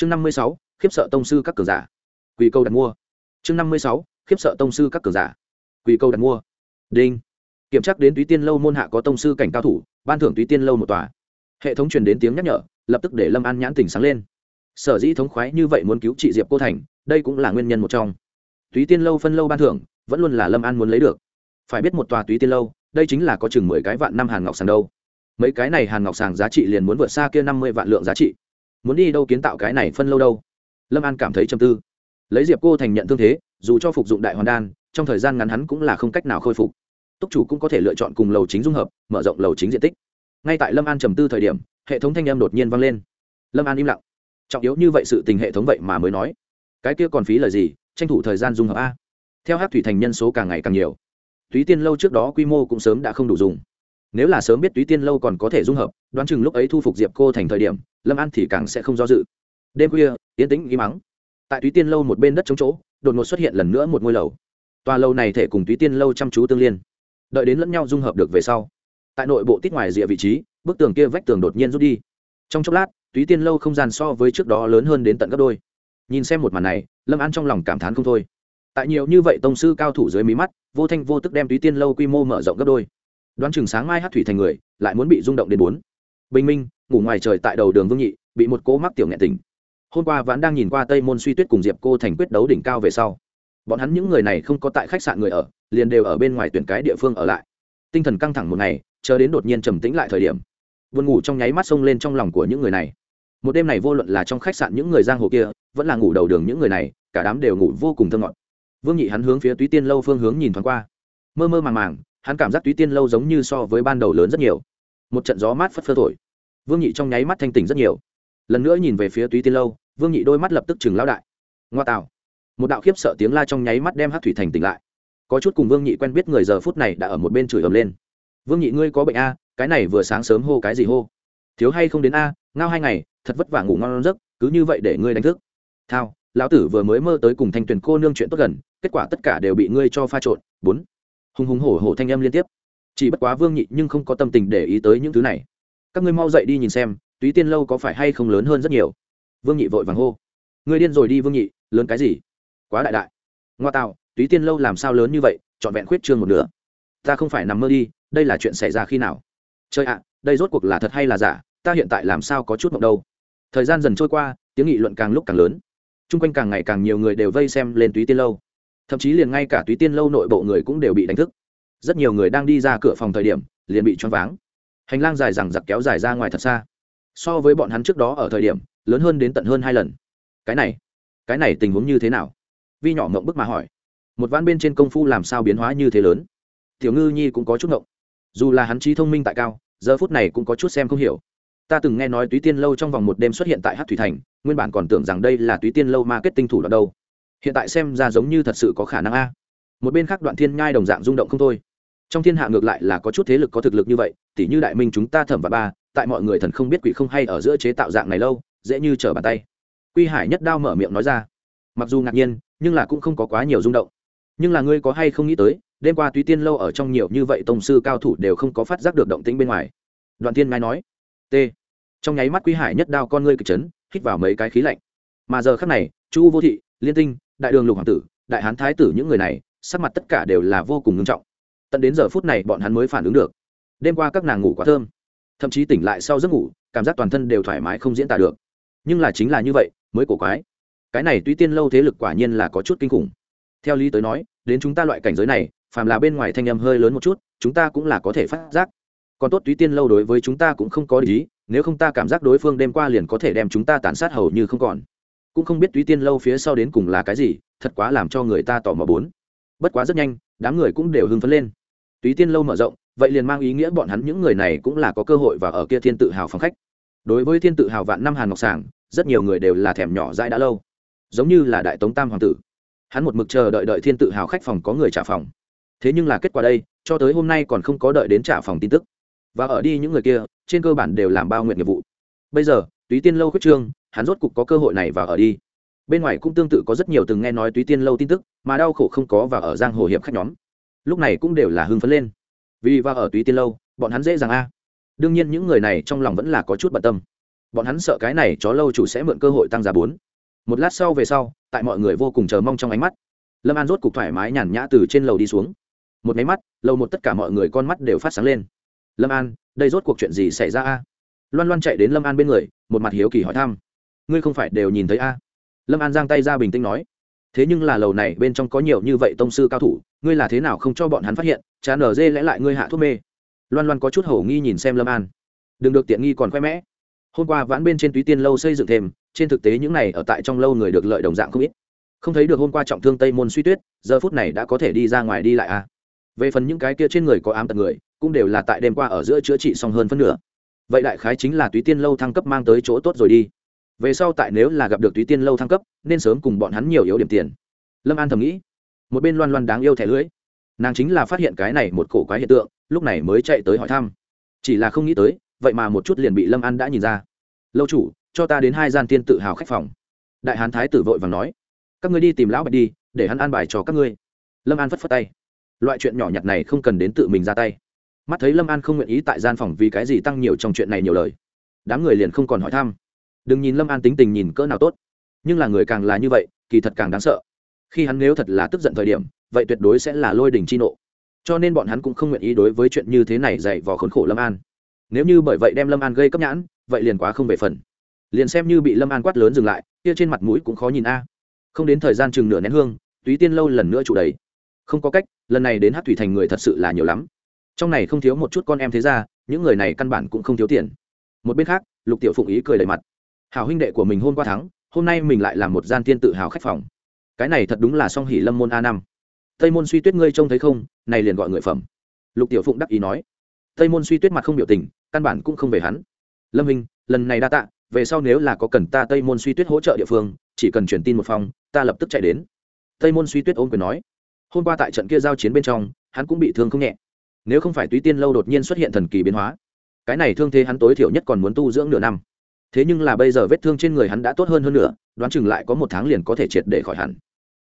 chương năm mươi sáu, khiếp sợ tông sư các cường giả. Quỳ câu đặt mua. Chương năm mươi sáu, khiếp sợ tông sư các cường giả. Quỳ câu đặt mua. Đinh. Kiểm tra đến túy tiên lâu môn hạ có tông sư cảnh cao thủ, ban thưởng túy tiên lâu một tòa. Hệ thống truyền đến tiếng nhắc nhở, lập tức để lâm an nhãn tỉnh sáng lên. Sở dĩ thống khoái như vậy muốn cứu chị diệp cô thành, đây cũng là nguyên nhân một trong. Túy tiên lâu phân lâu ban thưởng, vẫn luôn là lâm an muốn lấy được. Phải biết một tòa túy tiên lâu, đây chính là có chừng mười cái vạn năm hàn ngọc sàng đâu. Mấy cái này hàn ngọc sàng giá trị liền muốn vượt xa kia năm mươi vạn lượng giá trị muốn đi đâu kiến tạo cái này phân lâu đâu. Lâm an cảm thấy châm tư. Lấy diệp cô thành nhận thương thế, dù cho phục dụng đại hoàn đan, trong thời gian ngắn hắn cũng là không cách nào khôi phục. Túc chủ cũng có thể lựa chọn cùng lầu chính dung hợp, mở rộng lầu chính diện tích. Ngay tại lâm an trầm tư thời điểm, hệ thống thanh âm đột nhiên vang lên. Lâm an im lặng. Trọng yếu như vậy sự tình hệ thống vậy mà mới nói. Cái kia còn phí lời gì, tranh thủ thời gian dung hợp a. Theo hát thủy thành nhân số càng ngày càng nhiều. Túy tiên lâu trước đó quy mô cũng sớm đã không đủ dùng nếu là sớm biết túy tiên lâu còn có thể dung hợp, đoán chừng lúc ấy thu phục diệp cô thành thời điểm, lâm an thì càng sẽ không do dự. Đêm khuya, yến tĩnh ghi mắng. Tại túy tiên lâu một bên đất chống chỗ, đột ngột xuất hiện lần nữa một ngôi lầu. Tòa lâu này thể cùng túy tiên lâu chăm chú tương liên. Đợi đến lẫn nhau dung hợp được về sau, tại nội bộ tít ngoài rìa vị trí, bức tường kia vách tường đột nhiên rút đi. Trong chốc lát, túy tiên lâu không gian so với trước đó lớn hơn đến tận gấp đôi. Nhìn xem một màn này, lâm an trong lòng cảm thán không thôi. Tại nhiều như vậy tông sư cao thủ dưới mí mắt, vô thanh vô tức đem túy tiên lâu quy mô mở rộng gấp đôi đoán chừng sáng mai hát thủy thành người, lại muốn bị rung động đến bốn. Bình minh, ngủ ngoài trời tại đầu đường vương nhị, bị một cỗ mắc tiểu nghẹn tỉnh. Hôm qua vãn đang nhìn qua tây môn suy tuyết cùng diệp cô thành quyết đấu đỉnh cao về sau. Bọn hắn những người này không có tại khách sạn người ở, liền đều ở bên ngoài tuyển cái địa phương ở lại. Tinh thần căng thẳng một ngày, chờ đến đột nhiên trầm tĩnh lại thời điểm. Buồn ngủ trong nháy mắt xông lên trong lòng của những người này. Một đêm này vô luận là trong khách sạn những người giang hồ kia, vẫn là ngủ đầu đường những người này, cả đám đều ngủ vô cùng thơ ngọt. Vương nhị hắn hướng phía túy tiên lâu phương hướng nhìn thoáng qua. Mơ mơ màng màng hắn cảm giác túy tiên lâu giống như so với ban đầu lớn rất nhiều. Một trận gió mát phất phơ thổi. Vương nhị trong nháy mắt thanh tỉnh rất nhiều. Lần nữa nhìn về phía túy tiên lâu, vương nhị đôi mắt lập tức chừng lao đại. Ngoa tạo một đạo khiếp sợ tiếng la trong nháy mắt đem hát thủy thành tỉnh lại. Có chút cùng vương nhị quen biết người giờ phút này đã ở một bên chửi ầm lên. Vương nhị, ngươi có bệnh a? Cái này vừa sáng sớm hô cái gì hô? Thiếu hay không đến a? Ngao hai ngày, thật vất vả ngủ ngon giấc, cứ như vậy để ngươi đánh thức. Thao, lão tử vừa mới mơ tới cùng thanh tuyền cô nương chuyện tốt gần, kết quả tất cả đều bị ngươi cho pha trộn. Bốn hùng hùng hổ hổ thanh âm liên tiếp. Chỉ bất quá vương nhị nhưng không có tâm tình để ý tới những thứ này. Các ngươi mau dậy đi nhìn xem, túy tiên lâu có phải hay không lớn hơn rất nhiều? Vương nhị vội vàng hô. Ngươi điên rồi đi vương nhị, lớn cái gì? Quá đại đại. Ngoa tạo, túy tiên lâu làm sao lớn như vậy, trọn vẹn khuyết trương một nửa. Ta không phải nằm mơ đi, đây là chuyện xảy ra khi nào? Chơi ạ, đây rốt cuộc là thật hay là giả, ta hiện tại làm sao có chút mộng đâu? Thời gian dần trôi qua, tiếng nghị luận càng lúc càng lớn. Chung quanh càng ngày càng nhiều người đều vây xem lên túy tiên lâu thậm chí liền ngay cả túy tiên lâu nội bộ người cũng đều bị đánh thức. Rất nhiều người đang đi ra cửa phòng thời điểm, liền bị choáng váng. Hành lang dài rằng giặc kéo dài ra ngoài thật xa. So với bọn hắn trước đó ở thời điểm, lớn hơn đến tận hơn hai lần. Cái này cái này tình huống như thế nào? Vi nhỏ mộng bức mà hỏi. Một ván bên trên công phu làm sao biến hóa như thế lớn? Tiểu ngư nhi cũng có chút ngộng. Dù là hắn trí thông minh tại cao, giờ phút này cũng có chút xem không hiểu. Ta từng nghe nói túy tiên lâu trong vòng một đêm xuất hiện tại hát thủy thành, nguyên bản còn tưởng rằng đây là túy tiên lâu marketing thủ đoạn đâu hiện tại xem ra giống như thật sự có khả năng a. Một bên khác đoạn thiên nhai đồng dạng rung động không thôi. Trong thiên hạ ngược lại là có chút thế lực có thực lực như vậy, tỉ như đại minh chúng ta thẩm và ba, tại mọi người thần không biết quỷ không hay ở giữa chế tạo dạng này lâu, dễ như trở bàn tay. Quy hải nhất đao mở miệng nói ra. Mặc dù ngạc nhiên, nhưng là cũng không có quá nhiều rung động. Nhưng là ngươi có hay không nghĩ tới, đêm qua túy tiên lâu ở trong nhiều như vậy tổng sư cao thủ đều không có phát giác được động tĩnh bên ngoài. Đoạn tiên ngai nói. T. Trong nháy mắt quy hải nhất đao con ngươi kịch chấn, hít vào mấy cái khí lạnh. Mà giờ khắc này, chu vô thị, liên tinh đại đường lục hoàng tử, đại hán thái tử những người này, sắc mặt tất cả đều là vô cùng nghiêm trọng. Tận đến giờ phút này bọn hắn mới phản ứng được. Đêm qua các nàng ngủ quá thơm, thậm chí tỉnh lại sau giấc ngủ, cảm giác toàn thân đều thoải mái không diễn tả được. Nhưng là chính là như vậy, mới cổ quái. Cái này tuy tiên lâu thế lực quả nhiên là có chút kinh khủng. Theo lý tới nói, đến chúng ta loại cảnh giới này, phàm là bên ngoài thanh âm hơi lớn một chút, chúng ta cũng là có thể phát giác. Còn tốt túy tiên lâu đối với chúng ta cũng không có lý nếu không ta cảm giác đối phương đêm qua liền có thể đem chúng ta tàn sát hầu như không còn cũng không biết túy tiên lâu phía sau đến cùng là cái gì, thật quá làm cho người ta tỏ mò bốn. Bất quá rất nhanh, đám người cũng đều hưng phấn lên. Túy tiên lâu mở rộng, vậy liền mang ý nghĩa bọn hắn những người này cũng là có cơ hội và ở kia thiên tự hào phòng khách. Đối với thiên tự hào vạn năm hàn ngọc sảng, rất nhiều người đều là thèm nhỏ dãi đã lâu. Giống như là đại tống tam hoàng tử. Hắn một mực chờ đợi đợi thiên tự hào khách phòng có người trả phòng. Thế nhưng là kết quả đây, cho tới hôm nay còn không có đợi đến trả phòng tin tức. Và ở đi những người kia, trên cơ bản đều làm bao nguyện nghiệp vụ. Bây giờ, túy tiên lâu khuyết trương hắn rốt cục có cơ hội này và ở đi. Bên ngoài cũng tương tự có rất nhiều từng nghe nói túy tiên lâu tin tức, mà đau khổ không có và ở giang hồ hiệp khách nhóm. Lúc này cũng đều là hưng phấn lên. Vì và ở túy tiên lâu, bọn hắn dễ dàng a. Đương nhiên những người này trong lòng vẫn là có chút bận tâm. Bọn hắn sợ cái này chó lâu chủ sẽ mượn cơ hội tăng giá bốn. Một lát sau về sau, tại mọi người vô cùng chờ mong trong ánh mắt, lâm an rốt cục thoải mái nhàn nhã từ trên lầu đi xuống. Một máy mắt, lầu một tất cả mọi người con mắt đều phát sáng lên. Lâm an, đây rốt cuộc chuyện gì xảy ra a? Loan loan chạy đến lâm an bên người, một mặt hiếu kỳ hỏi thăm ngươi không phải đều nhìn thấy a? Lâm an giang tay ra bình tĩnh nói. Thế nhưng là lầu này bên trong có nhiều như vậy tông sư cao thủ, ngươi là thế nào không cho bọn hắn phát hiện, chả nở dê lẽ lại ngươi hạ thuốc mê? Loan loan có chút hổ nghi nhìn xem lâm an. Đừng được tiện nghi còn khoe mẽ. Hôm qua vãn bên trên túy tiên lâu xây dựng thêm, trên thực tế những này ở tại trong lâu người được lợi đồng dạng không ít. Không thấy được hôm qua trọng thương tây môn suy tuyết, giờ phút này đã có thể đi ra ngoài đi lại à? Về phần những cái kia trên người có ám tật người, cũng đều là tại đêm qua ở giữa chữa trị xong hơn phân nửa. Vậy đại khái chính là túy tiên lâu thăng cấp mang tới chỗ tốt rồi đi về sau tại nếu là gặp được túy tiên lâu thăng cấp, nên sớm cùng bọn hắn nhiều yếu điểm tiền. Lâm an thầm nghĩ, một bên loan loan đáng yêu thẻ lưới. Nàng chính là phát hiện cái này một cổ quái hiện tượng, lúc này mới chạy tới hỏi thăm. Chỉ là không nghĩ tới, vậy mà một chút liền bị lâm an đã nhìn ra. Lâu chủ, cho ta đến hai gian tiên tự hào khách phòng. Đại hán thái tử vội vàng nói, các ngươi đi tìm lão bạch đi, để hắn an bài cho các ngươi. Lâm an phất phất tay. Loại chuyện nhỏ nhặt này không cần đến tự mình ra tay. Mắt thấy lâm an không nguyện ý tại gian phòng vì cái gì tăng nhiều trong chuyện này nhiều lời, đám người liền không còn hỏi thăm đừng nhìn lâm an tính tình nhìn cỡ nào tốt nhưng là người càng là như vậy kỳ thật càng đáng sợ khi hắn nếu thật là tức giận thời điểm vậy tuyệt đối sẽ là lôi đình chi nộ cho nên bọn hắn cũng không nguyện ý đối với chuyện như thế này dạy vò khốn khổ lâm an nếu như bởi vậy đem lâm an gây cấp nhãn vậy liền quá không về phần liền xem như bị lâm an quát lớn dừng lại kia trên mặt mũi cũng khó nhìn a không đến thời gian chừng nửa nén hương túy tiên lâu lần nữa trụ đầy không có cách lần này đến hát thủy thành người thật sự là nhiều lắm trong này không thiếu một chút con em thế ra những người này căn bản cũng không thiếu tiền một bên khác lục tiểu phụng ý cười đầy mặt hào huynh đệ của mình hôm qua thắng, hôm nay mình lại làm một gian tiên tự hào khách phòng. Cái này thật đúng là song hỉ lâm môn a năm. Tây môn suy tuyết ngươi trông thấy không? Này liền gọi người phẩm. Lục tiểu phụng đắc ý nói. Tây môn suy tuyết mặt không biểu tình, căn bản cũng không về hắn. Lâm hình lần này đa tạ, về sau nếu là có cần ta tây môn suy tuyết hỗ trợ địa phương, chỉ cần truyền tin một phòng, ta lập tức chạy đến. Tây môn suy tuyết ôm quyền nói. Hôm qua tại trận kia giao chiến bên trong, hắn cũng bị thương không nhẹ. Nếu không phải túy tiên lâu đột nhiên xuất hiện thần kỳ biến hóa, cái này thương thế hắn tối thiểu nhất còn muốn tu dưỡng nửa năm thế nhưng là bây giờ vết thương trên người hắn đã tốt hơn hơn nữa, đoán chừng lại có một tháng liền có thể triệt để khỏi hẳn.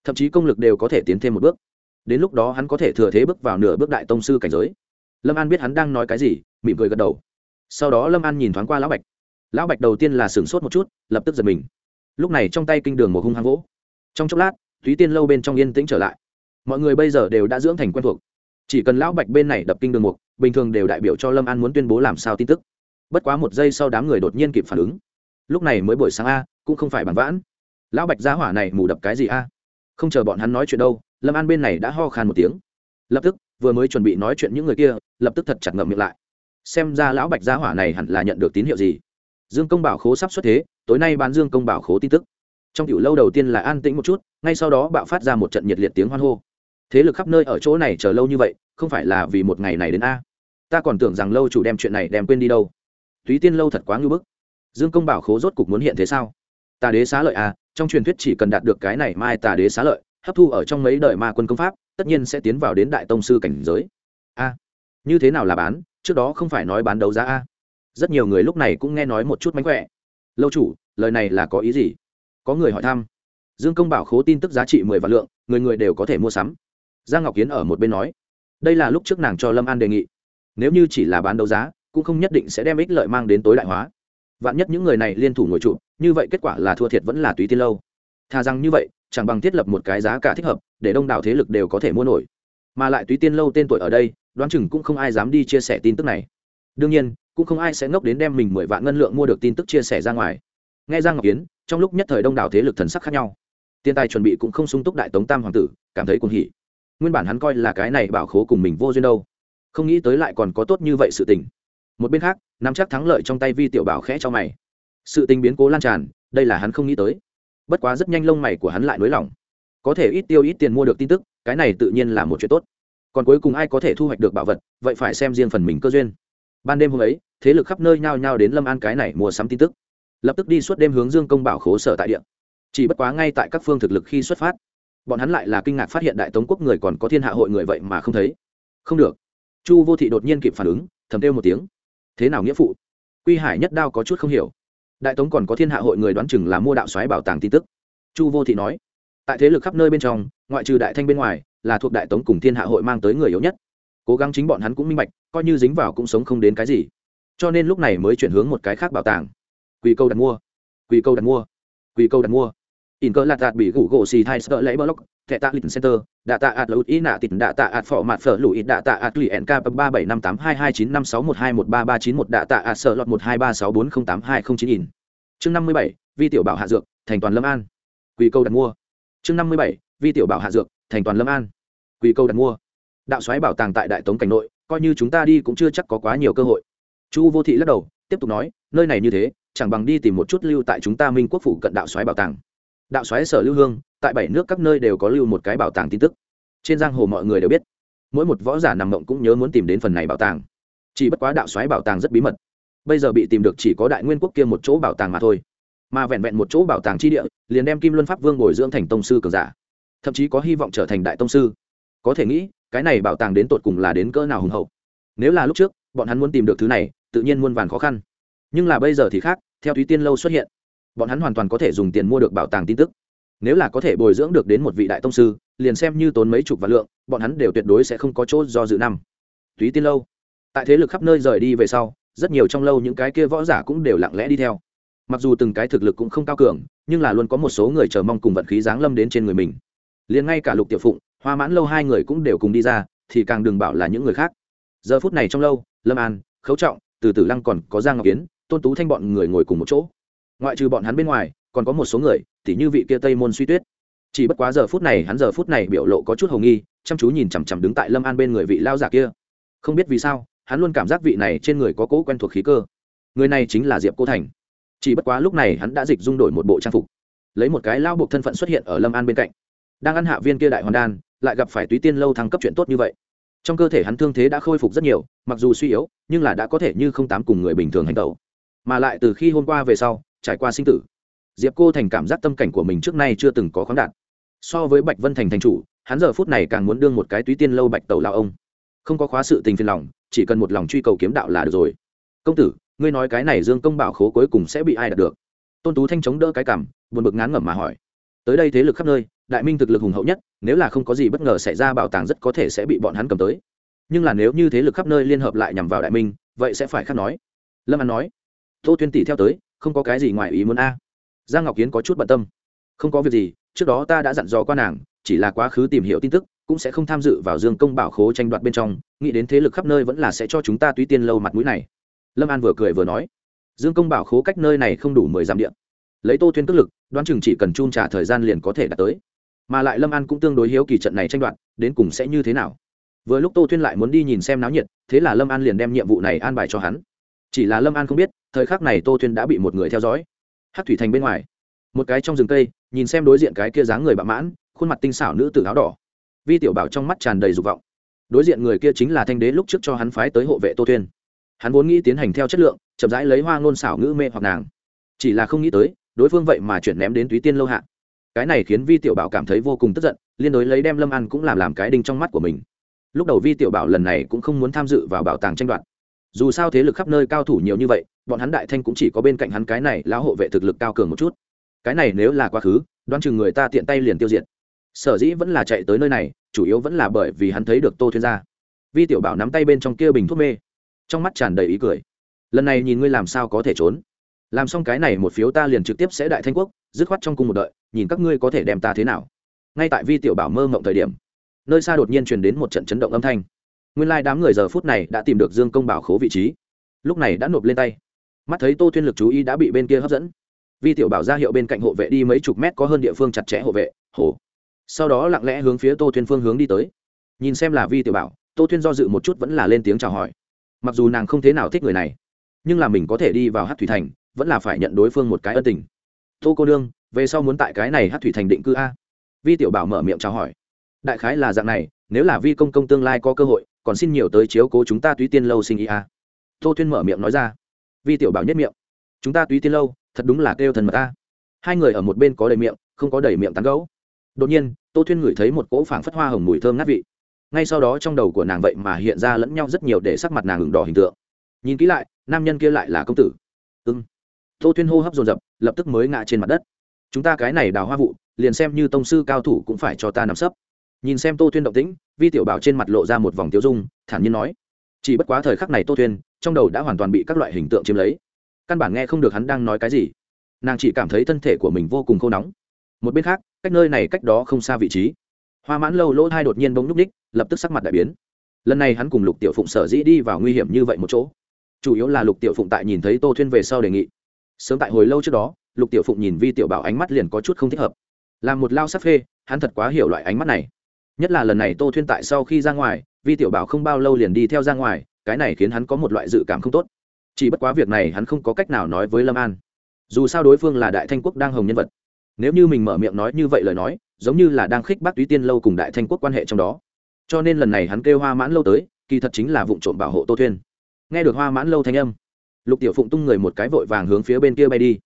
Thậm chí công lực đều có thể tiến thêm một bước. Đến lúc đó hắn có thể thừa thế bước vào nửa bước đại tông sư cảnh giới. Lâm an biết hắn đang nói cái gì, mỉm cười gật đầu. Sau đó lâm an nhìn thoáng qua lão bạch. Lão bạch đầu tiên là sửng sốt một chút, lập tức giật mình. Lúc này trong tay kinh đường một hung hăng gỗ trong chốc lát, thúy tiên lâu bên trong yên tĩnh trở lại. Mọi người bây giờ đều đã dưỡng thành quen thuộc. Chỉ cần lão bạch bên này đập kinh đường mục bình thường đều đại biểu cho lâm an muốn tuyên bố làm sao tin tức bất quá một giây sau đám người đột nhiên kịp phản ứng. Lúc này mới buổi sáng a, cũng không phải bàn vãn. Lão bạch gia hỏa này mù đập cái gì a? Không chờ bọn hắn nói chuyện đâu, lâm an bên này đã ho khan một tiếng. Lập tức, vừa mới chuẩn bị nói chuyện những người kia, lập tức thật chặt ngậm miệng lại. Xem ra lão bạch gia hỏa này hẳn là nhận được tín hiệu gì? Dương công bảo khố sắp xuất thế, tối nay bán dương công bảo khố tin tức. Trong tiểu lâu đầu tiên là an tĩnh một chút, ngay sau đó bạo phát ra một trận nhiệt liệt tiếng hoan hô. Thế lực khắp nơi ở chỗ này chờ lâu như vậy, không phải là vì một ngày này đến a. Ta còn tưởng rằng lâu chủ đem chuyện này đem quên đi đâu túy tiên lâu thật quá ngưỡng bức. Dương công bảo khố rốt cục muốn hiện thế sao? Tà đế xá lợi à? trong truyền thuyết chỉ cần đạt được cái này mai tà đế xá lợi, hấp thu ở trong mấy đời ma quân công pháp, tất nhiên sẽ tiến vào đến đại tông sư cảnh giới. A, như thế nào là bán? Trước đó không phải nói bán đấu giá a. Rất nhiều người lúc này cũng nghe nói một chút mánh khỏe. Lâu chủ, lời này là có ý gì? Có người hỏi thăm. Dương công bảo khố tin tức giá trị mười vạn lượng, người người đều có thể mua sắm. Giang ngọc kiến ở một bên nói. Đây là lúc trước nàng cho lâm an đề nghị. Nếu như chỉ là bán đấu giá cũng không nhất định sẽ đem ích lợi mang đến tối đại hóa. Vạn nhất những người này liên thủ ngồi trụ, như vậy kết quả là thua thiệt vẫn là túy tiên lâu. Thà rằng như vậy, chẳng bằng thiết lập một cái giá cả thích hợp, để đông đảo thế lực đều có thể mua nổi. Mà lại túy tiên lâu tên tuổi ở đây, đoán chừng cũng không ai dám đi chia sẻ tin tức này. Đương nhiên, cũng không ai sẽ ngốc đến đem mình mười vạn ngân lượng mua được tin tức chia sẻ ra ngoài. Nghe giang ngọc kiến trong lúc nhất thời đông đảo thế lực thần sắc khác nhau. Tiền tài chuẩn bị cũng không sung túc đại tống tam hoàng tử, cảm thấy cuồng hỉ. Nguyên bản hắn coi là cái này bảo khố cùng mình vô duyên đâu. Không nghĩ tới lại còn có tốt như vậy sự tình một bên khác, nắm chắc thắng lợi trong tay vi tiểu bảo khẽ cho mày. Sự tình biến cố lan tràn, đây là hắn không nghĩ tới. Bất quá rất nhanh lông mày của hắn lại nới lỏng. Có thể ít tiêu ít tiền mua được tin tức, cái này tự nhiên là một chuyện tốt. Còn cuối cùng ai có thể thu hoạch được bảo vật, vậy phải xem riêng phần mình cơ duyên. Ban đêm hôm ấy, thế lực khắp nơi nhao nhao đến lâm an cái này mua sắm tin tức. Lập tức đi suốt đêm hướng dương công bảo khố sở tại địa. Chỉ bất quá ngay tại các phương thực lực khi xuất phát, bọn hắn lại là kinh ngạc phát hiện đại tống quốc người còn có thiên hạ hội người vậy mà không thấy. Không được. Chu vô thị đột nhiên kịp phản ứng, thầm kêu một tiếng thế nào nghĩa phụ? Quy hải nhất đao có chút không hiểu. Đại tống còn có thiên hạ hội người đoán chừng là mua đạo xoáy bảo tàng tin tức. Chu vô thị nói, tại thế lực khắp nơi bên trong, ngoại trừ đại thanh bên ngoài, là thuộc đại tống cùng thiên hạ hội mang tới người yếu nhất. Cố gắng chính bọn hắn cũng minh bạch, coi như dính vào cũng sống không đến cái gì. Cho nên lúc này mới chuyển hướng một cái khác bảo tàng. Quy câu đặt mua. Quy câu đặt mua. Quy câu đặt mua. In cơ lạt đạt bị gủ gỗ xì thai sợ lấy block thẻ tạ lịch center, đạ tạ ạt lụt ý nạ tịt, đạ tạ ạt phỏ mặt phở lụi, đạ tạ ạt lụy nk ba bảy năm tám hai hai chín năm sáu một hai một ba ba chín một, đạ tạ ạt sợ lọt một hai ba sáu bốn không tám hai không chín nghìn chương năm mươi bảy, vi tiểu bảo hạ dược, thành toàn lâm an. Quy câu đặt mua. Chương năm mươi bảy, vi tiểu bảo hạ dược, thành toàn lâm an. Quy câu đặt mua. Đạo xoáy bảo tàng tại đại tống cảnh nội, coi như chúng ta đi cũng chưa chắc có quá nhiều cơ hội. Chu vô thị lắc đầu, tiếp tục nói, nơi này như thế, chẳng bằng đi tìm một chút lưu tại chúng ta minh quốc phủ cận đạo xoáy bảo tàng. Đạo xoáy sở lưu hương tại bảy nước các nơi đều có lưu một cái bảo tàng tin tức. Trên giang hồ mọi người đều biết, mỗi một võ giả nằm mộng cũng nhớ muốn tìm đến phần này bảo tàng. Chỉ bất quá đạo xoáy bảo tàng rất bí mật. Bây giờ bị tìm được chỉ có đại nguyên quốc kia một chỗ bảo tàng mà thôi. Mà vẹn vẹn một chỗ bảo tàng tri địa, liền đem kim luân pháp vương bồi dưỡng thành tông sư cường giả. Thậm chí có hy vọng trở thành đại tông sư. Có thể nghĩ, cái này bảo tàng đến tột cùng là đến cỡ nào hùng hậu. Nếu là lúc trước, bọn hắn muốn tìm được thứ này, tự nhiên muôn vàn khó khăn. Nhưng là bây giờ thì khác, theo thúy tiên lâu xuất hiện, bọn hắn hoàn toàn có thể dùng tiền mua được bảo tàng tin tức nếu là có thể bồi dưỡng được đến một vị đại tông sư, liền xem như tốn mấy chục vạn lượng, bọn hắn đều tuyệt đối sẽ không có chỗ do dự năm. Thúy tiên lâu. Tại thế lực khắp nơi rời đi về sau, rất nhiều trong lâu những cái kia võ giả cũng đều lặng lẽ đi theo. Mặc dù từng cái thực lực cũng không cao cường, nhưng là luôn có một số người chờ mong cùng vận khí giáng lâm đến trên người mình. Liền ngay cả lục tiểu phụng, hoa mãn lâu hai người cũng đều cùng đi ra, thì càng đừng bảo là những người khác. Giờ phút này trong lâu, lâm an, khấu trọng, từ tử lăng còn có giang ngọc kiến tôn tú thanh bọn người ngồi cùng một chỗ. Ngoại trừ bọn hắn bên ngoài, còn có một số người tỉ như vị kia tây môn suy tuyết. Chỉ bất quá giờ phút này, hắn giờ phút này biểu lộ có chút hồng nghi, chăm chú nhìn chằm chằm đứng tại lâm an bên người vị lao giả kia. Không biết vì sao, hắn luôn cảm giác vị này trên người có cỗ quen thuộc khí cơ. Người này chính là diệp cô thành. Chỉ bất quá lúc này hắn đã dịch dung đổi một bộ trang phục. Lấy một cái lao buộc thân phận xuất hiện ở lâm an bên cạnh. Đang ăn hạ viên kia đại hoàn đan, lại gặp phải túy tiên lâu thăng cấp chuyện tốt như vậy. Trong cơ thể hắn thương thế đã khôi phục rất nhiều, mặc dù suy yếu, nhưng là đã có thể như không tám cùng người bình thường hành tẩu. Mà lại từ khi hôm qua về sau, trải qua sinh tử diệp cô thành cảm giác tâm cảnh của mình trước nay chưa từng có khoáng đạt. So với bạch vân thành thành chủ, hắn giờ phút này càng muốn đương một cái túy tiên lâu bạch tẩu lao ông. Không có khóa sự tình phiền lòng, chỉ cần một lòng truy cầu kiếm đạo là được rồi. Công tử, ngươi nói cái này dương công bảo khố cuối cùng sẽ bị ai đạt được? Tôn tú thanh chống đỡ cái cảm, buồn bực ngán ngẩm mà hỏi. Tới đây thế lực khắp nơi, đại minh thực lực hùng hậu nhất, nếu là không có gì bất ngờ xảy ra bảo tàng rất có thể sẽ bị bọn hắn cầm tới. Nhưng là nếu như thế lực khắp nơi liên hợp lại nhằm vào đại minh, vậy sẽ phải khác nói. Lâm an nói. Tô tuyên tỷ theo tới, không có cái gì ngoài ý muốn a giang ngọc kiến có chút bận tâm. Không có việc gì, trước đó ta đã dặn dò qua nàng, chỉ là quá khứ tìm hiểu tin tức, cũng sẽ không tham dự vào dương công bảo khố tranh đoạt bên trong, nghĩ đến thế lực khắp nơi vẫn là sẽ cho chúng ta túy tiên lâu mặt mũi này. Lâm an vừa cười vừa nói, dương công bảo khố cách nơi này không đủ mười dặm điện lấy tô thuyên tức lực, đoán chừng chỉ cần chun trả thời gian liền có thể đạt tới. Mà lại lâm an cũng tương đối hiếu kỳ trận này tranh đoạt, đến cùng sẽ như thế nào? Vừa lúc tô thuyên lại muốn đi nhìn xem náo nhiệt, thế là lâm an liền đem nhiệm vụ này an bài cho hắn. Chỉ là lâm an không biết, thời khắc này tô thuyên đã bị một người theo dõi hát thủy thành bên ngoài. Một cái trong rừng cây, nhìn xem đối diện cái kia dáng người bạo mãn, khuôn mặt tinh xảo nữ tử áo đỏ. Vi tiểu bảo trong mắt tràn đầy dục vọng. Đối diện người kia chính là thanh đế lúc trước cho hắn phái tới hộ vệ tô thuyên hắn vốn nghĩ tiến hành theo chất lượng, chậm rãi lấy hoa ngôn xảo ngữ mê hoặc nàng. Chỉ là không nghĩ tới, đối phương vậy mà chuyển ném đến túy tiên lâu hạ. Cái này khiến vi tiểu bảo cảm thấy vô cùng tức giận, liên đối lấy đem lâm ăn cũng làm làm cái đinh trong mắt của mình. Lúc đầu vi tiểu bảo lần này cũng không muốn tham dự vào bảo tàng tranh đoạt. Dù sao thế lực khắp nơi cao thủ nhiều như vậy bọn hắn đại thanh cũng chỉ có bên cạnh hắn cái này lão hộ vệ thực lực cao cường một chút. Cái này nếu là quá khứ, đoán chừng người ta tiện tay liền tiêu diệt. Sở dĩ vẫn là chạy tới nơi này, chủ yếu vẫn là bởi vì hắn thấy được tô thuyên gia. Vi tiểu bảo nắm tay bên trong kia bình thuốc mê, trong mắt tràn đầy ý cười. Lần này nhìn ngươi làm sao có thể trốn? Làm xong cái này một phiếu ta liền trực tiếp sẽ đại thanh quốc, dứt khoát trong cung một đợi, nhìn các ngươi có thể đem ta thế nào. Ngay tại vi tiểu bảo mơ mộng thời điểm, nơi xa đột nhiên truyền đến một trận chấn động âm thanh. Nguyên lai、like、đám người giờ phút này đã tìm được dương công bảo khố vị trí. Lúc này đã nộp lên tay mắt thấy tô tuyên lực chú ý đã bị bên kia hấp dẫn. Vi tiểu bảo ra hiệu bên cạnh hộ vệ đi mấy chục mét có hơn địa phương chặt chẽ hộ vệ hồ sau đó lặng lẽ hướng phía tô tuyên phương hướng đi tới. Nhìn xem là vi tiểu bảo, tô tuyên do dự một chút vẫn là lên tiếng chào hỏi. Mặc dù nàng không thế nào thích người này, nhưng là mình có thể đi vào hát thủy thành, vẫn là phải nhận đối phương một cái ân tình. Tô cô nương, về sau muốn tại cái này hát thủy thành định cư a. Vi tiểu bảo mở miệng chào hỏi. Đại khái là dạng này, nếu là vi công công tương lai có cơ hội, còn xin nhiều tới chiếu cố chúng ta túy tiên lâu sinh ý a. Tô tuyên mở miệng nói ra vi tiểu bảo nhất miệng. Chúng ta túy tiên lâu, thật đúng là kêu thần mật ta. hai người ở một bên có đầy miệng, không có đầy miệng tán gấu đột nhiên, tô Thuyên ngửi thấy một cỗ phảng phất hoa hồng mùi thơm ngát vị. Ngay sau đó trong đầu của nàng vậy mà hiện ra lẫn nhau rất nhiều để sắc mặt nàng ngừng đỏ hình tượng. Nhìn kỹ lại, nam nhân kia lại là công tử. Ưng tô Thuyên hô hấp dồn dập, lập tức mới ngã trên mặt đất. Chúng ta cái này đào hoa vụ, liền xem như tông sư cao thủ cũng phải cho ta nằm sấp. Nhìn xem tô Thuyên động tĩnh, vi tiểu bảo trên mặt lộ ra một vòng tiêu dung, thản nhiên nói chỉ bất quá thời khắc này tô thuyền trong đầu đã hoàn toàn bị các loại hình tượng chiếm lấy. Căn bản nghe không được hắn đang nói cái gì. Nàng chỉ cảm thấy thân thể của mình vô cùng khô nóng. Một bên khác, cách nơi này cách đó không xa vị trí. Hoa mãn lâu lỗ hai đột nhiên bỗng núp ních lập tức sắc mặt đại biến. Lần này hắn cùng lục tiểu phụng sở dĩ đi vào nguy hiểm như vậy một chỗ. Chủ yếu là lục tiểu phụng tại nhìn thấy tô thuyên về sau đề nghị. Sớm tại hồi lâu trước đó, lục tiểu phụng nhìn vi tiểu bảo ánh mắt liền có chút không thích hợp. Làm một lao sắc phê, hắn thật quá hiểu loại ánh mắt này. Nhất là lần này tô thuyên tại sau khi ra ngoài vi tiểu bảo không bao lâu liền đi theo ra ngoài, cái này khiến hắn có một loại dự cảm không tốt. Chỉ bất quá việc này hắn không có cách nào nói với lâm an. Dù sao đối phương là đại thanh quốc đang hồng nhân vật. Nếu như mình mở miệng nói như vậy lời nói, giống như là đang khích bác túy tiên lâu cùng đại thanh quốc quan hệ trong đó. Cho nên lần này hắn kêu hoa mãn lâu tới, kỳ thật chính là vụ trộm bảo hộ tô thuyên. Nghe được hoa mãn lâu thanh âm, lục tiểu phụng tung người một cái vội vàng hướng phía bên kia bay đi.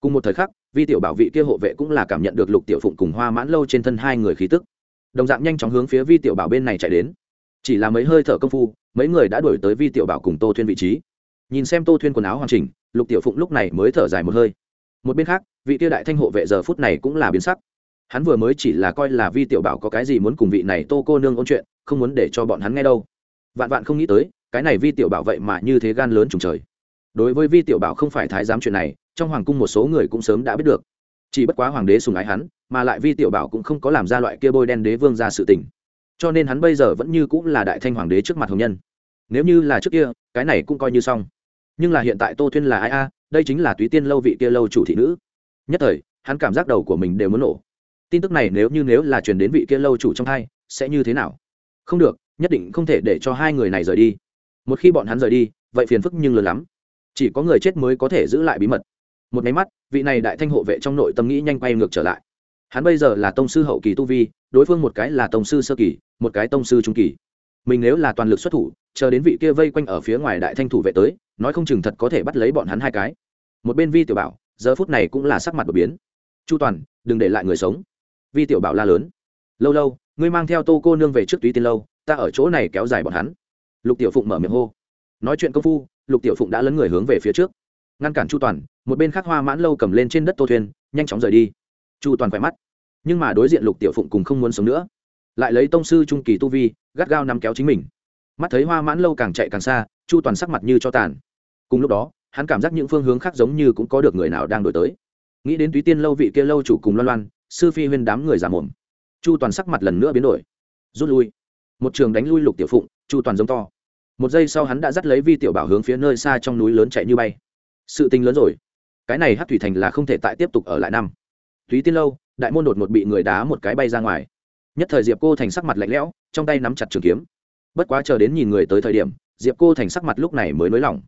Cùng một thời khắc, vi tiểu bảo vị kia hộ vệ cũng là cảm nhận được lục tiểu phụng cùng hoa mãn lâu trên thân hai người khí tức. Đồng dạng nhanh chóng hướng phía vi tiểu bảo bên này chạy đến chỉ là mấy hơi thở công phu, mấy người đã đuổi tới vi tiểu bảo cùng tô thuyên vị trí. Nhìn xem tô thuyên quần áo hoàn chỉnh, lục tiểu phụng lúc này mới thở dài một hơi. Một bên khác, vị tiêu đại thanh hộ vệ giờ phút này cũng là biến sắc. Hắn vừa mới chỉ là coi là vi tiểu bảo có cái gì muốn cùng vị này tô cô nương ôn chuyện, không muốn để cho bọn hắn nghe đâu. Vạn vạn không nghĩ tới, cái này vi tiểu bảo vậy mà như thế gan lớn trùng trời. Đối với vi tiểu bảo không phải thái giám chuyện này, trong hoàng cung một số người cũng sớm đã biết được. Chỉ bất quá hoàng đế sùng ái hắn, mà lại vi tiểu bảo cũng không có làm ra loại kia bôi đen đế vương ra sự tình cho nên hắn bây giờ vẫn như cũng là đại thanh hoàng đế trước mặt hồng nhân. Nếu như là trước kia, cái này cũng coi như xong. Nhưng là hiện tại tô thuyên là ai a? Đây chính là túy tiên lâu vị kia lâu chủ thị nữ. Nhất thời, hắn cảm giác đầu của mình đều muốn nổ. Tin tức này nếu như nếu là truyền đến vị kia lâu chủ trong hai sẽ như thế nào? Không được, nhất định không thể để cho hai người này rời đi. Một khi bọn hắn rời đi, vậy phiền phức nhưng lớn lắm. Chỉ có người chết mới có thể giữ lại bí mật. Một máy mắt, vị này đại thanh hộ vệ trong nội tâm nghĩ nhanh quay ngược trở lại hắn bây giờ là tông sư hậu kỳ tu vi, đối phương một cái là tông sư sơ kỳ, một cái tông sư trung kỳ. Mình nếu là toàn lực xuất thủ, chờ đến vị kia vây quanh ở phía ngoài đại thanh thủ vệ tới, nói không chừng thật có thể bắt lấy bọn hắn hai cái. Một bên vi tiểu bảo, giờ phút này cũng là sắc mặt đột biến. Chu toàn, đừng để lại người sống. Vi tiểu bảo la lớn. Lâu lâu, ngươi mang theo tô cô nương về trước túy tiên lâu, ta ở chỗ này kéo dài bọn hắn. Lục tiểu phụng mở miệng hô. Nói chuyện công phu, lục tiểu phụng đã lấn người hướng về phía trước. Ngăn cản chu toàn, một bên khác hoa mãn lâu cầm lên trên đất tô thuyền, nhanh chóng rời đi. Chu toàn khỏe mắt nhưng mà đối diện lục tiểu phụng cùng không muốn sống nữa. Lại lấy tông sư trung kỳ tu vi, gắt gao nắm kéo chính mình. Mắt thấy hoa mãn lâu càng chạy càng xa, chu toàn sắc mặt như cho tàn. Cùng lúc đó, hắn cảm giác những phương hướng khác giống như cũng có được người nào đang đổi tới. Nghĩ đến túy tiên lâu vị kia lâu chủ cùng loan loan, sư phi huyên đám người giả mồm. Chu toàn sắc mặt lần nữa biến đổi. Rút lui. Một trường đánh lui lục tiểu phụng, chu toàn giống to. Một giây sau hắn đã dắt lấy vi tiểu bảo hướng phía nơi xa trong núi lớn chạy như bay. Sự tình lớn rồi. Cái này hát thủy thành là không thể tại tiếp tục ở lại năm. Túy tiên lâu đại môn đột một bị người đá một cái bay ra ngoài. Nhất thời diệp cô thành sắc mặt lạnh lẽo, trong tay nắm chặt trường kiếm. Bất quá chờ đến nhìn người tới thời điểm, diệp cô thành sắc mặt lúc này mới nới lỏng.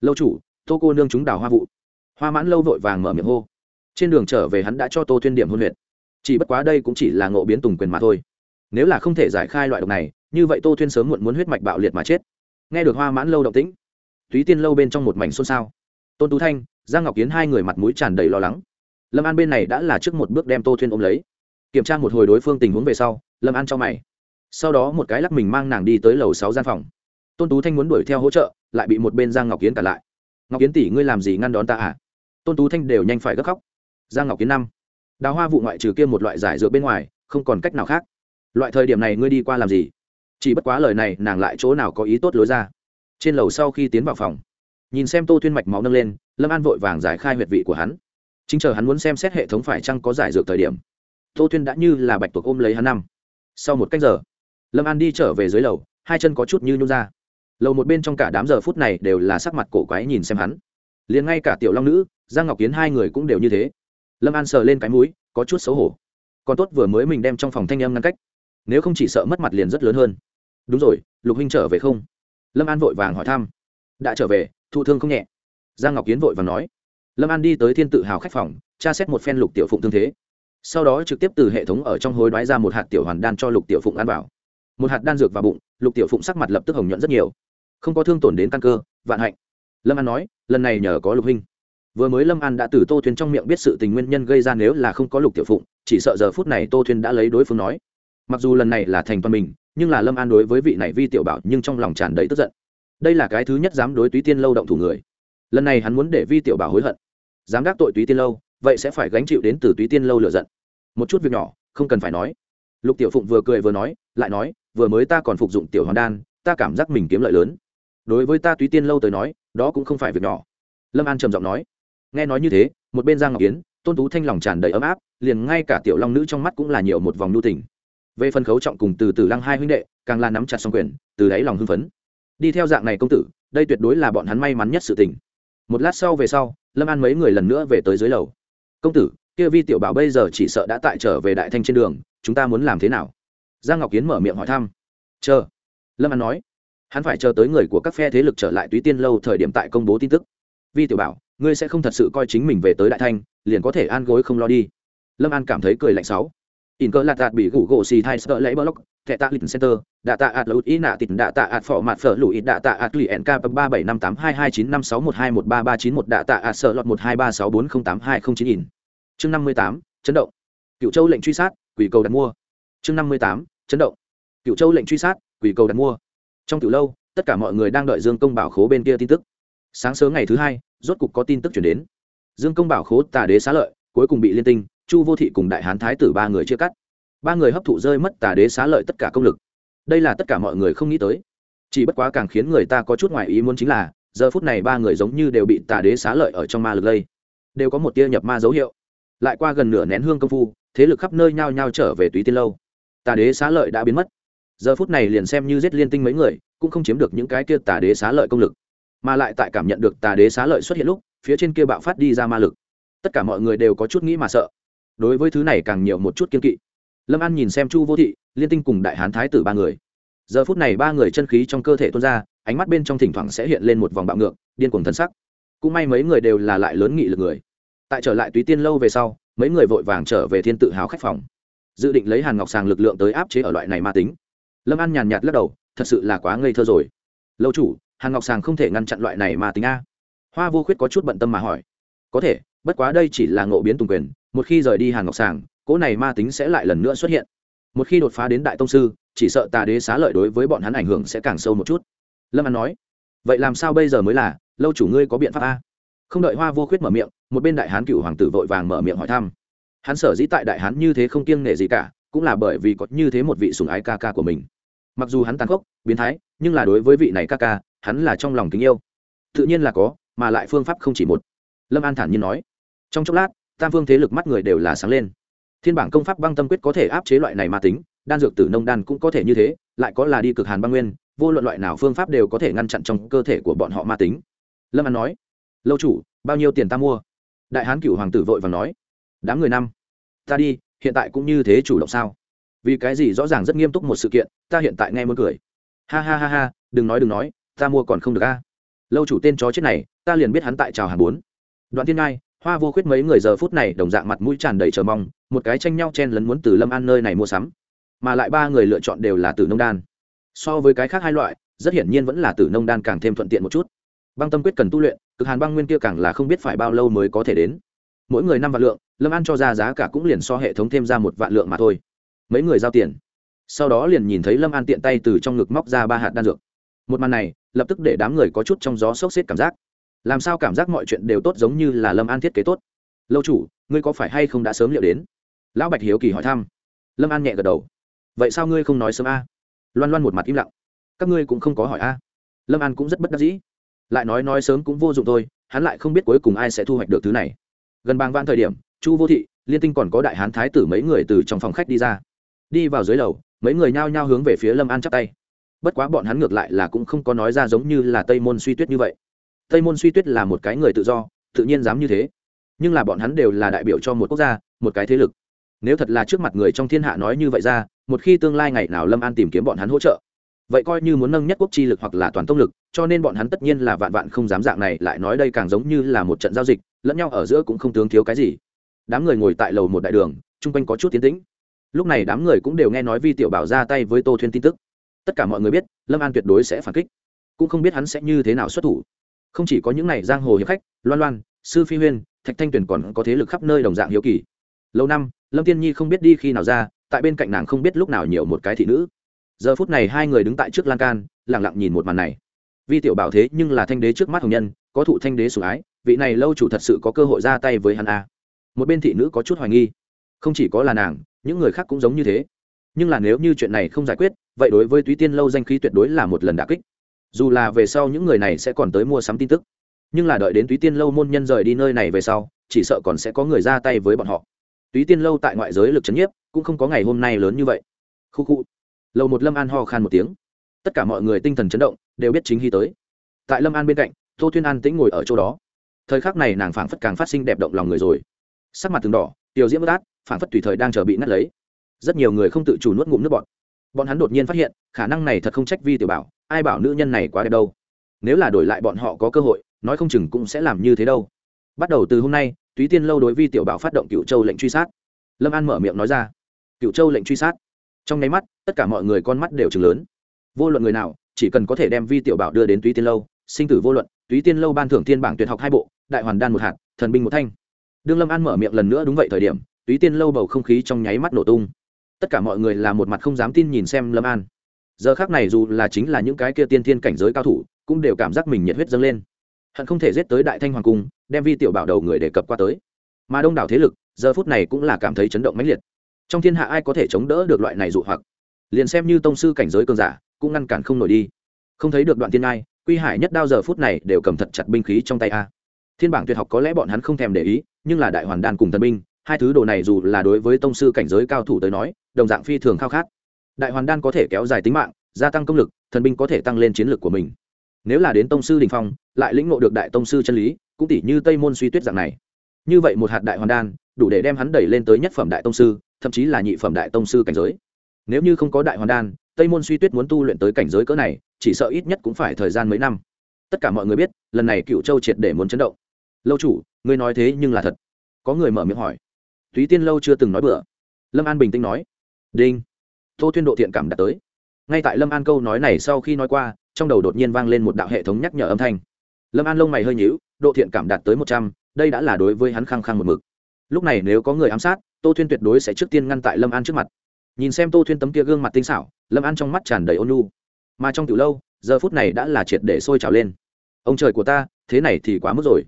Lâu chủ, tô cô nương chúng đào hoa vụ. Hoa mãn lâu vội vàng mở miệng hô. Trên đường trở về hắn đã cho tô thuyên điểm hôn huyện chỉ bất quá đây cũng chỉ là ngộ biến tùng quyền mà thôi. Nếu là không thể giải khai loại độc này, như vậy tô thuyên sớm muộn muốn huyết mạch bạo liệt mà chết. Nghe được hoa mãn lâu động tĩnh túy tiên lâu bên trong một mảnh xôn xao. Tôn tú thanh, giang ngọc kiến hai người mặt mũi tràn đầy lo lắng lâm an bên này đã là trước một bước đem tô thuyên ôm lấy. Kiểm tra một hồi đối phương tình huống về sau, lâm an cho mày. Sau đó một cái lắc mình mang nàng đi tới lầu sáu gian phòng. Tôn tú thanh muốn đuổi theo hỗ trợ, lại bị một bên giang ngọc kiến cản lại. Ngọc kiến tỷ, ngươi làm gì ngăn đón ta à? Tôn tú thanh đều nhanh phải gấp khóc. Giang ngọc kiến năm. Đào hoa vụ ngoại trừ kia một loại giải dựa bên ngoài, không còn cách nào khác. Loại thời điểm này ngươi đi qua làm gì? Chỉ bất quá lời này nàng lại chỗ nào có ý tốt lối ra. Trên lầu sau khi tiến vào phòng, nhìn xem tô thuyên mạch máu nâng lên, lâm an vội vàng giải khai huyệt vị của hắn chính chờ hắn muốn xem xét hệ thống phải chăng có giải dược thời điểm, tô thuyên đã như là bạch tuộc ôm lấy hắn năm. Sau một cách giờ, lâm an đi trở về dưới lầu, hai chân có chút như nhung ra. Lầu một bên trong cả đám giờ phút này đều là sắc mặt cổ quái nhìn xem hắn. Liền ngay cả tiểu long nữ, giang ngọc kiến hai người cũng đều như thế. Lâm an sờ lên cái mũi, có chút xấu hổ. Còn tốt vừa mới mình đem trong phòng thanh âm ngăn cách. Nếu không chỉ sợ mất mặt liền rất lớn hơn. Đúng rồi, lục huynh trở về không? Lâm an vội vàng hỏi thăm. Đã trở về, thụ thương không nhẹ. Giang ngọc kiến vội vàng nói lâm an đi tới thiên tự hào khách phòng, tra xét một phen lục tiểu phụng thương thế. Sau đó trực tiếp từ hệ thống ở trong hối đoái ra một hạt tiểu hoàn đan cho lục tiểu phụng ăn vào. Một hạt đan dược vào bụng, lục tiểu phụng sắc mặt lập tức hồng nhuận rất nhiều. Không có thương tổn đến căn cơ, vạn hạnh. Lâm an nói, lần này nhờ có lục huynh. Vừa mới lâm an đã từ tô thuyền trong miệng biết sự tình nguyên nhân gây ra nếu là không có lục tiểu phụng, chỉ sợ giờ phút này tô thuyền đã lấy đối phương nói. Mặc dù lần này là thành toàn mình, nhưng là lâm an đối với vị này vi tiểu bảo nhưng trong lòng tràn đầy tức giận. Đây là cái thứ nhất dám đối túy tiên lâu động thủ người. Lần này hắn muốn để vi tiểu bảo hối hận dám đắc tội túy tiên lâu, vậy sẽ phải gánh chịu đến từ túy tiên lâu lựa giận. Một chút việc nhỏ, không cần phải nói. Lục tiểu phụng vừa cười vừa nói, lại nói, vừa mới ta còn phục dụng tiểu hoàn đan, ta cảm giác mình kiếm lợi lớn. Đối với ta túy tiên lâu tới nói, đó cũng không phải việc nhỏ. Lâm an trầm giọng nói. Nghe nói như thế, một bên giang ngọc yến, tôn tú thanh lòng tràn đầy ấm áp, liền ngay cả tiểu long nữ trong mắt cũng là nhiều một vòng nhu tình. Về phần khấu trọng cùng từ từ lăng hai huynh đệ, càng là nắm chặt xong quyền, từ đáy lòng hưng phấn. Đi theo dạng này công tử, đây tuyệt đối là bọn hắn may mắn nhất sự tình. Một lát sau về sau lâm an mấy người lần nữa về tới dưới lầu. Công tử, kia vi tiểu bảo bây giờ chỉ sợ đã tại trở về đại thanh trên đường, chúng ta muốn làm thế nào? Giang ngọc kiến mở miệng hỏi thăm. Chờ. Lâm an nói. Hắn phải chờ tới người của các phe thế lực trở lại túy tiên lâu thời điểm tại công bố tin tức. Vi tiểu bảo, ngươi sẽ không thật sự coi chính mình về tới đại thanh, liền có thể an gối không lo đi. Lâm an cảm thấy cười lạnh sáu. In cơ lạt đạt bị gủ gỗ xì thai sợ lấy block thẻ tạ lịch center, đạ tạ ạt lụt ý nạ tịt, đạ tạ ạt phỏ mặt phở lụi, đạ tạ ạt lụy nk ba bảy năm tám hai hai chín năm sáu một hai một ba ba chín một, đạ tạ ạt sợ lọt một hai ba sáu bốn không tám hai không chín nghìn. chương năm mươi tám, chấn động. Cựu châu lệnh truy sát, quỷ cầu đặt mua. Chương năm mươi tám, chấn động. Cựu châu lệnh truy sát, quỷ cầu đặt mua. Trong tiểu lâu, tất cả mọi người đang đợi dương công bảo khố bên kia tin tức. Sáng sớm ngày thứ hai, rốt cục có tin tức chuyển đến. Dương công bảo khố tà đế xá lợi, cuối cùng bị liên tinh, chu vô thị cùng đại hán thái tử ba người chia cắt ba người hấp thụ rơi mất tà đế xá lợi tất cả công lực. Đây là tất cả mọi người không nghĩ tới. Chỉ bất quá càng khiến người ta có chút ngoài ý muốn chính là, giờ phút này ba người giống như đều bị tà đế xá lợi ở trong ma lực lây. Đều có một tia nhập ma dấu hiệu. Lại qua gần nửa nén hương công phu, thế lực khắp nơi nhao nhao trở về túy tiên lâu. Tà đế xá lợi đã biến mất. Giờ phút này liền xem như giết liên tinh mấy người, cũng không chiếm được những cái kia tà đế xá lợi công lực. Mà lại tại cảm nhận được tà đế xá lợi xuất hiện lúc, phía trên kia bạo phát đi ra ma lực. Tất cả mọi người đều có chút nghĩ mà sợ. Đối với thứ này càng nhiều một chút kiên kỵ lâm an nhìn xem chu vô thị, liên tinh cùng đại hán thái tử ba người. Giờ phút này ba người chân khí trong cơ thể tuôn ra, ánh mắt bên trong thỉnh thoảng sẽ hiện lên một vòng bạo ngược, điên cuồng thân sắc. Cũng may mấy người đều là lại lớn nghị lực người. Tại trở lại túy tiên lâu về sau, mấy người vội vàng trở về thiên tự hào khách phòng. Dự định lấy hàn ngọc sàng lực lượng tới áp chế ở loại này ma tính. Lâm an nhàn nhạt lắc đầu, thật sự là quá ngây thơ rồi. Lâu chủ, hàn ngọc sàng không thể ngăn chặn loại này ma tính a? Hoa vô khuyết có chút bận tâm mà hỏi. Có thể, bất quá đây chỉ là ngộ biến tùng quyền, một khi rời đi hàn ngọc sàng cỗ này ma tính sẽ lại lần nữa xuất hiện. Một khi đột phá đến đại tông sư, chỉ sợ tà đế xá lợi đối với bọn hắn ảnh hưởng sẽ càng sâu một chút. Lâm an nói. Vậy làm sao bây giờ mới là, lâu chủ ngươi có biện pháp a? Không đợi hoa vô khuyết mở miệng, một bên đại hán cựu hoàng tử vội vàng mở miệng hỏi thăm. Hắn sở dĩ tại đại hán như thế không kiêng nể gì cả, cũng là bởi vì có như thế một vị sùng ái ca ca của mình. Mặc dù hắn tàn khốc, biến thái, nhưng là đối với vị này ca ca, hắn là trong lòng tình yêu. Tự nhiên là có, mà lại phương pháp không chỉ một. Lâm an thản nhiên nói. Trong chốc lát, tam phương thế lực mắt người đều là sáng lên thiên bảng công pháp băng tâm quyết có thể áp chế loại này ma tính, đan dược tử nông đan cũng có thể như thế, lại có là đi cực hàn băng nguyên, vô luận loại nào phương pháp đều có thể ngăn chặn trong cơ thể của bọn họ ma tính. Lâm an nói, lâu chủ, bao nhiêu tiền ta mua? Đại hán cựu hoàng tử vội và nói, đám người năm, ta đi, hiện tại cũng như thế chủ động sao? Vì cái gì rõ ràng rất nghiêm túc một sự kiện, ta hiện tại nghe muốn cười. Ha ha ha ha, đừng nói đừng nói, ta mua còn không được a. Lâu chủ tên chó chết này, ta liền biết hắn tại chào hàng bốn. Đoạn thiên ngai hoa vô khuyết mấy người giờ phút này đồng dạng mặt mũi tràn đầy chờ mong, một cái tranh nhau chen lấn muốn từ lâm an nơi này mua sắm. Mà lại ba người lựa chọn đều là từ nông đan. So với cái khác hai loại, rất hiển nhiên vẫn là từ nông đan càng thêm thuận tiện một chút. Băng tâm quyết cần tu luyện, cực hàn băng nguyên kia càng là không biết phải bao lâu mới có thể đến. Mỗi người năm vạn lượng, lâm an cho ra giá cả cũng liền so hệ thống thêm ra một vạn lượng mà thôi. Mấy người giao tiền. Sau đó liền nhìn thấy lâm an tiện tay từ trong ngực móc ra ba hạt đan dược. Một màn này, lập tức để đám người có chút trong gió sốc xếp cảm giác làm sao cảm giác mọi chuyện đều tốt giống như là lâm an thiết kế tốt? Lâu chủ, ngươi có phải hay không đã sớm liệu đến? Lão bạch hiếu kỳ hỏi thăm. Lâm an nhẹ gật đầu. Vậy sao ngươi không nói sớm a? Loan loan một mặt im lặng. Các ngươi cũng không có hỏi a. Lâm an cũng rất bất đắc dĩ. Lại nói nói sớm cũng vô dụng thôi, hắn lại không biết cuối cùng ai sẽ thu hoạch được thứ này. Gần bàng van thời điểm, chu vô thị, liên tinh còn có đại hán thái tử mấy người từ trong phòng khách đi ra. Đi vào dưới lầu, mấy người nhao nhao hướng về phía lâm an chắp tay. Bất quá bọn hắn ngược lại là cũng không có nói ra giống như là tây môn suy tuyết như vậy tây môn suy tuyết là một cái người tự do, tự nhiên dám như thế. Nhưng là bọn hắn đều là đại biểu cho một quốc gia, một cái thế lực. Nếu thật là trước mặt người trong thiên hạ nói như vậy ra, một khi tương lai ngày nào lâm an tìm kiếm bọn hắn hỗ trợ, vậy coi như muốn nâng nhất quốc chi lực hoặc là toàn tông lực, cho nên bọn hắn tất nhiên là vạn vạn không dám dạng này, lại nói đây càng giống như là một trận giao dịch, lẫn nhau ở giữa cũng không tướng thiếu cái gì. Đám người ngồi tại lầu một đại đường, chung quanh có chút tiến tĩnh. Lúc này đám người cũng đều nghe nói vi tiểu bảo ra tay với tô thuyên tin tức. Tất cả mọi người biết, lâm an tuyệt đối sẽ phản kích. Cũng không biết hắn sẽ như thế nào xuất thủ không chỉ có những này giang hồ hiệp khách, loan loan, sư phi huyên, thạch thanh tuyền còn có thế lực khắp nơi đồng dạng hiếu kỳ. Lâu năm, lâm tiên nhi không biết đi khi nào ra, tại bên cạnh nàng không biết lúc nào nhiều một cái thị nữ. Giờ phút này hai người đứng tại trước lan can lẳng lặng nhìn một màn này. Vi tiểu bảo thế nhưng là thanh đế trước mắt hồng nhân, có thụ thanh đế sủng ái, vị này lâu chủ thật sự có cơ hội ra tay với hắn à? một bên thị nữ có chút hoài nghi. Không chỉ có là nàng, những người khác cũng giống như thế. Nhưng là nếu như chuyện này không giải quyết, vậy đối với túy tiên lâu danh khí tuyệt đối là một lần đà kích dù là về sau những người này sẽ còn tới mua sắm tin tức, nhưng là đợi đến túy tiên lâu môn nhân rời đi nơi này về sau, chỉ sợ còn sẽ có người ra tay với bọn họ. Túy tiên lâu tại ngoại giới lực c nhiếp, cũng không có ngày hôm nay lớn như vậy. Khu khu. Lâu một lâm an ho khan một tiếng. Tất cả mọi người tinh thần chấn động, đều biết chính hy tới. Tại lâm an bên cạnh, tô thuyên an tĩnh ngồi ở chỗ đó. Thời khắc này nàng phảng phất càng phát sinh đẹp động lòng người rồi. Sắc mặt từng đỏ, tiểu diễm bất át, phảng phất tùy thời đang chờ bị ngắt lấy. Rất nhiều người không tự chủ nuốt ngụm nước bọt bọn hắn đột nhiên phát hiện, khả năng này thật không trách vi tiểu bảo, ai bảo nữ nhân này quá đẹp đâu. Nếu là đổi lại bọn họ có cơ hội, nói không chừng cũng sẽ làm như thế đâu. Bắt đầu từ hôm nay, túy tiên lâu đối vi tiểu bảo phát động cựu châu lệnh truy sát. Lâm an mở miệng nói ra cựu châu lệnh truy sát. Trong nháy mắt, tất cả mọi người con mắt đều chừng lớn. Vô luận người nào, chỉ cần có thể đem vi tiểu bảo đưa đến túy tiên lâu, sinh tử vô luận, túy tiên lâu ban thưởng thiên bảng tuyệt học hai bộ, đại hoàn đan một hạt, thần binh một thanh. Đương lâm an mở miệng lần nữa đúng vậy thời điểm, túy tiên lâu bầu không khí trong nháy mắt nổ tung tất cả mọi người là một mặt không dám tin nhìn xem lâm an. Giờ khác này dù là chính là những cái kia tiên thiên cảnh giới cao thủ, cũng đều cảm giác mình nhiệt huyết dâng lên. Hận không thể giết tới đại thanh hoàng cung, đem vi tiểu bảo đầu người đề cập qua tới. Mà đông đảo thế lực, giờ phút này cũng là cảm thấy chấn động mãnh liệt. Trong thiên hạ ai có thể chống đỡ được loại này dụ hoặc? Liền xem như tông sư cảnh giới cường giả, cũng ngăn cản không nổi đi. Không thấy được đoạn tiên ai, quy hải nhất đao giờ phút này đều cầm thật chặt binh khí trong tay a. Thiên bảng tuyệt học có lẽ bọn hắn không thèm để ý, nhưng là đại hoàn đan cùng thần binh hai thứ đồ này dù là đối với tông sư cảnh giới cao thủ tới nói, đồng dạng phi thường khao khát. Đại hoàn đan có thể kéo dài tính mạng, gia tăng công lực, thần binh có thể tăng lên chiến lược của mình. Nếu là đến tông sư đình phong, lại lĩnh ngộ được đại tông sư chân lý, cũng tỷ như tây môn suy tuyết dạng này. Như vậy một hạt đại hoàn đan, đủ để đem hắn đẩy lên tới nhất phẩm đại tông sư, thậm chí là nhị phẩm đại tông sư cảnh giới. Nếu như không có đại hoàn đan, tây môn suy tuyết muốn tu luyện tới cảnh giới cỡ này, chỉ sợ ít nhất cũng phải thời gian mấy năm. Tất cả mọi người biết, lần này cựu châu triệt để muốn chấn động. Lâu chủ, ngươi nói thế nhưng là thật. Có người mở miệng hỏi túy tiên lâu chưa từng nói bừa. Lâm an bình tĩnh nói, đinh. Tô tuyên độ thiện cảm đạt tới. Ngay tại lâm an câu nói này sau khi nói qua, trong đầu đột nhiên vang lên một đạo hệ thống nhắc nhở âm thanh. Lâm an lông mày hơi nhíu, độ thiện cảm đạt tới một trăm, đây đã là đối với hắn khăng khăng một mực. Lúc này nếu có người ám sát, tô thuyên tuyệt đối sẽ trước tiên ngăn tại lâm an trước mặt. Nhìn xem tô thuyên tấm kia gương mặt tinh xảo, lâm an trong mắt tràn đầy ôn lu mà trong từ lâu, giờ phút này đã là triệt để sôi trào lên. Ông trời của ta, thế này thì quá mức rồi.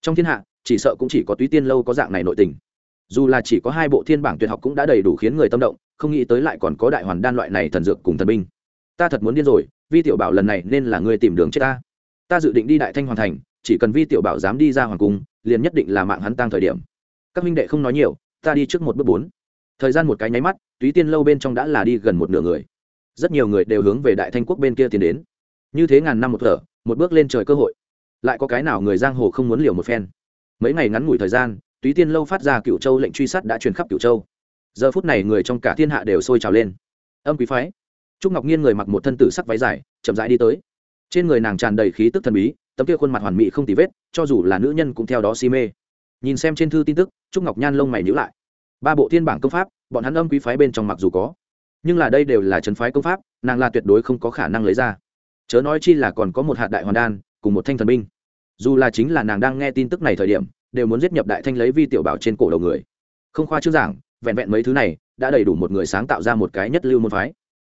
Trong thiên hạ, chỉ sợ cũng chỉ có túy tiên lâu có dạng này nội tình dù là chỉ có hai bộ thiên bảng tuyệt học cũng đã đầy đủ khiến người tâm động, không nghĩ tới lại còn có đại hoàn đan loại này thần dược cùng thần binh. Ta thật muốn điên rồi, vi tiểu bảo lần này nên là người tìm đường chết ta. Ta dự định đi đại thanh hoàn thành, chỉ cần vi tiểu bảo dám đi ra hoàng cung, liền nhất định là mạng hắn tăng thời điểm. Các minh đệ không nói nhiều, ta đi trước một bước bốn. Thời gian một cái nháy mắt, túy tiên lâu bên trong đã là đi gần một nửa người. Rất nhiều người đều hướng về đại thanh quốc bên kia tiến đến. Như thế ngàn năm một thở, một bước lên trời cơ hội. Lại có cái nào người giang hồ không muốn liều một phen? Mấy ngày ngắn ngủi thời gian túy tiên lâu phát ra cựu châu lệnh truy sát đã truyền khắp cựu châu. Giờ phút này người trong cả thiên hạ đều sôi trào lên. Âm quý phái. Trúc ngọc nhiên người mặc một thân tử sắc váy dài, chậm rãi đi tới. Trên người nàng tràn đầy khí tức thần bí, tấm kia khuôn mặt hoàn mỹ không tì vết, cho dù là nữ nhân cũng theo đó si mê. Nhìn xem trên thư tin tức, trúc ngọc nhan lông mày nhữ lại. Ba bộ thiên bảng công pháp, bọn hắn âm quý phái bên trong mặc dù có, nhưng là đây đều là trấn phái công pháp, nàng là tuyệt đối không có khả năng lấy ra. Chớ nói chi là còn có một hạt đại hoàn đan, cùng một thanh thần binh. Dù là chính là nàng đang nghe tin tức này thời điểm đều muốn giết nhập đại thanh lấy vi tiểu bảo trên cổ đầu người. Không khoa trước giảng, vẹn vẹn mấy thứ này, đã đầy đủ một người sáng tạo ra một cái nhất lưu môn phái.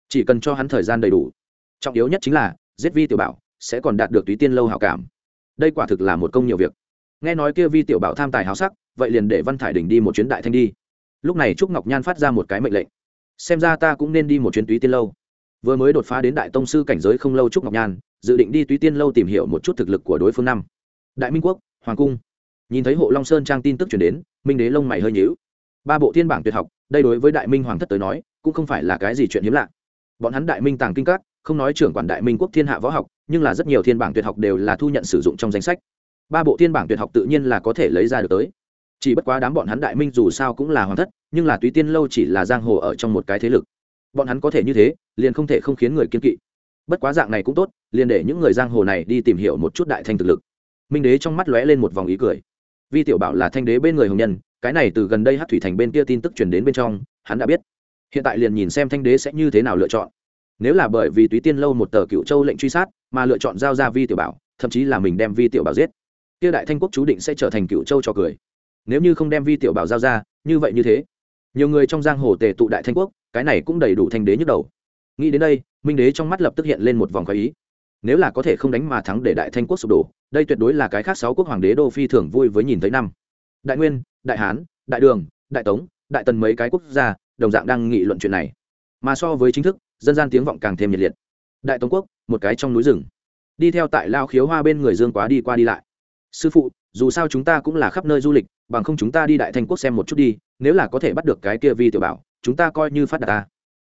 Chỉ cần cho hắn thời gian đầy đủ. Trọng yếu nhất chính là, giết vi tiểu bảo, sẽ còn đạt được túy tiên lâu hảo cảm. Đây quả thực là một công nhiều việc. Nghe nói kia vi tiểu bảo tham tài háo sắc, vậy liền để văn thải đình đi một chuyến đại thanh đi. Lúc này trúc ngọc nhan phát ra một cái mệnh lệnh. Xem ra ta cũng nên đi một chuyến túy tiên lâu. Vừa mới đột phá đến đại tông sư cảnh giới không lâu trúc ngọc nhan, dự định đi túy tiên lâu tìm hiểu một chút thực lực của đối phương năm. Đại minh quốc, hoàng cung nhìn thấy hộ long sơn trang tin tức chuyển đến minh đế lông mày hơi nhíu ba bộ thiên bảng tuyệt học đây đối với đại minh hoàng thất tới nói cũng không phải là cái gì chuyện hiếm lạ bọn hắn đại minh tàng kinh các không nói trưởng quản đại minh quốc thiên hạ võ học nhưng là rất nhiều thiên bảng tuyệt học đều là thu nhận sử dụng trong danh sách ba bộ thiên bảng tuyệt học tự nhiên là có thể lấy ra được tới chỉ bất quá đám bọn hắn đại minh dù sao cũng là hoàng thất nhưng là túy tiên lâu chỉ là giang hồ ở trong một cái thế lực bọn hắn có thể như thế liền không thể không khiến người kiên kỵ bất quá dạng này cũng tốt liền để những người giang hồ này đi tìm hiểu một chút đại thanh thực lực minh đế trong mắt lóe lên một vòng ý cười vi tiểu bảo là thanh đế bên người hồng nhân, cái này từ gần đây hát thủy thành bên kia tin tức truyền đến bên trong, hắn đã biết. Hiện tại liền nhìn xem thanh đế sẽ như thế nào lựa chọn. Nếu là bởi vì túy tiên lâu một tờ cựu châu lệnh truy sát, mà lựa chọn giao ra vi tiểu bảo, thậm chí là mình đem vi tiểu bảo giết, kia đại thanh quốc chú định sẽ trở thành cựu châu cho cười. Nếu như không đem vi tiểu bảo giao ra, như vậy như thế. Nhiều người trong giang hồ tề tụ đại thanh quốc, cái này cũng đầy đủ thanh đế nhức đầu. Nghĩ đến đây, minh đế trong mắt lập tức hiện lên một vòng khó ý nếu là có thể không đánh mà thắng để đại thanh quốc sụp đổ, đây tuyệt đối là cái khác sáu quốc hoàng đế đô phi thường vui với nhìn thấy năm. Đại nguyên, đại hán, đại đường, đại tống, đại tần mấy cái quốc gia, đồng dạng đang nghị luận chuyện này. Mà so với chính thức, dân gian tiếng vọng càng thêm nhiệt liệt. Đại tống quốc, một cái trong núi rừng. Đi theo tại lao khiếu hoa bên người dương quá đi qua đi lại. Sư phụ, dù sao chúng ta cũng là khắp nơi du lịch, bằng không chúng ta đi đại thanh quốc xem một chút đi, nếu là có thể bắt được cái kia vi tiểu bảo, chúng ta coi như phát đạt ta.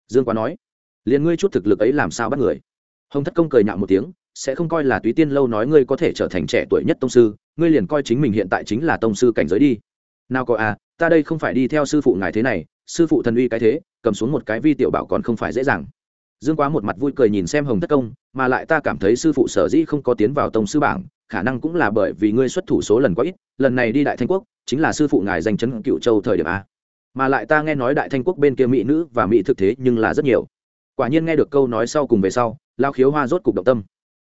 Dương quá nói. Liền ngươi chút thực lực ấy làm sao bắt người? Hồng thất công cười nhạo một tiếng, sẽ không coi là túy tiên lâu nói ngươi có thể trở thành trẻ tuổi nhất tông sư, ngươi liền coi chính mình hiện tại chính là tông sư cảnh giới đi. Nào có à ta đây không phải đi theo sư phụ ngài thế này, sư phụ thần uy cái thế, cầm xuống một cái vi tiểu bảo còn không phải dễ dàng. Dương quá một mặt vui cười nhìn xem hồng thất công, mà lại ta cảm thấy sư phụ sở dĩ không có tiến vào tông sư bảng, khả năng cũng là bởi vì ngươi xuất thủ số lần quá ít, lần này đi đại thanh quốc, chính là sư phụ ngài danh chấn cựu châu thời điểm a mà lại ta nghe nói đại thanh quốc bên kia mỹ nữ và mỹ thực thế nhưng là rất nhiều. Quả nhiên nghe được câu nói sau cùng về sau lao khiếu hoa rốt cục động tâm.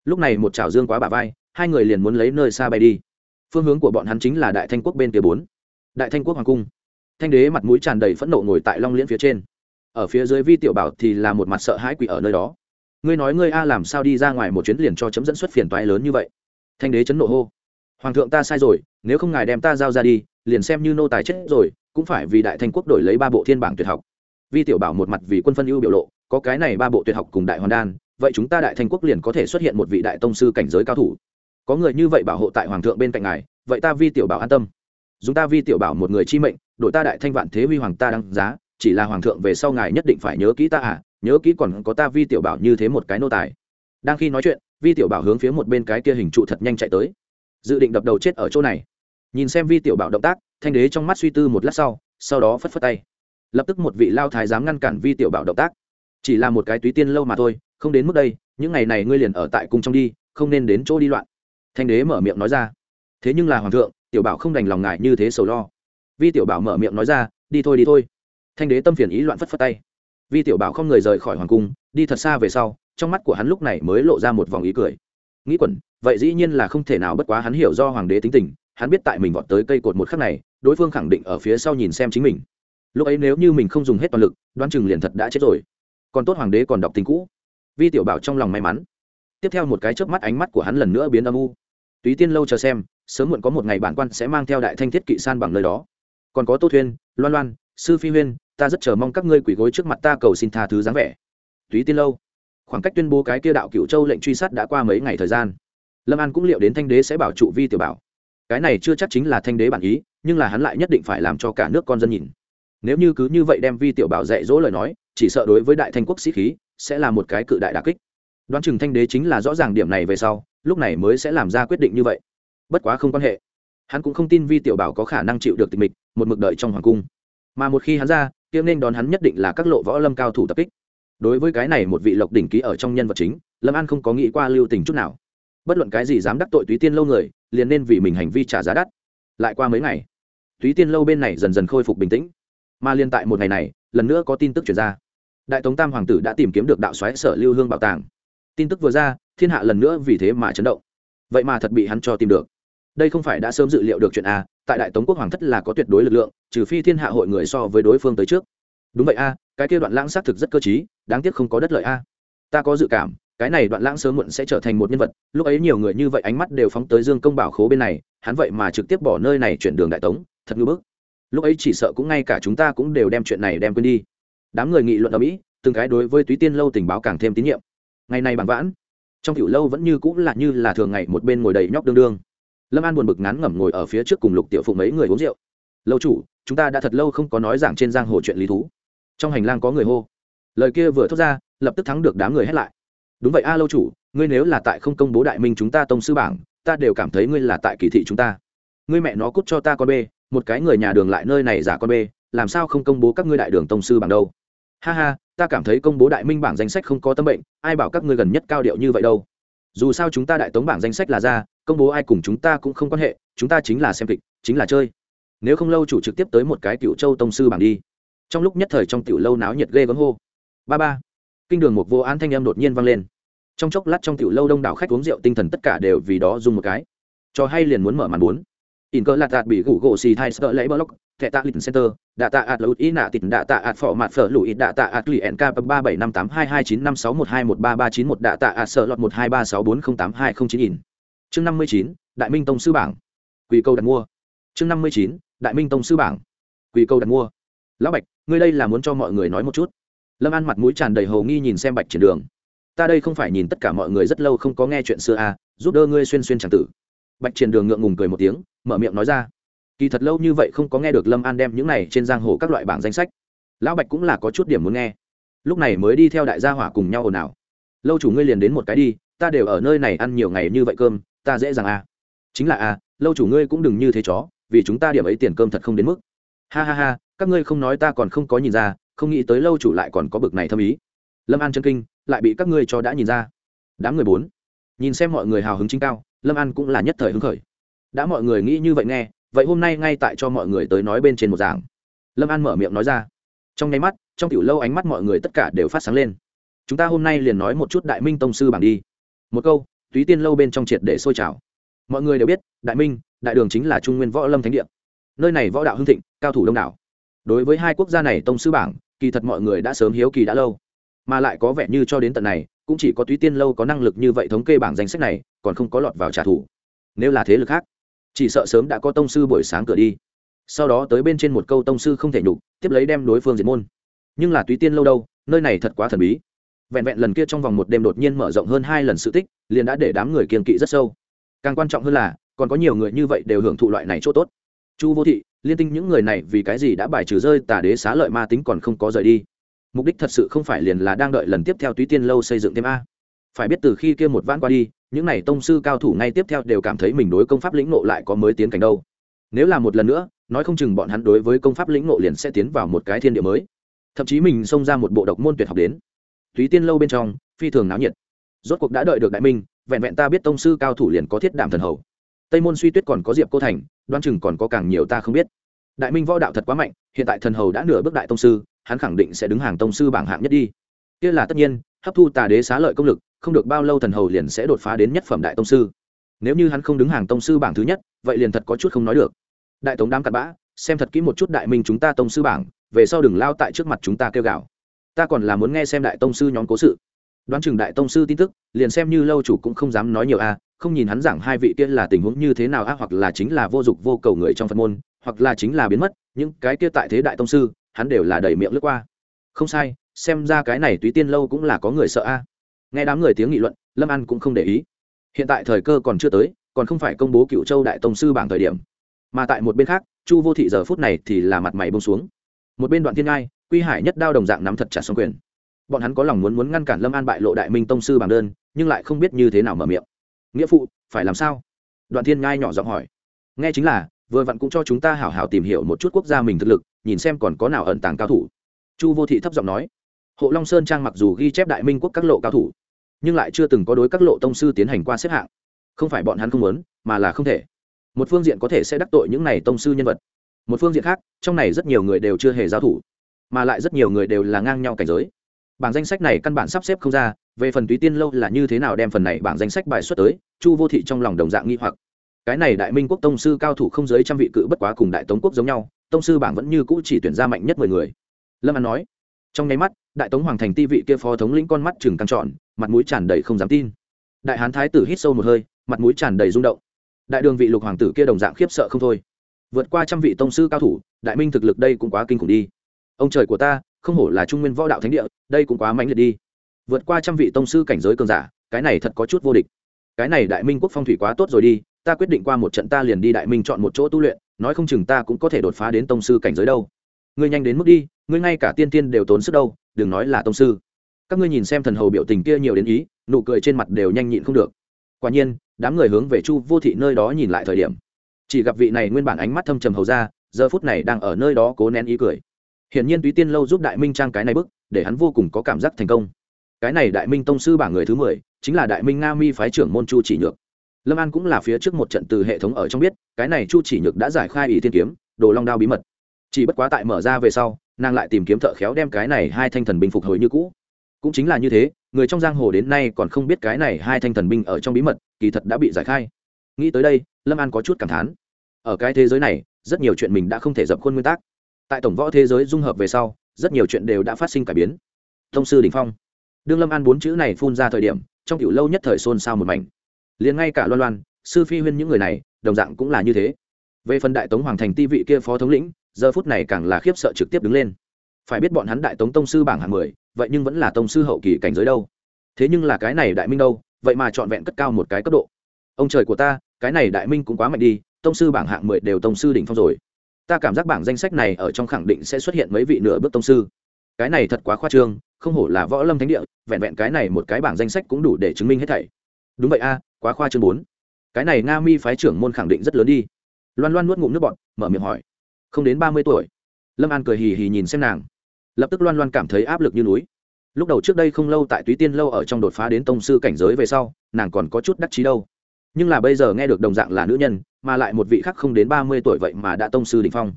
Lúc này một chảo dương quá bà vai, hai người liền muốn lấy nơi xa bay đi. Phương hướng của bọn hắn chính là đại thanh quốc bên kia bốn. Đại thanh quốc hoàng cung. Thanh đế mặt mũi tràn đầy phẫn nộ ngồi tại long liễn phía trên. Ở phía dưới vi tiểu bảo thì là một mặt sợ hãi quỷ ở nơi đó. Ngươi nói ngươi a làm sao đi ra ngoài một chuyến liền cho chấm dẫn xuất phiền toái lớn như vậy? Thanh đế chấn nộ hô. Hoàng thượng ta sai rồi, nếu không ngài đem ta giao ra đi, liền xem như nô tài chết rồi, cũng phải vì đại thanh quốc đổi lấy ba bộ thiên bảng tuyệt học. Vi tiểu bảo một mặt vì quân phân ưu biểu lộ, có cái này ba bộ tuyệt học cùng đại hoàn đan vậy chúng ta đại thanh quốc liền có thể xuất hiện một vị đại tông sư cảnh giới cao thủ. Có người như vậy bảo hộ tại hoàng thượng bên cạnh ngài, vậy ta vi tiểu bảo an tâm. Dùng ta vi tiểu bảo một người chi mệnh đội ta đại thanh vạn thế huy hoàng ta đăng giá, chỉ là hoàng thượng về sau ngài nhất định phải nhớ kỹ ta à nhớ kỹ còn có ta vi tiểu bảo như thế một cái nô tài. Đang khi nói chuyện, vi tiểu bảo hướng phía một bên cái kia hình trụ thật nhanh chạy tới. Dự định đập đầu chết ở chỗ này. Nhìn xem vi tiểu bảo động tác, thanh đế trong mắt suy tư một lát sau sau đó phất phất tay. Lập tức một vị lao thái dám ngăn cản vi tiểu bảo động tác. Chỉ là một cái túy tiên lâu mà thôi không đến mức đây, những ngày này ngươi liền ở tại cung trong đi, không nên đến chỗ đi loạn. Thanh đế mở miệng nói ra. Thế nhưng là hoàng thượng, tiểu bảo không đành lòng ngại như thế sầu lo. Vi tiểu bảo mở miệng nói ra, đi thôi đi thôi. Thanh đế tâm phiền ý loạn phất phất tay. Vi tiểu bảo không người rời khỏi hoàng cung, đi thật xa về sau, trong mắt của hắn lúc này mới lộ ra một vòng ý cười. Nghĩ quẩn, vậy dĩ nhiên là không thể nào bất quá hắn hiểu do hoàng đế tính tình, hắn biết tại mình vọt tới cây cột một khắc này, đối phương khẳng định ở phía sau nhìn xem chính mình. Lúc ấy nếu như mình không dùng hết toàn lực, đoán chừng liền thật đã chết rồi. Còn tốt hoàng đế còn đọc tình cũ vi tiểu bảo trong lòng may mắn. Tiếp theo một cái chớp mắt ánh mắt của hắn lần nữa biến âm u. Túy tiên lâu chờ xem, sớm muộn có một ngày bản quan sẽ mang theo đại thanh thiết kỵ san bằng nơi đó. Còn có tô thuyên, loan loan, sư phi huyên, ta rất chờ mong các ngươi quỷ gối trước mặt ta cầu xin tha thứ dáng vẻ. Túy tiên lâu. Khoảng cách tuyên bố cái kia đạo cựu châu lệnh truy sát đã qua mấy ngày thời gian. Lâm an cũng liệu đến thanh đế sẽ bảo trụ vi tiểu bảo. Cái này chưa chắc chính là thanh đế bản ý, nhưng là hắn lại nhất định phải làm cho cả nước con dân nhìn. Nếu như cứ như vậy đem vi tiểu bảo dạy dỗ lời nói, chỉ sợ đối với đại thanh quốc sĩ khí sẽ là một cái cự đại đà kích. Đoán chừng thanh đế chính là rõ ràng điểm này về sau, lúc này mới sẽ làm ra quyết định như vậy. Bất quá không quan hệ. Hắn cũng không tin vi tiểu bảo có khả năng chịu được tình mịch, một mực đợi trong hoàng cung. Mà một khi hắn ra tiêm nên đón hắn nhất định là các lộ võ lâm cao thủ tập kích. Đối với cái này một vị lộc đỉnh ký ở trong nhân vật chính, lâm an không có nghĩ qua lưu tình chút nào. Bất luận cái gì dám đắc tội túy tiên lâu người, liền nên vì mình hành vi trả giá đắt. Lại qua mấy ngày, túy tiên lâu bên này dần dần khôi phục bình tĩnh. Mà liên tại một ngày này, lần nữa có tin tức chuyển ra đại tống tam hoàng tử đã tìm kiếm được đạo xoáy sở lưu hương bảo tàng. Tin tức vừa ra, thiên hạ lần nữa vì thế mà chấn động. Vậy mà thật bị hắn cho tìm được. Đây không phải đã sớm dự liệu được chuyện a tại đại tống quốc hoàng thất là có tuyệt đối lực lượng, trừ phi thiên hạ hội người so với đối phương tới trước. Đúng vậy a cái kia đoạn lãng xác thực rất cơ t đáng tiếc không có đất lợi a ta có dự cảm, cái này đoạn lãng sớm muộn sẽ trở thành một nhân vật, lúc ấy nhiều người như vậy ánh mắt đều phóng tới dương công bảo khố bên này, hắn vậy mà trực tiếp bỏ nơi này chuyển đường đại tống, thật ngưỡng bức. Lúc ấy chỉ sợ cũng ngay cả chúng ta cũng đều đem chuyện này đem quên đi đám người nghị luận ở mỹ, từng cái đối với túy tiên lâu tình báo càng thêm tín nhiệm. Ngày này bằng vãn, trong tiểu lâu vẫn như cũng là như là thường ngày một bên ngồi đầy nhóc đương đương. Lâm an buồn bực ngắn ngẩm ngồi ở phía trước cùng lục tiểu phụng mấy người uống rượu. Lâu chủ, chúng ta đã thật lâu không có nói giảng trên giang hồ chuyện lý thú. Trong hành lang có người hô. Lời kia vừa thốt ra, lập tức thắng được đám người hét lại. Đúng vậy a, lâu chủ, ngươi nếu là tại không công bố đại minh chúng ta tông sư bảng, ta đều cảm thấy ngươi là tại kỳ thị chúng ta. Ngươi mẹ nó cút cho ta con bê, một cái người nhà đường lại nơi này giả con bê, làm sao không công bố các ngươi đại đường tông sư bảng đâu? Ha ha, ta cảm thấy công bố đại minh bảng danh sách không có tâm bệnh, ai bảo các ngươi gần nhất cao điệu như vậy đâu. Dù sao chúng ta đại tống bảng danh sách là ra, công bố ai cùng chúng ta cũng không quan hệ, chúng ta chính là xem kịch, chính là chơi. Nếu không lâu chủ trực tiếp tới một cái cựu châu tông sư bảng đi. Trong lúc nhất thời trong tiểu lâu náo nhiệt ghê gớm hô. Ba ba. Kinh đường một vô án thanh em đột nhiên vang lên. Trong chốc lát trong tiểu lâu đông đảo khách uống rượu tinh thần tất cả đều vì đó dùng một cái. Cho hay liền muốn mở màn bốn in cơ lạt đạt bị gủ gỗ xì thai sợ lấy block, thẻ tạ lịch center, đạ tạ ạt lụt ý nạ tịt, đạ tạ ạt phỏ mặt phở lụi, đạ tạ ạt lụy nk ba bảy năm tám hai hai chín năm sáu một hai một ba ba chín một, đạ tạ ạt sợ lọt một hai ba sáu bốn không tám hai không chín in. Chương năm mươi chín, đại minh tông sư bảng. Quỳ câu đặt mua. Chương năm mươi chín, đại minh tông sư bảng. Quỳ câu đặt mua. Lão bạch, ngươi đây là muốn cho mọi người nói một chút. Lâm an mặt mũi tràn đầy hầu nghi nhìn xem bạch triển đường. Ta đây không phải nhìn tất cả mọi người rất lâu không có nghe chuyện xưa à giúp đỡ ngươi xuyên xuyên tràng tử bạch triển đường ngượng ngùng cười một tiếng, mở miệng nói ra. Kỳ thật lâu như vậy không có nghe được lâm an đem những này trên giang hồ các loại bảng danh sách. Lão bạch cũng là có chút điểm muốn nghe. Lúc này mới đi theo đại gia hỏa cùng nhau ồn ào. Lâu chủ ngươi liền đến một cái đi, ta đều ở nơi này ăn nhiều ngày như vậy cơm, ta dễ dàng à. chính là à lâu chủ ngươi cũng đừng như thế chó, vì chúng ta điểm ấy tiền cơm thật không đến mức. Ha ha ha, các ngươi không nói ta còn không có nhìn ra, không nghĩ tới lâu chủ lại còn có bực này thâm ý. Lâm an chân kinh, lại bị các ngươi cho đã nhìn ra. Đám người bốn. Nhìn xem mọi người hào hứng chính cao lâm an cũng là nhất thời hứng khởi. Đã mọi người nghĩ như vậy nghe, vậy hôm nay ngay tại cho mọi người tới nói bên trên một giảng. Lâm an mở miệng nói ra. Trong nháy mắt, trong tiểu lâu ánh mắt mọi người tất cả đều phát sáng lên. Chúng ta hôm nay liền nói một chút đại minh tông sư bảng đi. Một câu, túy tiên lâu bên trong triệt để sôi trào. Mọi người đều biết, đại minh, đại đường chính là trung nguyên võ lâm thánh địa. Nơi này võ đạo hưng thịnh, cao thủ đông đảo. Đối với hai quốc gia này tông sư bảng, kỳ thật mọi người đã sớm hiếu kỳ đã lâu. Mà lại có vẻ như cho đến tận này, cũng chỉ có túy tiên lâu có năng lực như vậy thống kê bảng danh sách này còn không có lọt vào trả thù. Nếu là thế lực khác, chỉ sợ sớm đã có tông sư buổi sáng cửa đi. Sau đó tới bên trên một câu tông sư không thể nhục, tiếp lấy đem đối phương diệt môn. Nhưng là túy tiên lâu đâu, nơi này thật quá thần bí. Vẹn vẹn lần kia trong vòng một đêm đột nhiên mở rộng hơn hai lần sự tích, liền đã để đám người kiên kỵ rất sâu. Càng quan trọng hơn là, còn có nhiều người như vậy đều hưởng thụ loại này chỗ tốt. Chu vô thị, liên tinh những người này vì cái gì đã bài trừ rơi tà đế xá lợi ma tính còn không có rời đi? Mục đích thật sự không phải liền là đang đợi lần tiếp theo túy tiên lâu xây dựng thêm a. Phải biết từ khi kia một vãn qua đi những này tông sư cao thủ ngay tiếp theo đều cảm thấy mình đối công pháp lĩnh ngộ lại có mới tiến cảnh đâu. Nếu là một lần nữa, nói không chừng bọn hắn đối với công pháp lĩnh ngộ liền sẽ tiến vào một cái thiên địa mới. Thậm chí mình xông ra một bộ độc môn tuyệt học đến. Túy tiên lâu bên trong, phi thường náo nhiệt. Rốt cuộc đã đợi được đại minh, vẹn vẹn ta biết tông sư cao thủ liền có thiết đảm thần hầu. Tây môn suy tuyết còn có diệp cô thành đoan chừng còn có càng nhiều ta không biết. Đại minh võ đạo thật quá mạnh, hiện tại thần hầu đã nửa bước đại tông sư, hắn khẳng định sẽ đứng hàng tông sư bảng hạng nhất đi. Kia là tất nhiên, hấp thu tà đế xá lợi công lực không được bao lâu thần hầu liền sẽ đột phá đến nhất phẩm đại tông sư. Nếu như hắn không đứng hàng tông sư bảng thứ nhất, vậy liền thật có chút không nói được. Đại tống đám cặn bã, xem thật kỹ một chút đại minh chúng ta tông sư bảng, về sau đừng lao tại trước mặt chúng ta kêu gào. Ta còn là muốn nghe xem đại tông sư nhóm cố sự. Đoán chừng đại tông sư tin tức, liền xem như lâu chủ cũng không dám nói nhiều a, không nhìn hắn giảng hai vị kia là tình huống như thế nào a, hoặc là chính là vô dụng vô cầu người trong phật môn, hoặc là chính là biến mất, những cái kia tại thế đại tông sư, hắn đều là đầy miệng lướt qua. Không sai, xem ra cái này túy tiên lâu cũng là có người sợ a nghe đám người tiếng nghị luận, lâm an cũng không để ý. Hiện tại thời cơ còn chưa tới, còn không phải công bố cựu châu đại tông sư bảng thời điểm. Mà tại một bên khác, chu vô thị giờ phút này thì là mặt mày bông xuống. Một bên đoạn thiên ngai, quy hải nhất đao đồng dạng nắm thật trả xong quyền. Bọn hắn có lòng muốn muốn ngăn cản lâm an bại lộ đại minh tông sư bằng đơn, nhưng lại không biết như thế nào mở miệng. Nghĩa phụ, phải làm sao? Đoạn thiên ngai nhỏ giọng hỏi. Nghe chính là, vừa vặn cũng cho chúng ta hảo hảo tìm hiểu một chút quốc gia mình thực lực, nhìn xem còn có nào ẩn tàng cao thủ. Chu vô thị thấp giọng nói. Hộ long sơn trang mặc dù ghi chép đại minh quốc các lộ cao thủ nhưng lại chưa từng có đối các lộ tông sư tiến hành qua xếp hạng. Không phải bọn hắn không muốn, mà là không thể. Một phương diện có thể sẽ đắc tội những này tông sư nhân vật. Một phương diện khác, trong này rất nhiều người đều chưa hề giao thủ, mà lại rất nhiều người đều là ngang nhau cảnh giới. Bảng danh sách này căn bản sắp xếp không ra, về phần túy tiên lâu là như thế nào đem phần này bảng danh sách bài xuất tới, chu vô thị trong lòng đồng dạng nghi hoặc. Cái này đại minh quốc tông sư cao thủ không giới trăm vị cự bất quá cùng đại tống quốc giống nhau, tông sư bảng vẫn như cũ chỉ tuyển ra mạnh nhất mười người. Lâm an nói, trong nháy mắt, đại tống hoàng thành ti vị kia phó thống lĩnh con mắt chừng căng trọn mặt mũi tràn đầy không dám tin. Đại hán thái tử hít sâu một hơi, mặt mũi tràn đầy rung động. Đại đường vị lục hoàng tử kia đồng dạng khiếp sợ không thôi. Vượt qua trăm vị tông sư cao thủ, đại minh thực lực đây cũng quá kinh khủng đi. Ông trời của ta, không hổ là trung nguyên võ đạo thánh địa, đây cũng quá mạnh liệt đi. Vượt qua trăm vị tông sư cảnh giới cường giả, cái này thật có chút vô địch. Cái này đại minh quốc phong thủy quá tốt rồi đi, ta quyết định qua một trận ta liền đi đại minh chọn một chỗ tu luyện, nói không chừng ta cũng có thể đột phá đến tông sư cảnh giới đâu. Ngươi nhanh đến mức đi, ngươi ngay cả tiên tiên đều tốn sức đâu, đừng nói là tông sư các ngươi nhìn xem thần hầu biểu tình kia nhiều đến ý, nụ cười trên mặt đều nhanh nhịn không được. Quả nhiên, đám người hướng về chu vô thị nơi đó nhìn lại thời điểm. Chỉ gặp vị này nguyên bản ánh mắt thâm trầm hầu ra, giờ phút này đang ở nơi đó cố nén ý cười. Hiển nhiên túy tiên lâu giúp đại minh trang cái này bức, để hắn vô cùng có cảm giác thành công. Cái này đại minh tông sư bảng người thứ mười, chính là đại minh nga mi phái trưởng môn chu chỉ nhược. Lâm an cũng là phía trước một trận từ hệ thống ở trong biết, cái này chu chỉ nhược đã giải khai ý thiên kiếm, đồ long đao bí mật. Chỉ bất quá tại mở ra về sau, nàng lại tìm kiếm thợ khéo đem cái này hai thanh thần bình phục hồi như cũ cũng chính là như thế, người trong giang hồ đến nay còn không biết cái này hai thanh thần binh ở trong bí mật, kỳ thật đã bị giải khai. Nghĩ tới đây, lâm an có chút cảm thán. Ở cái thế giới này, rất nhiều chuyện mình đã không thể dập khuôn nguyên tắc. Tại tổng võ thế giới dung hợp về sau, rất nhiều chuyện đều đã phát sinh cải biến. Thông sư đình phong. Đương lâm an bốn chữ này phun ra thời điểm, trong kiểu lâu nhất thời xôn xao một mảnh. Liền ngay cả loan loan, sư phi huyên những người này, đồng dạng cũng là như thế. Về phần đại tống hoàng thành ti vị kia phó thống lĩnh, giờ phút này càng là khiếp sợ trực tiếp đứng lên. Phải biết bọn hắn đại tống tông sư bảng hạng mười vậy nhưng vẫn là tông sư hậu kỳ cảnh giới đâu. Thế nhưng là cái này đại minh đâu, vậy mà trọn vẹn cất cao một cái cấp độ. Ông trời của ta, cái này đại minh cũng quá mạnh đi, tông sư bảng hạng mười đều tông sư đỉnh phong rồi. Ta cảm giác bảng danh sách này ở trong khẳng định sẽ xuất hiện mấy vị nửa bước tông sư. Cái này thật quá khoa trương, không hổ là võ lâm thánh địa, vẹn vẹn cái này một cái bảng danh sách cũng đủ để chứng minh hết thảy. Đúng vậy a, quá khoa trương bốn. Cái này nga mi phái trưởng môn khẳng định rất lớn đi. Loan loan nuốt ngụm nước bọt, mở miệng hỏi. Không đến ba mươi tuổi. Lâm an cười hì hì nhìn xem nàng lập tức loan loan cảm thấy áp lực như núi. Lúc đầu trước đây không lâu tại túy tiên lâu ở trong đột phá đến tông sư cảnh giới về sau, nàng còn có chút đắc chí đâu. Nhưng là bây giờ nghe được đồng dạng là nữ nhân, mà lại một vị khác không đến ba mươi tuổi vậy mà đã tông sư đ ỉ n h phong.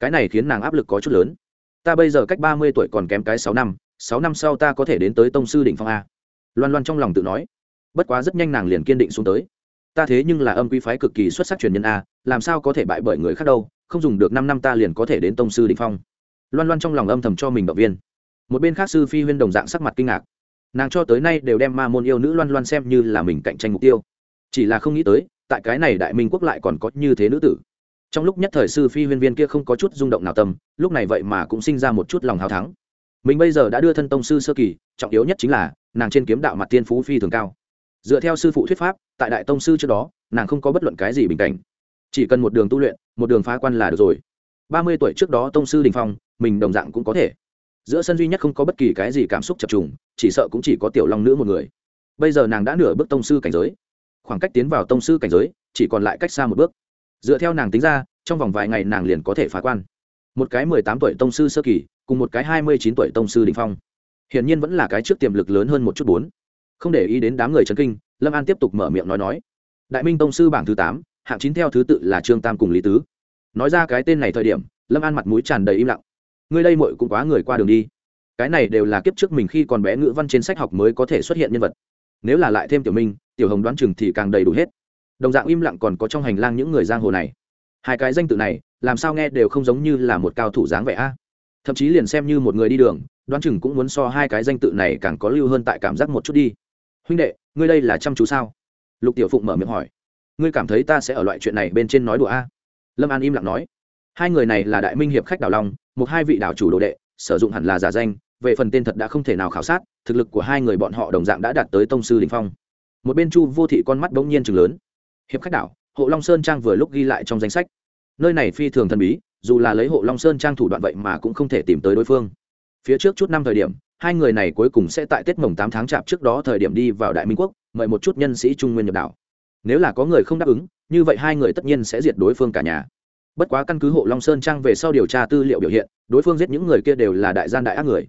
Cái này khiến nàng áp lực có chút lớn. Ta bây giờ cách ba mươi tuổi còn kém cái sáu năm sáu năm sau ta có thể đến tới tông sư đ ỉ n h phong a. Loan loan trong lòng tự nói. Bất quá rất nhanh nàng liền kiên định xuống tới. Ta thế nhưng là âm quý phái cực kỳ xuất sắc truyền nhân a, làm sao có thể bại bởi người khác đâu, không dùng được năm năm ta liền có thể đến tông sư đ ỉ n h phong loan loan trong lòng âm thầm cho mình động viên. Một bên khác sư phi huyên đồng dạng sắc mặt kinh ngạc. Nàng cho tới nay đều đem ma môn yêu nữ loan loan xem như là mình cạnh tranh mục tiêu. Chỉ là không nghĩ tới, tại cái này đại minh quốc lại còn có như thế nữ tử. Trong lúc nhất thời sư phi huyên viên kia không có chút rung động nào tâm, lúc này vậy mà cũng sinh ra một chút lòng hào thắng. Mình bây giờ đã đưa thân tông sư sơ kỳ, trọng yếu nhất chính là, nàng trên kiếm đạo mặt tiên phú phi thường cao. Dựa theo sư phụ thuyết pháp, tại đại tông sư trước đó, nàng không có bất luận cái gì bình cảnh. Chỉ cần một đường tu luyện, một đường phá quan là được rồi. Ba mươi tuổi trước đó tông sư đình phong mình đồng dạng cũng có thể. Giữa sân duy nhất không có bất kỳ cái gì cảm xúc chập trùng, chỉ sợ cũng chỉ có tiểu long nữ một người. Bây giờ nàng đã nửa bước tông sư cảnh giới. Khoảng cách tiến vào tông sư cảnh giới, chỉ còn lại cách xa một bước. Dựa theo nàng tính ra, trong vòng vài ngày nàng liền có thể phá quan. Một cái mười tám tuổi tông sư sơ kỳ, cùng một cái hai mươi chín tuổi tông sư đình phong. Hiển nhiên vẫn là cái trước tiềm lực lớn hơn một chút bốn. Không để ý đến đám người trấn kinh, lâm an tiếp tục mở miệng nói nói. Đại minh tông sư bảng thứ tám, hạng chín theo thứ tự là trương tam cùng lý tứ. Nói ra cái tên này thời điểm, lâm an mặt mũi tràn đầy im lặng ngươi đây mội cũng quá người qua đường đi. Cái này đều là kiếp trước mình khi còn bé ngữ văn trên sách học mới có thể xuất hiện nhân vật. Nếu là lại thêm tiểu minh, tiểu hồng đoán chừng thì càng đầy đủ hết. Đồng dạng im lặng còn có trong hành lang những người giang hồ này. Hai cái danh tự này, làm sao nghe đều không giống như là một cao thủ dáng vẻ a. Thậm chí liền xem như một người đi đường, đoán chừng cũng muốn so hai cái danh tự này càng có lưu hơn tại cảm giác một chút đi. Huynh đệ, ngươi đây là chăm chú sao? Lục tiểu phụng mở miệng hỏi. Ngươi cảm thấy ta sẽ ở loại chuyện này bên trên nói đùa a? Lâm an im lặng nói. Hai người này là đại minh hiệp khách đào long một hai vị đảo chủ đồ đệ, sử dụng hẳn là giả danh, về phần tên thật đã không thể nào khảo sát, thực lực của hai người bọn họ đồng dạng đã đạt tới tông sư đình phong. Một bên chu vô thị con mắt bỗng nhiên chừng lớn. Hiệp khách đảo, hộ long sơn trang vừa lúc ghi lại trong danh sách. Nơi này phi thường thần bí, dù là lấy hộ long sơn trang thủ đoạn vậy mà cũng không thể tìm tới đối phương. Phía trước chút năm thời điểm, hai người này cuối cùng sẽ tại tết mồng tám tháng chạp trước đó thời điểm đi vào đại minh quốc, mời một chút nhân sĩ trung nguyên nhập đảo. Nếu là có người không đáp ứng, như vậy hai người tất nhiên sẽ diệt đối phương cả nhà bất quá căn cứ hộ long sơn trang về sau điều tra tư liệu biểu hiện, đối phương giết những người kia đều là đại gian đại ác người.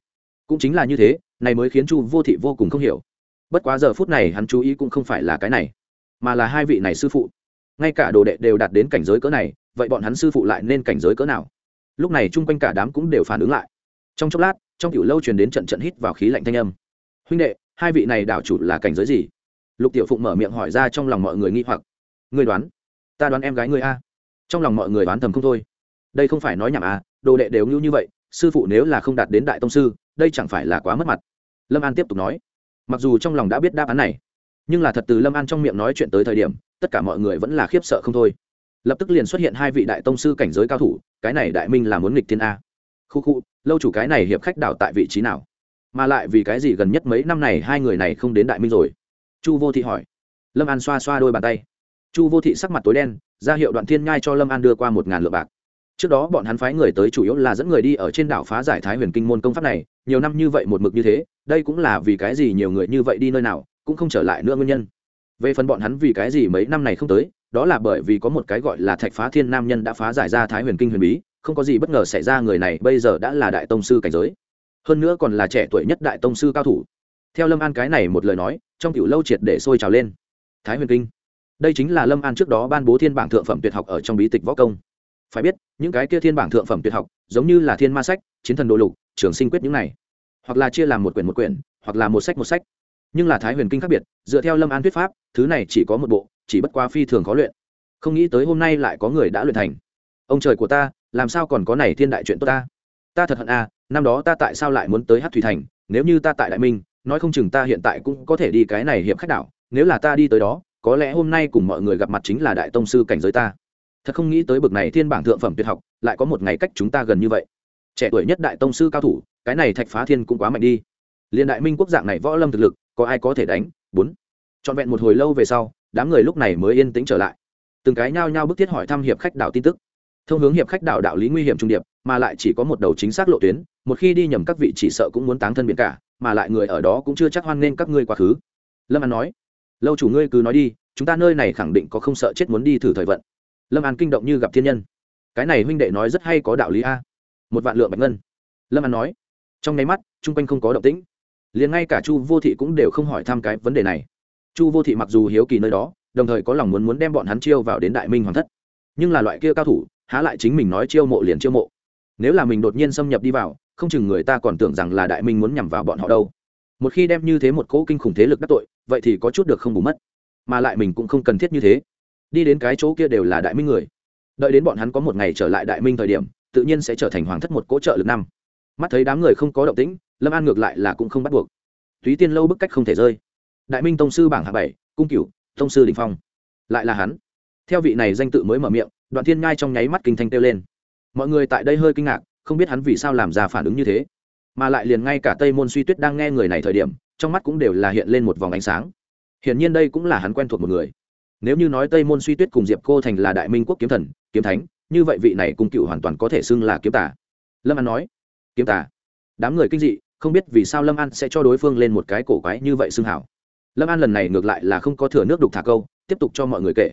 Cũng chính là như thế, này mới khiến chu vô thị vô cùng không hiểu. Bất quá giờ phút này hắn chú ý cũng không phải là cái này, mà là hai vị này sư phụ. Ngay cả đồ đệ đều đạt đến cảnh giới cỡ này, vậy bọn hắn sư phụ lại nên cảnh giới cỡ nào? Lúc này chung quanh cả đám cũng đều phản ứng lại. Trong chốc lát, trong kiểu lâu truyền đến trận trận hít vào khí lạnh thanh âm. Huynh đệ, hai vị này đảo chủ là cảnh giới gì? Lục tiểu phụng mở miệng hỏi ra trong lòng mọi người nghi hoặc. Người đoán, ta đoán em gái người a trong lòng mọi người đoán thầm không thôi. Đây không phải nói nhảm à đồ đệ đều như như vậy, sư phụ nếu là không đạt đến đại tông sư, đây chẳng phải là quá mất mặt. Lâm an tiếp tục nói, mặc dù trong lòng đã biết đáp án này, nhưng là thật từ lâm an trong miệng nói chuyện tới thời điểm, tất cả mọi người vẫn là khiếp sợ không thôi. Lập tức liền xuất hiện hai vị đại tông sư cảnh giới cao thủ, cái này đại minh là muốn nghịch thiên a. Khu khu, lâu chủ cái này hiệp khách đảo tại vị trí nào? Mà lại vì cái gì gần nhất mấy năm này hai người này không đến đại minh rồi? Chu vô thị hỏi. Lâm an xoa xoa đôi bàn tay. Chu vô thị sắc mặt tối đen ra hiệu đoạn thiên nhai cho lâm an đưa qua một ngàn lượng bạc. Trước đó bọn hắn phái người tới chủ yếu là dẫn người đi ở trên đảo phá giải thái huyền kinh môn công pháp này, nhiều năm như vậy một mực như thế, đây cũng là vì cái gì nhiều người như vậy đi nơi nào, cũng không trở lại nữa nguyên nhân. Về phần bọn hắn vì cái gì mấy năm này không tới, đó là bởi vì có một cái gọi là thạch phá thiên nam nhân đã phá giải ra thái huyền kinh huyền bí, không có gì bất ngờ xảy ra, người này bây giờ đã là đại tông sư cảnh giới. Hơn nữa còn là trẻ tuổi nhất đại tông sư cao thủ. Theo lâm an cái này một lời nói, trong cựu lâu triệt để sôi trào lên. Thái huyền kinh đây chính là lâm an trước đó ban bố thiên bảng thượng phẩm tuyệt học ở trong bí tịch võ công. Phải biết những cái kia thiên bảng thượng phẩm tuyệt học giống như là thiên ma sách chiến thần đồ lục trường sinh quyết những này. Hoặc là chia làm một quyển một quyển hoặc là một sách một sách. Nhưng là thái huyền kinh khác biệt dựa theo lâm an thuyết pháp thứ này chỉ có một bộ chỉ bất qua phi thường khó luyện. Không nghĩ tới hôm nay lại có người đã luyện thành. Ông trời của ta làm sao còn có này thiên đại chuyện tốt ta? Ta thật hận a à, năm đó ta tại sao lại muốn tới hát thủy thành? Nếu như ta tại đại minh nói không chừng ta hiện tại cũng có thể đi cái này hiệp khách đảo nếu là ta đi tới đó có lẽ hôm nay cùng mọi người gặp mặt chính là đại tông sư cảnh giới ta. Thật không nghĩ tới bực này thiên bảng thượng phẩm tuyệt học, lại có một ngày cách chúng ta gần như vậy. Trẻ tuổi nhất đại tông sư cao thủ, cái này thạch phá thiên cũng quá mạnh đi. Liên đại minh quốc dạng này võ lâm thực lực, có ai có thể đánh? Bốn. Trọn vẹn một hồi lâu về sau, đám người lúc này mới yên tĩnh trở lại. Từng cái nhao nhao bức thiết hỏi thăm hiệp khách đảo tin tức. Thông hướng hiệp khách đảo đạo lý nguy hiểm trung điệp, mà lại chỉ có một đầu chính xác lộ tuyến, một khi đi nhầm các vị chỉ sợ cũng muốn táng thân biển cả, mà lại người ở đó cũng chưa chắc hoan nghênh các ngươi quá khứ. Lâm an nói lâu chủ ngươi cứ nói đi, chúng ta nơi này khẳng định có không sợ chết muốn đi thử thời vận. Lâm an kinh động như gặp thiên nhân. Cái này huynh đệ nói rất hay có đạo lý a. Một vạn lượng bạch ngân. Lâm an nói. Trong nháy mắt, chung quanh không có động tĩnh. Liền ngay cả chu vô thị cũng đều không hỏi thăm cái vấn đề này. Chu vô thị mặc dù hiếu kỳ nơi đó, đồng thời có lòng muốn muốn đem bọn hắn chiêu vào đến đại minh hoàng thất. Nhưng là loại kia cao thủ, há lại chính mình nói chiêu mộ liền chiêu mộ. Nếu là mình đột nhiên xâm nhập đi vào, không chừng người ta còn tưởng rằng là đại minh muốn nhằm vào bọn họ đâu một khi đem như thế một cỗ kinh khủng thế lực đắc tội, vậy thì có chút được không bù mất. Mà lại mình cũng không cần thiết như thế. Đi đến cái chỗ kia đều là đại minh người. Đợi đến bọn hắn có một ngày trở lại đại minh thời điểm, tự nhiên sẽ trở thành hoàng thất một cỗ trợ lực năm. Mắt thấy đám người không có động tĩnh, lâm an ngược lại là cũng không bắt buộc. Túy tiên lâu bức cách không thể rơi. Đại minh tông sư bảng hạ bảy, cung cửu, tông sư đình phong. Lại là hắn. Theo vị này danh tự mới mở miệng, đoạn thiên ngai trong nháy mắt kinh thanh kêu lên. Mọi người tại đây hơi kinh ngạc, không biết hắn vì sao làm ra phản ứng như thế mà lại liền ngay cả tây môn suy tuyết đang nghe người này thời điểm, trong mắt cũng đều là hiện lên một vòng ánh sáng. Hiển nhiên đây cũng là hắn quen thuộc một người. Nếu như nói tây môn suy tuyết cùng diệp cô thành là đại minh quốc kiếm thần, kiếm thánh, như vậy vị này cùng cựu hoàn toàn có thể xưng là kiếm tả lâm an nói, kiếm tả đám người kinh dị, không biết vì sao lâm an sẽ cho đối phương lên một cái cổ quái như vậy xưng hảo. Lâm an lần này ngược lại là không có thừa nước đục thả câu, tiếp tục cho mọi người kể.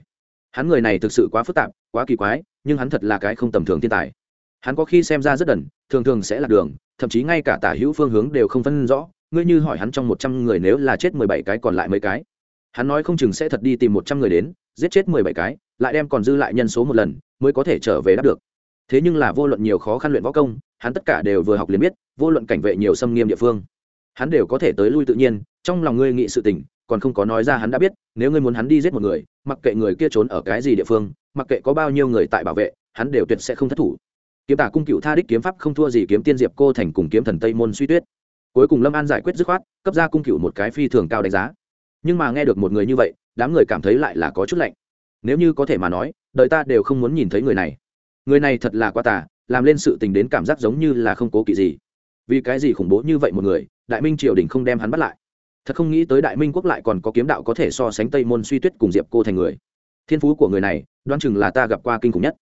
Hắn người này thực sự quá phức tạp, quá kỳ quái, nhưng hắn thật là cái không tầm thường thiên tài. Hắn có khi xem ra rất đần, thường thường sẽ là đường thậm chí ngay cả tả hữu phương hướng đều không phân rõ, ngươi như hỏi hắn trong một trăm người nếu là chết mười bảy cái còn lại mấy cái. Hắn nói không chừng sẽ thật đi tìm một trăm người đến, giết chết mười bảy cái, lại đem còn dư lại nhân số một lần, mới có thể trở về đáp được. Thế nhưng là vô luận nhiều khó khăn luyện võ công, hắn tất cả đều vừa học liền biết, vô luận cảnh vệ nhiều xâm nghiêm địa phương, hắn đều có thể tới lui tự nhiên, trong lòng ngươi nghị sự tình, còn không có nói ra hắn đã biết, nếu ngươi muốn hắn đi giết một người, mặc kệ người kia trốn ở cái gì địa phương, mặc kệ có bao nhiêu người tại bảo vệ, hắn đều tuyệt sẽ không thất thủ kiếm tả cung cựu tha đích kiếm pháp không thua gì kiếm tiên diệp cô thành cùng kiếm thần tây môn suy tuyết. Cuối cùng lâm an giải quyết dứt khoát, cấp ra cung cựu một cái phi thường cao đánh giá. Nhưng mà nghe được một người như vậy, đám người cảm thấy lại là có chút lạnh. Nếu như có thể mà nói, đời ta đều không muốn nhìn thấy người này. Người này thật là quá tà, làm lên sự tình đến cảm giác giống như là không cố kỵ gì. Vì cái gì khủng bố như vậy một người, đại minh triều đình không đem hắn bắt lại. Thật không nghĩ tới đại minh quốc lại còn có kiếm đạo có thể so sánh tây môn suy tuyết cùng diệp cô thành người. Thiên phú của người này, đoán chừng là ta gặp qua kinh khủng nhất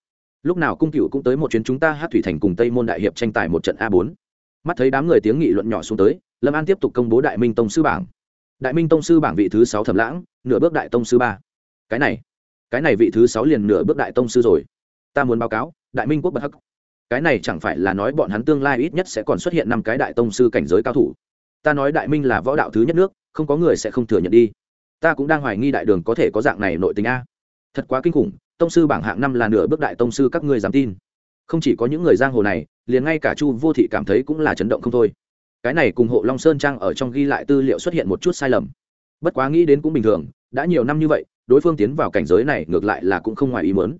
lúc nào cung cựu cũng tới một chuyến chúng ta hát thủy thành cùng tây môn đại hiệp tranh tài một trận a bốn. Mắt thấy đám người tiếng nghị luận nhỏ xuống tới, lâm an tiếp tục công bố đại minh tông sư bảng. Đại minh tông sư bảng vị thứ sáu thẩm lãng, nửa bước đại tông sư ba. Cái này cái này vị thứ sáu liền nửa bước đại tông sư rồi. Ta muốn báo cáo, đại minh quốc bất hắc. Cái này chẳng phải là nói bọn hắn tương lai ít nhất sẽ còn xuất hiện năm cái đại tông sư cảnh giới cao thủ. Ta nói đại minh là võ đạo thứ nhất nước, không có người sẽ không thừa nhận đi. Ta cũng đang hoài nghi đại đường có thể có dạng này nội tình a. Thật quá kinh khủng tông sư bảng hạng năm là nửa bước đại tông sư các ngươi dám tin. Không chỉ có những người giang hồ này, liền ngay cả chu vô thị cảm thấy cũng là chấn động không thôi. Cái này cùng hộ long sơn trang ở trong ghi lại tư liệu xuất hiện một chút sai lầm. Bất quá nghĩ đến cũng bình thường, đã nhiều năm như vậy, đối phương tiến vào cảnh giới này ngược lại là cũng không ngoài ý mớn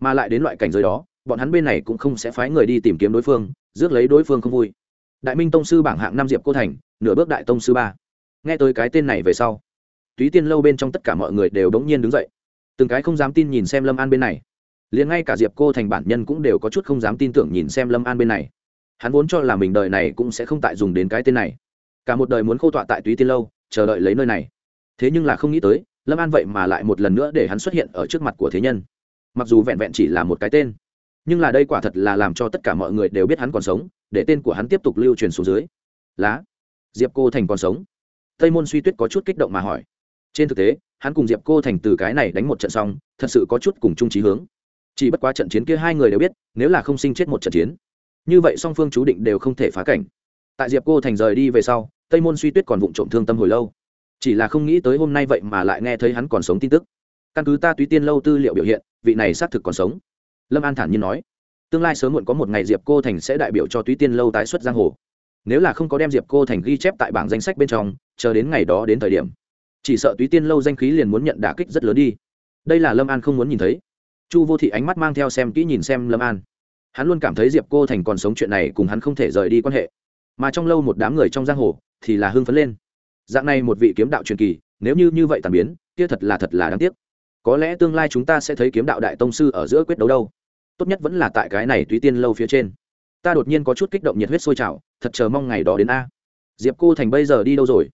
mà lại đến loại cảnh giới đó, bọn hắn bên này cũng không sẽ phái người đi tìm kiếm đối phương, rước lấy đối phương không vui. Đại minh tông sư bảng hạng năm diệp cô thành, nửa bước đại tông sư ba. Nghe tới cái tên này về sau, túy tiên lâu bên trong tất cả mọi người đều đống nhiên đứng dậy từng cái không dám tin nhìn xem lâm an bên này. Liền ngay cả diệp cô thành bản nhân cũng đều có chút không dám tin tưởng nhìn xem lâm an bên này. Hắn vốn cho là mình đời này cũng sẽ không tại dùng đến cái tên này. Cả một đời muốn khô tọa tại túy tiên lâu, chờ đợi lấy nơi này. Thế nhưng là không nghĩ tới, lâm an vậy mà lại một lần nữa để hắn xuất hiện ở trước mặt của thế nhân. Mặc dù vẹn vẹn chỉ là một cái tên, nhưng là đây quả thật là làm cho tất cả mọi người đều biết hắn còn sống, để tên của hắn tiếp tục lưu truyền xuống dưới. Lá, diệp cô thành còn sống. Tây môn suy tuyết có chút kích động mà hỏi trên thực tế, hắn cùng diệp cô thành từ cái này đánh một trận xong, thật sự có chút cùng chung trí hướng. Chỉ bất quá trận chiến kia hai người đều biết, nếu là không sinh chết một trận chiến, như vậy song phương chú định đều không thể phá cảnh. Tại diệp cô thành rời đi về sau, tây môn suy tuyết còn vụng trộm thương tâm hồi lâu. Chỉ là không nghĩ tới hôm nay vậy mà lại nghe thấy hắn còn sống tin tức. Căn cứ ta túy tiên lâu tư liệu biểu hiện, vị này xác thực còn sống. Lâm an thản nhiên nói, tương lai sớm muộn có một ngày diệp cô thành sẽ đại biểu cho túy tiên lâu tái xuất giang hồ. Nếu là không có đem diệp cô thành ghi chép tại bảng danh sách bên trong, chờ đến ngày đó đến thời điểm chỉ sợ túy tiên lâu danh khí liền muốn nhận đả kích rất lớn đi. Đây là lâm an không muốn nhìn thấy. Chu vô thị ánh mắt mang theo xem kỹ nhìn xem lâm an. Hắn luôn cảm thấy diệp cô thành còn sống chuyện này cùng hắn không thể rời đi quan hệ. Mà trong lâu một đám người trong giang hồ thì là hưng phấn lên. Dạng này một vị kiếm đạo truyền kỳ, nếu như như vậy tàn biến, kia thật là thật là đáng tiếc. Có lẽ tương lai chúng ta sẽ thấy kiếm đạo đại tông sư ở giữa quyết đấu đâu. Tốt nhất vẫn là tại cái này túy tiên lâu phía trên. Ta đột nhiên có chút kích động nhiệt huyết sôi trào, thật chờ mong ngày đó đến a. Diệp cô thành bây giờ đi đâu rồi?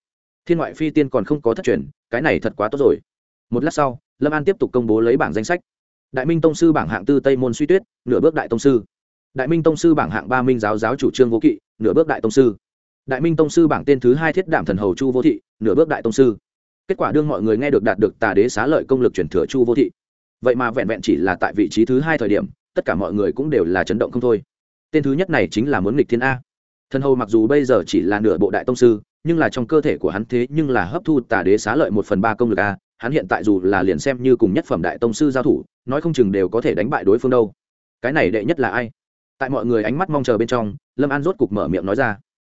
Thiên ngoại phi tiên còn không có thất truyền, cái này thật quá tốt rồi. Một lát sau, lâm an tiếp tục công bố lấy bảng danh sách. Đại minh tông sư bảng hạng tư tây môn suy tuyết, nửa bước đại tông sư. Đại minh tông sư bảng hạng ba minh giáo giáo chủ trương vô kỵ, nửa bước đại tông sư. Đại minh tông sư bảng tên thứ hai thiết đảm thần hầu chu vô thị, nửa bước đại tông sư. Kết quả đương mọi người nghe được đạt được tà đế xá lợi công lực chuyển thừa chu vô thị. Vậy mà vẹn vẹn chỉ là tại vị trí thứ hai thời điểm, tất cả mọi người cũng đều là chấn động không thôi. Tên thứ nhất này chính là muốn nghịch thiên a. Thần hầu mặc dù bây giờ chỉ là nửa bộ đại tông sư nhưng là trong cơ thể của hắn thế nhưng là hấp thu tà đế xá lợi một phần ba công lực a, hắn hiện tại dù là liền xem như cùng nhất phẩm đại tông sư giao thủ, nói không chừng đều có thể đánh bại đối phương đâu. Cái này đệ nhất là ai? Tại mọi người ánh mắt mong chờ bên trong, lâm an rốt cục mở miệng nói ra.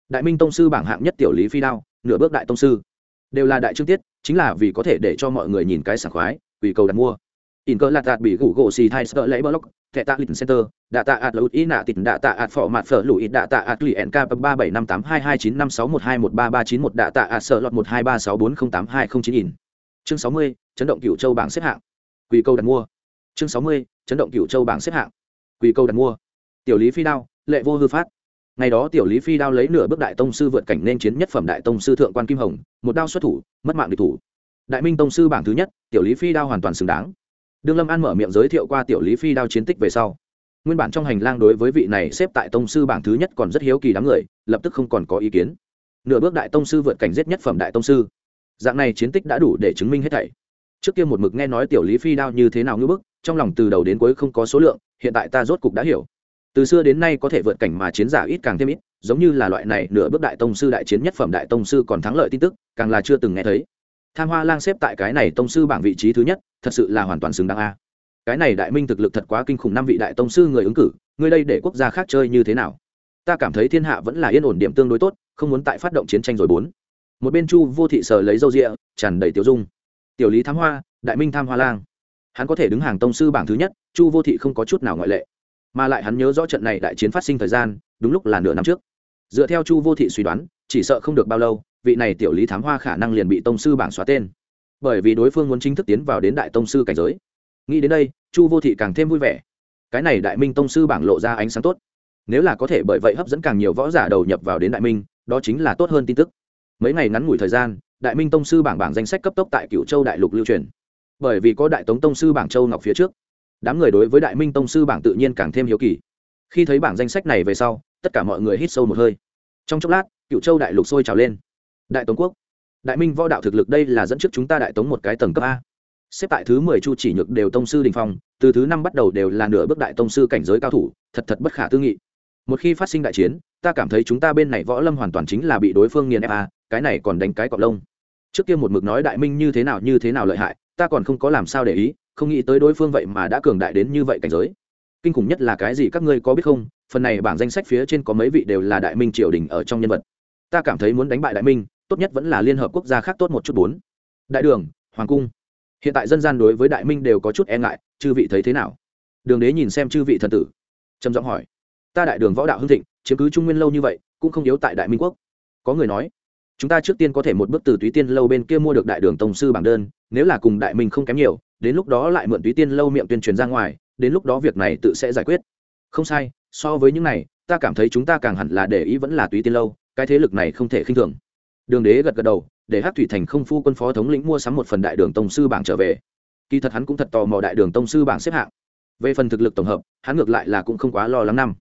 Đại minh tông sư bảng hạng nhất tiểu lý phi đao, nửa bước đại tông sư. Đều là đại trương tiết, chính là vì có thể để cho mọi người nhìn cái sảng khoái, vì cầu đặt mua in cơ lạt đạt bị gủ gỗ xì thai sợ lấy block thẻ tạ lịch center đạ tạ ạt lụt ý nạ tịt đạ tạ ạt phỏ mặt phở lụi đạ tạ ạt lì nk ba bảy năm tám hai hai chín năm sáu một hai một ba ba chín một đạ tạ ạt sợ lọt một hai ba sáu bốn không tám hai không chín in chương sáu mươi chấn động cửu châu bảng xếp hạng quỳ câu đặt mua chương sáu mươi chấn động cửu châu bảng xếp hạng quỳ câu đặt mua tiểu lý phi đao lệ vô hư phát ngày đó tiểu lý phi đao lấy nửa bước đại tông sư vượt cảnh nên chiến nhất phẩm đại tông sư thượng quan kim hồng một đao xuất thủ mất mạng địch thủ đại minh tông sư bảng thứ nhất tiểu lý phi đao hoàn toàn xứng đáng đương lâm an mở miệng giới thiệu qua tiểu lý phi đao chiến tích về sau. Nguyên bản trong hành lang đối với vị này xếp tại tông sư bảng thứ nhất còn rất hiếu kỳ đám người, lập tức không còn có ý kiến. Nửa bước đại tông sư vượt cảnh giết nhất phẩm đại tông sư. Dạng này chiến tích đã đủ để chứng minh hết thảy. Trước kia một mực nghe nói tiểu lý phi đao như thế nào ngưỡng bức, trong lòng từ đầu đến cuối không có số lượng, hiện tại ta rốt cục đã hiểu. Từ xưa đến nay có thể vượt cảnh mà chiến giả ít càng thêm ít, giống như là loại này nửa bước đại tông sư đại chiến nhất phẩm đại tông sư còn thắng lợi tin tức, càng là chưa từng nghe thấy tham hoa lang xếp tại cái này tông sư bảng vị trí thứ nhất, thật sự là hoàn toàn xứng đáng a. Cái này đại minh thực lực thật quá kinh khủng năm vị đại tông sư người ứng cử, người đây để quốc gia khác chơi như thế nào? Ta cảm thấy thiên hạ vẫn là yên ổn điểm tương đối tốt, không muốn tại phát động chiến tranh rồi bốn. Một bên chu vô thị sờ lấy dâu rịa tràn đầy tiểu dung. Tiểu lý thám hoa, đại minh tham hoa lang. Hắn có thể đứng hàng tông sư bảng thứ nhất, chu vô thị không có chút nào ngoại lệ. Mà lại hắn nhớ rõ trận này đại chiến phát sinh thời gian, đúng lúc là nửa năm trước. Dựa theo chu vô thị suy đoán, chỉ sợ không được bao lâu vị này tiểu lý thám hoa khả năng liền bị tông sư bảng xóa tên. Bởi vì đối phương muốn chính thức tiến vào đến đại tông sư cảnh giới. Nghĩ đến đây, chu vô thị càng thêm vui vẻ. Cái này đại minh tông sư bảng lộ ra ánh sáng tốt. Nếu là có thể bởi vậy hấp dẫn càng nhiều võ giả đầu nhập vào đến đại minh, đó chính là tốt hơn tin tức. Mấy ngày ngắn ngủi thời gian, đại minh tông sư bảng bảng danh sách cấp tốc tại cựu châu đại lục lưu truyền. Bởi vì có đại tống tông sư bảng châu ngọc phía trước, đám người đối với đại minh tông sư bảng tự nhiên càng thêm hiếu kỳ. Khi thấy bảng danh sách này về sau, tất cả mọi người hít sâu một hơi. Trong chốc lát cựu châu đại lục sôi trào lên đại tống quốc. Đại minh võ đạo thực lực đây là dẫn trước chúng ta đại tống một cái tầng cấp a. Xếp tại thứ mười chu chỉ nhược đều tông sư đình phong, từ thứ năm bắt đầu đều là nửa bước đại tông sư cảnh giới cao thủ, thật thật bất khả tư nghị. Một khi phát sinh đại chiến, ta cảm thấy chúng ta bên này võ lâm hoàn toàn chính là bị đối phương nghiền ép a, cái này còn đánh cái cọc lông. Trước kia một mực nói đại minh như thế nào như thế nào lợi hại, ta còn không có làm sao để ý, không nghĩ tới đối phương vậy mà đã cường đại đến như vậy cảnh giới. Kinh khủng nhất là cái gì các ngươi có biết không, phần này bảng danh sách phía trên có mấy vị đều là đại minh triều đình ở trong nhân vật. Ta cảm thấy muốn đánh bại đại minh tốt nhất vẫn là liên hợp quốc gia khác tốt một chút bốn. Đại đường, hoàng cung. Hiện tại dân gian đối với đại minh đều có chút e ngại, chư vị thấy thế nào? Đường đế nhìn xem chư vị thần tử, trầm giọng hỏi. Ta đại đường võ đạo hưng thịnh, chiếm cứ trung nguyên lâu như vậy, cũng không yếu tại đại minh quốc. Có người nói, chúng ta trước tiên có thể một bước từ túy tiên lâu bên kia mua được đại đường tổng sư bảng đơn, nếu là cùng đại minh không kém nhiều, đến lúc đó lại mượn túy tiên lâu miệng tuyên truyền ra ngoài, đến lúc đó việc này tự sẽ giải quyết. Không sai, so với những này, ta cảm thấy chúng ta càng hẳn là để ý vẫn là túy tiên lâu, cái thế lực này không thể khinh thường đường đế gật gật đầu, để hát thủy thành không phu quân phó thống lĩnh mua sắm một phần đại đường tông sư bảng trở về. Kỳ thật hắn cũng thật tò mò đại đường tông sư bảng xếp hạng. Về phần thực lực tổng hợp, hắn ngược lại là cũng không quá lo lắng năm.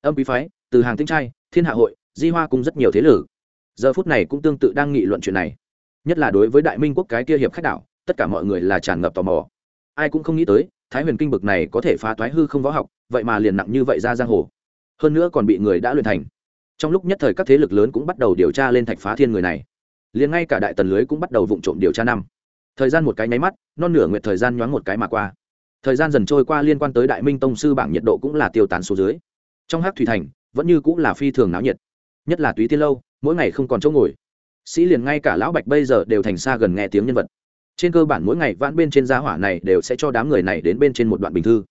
Âm quý phái, từ hàng tinh trai, thiên hạ hội, di hoa cùng rất nhiều thế lực. Giờ phút này cũng tương tự đang nghị luận chuyện này. Nhất là đối với đại minh quốc cái kia hiệp khách đảo, tất cả mọi người là tràn ngập tò mò. Ai cũng không nghĩ tới, thái huyền kinh bực này có thể phá toái hư không võ học, vậy mà liền nặng như vậy ra giang hồ. Hơn nữa còn bị người đã luyện thành trong lúc nhất thời các thế lực lớn cũng bắt đầu điều tra lên thạch phá thiên người này. Liền ngay cả đại tần lưới cũng bắt đầu vụng trộm điều tra năm. Thời gian một cái nháy mắt, non nửa nguyệt thời gian nhoáng một cái mà qua. Thời gian dần trôi qua liên quan tới đại minh tông sư bảng nhiệt độ cũng là tiêu tán số dưới. Trong hát thủy thành, vẫn như cũng là phi thường náo nhiệt. Nhất là túy tiên lâu, mỗi ngày không còn chỗ ngồi. Sĩ liền ngay cả lão bạch bây giờ đều thành xa gần nghe tiếng nhân vật. Trên cơ bản mỗi ngày vãn bên trên giá hỏa này đều sẽ cho đám người này đến bên trên một đoạn bình thư.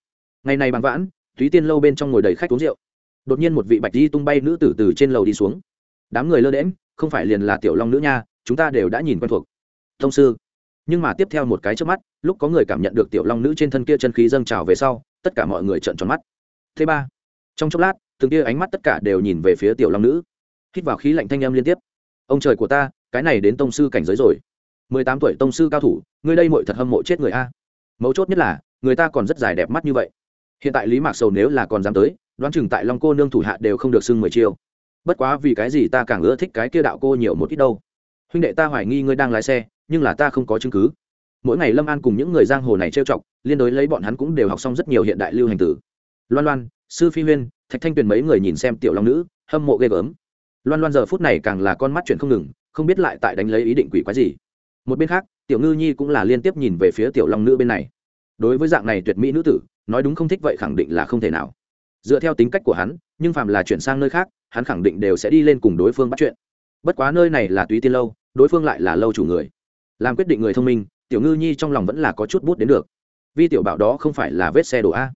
Ngày này bằng vãn, túy tiên lâu bên trong ngồi đầy khách uống rượu đột nhiên một vị bạch di tung bay nữ tử từ trên lầu đi xuống. Đám người lơ đễm không phải liền là tiểu long nữ nha, chúng ta đều đã nhìn quen thuộc. Thông sư. Nhưng mà tiếp theo một cái trước mắt, lúc có người cảm nhận được tiểu long nữ trên thân kia chân khí dâng trào về sau, tất cả mọi người trợn tròn mắt. Thứ ba. Trong chốc lát, từng kia ánh mắt tất cả đều nhìn về phía tiểu long nữ. Hít vào khí lạnh thanh âm liên tiếp. Ông trời của ta, cái này đến tông sư cảnh giới rồi. Mười tám tuổi tông sư cao thủ, ngươi đây mội thật hâm mộ chết người a. Mấu chốt nhất là, người ta còn rất dài đẹp mắt như vậy. Hiện tại lý mạc sầu nếu là còn dám tới đoán chừng tại long cô nương thủ hạ đều không được xưng mười chiêu. Bất quá vì cái gì ta càng ưa thích cái kia đạo cô nhiều một ít đâu. Huynh đệ ta hoài nghi ngươi đang lái xe, nhưng là ta không có chứng cứ. Mỗi ngày lâm an cùng những người giang hồ này trêu chọc, liên đối lấy bọn hắn cũng đều học xong rất nhiều hiện đại lưu hành tử. Loan loan, sư phi huyên, thạch thanh tuyền mấy người nhìn xem tiểu long nữ, hâm mộ ghê gớm. Loan loan giờ phút này càng là con mắt chuyện không ngừng, không biết lại tại đánh lấy ý định quỷ quái gì. Một bên khác, tiểu ngư nhi cũng là liên tiếp nhìn về phía tiểu long nữ bên này. Đối với dạng này tuyệt mỹ nữ tử, nói đúng không thích vậy khẳng định là không thể nào dựa theo tính cách của hắn, nhưng phàm là chuyển sang nơi khác, hắn khẳng định đều sẽ đi lên cùng đối phương bắt chuyện. Bất quá nơi này là túy tiên lâu, đối phương lại là lâu chủ người. Làm quyết định người thông minh, tiểu ngư nhi trong lòng vẫn là có chút bút đến được. Vi tiểu bảo đó không phải là vết xe đổ a.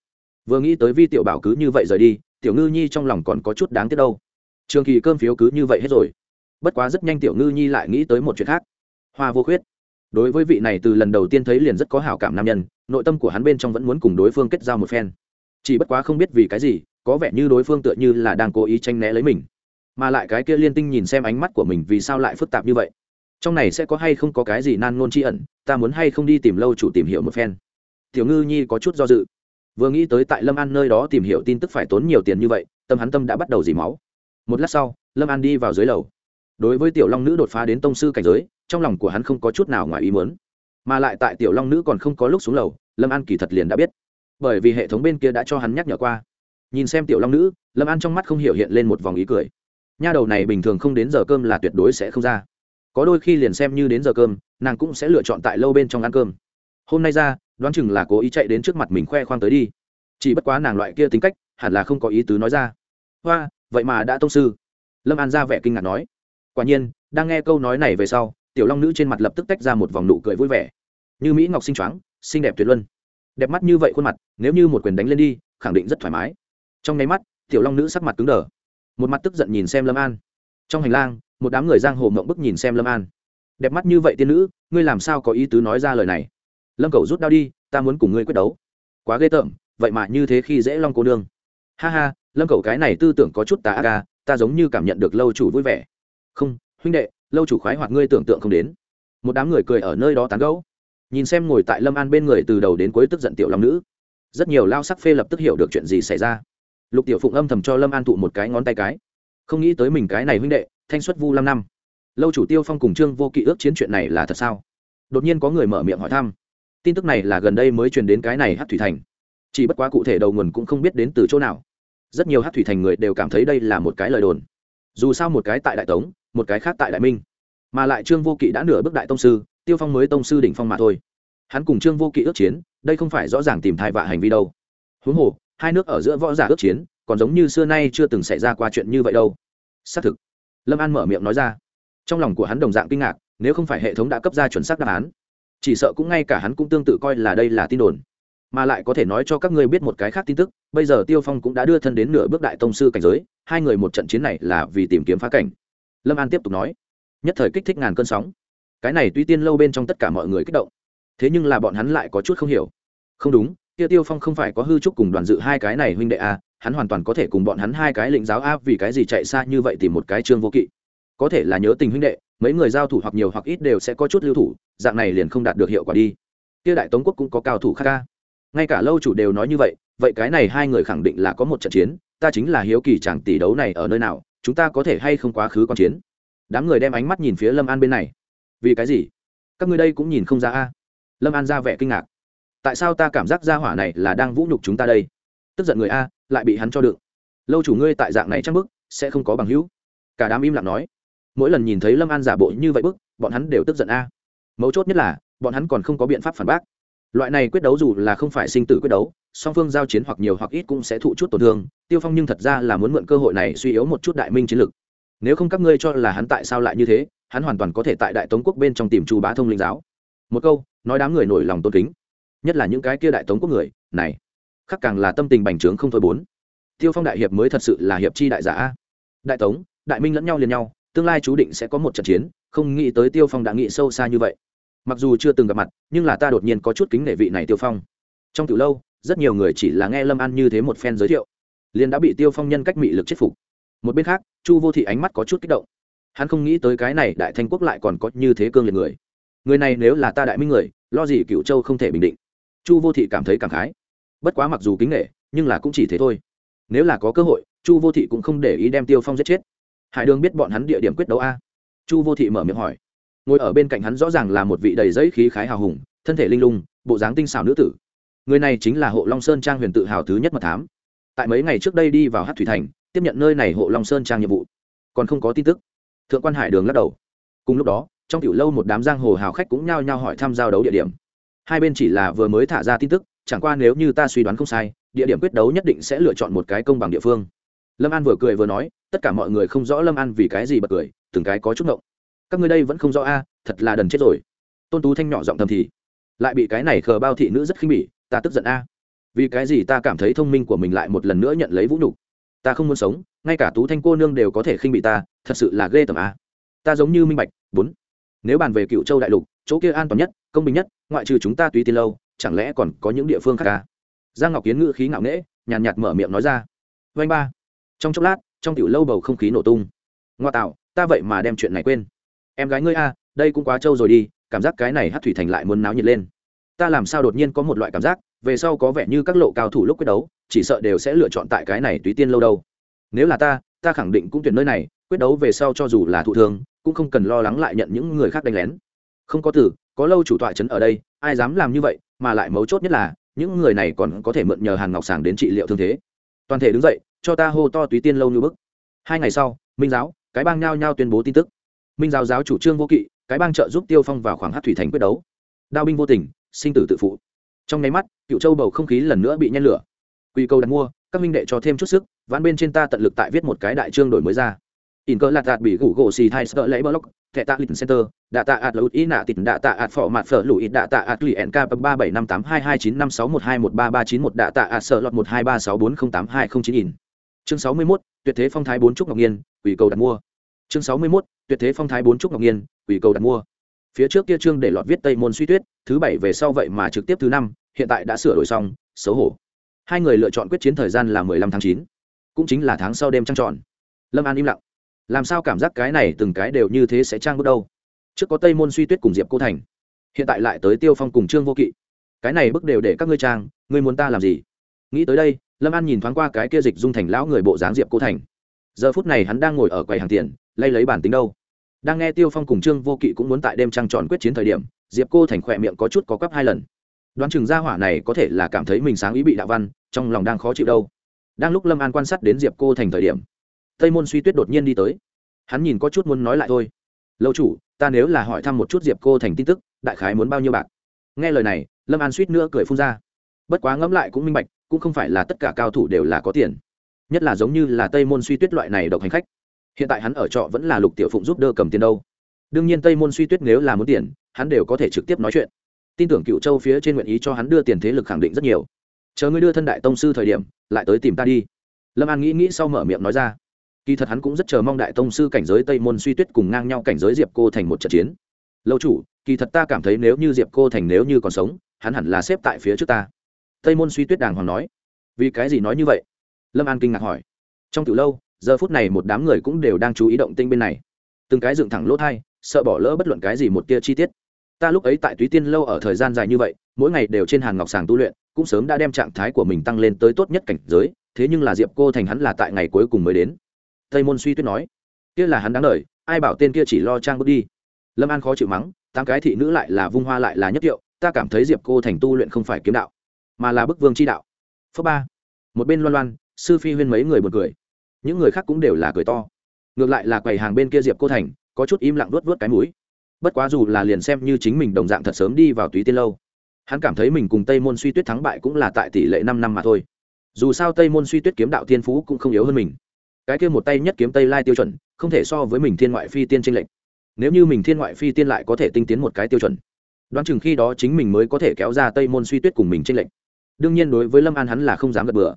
Vừa nghĩ tới vi tiểu bảo cứ như vậy rời đi, tiểu ngư nhi trong lòng còn có chút đáng tiếc đâu. Trường kỳ cơm phiếu cứ như vậy hết rồi. Bất quá rất nhanh tiểu ngư nhi lại nghĩ tới một chuyện khác. Hoa vô khuyết. Đối với vị này từ lần đầu tiên thấy liền rất có hảo cảm nam nhân, nội tâm của hắn bên trong vẫn muốn cùng đối phương kết giao một phen chỉ bất quá không biết vì cái gì, có vẻ như đối phương tựa như là đang cố ý tranh né lấy mình. Mà lại cái kia liên tinh nhìn xem ánh mắt của mình vì sao lại phức tạp như vậy. Trong này sẽ có hay không có cái gì nan ngôn tri ẩn, ta muốn hay không đi tìm lâu chủ tìm hiểu một phen. Tiểu ngư nhi có chút do dự. Vừa nghĩ tới tại lâm an nơi đó tìm hiểu tin tức phải tốn nhiều tiền như vậy, tâm hắn tâm đã bắt đầu dì máu. Một lát sau, lâm an đi vào dưới lầu. Đối với tiểu long nữ đột phá đến tông sư cảnh giới, trong lòng của hắn không có chút nào ngoài ý muốn. Mà lại tại tiểu long nữ còn không có lúc xuống lầu, lâm an kỳ thật liền đã biết bởi vì hệ thống bên kia đã cho hắn nhắc nhở qua. Nhìn xem tiểu long nữ, lâm an trong mắt không hiểu hiện lên một vòng ý cười. Nha đầu này bình thường không đến giờ cơm là tuyệt đối sẽ không ra. Có đôi khi liền xem như đến giờ cơm, nàng cũng sẽ lựa chọn tại lâu bên trong ăn cơm. Hôm nay ra, đoán chừng là cố ý chạy đến trước mặt mình khoe khoang tới đi. Chỉ bất quá nàng loại kia tính cách, hẳn là không có ý tứ nói ra. Hoa, vậy mà đã tông sư. Lâm an ra vẻ kinh ngạc nói. Quả nhiên, đang nghe câu nói này về sau, tiểu long nữ trên mặt lập tức tách ra một vòng nụ cười vui vẻ. Như mỹ ngọc xinh choáng, xinh đẹp tuyệt luân đẹp mắt như vậy khuôn mặt, nếu như một quyền đánh lên đi, khẳng định rất thoải mái. Trong nháy mắt, tiểu long nữ sắc mặt cứng đờ. Một mặt tức giận nhìn xem lâm an. Trong hành lang, một đám người giang hồ mộng bức nhìn xem lâm an. Đẹp mắt như vậy tiên nữ, ngươi làm sao có ý tứ nói ra lời này? Lâm cầu rút đao đi, ta muốn cùng ngươi quyết đấu. Quá ghê tởm, vậy mà như thế khi dễ long cô nương. Ha ha, lâm cầu cái này tư tưởng có chút tà ác à, ta giống như cảm nhận được lâu chủ vui vẻ. Không, huynh đệ, lâu chủ khoái hoặc ngươi tưởng tượng không đến. Một đám người cười ở nơi đó tán gẫu nhìn xem ngồi tại lâm an bên người từ đầu đến cuối tức giận tiểu long nữ. Rất nhiều lao sắc phê lập tức hiểu được chuyện gì xảy ra. Lục tiểu phụng âm thầm cho lâm an tụ một cái ngón tay cái. Không nghĩ tới mình cái này huynh đệ, thanh xuất vu năm năm lâu chủ tiêu phong cùng trương vô kỵ ước chiến chuyện này là thật sao? Đột nhiên có người mở miệng hỏi thăm. Tin tức này là gần đây mới truyền đến cái này hát thủy thành. Chỉ bất quá cụ thể đầu nguồn cũng không biết đến từ chỗ nào. Rất nhiều hát thủy thành người đều cảm thấy đây là một cái lời đồn. Dù sao một cái tại đại tống, một cái khác tại đại minh. Mà lại trương vô kỵ đã nửa bước đại tông sư tiêu phong mới tông sư đỉnh phong mà thôi. Hắn cùng trương vô kỵ ước chiến, đây không phải rõ ràng tìm thai vạ hành vi đâu. Huống hồ, hai nước ở giữa võ giả ước chiến, còn giống như xưa nay chưa từng xảy ra qua chuyện như vậy đâu. Xác thực. Lâm an mở miệng nói ra. Trong lòng của hắn đồng dạng kinh ngạc, nếu không phải hệ thống đã cấp ra chuẩn xác đáp án, chỉ sợ cũng ngay cả hắn cũng tương tự coi là đây là tin đồn. Mà lại có thể nói cho các ngươi biết một cái khác tin tức, bây giờ tiêu phong cũng đã đưa thân đến nửa bước đại tông sư cảnh giới, hai người một trận chiến này là vì tìm kiếm phá cảnh. Lâm an tiếp tục nói. Nhất thời kích thích ngàn cơn sóng cái này tuy tiên lâu bên trong tất cả mọi người kích động, thế nhưng là bọn hắn lại có chút không hiểu. Không đúng kia tiêu phong không phải có hư trúc cùng đoàn dự hai cái này huynh đệ a hắn hoàn toàn có thể cùng bọn hắn hai cái lĩnh giáo a, vì cái gì chạy xa như vậy tìm một cái trương vô kỵ. Có thể là nhớ tình huynh đệ, mấy người giao thủ hoặc nhiều hoặc ít đều sẽ có chút lưu thủ, dạng này liền không đạt được hiệu quả đi. Kia đại tống quốc cũng có cao thủ khác ca ngay cả lâu chủ đều nói như vậy vậy cái này hai người khẳng định là có một trận chiến, ta chính là hiếu kỳ chẳng tỷ đấu này ở nơi nào, chúng ta có thể hay không quá khứ con chiến. Đám người đem ánh mắt nhìn phía lâm an bên này vì cái gì? Các ngươi đây cũng nhìn không ra a. Lâm an ra vẻ kinh ngạc. Tại sao ta cảm giác ra hỏa này là đang vũ nhục chúng ta đây? Tức giận người a, lại bị hắn cho đựng. Lâu chủ ngươi tại dạng này chắc bức, sẽ không có bằng hữu. Cả đám im lặng nói. Mỗi lần nhìn thấy lâm an giả bộ như vậy bức, bọn hắn đều tức giận a. Mấu chốt nhất là, bọn hắn còn không có biện pháp phản bác. Loại này quyết đấu dù là không phải sinh tử quyết đấu, song phương giao chiến hoặc nhiều hoặc ít cũng sẽ thụ chút tổn thương. Tiêu phong nhưng thật ra là muốn mượn cơ hội này suy yếu một chút đại minh chiến lực. Nếu không các ngươi cho là hắn tại sao lại như thế hắn hoàn toàn có thể tại đại tống quốc bên trong tìm chu bá thông linh giáo. Một câu, nói đám người nổi lòng tôn kính. Nhất là những cái kia đại tống quốc người, này, khắc càng là tâm tình bành trướng không thôi bốn. Tiêu phong đại hiệp mới thật sự là hiệp chi đại giả đại tống, đại minh lẫn nhau liền nhau, tương lai chú định sẽ có một trận chiến, không nghĩ tới tiêu phong đã nghĩ sâu xa như vậy. Mặc dù chưa từng gặp mặt, nhưng là ta đột nhiên có chút kính nể vị này tiêu phong. Trong từ lâu, rất nhiều người chỉ là nghe lâm an như thế một phen giới thiệu, liền đã bị tiêu phong nhân cách mị lực chết phục. Một bên khác, chu vô thị ánh mắt có chút kích động hắn không nghĩ tới cái này đại thanh quốc lại còn có như thế cương liệt người. Người này nếu là ta đại minh người, lo gì cựu châu không thể bình định. Chu vô thị cảm thấy cảm khái. Bất quá mặc dù kính nghệ nhưng là cũng chỉ thế thôi. Nếu là có cơ hội, chu vô thị cũng không để ý đem tiêu phong giết chết. Hải đường biết bọn hắn địa điểm quyết đấu a. Chu vô thị mở miệng hỏi. Ngồi ở bên cạnh hắn rõ ràng là một vị đầy giấy khí khái hào hùng, thân thể linh lung, bộ dáng tinh xảo nữ tử. Người này chính là hộ long sơn trang huyền tự hào thứ nhất mật thám. Tại mấy ngày trước đây đi vào hát thủy thành, tiếp nhận nơi này hộ long sơn trang nhiệm vụ. Còn không có tin tức thượng quan hải đường lắc đầu. Cùng lúc đó, trong tiểu lâu một đám giang hồ hào khách cũng nhao nhao hỏi thăm giao đấu địa điểm. Hai bên chỉ là vừa mới thả ra tin tức, chẳng qua nếu như ta suy đoán không sai, địa điểm quyết đấu nhất định sẽ lựa chọn một cái công bằng địa phương. Lâm an vừa cười vừa nói, tất cả mọi người không rõ lâm an vì cái gì bật cười, từng cái có chút ngộng. Các ngươi đây vẫn không rõ a, thật là đần chết rồi. Tôn tú thanh nhỏ giọng thầm thì, lại bị cái này khờ bao thị nữ rất khinh bỉ, ta tức giận a. Vì cái gì ta cảm thấy thông minh của mình lại một lần nữa nhận lấy vũ nhục? Ta không muốn sống, ngay cả tú thanh cô nương đều có thể khinh bị ta, thật sự là ghê tởm a. Ta giống như minh bạch, bốn. Nếu bàn về cựu châu đại lục, chỗ kia an toàn nhất, công bình nhất, ngoại trừ chúng ta tùy tiên lâu, chẳng lẽ còn có những địa phương khác à? giang ngọc kiến ngữ khí ngạo nghễ, nhàn nhạt mở miệng nói ra. Vanh ba. Trong chốc lát, trong tiểu lâu bầu không khí nổ tung. Ngoa tạo, ta vậy mà đem chuyện này quên. Em gái ngươi a, đây cũng quá trâu rồi đi, cảm giác cái này hát thủy thành lại muốn náo nhiệt lên. Ta làm sao đột nhiên có một loại cảm giác về sau có vẻ như các lộ cao thủ lúc quyết đấu, chỉ sợ đều sẽ lựa chọn tại cái này tùy tiên lâu đâu. Nếu là ta ta khẳng định cũng tuyển nơi này, quyết đấu về sau cho dù là thụ thương, cũng không cần lo lắng lại nhận những người khác đánh lén. Không có tử có lâu chủ tọa trấn ở đây, ai dám làm như vậy, mà lại mấu chốt nhất là, những người này còn có thể mượn nhờ hàn ngọc sàng đến trị liệu thương thế. Toàn thể đứng dậy, cho ta hô to túy tiên lâu như bức. Hai ngày sau, minh giáo, cái bang nhao nhao tuyên bố tin tức. Minh giáo giáo chủ trương vô kỵ, cái bang trợ giúp tiêu phong vào khoảng hát thủy thành quyết đấu. Đao binh vô tình, sinh tử tự phụ trong nháy mắt, cựu châu bầu không khí lần nữa bị nhen lửa. Quy cầu đặt mua, các minh đệ cho thêm chút sức ván bên trên ta tận lực tại viết một cái đại chương đổi mới ra. In cơ lạt đạt bị gủ gỗ xì thai sợ lấy block, thẻ tạ lịch center, đạ tạ ạt lụt ý nạ tịt, đạ tạ ạt phỏ mạt phở lụi, đạ tạ ạt lụy nk ba bảy năm tám hai hai chín năm sáu một hai một ba ba chín một, đạ tạ ạt sợ lọt một hai ba sáu bốn không tám hai không chín in. Chương sáu mươi mốt, tuyệt thế phong thái bốn trúc ngọc nhiên ủy cầu đặt mua. Chương sáu mươi mốt, tuyệt thế phong thái bốn trúc ngọc nhiên ủy cầu đặt mua phía trước kia trương để lọt viết tây môn suy tuyết, thứ bảy về sau vậy mà trực tiếp thứ năm, hiện tại đã sửa đổi xong, xấu hổ. Hai người lựa chọn quyết chiến thời gian là mười lăm tháng chín, cũng chính là tháng sau đêm trăng tròn. Lâm an im lặng. Làm sao cảm giác cái này từng cái đều như thế sẽ trang bước đâu? Trước có tây môn suy tuyết cùng diệp cô thành, hiện tại lại tới tiêu phong cùng trương vô kỵ. Cái này bước đều để các ngươi trang, ngươi muốn ta làm gì? Nghĩ tới đây, lâm an nhìn thoáng qua cái kia dịch dung thành lão người bộ dáng diệp cô thành. Giờ phút này hắn đang ngồi ở quầy hàng tiền, lay lấy bản tính đâu? Đang nghe tiêu phong cùng trương vô kỵ cũng muốn tại đêm trăng tròn quyết chiến thời điểm, diệp cô thành khỏe miệng có chút có quắp hai lần. Đoán chừng gia hỏa này có thể là cảm thấy mình sáng ý bị đạo văn, trong lòng đang khó chịu đâu. Đang lúc lâm an quan sát đến diệp cô thành thời điểm, tây môn suy tuyết đột nhiên đi tới. Hắn nhìn có chút muốn nói lại thôi. Lâu chủ, ta nếu là hỏi thăm một chút diệp cô thành tin tức, đại khái muốn bao nhiêu bạc? Nghe lời này, lâm an suýt nữa cười phun ra. Bất quá ngẫm lại cũng minh bạch, cũng không phải là tất cả cao thủ đều là có tiền. Nhất là giống như là tây môn suy tuyết loại này độc hành khách hiện tại hắn ở trọ vẫn là lục tiểu phụng giúp đỡ cầm tiền đâu. Đương nhiên tây môn suy tuyết nếu là muốn tiền, hắn đều có thể trực tiếp nói chuyện. Tin tưởng cựu châu phía trên nguyện ý cho hắn đưa tiền thế lực khẳng định rất nhiều. Chờ ngươi đưa thân đại tông sư thời điểm, lại tới tìm ta đi. Lâm an nghĩ nghĩ sau mở miệng nói ra. Kỳ thật hắn cũng rất chờ mong đại tông sư cảnh giới tây môn suy tuyết cùng ngang nhau cảnh giới diệp cô thành một trận chiến. Lâu chủ, kỳ thật ta cảm thấy nếu như diệp cô thành nếu như còn sống, hắn hẳn là xếp tại phía trước ta. Tây môn suy tuyết đàng hoàng nói. Vì cái gì nói như vậy? Lâm an kinh ngạc hỏi. Trong từ lâu giờ phút này một đám người cũng đều đang chú ý động tinh bên này. Từng cái dựng thẳng lỗ thai, sợ bỏ lỡ bất luận cái gì một tia chi tiết. Ta lúc ấy tại túy tiên lâu ở thời gian dài như vậy, mỗi ngày đều trên hàng ngọc sàng tu luyện, cũng sớm đã đem trạng thái của mình tăng lên tới tốt nhất cảnh giới, thế nhưng là diệp cô thành hắn là tại ngày cuối cùng mới đến. Tây môn suy tuyết nói, kia là hắn đáng lời ai bảo tên kia chỉ lo trang bước đi? Lâm an khó chịu mắng, tám cái thị nữ lại là vung hoa lại là nhất hiệu ta cảm thấy diệp cô thành tu luyện không phải kiếm đạo, mà là bức vương chi đạo. Phớ ba, một bên loan loan, sư phi huyên mấy người b u ồ n cười những người khác cũng đều là cười to. Ngược lại là quầy hàng bên kia diệp cô thành, có chút im lặng luốt vớt cái mũi. Bất quá dù là liền xem như chính mình đồng dạng thật sớm đi vào túy tiên lâu, hắn cảm thấy mình cùng tây môn suy tuyết thắng bại cũng là tại tỷ lệ năm năm mà thôi. Dù sao tây môn suy tuyết kiếm đạo thiên phú cũng không yếu hơn mình. Cái kia một tay nhất kiếm tây lai tiêu chuẩn, không thể so với mình thiên ngoại phi tiên tranh lệch. Nếu như mình thiên ngoại phi tiên lại có thể tinh tiến một cái tiêu chuẩn, đoán chừng khi đó chính mình mới có thể kéo ra tây môn suy tuyết cùng mình tranh lệch. Đương nhiên đối với lâm an hắn là không dám gật bừa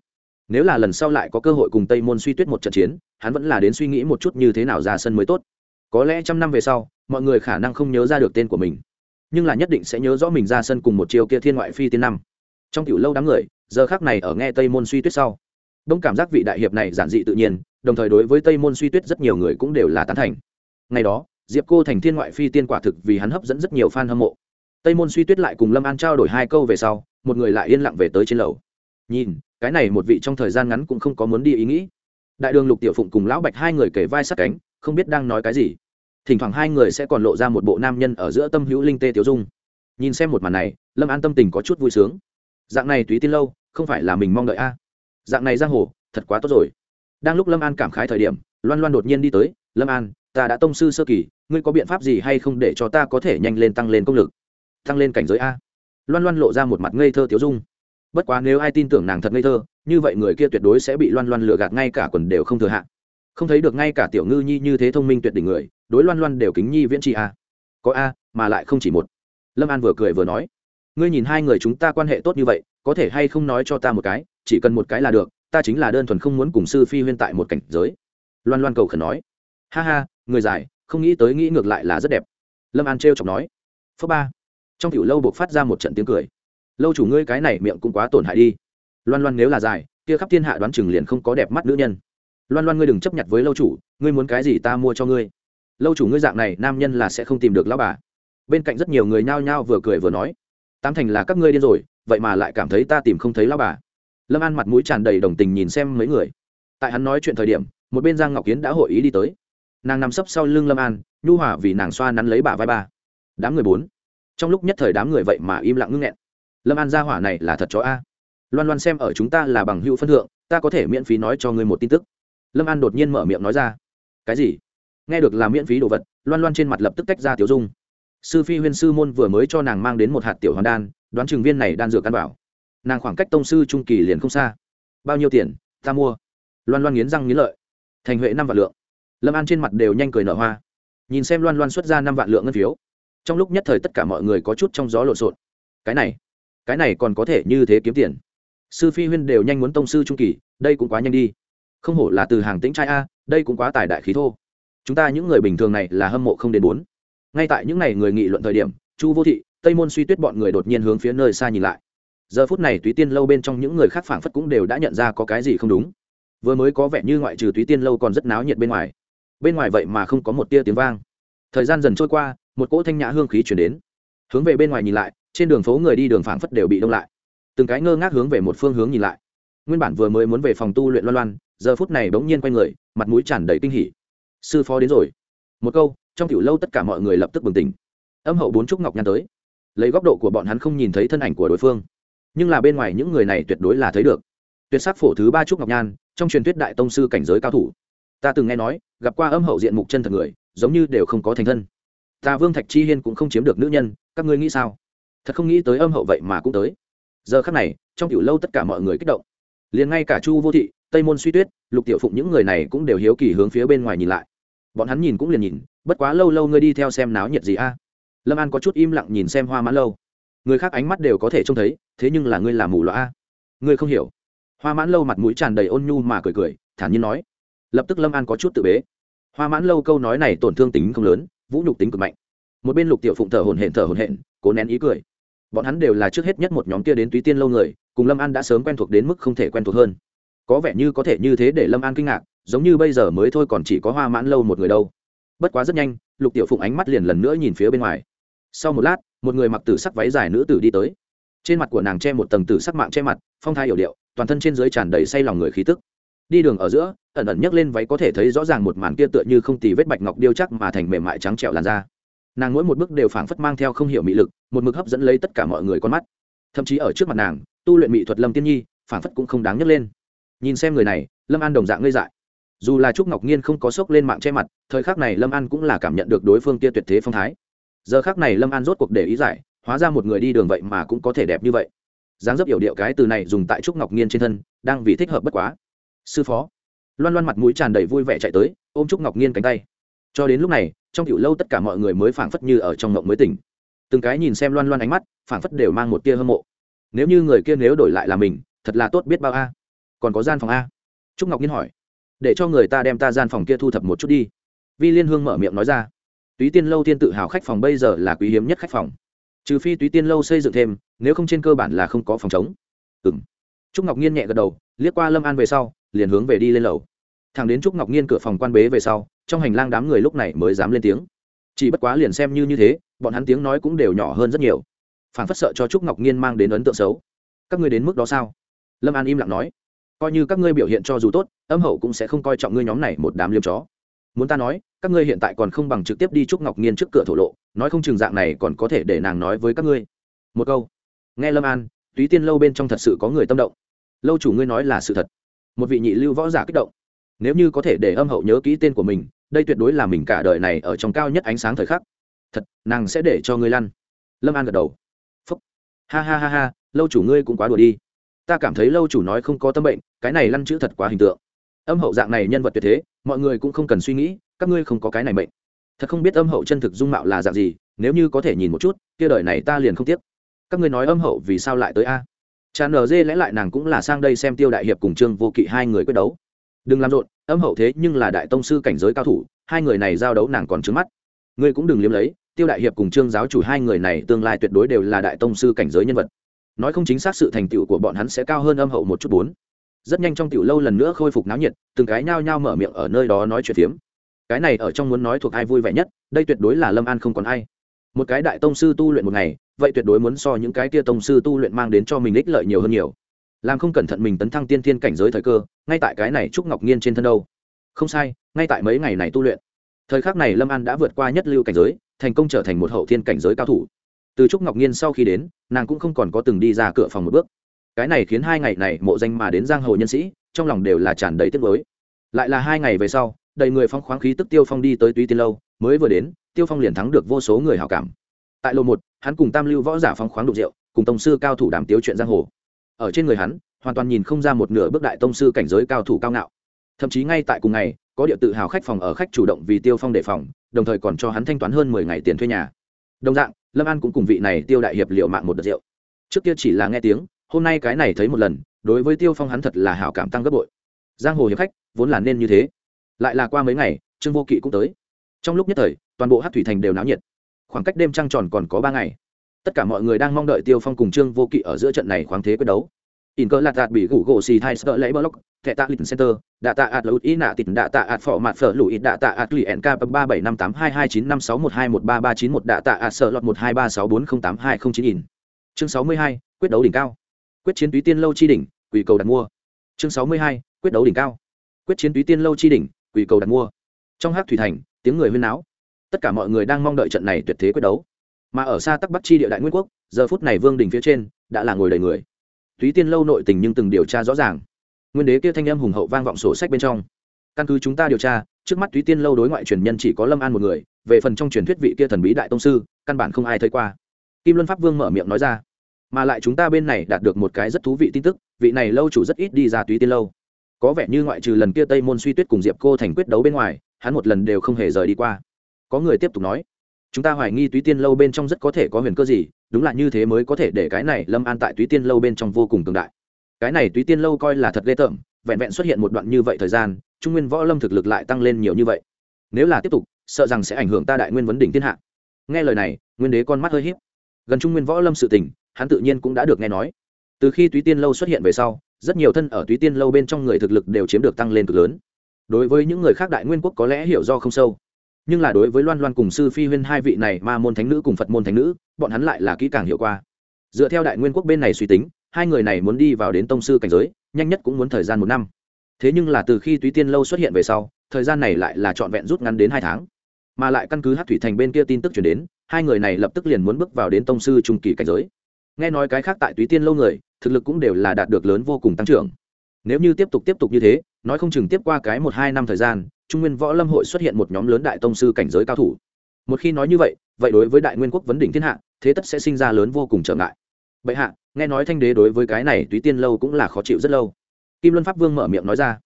nếu là lần sau lại có cơ hội cùng tây môn suy tuyết một trận chiến, hắn vẫn là đến suy nghĩ một chút như thế nào ra sân mới tốt. Có lẽ trăm năm về sau, mọi người khả năng không nhớ ra được tên của mình, nhưng là nhất định sẽ nhớ rõ mình ra sân cùng một chiều kia thiên ngoại phi tiên năm. Trong kiểu lâu đám người, giờ khác này ở nghe tây môn suy tuyết sau, đông cảm giác vị đại hiệp này giản dị tự nhiên, đồng thời đối với tây môn suy tuyết rất nhiều người cũng đều là tán thành. Ngày đó, diệp cô thành thiên ngoại phi tiên quả thực vì hắn hấp dẫn rất nhiều fan hâm mộ. Tây môn suy tuyết lại cùng lâm an trao đổi hai câu về sau, một người lại yên lặng về tới trên lầu. Nhìn cái này một vị trong thời gian ngắn cũng không có muốn đi ý nghĩ. Đại đường lục tiểu phụng cùng lão bạch hai người kể vai sát cánh, không biết đang nói cái gì. Thỉnh thoảng hai người sẽ còn lộ ra một bộ nam nhân ở giữa tâm hữu linh tê tiểu dung. Nhìn xem một màn này, lâm an tâm tình có chút vui sướng. Dạng này túy tin lâu, không phải là mình mong đợi a? Dạng này giang hồ, thật quá tốt rồi. Đang lúc lâm an cảm khái thời điểm, loan loan đột nhiên đi tới, lâm an, ta đã tông sư sơ kỳ, ngươi có biện pháp gì hay không để cho ta có thể nhanh lên tăng lên công lực? Tăng lên cảnh giới a? Loan loan lộ ra một mặt ngây thơ tiểu dung bất quá nếu ai tin tưởng nàng thật ngây thơ, như vậy người kia tuyệt đối sẽ bị loan loan lừa gạt, ngay cả quần đều không thừa hạn không thấy được ngay cả tiểu ngư nhi như thế thông minh tuyệt đỉnh người, đối loan loan đều kính nhi viễn tri a. Có a, mà lại không chỉ một. Lâm an vừa cười vừa nói, ngươi nhìn hai người chúng ta quan hệ tốt như vậy, có thể hay không nói cho ta một cái, chỉ cần một cái là được, ta chính là đơn thuần không muốn cùng sư phi huyên tại một cảnh giới. Loan loan cầu khẩn nói, ha ha, người dài không nghĩ tới nghĩ ngược lại là rất đẹp. Lâm an t r e o chọc nói phớ ba. Trong tiểu lâu buộc phát ra một trận tiếng cười lâu chủ ngươi cái này miệng cũng quá tổn hại đi. Loan loan nếu là dài, kia khắp thiên hạ đoán chừng liền không có đẹp mắt nữ nhân. Loan loan ngươi đừng chấp nhận với lâu chủ, ngươi muốn cái gì ta mua cho ngươi. Lâu chủ ngươi dạng này, nam nhân là sẽ không tìm được lão bà. Bên cạnh rất nhiều người nhao nhao vừa cười vừa nói, tám thành là các ngươi điên rồi, vậy mà lại cảm thấy ta tìm không thấy lão bà. Lâm an mặt mũi tràn đầy đồng tình nhìn xem mấy người. Tại hắn nói chuyện thời điểm, một bên giang ngọc kiến đã hội ý đi tới. Nàng nằm sấp sau lưng lâm an, nhu hòa vì nàng xoa nắn lấy bà vai ba đám người bốn. Trong lúc nhất thời đám người vậy mà im lặng ngưng nghẹn lâm an gia hỏa này là thật chó a. Loan loan xem ở chúng ta là bằng hữu phân thượng, ta có thể miễn phí nói cho ngươi một tin tức. Lâm an đột nhiên mở miệng nói ra. Cái gì? Nghe được là miễn phí đồ vật, loan loan trên mặt lập tức tách ra tiểu dung. Sư phi huyên sư môn vừa mới cho nàng mang đến một hạt tiểu hoàn đan, đoán chừng viên này đan dược căn bảo nàng khoảng cách tông sư trung kỳ liền không xa. Bao nhiêu tiền? Ta mua. Loan loan nghiến răng nghiến lợi. Thành huệ năm vạn lượng. Lâm an trên mặt đều nhanh cười nở hoa. Nhìn xem loan loan xuất ra năm vạn lượng ngân phiếu. Trong lúc nhất thời tất cả mọi người có chút trong gió lộn xộn. Cái này cái này còn có thể như thế kiếm tiền. Sư phi huyên đều nhanh muốn tông sư trung kỳ, đây cũng quá nhanh đi. Không hổ là từ hàng tĩnh trai a, đây cũng quá tài đại khí thô. Chúng ta những người bình thường này là hâm mộ không đến bốn. Ngay tại những ngày người nghị luận thời điểm, chu vô thị, tây môn suy tuyết bọn người đột nhiên hướng phía nơi xa nhìn lại. Giờ phút này túy tiên lâu bên trong những người khác phảng phất cũng đều đã nhận ra có cái gì không đúng. Vừa mới có vẻ như ngoại trừ túy tiên lâu còn rất náo nhiệt bên ngoài. Bên ngoài vậy mà không có một tia tiếng vang. Thời gian dần trôi qua, một cỗ thanh nhã hương khí chuyển đến. Hướng về bên ngoài nhìn lại trên đường phố người đi đường phảng phất đều bị đông lại. Từng cái ngơ ngác hướng về một phương hướng nhìn lại. Nguyên bản vừa mới muốn về phòng tu luyện loan loan, giờ phút này bỗng nhiên quay người, mặt mũi tràn đầy kinh hỉ. Sư phó đến rồi. Một câu, trong tiểu lâu tất cả mọi người lập tức bừng tỉnh. Âm hậu bốn trúc ngọc nhan tới. Lấy góc độ của bọn hắn không nhìn thấy thân ảnh của đối phương. Nhưng là bên ngoài những người này tuyệt đối là thấy được. Tuyệt sắc phổ thứ ba trúc ngọc nhan, trong truyền thuyết đại tông sư cảnh giới cao thủ. Ta từng nghe nói, gặp qua âm hậu diện mục chân thật người, giống như đều không có thành thân. Ta vương thạch chi hiên cũng không chiếm được nữ nhân, các ngươi nghĩ sao? Thật không nghĩ tới âm hậu vậy mà cũng tới. Giờ khắc này, trong tiểu lâu tất cả mọi người kích động. Liền ngay cả chu vô thị, tây môn suy tuyết, lục tiểu phụng những người này cũng đều hiếu kỳ hướng phía bên ngoài nhìn lại. Bọn hắn nhìn cũng liền nhìn, bất quá lâu lâu ngươi đi theo xem náo nhiệt gì a? Lâm an có chút im lặng nhìn xem hoa mãn lâu. Người khác ánh mắt đều có thể trông thấy, thế nhưng là ngươi làm mù loa a? Ngươi không hiểu. Hoa mãn lâu mặt mũi tràn đầy ôn nhu mà cười cười, thản nhiên nói. Lập tức lâm an có chút tự bế. Hoa mãn lâu câu nói này tổn thương tính không lớn, vũ nhục tính cực mạnh. Một bên lục tiểu phụng thở hồn hển thở hồn hển, cố nén ý cười bọn hắn đều là trước hết nhất một nhóm kia đến túy tiên lâu người, cùng lâm an đã sớm quen thuộc đến mức không thể quen thuộc hơn. Có vẻ như có thể như thế để lâm an kinh ngạc, giống như bây giờ mới thôi còn chỉ có hoa mãn lâu một người đâu. Bất quá rất nhanh, lục tiểu phụng ánh mắt liền lần nữa nhìn phía bên ngoài. Sau một lát, một người mặc tử sắc váy dài nữ tử đi tới. Trên mặt của nàng che một tầng tử sắc mạng che mặt, phong thai hiểu điệu, toàn thân trên dưới tràn đầy say lòng người khí tức. Đi đường ở giữa, ẩn ẩn nhấc lên váy có thể thấy rõ ràng một màn kia tựa như không tì vết bạch ngọc điêu chắc mà thành mềm mại trắng trẹo làn da nàng mỗi một bước đều phảng phất mang theo không hiểu mị lực, một mực hấp dẫn lấy tất cả mọi người con mắt. Thậm chí ở trước mặt nàng, tu luyện mỹ thuật lâm tiên nhi, phảng phất cũng không đáng nhấc lên. Nhìn xem người này, lâm an đồng dạng ngây dại. Dù là trúc ngọc nhiên không có sốc lên mạng che mặt, thời khắc này lâm an cũng là cảm nhận được đối phương kia tuyệt thế phong thái. Giờ khác này lâm an rốt cuộc để ý giải, hóa ra một người đi đường vậy mà cũng có thể đẹp như vậy. Dáng dấp yểu điệu cái từ này dùng tại trúc ngọc nhiên trên thân, đang vì thích hợp bất quá. Sư phó. Loan loan mặt mũi tràn đầy vui vẻ chạy tới, ôm trúc ngọc nhiên cánh tay. Cho đến lúc này trong tiểu lâu tất cả mọi người mới phảng phất như ở trong ngộng mới tỉnh. Từng cái nhìn xem loan loan ánh mắt, phảng phất đều mang một tia hâm mộ. Nếu như người kia nếu đổi lại là mình, thật là tốt biết bao a. Còn có gian phòng a? Trúc ngọc nhiên hỏi. Để cho người ta đem ta gian phòng kia thu thập một chút đi. Vi liên hương mở miệng nói ra. Túy tiên lâu tiên tự hào khách phòng bây giờ là quý hiếm nhất khách phòng. Trừ phi túy tiên lâu xây dựng thêm, nếu không trên cơ bản là không có phòng chống. Ừ trúc ngọc nhiên nhẹ gật đầu, liếc qua lâm an về sau, liền hướng về đi lên lầu. Thằng đến trúc ngọc nhiên cửa phòng quan bế về sau trong hành lang đám người lúc này mới dám lên tiếng. Chỉ bất quá liền xem như như thế, bọn hắn tiếng nói cũng đều nhỏ hơn rất nhiều. Phản phất sợ cho trúc ngọc nhiên mang đến ấn tượng xấu. Các ngươi đến mức đó sao? Lâm an im lặng nói. Coi như các ngươi biểu hiện cho dù tốt, âm hậu cũng sẽ không coi trọng ngươi nhóm này một đám liêm chó. Muốn ta nói, các ngươi hiện tại còn không bằng trực tiếp đi trúc ngọc nhiên trước cửa thổ lộ, nói không chừng dạng này còn có thể để nàng nói với các ngươi. Một câu. Nghe lâm an, túy tiên lâu bên trong thật sự có người tâm động. Lâu chủ ngươi nói là sự thật. Một vị nhị lưu võ giả kích động. Nếu như có thể để âm hậu nhớ kỹ tên của mình đây tuyệt đối là mình cả đời này ở trong cao nhất ánh sáng thời khắc. Thật, nàng sẽ để cho ngươi lăn. Lâm an gật đầu. Phúc. Ha ha ha ha, lâu chủ ngươi cũng quá đùa đi. Ta cảm thấy lâu chủ nói không có tâm bệnh, cái này lăn chữ thật quá hình tượng. Âm hậu dạng này nhân vật tuyệt thế, mọi người cũng không cần suy nghĩ, các ngươi không có cái này bệnh thật không biết âm hậu chân thực dung mạo là dạng gì, nếu như có thể nhìn một chút, kia đời này ta liền không tiếc. Các ngươi nói âm hậu vì sao lại tới a? Cha nờ dê lẽ lại nàng cũng là sang đây xem tiêu đại hiệp cùng trương vô kỵ hai người quyết đấu đừng làm rộn, âm hậu thế nhưng là đại tông sư cảnh giới cao thủ, hai người này giao đấu nàng còn trứng mắt. Ngươi cũng đừng liếm lấy, tiêu đại hiệp cùng trương giáo chủ hai người này tương lai tuyệt đối đều là đại tông sư cảnh giới nhân vật. Nói không chính xác sự thành tựu của bọn hắn sẽ cao hơn âm hậu một chút bốn. Rất nhanh trong tiểu lâu lần nữa khôi phục náo nhiệt, từng cái nhao nhao mở miệng ở nơi đó nói chuyện phiếm. Cái này ở trong muốn nói thuộc ai vui vẻ nhất, đây tuyệt đối là lâm an không còn ai. Một cái đại tông sư tu luyện một ngày, vậy tuyệt đối muốn so những cái tia tông sư tu luyện mang đến cho mình ích lợi nhiều hơn nhiều. Làm không cẩn thận mình tấn thăng tiên thiên cảnh giới thời cơ ngay tại cái này trúc ngọc nghiên trên thân đâu. Không sai, ngay tại mấy ngày này tu luyện. Thời khắc này lâm an đã vượt qua nhất lưu cảnh giới, thành công trở thành một hậu thiên cảnh giới cao thủ. Từ trúc ngọc nhiên sau khi đến, nàng cũng không còn có từng đi ra cửa phòng một bước. Cái này khiến hai ngày này mộ danh mà đến giang hồ nhân sĩ, trong lòng đều là tràn đầy tiếc gối lại là hai ngày về sau, đầy người phong khoáng khí tức tiêu phong đi tới túy tiên lâu, mới vừa đến, tiêu phong liền thắng được vô số người hảo cảm. Tại lộ một, hắn cùng tam lưu võ giả phong khoáng đục rượu, cùng tổng sư cao thủ đàm tiếu chuyện giang hồ. Ở trên người hắn hoàn toàn nhìn không ra một nửa bước đại tông sư cảnh giới cao thủ cao ngạo. Thậm chí ngay tại cùng ngày, có địa tự hào khách phòng ở khách chủ động vì tiêu phong đề phòng, đồng thời còn cho hắn thanh toán hơn mười ngày tiền thuê nhà. Đồng dạng, lâm an cũng cùng vị này tiêu đại hiệp liệu mạng một đợt rượu. Trước kia chỉ là nghe tiếng, hôm nay cái này thấy một lần, đối với tiêu phong hắn thật là hảo cảm tăng gấp bội. Giang hồ hiệp khách, vốn là nên như thế. Lại là qua mấy ngày, trương vô kỵ cũng tới. Trong lúc nhất thời, toàn bộ hát thủy thành đều náo nhiệt. Khoảng cách đêm trăng tròn còn có ba ngày. Tất cả mọi người đang mong đợi tiêu phong cùng trương vô kỵ ở giữa trận này khoáng thế quyết đấu in cơ lạt đạt bị gủ gỗ xì thai sợ lấy block, thẻ tạ lịch center, đạ tạ ạt lụt ý nạ tịt, đạ tạ ạt phỏ mạt phở lụi, đạ tạ ạt lì nk ba bảy năm tám hai hai chín năm sáu một hai một ba ba chín một, đạ tạ ạt sợ lọt một hai ba sáu bốn không tám hai không chín in. Chương sáu mươi hai, quyết đấu đỉnh cao. Quyết chiến túy tiên lâu chi đỉnh, quỷ cầu đặt mua. Chương sáu mươi hai, quyết đấu đỉnh cao. Quyết chiến túy tiên lâu chi đỉnh, quỷ cầu đặt mua. Trong hát thủy thành, tiếng người huyên náo. Tất cả mọi người đang mong đợi trận này tuyệt thế quyết đấu. Mà ở xa tắc bắc chi địa đại nguyên quốc, giờ phút này vương đình phía trên, đã là ngồi đầy người túy tiên lâu nội tình nhưng từng điều tra rõ ràng. Nguyên đế kia thanh âm hùng hậu vang vọng sổ sách bên trong. Căn cứ chúng ta điều tra, trước mắt túy tiên lâu đối ngoại truyền nhân chỉ có lâm an một người, về phần trong truyền thuyết vị kia thần bí đại tông sư, căn bản không ai thấy qua. Kim luân pháp vương mở miệng nói ra, mà lại chúng ta bên này đạt được một cái rất thú vị tin tức, vị này lâu chủ rất ít đi ra túy tiên lâu. Có vẻ như ngoại trừ lần kia tây môn suy tuyết cùng diệp cô thành quyết đấu bên ngoài, hắn một lần đều không hề rời đi qua. Có người tiếp tục nói chúng ta hoài nghi túy tiên lâu bên trong rất có thể có huyền cơ gì, đúng là như thế mới có thể để cái này lâm an tại túy tiên lâu bên trong vô cùng cường đại. Cái này túy tiên lâu coi là thật ghê tởm, vẹn vẹn xuất hiện một đoạn như vậy thời gian, trung nguyên võ lâm thực lực lại tăng lên nhiều như vậy. Nếu là tiếp tục, sợ rằng sẽ ảnh hưởng ta đại nguyên vấn đỉnh thiên hạ. Nghe lời này, nguyên đế con mắt hơi hiếp. gần trung nguyên võ lâm sự tình, hắn tự nhiên cũng đã được nghe nói. Từ khi túy tiên lâu xuất hiện về sau, rất nhiều thân ở túy tiên lâu bên trong người thực lực đều chiếm được tăng lên cực lớn. Đối với những người khác đại nguyên quốc có lẽ hiểu do không sâu nhưng là đối với loan loan cùng sư phi huyên hai vị này ma môn thánh nữ cùng phật môn thánh nữ, bọn hắn lại là kỹ càng hiệu quả dựa theo đại nguyên quốc bên này suy tính, hai người này muốn đi vào đến tông sư cảnh giới, nhanh nhất cũng muốn thời gian một năm. Thế nhưng là từ khi túy tiên lâu xuất hiện về sau, thời gian này lại là trọn vẹn rút ngắn đến hai tháng. Mà lại căn cứ hát thủy thành bên kia tin tức chuyển đến, hai người này lập tức liền muốn bước vào đến tông sư trung kỳ cảnh giới. Nghe nói cái khác tại túy tiên lâu người, thực lực cũng đều là đạt được lớn vô cùng tăng trưởng. Nếu như tiếp tục tiếp tục như thế, nói không chừng tiếp qua cái một hai năm thời gian trung nguyên võ lâm hội xuất hiện một nhóm lớn đại tông sư cảnh giới cao thủ. Một khi nói như vậy vậy đối với đại nguyên quốc vấn đỉnh thiên hạ, thế tất sẽ sinh ra lớn vô cùng trở ngại. Bệ hạ, nghe nói thanh đế đối với cái này túy tiên lâu cũng là khó chịu rất lâu. Kim luân pháp vương mở miệng nói ra,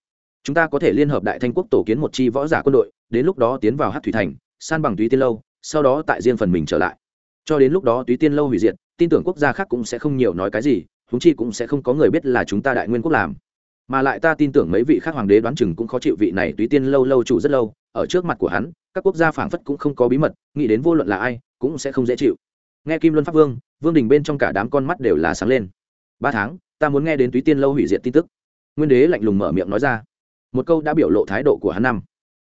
chúng ta có thể liên hợp đại thanh quốc tổ kiến một chi võ giả quân đội, đến lúc đó tiến vào hát thủy thành, san bằng túy tiên lâu, sau đó tại riêng phần mình trở lại. Cho đến lúc đó túy tiên lâu hủy diệt, tin tưởng quốc gia khác cũng sẽ không nhiều nói cái gì húng chi cũng sẽ không có người biết là chúng ta đại nguyên quốc làm mà lại ta tin tưởng mấy vị khác hoàng đế đoán chừng cũng khó chịu vị này, túy tiên lâu lâu chủ rất lâu, ở trước mặt của hắn, các quốc gia phảng phất cũng không có bí mật, nghĩ đến vô luận là ai, cũng sẽ không dễ chịu. Nghe kim luân pháp vương vương đình bên trong cả đám con mắt đều là sáng lên. Ba tháng, ta muốn nghe đến túy tiên lâu hủy diệt tin tức. Nguyên đế lạnh lùng mở miệng nói ra. Một câu đã biểu lộ thái độ của hắn năm.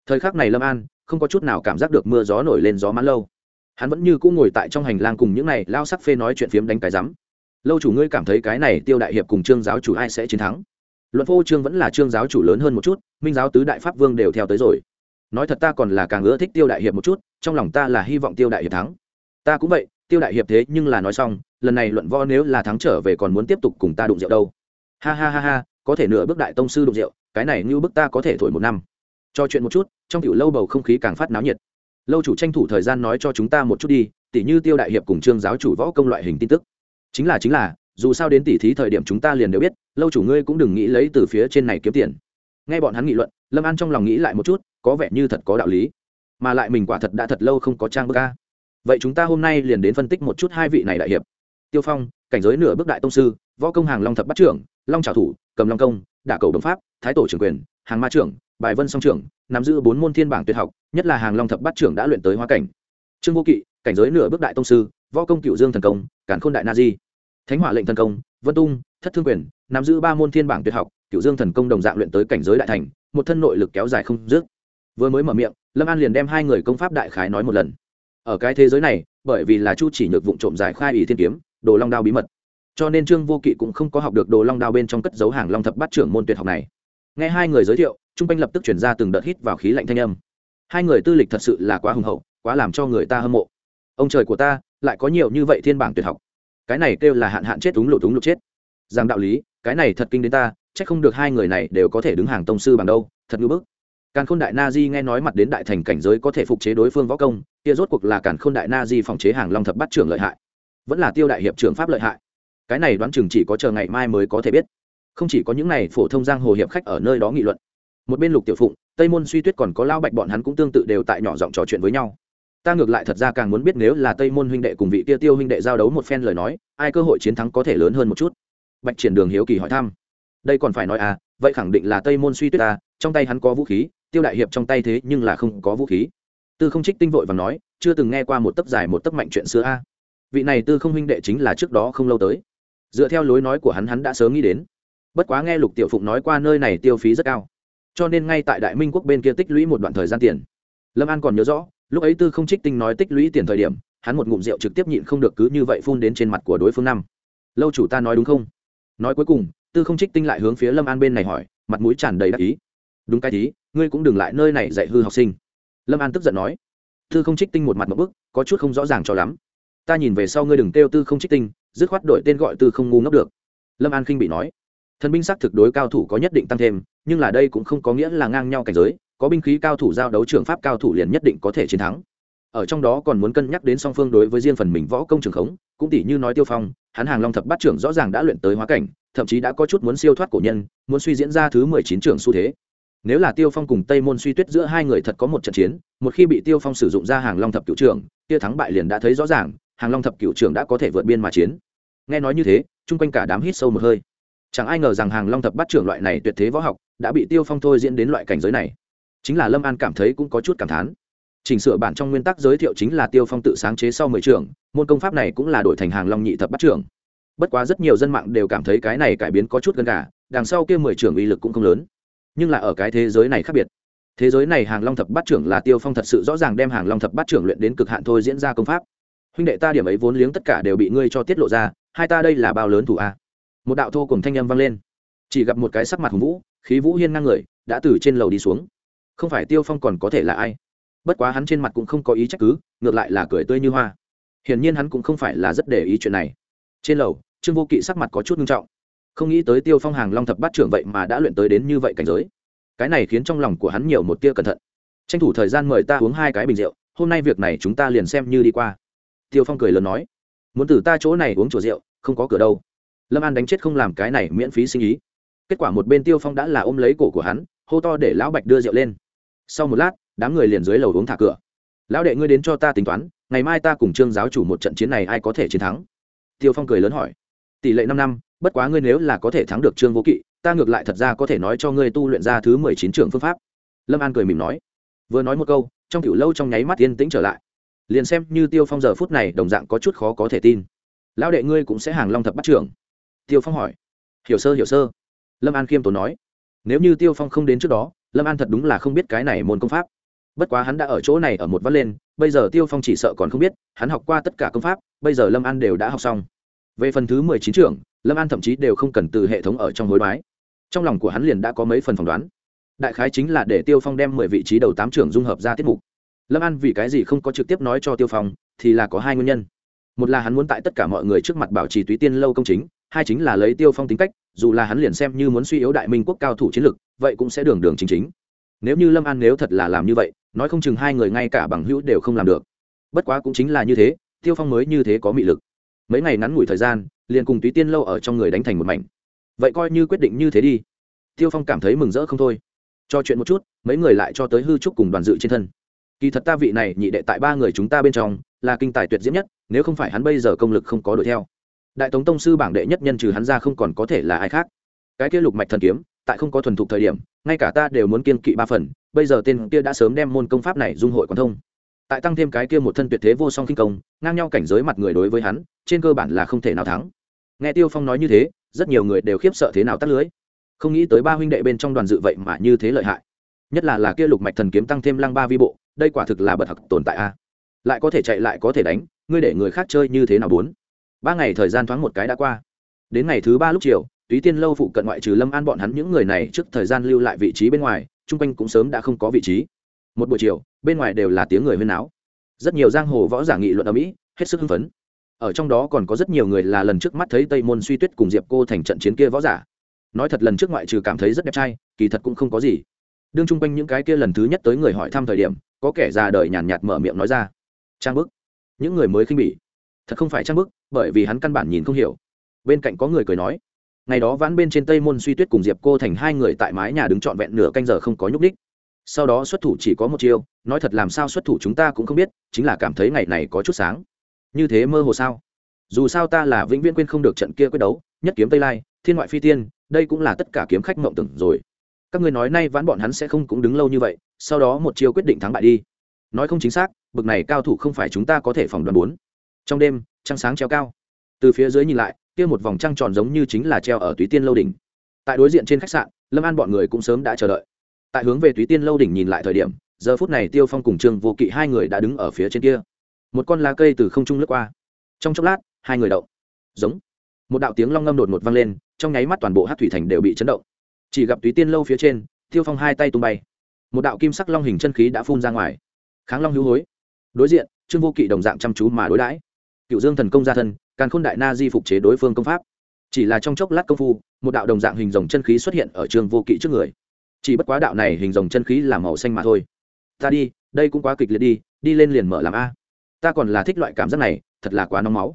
Thời khắc này lâm an không có chút nào cảm giác được mưa gió nổi lên gió mãn lâu. Hắn vẫn như cũng ngồi tại trong hành lang cùng những này lao sắc phê nói chuyện phiếm đánh cái rắm. Lâu chủ ngươi cảm thấy cái này tiêu đại hiệp cùng trương giáo chủ ai sẽ chiến thắng? Luận phô trương vẫn là trương giáo chủ lớn hơn một chút, minh giáo tứ đại pháp vương đều theo tới rồi. Nói thật ta còn là càng ưa thích tiêu đại hiệp một chút, trong lòng ta là hy vọng tiêu đại hiệp thắng. Ta cũng vậy, tiêu đại hiệp thế nhưng là nói xong, lần này luận võ nếu là thắng trở về còn muốn tiếp tục cùng ta đụng rượu đâu. Ha ha ha ha, có thể nửa bước đại tông sư đụng rượu, cái này như bức ta có thể thổi một năm. Cho chuyện một chút, trong tiểu lâu bầu không khí càng phát náo nhiệt. Lâu chủ tranh thủ thời gian nói cho chúng ta một chút đi, tỉ như tiêu đại hiệp cùng trương giáo chủ võ công loại hình tin tức. Chính là chính là dù sao đến tỉ thí thời điểm chúng ta liền đều biết, lâu chủ ngươi cũng đừng nghĩ lấy từ phía trên này kiếm tiền. Nghe bọn hắn nghị luận, lâm an trong lòng nghĩ lại một chút, có vẻ như thật có đạo lý. Mà lại mình quả thật đã thật lâu không có trang bức ca vậy chúng ta hôm nay liền đến phân tích một chút hai vị này đại hiệp. Tiêu phong, cảnh giới nửa bước đại tông sư, võ công hàng long thập bắt trưởng, long trào thủ, cầm long công, đả cầu đồng pháp, thái tổ trưởng quyền, hàng ma trưởng, bài vân song trưởng, nắm giữ bốn môn thiên bảng tuyệt học, nhất là hàng long thập bắt trưởng đã luyện tới hoa cảnh. Trương vô kỵ, cảnh giới nửa bước đại tông sư, võ công cựu dương thần công cản khôn đại na di thánh hỏa lệnh thần công, vân tung, thất thương quyền, nắm giữ ba môn thiên bảng tuyệt học cựu dương thần công đồng dạng luyện tới cảnh giới đại thành, một thân nội lực kéo dài không dứt. Vừa mới mở miệng, lâm an liền đem hai người công pháp đại khái nói một lần. Ở cái thế giới này, bởi vì là chu chỉ nhược vụ trộm giải khai ý thiên kiếm, đồ long đao bí mật. Cho nên trương vô kỵ cũng không có học được đồ long đao bên trong cất dấu hàng long thập bát trưởng môn tuyệt học này. Nghe hai người giới thiệu, trung quanh lập tức chuyển ra từng đợt hít vào khí lạnh thanh âm. Hai người tư lịch thật sự là quá hùng hậu, quá làm cho người ta hâm mộ. Ông trời của ta, lại có nhiều như vậy thiên bảng tuyệt học cái này kêu là hạn hạn chết đúng lụt đúng lụt chết. Rằng đạo lý, cái này thật kinh đến ta, chắc không được hai người này đều có thể đứng hàng tông sư bằng đâu, thật ngưỡng bức. Càn khôn đại na di nghe nói mặt đến đại thành cảnh giới có thể phục chế đối phương võ công, kia rốt cuộc là càn khôn đại na di phòng chế hàng long thập bắt trưởng lợi hại. Vẫn là tiêu đại hiệp trưởng pháp lợi hại. Cái này đoán chừng chỉ có chờ ngày mai mới có thể biết. Không chỉ có những này phổ thông giang hồ hiệp khách ở nơi đó nghị luận. Một bên lục tiểu phụng, tây môn suy tuyết còn có lao bạch bọn hắn cũng tương tự đều tại nhỏ giọng trò chuyện với nhau ta ngược lại thật ra càng muốn biết nếu là tây môn huynh đệ cùng vị kia tiêu huynh đệ giao đấu một phen lời nói, ai cơ hội chiến thắng có thể lớn hơn một chút? Bạch triển đường hiếu kỳ hỏi thăm. Đây còn phải nói à vậy khẳng định là tây môn suy tuyết à trong tay hắn có vũ khí, tiêu đại hiệp trong tay thế nhưng là không có vũ khí. Tư không trích tinh vội và nói, chưa từng nghe qua một tấc dài một tấc mạnh chuyện xưa a. À. vị này tư không huynh đệ chính là trước đó không lâu tới. Dựa theo lối nói của hắn hắn đã sớm nghĩ đến. Bất quá nghe lục tiểu phụng nói qua nơi này tiêu phí rất cao. Cho nên ngay tại đại minh quốc bên kia tích lũy một đoạn thời gian tiền. Lâm an còn nhớ rõ lúc ấy tư không trích tinh nói tích lũy tiền thời điểm, hắn một ngụm rượu trực tiếp nhịn không được cứ như vậy phun đến trên mặt của đối phương năm. Lâu chủ ta nói đúng không? Nói cuối cùng, tư không trích tinh lại hướng phía lâm an bên này hỏi, mặt mũi tràn đầy đắc ý. Đúng cái thí ngươi cũng đừng lại nơi này dạy hư học sinh. Lâm an tức giận nói. Tư không trích tinh một mặt một bức, có chút không rõ ràng cho lắm. Ta nhìn về sau ngươi đừng kêu tư không trích tinh, dứt khoát đổi tên gọi tư không ngu ngốc được. Lâm an khinh bị nói. Thần binh sắc thực đối cao thủ có nhất định tăng thêm, nhưng là đây cũng không có nghĩa là ngang nhau cảnh giới có binh khí cao thủ giao đấu trường pháp cao thủ liền nhất định có thể chiến thắng. Ở trong đó còn muốn cân nhắc đến song phương đối với riêng phần mình võ công trường khống, cũng tỷ như nói tiêu phong, hắn hàng long thập bát trưởng rõ ràng đã luyện tới hóa cảnh, thậm chí đã có chút muốn siêu thoát cổ nhân, muốn suy diễn ra thứ mười chín trưởng xu thế. Nếu là tiêu phong cùng tây môn suy tuyết giữa hai người thật có một trận chiến, một khi bị tiêu phong sử dụng ra hàng long thập cựu trưởng tia thắng bại liền đã thấy rõ ràng, hàng long thập cựu trưởng đã có thể vượt biên mà chiến. Nghe nói như thế, chung quanh cả đám hít sâu một hơi. Chẳng ai ngờ rằng hàng long thập bát trưởng loại này tuyệt thế võ học đã bị tiêu phong thôi diễn đến loại cảnh giới này chính là lâm an cảm thấy cũng có chút cảm thán. Chỉnh sửa bản trong nguyên tắc giới thiệu chính là tiêu phong tự sáng chế sau mười trưởng, môn công pháp này cũng là đổi thành hàng long nhị thập bát trưởng. Bất quá rất nhiều dân mạng đều cảm thấy cái này cải biến có chút gần cả đằng sau kia mười trưởng uy lực cũng không lớn. Nhưng là ở cái thế giới này khác biệt. Thế giới này hàng long thập bát trưởng là tiêu phong thật sự rõ ràng đem hàng long thập bát trưởng luyện đến cực hạn thôi diễn ra công pháp. Huynh đệ ta điểm ấy vốn liếng tất cả đều bị ngươi cho tiết lộ ra, hai ta đây là bao lớn thủ a? Một đạo thô cùng thanh âm vang lên. Chỉ gặp một cái sắc mặt hùng vũ, khí vũ hiên ngang người, đã từ trên lầu đi xuống không phải tiêu phong còn có thể là ai? Bất quá hắn trên mặt cũng không có ý trách cứ, ngược lại là cười tươi như hoa. Hiển nhiên hắn cũng không phải là rất để ý chuyện này. Trên lầu, trương vô kỵ sắc mặt có chút nghiêm trọng. Không nghĩ tới tiêu phong hàng long thập bát trưởng vậy mà đã luyện tới đến như vậy cảnh giới. Cái này khiến trong lòng của hắn nhiều một tia cẩn thận. Tranh thủ thời gian mời ta uống hai cái bình rượu, hôm nay việc này chúng ta liền xem như đi qua. Tiêu phong cười lớn nói, muốn từ ta chỗ này uống chùa rượu, không có cửa đâu. Lâm an đánh chết không làm cái này miễn phí sinh ý. Kết quả một bên tiêu phong đã là ôm lấy cổ của hắn, hô to để lão bạch đưa rượu lên sau một lát, đám người liền dưới lầu uống thả cửa. Lão đệ ngươi đến cho ta tính toán, ngày mai ta cùng trương giáo chủ một trận chiến này ai có thể chiến thắng? Tiêu phong cười lớn hỏi. Tỷ lệ năm năm, bất quá ngươi nếu là có thể thắng được trương vô kỵ, ta ngược lại thật ra có thể nói cho ngươi tu luyện ra thứ mười chín trường phương pháp. Lâm an cười mỉm nói. Vừa nói một câu, trong kiểu lâu trong nháy mắt yên tĩnh trở lại. Liền xem như tiêu phong giờ phút này đồng dạng có chút khó có thể tin. Lão đệ ngươi cũng sẽ hàng long thập bắt trưởng? Tiêu phong hỏi. Hiểu sơ hiểu sơ. Lâm an khiêm tốn nói. Nếu như tiêu phong không đến trước đó lâm an thật đúng là không biết cái này môn công pháp. Bất quá hắn đã ở chỗ này ở một vắt lên, bây giờ tiêu phong chỉ sợ còn không biết, hắn học qua tất cả công pháp, bây giờ lâm an đều đã học xong. Về phần thứ mười chín trưởng, lâm an thậm chí đều không cần từ hệ thống ở trong hối đoái. Trong lòng của hắn liền đã có mấy phần phỏng đoán. Đại khái chính là để tiêu phong đem mười vị trí đầu tám trưởng dung hợp ra tiết mục. Lâm an vì cái gì không có trực tiếp nói cho tiêu phong, thì là có hai nguyên nhân. Một là hắn muốn tại tất cả mọi người trước mặt bảo trì túy tiên lâu công chính hai chính là lấy tiêu phong tính cách, dù là hắn liền xem như muốn suy yếu đại minh quốc cao thủ chiến lực, vậy cũng sẽ đường đường chính chính. Nếu như lâm an nếu thật là làm như vậy, nói không chừng hai người ngay cả bằng hữu đều không làm được. Bất quá cũng chính là như thế, tiêu phong mới như thế có mị lực. Mấy ngày ngắn ngủi thời gian, liền cùng túy tiên lâu ở trong người đánh thành một mảnh. Vậy coi như quyết định như thế đi. Tiêu phong cảm thấy mừng rỡ không thôi. Cho chuyện một chút, mấy người lại cho tới hư trúc cùng đoàn dự trên thân. Kỳ thật ta vị này nhị đệ tại ba người chúng ta bên trong, là kinh tài tuyệt diễm nhất, nếu không phải hắn bây giờ công lực không có đuổi theo đại tống tông sư bảng đệ nhất nhân trừ hắn ra không còn có thể là ai khác. Cái kia lục mạch thần kiếm, tại không có thuần thục thời điểm, ngay cả ta đều muốn kiên kỵ ba phần, bây giờ tên kia đã sớm đem môn công pháp này dung hội quán thông. Tại tăng thêm cái kia một thân tuyệt thế vô song kinh công, ngang nhau cảnh giới mặt người đối với hắn, trên cơ bản là không thể nào thắng. Nghe tiêu phong nói như thế, rất nhiều người đều khiếp sợ thế nào tắt lưới. Không nghĩ tới ba huynh đệ bên trong đoàn dự vậy mà như thế lợi hại. Nhất là là kia lục mạch thần kiếm tăng thêm lăng ba vi bộ, đây quả thực là bật thật tồn tại a. Lại có thể chạy lại có thể đánh, ngươi để người khác chơi như thế nào bốn? Ba ngày thời gian thoáng một cái đã qua. Đến ngày thứ ba lúc chiều, túy tiên lâu phụ cận ngoại trừ lâm an bọn hắn những người này trước thời gian lưu lại vị trí bên ngoài, chung quanh cũng sớm đã không có vị trí. Một buổi chiều, bên ngoài đều là tiếng người huyên náo. Rất nhiều giang hồ võ giả nghị luận ở mỹ, hết sức hưng phấn. Ở trong đó còn có rất nhiều người là lần trước mắt thấy tây môn suy tuyết cùng diệp cô thành trận chiến kia võ giả. Nói thật lần trước ngoại trừ cảm thấy rất đẹp trai, kỳ thật cũng không có gì. Đương chung quanh những cái kia lần thứ nhất tới người hỏi thăm thời điểm, có kẻ già đời nhàn nhạt mở miệng nói ra. Trang bức. Những người mới khinh bỉ. Thật không phải trang bức bởi vì hắn căn bản nhìn không hiểu. Bên cạnh có người cười nói, ngày đó vãn bên trên tây môn suy tuyết cùng diệp cô thành hai người tại mái nhà đứng trọn vẹn nửa canh giờ không có nhúc đích sau đó xuất thủ chỉ có một chiêu, nói thật làm sao xuất thủ chúng ta cũng không biết, chính là cảm thấy ngày này có chút sáng. Như thế mơ hồ sao? Dù sao ta là vĩnh viễn quên không được trận kia quyết đấu, nhất kiếm tây lai, thiên ngoại phi tiên, đây cũng là tất cả kiếm khách mộng tưởng rồi. Các người nói nay vãn bọn hắn sẽ không cũng đứng lâu như vậy, sau đó một chiêu quyết định thắng bại đi. Nói không chính xác, bực này cao thủ không phải chúng ta có thể phòng đoán bốn. Trong đêm trăng sáng treo cao. Từ phía dưới nhìn lại, kia một vòng trăng tròn giống như chính là treo ở túy tiên lâu đỉnh. Tại đối diện trên khách sạn, lâm an bọn người cũng sớm đã chờ đợi. Tại hướng về túy tiên lâu đỉnh nhìn lại thời điểm, giờ phút này tiêu phong cùng trương vô kỵ hai người đã đứng ở phía trên kia. Một con lá cây từ không trung lướt qua. Trong chốc lát, hai người đậu giống. Một đạo tiếng long ngâm đột ngột vang lên, trong nháy mắt toàn bộ hát thủy thành đều bị chấn động. Chỉ gặp túy tiên lâu phía trên, tiêu phong hai tay tung bay. Một đạo kim sắc long hình chân khí đã phun ra ngoài. Kháng long hữu hối. Đối diện, trương vô kỵ đồng dạng chăm chú mà đối đãi cựu dương thần công gia thân, càn khôn đại na di phục chế đối phương công pháp. Chỉ là trong chốc lát công phu, một đạo đồng dạng hình dòng chân khí xuất hiện ở trường vô kỵ trước người. Chỉ bất quá đạo này hình dòng chân khí là màu xanh mà thôi. Ta đi, đây cũng quá kịch liệt đi đi lên liền mở làm a. Ta còn là thích loại cảm giác này, thật là quá nóng máu.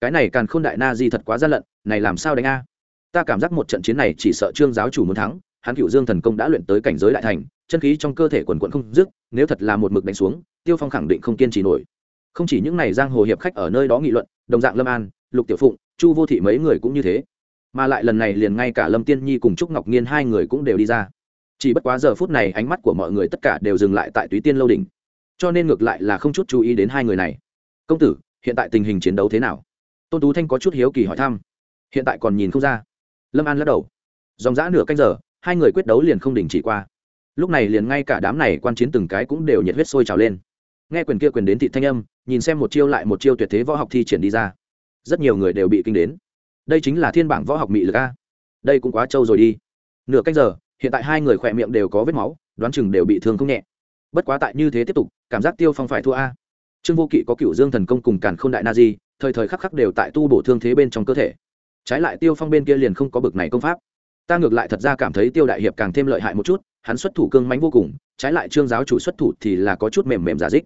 Cái này càn khôn đại na di thật quá gian lận, này làm sao đánh a? Ta cảm giác một trận chiến này chỉ sợ trương giáo chủ muốn thắng, hắn cựu dương thần công đã luyện tới cảnh giới đại thành, chân khí trong cơ thể quần quận không dứt, nếu thật là một mực đánh xuống, tiêu phong khẳng định không kiên trì nổi không chỉ những này giang hồ hiệp khách ở nơi đó nghị luận, đồng dạng lâm an, lục tiểu phụng, chu vô thị mấy người cũng như thế. Mà lại lần này liền ngay cả lâm tiên nhi cùng trúc ngọc nhiên hai người cũng đều đi ra. Chỉ bất quá giờ phút này ánh mắt của mọi người tất cả đều dừng lại tại túy tiên lâu đỉnh. Cho nên ngược lại là không chút chú ý đến hai người này. Công tử, hiện tại tình hình chiến đấu thế nào? Tôn tú thanh có chút hiếu kỳ hỏi thăm. Hiện tại còn nhìn không ra. Lâm an lắc đầu. Dòng g nửa canh giờ, hai người quyết đấu liền không đình chỉ qua. Lúc này liền ngay cả đám này quan chiến từng cái cũng đều nhiệt huyết sôi trào lên nghe quyền kia quyền đến thị thanh âm, nhìn xem một chiêu lại một chiêu tuyệt thế võ học thi triển đi ra. Rất nhiều người đều bị kinh đến. Đây chính là thiên bảng võ học mỹ lực a. Đây cũng quá trâu rồi đi. Nửa canh giờ, hiện tại hai người khỏe miệng đều có vết máu, đoán chừng đều bị thương không nhẹ. Bất quá tại như thế tiếp tục, cảm giác tiêu phong phải thua a. Trương vô kỵ có cựu dương thần công cùng càn k h ô n đại na di, thời thời khắc khắc đều tại tu bổ thương thế bên trong cơ thể. Trái lại tiêu phong bên kia liền không có bực này công pháp. Ta ngược lại thật ra cảm thấy tiêu đại hiệp càng thêm lợi hại một chút, hắn xuất thủ cương mánh vô cùng, trái lại trương giáo chủ xuất thủ thì là có chút mềm mềm giả dích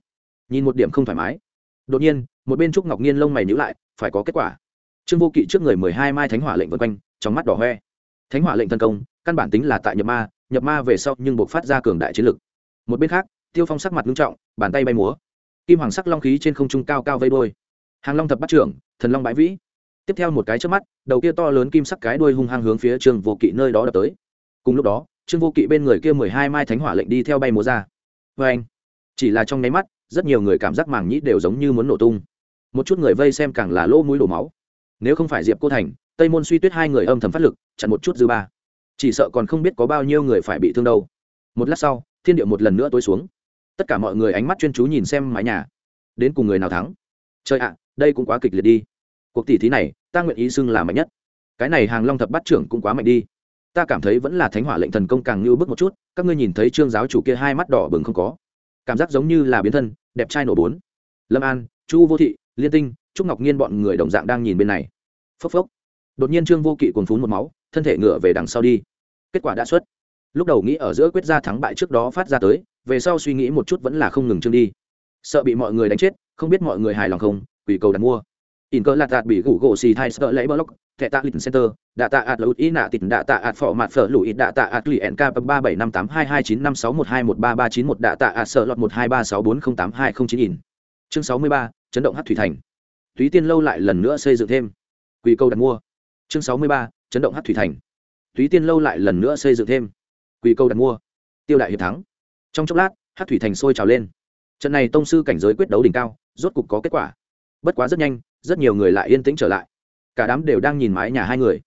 nhìn một điểm không thoải mái. Đột nhiên, một bên trúc ngọc nhiên lông mày nhữ lại, phải có kết quả. Trương vô kỵ trước người mười hai mai thánh hỏa lệnh vân quanh, trong mắt đỏ hoe. Thánh hỏa lệnh tấn công, căn bản tính là tại nhập ma nhập ma về sau nhưng buộc phát ra cường đại chiến lực. Một bên khác, tiêu phong sắc mặt nghiêm trọng, bàn tay bay múa. Kim hoàng sắc long khí trên không trung cao cao vây đôi hàng long thập bắt trưởng, thần long bãi vĩ. Tiếp theo một cái trước mắt, đầu kia to lớn kim sắc cái đuôi hung hăng hướng phía trương vô kỵ nơi đó đập tới. Cùng lúc đó, trương vô kỵ bên người kia mười hai mai thánh hỏa lệnh đi theo bay múa ra. Vê anh chỉ là trong nháy mắt rất nhiều người cảm giác màng nhĩ đều giống như muốn nổ tung. Một chút người vây xem càng là lỗ mũi đổ máu. Nếu không phải diệp cô thành, tây môn suy tuyết hai người âm thầm phát lực, chặn một chút dư ba. Chỉ sợ còn không biết có bao nhiêu người phải bị thương đâu. Một lát sau, thiên địa một lần nữa tối xuống. Tất cả mọi người ánh mắt chuyên chú nhìn xem mái nhà. Đến cùng người nào thắng? Chơi ạ, đây cũng quá kịch liệt đi. Cuộc tỷ thí này, ta nguyện ý xưng là mạnh nhất. Cái này hàng long thập bát trưởng cũng quá mạnh đi. Ta cảm thấy vẫn là thánh hỏa lệnh thần công càng như bước một chút, các ngươi nhìn thấy trương giáo chủ kia hai mắt đỏ bừng không có cảm giác giống như là biến thân, đẹp trai nổ bốn. Lâm an, chu vô thị, liên tinh, trúc ngọc nhiên bọn người đồng dạng đang nhìn bên này. Phốc phốc. Đột nhiên trương vô kỵ cuồng phún một máu, thân thể ngựa về đằng sau đi. Kết quả đã xuất. Lúc đầu nghĩ ở giữa quyết ra thắng bại trước đó phát ra tới, về sau suy nghĩ một chút vẫn là không ngừng trương đi. Sợ bị mọi người đánh chết, không biết mọi người hài lòng không, quỷ cầu đặt mua in cơ lạt đạt bị gủ gỗ xì thai sợ lấy block, thẻ tạ lịch center, đạ tạ ạt lụt ý nạ tịt, đạ tạ ạt phỏ mặt phở lụi, đạ tạ ạt lụy nk ba bảy năm tám hai hai chín năm sáu một hai một ba ba chín một, đạ tạ ạt sợ lọt một hai ba sáu bốn không tám hai không chín in. Chương sáu mươi ba, chấn động hát thủy thành. Túy tiên lâu lại lần nữa xây dựng thêm. Quỳ câu đặt mua. Chương sáu mươi ba, chấn động hát thủy thành. Túy tiên lâu lại lần nữa xây dựng thêm. Quỳ câu đặt mua. Tiêu đại hiệp thắng. Trong chốc lát, hát thủy thành sôi trào lên. Trận này tông sư cảnh giới quyết đấu đỉnh cao, rốt cục có kết quả. Bất quá rất nhanh rất nhiều người lại yên tĩnh trở lại. Cả đám đều đang nhìn mái nhà hai người.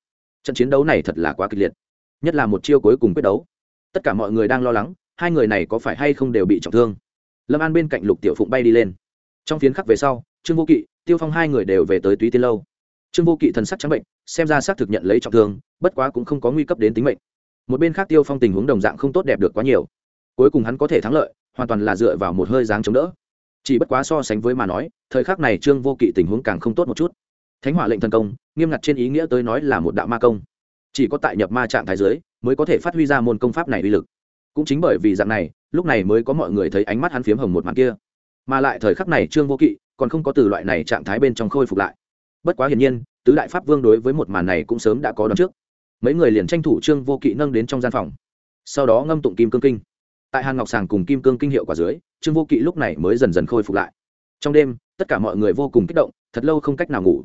Trận chiến đấu này thật là quá kịch liệt, nhất là một chiêu cuối cùng quyết đấu. Tất cả mọi người đang lo lắng, hai người này có phải hay không đều bị trọng thương. Lâm an bên cạnh lục tiểu phụng bay đi lên. Trong phiến khắc về sau, trương vô kỵ, tiêu phong hai người đều về tới túy tiên lâu. Trương vô kỵ thần sắc trắng bệnh, xem ra xác thực nhận lấy trọng thương, bất quá cũng không có nguy cấp đến tính mệnh. Một bên khác tiêu phong tình huống đồng dạng không tốt đẹp được quá nhiều. Cuối cùng hắn có thể thắng lợi, hoàn toàn là dựa vào một hơi dáng chống đỡ chỉ bất quá so sánh với mà nói, thời khắc này trương vô kỵ tình huống càng không tốt một chút. Thánh hỏa lệnh thần công, nghiêm ngặt trên ý nghĩa tới nói là một đạo ma công. Chỉ có tại nhập ma trạng thái giới mới có thể phát huy ra môn công pháp này uy lực. Cũng chính bởi vì dạng này, lúc này mới có mọi người thấy ánh mắt hắn phiếm hồng một màn kia. Mà lại thời khắc này trương vô kỵ còn không có từ loại này trạng thái bên trong khôi phục lại. Bất quá hiển nhiên, tứ đại pháp vương đối với một màn này cũng sớm đã có đón trước. Mấy người liền tranh thủ trương vô kỵ nâng đến trong gian phòng. Sau đó ngâm tụng kim cương kinh tại hàn ngọc sàng cùng kim cương kinh hiệu quả dưới, trương vô kỵ lúc này mới dần dần khôi phục lại. Trong đêm, tất cả mọi người vô cùng kích động, thật lâu không cách nào ngủ.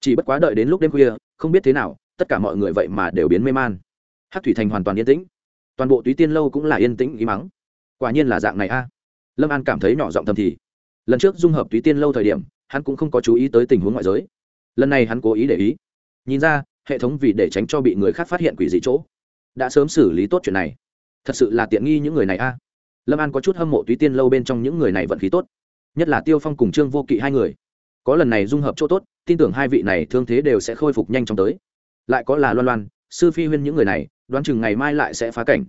Chỉ bất quá đợi đến lúc đêm khuya, không biết thế nào, tất cả mọi người vậy mà đều biến mê man. Hát thủy thành hoàn toàn yên tĩnh. Toàn bộ túy tiên lâu cũng là yên tĩnh ý mắng quả nhiên là dạng này a. Lâm an cảm thấy nhỏ giọng thầm thì. Lần trước dung hợp túy tiên lâu thời điểm, hắn cũng không có chú ý tới tình huống ngoại giới. Lần này hắn cố ý để ý. Nhìn ra, hệ thống vì để tránh cho bị người khác phát hiện quỷ dị chỗ, đã sớm xử lý tốt chuyện này thật sự là tiện nghi những người này a. Lâm an có chút hâm mộ túy tiên lâu bên trong những người này vận khí tốt, nhất là tiêu phong cùng trương vô kỵ hai người. Có lần này dung hợp chỗ tốt, tin tưởng hai vị này thương thế đều sẽ khôi phục nhanh chóng tới. Lại có là loan loan, sư phi huyên những người này, đoán chừng ngày mai lại sẽ phá cảnh.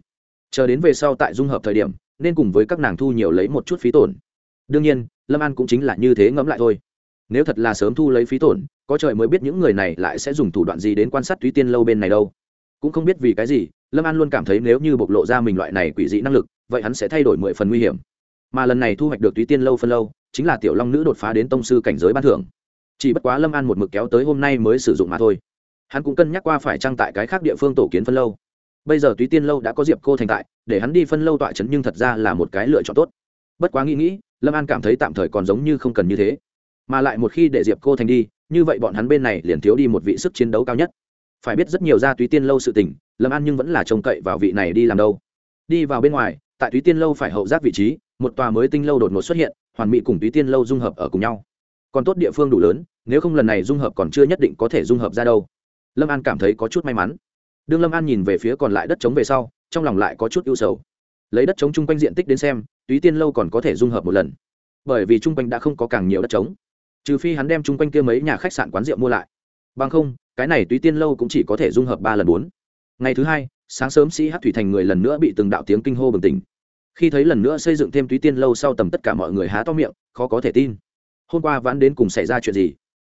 Chờ đến về sau tại dung hợp thời điểm, nên cùng với các nàng thu nhiều lấy một chút phí tổn. Đương nhiên, lâm an cũng chính là như thế ngẫm lại thôi. Nếu thật là sớm thu lấy phí tổn, có trời mới biết những người này lại sẽ dùng thủ đoạn gì đến quan sát túy tiên lâu bên này đâu cũng không biết vì cái gì, lâm an luôn cảm thấy nếu như bộc lộ ra mình loại này quỷ dị năng lực, vậy hắn sẽ thay đổi mười phần nguy hiểm. Mà lần này thu hoạch được túy tiên lâu phân lâu, chính là tiểu long nữ đột phá đến tông sư cảnh giới ban thưởng. Chỉ bất quá lâm an một mực kéo tới hôm nay mới sử dụng mà thôi. Hắn cũng cân nhắc qua phải trang tại cái khác địa phương tổ kiến phân lâu. Bây giờ túy tiên lâu đã có diệp cô thành tại, để hắn đi phân lâu tọa chấn nhưng thật ra là một cái lựa chọn tốt. Bất quá nghĩ nghĩ, lâm an cảm thấy tạm thời còn giống như không cần như thế. Mà lại một khi để diệp cô thành đi, như vậy bọn hắn bên này liền thiếu đi một vị sức chiến đấu cao nhất phải biết rất nhiều gia túy tiên lâu sự tình, lâm an nhưng vẫn là trông cậy vào vị này đi làm đâu. Đi vào bên ngoài, tại túy tiên lâu phải hậu giác vị trí, một tòa mới tinh lâu đột ngột xuất hiện, hoàn mỹ cùng túy tiên lâu dung hợp ở cùng nhau. Còn tốt địa phương đủ lớn, nếu không lần này dung hợp còn chưa nhất định có thể dung hợp ra đâu. Lâm an cảm thấy có chút may mắn. Đương lâm an nhìn về phía còn lại đất trống về sau, trong lòng lại có chút ưu sầu. Lấy đất trống chung quanh diện tích đến xem, túy tiên lâu còn có thể dung hợp một lần. Bởi vì chung quanh đã không có càng nhiều đất trống. Trừ phi hắn đem chung quanh kia mấy nhà khách sạn quán rượu mua lại. Bằng không cái này túy tiên lâu cũng chỉ có thể dung hợp ba lần bốn. Ngày thứ hai, sáng sớm sĩ hát thủy thành người lần nữa bị từng đạo tiếng kinh hô bừng tỉnh. Khi thấy lần nữa xây dựng thêm túy tiên lâu sau tầm tất cả mọi người há to miệng, khó có thể tin. Hôm qua vãn đến cùng xảy ra chuyện gì?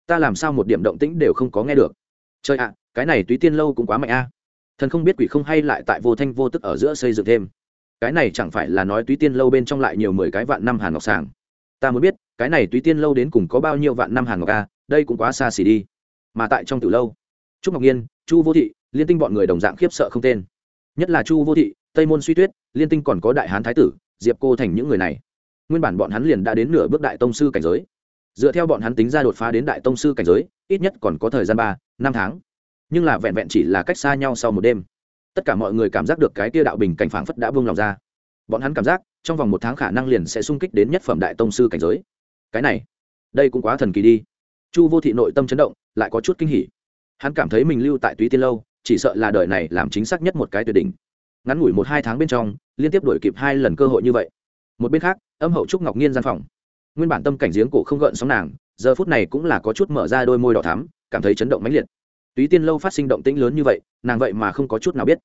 Ta làm sao một điểm động tĩnh đều không có nghe được? Trời ạ, cái này túy tiên lâu cũng quá mạnh a. Thần không biết quỷ không hay lại tại vô thanh vô tức ở giữa xây dựng thêm. Cái này chẳng phải là nói túy tiên lâu bên trong lại nhiều mười cái vạn năm hàn ngọc sàng. Ta muốn biết, cái này túy tiên lâu đến cùng có bao nhiêu vạn năm hàn ngọc a, đây cũng quá xa xỉ đi mà tại trong từ lâu. Trúc ngọc nhiên, chu vô thị, liên tinh bọn người đồng dạng khiếp sợ không tên. Nhất là chu vô thị, tây môn suy tuyết, liên tinh còn có đại hán thái tử, diệp cô thành những người này. Nguyên bản bọn hắn liền đã đến nửa bước đại tông sư cảnh giới. Dựa theo bọn hắn tính ra đột phá đến đại tông sư cảnh giới, ít nhất còn có thời gian ba, năm tháng. Nhưng là vẹn vẹn chỉ là cách xa nhau sau một đêm. Tất cả mọi người cảm giác được cái tia đạo bình cảnh phảng phất đã buông lòng ra. Bọn hắn cảm giác, trong vòng một tháng khả năng liền sẽ sung kích đến nhất phẩm đại tông sư cảnh giới. Cái này, đây cũng quá thần kỳ đi chu vô thị nội tâm chấn động, lại có chút kinh hỉ. Hắn cảm thấy mình lưu tại túy tiên lâu, chỉ sợ là đời này làm chính xác nhất một cái tuyệt đỉnh. Ngắn ngủi một hai tháng bên trong, liên tiếp đổi kịp hai lần cơ hội như vậy. Một bên khác, âm hậu trúc ngọc nhiên gian phòng. Nguyên bản tâm cảnh giếng cổ không gợn sóng nàng, giờ phút này cũng là có chút mở ra đôi môi đỏ thắm, cảm thấy chấn động mãnh liệt. Túy tiên lâu phát sinh động tĩnh lớn như vậy, nàng vậy mà không có chút nào biết.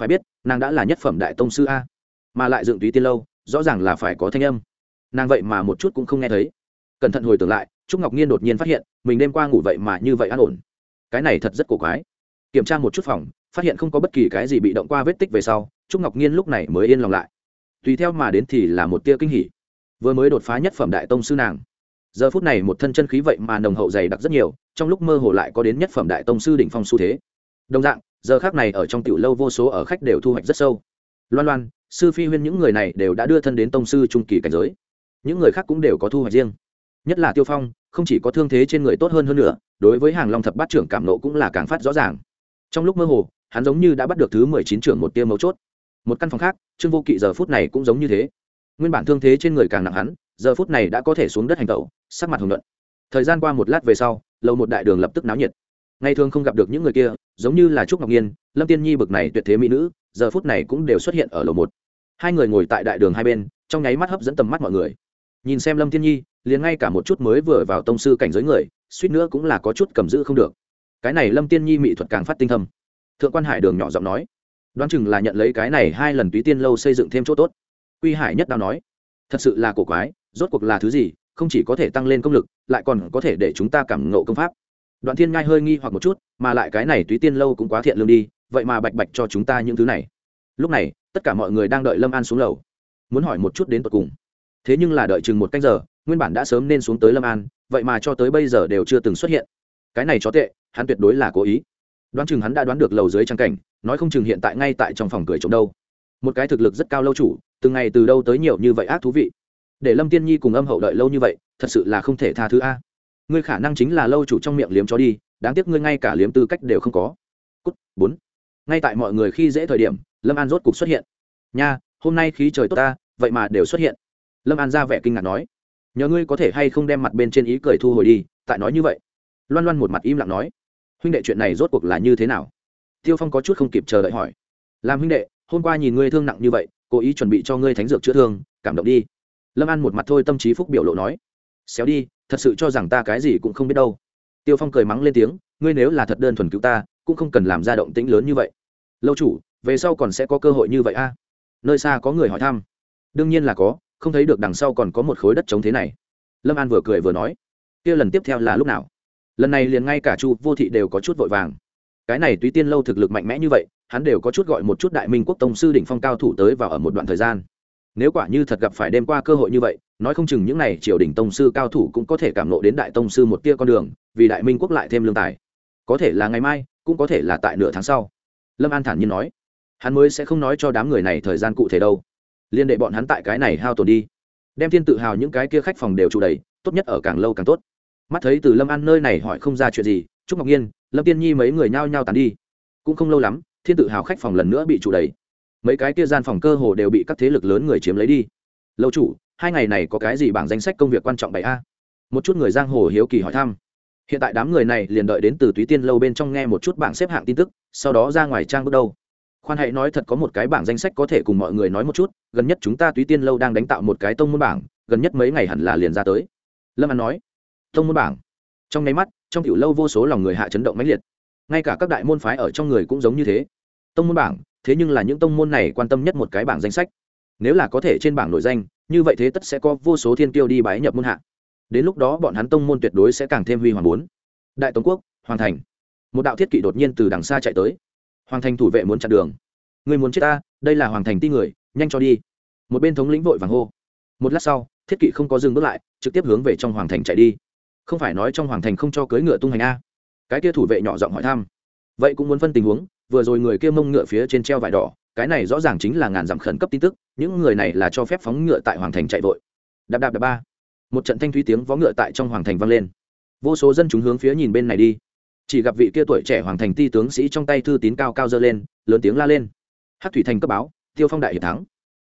Phải biết, nàng đã là nhất phẩm đại tông sư a, mà lại dựng túy tiên lâu, rõ ràng là phải có thanh âm. Nàng vậy mà một chút cũng không nghe thấy. Cẩn thận hồi tưởng lại, trúc ngọc nhiên đột nhiên phát hiện mình đêm qua ngủ vậy mà như vậy an ổn. Cái này thật rất cổ quái. Kiểm tra một chút phòng, phát hiện không có bất kỳ cái gì bị động qua vết tích về sau, trúc ngọc nhiên lúc này mới yên lòng lại. Tùy theo mà đến thì là một tia kinh hỉ. Vừa mới đột phá nhất phẩm đại tông sư nàng. Giờ phút này một thân chân khí vậy mà nồng hậu dày đặc rất nhiều, trong lúc mơ hồ lại có đến nhất phẩm đại tông sư đỉnh phong xu thế. Đồng dạng, giờ khác này ở trong tiểu lâu vô số ở khách đều thu hoạch rất sâu. Loan loan, sư phi huyên những người này đều đã đưa thân đến tông sư trung kỳ cảnh giới. Những người khác cũng đều có thu hoạch riêng nhất là tiêu phong, không chỉ có thương thế trên người tốt hơn hơn nữa, đối với hàng long thập bát trưởng cảm nộ cũng là càng phát rõ ràng. Trong lúc mơ hồ, hắn giống như đã bắt được thứ mười chín trưởng một tia mấu chốt. Một căn phòng khác, trương vô kỵ giờ phút này cũng giống như thế. Nguyên bản thương thế trên người càng nặng hắn, giờ phút này đã có thể xuống đất hành tẩu, sắc mặt hồng luận thời gian qua một lát về sau lầu một đại đường lập tức náo nhiệt. Ngày thường không gặp được những người kia, giống như là trúc ngọc nhiên, lâm tiên nhi bực này tuyệt thế mỹ nữ, giờ phút này cũng đều xuất hiện ở lầu một. Hai người ngồi tại đại đường hai bên, trong nháy mắt hấp dẫn tầm mắt mọi người. Nhìn xem lâm tiên nhi liền ngay cả một chút mới vừa vào tông sư cảnh giới người, suýt nữa cũng là có chút cầm giữ không được. Cái này lâm tiên nhi mỹ thuật càng phát tinh thâm. Thượng quan hải đường nhỏ giọng nói, đoán chừng là nhận lấy cái này hai lần túy tiên lâu xây dựng thêm chỗ tốt. Quy hải nhất đao nói, thật sự là cổ quái, rốt cuộc là thứ gì, không chỉ có thể tăng lên công lực, lại còn có thể để chúng ta cảm ngộ công pháp. Đoạn thiên ngai hơi nghi hoặc một chút, mà lại cái này túy tiên lâu cũng quá thiện lương đi, vậy mà bạch bạch cho chúng ta những thứ này. Lúc này, tất cả mọi người đang đợi lâm an xuống lầu, muốn hỏi một chút đến tận cùng. Thế nhưng là đợi chừng một canh giờ nguyên bản đã sớm nên xuống tới lâm an, vậy mà cho tới bây giờ đều chưa từng xuất hiện. Cái này chó tệ, hắn tuyệt đối là cố ý. Đoán chừng hắn đã đoán được lầu dưới trang cảnh, nói không chừng hiện tại ngay tại trong phòng cười trống đâu. Một cái thực lực rất cao lâu chủ từng ngày từ đâu tới nhiều như vậy ác thú vị. Để lâm tiên nhi cùng âm hậu đợi lâu như vậy, thật sự là không thể tha thứ a. Ngươi khả năng chính là lâu chủ trong miệng liếm chó đi, đáng tiếc ngươi ngay cả liếm tư cách đều không có. Cút, bốn. Ngay tại mọi người khi dễ thời điểm, lâm an rốt cục xuất hiện. Nha, hôm nay khí trời tốt ta, vậy mà đều xuất hiện. Lâm an ra vẻ kinh ngạc nói nhờ ngươi có thể hay không đem mặt bên trên ý cười thu hồi đi, tại nói như vậy. Loan loan một mặt im lặng nói, huynh đệ chuyện này rốt cuộc là như thế nào? Tiêu phong có chút không kịp chờ đợi hỏi, làm huynh đệ, hôm qua nhìn ngươi thương nặng như vậy, cố ý chuẩn bị cho ngươi thánh dược chữa thương, cảm động đi. Lâm an một mặt thôi tâm trí phúc biểu lộ nói, xéo đi, thật sự cho rằng ta cái gì cũng không biết đâu. Tiêu phong cười mắng lên tiếng, ngươi nếu là thật đơn thuần cứu ta, cũng không cần làm ra động tĩnh lớn như vậy. Lâu chủ, về sau còn sẽ có cơ hội như vậy a? Nơi xa có người hỏi thăm. Đương nhiên là có không thấy được đằng sau còn có một khối đất trống thế này. Lâm an vừa cười vừa nói, kia lần tiếp theo là lúc nào? Lần này liền ngay cả chu vô thị đều có chút vội vàng. Cái này túy tiên lâu thực lực mạnh mẽ như vậy, hắn đều có chút gọi một chút đại minh quốc tông sư đỉnh phong cao thủ tới vào ở một đoạn thời gian. Nếu quả như thật gặp phải đêm qua cơ hội như vậy, nói không chừng những n à y triều đình tông sư cao thủ cũng có thể cảm nộ đến đại tông sư một tia con đường, vì đại minh quốc lại thêm lương tài. Có thể là ngày mai, cũng có thể là tại nửa tháng sau. Lâm an thản nhiên nói, hắn mới sẽ không nói cho đám người này thời gian cụ thể đâu liên đệ bọn hắn tại cái này hao tồn đi. Đem thiên tự hào những cái kia khách phòng đều trụ đầy, tốt nhất ở càng lâu càng tốt. Mắt thấy từ lâm an nơi này hỏi không ra chuyện gì, trúc ngọc nhiên, lâm tiên nhi mấy người nhao nhao tàn đi. Cũng không lâu lắm, thiên tự hào khách phòng lần nữa bị trụ đầy. Mấy cái kia gian phòng cơ hồ đều bị các thế lực lớn người chiếm lấy đi. Lâu chủ, hai ngày này có cái gì bảng danh sách công việc quan trọng bảy a? Một chút người giang hồ hiếu kỳ hỏi thăm. Hiện tại đám người này liền đợi đến từ túy tiên lâu bên trong nghe một chút bảng xếp hạng tin tức, sau đó ra ngoài trang bước đầu khoan hãy nói thật có một cái bảng danh sách có thể cùng mọi người nói một chút, gần nhất chúng ta túy tiên lâu đang đánh tạo một cái tông môn bảng, gần nhất mấy ngày hẳn là liền ra tới. Lâm an nói, tông môn bảng. Trong nháy mắt, trong tiểu lâu vô số lòng người hạ chấn động mãnh liệt. Ngay cả các đại môn phái ở trong người cũng giống như thế. Tông môn bảng, thế nhưng là những tông môn này quan tâm nhất một cái bảng danh sách. Nếu là có thể trên bảng nội danh, như vậy thế tất sẽ có vô số thiên tiêu đi bái nhập môn hạ. Đến lúc đó bọn hắn tông môn tuyệt đối sẽ càng thêm huy hoàng bốn. Đại tống quốc, hoàng thành. Một đạo thiết kỵ đột nhiên từ đằng xa chạy tới hoàng thành thủ vệ muốn chặn đường. Người muốn chết ta, đây là hoàng thành ti người, nhanh cho đi. Một bên thống lĩnh vội vàng hô. Một lát sau, thiết kỵ không có dừng bước lại, trực tiếp hướng về trong hoàng thành chạy đi. Không phải nói trong hoàng thành không cho cưới ngựa tung hành a? Cái kia thủ vệ nhỏ giọng hỏi thăm. Vậy cũng muốn phân tình huống, vừa rồi người kia mông ngựa phía trên treo vải đỏ, cái này rõ ràng chính là ngàn dặm khẩn cấp tin tức, những người này là cho phép phóng ngựa tại hoàng thành chạy vội. Đạp đạp đạp ba. Một trận thanh thúy tiếng vó ngựa tại trong hoàng thành vang lên. Vô số dân chúng hướng phía nhìn bên này đi chỉ gặp vị kia tuổi trẻ hoàng thành ti tướng sĩ trong tay thư tín cao cao dơ lên, lớn tiếng la lên. Hát thủy thành cấp báo, tiêu phong đại hiệp thắng.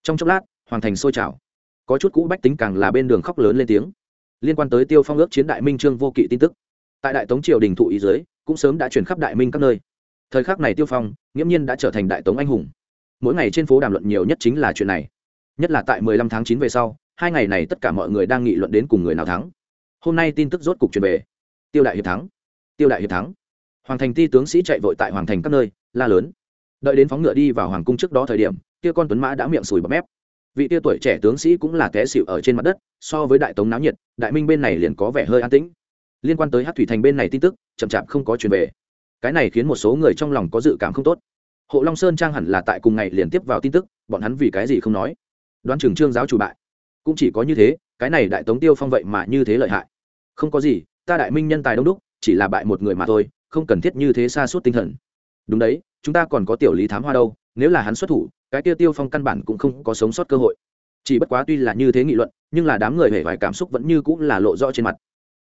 Trong chốc lát, hoàng thành sôi trào. Có chút cũ bách tính càng là bên đường khóc lớn lên tiếng. Liên quan tới tiêu phong ước chiến đại minh trương vô kỵ tin tức. Tại đại tống triều đình thụ ý giới cũng sớm đã chuyển khắp đại minh các nơi. Thời khắc này tiêu phong, nghiễm nhiên đã trở thành đại tống anh hùng. Mỗi ngày trên phố đàm luận nhiều nhất chính là chuyện này. Nhất là tại 15 tháng 9 về sau, hai ngày này tất cả mọi người đang nghị luận đến cùng người nào thắng. Hôm nay tin tức rốt cục truyền về. Tiêu đại hiệp thắng tiêu đại hiệp thắng. Hoàng thành ti tướng sĩ chạy vội tại hoàng thành các nơi, la lớn. Đợi đến phóng ngựa đi vào hoàng cung trước đó thời điểm, kia con tuấn mã đã miệng sùi bọt mép. Vị tia tuổi trẻ tướng sĩ cũng là té xịu ở trên mặt đất, so với đại tống náo nhiệt, đại minh bên này liền có vẻ hơi an tĩnh. Liên quan tới hát thủy thành bên này tin tức, chậm chạp không có truyền về. Cái này khiến một số người trong lòng có dự cảm không tốt. Hộ long sơn trang hẳn là tại cùng ngày liền tiếp vào tin tức, bọn hắn vì cái gì không nói? Đoán trường trương giáo chủ bại. Cũng chỉ có như thế, cái này đại tống tiêu phong vậy mà như thế lợi hại. Không có gì, ta đại minh nhân tài đông đúc chỉ là bại một người mà thôi, không cần thiết như thế xa suốt tinh thần. Đúng đấy, chúng ta còn có tiểu lý thám hoa đâu, nếu là hắn xuất thủ, cái tiêu tiêu phong căn bản cũng không có sống sót cơ hội. Chỉ bất quá tuy là như thế nghị luận, nhưng là đám người hề vài cảm xúc vẫn như cũng là lộ rõ trên mặt.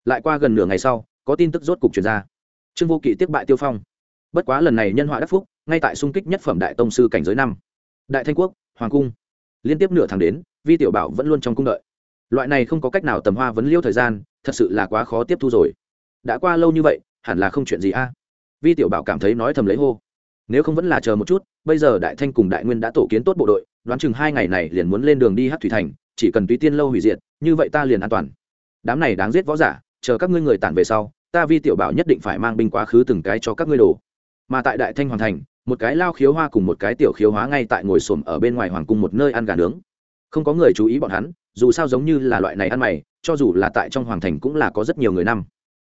Lại qua gần nửa ngày sau, có tin tức rốt cục truyền ra. Trương vô kỵ tiếp bại tiêu phong. Bất quá lần này nhân họa đắc phúc, ngay tại xung kích nhất phẩm đại tông sư cảnh giới năm. Đại thanh quốc, hoàng cung. Liên tiếp nửa tháng đến, vi tiểu bảo vẫn luôn trong cung đợi. Loại này không có cách nào tầm hoa vấn liêu thời gian, thật sự là quá khó tiếp thu rồi đã qua lâu như vậy, hẳn là không chuyện gì a. Vi tiểu bảo cảm thấy nói thầm lấy hô. Nếu không vẫn là chờ một chút, bây giờ đại thanh cùng đại nguyên đã tổ kiến tốt bộ đội, đoán chừng hai ngày này liền muốn lên đường đi hát thủy thành, chỉ cần túy tiên lâu hủy diệt, như vậy ta liền an toàn. Đám này đáng giết võ giả, chờ các ngươi người tản về sau, ta vi tiểu bảo nhất định phải mang binh quá khứ từng cái cho các ngươi đồ. Mà tại đại thanh hoàn thành, một cái lao khiếu hoa cùng một cái tiểu khiếu hóa ngay tại ngồi xổm ở bên ngoài hoàng cung một nơi ăn gà nướng. Không có người chú ý bọn hắn, dù sao giống như là loại này ăn mày, cho dù là tại trong hoàng thành cũng là có rất nhiều người năm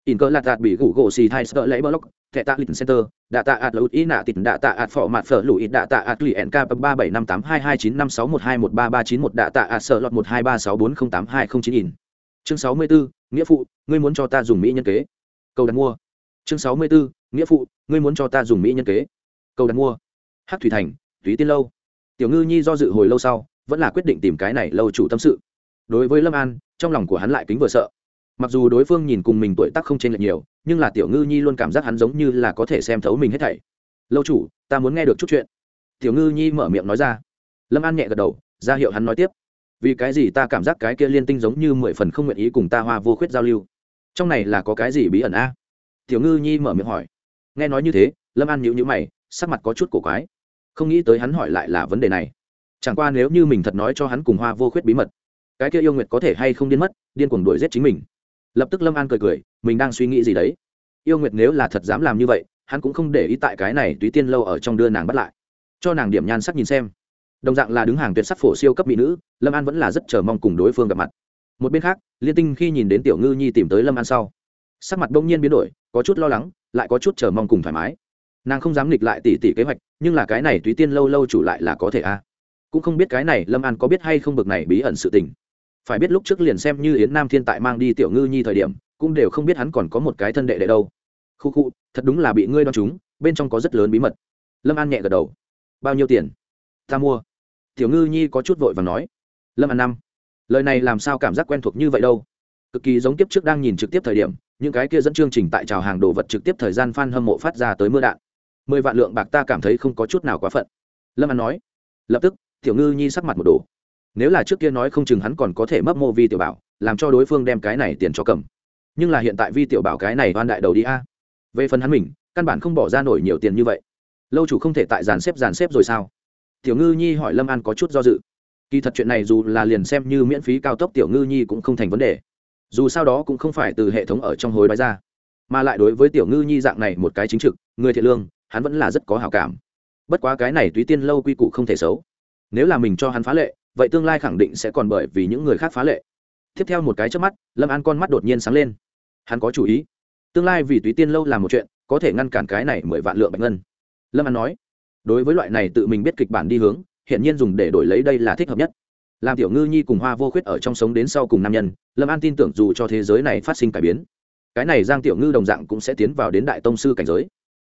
in cơ lạt đạt bị gủ gỗ xì thai sợ lấy block, thẻ tạ lịch center, đạ tạ ạt lụt ý nạ tịt, đạ tạ ạt phỏ mặt phở lụi, đạ tạ ạt lụy nk ba bảy năm tám hai hai chín năm sáu một hai một ba ba chín một, đạ tạ ạt sợ lọt một hai ba sáu bốn không tám hai không chín in. Chương sáu mươi bốn nghĩa phụ, ngươi muốn cho ta dùng mỹ nhân kế. Câu đặt mua. Chương sáu mươi bốn nghĩa phụ, ngươi muốn cho ta dùng mỹ nhân kế. Câu đặt mua. Hát thủy thành, túy tiên lâu. Tiểu ngư nhi do dự hồi lâu sau, vẫn là quyết định tìm cái này lâu chủ tâm sự. Đối với lâm an, trong lòng của hắn lại kính vừa sợ mặc dù đối phương nhìn cùng mình tuổi tác không chênh lệch nhiều, nhưng là tiểu ngư nhi luôn cảm giác hắn giống như là có thể xem thấu mình hết thảy. Lâu chủ, ta muốn nghe được chút chuyện. Tiểu ngư nhi mở miệng nói ra. Lâm an nhẹ gật đầu, ra hiệu hắn nói tiếp. Vì cái gì ta cảm giác cái kia liên tinh giống như mười phần không nguyện ý cùng ta hoa vô khuyết giao lưu? Trong này là có cái gì bí ẩn a? Tiểu ngư nhi mở miệng hỏi. Nghe nói như thế, lâm an nhịu nhữ mày, sắc mặt có chút cổ quái. Không nghĩ tới hắn hỏi lại là vấn đề này. Chẳng qua nếu như mình thật nói cho hắn cùng hoa vô khuyết bí mật, cái kia yêu nguyệt có thể hay không điên mất, điên cuồng đuổi giết chính mình lập tức lâm an cười cười, mình đang suy nghĩ gì đấy? Yêu nguyệt nếu là thật dám làm như vậy, hắn cũng không để ý tại cái này túy tiên lâu ở trong đưa nàng bắt lại. Cho nàng điểm nhan sắc nhìn xem. Đồng dạng là đứng hàng tuyệt sắc phổ siêu cấp mỹ nữ, lâm an vẫn là rất chờ mong cùng đối phương gặp mặt. Một bên khác, liên tinh khi nhìn đến tiểu ngư nhi tìm tới lâm an sau, sắc mặt bỗng nhiên biến đổi, có chút lo lắng, lại có chút chờ mong cùng thoải mái. Nàng không dám nghịch lại tỉ tỉ kế hoạch, nhưng là cái này túy tiên lâu lâu chủ lại là có thể a. À. cũng không biết cái này lâm an có biết hay không bực này bí ẩn sự tình phải biết lúc trước liền xem như yến nam thiên tại mang đi tiểu ngư nhi thời điểm, cũng đều không biết hắn còn có một cái thân đệ đệ đâu. Khu khu, thật đúng là bị ngươi đo chúng, bên trong có rất lớn bí mật. Lâm an nhẹ gật đầu. Bao nhiêu tiền? Ta mua. Tiểu ngư nhi có chút vội và nói. Lâm an năm. Lời này làm sao cảm giác quen thuộc như vậy đâu? Cực kỳ giống tiếp trước đang nhìn trực tiếp thời điểm, những cái kia dẫn chương trình tại trào hàng đồ vật trực tiếp thời gian f a n hâm mộ phát ra tới mưa đạn. Mười vạn lượng bạc ta cảm thấy không có chút nào quá phận. Lâm an nói. Lập tức, tiểu ngư nhi sắc mặt một đồ nếu là trước kia nói không chừng hắn còn có thể mấp mô vi tiểu bảo, làm cho đối phương đem cái này tiền cho cầm. Nhưng là hiện tại vi tiểu bảo cái này oan đại đầu đi a. Về phần hắn mình, căn bản không bỏ ra nổi nhiều tiền như vậy. Lâu chủ không thể tại dàn xếp dàn xếp rồi sao? Tiểu ngư nhi hỏi lâm an có chút do dự. Kỳ thật chuyện này dù là liền xem như miễn phí cao tốc tiểu ngư nhi cũng không thành vấn đề. Dù sao đó cũng không phải từ hệ thống ở trong hối đoái ra. Mà lại đối với tiểu ngư nhi dạng này một cái chính trực, người thiện lương, hắn vẫn là rất có hào cảm. Bất quá cái này túy tiên lâu quy củ không thể xấu. Nếu là mình cho hắn phá lệ vậy tương lai khẳng định sẽ còn bởi vì những người khác phá lệ. Tiếp theo một cái trước mắt, lâm an con mắt đột nhiên sáng lên. Hắn có chủ ý. Tương lai vì túy tiên lâu làm một chuyện, có thể ngăn cản cái này mười vạn lượng bạch ngân. Lâm an nói, đối với loại này tự mình biết kịch bản đi hướng hiện nhiên dùng để đổi lấy đây là thích hợp nhất. Làm tiểu ngư nhi cùng hoa vô khuyết ở trong sống đến sau cùng nam nhân, lâm an tin tưởng dù cho thế giới này phát sinh cải biến, cái này giang tiểu ngư đồng dạng cũng sẽ tiến vào đến đại tông sư cảnh giới.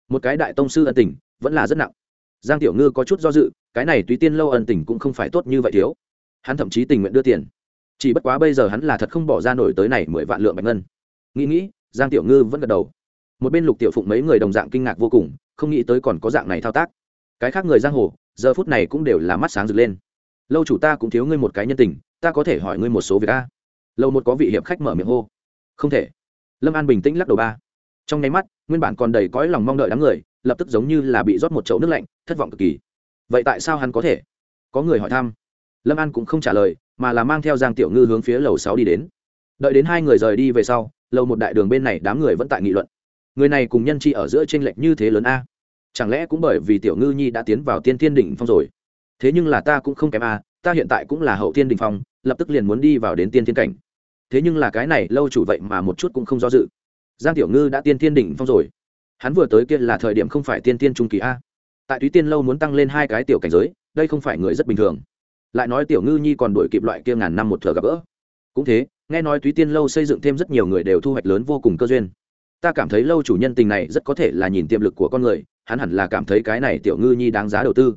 Một cái đại tông sư ân tình, vẫn là rất nặng. Giang tiểu ngư có chút do dự cái này tùy tiên lâu ân tình cũng không phải tốt như vậy thiếu. Hắn thậm chí tình nguyện đưa tiền. Chỉ bất quá bây giờ hắn là thật không bỏ ra nổi tới này mười vạn lượng bạch ngân. Nghĩ nghĩ, giang tiểu ngư vẫn gật đầu. Một bên lục tiểu phụng mấy người đồng dạng kinh ngạc vô cùng, không nghĩ tới còn có dạng này thao tác. Cái khác người giang hồ, giờ phút này cũng đều là mắt sáng rực lên. Lâu chủ ta cũng thiếu ngươi một cái nhân tình, ta có thể hỏi ngươi một số việc a. Lâu một có vị hiệp khách mở miệng hô. Không thể. Lâm an bình tĩnh lắc đầu ba. Trong nháy mắt, nguyên bản còn đầy cõi lòng mong đợi đám người, lập tức giống như là bị rót một chậu nước lạnh, thất vọng cực kỳ vậy tại sao hắn có thể? Có người hỏi thăm. Lâm an cũng không trả lời, mà là mang theo giang tiểu ngư hướng phía lầu sáu đi đến. Đợi đến hai người rời đi về sau, lầu một đại đường bên này đám người vẫn tại nghị luận. Người này cùng nhân chi ở giữa tranh lệch như thế lớn a? Chẳng lẽ cũng bởi vì tiểu ngư nhi đã tiến vào tiên thiên đỉnh phong rồi? Thế nhưng là ta cũng không kém a, ta hiện tại cũng là hậu thiên đỉnh phong, lập tức liền muốn đi vào đến tiên thiên cảnh. Thế nhưng là cái này lâu chủ vậy mà một chút cũng không do dự. Giang tiểu ngư đã tiên thiên đỉnh phong rồi. Hắn vừa tới kia là thời điểm không phải tiên tiên trung kỳ a tại túy tiên lâu muốn tăng lên hai cái tiểu cảnh giới, đây không phải người rất bình thường. Lại nói tiểu ngư nhi còn đổi kịp loại kia ngàn năm một thừa gặp gỡ. Cũng thế, nghe nói túy tiên lâu xây dựng thêm rất nhiều người đều thu hoạch lớn vô cùng cơ duyên. Ta cảm thấy lâu chủ nhân tình này rất có thể là nhìn tiềm lực của con người, hắn hẳn là cảm thấy cái này tiểu ngư nhi đáng giá đầu tư.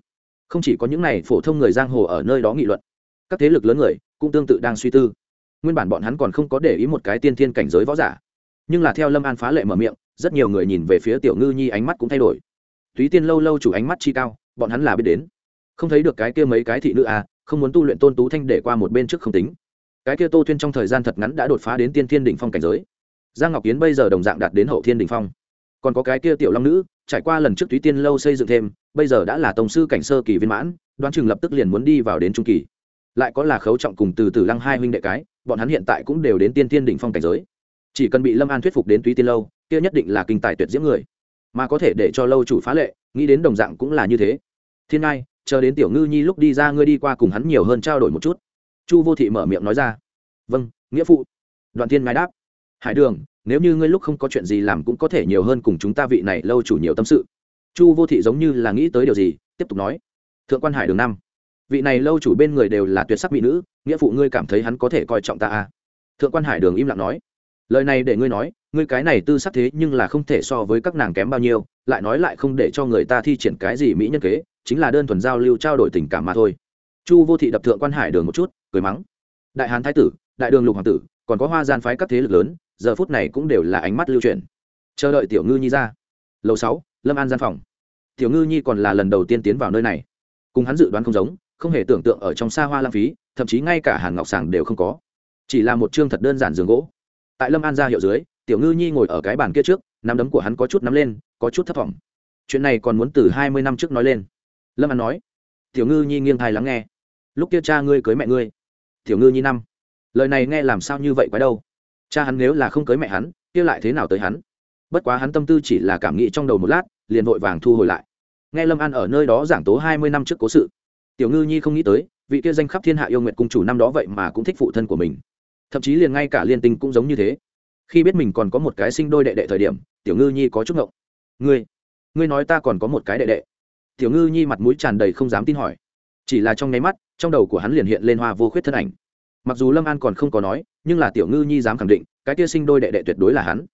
Không chỉ có những này phổ thông người giang hồ ở nơi đó nghị luận, các thế lực lớn người cũng tương tự đang suy tư. Nguyên bản bọn hắn còn không có để ý một cái tiên thiên cảnh giới võ giả. Nhưng là theo lâm an phá lệ mở miệng, rất nhiều người nhìn về phía tiểu ngư nhi ánh mắt cũng thay đổi túy tiên lâu lâu chủ ánh mắt chi cao, bọn hắn là biết đến. Không thấy được cái kia mấy cái thị nữ à không muốn tu luyện tôn tú thanh để qua một bên trước không tính. Cái kia tô Thuyên trong thời gian thật ngắn đã đột phá đến tiên thiên đỉnh phong cảnh giới. Giang ngọc kiến bây giờ đồng dạng đạt đến hậu thiên đỉnh phong. Còn có cái kia tiểu long nữ, trải qua lần trước túy tiên lâu xây dựng thêm, bây giờ đã là tổng sư cảnh sơ kỳ viên mãn, đoán chừng lập tức liền muốn đi vào đến trung kỳ. Lại có là khấu trọng cùng từ từ lăng hai huynh đệ cái, bọn hắn hiện tại cũng đều đến tiên Thiên đỉnh phong cảnh giới. Chỉ cần bị lâm an thuyết phục đến túy tiên lâu, kia nhất định là kinh tài tuyệt diễm người mà có thể để cho lâu chủ phá lệ, nghĩ đến đồng dạng cũng là như thế. Thiên ngai, chờ đến tiểu ngư nhi lúc đi ra ngươi đi qua cùng hắn nhiều hơn trao đổi một chút. Chu vô thị mở miệng nói ra. Vâng nghĩa phụ. Đoạn thiên ngai đáp. Hải đường, nếu như ngươi lúc không có chuyện gì làm cũng có thể nhiều hơn cùng chúng ta vị này lâu chủ nhiều tâm sự. Chu vô thị giống như là nghĩ tới điều gì, tiếp tục nói. Thượng quan hải đường năm. Vị này lâu chủ bên người đều là tuyệt sắc mỹ nữ, nghĩa phụ ngươi cảm thấy hắn có thể coi trọng ta à? Thượng quan hải đường im lặng nói lời này để ngươi nói, ngươi cái này tư sắc thế nhưng là không thể so với các nàng kém bao nhiêu, lại nói lại không để cho người ta thi triển cái gì mỹ nhân kế, chính là đơn thuần giao lưu trao đổi tình cảm mà thôi. Chu vô thị đập thượng quan hải đường một chút, cười mắng. Đại hán thái tử, đại đường lục hoàng tử, còn có hoa gian phái các thế lực lớn, giờ phút này cũng đều là ánh mắt lưu truyền chờ đợi tiểu ngư nhi ra. Lầu sáu, lâm an gian phòng. Tiểu ngư nhi còn là lần đầu tiên tiến vào nơi này. Cùng hắn dự đoán không giống, không hề tưởng tượng ở trong xa hoa lãng phí, thậm chí ngay cả hàn ngọc sàng đều không có. Chỉ là một chương thật đơn giản giường gỗ tại lâm an ra hiệu dưới, tiểu ngư nhi ngồi ở cái bàn kia trước, nắm đấm của hắn có chút nắm lên, có chút thấp t chuyện này còn muốn từ hai mươi năm trước nói lên. Lâm an nói. Tiểu ngư nhi nghiêng thai lắng nghe. Lúc kia cha ngươi cưới mẹ ngươi. Tiểu ngư nhi năm. Lời này nghe làm sao như vậy quái đâu? Cha hắn nếu là không cưới mẹ hắn, kia lại thế nào tới hắn? Bất quá hắn tâm tư chỉ là cảm nghĩ trong đầu một lát, liền vội vàng thu hồi lại. Nghe lâm an ở nơi đó giảng tố hai mươi năm trước cố sự, tiểu ngư nhi không nghĩ tới, vị kia danh khắp thiên hạ yêu nguyện cung chủ năm đó vậy mà cũng thích phụ thân của mình thậm chí liền ngay cả liên tinh cũng giống như thế. Khi biết mình còn có một cái sinh đôi đệ đệ thời điểm, tiểu ngư nhi có chút ngộng. Ngươi ngươi nói ta còn có một cái đệ đệ. Tiểu ngư nhi mặt mũi tràn đầy không dám tin hỏi. Chỉ là trong nháy mắt, trong đầu của hắn liền hiện lên hoa vô khuyết thân ảnh. Mặc dù lâm an còn không có nói, nhưng là tiểu ngư nhi dám khẳng định, cái kia sinh đôi đệ đệ tuyệt đối là hắn.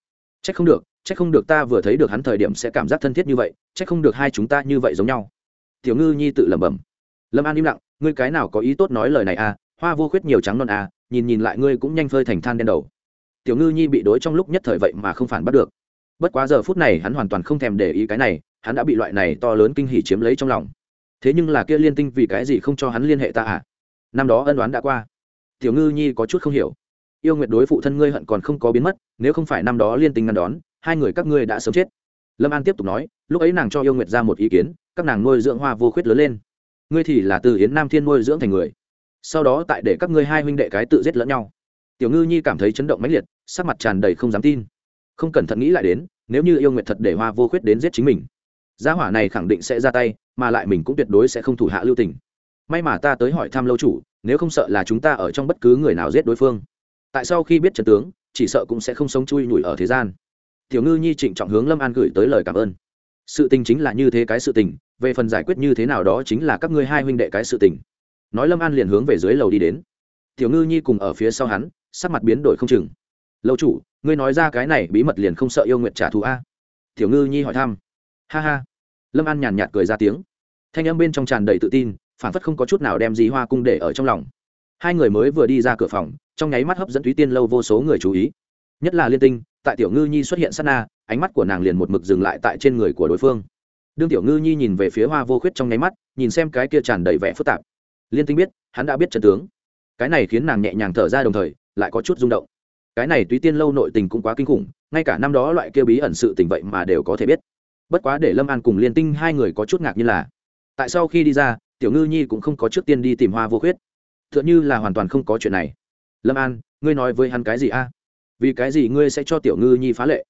C h ắ c không được c h ắ c không được ta vừa thấy được hắn thời điểm sẽ cảm giác thân thiết như vậy c h ắ c không được hai chúng ta như vậy giống nhau. Tiểu ngư nhi tự lẩm bẩm. Lâm an im lặng, ngươi cái nào có ý tốt nói lời này à? Hoa vô khuyết nhiều trắng non à nhìn nhìn lại ngươi cũng nhanh phơi thành than đen đầu. Tiểu ngư nhi bị đối trong lúc nhất thời vậy mà không phản bắt được. Bất quá giờ phút này hắn hoàn toàn không thèm để ý cái này, hắn đã bị loại này to lớn kinh hỉ chiếm lấy trong lòng. Thế nhưng là kia liên tinh vì cái gì không cho hắn liên hệ ta à? Năm đó ân đoán đã qua. Tiểu ngư nhi có chút không hiểu. Yêu nguyệt đối phụ thân ngươi hận còn không có biến mất, nếu không phải năm đó liên tinh ngăn đón, hai người các ngươi đã sớm chết. Lâm an tiếp tục nói, lúc ấy nàng cho yêu nguyệt ra một ý kiến, các nàng nuôi dưỡng hoa vô khuyết lớn lên. Ngươi thì là từ yến nam thiên nuôi dưỡng thành người sau đó tại để các ngươi hai huynh đệ cái tự giết lẫn nhau. Tiểu ngư nhi cảm thấy chấn động mãnh liệt, sắc mặt tràn đầy không dám tin. Không cẩn thận nghĩ lại đến, nếu như yêu nguyệt thật để hoa vô khuyết đến giết chính mình, gia hỏa này khẳng định sẽ ra tay, mà lại mình cũng tuyệt đối sẽ không thủ hạ lưu tình. May mà ta tới hỏi thăm lâu chủ, nếu không sợ là chúng ta ở trong bất cứ người nào giết đối phương. Tại sao khi biết trận tướng, chỉ sợ cũng sẽ không sống chui nhủi ở thế gian. Tiểu ngư nhi trịnh trọng hướng lâm an gửi tới lời cảm ơn. Sự tình chính là như thế cái sự tình, về phần giải quyết như thế nào đó chính là các ngươi hai huynh đệ cái sự tình nói lâm an liền hướng về dưới lầu đi đến tiểu ngư nhi cùng ở phía sau hắn sắc mặt biến đổi không chừng lâu chủ ngươi nói ra cái này bí mật liền không sợ yêu nguyện trả thù a tiểu ngư nhi hỏi thăm ha ha lâm an nhàn nhạt cười ra tiếng thanh âm bên trong tràn đầy tự tin phản phất không có chút nào đem gì hoa cung để ở trong lòng hai người mới vừa đi ra cửa phòng trong nháy mắt hấp dẫn thúy tiên lâu vô số người chú ý nhất là liên tinh tại tiểu ngư nhi xuất hiện sát na ánh mắt của nàng liền một mực dừng lại tại trên người của đối phương đương tiểu ngư nhi nhìn về phía hoa vô khuyết trong nháy mắt nhìn xem cái kia tràn đầy vẻ phức tạp liên tinh biết, hắn đã biết trận tướng. Cái này khiến nàng nhẹ nhàng thở ra đồng thời, lại có chút rung động. Cái này túy tiên lâu nội tình cũng quá kinh khủng, ngay cả năm đó loại kia bí ẩn sự tình vậy mà đều có thể biết. Bất quá để lâm an cùng liên tinh hai người có chút ngạc như là, tại sau khi đi ra, tiểu ngư nhi cũng không có trước tiên đi tìm hoa vô khuyết. T h ư ợ n h ư là hoàn toàn không có chuyện này. Lâm an, ngươi nói với hắn cái gì a? Vì cái gì ngươi sẽ cho tiểu ngư nhi phá lệ?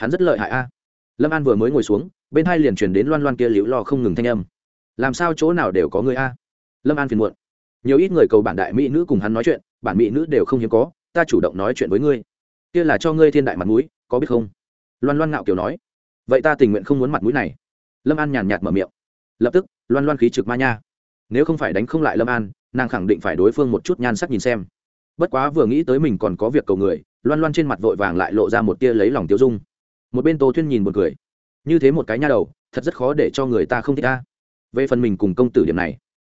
Hắn rất lợi hại a. Lâm an vừa mới ngồi xuống, bên hai liền chuyển đến loan loan kia liễu lo không ngừng thanh âm. Làm sao chỗ nào đều có ngươi a? Lâm an phiền muộn. Nhiều ít người cầu bản đại mỹ nữ cùng hắn nói chuyện, bản mỹ nữ đều không hiếm có, ta chủ động nói chuyện với ngươi. Kia là cho ngươi thiên đại mặt mũi, có biết không? Loan loan ngạo kiểu nói. Vậy ta tình nguyện không muốn mặt mũi này. Lâm an nhàn nhạt mở miệng. Lập tức, loan loan khí trực ma nha. Nếu không phải đánh không lại lâm an, nàng khẳng định phải đối phương một chút nhan sắc nhìn xem. Bất quá vừa nghĩ tới mình còn có việc cầu người, loan loan trên mặt vội vàng lại lộ ra một tia lấy lòng tiêu dung. Một bên tô thuyên nhìn một cười. Như thế một cái nha đầu, thật rất khó để cho người ta không thích ta. Về phần mình cùng công tử điểm này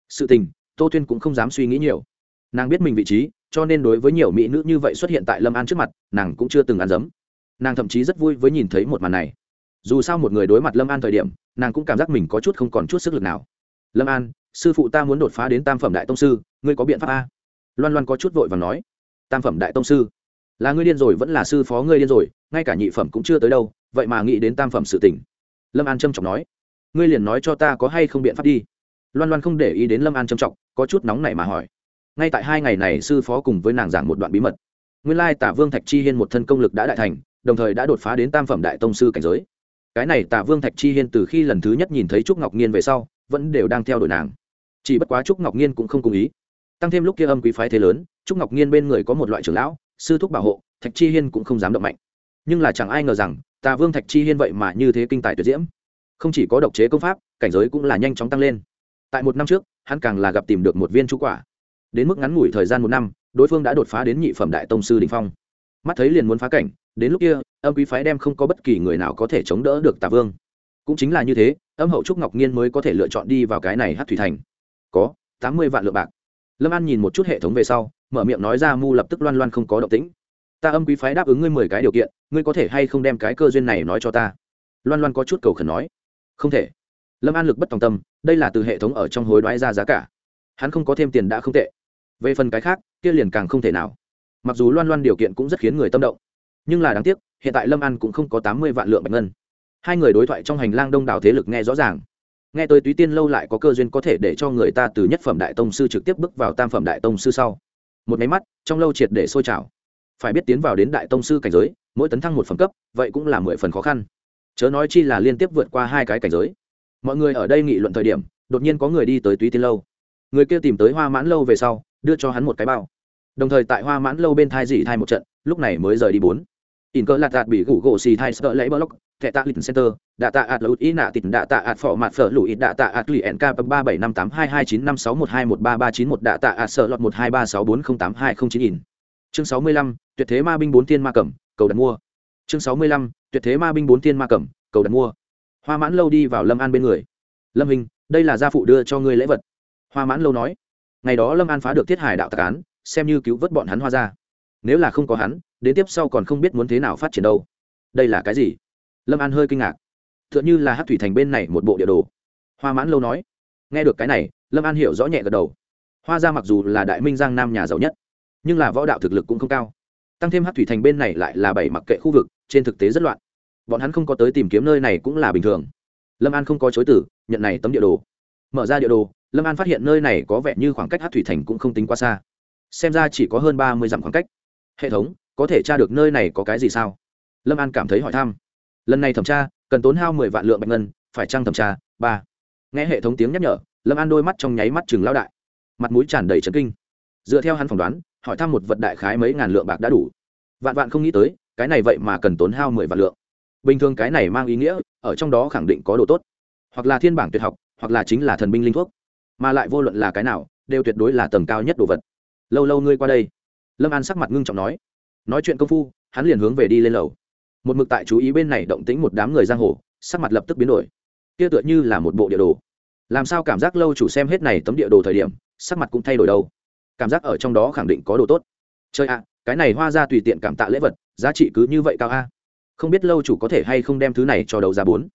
sự tình, tô thuyên cũng không dám suy nghĩ nhiều. Nàng biết mình vị trí, cho nên đối với nhiều mỹ nữ như vậy xuất hiện tại lâm an trước mặt, nàng cũng chưa từng ăn dấm. Nàng thậm chí rất vui với nhìn thấy một màn này. Dù sao một người đối mặt lâm an thời điểm, nàng cũng cảm giác mình có chút không còn chút sức lực nào. Lâm an, sư phụ ta muốn đột phá đến tam phẩm đại tông sư, ngươi có biện pháp a? Loan loan có chút vội và nói. Tam phẩm đại tông sư? Là ngươi điên rồi, vẫn là sư phó ngươi điên rồi, ngay cả nhị phẩm cũng chưa tới đâu, vậy mà nghĩ đến tam phẩm sự tỉnh lâm an trâm trọng nói. Ngươi liền nói cho ta có hay không biện pháp đi loan loan không để ý đến lâm an trâm trọng, có chút nóng này mà hỏi. Ngay tại hai ngày này sư phó cùng với nàng giảng một đoạn bí mật. Nguyên lai tả vương thạch chi hiên một thân công lực đã đại thành, đồng thời đã đột phá đến tam phẩm đại tông sư cảnh giới. Cái này tả vương thạch chi hiên từ khi lần thứ nhất nhìn thấy trúc ngọc nhiên về sau, vẫn đều đang theo đuổi nàng. Chỉ bất quá trúc ngọc nhiên cũng không cùng ý. Tăng thêm lúc kia âm quý phái thế lớn, trúc ngọc nhiên bên người có một loại trưởng lão, sư thúc bảo hộ, thạch chi hiên cũng không dám động mạnh. Nhưng là chẳng ai ngờ rằng tà vương thạch chi hiên vậy mà như thế kinh tài tuyệt diễm. Không chỉ có độc chế công pháp, cảnh giới cũng là nhanh chóng tăng lên tại một năm trước, hắn càng là gặp tìm được một viên chú quả. Đến mức ngắn ngủi thời gian một năm, đối phương đã đột phá đến nhị phẩm đại tông sư đình phong. Mắt thấy liền muốn phá cảnh, đến lúc kia, âm quý phái đem không có bất kỳ người nào có thể chống đỡ được tà vương. Cũng chính là như thế, âm hậu trúc ngọc nhiên mới có thể lựa chọn đi vào cái này hát thủy thành. Có tám mươi vạn lượng bạc. Lâm an nhìn một chút hệ thống về sau, mở miệng nói ra mu lập tức loan loan không có động tĩnh. Ta âm quý phái đáp ứng ngươi mười cái điều kiện, ngươi có thể hay không đem cái cơ duyên này nói cho ta? Loan loan có chút cầu khẩn nói. Không thể lâm an lực bất tòng tâm, đây là từ hệ thống ở trong hối đoái ra giá cả. Hắn không có thêm tiền đã không tệ. Về phần cái khác, kia liền càng không thể nào. Mặc dù loan loan điều kiện cũng rất khiến người tâm động. Nhưng là đáng tiếc, hiện tại lâm an cũng không có tám mươi vạn lượng bạch ngân. Hai người đối thoại trong hành lang đông đảo thế lực nghe rõ ràng. Nghe tới túy tiên lâu lại có cơ duyên có thể để cho người ta từ nhất phẩm đại tông sư trực tiếp bước vào tam phẩm đại tông sư sau. Một máy mắt, trong lâu triệt để sôi trào. Phải biết tiến vào đến đại tông sư cảnh giới, mỗi tấn thăng một phẩm cấp, vậy cũng là mười phần khó khăn. Chớ nói chi là liên tiếp vượt qua hai cái cảnh giới mọi người ở đây nghị luận thời điểm, đột nhiên có người đi tới túy tiên lâu. Người kia tìm tới hoa mãn lâu về sau, đưa cho hắn một cái bao. Đồng thời tại hoa mãn lâu bên thai dị thai một trận, lúc này mới rời đi bốn. In cơ lạt đạt bị gủ gỗ xì thai sợ lấy block, thẻ tạ lịch center, đạ tạ ạt lụt ý nạ tịt, đạ tạ ạt phỏ mặt phở lụi đạ tạ ạt lụy nk ba bảy năm tám hai hai chín năm sáu một hai một ba ba chín một, đạ tạ ạt sợ lọt một hai ba sáu bốn không tám hai không chín in. Chương sáu mươi lăm, tuyệt thế ma binh bốn tiên ma cẩm, cầu đặt mua. Chương sáu mươi lăm, tuyệt thế ma binh bốn tiên ma cẩm, cầu đặt mua hoa mãn lâu đi vào lâm an bên người. Lâm hình đây là gia phụ đưa cho ngươi lễ vật. Hoa mãn lâu nói. Ngày đó lâm an phá được thiết hải đạo tạc án, xem như cứu vớt bọn hắn hoa ra nếu là không có hắn, đến tiếp sau còn không biết muốn thế nào phát triển đâu. Đây là cái gì? Lâm an hơi kinh ngạc. T h ư ợ n h ư là hát thủy thành bên này một bộ địa đồ. Hoa mãn lâu nói. Nghe được cái này, lâm an hiểu rõ nhẹ gật đầu. Hoa ra mặc dù là đại minh giang nam nhà giàu nhất, nhưng là võ đạo thực lực cũng không cao. Tăng thêm hát thủy thành bên này lại là bảy mặc kệ khu vực, trên thực tế rất loạn bọn hắn không có tới tìm kiếm nơi này cũng là bình thường. Lâm an không có chối tử nhận này tấm địa đồ. Mở ra địa đồ, lâm an phát hiện nơi này có vẻ như khoảng cách hát thủy thành cũng không tính quá xa. Xem ra chỉ có hơn ba mươi dặm khoảng cách. Hệ thống, có thể tra được nơi này có cái gì sao? Lâm an cảm thấy hỏi thăm. Lần này thẩm tra, cần tốn hao mười vạn lượng bạch ngân, phải trăng thẩm tra? Ba. Nghe hệ thống tiếng nhắc nhở, lâm an đôi mắt trong nháy mắt chừng lao đại. Mặt mũi tràn đầy trấn kinh. Dựa theo hắn phỏng đoán, hỏi thăm một vật đại khái mấy ngàn lượng bạc đã đủ. Vạn vạn không nghĩ tới, cái này vậy mà cần tốn hao mười vạn lượng bình thường cái này mang ý nghĩa, ở trong đó khẳng định có đồ tốt. Hoặc là thiên bảng tuyệt học, hoặc là chính là thần binh linh thuốc. Mà lại vô luận là cái nào, đều tuyệt đối là tầng cao nhất đồ vật. Lâu lâu ngươi qua đây. Lâm an sắc mặt ngưng trọng nói. Nói chuyện công phu, hắn liền hướng về đi lên lầu. Một mực tại chú ý bên này động tĩnh một đám người giang hồ, sắc mặt lập tức biến đổi. Kia tựa như là một bộ địa đồ. Làm sao cảm giác lâu chủ xem hết này tấm địa đồ thời điểm, sắc mặt cũng thay đổi đâu? Cảm giác ở trong đó khẳng định có đồ tốt. Chơi ạ, cái này hoa ra tùy tiện cảm tạ lễ vật, giá trị cứ như vậy cao a không biết lâu chủ có thể hay không đem thứ này cho đấu giá bốn.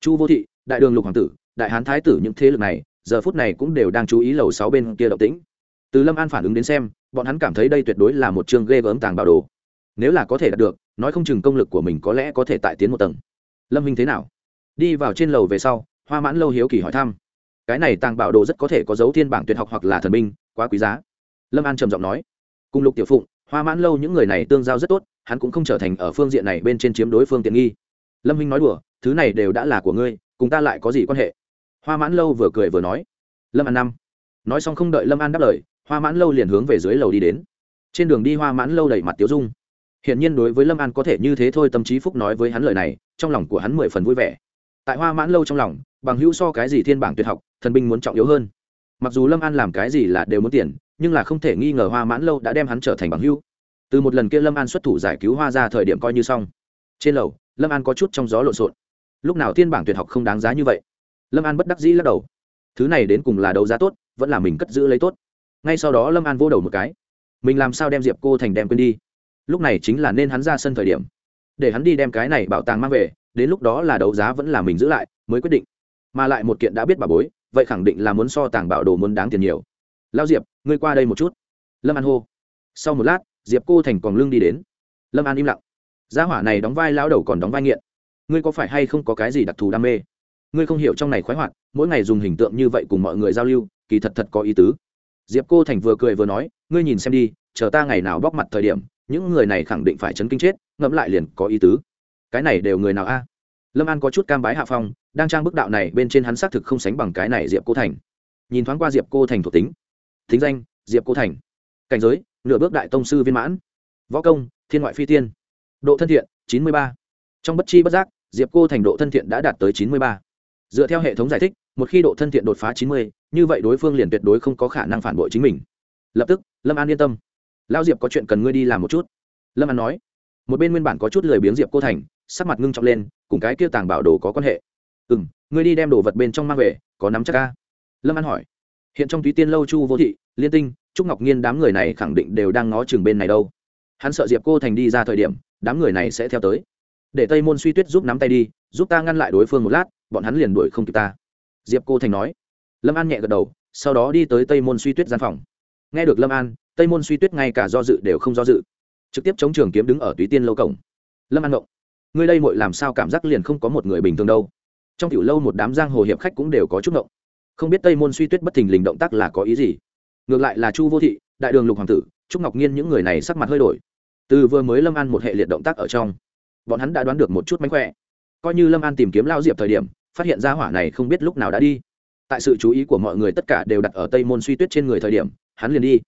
Chu vô thị, đại đường lục hoàng tử, đại hán thái tử những thế lực này, giờ phút này cũng đều đang chú ý lầu sáu bên kia động tĩnh. Từ lâm an phản ứng đến xem, bọn hắn cảm thấy đây tuyệt đối là một chương ghê gớm tàng bảo đồ. Nếu là có thể đạt được, nói không chừng công lực của mình có lẽ có thể tại tiến một tầng. Lâm minh thế nào? Đi vào trên lầu về sau, hoa mãn lâu hiếu kỳ hỏi thăm. Cái này tàng bảo đồ rất có thể có dấu thiên bảng tuyệt học hoặc là thần minh quá quý giá. Lâm an trầm giọng nói. Cùng lục tiểu phụng, hoa mãn lâu những người này tương giao rất tốt hắn cũng không trở thành ở phương diện này bên trên chiếm đối phương tiện nghi. Lâm minh nói đùa, thứ này đều đã là của ngươi, cùng ta lại có gì quan hệ? Hoa mãn lâu vừa cười vừa nói, lâm an năm. Nói xong không đợi lâm an đáp lời, hoa mãn lâu liền hướng về dưới lầu đi đến. Trên đường đi hoa mãn lâu đẩy mặt tiếu dung. Hiển nhiên đối với lâm an có thể như thế thôi tâm trí phúc nói với hắn lời này, trong lòng của hắn mười phần vui vẻ. Tại hoa mãn lâu trong lòng, bằng hữu so cái gì thiên bảng tuyệt học, thần binh muốn trọng yếu hơn. Mặc dù lâm an làm cái gì là đều muốn tiền, nhưng là không thể nghi ngờ hoa mãn lâu đã đem hắn trở thành bằng hữu từ một lần kia lâm an xuất thủ giải cứu hoa ra thời điểm coi như xong. Trên lầu, lâm an có chút trong gió lộn xộn. Lúc nào thiên bảng tuyệt học không đáng giá như vậy? Lâm an bất đắc dĩ lắc đầu. Thứ này đến cùng là đấu giá tốt, vẫn là mình cất giữ lấy tốt. Ngay sau đó lâm an vô đầu một cái. Mình làm sao đem diệp cô thành đem quên đi? Lúc này chính là nên hắn ra sân thời điểm. Để hắn đi đem cái này bảo tàng mang về, đến lúc đó là đấu giá vẫn là mình giữ lại, mới quyết định. Mà lại một kiện đã biết bà bối, vậy khẳng định là muốn so tàng bảo đồ muốn đáng tiền nhiều. Lao diệp, ngươi qua đây một chút. Lâm an hô. Sau một lát diệp cô thành còn lưng đi đến. Lâm an im lặng. Gia hỏa này đóng vai lao đầu còn đóng vai nghiện. Ngươi có phải hay không có cái gì đặc thù đam mê? Ngươi không hiểu trong này khoái hoạt, mỗi ngày dùng hình tượng như vậy cùng mọi người giao lưu, kỳ thật thật có ý tứ. Diệp cô thành vừa cười vừa nói, ngươi nhìn xem đi, chờ ta ngày nào bóc mặt thời điểm, những người này khẳng định phải chấn kinh chết, ngẫm lại liền có ý tứ. Cái này đều người nào a? Lâm an có chút cam bái hạ phong, đang trang bức đạo này bên trên hắn xác thực không sánh bằng cái này diệp cô thành. Nhìn thoáng qua diệp cô thành thuộc tính. Thính danh, diệp cô thành. Cảnh giới nửa bước đại tông sư viên mãn. Võ công, thiên ngoại phi tiên. Độ thân thiện, chín mươi ba. Trong bất chi bất giác, diệp cô thành độ thân thiện đã đạt tới chín mươi ba. Dựa theo hệ thống giải thích, một khi độ thân thiện đột phá chín mươi, như vậy đối phương liền tuyệt đối không có khả năng phản bội chính mình. Lập tức, lâm an yên tâm. Lao diệp có chuyện cần ngươi đi làm một chút. Lâm an nói. Một bên nguyên bản có chút lười biếng diệp cô thành, sắc mặt ngưng trọng lên, cùng cái kia tàng bảo đồ có quan hệ. Ừ m ngươi đi đem đồ vật bên trong mang về, có nắm chắc ca lâm an hỏi. Hiện trong túy tiên lâu chu vô thị, liên tinh trúc ngọc nhiên đám người này khẳng định đều đang ngó chừng bên này đâu. Hắn sợ diệp cô thành đi ra thời điểm, đám người này sẽ theo tới. Để tây môn suy tuyết giúp nắm tay đi, giúp ta ngăn lại đối phương một lát, bọn hắn liền đuổi không kịp ta. Diệp cô thành nói. Lâm an nhẹ gật đầu, sau đó đi tới tây môn suy tuyết gian phòng. Nghe được lâm an, tây môn suy tuyết ngay cả do dự đều không do dự. Trực tiếp chống trường kiếm đứng ở túy tiên lâu cổng. Lâm an động ngươi đây mội làm sao cảm giác liền không có một người bình thường đâu? Trong tiểu lâu một đám giang hồ hiệp khách cũng đều có chút động không biết tây môn suy tuyết bất thình lình động tác là có ý gì ngược lại là chu vô thị, đại đường lục hoàng tử, trúc ngọc nhiên những người này sắc mặt hơi đổi. Từ vừa mới lâm an một hệ liệt động tác ở trong, bọn hắn đã đoán được một chút mánh khỏe. Coi như lâm an tìm kiếm lao diệp thời điểm, phát hiện ra hỏa này không biết lúc nào đã đi. Tại sự chú ý của mọi người tất cả đều đặt ở tây môn suy tuyết trên người thời điểm, hắn liền đi.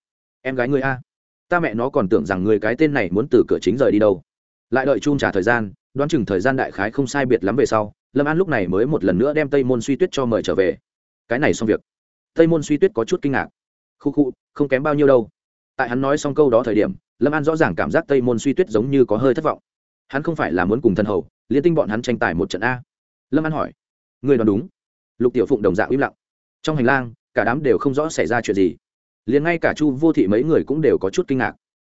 Em gái người a, ta mẹ nó còn tưởng rằng người cái tên này muốn từ cửa chính rời đi đâu. Lại đợi chung trả thời gian, đoán chừng thời gian đại khái không sai biệt lắm về sau, lâm an lúc này mới một lần nữa đem tây môn suy tuyết cho mời trở về. Cái này xong việc. Tây môn suy tuyết có chút kinh ngạc khu khu, không kém bao nhiêu đâu. Tại hắn nói xong câu đó thời điểm, lâm an rõ ràng cảm giác tây môn suy tuyết giống như có hơi thất vọng. Hắn không phải là muốn cùng thân hầu, liên tinh bọn hắn tranh tài một trận a. Lâm an hỏi người đoán đúng. Lục tiểu phụng đồng dạng im lặng. Trong hành lang, cả đám đều không rõ xảy ra chuyện gì. Liền ngay cả chu vô thị mấy người cũng đều có chút kinh ngạc.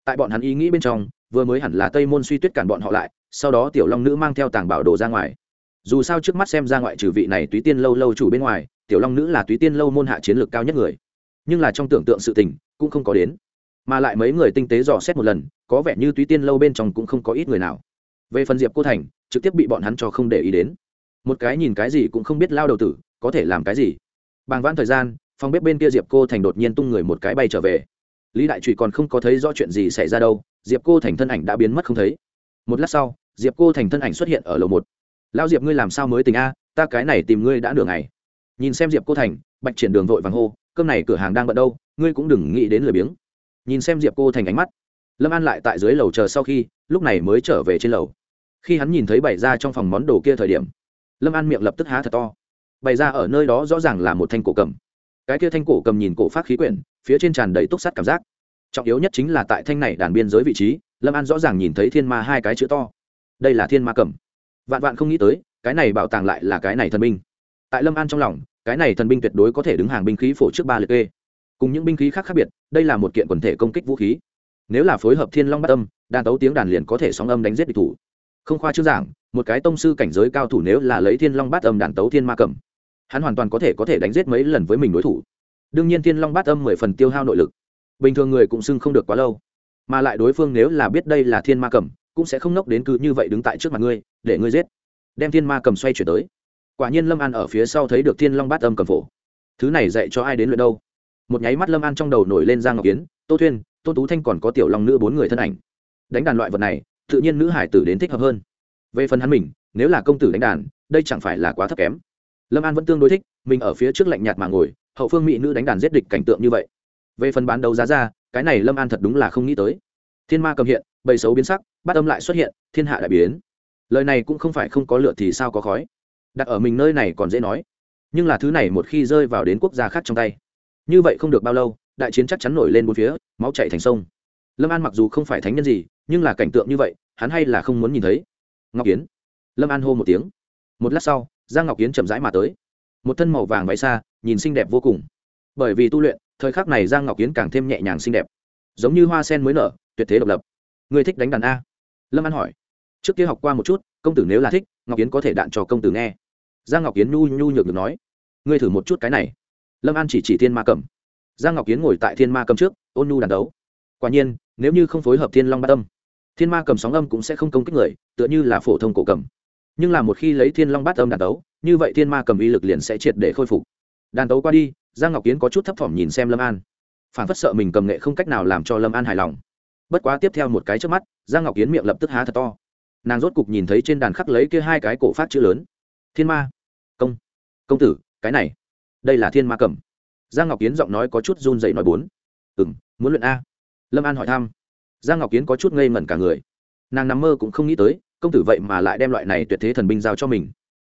Tại bọn hắn ý nghĩ bên trong, vừa mới hẳn là tây môn suy tuyết cản bọn họ lại, sau đó tiểu long nữ mang theo tàng bảo đồ ra ngoài. Dù sao trước mắt xem ra ngoại trừ vị này túy tiên lâu lâu chủ bên ngoài, tiểu long nữ là túy tiên lâu môn hạ chiến lược cao nhất người nhưng là trong tưởng tượng sự tình, cũng không có đến. Mà lại mấy người tinh tế dò xét một lần, có vẻ như túy tiên lâu bên trong cũng không có ít người nào. Về phần diệp cô thành, trực tiếp bị bọn hắn cho không để ý đến. Một cái nhìn cái gì cũng không biết lao đầu tử, có thể làm cái gì? Bàng vãn thời gian, phòng bếp bên kia diệp cô thành đột nhiên tung người một cái bay trở về. Lý đại trụy còn không có thấy rõ chuyện gì xảy ra đâu, diệp cô thành thân ảnh đã biến mất không thấy. Một lát sau, diệp cô thành thân ảnh xuất hiện ở lầu một. Lao diệp ngươi làm sao mới tình a? Ta cái này tìm ngươi đã nửa ngày. Nhìn xem diệp cô thành, bạch triển đường vội vàng hô cơm này cửa hàng đang bận đâu, ngươi cũng đừng nghĩ đến lười biếng. Nhìn xem diệp cô thành ánh mắt, lâm an lại tại dưới lầu chờ sau khi, lúc này mới trở về trên lầu. Khi hắn nhìn thấy bày ra trong phòng món đồ kia thời điểm, lâm an miệng lập tức há thật to. Bày ra ở nơi đó rõ ràng là một thanh cổ cầm. Cái kia thanh cổ cầm nhìn cổ phát khí quyển, phía trên tràn đầy túc sắt cảm giác. Trọng yếu nhất chính là tại thanh này đàn biên giới vị trí, lâm an rõ ràng nhìn thấy thiên ma hai cái chữ to. Đây là thiên ma cầm. Vạn vạn không nghĩ tới, cái này bảo tàng lại là cái này thần minh. tại lâm an trong lòng cái này thần binh tuyệt đối có thể đứng hàng binh khí phổ trước ba liệt kê. Cùng những binh khí khác khác biệt, đây là một kiện quần thể công kích vũ khí. Nếu là phối hợp thiên long bát âm, đàn tấu tiếng đàn liền có thể sóng âm đánh giết địch thủ. Không khoa trương giảng, một cái tông sư cảnh giới cao thủ nếu là lấy thiên long bát âm đàn tấu thiên ma cầm, hắn hoàn toàn có thể có thể đánh giết mấy lần với mình đối thủ. Đương nhiên thiên long bát âm mười phần tiêu hao nội lực. Bình thường người cũng xưng không được quá lâu. Mà lại đối phương nếu là biết đây là thiên ma cầm, cũng sẽ không nốc đến cứ như vậy đứng tại trước mặt ngươi, để ngươi giết. Đem thiên ma cầm xoay chuyển tới quả nhiên lâm an ở phía sau thấy được thiên long bát âm cầm phổ. Thứ này dạy cho ai đến luyện đâu? Một nháy mắt lâm an trong đầu nổi lên giang ngọc kiến, tô thuyên, Tô tú thanh còn có tiểu long nữ bốn người thân ảnh. Đánh đàn loại vật này, tự nhiên nữ hải tử đến thích hợp hơn. Về phần hắn mình, nếu là công tử đánh đàn, đây chẳng phải là quá thấp kém. Lâm an vẫn tương đối thích, mình ở phía trước lạnh nhạt mà ngồi, hậu phương mỹ nữ đánh đàn giết địch cảnh tượng như vậy. Về phần bán đấu giá ra, cái này lâm an thật đúng là không nghĩ tới. Thiên ma cầm hiện, bầy xấu biến sắc, bát âm lại xuất hiện, thiên hạ đại biến. Lời này cũng không phải không có lựa thì sao có khói đặt ở mình nơi này còn dễ nói. Nhưng là thứ này một khi rơi vào đến quốc gia khác trong tay, như vậy không được bao lâu, đại chiến chắc chắn nổi lên bốn phía, máu chạy thành sông. Lâm an mặc dù không phải thánh nhân gì, nhưng là cảnh tượng như vậy, hắn hay là không muốn nhìn thấy. Ngọc kiến lâm an hô một tiếng. Một lát sau, giang ngọc kiến chậm rãi mà tới. Một thân màu vàng váy xa, nhìn xinh đẹp vô cùng. Bởi vì tu luyện, thời khắc này giang ngọc kiến càng thêm nhẹ nhàng xinh đẹp. Giống như hoa sen mới nở, tuyệt thế độc lập. Người thích đánh đàn a? Lâm an hỏi. Trước kia học qua một chút công tử nếu là thích, ngọc Yến có thể đạn cho công tử nghe. Giang ngọc Yến nhu nhu nhược được nói, ngươi thử một chút cái này. Lâm an chỉ chỉ thiên ma cầm giang ngọc Yến ngồi tại thiên ma cầm trước, ôn nhu đàn đấu. Quả nhiên, nếu như không phối hợp thiên long bát âm thiên ma cầm sóng âm cũng sẽ không công kích người, tựa như là phổ thông cổ cầm nhưng là một khi lấy thiên long bát âm đàn đấu, như vậy thiên ma cầm uy lực liền sẽ triệt để khôi phục. Đàn đấu qua đi, giang ngọc kiến có chút thấp thỏm nhìn xem lâm an. Phản phất sợ mình cầm nghệ không cách nào làm cho lâm an hài lòng. Bất quá tiếp theo một cái trước mắt, giang ngọc kiến miệng lập tức há thật to nàng rốt cục nhìn thấy trên đàn khắc lấy kia hai cái cổ phát chữ lớn. Thiên ma. Công. Công tử, cái này. Đây là thiên ma cầm. Giang ngọc kiến giọng nói có chút run dậy nói bốn. Ừ m muốn luyện a. Lâm an hỏi thăm. Giang ngọc kiến có chút ngây ngẩn cả người. Nàng nằm mơ cũng không nghĩ tới, công tử vậy mà lại đem loại này tuyệt thế thần binh giao cho mình.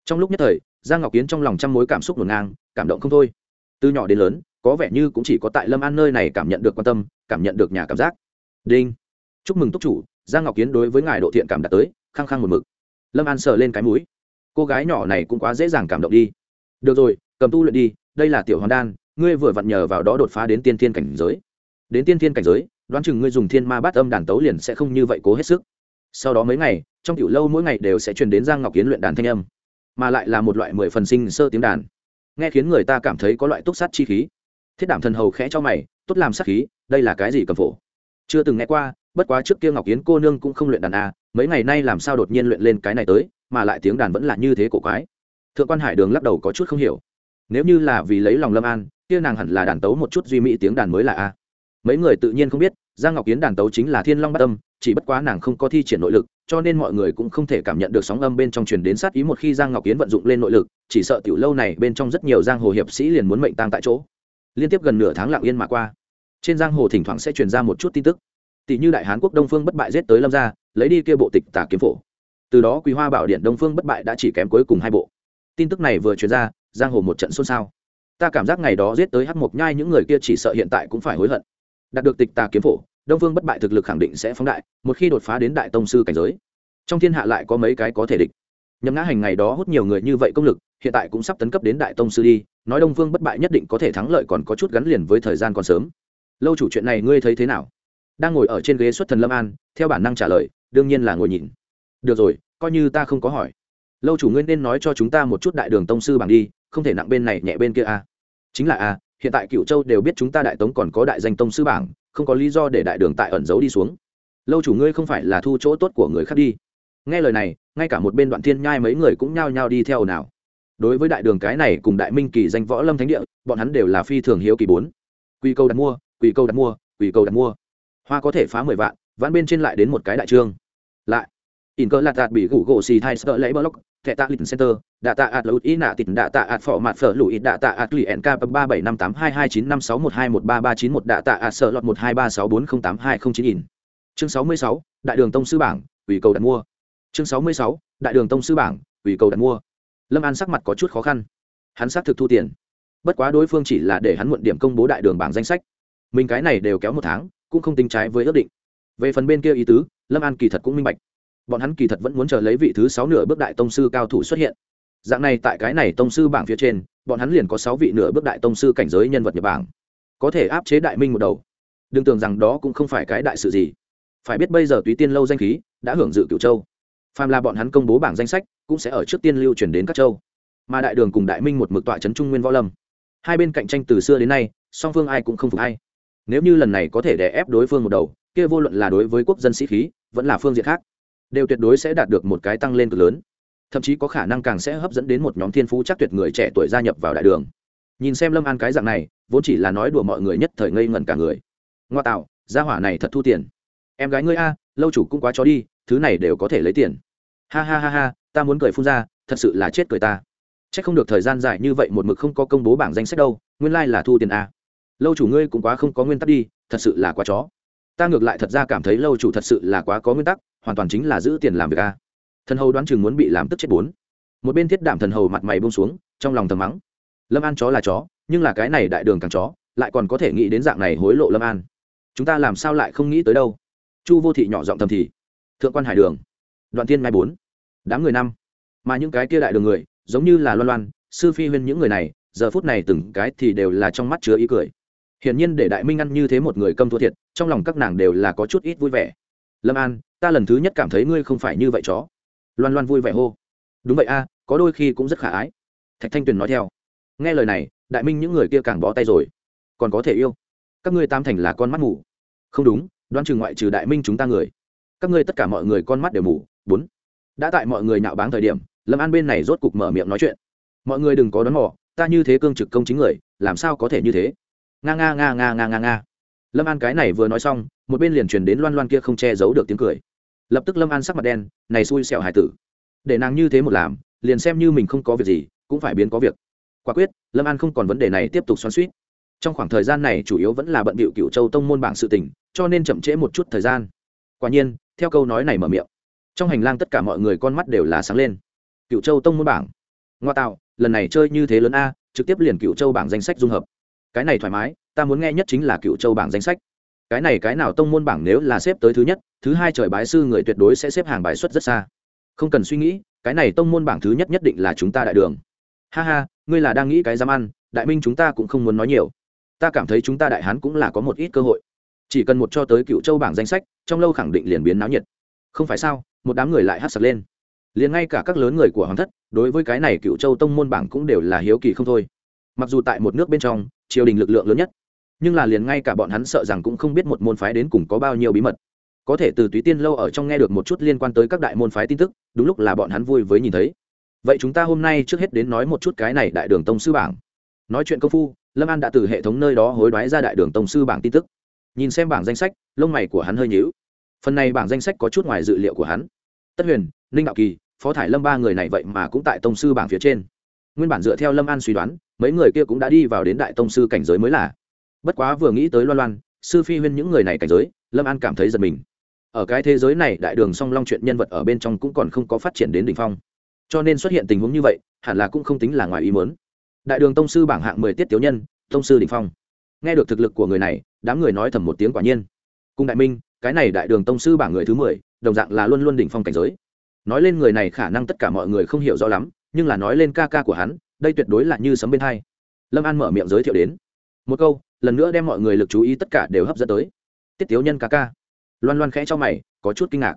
Trong lúc nhất thời, giang ngọc kiến trong lòng trăm mối cảm xúc ngổn ngang, cảm động không thôi. Từ nhỏ đến lớn, có vẻ như cũng chỉ có tại lâm an nơi này cảm nhận được quan tâm, cảm nhận được nhà cảm giác. Đinh. Chúc mừng túc chủ giang ngọc kiến đối với ngài độ thiện cảm đạt tới, khăng khăng một mực. Lâm an sờ lên cái mũi. Cô gái nhỏ này cũng quá dễ dàng cảm động đi. Được rồi, cầm tu luyện đi, đây là tiểu hoàn đan, ngươi vừa vặn nhờ vào đó đột phá đến tiên thiên cảnh giới. Đến tiên thiên cảnh giới, đoán chừng ngươi dùng thiên ma bát âm đàn tấu liền sẽ không như vậy cố hết sức. Sau đó mấy ngày, trong tiểu lâu mỗi ngày đều sẽ truyền đến giang ngọc kiến luyện đàn thanh âm, mà lại là một loại mười phần sinh sơ tiếng đàn. Nghe khiến người ta cảm thấy có loại túc sát chi khí. Thiết đảm thần hầu khẽ cho mày, tốt làm sát khí, đây là cái gì cầm phổ? Chưa từng nghe qua bất quá trước kia ngọc Yến cô nương cũng không luyện đàn a, mấy ngày nay làm sao đột nhiên luyện lên cái này tới, mà lại tiếng đàn vẫn là như thế cổ quái. Thượng quan hải đường lắc đầu có chút không hiểu. Nếu như là vì lấy lòng lâm an, kia nàng hẳn là đàn tấu một chút duy mỹ tiếng đàn mới là a. Mấy người tự nhiên không biết, giang ngọc Yến đàn tấu chính là thiên long bát tâm chỉ bất quá nàng không có thi triển nội lực, cho nên mọi người cũng không thể cảm nhận được sóng âm bên trong truyền đến sát ý một khi giang ngọc Yến vận dụng lên nội lực, chỉ sợ tiểu lâu này bên trong rất nhiều giang hồ hiệp sĩ liền muốn mệnh tang tại chỗ. Liên tiếp gần nửa tháng lặng yên mà qua. Trên giang hồ thỉnh thoảng sẽ truyền ra một chút tin tức tỷ như đại hán quốc đông phương bất bại giết tới lâm gia, lấy đi kia bộ tịch tả kiếm phổ. Từ đó quý hoa bảo điện đông phương bất bại đã chỉ kém cuối cùng hai bộ. Tin tức này vừa truyền ra, giang hồ một trận xôn xao. Ta cảm giác ngày đó giết tới hắc mộc nhai những người kia chỉ sợ hiện tại cũng phải hối hận. Đạt được tịch tà kiếm phổ, đông phương bất bại thực lực khẳng định sẽ phóng đại, một khi đột phá đến đại tông sư cảnh giới. Trong thiên hạ lại có mấy cái có thể địch. Nhấm ngã hành ngày đó hút nhiều người như vậy công lực, hiện tại cũng sắp tấn cấp đến đại tông sư đi, nói đông phương bất bại nhất định có thể thắng lợi còn có chút gắn liền với thời gian còn sớm. Lâu chủ chuyện này ngươi thấy thế nào? Đang ngồi ở trên ghế xuất thần lâm an theo bản năng trả lời đương nhiên là ngồi nhìn. Được rồi coi như ta không có hỏi. Lâu chủ ngươi nên nói cho chúng ta một chút đại đường tông sư bằng đi không thể nặng bên này nhẹ bên kia a à. chính là a à, hiện tại cựu châu đều biết chúng ta đại tống còn có đại danh tông sư bảng không có lý do để đại đường tại ẩn giấu đi xuống. Lâu chủ ngươi không phải là thu chỗ tốt của người khác đi. Nghe lời này ngay cả một bên đoạn thiên nhai mấy người cũng nhao nhao đi theo nào đối với đại đường cái này cùng đại minh kỳ danh võ lâm thánh địa bọn hắn đều là phi thường hiếu kỳ bốn. Quy câu đặt mua quy câu đặt mua quy câu đặt mua hoa có thể phá mười vạn, vãn bên trên lại đến một cái đại trương. Lại. In cơ lạt đạt bị gủ gỗ xì thai sợ lấy block, thẻ tạ lịch center, đạ tạ ạt lụt ý nạ tịt, đạ tạ ạt phỏ mặt phở lụi, đạ tạ ạt lụy nk ba bảy năm tám hai hai chín năm sáu một hai một ba ba chín một, đạ tạ ạt sợ lọt một hai ba sáu bốn không tám hai không chín in. Chương sáu mươi sáu, đại đường tông sư bảng, ủy cầu đặt mua. Chương sáu mươi sáu, đại đường tông sư bảng, ủy cầu đặt mua. Lâm an sắc mặt có chút khó khăn. Hắn xác thực thu tiền. Bất quá đối phương chỉ là để hắn muộn điểm công bố đại đường bảng danh sách. Mình cái này đều kéo một tháng cũng không tính trái với ước định. Về phần bên kia ý tứ, lâm an kỳ thật cũng minh bạch. Bọn hắn kỳ thật vẫn muốn chờ lấy vị thứ sáu nửa bước đại tông sư cao thủ xuất hiện. Dạng này tại cái này tông sư bảng phía trên, bọn hắn liền có sáu vị nửa bước đại tông sư cảnh giới nhân vật nhật bảng. Có thể áp chế đại minh một đầu. Đừng tưởng rằng đó cũng không phải cái đại sự gì. Phải biết bây giờ túy tiên lâu danh khí đã hưởng dự cựu châu. Phàm là bọn hắn công bố bảng danh sách, cũng sẽ ở trước tiên lưu truyền đến các châu. Mà đại đường cùng đại minh một mực tọa trấn trung nguyên võ lâm. Hai bên cạnh tranh từ xưa đến nay, song phương ai cũng không phục hay nếu như lần này có thể đè ép đối phương một đầu, kia vô luận là đối với quốc dân sĩ khí, vẫn là phương diện khác, đều tuyệt đối sẽ đạt được một cái tăng lên cực lớn. Thậm chí có khả năng càng sẽ hấp dẫn đến một nhóm thiên phú chắc tuyệt người trẻ tuổi gia nhập vào đại đường. Nhìn xem lâm an cái dạng này, vốn chỉ là nói đùa mọi người nhất thời ngây ngẩn cả người. Ngoa tạo, gia hỏa này thật thu tiền. Em gái ngươi a, lâu chủ cũng quá chó đi, thứ này đều có thể lấy tiền. Ha ha ha ha, ta muốn cười phun ra, thật sự là chết cười ta. C h ắ c không được thời gian dài như vậy một mực không có công bố bảng danh sách đâu, nguyên lai、like、là thu tiền a lâu chủ ngươi cũng quá không có nguyên tắc đi, thật sự là quá chó. Ta ngược lại thật ra cảm thấy lâu chủ thật sự là quá có nguyên tắc, hoàn toàn chính là giữ tiền làm việc a. Thần hầu đoán chừng muốn bị làm tức chết bốn. Một bên thiết đảm thần hầu mặt mày bông xuống, trong lòng thầm mắng. Lâm an chó là chó, nhưng là cái này đại đường càng chó, lại còn có thể nghĩ đến dạng này hối lộ lâm an. Chúng ta làm sao lại không nghĩ tới đâu? Chu vô thị nhỏ giọng thầm thì. Thượng quan hải đường. Đoạn tiên mai bốn. Đám người năm. Mà những cái kia đại đường người, giống như là loan loan, sư phi huyên những người này, giờ phút này từng cái thì đều là trong mắt chứa ý cười hiển nhiên để đại minh ăn như thế một người câm thua thiệt, trong lòng các nàng đều là có chút ít vui vẻ. Lâm an, ta lần thứ nhất cảm thấy ngươi không phải như vậy chó. Loan loan vui vẻ hô. Đúng vậy a, có đôi khi cũng rất khả ái. Thạch thanh tuyền nói theo. Nghe lời này, đại minh những người kia càng bó tay rồi. Còn có thể yêu. Các ngươi tam thành là con mắt mù. Không đúng, đoán trừ ngoại trừ đại minh chúng ta người. Các ngươi tất cả mọi người con mắt đều mù. Bốn. Đã tại mọi người nạo báng thời điểm, lâm an bên này rốt cục mở miệng nói chuyện. Mọi người đừng có đón bỏ ta như thế cương trực công chính người, làm sao có thể như thế? Nga nga nga nga nga nga nga. Lâm an cái này vừa nói xong, một bên liền truyền đến loan loan kia không che giấu được tiếng cười. Lập tức lâm an sắc mặt đen, này xui xẹo hải tử. Để nàng như thế một làm, liền xem như mình không có việc gì, cũng phải biến có việc. Quả quyết, lâm an không còn vấn đề này tiếp tục xoắn suýt. Trong khoảng thời gian này chủ yếu vẫn là bận bịu cựu châu tông môn bảng sự tình, cho nên chậm trễ một chút thời gian. Quả nhiên, theo câu nói này mở miệng, trong hành lang tất cả mọi người con mắt đều là sáng lên. Cựu châu tông môn bảng. Ngoa tạo, lần này chơi như thế lớn a, trực tiếp liền cựu châu bảng danh sách dung hợp cái này thoải mái, ta muốn nghe nhất chính là cựu châu bảng danh sách. Cái này cái nào tông môn bảng nếu là xếp tới thứ nhất, thứ hai trời bái sư người tuyệt đối sẽ xếp hàng bài xuất rất xa. Không cần suy nghĩ, cái này tông môn bảng thứ nhất nhất định là chúng ta đại đường. Ha ha, ngươi là đang nghĩ cái dám ăn, đại minh chúng ta cũng không muốn nói nhiều. Ta cảm thấy chúng ta đại hán cũng là có một ít cơ hội. Chỉ cần một cho tới cựu châu bảng danh sách, trong lâu khẳng định liền biến náo nhiệt. Không phải sao, một đám người lại hát sập lên. Liền ngay cả các lớn người của hoàng thất, đối với cái này cựu châu tông môn bảng cũng đều là hiếu kỳ không thôi. Mặc dù tại một nước bên trong triều đình lực lượng lớn nhất. Nhưng là liền ngay cả bọn hắn sợ rằng cũng không biết một môn phái đến cùng có bao nhiêu bí mật. Có thể từ túy tiên lâu ở trong nghe được một chút liên quan tới các đại môn phái tin tức, đúng lúc là bọn hắn vui với nhìn thấy. Vậy chúng ta hôm nay trước hết đến nói một chút cái này đại đường tông sư bảng. Nói chuyện công phu, lâm an đã từ hệ thống nơi đó hối đoái ra đại đường tông sư bảng tin tức. Nhìn xem bảng danh sách, lông mày của hắn hơi nhíu. Phần này bảng danh sách có chút ngoài dự liệu của hắn. Tất huyền, ninh đạo kỳ, phó thải lâm ba người này vậy mà cũng tại tông sư bảng phía trên. Nguyên bản dựa theo lâm an suy đoán mấy người kia cũng đã đi vào đến đại tông sư cảnh giới mới là. Bất quá vừa nghĩ tới loan loan, sư phi huyên những người này cảnh giới, lâm an cảm thấy giật mình. Ở cái thế giới này, đại đường song long chuyện nhân vật ở bên trong cũng còn không có phát triển đến đ ỉ n h phong. Cho nên xuất hiện tình huống như vậy, hẳn là cũng không tính là ngoài ý mớn đại đường tông sư bảng hạng mười tiết tiểu nhân, tông sư đ ỉ n h phong. Nghe được thực lực của người này, đám người nói thầm một tiếng quả nhiên. Cùng đại minh, cái này đại đường tông sư bảng người thứ mười, đồng dạng là luôn luôn đỉnh phong cảnh giới. Nói lên người này khả năng tất cả mọi người không hiểu rõ lắm, nhưng là nói lên ca ca của hắn đây tuyệt đối là như sấm bên hai lâm an mở miệng giới thiệu đến. Một câu, lần nữa đem mọi người lực chú ý tất cả đều hấp dẫn tới. Tiết tiếu nhân ca ca. Loan loan khẽ cho mày, có chút kinh ngạc.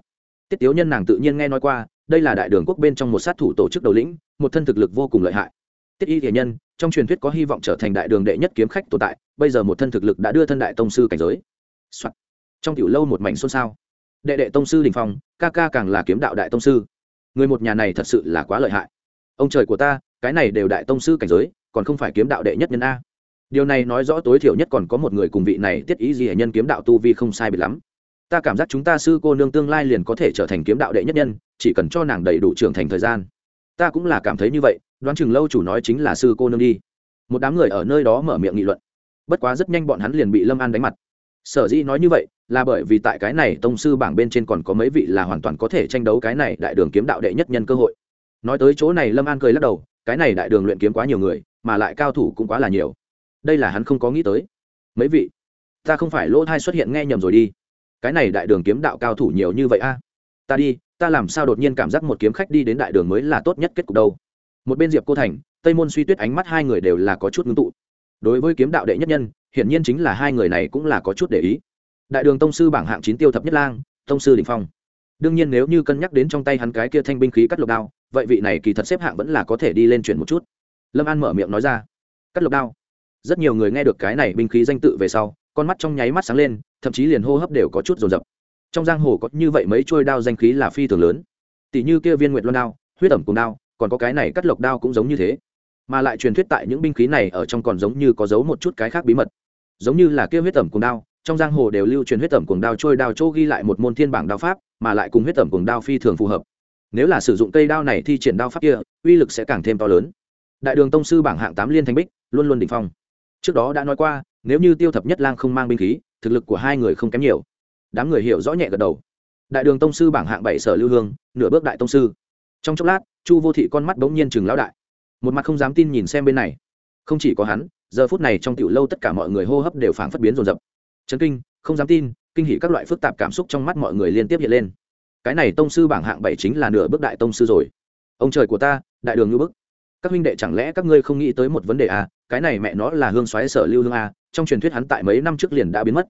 Tiết tiếu nhân nàng tự nhiên nghe nói qua, đây là đại đường quốc bên trong một sát thủ tổ chức đầu lĩnh, một thân thực lực vô cùng lợi hại. Tiết y thể nhân, trong truyền thuyết có hy vọng trở thành đại đường đệ nhất kiếm khách tồn tại, bây giờ một thân thực lực đã đưa thân đại tông sư cảnh giới、Soạn. trong tiểu lâu một mảnh xôn xao. Đệ đệ tông sư đình phong, ca ca càng là kiếm đạo đại tông sư. Người một nhà này thật sự là quá lợi hại. Ông trời của ta cái này đều đại tông sư cảnh giới, còn không phải kiếm đạo đệ nhất nhân a. Điều này nói rõ tối thiểu nhất còn có một người cùng vị này tiết ý gì hệ nhân kiếm đạo tu vi không sai biệt lắm. Ta cảm giác chúng ta sư cô nương tương lai liền có thể trở thành kiếm đạo đệ nhất nhân, chỉ cần cho nàng đầy đủ trưởng thành thời gian. Ta cũng là cảm thấy như vậy, đoán chừng lâu chủ nói chính là sư cô nương đi. Một đám người ở nơi đó mở miệng nghị luận. Bất quá rất nhanh bọn hắn liền bị lâm an đánh mặt. Sở dĩ nói như vậy, là bởi vì tại cái này tông sư bảng bên trên còn có mấy vị là hoàn toàn có thể tranh đấu cái này đại đường kiếm đạo đệ nhất nhân cơ hội. Nói tới chỗ này, lâm an cười lắc đầu cái này đại đường luyện kiếm quá nhiều người, mà lại cao thủ cũng quá là nhiều. Đây là hắn không có nghĩ tới. Mấy vị, ta không phải lỗ thai xuất hiện nghe nhầm rồi đi. Cái này đại đường kiếm đạo cao thủ nhiều như vậy a? Ta đi, ta làm sao đột nhiên cảm giác một kiếm khách đi đến đại đường mới là tốt nhất kết cục đâu? Một bên diệp cô thành, tây môn suy tuyết ánh mắt hai người đều là có chút ngưng tụ. Đối với kiếm đạo đệ nhất nhân, hiển nhiên chính là hai người này cũng là có chút để ý. Đại đường tông sư bảng hạng chín tiêu thập nhất lang, tông sư đình phong. Đương nhiên nếu như cân nhắc đến trong tay hắn cái kia thanh binh khí cắt lục đao vậy vị này kỳ thật xếp hạng vẫn là có thể đi lên chuyển một chút. Lâm an mở miệng nói ra, cắt lục đao. Rất nhiều người nghe được cái này binh khí danh tự về sau, con mắt trong nháy mắt sáng lên, thậm chí liền hô hấp đều có chút rồn rập trong giang hồ có như vậy mấy trôi đao danh khí là phi thường lớn. Tỷ như kia viên nguyệt loan đao, huyết ẩm cùng đao, còn có cái này cắt lộc đao cũng giống như thế. Mà lại truyền thuyết tại những binh khí này ở trong còn giống như có giấu một chút cái khác bí mật. Giống như là kia huyết ẩm cùng đao, trong giang hồ đều lưu truyền huyết tẩm cùng đao trôi đao chỗ ghi lại một môn thiên bảng đao pháp, mà lại cùng huyết tẩm cùng đao phi thường phù hợp nếu là sử dụng cây đao này thi triển đao pháp kia, uy lực sẽ càng thêm to lớn. Đại đường tông sư bảng hạng tám liên thanh bích, luôn luôn đỉnh phong. Trước đó đã nói qua, nếu như tiêu thập nhất lang không mang binh khí, thực lực của hai người không kém nhiều. Đám người hiểu rõ nhẹ gật đầu. Đại đường tông sư bảng hạng bảy sở lưu hương, nửa bước đại tông sư. Trong chốc lát, chu vô thị con mắt bỗng nhiên chừng lão đại. Một mặt không dám tin nhìn xem bên này. Không chỉ có hắn, giờ phút này trong tiểu lâu tất cả mọi người hô hấp đều phảng phất biến rồn rập chấn kinh, không dám tin, kinh hỉ các loại phức tạp cảm xúc trong mắt mọi người liên tiếp hiện lên cái này tông sư bảng hạng bảy chính là nửa bước đại tông sư rồi. Ông trời của ta, đại đường ngữ bức. Các huynh đệ chẳng lẽ các ngươi không nghĩ tới một vấn đề à? Cái này mẹ nó là hương xoáy sở lưu hương à trong truyền thuyết hắn tại mấy năm trước liền đã biến mất.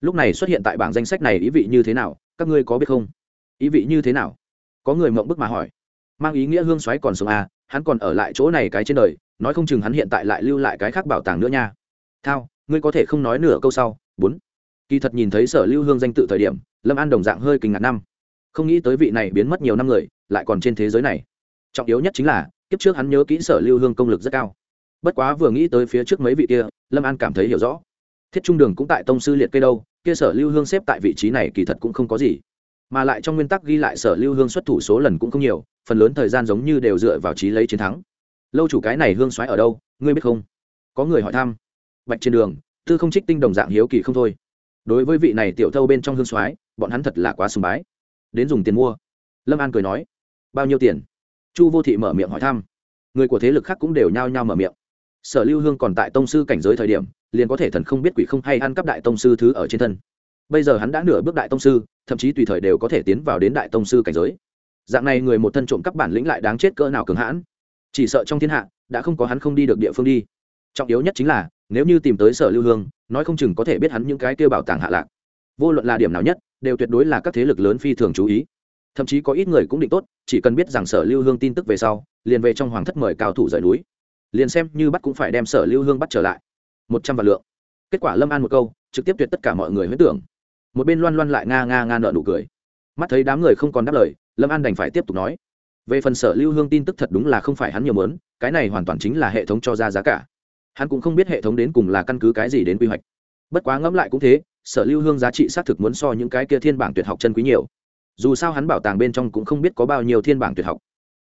Lúc này xuất hiện tại bảng danh sách này ý vị như thế nào? Các ngươi có biết không? Ý vị như thế nào? Có người mộng bức mà hỏi. Mang ý nghĩa hương xoáy còn sống à? Hắn còn ở lại chỗ này cái trên đời, nói không chừng hắn hiện tại lại lưu lại cái khác bảo tàng nữa nha. Thao, ngươi có thể không nói nửa câu sau. Bốn. Kỳ thật nhìn thấy sở lưu hương danh tự thời điểm, lâm an đồng dạng hơi kinh ngạc năm không nghĩ tới vị này biến mất nhiều năm người lại còn trên thế giới này. Trọng yếu nhất chính là kiếp trước hắn nhớ kỹ sở lưu hương công lực rất cao. Bất quá vừa nghĩ tới phía trước mấy vị kia lâm an cảm thấy hiểu rõ. Thiết trung đường cũng tại tông sư liệt kê đâu kia sở lưu hương xếp tại vị trí này kỳ thật cũng không có gì. Mà lại trong nguyên tắc ghi lại sở lưu hương xuất thủ số lần cũng không nhiều phần lớn thời gian giống như đều dựa vào trí lấy chiến thắng. Lâu chủ cái này hương xoáy ở đâu ngươi biết không? Có người hỏi thăm. Bạch trên đường tư không trích tinh đồng dạng hiếu kỳ không thôi. Đối với vị này tiểu thâu bên trong hương xoáy, bọn hắn thật là quá sùng bái đến dùng tiền mua. Lâm an cười nói, bao nhiêu tiền? Chu vô thị mở miệng hỏi thăm. Người của thế lực khác cũng đều nhao nhao mở miệng. Sở lưu hương còn tại tông sư cảnh giới thời điểm, liền có thể thần không biết quỷ không hay ăn cắp đại tông sư thứ ở trên thân. Bây giờ hắn đã nửa bước đại tông sư, thậm chí tùy thời đều có thể tiến vào đến đại tông sư cảnh giới. Dạng này người một thân trộm cắp bản lĩnh lại đáng chết cỡ nào cường hãn. Chỉ sợ trong thiên hạ, đã không có hắn không đi được địa phương đi. Trọng yếu nhất chính là, nếu như tìm tới sở lưu hương, nói không chừng có thể biết hắn những cái kêu bảo tàng hạ lạc. Vô luận là điểm nào nhất đều tuyệt đối là các thế lực lớn phi thường chú ý. Thậm chí có ít người cũng định tốt, chỉ cần biết rằng sở lưu hương tin tức về sau, liền về trong hoàng thất mời cao thủ rời núi. Liền xem như bắt cũng phải đem sở lưu hương bắt trở lại. Một trăm vạn lượng. Kết quả lâm an một câu, trực tiếp tuyệt tất cả mọi người huyết tưởng. Một bên loan loan lại nga nga nga nợ nụ cười. Mắt thấy đám người không còn đáp lời, lâm an đành phải tiếp tục nói. Về phần sở lưu hương tin tức thật đúng là không phải hắn nhiều mớn cái này hoàn toàn chính là hệ thống cho ra giá cả. Hắn cũng không biết hệ thống đến cùng là căn cứ cái gì đến quy hoạch. Bất quá ngẫm lại cũng thế sở lưu hương giá trị xác thực muốn so những cái kia thiên bảng tuyệt học chân quý nhiều. Dù sao hắn bảo tàng bên trong cũng không biết có bao nhiêu thiên bảng tuyệt học.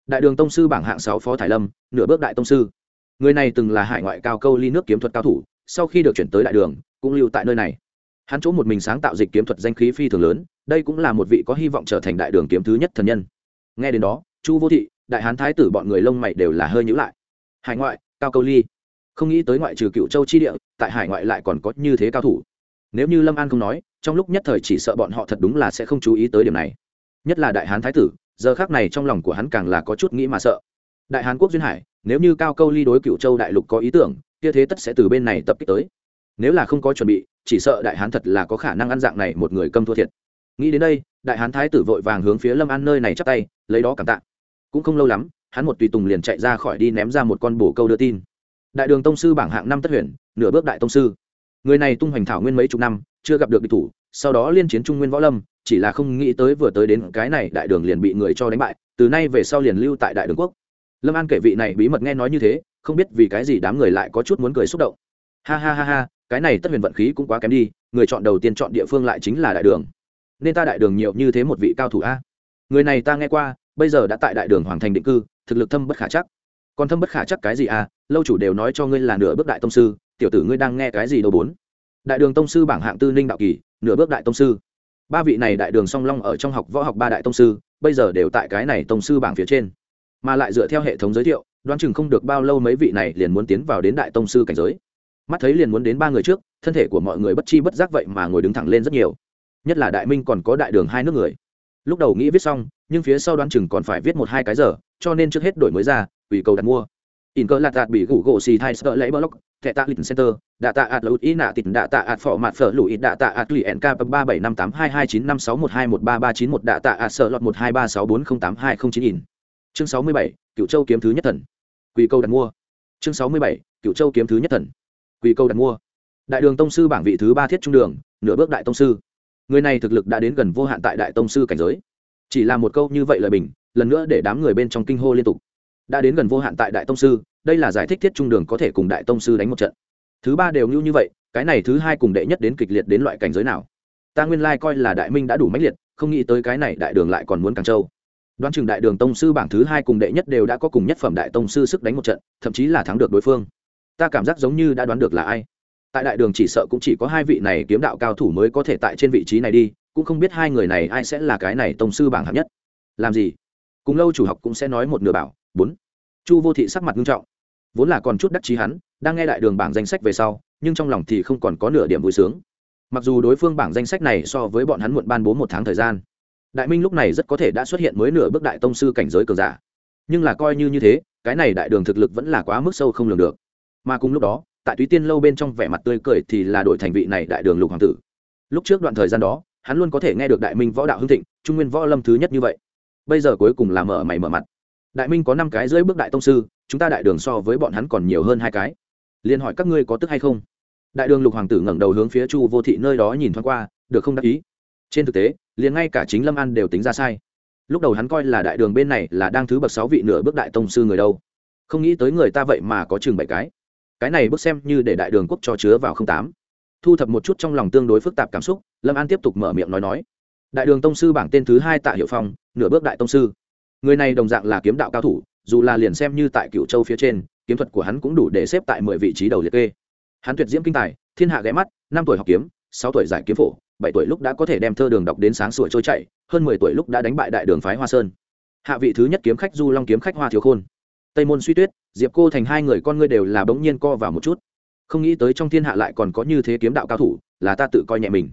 Đại đường tông sư bảng hạng sáu phó thải lâm, nửa bước đại tông sư. Người này từng là hải ngoại cao câu ly nước kiếm thuật cao thủ, sau khi được chuyển tới đại đường, cũng lưu tại nơi này. Hắn chỗ một mình sáng tạo dịch kiếm thuật danh khí phi thường lớn, đây cũng là một vị có hy vọng trở thành đại đường kiếm thứ nhất thần nhân. Nghe đến đó, chu vô thị, đại hán thái tử bọn người lông mày đều là hơi nhữ lại. Hải ngoại, cao câu ly. Không nghĩ tới ngoại trừ cựu châu chi địa, tại hải ngoại lại còn có như thế cao thủ nếu như lâm an không nói, trong lúc nhất thời chỉ sợ bọn họ thật đúng là sẽ không chú ý tới điểm này. Nhất là đại hán thái tử, giờ khác này trong lòng của hắn càng là có chút nghĩ mà sợ. Đại hán quốc duyên hải, nếu như cao câu ly đối cựu châu đại lục có ý tưởng, kia thế tất sẽ từ bên này tập kích tới. Nếu là không có chuẩn bị, chỉ sợ đại hán thật là có khả năng ăn dạng này một người câm thua thiệt. Nghĩ đến đây, đại hán thái tử vội vàng hướng phía lâm an nơi này chắp tay, lấy đó cảm tạ. Cũng không lâu lắm, hắn một tùy tùng liền chạy ra khỏi đi ném ra một con bổ câu đưa tin. Đại đường tông sư bảng hạng năm tất huyền, nửa bước đại tông sư người này tung hoành thảo nguyên mấy chục năm, chưa gặp được địch thủ, sau đó liên chiến trung nguyên võ lâm, chỉ là không nghĩ tới vừa tới đến cái này đại đường liền bị người cho đánh bại, từ nay về sau liền lưu tại đại đường quốc. Lâm an kể vị này bí mật nghe nói như thế, không biết vì cái gì đám người lại có chút muốn cười xúc động. Ha ha ha ha, cái này tất huyền vận khí cũng quá kém đi, người chọn đầu tiên chọn địa phương lại chính là đại đường. Nên ta đại đường nhiều như thế một vị cao thủ a? Người này ta nghe qua, bây giờ đã tại đại đường hoàng thành định cư, thực lực thâm bất khả chắc. Còn thâm bất khả chắc cái gì à lâu chủ đều nói cho ngươi là nửa bước đại tông sư tiểu tử ngươi đang nghe cái gì đâu bốn? Đại đường tông sư bảng hạng tư ninh đạo kỳ, nửa bước đại tông sư. Ba vị này đại đường song long ở trong học võ học ba đại tông sư, bây giờ đều tại cái này tông sư bảng phía trên. Mà lại dựa theo hệ thống giới thiệu, đoán chừng không được bao lâu mấy vị này liền muốn tiến vào đến đại tông sư cảnh giới. Mắt thấy liền muốn đến ba người trước, thân thể của mọi người bất chi bất giác vậy mà ngồi đứng thẳng lên rất nhiều. Nhất là đại minh còn có đại đường hai nước người. Lúc đầu nghĩ viết xong, nhưng phía sau đoán chừng còn phải viết một hai cái giờ, cho nên trước hết đổi mới ra ủy cầu đặt mua. In cơ lạc đạt bị gủ gỗ xì thai sợ lấy block thẻ tạ lịch center, đạ tạ ạt lụt ý nạ tịt, đạ tạ ạt phỏ mặt phở lụi đạ tạ ạt lì nk ba bảy năm tám hai hai chín năm sáu một hai một ba ba chín một, đạ tạ ạt sợ lọt một hai ba sáu bốn không tám hai không chín in. Chương sáu mươi bảy cựu châu kiếm thứ nhất thần. Quỳ câu đặt mua. Chương sáu mươi bảy cựu châu kiếm thứ nhất thần. Quỳ câu đặt mua. Đại đường tông sư bảng vị thứ ba thiết trung đường, nửa bước đại tông sư. Người này thực lực đã đến gần vô hạn tại đại tông sư cảnh giới. Chỉ là một câu như vậy lời bình, lần nữa để đám người bên trong kinh hô liên tục đã đến gần vô hạn tại đại tông sư, đây là giải thích thiết trung đường có thể cùng đại tông sư đánh một trận. Thứ ba đều như như vậy, cái này thứ hai cùng đệ nhất đến kịch liệt đến loại cảnh giới nào? Ta nguyên lai coi là đại minh đã đủ mãnh liệt, không nghĩ tới cái này đại đường lại còn muốn càng châu đoán chừng đại đường tông sư bảng thứ hai cùng đệ nhất đều đã có cùng nhất phẩm đại tông sư sức đánh một trận, thậm chí là thắng được đối phương. Ta cảm giác giống như đã đoán được là ai. Tại đại đường chỉ sợ cũng chỉ có hai vị này kiếm đạo cao thủ mới có thể tại trên vị trí này đi, cũng không biết hai người này ai sẽ là cái này tông sư bảng hạng nhất. Làm gì? Cùng lâu chủ học cũng sẽ nói một nửa bảo bốn. Chu vô thị sắc mặt nghiêm trọng. Vốn là còn chút đắc chí hắn, đang nghe đại đường bảng danh sách về sau, nhưng trong lòng thì không còn có nửa điểm vui sướng. Mặc dù đối phương bảng danh sách này so với bọn hắn muộn ban bố một tháng thời gian, đại minh lúc này rất có thể đã xuất hiện mới nửa bước đại tông sư cảnh giới cường giả. Nhưng là coi như như thế, cái này đại đường thực lực vẫn là quá mức sâu không lường được. Mà cùng lúc đó, tại túy tiên lâu bên trong vẻ mặt tươi cười thì là đổi thành vị này đại đường lục hoàng tử. Lúc trước đoạn thời gian đó, hắn luôn có thể nghe được đại minh võ đạo hưng thịnh, trung nguyên võ lâm thứ nhất như vậy. Bây giờ cuối cùng là mở mày mở mặt đại minh có năm cái dưới bước đại tông sư, chúng ta đại đường so với bọn hắn còn nhiều hơn hai cái. Liền hỏi các ngươi có tức hay không? Đại đường lục hoàng tử ngẩng đầu hướng phía chu vô thị nơi đó nhìn thoáng qua, được không đắc ý. Trên thực tế, liền ngay cả chính lâm an đều tính ra sai. Lúc đầu hắn coi là đại đường bên này là đang thứ bậc sáu vị nửa bước đại tông sư người đâu. Không nghĩ tới người ta vậy mà có chừng bảy cái. Cái này bước xem như để đại đường quốc cho chứa vào không tám. Thu thập một chút trong lòng tương đối phức tạp cảm xúc, lâm an tiếp tục mở miệng nói nói. Đại đường tông sư bảng tên thứ hai tại hiệu phong, nửa bước đại tông sư người này đồng dạng là kiếm đạo cao thủ, dù là liền xem như tại cựu châu phía trên, kiếm thuật của hắn cũng đủ để xếp tại mười vị trí đầu liệt kê. Hắn tuyệt diễm kinh tài, thiên hạ ghé mắt, năm tuổi học kiếm, sáu tuổi giải kiếm phổ, bảy tuổi lúc đã có thể đem thơ đường đọc đến sáng sủa trôi chạy hơn mười tuổi lúc đã đánh bại đại đường phái hoa sơn. Hạ vị thứ nhất kiếm khách du long kiếm khách hoa thiếu khôn. Tây môn suy tuyết, diệp cô thành hai người con ngươi đều là bỗng nhiên co vào một chút. Không nghĩ tới trong thiên hạ lại còn có như thế kiếm đạo cao thủ, là ta tự coi nhẹ mình.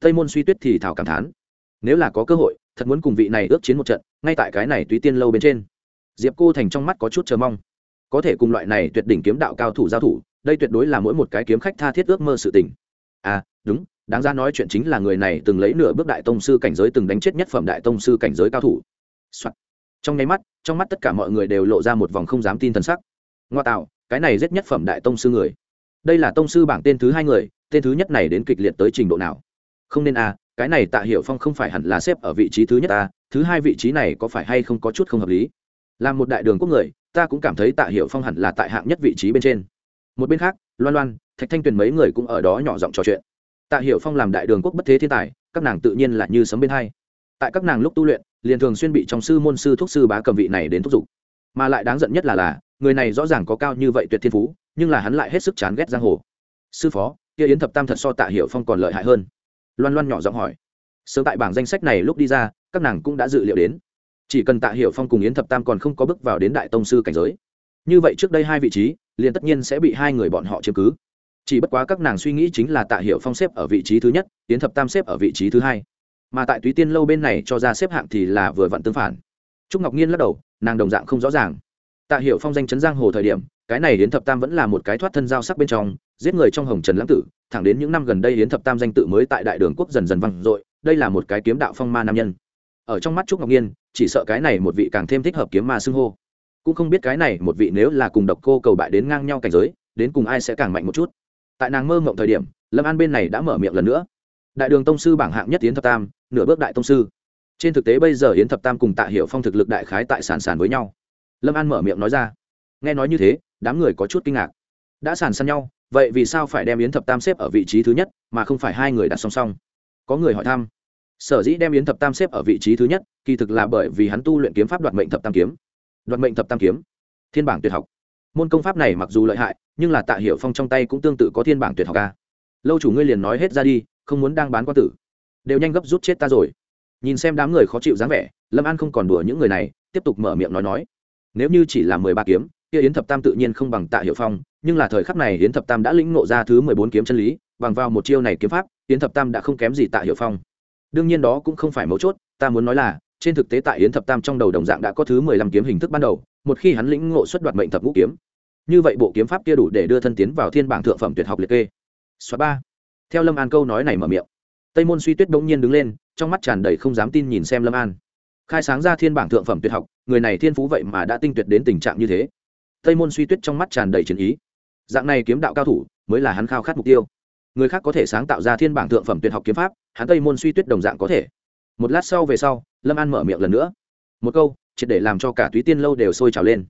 Tây môn suy tuyết thì thảo cảm thán. Nếu là có cơ hội thật muốn cùng vị này ước chiến một trận, ngay tại cái này túy tiên lâu bên trên. Diệp cô thành trong mắt có chút chờ mong. Có thể cùng loại này tuyệt đỉnh kiếm đạo cao thủ giao thủ, đây tuyệt đối là mỗi một cái kiếm khách tha thiết ước mơ sự tình. À đúng, đáng ra nói chuyện chính là người này từng lấy nửa bước đại tông sư cảnh giới từng đánh chết nhất phẩm đại tông sư cảnh giới cao thủ、Soạn. trong nháy mắt, trong mắt tất cả mọi người đều lộ ra một vòng không dám tin thần sắc. Ngoa tạo, cái này giết nhất phẩm đại tông sư người. Đây là tông sư bảng tên thứ hai người, tên thứ nhất này đến kịch liệt tới trình độ nào? Không nên à cái này tạ hiểu phong không phải hẳn là xếp ở vị trí thứ nhất ta, thứ hai vị trí này có phải hay không có chút không hợp lý? Là một đại đường quốc người, ta cũng cảm thấy tạ hiểu phong hẳn là tại hạng nhất vị trí bên trên. Một bên khác, loan loan, thạch thanh tuyền mấy người cũng ở đó nhỏ giọng trò chuyện. Tạ hiểu phong làm đại đường quốc bất thế thiên tài, các nàng tự nhiên là như sấm bên hai. Tại các nàng lúc tu luyện, liền thường xuyên bị trong sư môn sư thuốc sư bá cầm vị này đến thúc giục. Mà lại đáng giận nhất là là, người này rõ ràng có cao như vậy tuyệt thiên phú, nhưng là hắn lại hết sức chán ghét giang hồ. Sư phó, kia yến thập tam thật so tạ hiểu phong còn lợi hại hơn loan loan nhỏ giọng hỏi. Sớm tại bảng danh sách này lúc đi ra, các nàng cũng đã dự liệu đến. Chỉ cần tạ hiểu phong cùng yến thập tam còn không có bước vào đến đại tông sư cảnh giới, như vậy trước đây hai vị trí, liền tất nhiên sẽ bị hai người bọn họ chiếm cứ. Chỉ bất quá các nàng suy nghĩ chính là tạ hiểu phong xếp ở vị trí thứ nhất, yến thập tam xếp ở vị trí thứ hai. Mà tại túy tiên lâu bên này cho ra xếp hạng thì là vừa vặn tương phản. Trúc ngọc nhiên lắc đầu, nàng đồng dạng không rõ ràng. Tạ hiểu phong danh chấn giang hồ thời điểm, cái này yến thập tam vẫn là một cái thoát thân giao sắc bên trong giết người trong hồng trần lãng tử, thẳng đến những năm gần đây yến thập tam danh tự mới tại đại đường quốc dần dần vang dội, đây là một cái kiếm đạo phong ma nam nhân. Ở trong mắt trúc ngọc nhiên, chỉ sợ cái này một vị càng thêm thích hợp kiếm ma xưng hô. Cũng không biết cái này một vị nếu là cùng độc cô cầu bại đến ngang nhau cảnh giới, đến cùng ai sẽ càng mạnh một chút. Tại nàng mơ mộng thời điểm, lâm an bên này đã mở miệng lần nữa. Đại đường tông sư bảng hạng nhất yến thập tam, nửa bước đại tông sư. Trên thực tế bây giờ yến thập tam cùng tạ hiệu phong thực lực đại khái tại sản sản với nhau. Lâm an mở miệng nói ra. Nghe nói như thế, đám người có chút kinh ngạc. Đã sàn săn nhau vậy vì sao phải đem yến thập tam xếp ở vị trí thứ nhất mà không phải hai người đặt song song? Có người hỏi thăm. Sở dĩ đem yến thập tam xếp ở vị trí thứ nhất, kỳ thực là bởi vì hắn tu luyện kiếm pháp đoạt mệnh thập tam kiếm. Đoạt mệnh thập tam kiếm. Thiên bảng tuyệt học. Môn công pháp này mặc dù lợi hại, nhưng là tạ hiệu phong trong tay cũng tương tự có thiên bảng tuyệt học ca lâu chủ ngươi liền nói hết ra đi, không muốn đang bán quan tử. Đều nhanh gấp rút chết ta rồi. Nhìn xem đám người khó chịu dáng vẻ, lâm an không còn đùa những người này, tiếp tục mở miệng nói nói. Nếu như chỉ là mười ba kiếm, kia yến thập tam tự nhiên không bằng tạ hiệu phong nhưng là thời khắc này yến thập tam đã lĩnh ngộ ra thứ mười bốn kiếm chân lý, bằng vào một chiêu này kiếm pháp, yến thập tam đã không kém gì tạ hiệu phong. Đương nhiên đó cũng không phải mấu chốt, ta muốn nói là, trên thực tế tại yến thập tam trong đầu đồng dạng đã có thứ mười lăm kiếm hình thức ban đầu, một khi hắn lĩnh ngộ xuất đoạt mệnh thập ngũ kiếm. Như vậy bộ kiếm pháp kia đủ để đưa thân tiến vào thiên bảng thượng phẩm tuyệt học liệt kê. Số ba. Theo lâm an câu nói này mở miệng, tây môn suy tuyết bỗng nhiên đứng lên, trong mắt tràn đầy không dám tin nhìn xem lâm an. Khai sáng ra thiên bảng thượng phẩm tuyệt học, người này thiên phú vậy mà đã tinh tuyệt đến tình trạng như thế. Tây môn suy tuyết trong mắt tràn đầy chiến ý dạng này kiếm đạo cao thủ mới là hắn khao khát mục tiêu. Người khác có thể sáng tạo ra thiên bảng thượng phẩm tuyệt học kiếm pháp, hắn tây môn suy tuyết đồng dạng có thể. Một lát sau về sau, lâm an mở miệng lần nữa. Một câu, triệt để làm cho cả túy tiên lâu đều sôi trào lên.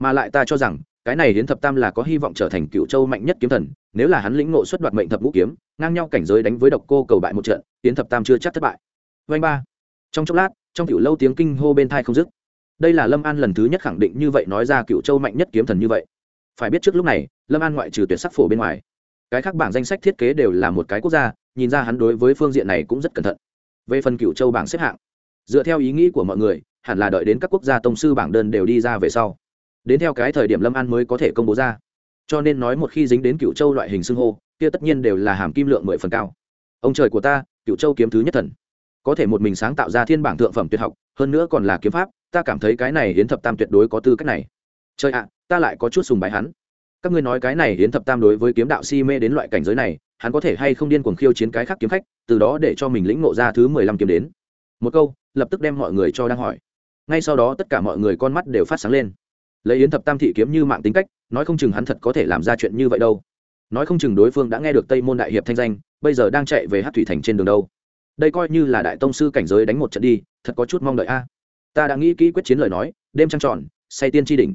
Mà lại ta cho rằng, cái này hiến thập tam là có hy vọng trở thành cựu châu mạnh nhất kiếm thần, nếu là hắn lĩnh ngộ xuất đoạt mệnh thập ngũ kiếm, ngang nhau cảnh giới đánh với độc cô cầu bại một trận, hiến thập tam chưa chắc thất bại. Vanh ba. Trong chốc lát, trong cựu lâu tiếng kinh hô bên thai không dứt. Đây là lâm an lần thứ nhất khẳng định như vậy nói ra cựu châu mạnh nhất kiếm thần như vậy phải biết trước lúc này, lâm an ngoại trừ tuyệt sắc phổ bên ngoài, cái khác bảng danh sách thiết kế đều là một cái quốc gia, nhìn ra hắn đối với phương diện này cũng rất cẩn thận. Về phần cựu châu bảng xếp hạng, dựa theo ý nghĩ của mọi người, hẳn là đợi đến các quốc gia tông sư bảng đơn đều đi ra về sau. Đến theo cái thời điểm lâm an mới có thể công bố ra. Cho nên nói một khi dính đến cựu châu loại hình xưng hô, kia tất nhiên đều là hàm kim lượng mười phần cao. Ông trời của ta cựu châu kiếm thứ nhất thần. Có thể một mình sáng tạo ra thiên bảng thượng phẩm tuyệt học, hơn nữa còn là kiếm pháp, ta cảm thấy cái này hiến thập tam tuyệt đối có tư cách này trời ạ, ta lại có chút sùng bái hắn. Các ngươi nói cái này hiến thập tam đối với kiếm đạo si mê đến loại cảnh giới này, hắn có thể hay không điên cuồng khiêu chiến cái khác kiếm khách, từ đó để cho mình lĩnh ngộ ra thứ mười lăm kiếm đến. Một câu, lập tức đem mọi người cho đang hỏi. Ngay sau đó tất cả mọi người con mắt đều phát sáng lên. Lấy yến thập tam thị kiếm như mạng tính cách, nói không chừng hắn thật có thể làm ra chuyện như vậy đâu. Nói không chừng đối phương đã nghe được tây môn đại hiệp thanh danh, bây giờ đang chạy về hát thủy thành trên đường đâu. Đây coi như là đại tông sư cảnh giới đánh một trận đi, thật có chút mong đợi a. Ta đã nghĩ kỹ quyết chiến lời nói, đêm trăng tròn, say tiên tri đỉnh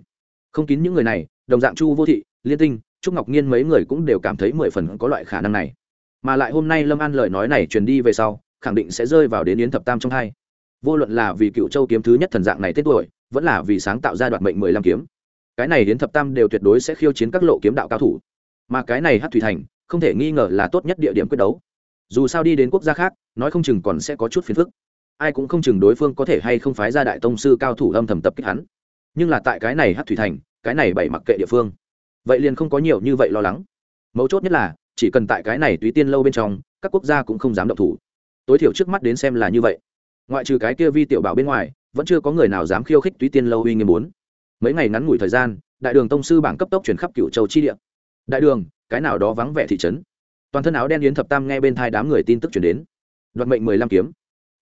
không kín những người này, đồng dạng chu vô thị, liên tinh, trúc ngọc nhiên mấy người cũng đều cảm thấy mười phần có loại khả năng này. Mà lại hôm nay lâm an lời nói này truyền đi về sau, khẳng định sẽ rơi vào đến yến thập tam trong hai. Vô luận là vì cựu châu kiếm thứ nhất thần dạng này tết tuổi, vẫn là vì sáng tạo ra đoạn mệnh mười lăm kiếm. Cái này đến thập tam đều tuyệt đối sẽ khiêu chiến các lộ kiếm đạo cao thủ. Mà cái này hát thủy thành, không thể nghi ngờ là tốt nhất địa điểm quyết đấu. Dù sao đi đến quốc gia khác, nói không chừng còn sẽ có chút phiền phức. Ai cũng không chừng đối phương có thể hay không phái ra đại tông sư cao thủ âm thầm tập kích hắn nhưng là tại cái này hát thủy thành, cái này bảy mặc kệ địa phương. Vậy liền không có nhiều như vậy lo lắng. Mấu chốt nhất là, chỉ cần tại cái này túy tiên lâu bên trong, các quốc gia cũng không dám động thủ. Tối thiểu trước mắt đến xem là như vậy. Ngoại trừ cái kia vi tiểu bảo bên ngoài, vẫn chưa có người nào dám khiêu khích túy tiên lâu uy nghiêm bốn. Mấy ngày ngắn ngủi thời gian, đại đường tông sư bảng cấp tốc chuyển khắp cựu châu chi địa. Đại đường, cái nào đó vắng vẻ thị trấn. Toàn thân áo đen yến thập tam nghe bên thai đám người tin tức chuyển đến. Đoạt mệnh mười lăm kiếm.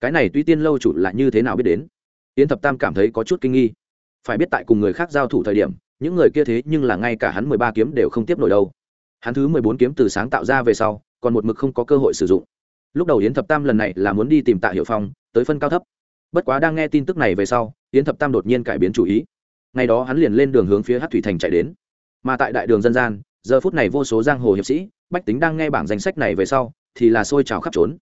Cái này tuy tiên lâu chủ là như thế nào biết đến? Yến thập tam cảm thấy có chút kinh nghi phải biết tại cùng người khác giao thủ thời điểm, những người kia thế nhưng là ngay cả hắn mười ba kiếm đều không tiếp nổi đâu. Hắn thứ mười bốn kiếm từ sáng tạo ra về sau, còn một mực không có cơ hội sử dụng. Lúc đầu yến thập tam lần này là muốn đi tìm tạ hiệu phong, tới phân cao thấp. Bất quá đang nghe tin tức này về sau, yến thập tam đột nhiên cải biến chủ ý. Ngày đó hắn liền lên đường hướng phía hát thủy thành chạy đến. Mà tại đại đường dân gian, giờ phút này vô số giang hồ hiệp sĩ, bách tính đang nghe bảng danh sách này về sau, thì là xôi trào khắp trốn.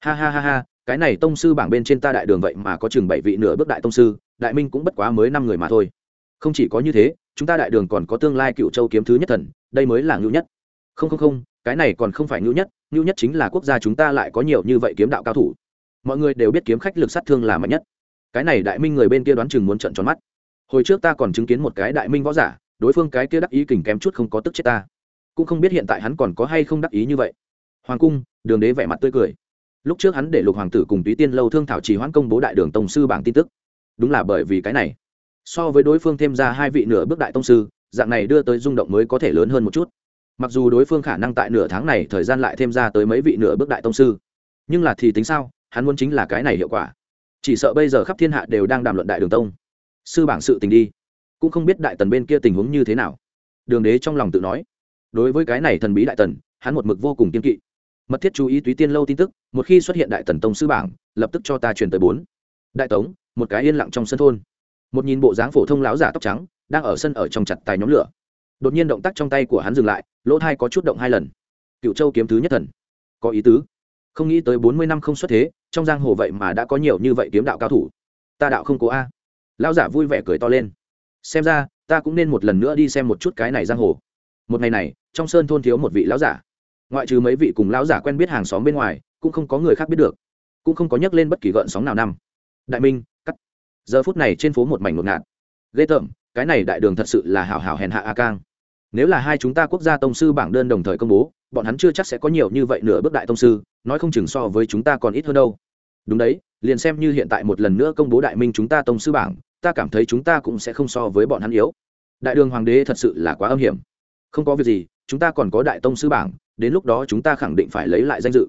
Ha ha ha ha, cái này tông sư bảng bên trên ta đại đường vậy mà có chừng bảy vị nửa bước đại tông sư đại minh cũng bất quá mới năm người mà thôi. Không chỉ có như thế, chúng ta đại đường còn có tương lai cựu châu kiếm thứ nhất thần, đây mới là ngưu nhất. Không không không, cái này còn không phải ngưu nhất ngưu nhất chính là quốc gia chúng ta lại có nhiều như vậy kiếm đạo cao thủ. Mọi người đều biết kiếm khách lực sát thương là mạnh nhất. Cái này đại minh người bên kia đoán chừng muốn trận tròn mắt. Hồi trước ta còn chứng kiến một cái đại minh võ giả, đối phương cái kia đắc ý kình kém chút không có tức chết ta. Cũng không biết hiện tại hắn còn có hay không đắc ý như vậy. Hoàng cung, đường đế vẻ mặt tươi cười. Lúc trước hắn để lục hoàng tử cùng túy tiên lâu thương thảo trì hoãn công bố đại đường tổng sư bảng tin tức đúng là bởi vì cái này. So với đối phương thêm ra hai vị nửa bước đại tông sư, dạng này đưa tới rung động mới có thể lớn hơn một chút. Mặc dù đối phương khả năng tại nửa tháng này thời gian lại thêm ra tới mấy vị nửa bước đại tông sư, nhưng là thì tính sao, hắn muốn chính là cái này hiệu quả. Chỉ sợ bây giờ khắp thiên hạ đều đang đàm luận đại đường tông. Sư bảng sự tình đi. Cũng không biết đại tần bên kia tình huống như thế nào. Đường đế trong lòng tự nói. Đối với cái này thần bí đại tần, hắn một mực vô cùng kiên kỵ. Mật thiết chú ý túy tiên lâu tin tức, một khi xuất hiện đại tần tông sư bảng, lập tức cho ta truyền tới bốn. Đại tống một cái yên lặng trong sân thôn. Một nhìn bộ dáng phổ thông láo giả tóc trắng, đang ở sân ở trong chặt tài nhóm lửa. Đột nhiên động tác trong tay của hắn dừng lại, lỗ thai có chút động hai lần. Cựu châu kiếm thứ nhất thần. Có ý tứ. Không nghĩ tới bốn mươi năm không xuất thế, trong giang hồ vậy mà đã có nhiều như vậy kiếm đạo cao thủ. Ta đạo không cố a. Lão giả vui vẻ cười to lên. Xem ra, ta cũng nên một lần nữa đi xem một chút cái này giang hồ. Một ngày này, trong sơn thôn thiếu một vị lão giả. Ngoại trừ mấy vị cùng lão giả quen biết hàng xóm bên ngoài, cũng không có người khác biết được. Cũng không có nhắc lên bất kỳ gợn sóng nào năm. Đại minh giờ phút này trên phố một mảnh ngột ngạt. Ghê tởm, cái này đại đường thật sự là hảo hảo hèn hạ a cang. Nếu là hai chúng ta quốc gia tông sư bảng đơn đồng thời công bố, bọn hắn chưa chắc sẽ có nhiều như vậy nửa bước đại tông sư, nói không chừng so với chúng ta còn ít hơn đâu. Đúng đấy, liền xem như hiện tại một lần nữa công bố đại minh chúng ta tông sư bảng, ta cảm thấy chúng ta cũng sẽ không so với bọn hắn yếu. Đại đường hoàng đế thật sự là quá âm hiểm. Không có việc gì, chúng ta còn có đại tông sư bảng, đến lúc đó chúng ta khẳng định phải lấy lại danh dự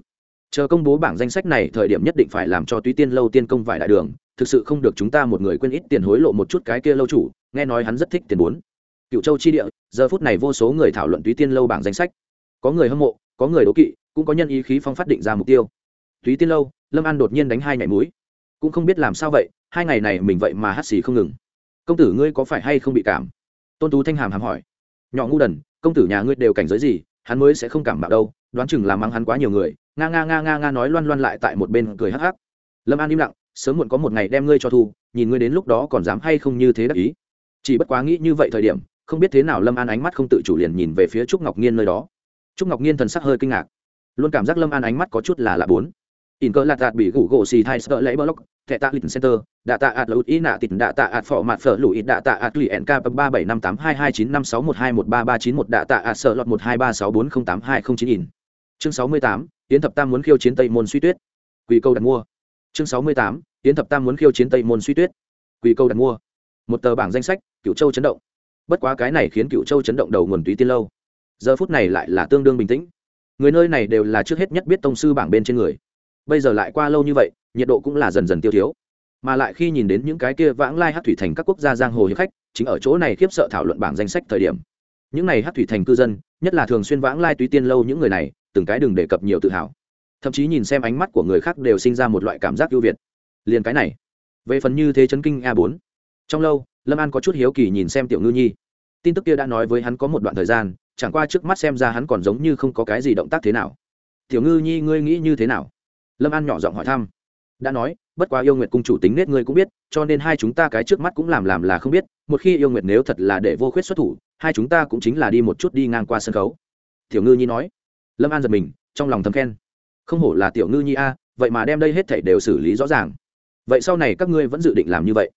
chờ công bố bảng danh sách này, thời điểm nhất định phải làm cho túy tiên lâu tiên công vải đại đường. Thực sự không được chúng ta một người quên ít tiền hối lộ một chút cái kia lâu chủ, nghe nói hắn rất thích tiền bốn. Cựu châu chi địa, giờ phút này vô số người thảo luận túy tiên lâu bảng danh sách. Có người hâm mộ, có người đố kỵ, cũng có nhân ý khí phong phát định ra mục tiêu. Túy tiên lâu, lâm an đột nhiên đánh hai nhảy mũi. Cũng không biết làm sao vậy, hai ngày này mình vậy mà hắt xì không ngừng. Công tử ngươi có phải hay không bị cảm? Tôn tú thanh hàm hàm hỏi. Nhỏ ngu đần, công tử nhà ngươi đều cảnh giới gì, hắn mới sẽ không cảm bạo đâu, đoán chừng là mắng hắn quá nhiều người nga nga nga nga nga nói loan loan lại tại một bên cười hắc hắc. Lâm an im lặng, sớm muộn có một ngày đem ngươi cho thu, nhìn ngươi đến lúc đó còn dám hay không như thế đắc ý. Chỉ bất quá nghĩ như vậy thời điểm, không biết thế nào lâm an ánh mắt không tự chủ liền nhìn về phía trúc ngọc nhiên nơi đó. Trúc ngọc nhiên thần sắc hơi kinh ngạc. Luôn cảm giác lâm an ánh mắt có chút là lạ bốn. In cơ lạt đạt bị gủ gỗ xì thai sợ lấy block, thẻ tạ lịch center, đạ tạ ạt lụt ý nạ tịt, đạ tạ ạt phỏ mặt phở lụi, đạ tạ ạt lụy nk ba bảy năm tám hai hai chín năm sáu một hai một ba ba chín một, đạ tạ ạt sợ lọt một hai ba sáu bốn không tám hai không chín in. Chương sáu mươi tám tiến thập tam muốn khiêu chiến tây môn suy tuyết. Quỳ câu đặt mua. Chương sáu mươi tám tiến thập tam muốn khiêu chiến tây môn suy tuyết. Quỳ câu đặt mua. Một tờ bảng danh sách cựu châu chấn động. Bất quá cái này khiến cựu châu chấn động đầu nguồn túy tiên lâu. Giờ phút này lại là tương đương bình tĩnh. Người nơi này đều là trước hết nhất biết tông sư bảng bên trên người. Bây giờ lại qua lâu như vậy, nhiệt độ cũng là dần dần tiêu thiếu. Mà lại khi nhìn đến những cái kia vãng lai hát thủy thành các quốc gia giang hồ hiệp khách, chính ở chỗ này khiếp sợ thảo luận bảng danh sách thời điểm. Những này hát thủy thành cư dân, nhất là thường xuyên vãng lai túy tiên lâu những người này từng cái đừng đề cập nhiều tự hào. Thậm chí nhìn xem ánh mắt của người khác đều sinh ra một loại cảm giác ưu việt. Liền cái này, về phần như thế chấn kinh a bốn, trong lâu, lâm an có chút hiếu kỳ nhìn xem tiểu ngư nhi. Tin tức kia đã nói với hắn có một đoạn thời gian, chẳng qua trước mắt xem ra hắn còn giống như không có cái gì động tác thế nào. Tiểu ngư nhi, ngươi nghĩ như thế nào? Lâm an nhỏ giọng hỏi thăm. Đã nói, bất quá yêu nguyệt cung chủ tính nết ngươi cũng biết, cho nên hai chúng ta cái trước mắt cũng làm làm là không biết, một khi yêu nguyệt nếu thật là để vô khuyết xuất thủ, hai chúng ta cũng chính là đi một chút đi ngang qua sân khấu. Tiểu ngư nhi nói lâm an giật mình, trong lòng thầm khen. Không hổ là tiểu ngư nhi a, vậy mà đem đây hết thảy đều xử lý rõ ràng. Vậy sau này các ngươi vẫn dự định làm như vậy?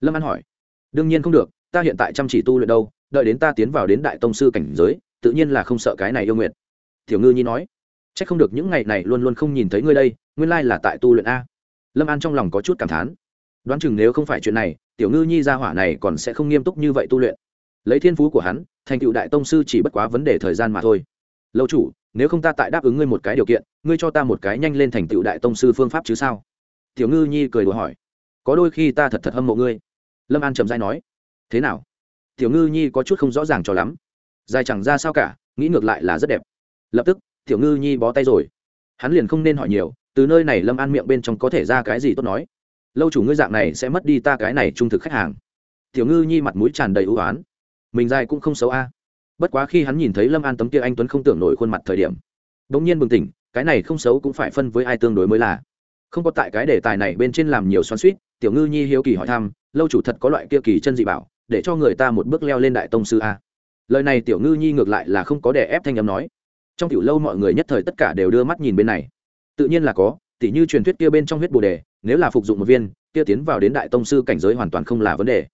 Lâm an hỏi. Đương nhiên không được, ta hiện tại chăm chỉ tu luyện đâu, đợi đến ta tiến vào đến đại tông sư cảnh giới, tự nhiên là không sợ cái này yêu nguyện tiểu ngư nhi nói. C h ắ c không được những ngày này luôn luôn không nhìn thấy ngươi đây, nguyên lai là tại tu luyện a. Lâm an trong lòng có chút cảm thán. Đoán chừng nếu không phải chuyện này, tiểu ngư nhi ra hỏa này còn sẽ không nghiêm túc như vậy tu luyện. Lấy thiên phú của hắn, thành cựu đại tông sư chỉ bất quá vấn đề thời gian mà thôi. Lâu chủ nếu không ta tại đáp ứng ngươi một cái điều kiện, ngươi cho ta một cái nhanh lên thành tựu đại tông sư phương pháp chứ sao? Tiểu ngư nhi cười đùa hỏi. Có đôi khi ta thật thật hâm mộ ngươi. Lâm an trầm dai nói. Thế nào? Tiểu ngư nhi có chút không rõ ràng cho lắm. Dài chẳng ra sao cả, nghĩ ngược lại là rất đẹp. Lập tức, tiểu ngư nhi bó tay rồi. Hắn liền không nên hỏi nhiều, từ nơi này lâm an miệng bên trong có thể ra cái gì tốt nói. Lâu chủ ngươi dạng này sẽ mất đi ta cái này trung thực khách hàng. Tiểu ngư nhi mặt mũi tràn đầy ưu oán. Mình dài cũng không xấu a bất quá khi hắn nhìn thấy lâm an tấm kia anh tuấn không tưởng nổi khuôn mặt thời điểm đ ỗ n g nhiên bừng tỉnh, cái này không xấu cũng phải phân với ai tương đối mới là. Không có tại cái đề tài này bên trên làm nhiều xoắn suýt tiểu ngư nhi hiếu kỳ hỏi thăm, lâu chủ thật có loại kia kỳ chân dị bảo, để cho người ta một bước leo lên đại tông sư a? Lời này tiểu ngư nhi ngược lại là không có đè ép thanh âm nói. Trong tiểu lâu mọi người nhất thời tất cả đều đưa mắt nhìn bên này. Tự nhiên là có, tỉ như truyền thuyết kia bên trong huyết bồ đề, nếu là phục dụng một viên, kia tiến vào đến đại tông sư cảnh giới hoàn toàn không là vấn đề.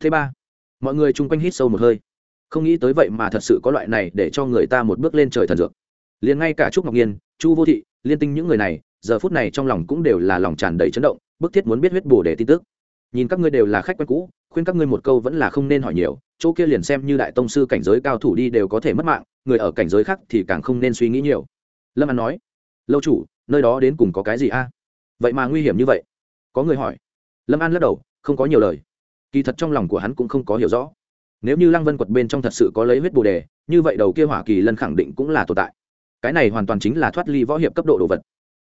Thứ ba, mọi người chung quanh hít sâu một hơi không nghĩ tới vậy mà thật sự có loại này để cho người ta một bước lên trời thần dược. Liền ngay cả trúc ngọc nhiên, chu vô thị, liên tinh những người này, giờ phút này trong lòng cũng đều là lòng tràn đầy chấn động, bức thiết muốn biết huyết bổ để tin tức. Nhìn các ngươi đều là khách quen cũ, khuyên các ngươi một câu vẫn là không nên hỏi nhiều, chỗ kia liền xem như đại tông sư cảnh giới cao thủ đi đều có thể mất mạng, người ở cảnh giới khác thì càng không nên suy nghĩ nhiều. Lâm an nói, lâu chủ, nơi đó đến cùng có cái gì a? Vậy mà nguy hiểm như vậy. Có người hỏi. Lâm an lắc đầu, không có nhiều lời. Kỳ thật trong lòng của hắn cũng không có hiểu rõ nếu như lăng vân quật bên trong thật sự có lấy huyết bồ đề, như vậy đầu kia hỏa kỳ lân khẳng định cũng là tồn tại. Cái này hoàn toàn chính là thoát ly võ hiệp cấp độ đồ vật.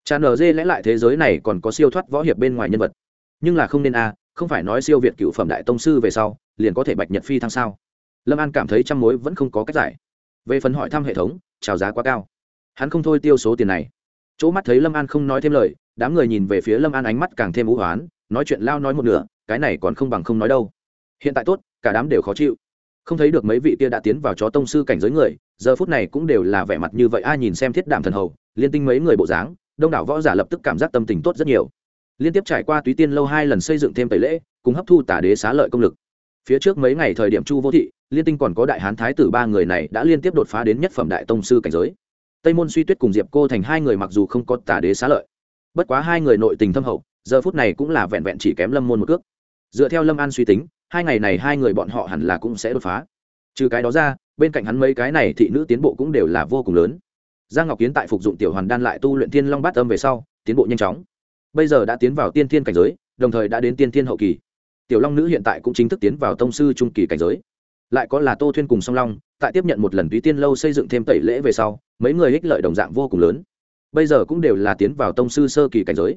Tràn ở dê lẽ lại thế giới này còn có siêu thoát võ hiệp bên ngoài nhân vật. Nhưng là không nên a à, không phải nói siêu việt cựu phẩm đại tông sư về sau, liền có thể bạch nhật phi thăng sao? Lâm an cảm thấy trăm mối vẫn không có cách giải. Về phần hỏi thăm hệ thống trào giá quá cao. Hắn không thôi tiêu số tiền này. Chỗ mắt thấy lâm an không nói thêm lời, đám người nhìn về phía lâm an ánh mắt càng thêm vũ hoán, nói chuyện lao nói một nửa, cái này còn không bằng không nói đâu. Hiện tại tốt, cả đám đều khó chịu không thấy được mấy vị kia đã tiến vào chó tông sư cảnh giới người, giờ phút này cũng đều là vẻ mặt như vậy, ai nhìn xem thiết đảm thần hầu, liên tinh mấy người bộ dáng, đông đảo võ giả lập tức cảm giác tâm tình tốt rất nhiều. Liên tiếp trải qua túy tiên lâu hai lần xây dựng thêm tẩy lễ, cùng hấp thu tả đế xá lợi công lực. Phía trước mấy ngày thời điểm chu vô thị, liên tinh còn có đại hán thái tử ba người này đã liên tiếp đột phá đến nhất phẩm đại tông sư cảnh giới. Tây môn suy tuyết cùng diệp cô thành hai người mặc dù không có tả đế xá lợi, bất quá hai người nội tình thâm hậu, giờ phút này cũng là vẹn vẹn chỉ kém lâm môn một cước. Dựa theo lâm an suy tính hai ngày này hai người bọn họ hẳn là cũng sẽ đột phá. Trừ cái đó ra, bên cạnh hắn mấy cái này thị nữ tiến bộ cũng đều là vô cùng lớn. Giang ngọc kiến tại phục dụng tiểu hoàn đan lại tu luyện thiên long bát âm về sau, tiến bộ nhanh chóng. Bây giờ đã tiến vào tiên thiên cảnh giới, đồng thời đã đến tiên thiên hậu kỳ. Tiểu long nữ hiện tại cũng chính thức tiến vào tông sư trung kỳ cảnh giới. Lại có là tô thuyên cùng song long, tại tiếp nhận một lần túy tiên lâu xây dựng thêm tẩy lễ về sau, mấy người ích lợi đồng dạng vô cùng lớn. Bây giờ cũng đều là tiến vào tông sư sơ kỳ cảnh giới.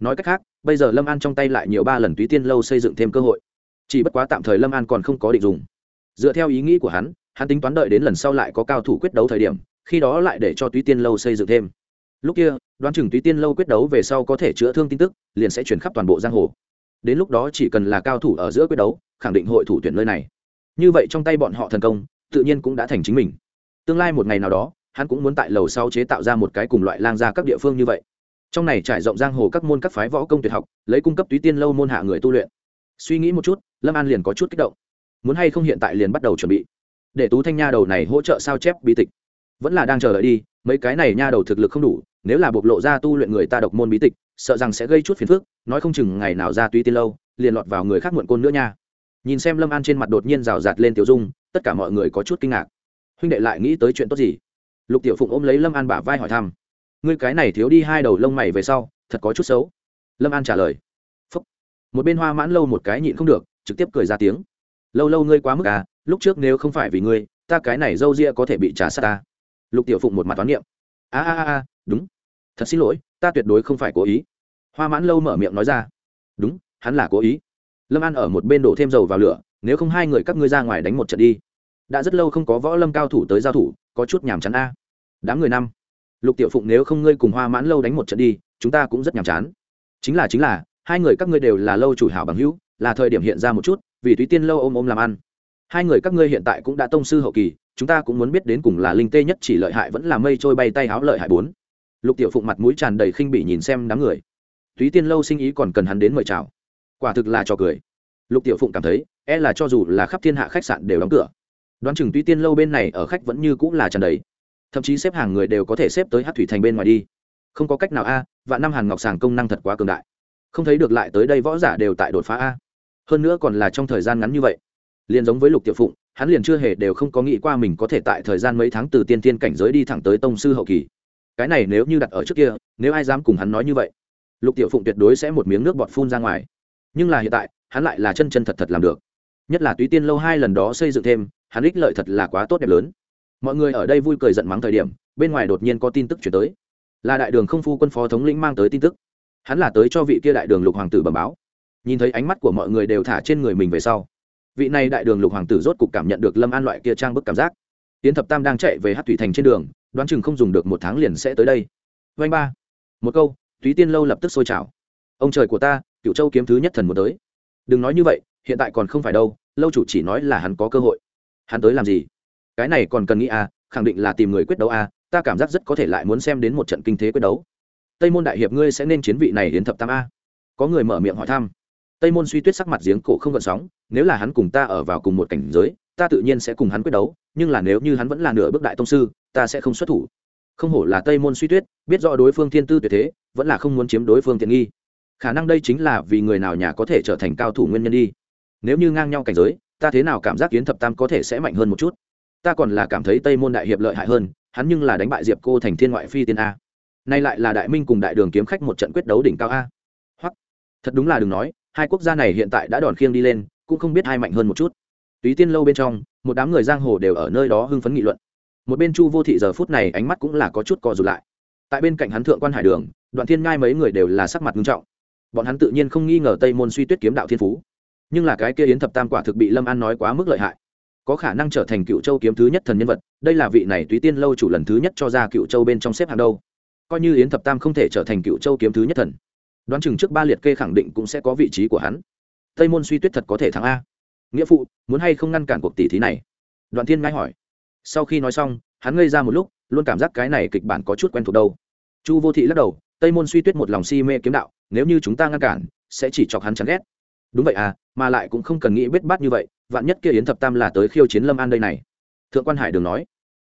Nói cách khác, bây giờ lâm an trong tay lại nhiều ba lần túy tiên lâu xây dựng thêm cơ hội chỉ bất quá tạm thời lâm an còn không có định dùng. Dựa theo ý nghĩ của hắn hắn tính toán đợi đến lần sau lại có cao thủ quyết đấu thời điểm, khi đó lại để cho túy tiên lâu xây dựng thêm. Lúc kia, đoán chừng túy tiên lâu quyết đấu về sau có thể chữa thương tin tức, liền sẽ chuyển khắp toàn bộ giang hồ. Đến lúc đó chỉ cần là cao thủ ở giữa quyết đấu, khẳng định hội thủ tuyển nơi này. Như vậy trong tay bọn họ thần công, tự nhiên cũng đã thành chính mình. Tương lai một ngày nào đó, hắn cũng muốn tại lầu sau chế tạo ra một cái cùng loại lang ra các địa phương như vậy. Trong này trải rộng giang hồ các môn các phái võ công tuyệt học, lấy cung cấp túy tiên lâu môn hạ người tu luyện suy nghĩ một chút, lâm an liền có chút kích động. Muốn hay không hiện tại liền bắt đầu chuẩn bị. Để tú thanh nha đầu này hỗ trợ sao chép bi tịch. Vẫn là đang chờ đợi đi, mấy cái này nha đầu thực lực không đủ, nếu là bộc lộ ra tu luyện người ta độc môn bí tịch, sợ rằng sẽ gây chút phiền phức, nói không chừng ngày nào ra tuy tiên lâu, liền lọt vào người khác muộn côn nữa nha. Nhìn xem lâm an trên mặt đột nhiên rào rạt lên tiểu dung, tất cả mọi người có chút kinh ngạc. Huynh đệ lại nghĩ tới chuyện tốt gì? Lục tiểu phụng ôm lấy lâm an bả vai hỏi thăm. Ngươi cái này thiếu đi hai đầu lông mày về sau, thật có chút xấu. Lâm an trả lời một bên hoa mãn lâu một cái nhịn không được, trực tiếp cười ra tiếng. Lâu lâu ngươi quá mức à lúc trước nếu không phải vì ngươi, ta cái này râu ria có thể bị trả sát ta. Lục tiểu phụng một mặt toán niệm. A a a đúng. Thật xin lỗi, ta tuyệt đối không phải cố ý. Hoa mãn lâu mở miệng nói ra. Đúng, hắn là cố ý. Lâm an ở một bên đổ thêm dầu vào lửa, nếu không hai người các ngươi ra ngoài đánh một trận đi. Đã rất lâu không có võ lâm cao thủ tới giao thủ, có chút nhàm chán a. Đám người năm. Lục tiểu phụng nếu không ngươi cùng hoa mãn lâu đánh một trận đi, chúng ta cũng rất nhàm chán. Chính là chính là hai người các ngươi đều là lâu chủ hảo bằng hữu, là thời điểm hiện ra một chút, vì túy tiên lâu ôm ôm làm ăn. Hai người các ngươi hiện tại cũng đã tông sư hậu kỳ, chúng ta cũng muốn biết đến cùng là linh tê nhất chỉ lợi hại vẫn là mây trôi bay tay háo lợi hại bốn. Lục tiểu phụng mặt mũi tràn đầy khinh bỉ nhìn xem đám người. Túy tiên lâu sinh ý còn cần hắn đến mời chào. Quả thực là cho cười. Lục tiểu phụng cảm thấy e là cho dù là khắp thiên hạ khách sạn đều đóng cửa. Đoán chừng túy tiên lâu bên này ở khách vẫn như cũng là tràn đầy. Thậm chí xếp hàng người đều có thể xếp tới hát thủy thành bên ngoài đi. Không có cách nào a và năm hàn ngọc sàng công năng thật quá cường đại không thấy được lại tới đây võ giả đều tại đột phá a. Hơn nữa còn là trong thời gian ngắn như vậy. Liền giống với lục tiểu phụng, hắn liền chưa hề đều không có nghĩ qua mình có thể tại thời gian mấy tháng từ tiên tiên cảnh giới đi thẳng tới tông sư hậu kỳ. Cái này nếu như đặt ở trước kia, nếu ai dám cùng hắn nói như vậy, lục tiểu phụng tuyệt đối sẽ một miếng nước bọt phun ra ngoài. Nhưng là hiện tại, hắn lại là chân chân thật thật làm được. Nhất là túy tiên lâu hai lần đó xây dựng thêm, hắn ích lợi thật là quá tốt đẹp lớn. Mọi người ở đây vui cười giận mắng thời điểm, bên ngoài đột nhiên có tin tức chuyển tới. Là đại đường không phu quân phó thống lĩnh mang tới tin tức hắn là tới cho vị kia đại đường lục hoàng tử bẩm báo. Nhìn thấy ánh mắt của mọi người đều thả trên người mình về sau, vị này đại đường lục hoàng tử rốt cục cảm nhận được lâm an loại kia trang bức cảm giác. Tiến thập tam đang chạy về hát thủy thành trên đường, đoán chừng không dùng được một tháng liền sẽ tới đây. Vanh ba. Một câu túy tiên lâu lập tức sôi trào. Ông trời của ta cựu châu kiếm thứ nhất thần muốn tới. Đừng nói như vậy, hiện tại còn không phải đâu, lâu chủ chỉ nói là hắn có cơ hội. Hắn tới làm gì? Cái này còn cần nghĩ à khẳng định là tìm người quyết đấu à ta cảm giác rất có thể lại muốn xem đến một trận kinh thế quyết đấu tây môn đại hiệp ngươi sẽ nên chiến vị này đến thập tam a. Có người mở miệng hỏi thăm. Tây môn suy tuyết sắc mặt giếng cổ không gợn sóng, nếu là hắn cùng ta ở vào cùng một cảnh giới, ta tự nhiên sẽ cùng hắn quyết đấu, nhưng là nếu như hắn vẫn là nửa bước đại tông sư, ta sẽ không xuất thủ. Không hổ là tây môn suy tuyết, biết rõ đối phương thiên tư tuyệt thế, vẫn là không muốn chiếm đối phương tiện nghi. Khả năng đây chính là vì người nào nhà có thể trở thành cao thủ nguyên nhân đi. Nếu như ngang nhau cảnh giới, ta thế nào cảm giác kiến thập tam có thể sẽ mạnh hơn một chút? Ta còn là cảm thấy tây môn đại hiệp lợi hại hơn, hắn nhưng là đánh bại diệp cô thành thiên ngoại phi tiên a nay lại là đại minh cùng đại đường kiếm khách một trận quyết đấu đỉnh cao a. Hoặc, thật đúng là đừng nói, hai quốc gia này hiện tại đã đòn khiêng đi lên, cũng không biết hai mạnh hơn một chút. Túy tiên lâu bên trong, một đám người giang hồ đều ở nơi đó hưng phấn nghị luận. Một bên chu vô thị giờ phút này ánh mắt cũng là có chút co rụt lại. Tại bên cạnh hắn thượng quan hải đường, đoạn thiên ngai mấy người đều là sắc mặt nghiêm trọng. Bọn hắn tự nhiên không nghi ngờ tây môn suy tuyết kiếm đạo thiên phú. Nhưng là cái kia yến thập tam quả thực bị lâm an nói quá mức lợi hại. Có khả năng trở thành cựu châu kiếm thứ nhất thần nhân vật, đây là vị này túy tiên lâu chủ lần thứ nhất cho ra cựu châu bên trong xếp hàng đâu coi như yến thập tam không thể trở thành cựu châu kiếm thứ nhất thần. Đoán chừng trước ba liệt kê khẳng định cũng sẽ có vị trí của hắn. Tây môn suy tuyết thật có thể thắng a. Nghĩa phụ, muốn hay không ngăn cản cuộc tỷ thí này? Đoàn thiên ngai hỏi. Sau khi nói xong, hắn ngây ra một lúc, luôn cảm giác cái này kịch bản có chút quen thuộc đâu. Chu vô thị lắc đầu, tây môn suy tuyết một lòng si mê kiếm đạo, nếu như chúng ta ngăn cản, sẽ chỉ chọc hắn chán ghét. Đúng vậy à mà lại cũng không cần nghĩ biết bát như vậy, vạn nhất kia yến thập tam là tới khiêu chiến lâm an đây này. Thượng quan hải đường nói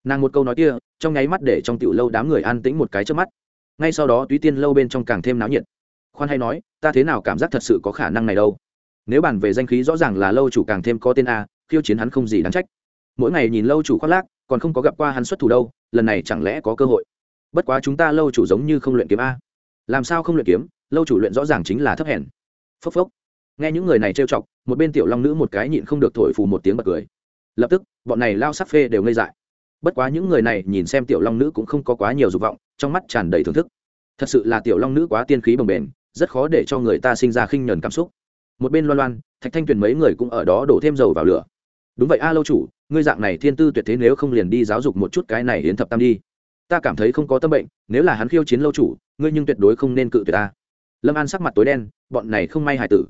nàng một câu nói kia, trong nháy mắt để trong tiểu lâu đám người an tĩnh một cái trước mắt. Ngay sau đó túy tiên lâu bên trong càng thêm náo nhiệt. Khoan hay nói, ta thế nào cảm giác thật sự có khả năng này đâu? Nếu bàn về danh khí rõ ràng là lâu chủ càng thêm có tên a, khiêu chiến hắn không gì đáng trách. Mỗi ngày nhìn lâu chủ khoác lác, còn không có gặp qua hắn xuất thủ đâu, lần này chẳng lẽ có cơ hội? Bất quá chúng ta lâu chủ giống như không luyện kiếm a. Làm sao không luyện kiếm? Lâu chủ luyện rõ ràng chính là thấp hèn. Phốc phốc. Nghe những người này trêu chọc, một bên tiểu long nữ một cái nhịn không được thổi phù một tiếng bật cười. Lập tức, bọn này lao sắc phê đều ngây dại bất quá những người này nhìn xem tiểu long nữ cũng không có quá nhiều dục vọng, trong mắt tràn đầy thưởng thức. Thật sự là tiểu long nữ quá tiên khí bồng bềnh, rất khó để cho người ta sinh ra khinh nhờn cảm xúc. Một bên loan loan, thạch thanh tuyền mấy người cũng ở đó đổ thêm dầu vào lửa. Đúng vậy a lâu chủ, ngươi dạng này thiên tư tuyệt thế nếu không liền đi giáo dục một chút cái này hiến thập tam đi. Ta cảm thấy không có tâm bệnh, nếu là hắn khiêu chiến lâu chủ, ngươi nhưng tuyệt đối không nên cự tuyệt ta. Lâm an sắc mặt tối đen, bọn này không may hài tử.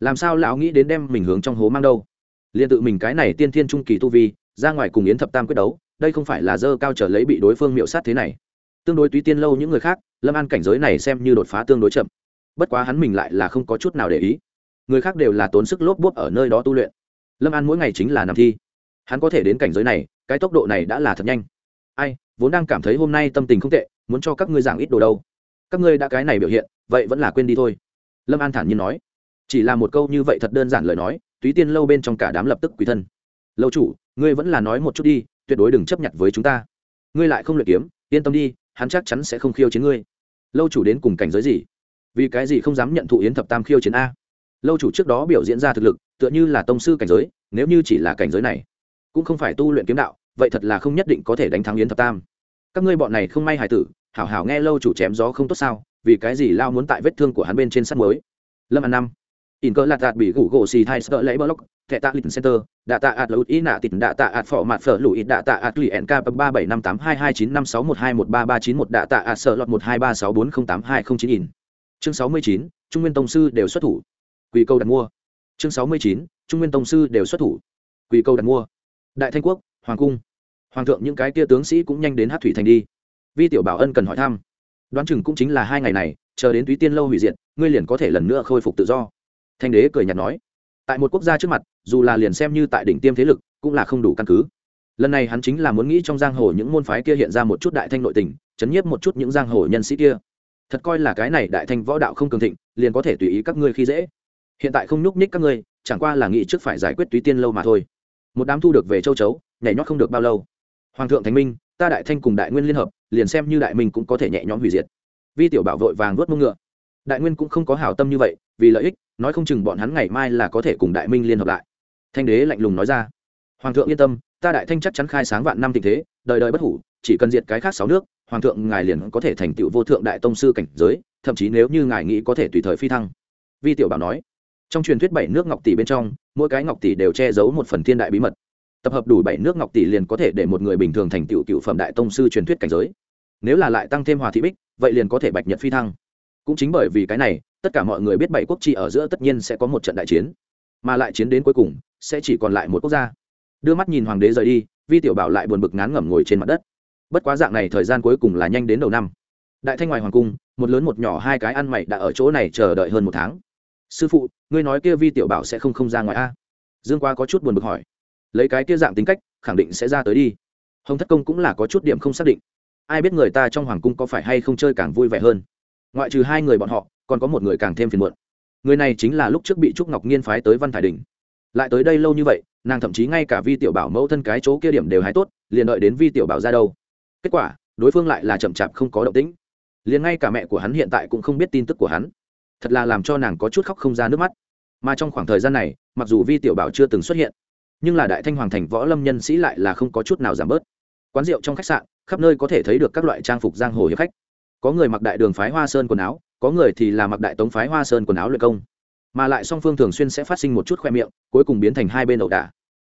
Làm sao lão nghĩ đến đem mình hướng trong hố mang đâu? Liền tự mình cái này tiên thiên trung kỳ tu vi, ra ngoài cùng yến thập tam quyết đấu đây không phải là dơ cao trở lấy bị đối phương miệu sát thế này. Tương đối túy tiên lâu những người khác, lâm an cảnh giới này xem như đột phá tương đối chậm. Bất quá hắn mình lại là không có chút nào để ý. Người khác đều là tốn sức lốp bốp ở nơi đó tu luyện. Lâm an mỗi ngày chính là nằm thi. Hắn có thể đến cảnh giới này, cái tốc độ này đã là thật nhanh. Ai, vốn đang cảm thấy hôm nay tâm tình không tệ, muốn cho các ngươi giảng ít đồ đâu. Các ngươi đã cái này biểu hiện, vậy vẫn là quên đi thôi. Lâm an thản nhiên nói. Chỉ là một câu như vậy thật đơn giản lời nói, túy tiên lâu bên trong cả đám lập tức quỳ thân. Lâu chủ, ngươi vẫn là nói một chút đi tuyệt đối đừng chấp nhận với chúng ta. Ngươi lại không luyện kiếm, yên tâm đi, hắn chắc chắn sẽ không khiêu chiến ngươi. Lâu chủ đến cùng cảnh giới gì? Vì cái gì không dám nhận thụ yến thập tam khiêu chiến a? Lâu chủ trước đó biểu diễn ra thực lực, tựa như là tông sư cảnh giới, nếu như chỉ là cảnh giới này, cũng không phải tu luyện kiếm đạo, vậy thật là không nhất định có thể đánh thắng yến thập tam. Các ngươi bọn này không may hài tử, hảo hảo nghe lâu chủ chém gió không tốt sao? Vì cái gì lao muốn tại vết thương của hắn bên trên sắt mới lâm an năm in cơ lạt đạt bị gủ gỗ xì thai sợ lấy block, thẻ tạ lịch center, đạ tạ ạt lụt ý nạ tịt, đạ tạ ạt phỏ mặt phở lụi, đạ tạ ạt lì nk ba bảy năm tám hai hai chín năm sáu một hai một ba ba chín một, đạ tạ ạt sợ lọt một hai ba sáu bốn không tám hai không chín in. Chương sáu mươi chín, trung nguyên tông sư đều xuất thủ. Quỳ câu đặt mua. Chương sáu mươi chín, trung nguyên tông sư đều xuất thủ. Quỳ câu đặt mua. Đại thanh quốc, hoàng cung. Hoàng thượng những cái tia tướng sĩ cũng nhanh đến hát thủy thành đi. Vi tiểu bảo ân cần hỏi thăm. Đoán chừng cũng chính là hai ngày này, chờ đến túy tiên lâu hủy diệt, ngươi liền có thể lần nữa khôi phục tự do thanh đế cười nhạt nói, tại một quốc gia trước mặt, dù là liền xem như tại đỉnh tiêm thế lực, cũng là không đủ căn cứ. Lần này hắn chính là muốn nghĩ trong giang hồ những môn phái kia hiện ra một chút đại thanh nội tình, chấn nhiếp một chút những giang hồ nhân sĩ kia. Thật coi là cái này đại thanh võ đạo không cường thịnh, liền có thể tùy ý các ngươi khi dễ. Hiện tại không nhúc nhích các ngươi, chẳng qua là nghĩ trước phải giải quyết túy tiên lâu mà thôi. Một đám thu được về châu chấu, nhảy nhót không được bao lâu. Hoàng thượng thánh minh, ta đại thanh cùng đại nguyên liên hợp, liền xem như đại minh cũng có thể nhẹ nhõm hủy diệt. Vi tiểu bảo vội vàng vớt mông ngựa. Đại nguyên cũng không có hảo tâm như vậy vì lợi ích, nói không chừng bọn hắn ngày mai là có thể cùng đại minh liên hợp lại. Thanh đế lạnh lùng nói ra. Hoàng thượng yên tâm, ta đại thanh chắc chắn khai sáng vạn năm tình thế, đời đời bất hủ, chỉ cần diệt cái khác sáu nước, hoàng thượng ngài liền có thể thành tựu vô thượng đại tông sư cảnh giới, thậm chí nếu như ngài nghĩ có thể tùy thời phi thăng. Vi tiểu bảo nói. Trong truyền thuyết bảy nước ngọc tỷ bên trong, mỗi cái ngọc tỷ đều che giấu một phần thiên đại bí mật. Tập hợp đủ bảy nước ngọc tỷ liền có thể để một người bình thường thành tựu cựu phẩm đại tông sư truyền thuyết cảnh giới. Nếu là lại tăng thêm hòa thị bích, vậy liền có thể bạch nhật phi thăng cũng chính bởi vì cái này, tất cả mọi người biết bảy quốc trị ở giữa tất nhiên sẽ có một trận đại chiến. Mà lại chiến đến cuối cùng, sẽ chỉ còn lại một quốc gia. Đưa mắt nhìn hoàng đế rời đi, vi tiểu bảo lại buồn bực ngán ngẩm ngồi trên mặt đất. Bất quá dạng này thời gian cuối cùng là nhanh đến đầu năm. Đại thanh ngoài hoàng cung, một lớn một nhỏ hai cái ăn mày đã ở chỗ này chờ đợi hơn một tháng. Sư phụ, ngươi nói kia vi tiểu bảo sẽ không không ra ngoài a? Dương qua có chút buồn bực hỏi. Lấy cái kia dạng tính cách, khẳng định sẽ ra tới đi. Hồng thất công cũng là có chút điểm không xác định. Ai biết người ta trong hoàng cung có phải hay không chơi càng vui vẻ hơn? Ngoại trừ hai người bọn họ, còn có một người càng thêm phiền muộn. Người này chính là lúc trước bị trúc ngọc nhiên phái tới văn thải đình. Lại tới đây lâu như vậy, nàng thậm chí ngay cả vi tiểu bảo mẫu thân cái chỗ kia điểm đều hái tốt, liền đợi đến vi tiểu bảo ra đâu. Kết quả, đối phương lại là chậm chạp không có động tĩnh. Liền ngay cả mẹ của hắn hiện tại cũng không biết tin tức của hắn. Thật là làm cho nàng có chút khóc không ra nước mắt. Mà trong khoảng thời gian này, mặc dù vi tiểu bảo chưa từng xuất hiện, nhưng là đại thanh hoàng thành võ lâm nhân sĩ lại là không có chút nào giảm bớt. Quán rượu trong khách sạn, khắp nơi có thể thấy được các loại trang phục giang hồ hiệp khách có người mặc đại đường phái hoa sơn quần áo, có người thì là mặc đại tống phái hoa sơn quần áo luyện công. Mà lại song phương thường xuyên sẽ phát sinh một chút khoe miệng, cuối cùng biến thành hai bên ẩu đả.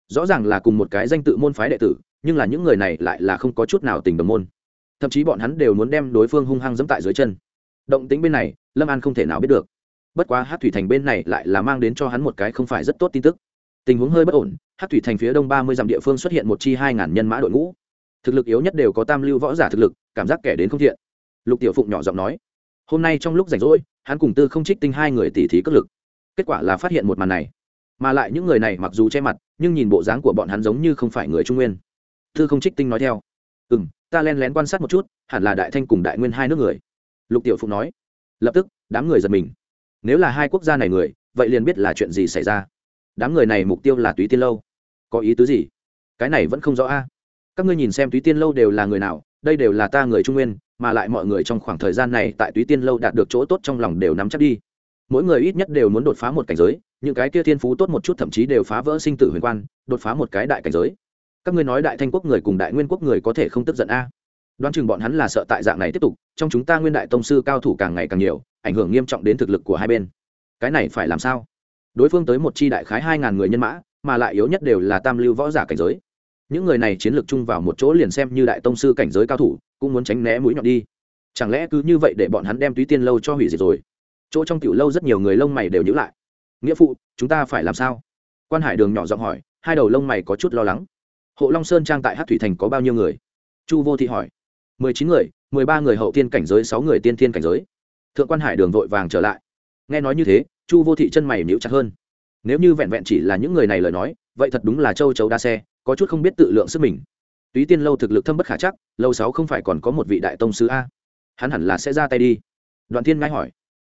Rõ ràng là cùng một cái danh tự môn phái đệ tử, nhưng là những người này lại là không có chút nào tình đồng môn. Thậm chí bọn hắn đều muốn đem đối phương hung hăng dẫm tại dưới chân. Động tính bên này, lâm an không thể nào biết được. Bất quá hát thủy thành bên này lại là mang đến cho hắn một cái không phải rất tốt tin tức. Tình huống hơi bất ổn hát thủy thành phía đông ba mươi dặm địa phương xuất hiện một chi hai ngàn nhân mã đội ngũ. Thực lực yếu nhất đều có tam lưu võ giả thực lực, cảm giác kẻ đến không thiện lục tiểu phụng nhỏ giọng nói, hôm nay trong lúc rảnh rỗi, hắn cùng tư không trích tinh hai người tỉ thí cất lực. Kết quả là phát hiện một màn này. Mà lại những người này mặc dù che mặt, nhưng nhìn bộ dáng của bọn hắn giống như không phải người trung nguyên. Tư không trích tinh nói theo ừ m ta len lén quan sát một chút, hẳn là đại thanh cùng đại nguyên hai nước người. Lục tiểu phụng nói, lập tức, đám người giật mình. Nếu là hai quốc gia này người, vậy liền biết là chuyện gì xảy ra. Đám người này mục tiêu là túy tiên lâu. Có ý tứ gì? Cái này vẫn không rõ a. Các ngươi nhìn xem túy tiên lâu đều là người nào, đây đều là ta người trung nguyên mà lại mọi người trong khoảng thời gian này tại túy tiên lâu đạt được chỗ tốt trong lòng đều nắm chắc đi. Mỗi người ít nhất đều muốn đột phá một cảnh giới, những cái kia thiên phú tốt một chút thậm chí đều phá vỡ sinh tử huyền quan, đột phá một cái đại cảnh giới. Các ngươi nói đại thanh quốc người cùng đại nguyên quốc người có thể không tức giận a? Đoán chừng bọn hắn là sợ tại dạng này tiếp tục, trong chúng ta nguyên đại tông sư cao thủ càng ngày càng nhiều, ảnh hưởng nghiêm trọng đến thực lực của hai bên. Cái này phải làm sao? Đối phương tới một chi đại khái hai ngàn người nhân mã, mà lại yếu nhất đều là tam lưu võ giả cảnh giới. Những người này chiến lược chung vào một chỗ liền xem như đại tông sư cảnh giới cao thủ cũng muốn tránh né mũi nhọn đi. Chẳng lẽ cứ như vậy để bọn hắn đem túy tiên lâu cho hủy diệt rồi? Chỗ trong tiểu lâu rất nhiều người lông mày đều nhữ lại. Nghĩa phụ, chúng ta phải làm sao? Quan hải đường nhỏ giọng hỏi, hai đầu lông mày có chút lo lắng. Hộ long sơn trang tại hát thủy thành có bao nhiêu người? Chu vô thị hỏi. Mười chín người, mười ba người hậu tiên cảnh giới, sáu người tiên thiên cảnh giới. Thượng quan hải đường vội vàng trở lại. Nghe nói như thế, chu vô thị chân mày níu chặt hơn. Nếu như vẹn vẹn chỉ là những người này lời nói, vậy thật đúng là châu chấu đa xe, có chút không biết tự lượng sức mình túy tiên lâu thực lực thâm bất khả chắc, lâu sáu không phải còn có một vị đại tông sư a. Hắn hẳn là sẽ ra tay đi. Đoàn thiên ngay hỏi.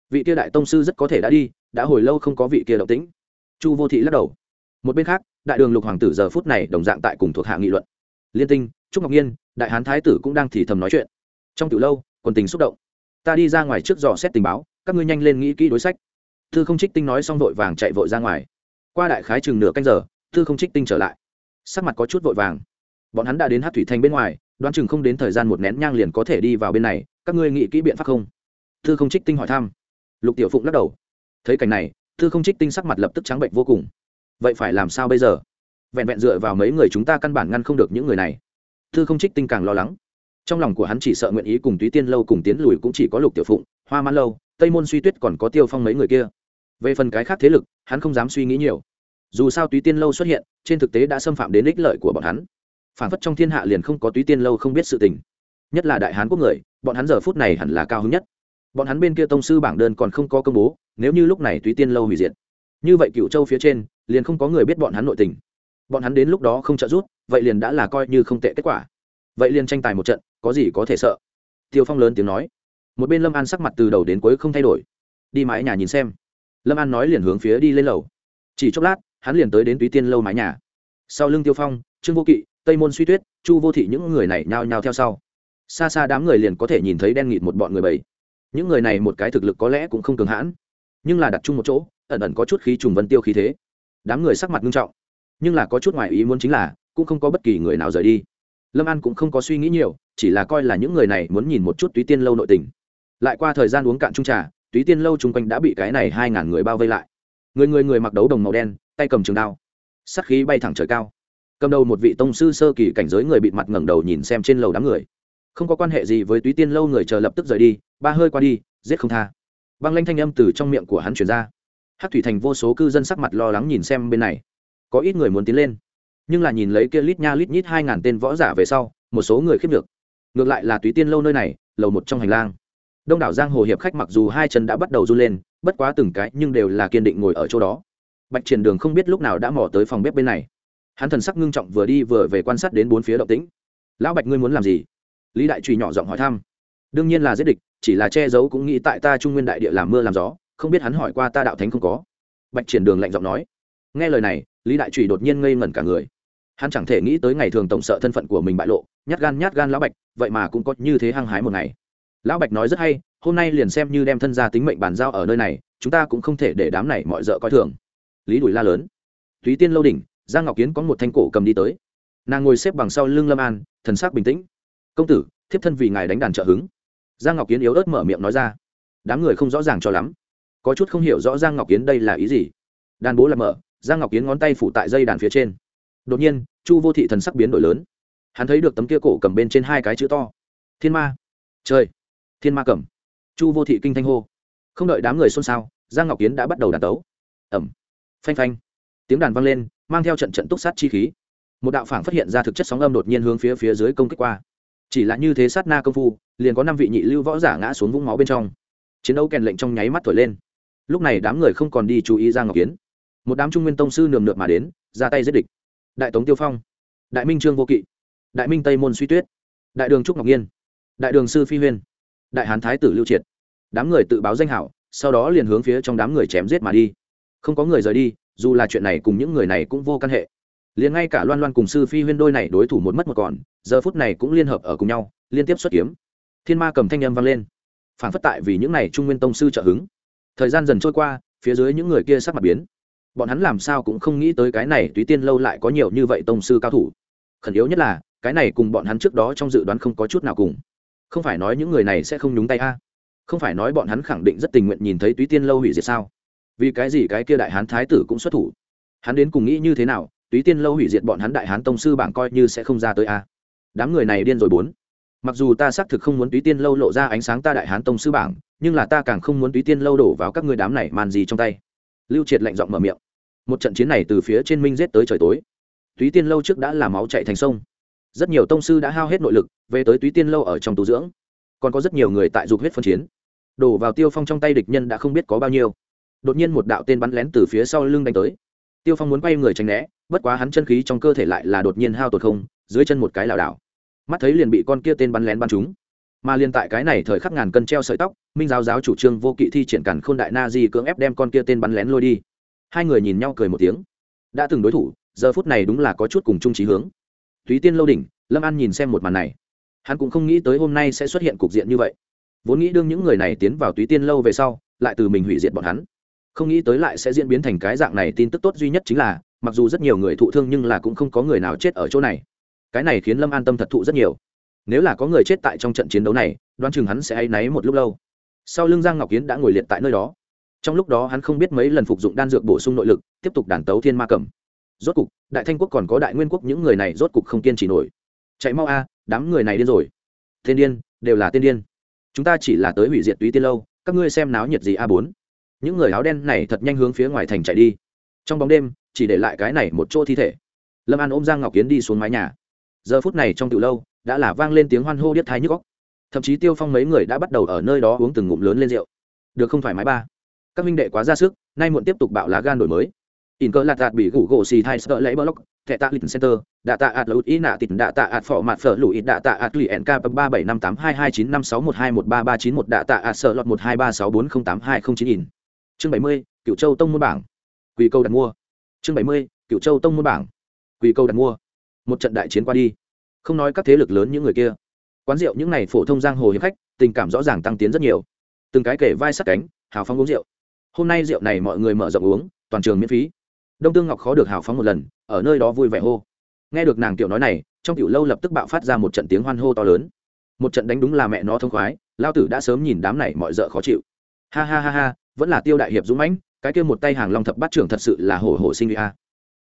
Vị kia đại tông sư rất có thể đã đi, đã hồi lâu không có vị kia động tĩnh. Chu vô thị lắc đầu. Một bên khác, đại đường lục hoàng tử giờ phút này đồng dạng tại cùng thuộc hạ nghị luận. Liên tinh, trúc ngọc nhiên, đại hán thái tử cũng đang thì thầm nói chuyện. Trong từ lâu, quần tình xúc động. Ta đi ra ngoài trước dò xét tình báo, các ngươi nhanh lên nghĩ kỹ đối sách. Thư không trích tinh nói xong vội vàng chạy vội ra ngoài. Qua đại khái chừng nửa canh giờ, thư không trích tinh trở lại. Sắc mặt có chút vội vàng bọn hắn đã đến hát thủy thành bên ngoài, đoán chừng không đến thời gian một nén nhang liền có thể đi vào bên này, các ngươi nghĩ kỹ biện pháp không? Thư không trích tinh hỏi thăm. Lục tiểu phụng lắc đầu. Thấy cảnh này, thư không trích tinh sắc mặt lập tức trắng bệnh vô cùng. Vậy phải làm sao bây giờ? Vẹn vẹn dựa vào mấy người chúng ta căn bản ngăn không được những người này. Thư không trích tinh càng lo lắng. Trong lòng của hắn chỉ sợ nguyện ý cùng túy tiên lâu cùng tiến lùi cũng chỉ có lục tiểu phụng, hoa mãn lâu, tây môn suy tuyết còn có tiêu phong mấy người kia. Về phần cái khác thế lực, hắn không dám suy nghĩ nhiều. Dù sao túy tiên lâu xuất hiện, trên thực tế đã xâm phạm đến ích lợi của bọn hắn phản phất trong thiên hạ liền không có túy tiên lâu không biết sự tình. Nhất là đại hán quốc người bọn hắn giờ phút này hẳn là cao hứng nhất. Bọn hắn bên kia tông sư bảng đơn còn không có công bố nếu như lúc này túy tiên lâu hủy diệt. Như vậy cựu châu phía trên liền không có người biết bọn hắn nội tình. Bọn hắn đến lúc đó không trợ rút, vậy liền đã là coi như không tệ kết quả. Vậy liền tranh tài một trận có gì có thể sợ? Tiêu phong lớn tiếng nói. Một bên lâm an sắc mặt từ đầu đến cuối không thay đổi. Đi mái nhà nhìn xem. Lâm an nói liền hướng phía đi lên lầu. Chỉ chốc lát hắn liền tới đến túy tiên lâu mái nhà. Sau lưng tiêu phong trương vô kỵ tây môn suy tuyết, chu vô thị những người này nhao nhao theo sau. Xa xa đám người liền có thể nhìn thấy đen nghịt một bọn người bầy. những người này một cái thực lực có lẽ cũng không cường hãn, nhưng là đặt chung một chỗ, ẩn ẩn có chút khí trùng vân tiêu khí thế. Đám người sắc mặt nghiêm trọng, nhưng là có chút ngoài ý muốn chính là, cũng không có bất kỳ người nào rời đi. Lâm an cũng không có suy nghĩ nhiều, chỉ là coi là những người này muốn nhìn một chút túy tiên lâu nội tình. Lại qua thời gian uống cạn trung trà, túy tiên lâu chung quanh đã bị cái này hai ngàn người bao vây lại. Người người người mặc đấu đồng màu đen, tay cầm trường đao. Sắc khí bay thẳng trời cao cầm đầu một vị tông sư sơ kỳ cảnh giới người bị mặt ngẩng đầu nhìn xem trên lầu đám người. Không có quan hệ gì với túy tiên lâu người chờ lập tức rời đi, ba hơi qua đi, giết không tha. Băng lanh thanh âm từ trong miệng của hắn chuyển ra. Hát thủy thành vô số cư dân sắc mặt lo lắng nhìn xem bên này. Có ít người muốn tiến lên, nhưng là nhìn lấy kia lít nha lít nhít hai ngàn tên võ giả về sau, một số người khiếp được. Ngược lại là túy tiên lâu nơi này, lầu một trong hành lang. Đông đảo giang hồ hiệp khách mặc dù hai chân đã bắt đầu run lên, bất quá từng cái nhưng đều là kiên định ngồi ở chỗ đó. Bạch triển đường không biết lúc nào đã mò tới phòng bếp bên này hắn thần sắc ngưng trọng vừa đi vừa về quan sát đến bốn phía động tĩnh. Lão bạch ngươi muốn làm gì? Lý đại trùy nhỏ giọng hỏi thăm. Đương nhiên là giết địch, chỉ là che giấu cũng nghĩ tại ta trung nguyên đại địa làm mưa làm gió, không biết hắn hỏi qua ta đạo thánh không có. Bạch triển đường lạnh giọng nói. Nghe lời này, lý đại trùy đột nhiên ngây ngẩn cả người. Hắn chẳng thể nghĩ tới ngày thường tổng sợ thân phận của mình bại lộ, nhát gan nhát gan lão bạch, vậy mà cũng có như thế hăng hái một ngày. Lão bạch nói rất hay, hôm nay liền xem như đem thân gia tính mệnh bàn giao ở nơi này, chúng ta cũng không thể để đám này mọi d ợ coi thường. Lý đùi la lớn. Túy tiên lâu đỉnh giang ngọc kiến có một thanh cổ cầm đi tới. Nàng ngồi xếp bằng sau lưng lâm an, thần sắc bình tĩnh. Công tử, thiếp thân vì ngài đánh đàn trợ hứng. Giang ngọc kiến yếu ớt mở miệng nói ra. Đám người không rõ ràng cho lắm. Có chút không hiểu rõ giang ngọc kiến đây là ý gì. Đàn bố là mở, giang ngọc kiến ngón tay phủ tại dây đàn phía trên. Đột nhiên, chu vô thị thần sắc biến đổi lớn. Hắn thấy được tấm kia cổ cầm bên trên hai cái chữ to. Thiên ma. Trời, thiên ma cầm. Chu vô thị kinh thanh hô. Không đợi đám người xôn xao, giang ngọc kiến đã bắt đầu đàn tấu. Ẩm. Phanh phanh. Tiếng đàn vang lên mang theo trận trận túc sát chi khí. Một đạo phảng phát hiện ra thực chất sóng âm đột nhiên hướng phía phía dưới công kích qua. Chỉ là như thế sát na công phu, liền có năm vị nhị lưu võ giả ngã xuống vũng máu bên trong. Chiến đấu kèn lệnh trong nháy mắt thổi lên. Lúc này đám người không còn đi chú ý ra ngọc kiến một đám trung nguyên tông sư nườm nượp mà đến, ra tay giết địch. Đại tống tiêu phong, đại minh trương vô kỵ, đại minh tây môn suy tuyết, đại đường trúc ngọc nhiên, đại đường sư phi huyên, đại hán thái tử lưu triệt. Đám người tự báo danh hảo, sau đó liền hướng phía trong đám người chém giết mà đi. Không có người rời đi dù là chuyện này cùng những người này cũng vô căn hệ. Liền ngay cả loan loan cùng sư phi huyên đôi này đối thủ một mất một còn, giờ phút này cũng liên hợp ở cùng nhau, liên tiếp xuất kiếm. Thiên ma cầm thanh âm vang lên. Phản phất tại vì những này trung nguyên tông sư trợ hứng. Thời gian dần trôi qua, phía dưới những người kia sắc mặt biến. Bọn hắn làm sao cũng không nghĩ tới cái này túy tiên lâu lại có nhiều như vậy tông sư cao thủ. Khẩn yếu nhất là, cái này cùng bọn hắn trước đó trong dự đoán không có chút nào cùng. Không phải nói những người này sẽ không nhúng tay a. Không phải nói bọn hắn khẳng định rất tình nguyện nhìn thấy túy tiên lâu hủy diệt sao? Vì cái gì cái kia đại hán thái tử cũng xuất thủ? Hắn đến cùng nghĩ như thế nào? Túy tiên lâu hủy diệt bọn hắn đại hán tông sư bảng coi như sẽ không ra tới a. Đám người này điên rồi bốn. Mặc dù ta xác thực không muốn túy tiên lâu lộ ra ánh sáng ta đại hán tông sư bảng, nhưng là ta càng không muốn túy tiên lâu đổ vào các người đám này màn gì trong tay. Lưu triệt lạnh giọng mở miệng. Một trận chiến này từ phía trên minh giết tới trời tối. Túy tiên lâu trước đã là máu chạy thành sông. Rất nhiều tông sư đã hao hết nội lực, về tới túy tiên lâu ở trong tu dưỡng. Còn có rất nhiều người tại dục huyết phân chiến. Đổ vào tiêu phong trong tay địch nhân đã không biết có bao nhiêu đột nhiên một đạo tên bắn lén từ phía sau lưng đánh tới. Tiêu phong muốn quay người tránh né, bất quá hắn chân khí trong cơ thể lại là đột nhiên hao tột không, dưới chân một cái lảo đảo. Mắt thấy liền bị con kia tên bắn lén bắn trúng. Mà liền tại cái này thời khắc ngàn cân treo sợi tóc, minh giáo giáo chủ trương vô kỵ thi triển cản k h ô n đại na di cưỡng ép đem con kia tên bắn lén lôi đi. Hai người nhìn nhau cười một tiếng. Đã từng đối thủ, giờ phút này đúng là có chút cùng chung trí hướng. Túy tiên lâu đỉnh, lâm an nhìn xem một màn này. Hắn cũng không nghĩ tới hôm nay sẽ xuất hiện cục diện như vậy. Vốn nghĩ đương những người này tiến vào túy tiên lâu về sau, lại từ mình hủy diệt bọn hắn không nghĩ tới lại sẽ diễn biến thành cái dạng này, tin tức tốt duy nhất chính là, mặc dù rất nhiều người thụ thương nhưng là cũng không có người nào chết ở chỗ này. Cái này khiến lâm an tâm thật thụ rất nhiều. Nếu là có người chết tại trong trận chiến đấu này, đoán chừng hắn sẽ hay náy một lúc lâu. Sau lưng giang ngọc kiến đã ngồi liệt tại nơi đó. Trong lúc đó hắn không biết mấy lần phục dụng đan dược bổ sung nội lực, tiếp tục đàn tấu thiên ma cầm rốt cục, đại thanh quốc còn có đại nguyên quốc, những người này rốt cục không kiên trì nổi. Chạy mau a, đám người này điên rồi. Thiên điên, đều là tiên điên. Chúng ta chỉ là tới hủy diệt túy tiên lâu, các ngươi xem náo nhiệt gì a bốn những người áo đen này thật nhanh hướng phía ngoài thành chạy đi. Trong bóng đêm, chỉ để lại cái này một chỗ thi thể. Lâm an ôm giang ngọc kiến đi xuống mái nhà. Giờ phút này trong từ lâu, đã là vang lên tiếng hoan hô điếc thái nhức góc thậm chí tiêu phong mấy người đã bắt đầu ở nơi đó uống từng ngụm lớn lên rượu. Được không thoải mái ba? Các minh đệ quá ra sức, nay muộn tiếp tục bạo lá gan đổi mới. In cơ lạt đạt bị gủ gỗ xì thai sợ lấy block, thẻ tạ lịch center, đạ tạ ạt lụt ý nạ tịt, đạ tạ ạt phỏ mặt phở lụi, đạ tạ ạt lì nk ba bảy năm tám hai hai chín năm sáu một hai một ba ba chín một, đạ tạ ạt sợ lọt một hai ba sáu bốn không tám hai không chín in chương bảy mươi cựu châu tông môn bảng. Quỳ câu đặt mua. Chương bảy mươi cựu châu tông môn bảng. Quỳ câu đặt mua. Một trận đại chiến qua đi. Không nói các thế lực lớn những người kia. Quán rượu những n à y phổ thông giang hồ hiệp khách, tình cảm rõ ràng tăng tiến rất nhiều. Từng cái kể vai sắt cánh, hào phóng uống rượu. Hôm nay rượu này mọi người mở rộng uống, toàn trường miễn phí. Đông tương ngọc khó được hào phóng một lần, ở nơi đó vui vẻ hô. Nghe được nàng tiểu nói này, trong tiểu lâu lập tức bạo phát ra một trận tiếng hoan hô to lớn. Một trận đánh đúng là mẹ nó thông khoái, lao tử đã sớm nhìn đám này mọi d ợ khó chịu. Ha ha ha ha vẫn là tiêu đại hiệp dũng mãnh, cái kia một tay hàng long thập bát trưởng thật sự là hổ hổ sinh a.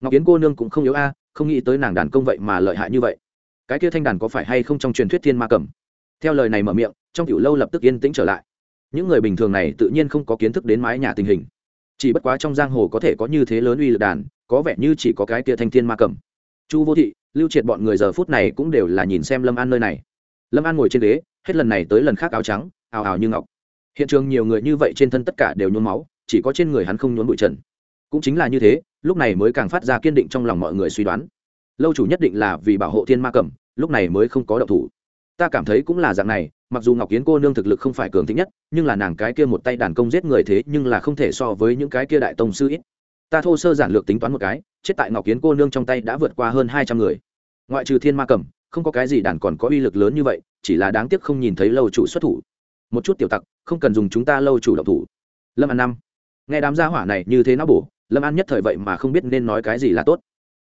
Ngọc yến cô nương cũng không yếu a, không nghĩ tới nàng đàn công vậy mà lợi hại như vậy. Cái kia thanh đàn có phải hay không trong truyền thuyết thiên ma cầm theo lời này mở miệng, trong tiểu lâu lập tức yên tĩnh trở lại. Những người bình thường này tự nhiên không có kiến thức đến mái nhà tình hình. Chỉ bất quá trong giang hồ có thể có như thế lớn uy lực đàn, có vẻ như chỉ có cái kia thanh thiên ma cầm chu vô thị, lưu triệt bọn người giờ phút này cũng đều là nhìn xem lâm an nơi này. Lâm an ngồi trên ghế, hết lần này tới lần khác áo trắng, ào ào như ngọc hiện trường nhiều người như vậy trên thân tất cả đều nhuốm máu, chỉ có trên người hắn không nhuốm bụi trần. Cũng chính là như thế, lúc này mới càng phát ra kiên định trong lòng mọi người suy đoán. Lâu chủ nhất định là vì bảo hộ thiên ma cầm lúc này mới không có động thủ. Ta cảm thấy cũng là dạng này, mặc dù ngọc kiến cô nương thực lực không phải cường thích nhất, nhưng là nàng cái kia một tay đàn công giết người thế nhưng là không thể so với những cái kia đại tông sư ít. Ta thô sơ giản lược tính toán một cái, chết tại ngọc kiến cô nương trong tay đã vượt qua hơn hai trăm người. Ngoại trừ thiên ma cầm không có cái gì đàn còn có uy lực lớn như vậy, chỉ là đáng tiếc không nhìn thấy lâu chủ xuất thủ. Một chút tiểu tặc không cần dùng chúng ta lâu chủ động thủ. Lâm an năm. Nghe đám gia hỏa này như thế nó bổ, lâm an nhất thời vậy mà không biết nên nói cái gì là tốt.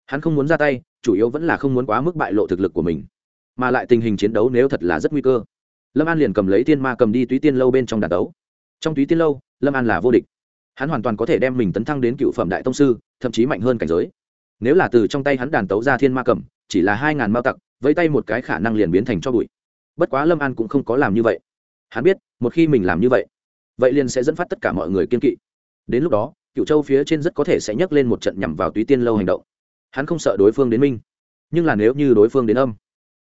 Hắn không muốn ra tay, chủ yếu vẫn là không muốn quá mức bại lộ thực lực của mình. Mà lại tình hình chiến đấu nếu thật là rất nguy cơ. Lâm an liền cầm lấy tiên ma cầm đi túy tiên lâu bên trong đàn đấu. Trong túy tiên lâu, lâm an là vô địch. Hắn hoàn toàn có thể đem mình tấn thăng đến cựu phẩm đại tông sư, thậm chí mạnh hơn cảnh giới. Nếu là từ trong tay hắn đàn tấu ra thiên ma cầm, chỉ là hai ngàn mao tặc, vẫy tay một cái khả năng liền biến thành cho bụi. Bất quá lâm an cũng không có làm như vậy hắn biết, một khi mình làm như vậy vậy liền sẽ dẫn phát tất cả mọi người kiên kỵ. Đến lúc đó cựu châu phía trên rất có thể sẽ nhấc lên một trận nhằm vào túy tiên lâu hành động. Hắn không sợ đối phương đến minh nhưng là nếu như đối phương đến âm,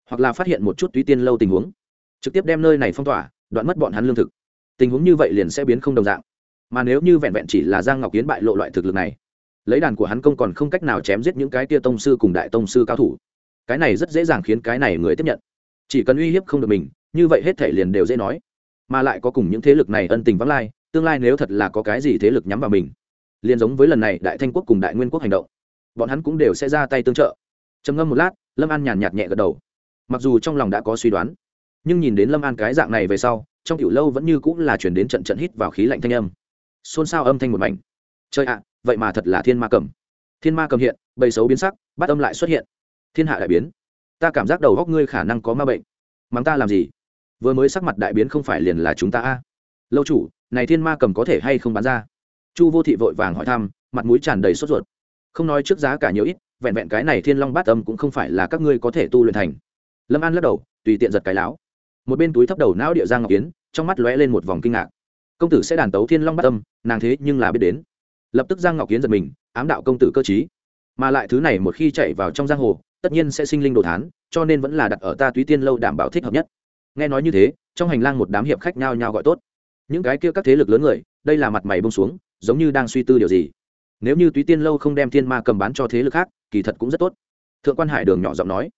hoặc là phát hiện một chút túy tiên lâu tình huống, trực tiếp đem nơi này phong tỏa, đoạn mất bọn hắn lương thực. Tình huống như vậy liền sẽ biến không đồng dạng. Mà nếu như vẹn vẹn chỉ là giang ngọc kiến bại lộ loại thực lực này, lấy đàn của hắn công còn không cách nào chém giết những cái tia tông sư cùng đại tông sư cao thủ, cái này rất dễ dàng khiến cái này người tiếp nhận. Chỉ cần uy hiếp không được mình, như vậy hết thể liền đều dễ nói mà lại có cùng những thế lực này ân tình vắng lai, tương lai nếu thật là có cái gì thế lực nhắm vào mình, liền giống với lần này đại thanh quốc cùng đại nguyên quốc hành động, bọn hắn cũng đều sẽ ra tay tương trợ. Trầm ngâm một lát, lâm an nhàn nhạt nhẹ gật đầu. Mặc dù trong lòng đã có suy đoán, nhưng nhìn đến lâm an cái dạng này về sau, trong tiểu lâu vẫn như cũng là chuyển đến trận trận hít vào khí lạnh thanh âm. Xôn xao âm thanh một mảnh. Chơi ạ, vậy mà thật là thiên ma cầm. Thiên ma cầm hiện, bầy xấu biến sắc, bắt âm lại xuất hiện. Thiên hạ đại biến. Ta cảm giác đầu góc ngươi khả năng có ma bệnh. Mắng ta làm gì? Vừa mới sắc mặt đại biến không phải liền là chúng ta a? Lâu chủ, này thiên ma cầm có thể hay không bán ra? Chu vô thị vội vàng hỏi thăm, mặt mũi tràn đầy sốt ruột. Không nói trước giá cả nhiều ít, vẹn vẹn cái này thiên long bát âm cũng không phải là các ngươi có thể tu luyện thành. Lâm an lắc đầu, tùy tiện giật cái láo. Một bên túi thấp đầu não địa giang ngọc yến, trong mắt lóe lên một vòng kinh ngạc. Công tử sẽ đàn tấu thiên long bát âm, nàng thế nhưng là biết đến. Lập tức giang ngọc yến giật mình, ám đạo công tử cơ chí mà lại thứ này một khi chạy vào trong giang hồ, tất nhiên sẽ sinh linh đồ thán, cho nên vẫn là đặt ở ta túy tiên lâu đảm bảo thích hợp nhất nghe nói như thế, trong hành lang một đám hiệp khách nhao nhao gọi tốt. Những cái kia các thế lực lớn người, đây là mặt mày bông xuống, giống như đang suy tư điều gì. Nếu như túy tiên lâu không đem thiên ma cầm bán cho thế lực khác, kỳ thật cũng rất tốt. Thượng quan hải đường nhỏ giọng nói.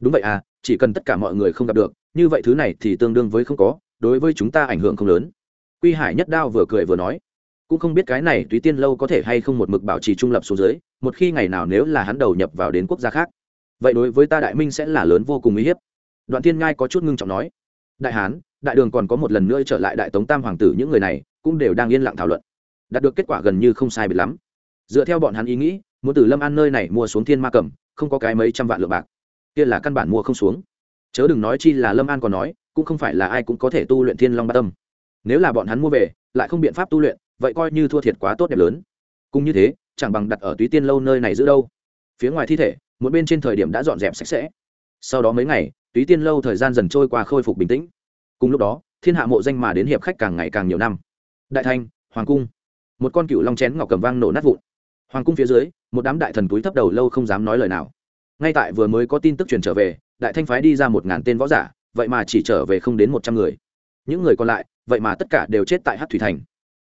Đúng vậy à chỉ cần tất cả mọi người không gặp được, như vậy thứ này thì tương đương với không có, đối với chúng ta ảnh hưởng không lớn. Quy hải nhất đao vừa cười vừa nói. Cũng không biết cái này túy tiên lâu có thể hay không một mực bảo trì trung lập xuống dưới, một khi ngày nào nếu là hắn đầu nhập vào đến quốc gia khác. Vậy đối với ta đại minh sẽ là lớn vô cùng uy hiếp. Đoạn tiên ngai có chút ngưng trọng nói đại hán, đại đường còn có một lần nữa trở lại đại tống tam hoàng tử, những người này cũng đều đang yên lặng thảo luận. Đạt được kết quả gần như không sai biệt lắm. Dựa theo bọn hắn ý nghĩ, muốn từ lâm an nơi này mua xuống thiên ma cầm, không có cái mấy trăm vạn lượng bạc. Kia là căn bản mua không xuống. Chớ đừng nói chi là lâm an còn nói, cũng không phải là ai cũng có thể tu luyện thiên long ba tâm. Nếu là bọn hắn mua về, lại không biện pháp tu luyện, vậy coi như thua thiệt quá tốt đẹp lớn. Cũng như thế, chẳng bằng đặt ở túy tiên lâu nơi này giữ đâu. Phía ngoài thi thể, một bên trên thời điểm đã dọn dẹp sạch sẽ. Sau đó mấy ngày túy tiên lâu thời gian dần trôi qua khôi phục bình tĩnh. Cùng lúc đó, thiên hạ mộ danh mà đến hiệp khách càng ngày càng nhiều năm. Đại thanh, hoàng cung. Một con cựu long chén ngọc cầm vang nổ nát vụn. Hoàng cung phía dưới, một đám đại thần túi thấp đầu lâu không dám nói lời nào. Ngay tại vừa mới có tin tức truyền trở về, đại thanh phái đi ra một ngàn tên võ giả, vậy mà chỉ trở về không đến một trăm người. Những người còn lại, vậy mà tất cả đều chết tại hát thủy thành.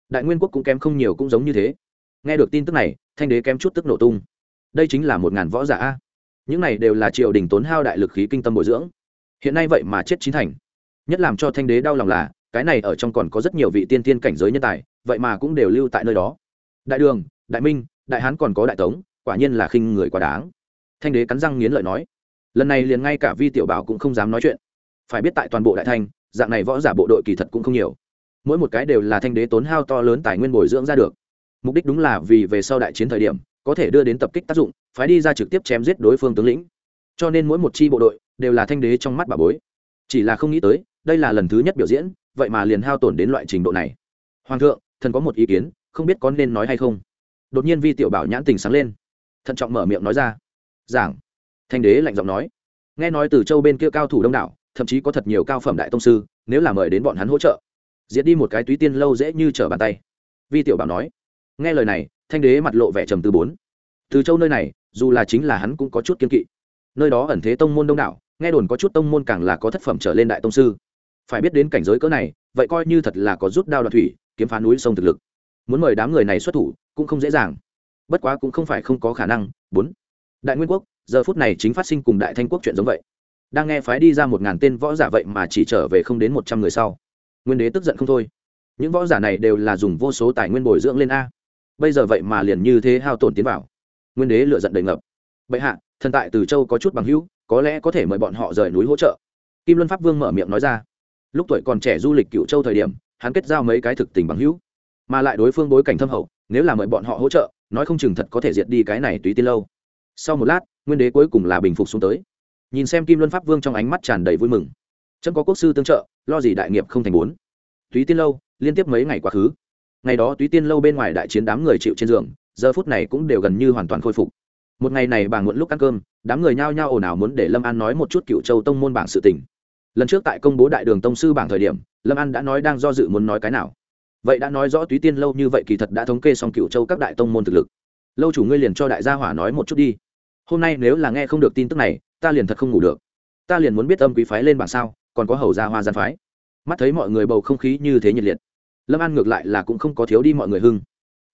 Đại nguyên quốc cũng kém không nhiều cũng giống như thế. Nghe được tin tức này, thanh đế kém chút tức nổ tung. Đây chính là một ngàn võ giả a những này đều là triều đình tốn hao đại lực khí kinh tâm bồi dưỡng. Hiện nay vậy mà chết chín thành. Nhất làm cho thanh đế đau lòng là, cái này ở trong còn có rất nhiều vị tiên tiên cảnh giới nhân tài, vậy mà cũng đều lưu tại nơi đó. Đại đường, đại minh, đại hán còn có đại tống, quả nhiên là khinh người quá đáng. Thanh đế cắn răng nghiến lợi nói, lần này liền ngay cả vi tiểu bảo cũng không dám nói chuyện. Phải biết tại toàn bộ đại thanh dạng này võ giả bộ đội kỳ thật cũng không nhiều. Mỗi một cái đều là thanh đế tốn hao to lớn tài nguyên bồi dưỡng ra được. Mục đích đúng là vì về sau đại chiến thời điểm có thể đưa đến tập kích tác dụng, phái đi ra trực tiếp chém giết đối phương tướng lĩnh. Cho nên mỗi một chi bộ đội đều là thanh đế trong mắt bà bối. Chỉ là không nghĩ tới, đây là lần thứ nhất biểu diễn, vậy mà liền hao tổn đến loại trình độ này. Hoàng thượng, thần có một ý kiến, không biết có nên nói hay không? Đột nhiên vi tiểu bảo nhãn tình sáng lên. Thận trọng mở miệng nói ra. Giảng. Thanh đế lạnh giọng nói. Nghe nói từ châu bên kia cao thủ đông đảo, thậm chí có thật nhiều cao phẩm đại tông sư, nếu là mời đến bọn hắn hỗ trợ, diệt đi một cái túy tiên lâu dễ như trở bàn tay. Vi tiểu bảo nói. Nghe lời này thanh đế mặt lộ vẻ trầm tư bốn. Từ châu nơi này, dù là chính là hắn cũng có chút kiên kỵ. Nơi đó ẩn thế tông môn đông đảo, nghe đồn có chút tông môn càng là có thất phẩm trở lên đại tông sư. Phải biết đến cảnh giới cỡ này, vậy coi như thật là có rút đao đoạt thủy, kiếm phá núi sông thực lực. Muốn mời đám người này xuất thủ, cũng không dễ dàng. Bất quá cũng không phải không có khả năng, bốn. Đại nguyên quốc, giờ phút này chính phát sinh cùng đại thanh quốc chuyện giống vậy. Đang nghe phái đi ra một ngàn tên võ giả vậy mà chỉ trở về không đến một trăm người sau. Nguyên đế tức giận không thôi. Những võ giả này đều là dùng vô số tài nguyên bồi dưỡng lên a bây giờ vậy mà liền như thế hao tổn tiến vào. Nguyên đế lựa giận đầy ngập. Bệ hạ, thần tại từ châu có chút bằng hữu, có lẽ có thể mời bọn họ rời núi hỗ trợ. Kim luân pháp vương mở miệng nói ra. Lúc tuổi còn trẻ du lịch cựu châu thời điểm, hắn kết giao mấy cái thực tình bằng hữu, mà lại đối phương bối cảnh thâm hậu, nếu là mời bọn họ hỗ trợ, nói không chừng thật có thể diệt đi cái này tùy tiên lâu. Sau một lát, nguyên đế cuối cùng là bình phục xuống tới. Nhìn xem kim luân pháp vương trong ánh mắt tràn đầy vui mừng. Chân có quốc sư tương trợ, lo gì đại nghiệp không thành bốn. Túy tiên lâu, liên tiếp mấy ngày quá khứ ngày đó túy tiên lâu bên ngoài đại chiến đám người chịu trên giường, giờ phút này cũng đều gần như hoàn toàn khôi phục. Một ngày này bà muộn lúc ăn cơm, đám người nhao nhao ồn ào muốn để lâm an nói một chút cựu châu tông môn bảng sự tình. Lần trước tại công bố đại đường tông sư bảng thời điểm, lâm an đã nói đang do dự muốn nói cái nào. Vậy đã nói rõ túy tiên lâu như vậy kỳ thật đã thống kê xong cựu châu các đại tông môn thực lực. Lâu chủ ngươi liền cho đại gia hỏa nói một chút đi. Hôm nay nếu là nghe không được tin tức này, ta liền thật không ngủ được. Ta liền muốn biết âm quý phái lên bảng sao, còn có hầu gia hoa gian phái. Mắt thấy mọi người bầu không khí như thế nhiệt liệt lâm an ngược lại là cũng không có thiếu đi mọi người hưng.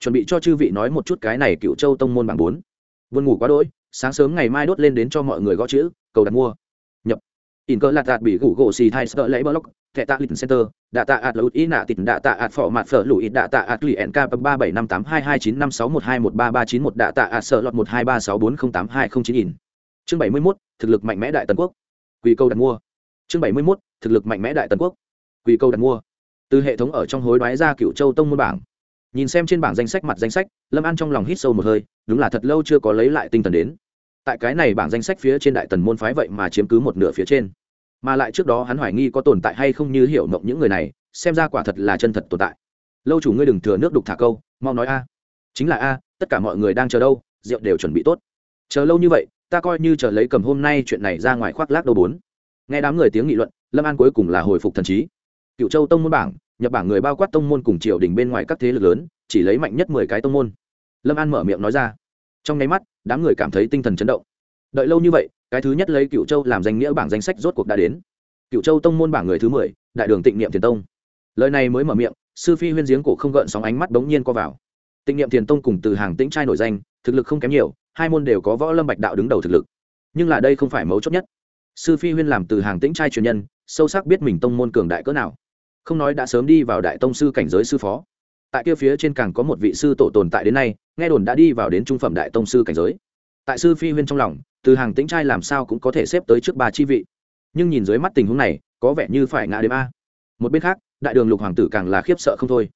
Chuẩn bị cho chư vị nói một chút cái này cựu châu tông môn bảng bốn. Vươn ngủ quá đỗi, sáng sớm ngày mai đốt lên đến cho mọi người gõ chữ, cầu đặt mua. Nhập. In cơ lạt đạt bị gủ gỗ xì thai sợ lấy block, thẻ tạ lịch center, đạ tạ ạt lụt ý nạ tịt, đạ tạ ạt phỏ mặt phở lụi, đạ tạ ạt lụy nk ba bảy năm tám hai hai chín năm sáu một hai một ba ba chín một, đạ tạ ạt sợ lọt một hai ba sáu bốn không tám hai không chín in. Chương bảy mươi mốt, thực lực mạnh mẽ đại tần quốc. Quy câu đặt mua. Chương bảy mươi mốt, thực lực mạnh mẽ đại tần quốc. Quy câu đặt mua từ hệ thống ở trong hối đoái ra cựu châu tông môn bảng. Nhìn xem trên bảng danh sách mặt danh sách, lâm an trong lòng hít sâu một hơi, đúng là thật lâu chưa có lấy lại tinh thần đến. Tại cái này bảng danh sách phía trên đại tần môn phái vậy mà chiếm cứ một nửa phía trên. Mà lại trước đó hắn hoài nghi có tồn tại hay không như hiểu mộng những người này, xem ra quả thật là chân thật tồn tại. Lâu chủ ngươi đừng thừa nước đục thả câu, mau nói a. Chính là a, tất cả mọi người đang chờ đâu, rượu đều chuẩn bị tốt. Chờ lâu như vậy, ta coi như chờ lấy cầm hôm nay chuyện này ra ngoài khoác lác đầu bốn. Nghe đám người tiếng nghị luận, lâm an cuối cùng là hồi phục thần trí cựu châu tông môn bảng nhập bảng người bao quát tông môn cùng triều đình bên ngoài các thế lực lớn, chỉ lấy mạnh nhất mười cái tông môn. Lâm an mở miệng nói ra. Trong nháy mắt, đám người cảm thấy tinh thần chấn động. Đợi lâu như vậy, cái thứ nhất lấy cựu châu làm danh nghĩa bảng danh sách rốt cuộc đã đến. Cựu châu tông môn bảng người thứ mười, đại đường tịnh niệm thiền tông. Lời này mới mở miệng, sư phi huyên giếng cổ không gợn sóng ánh mắt bỗng nhiên co vào. Tịnh niệm thiền tông cùng từ hàng tĩnh trai nổi danh, thực lực không kém nhiều, hai môn đều có võ lâm bạch đạo đứng đầu thực lực. Nhưng là đây không phải mấu chốt nhất. Sư phi huyên làm từ hàng tĩnh trai truyền nhân, sâu sắc biết mình tông môn cường đại cỡ nào không nói đã sớm đi vào đại tông sư cảnh giới sư phó. Tại kia phía trên càng có một vị sư tổ tồn tại đến nay, nghe đồn đã đi vào đến trung phẩm đại tông sư cảnh giới. Tại sư phi huyên trong lòng, từ hàng tĩnh trai làm sao cũng có thể xếp tới trước ba chi vị. Nhưng nhìn dưới mắt tình huống này, có vẻ như phải ngã đêm a. Một bên khác, đại đường lục hoàng tử càng là khiếp sợ không thôi.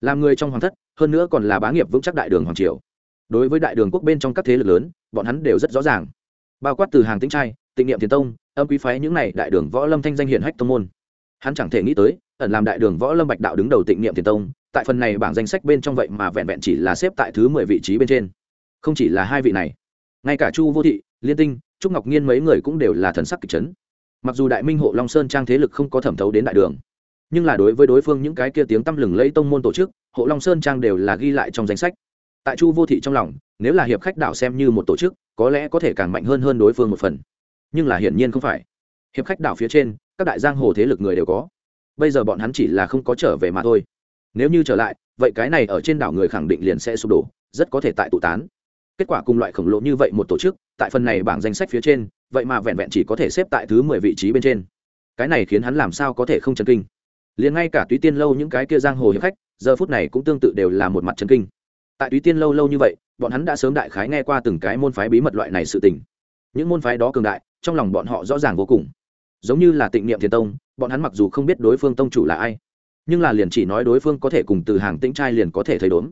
Làm người trong hoàng thất, hơn nữa còn là bá nghiệp vững chắc đại đường hoàng triều. Đối với đại đường quốc bên trong các thế lực lớn, bọn hắn đều rất rõ ràng. Bao quát từ hàng tĩnh trai, tịnh niệm thiền tông, âm quý phái những này đại đường võ lâm thanh danh hiển hách tông môn hắn chẳng thể nghĩ tới, ẩn làm đại đường võ lâm bạch đạo đứng đầu tịnh niệm thiền tông, tại phần này bảng danh sách bên trong vậy mà vẹn vẹn chỉ là xếp tại thứ mười vị trí bên trên. Không chỉ là hai vị này, ngay cả chu vô thị, liên tinh, trúc ngọc nhiên mấy người cũng đều là thần sắc kịch chấn. Mặc dù đại minh hộ long sơn trang thế lực không có thẩm thấu đến đại đường, nhưng là đối với đối phương những cái kia tiếng tăm lừng lấy tông môn tổ chức, hộ long sơn trang đều là ghi lại trong danh sách. Tại chu vô thị trong lòng, nếu là hiệp khách đảo xem như một tổ chức, có lẽ có thể càng mạnh hơn hơn đối phương một phần. Nhưng là hiển nhiên không phải. Hiệp khách đảo phía trên các đại giang hồ thế lực người đều có. Bây giờ bọn hắn chỉ là không có trở về mà thôi. Nếu như trở lại, vậy cái này ở trên đảo người khẳng định liền sẽ sụp đổ, rất có thể tại tụ tán. Kết quả cùng loại khổng lồ như vậy một tổ chức, tại phần này bảng danh sách phía trên, vậy mà vẹn vẹn chỉ có thể xếp tại thứ mười vị trí bên trên. Cái này khiến hắn làm sao có thể không chấn kinh? Liền ngay cả túy tiên lâu những cái kia giang hồ hiệp khách, giờ phút này cũng tương tự đều là một mặt chấn kinh. Tại túy tiên lâu lâu như vậy, bọn hắn đã sớm đại khái nghe qua từng cái môn phái bí mật loại này sự tình. Những môn phái đó cường đại, trong lòng bọn họ rõ ràng vô cùng giống như là tịnh niệm thiền tông, bọn hắn mặc dù không biết đối phương tông chủ là ai, nhưng là liền chỉ nói đối phương có thể cùng từ hàng tĩnh trai liền có thể thấy đốn.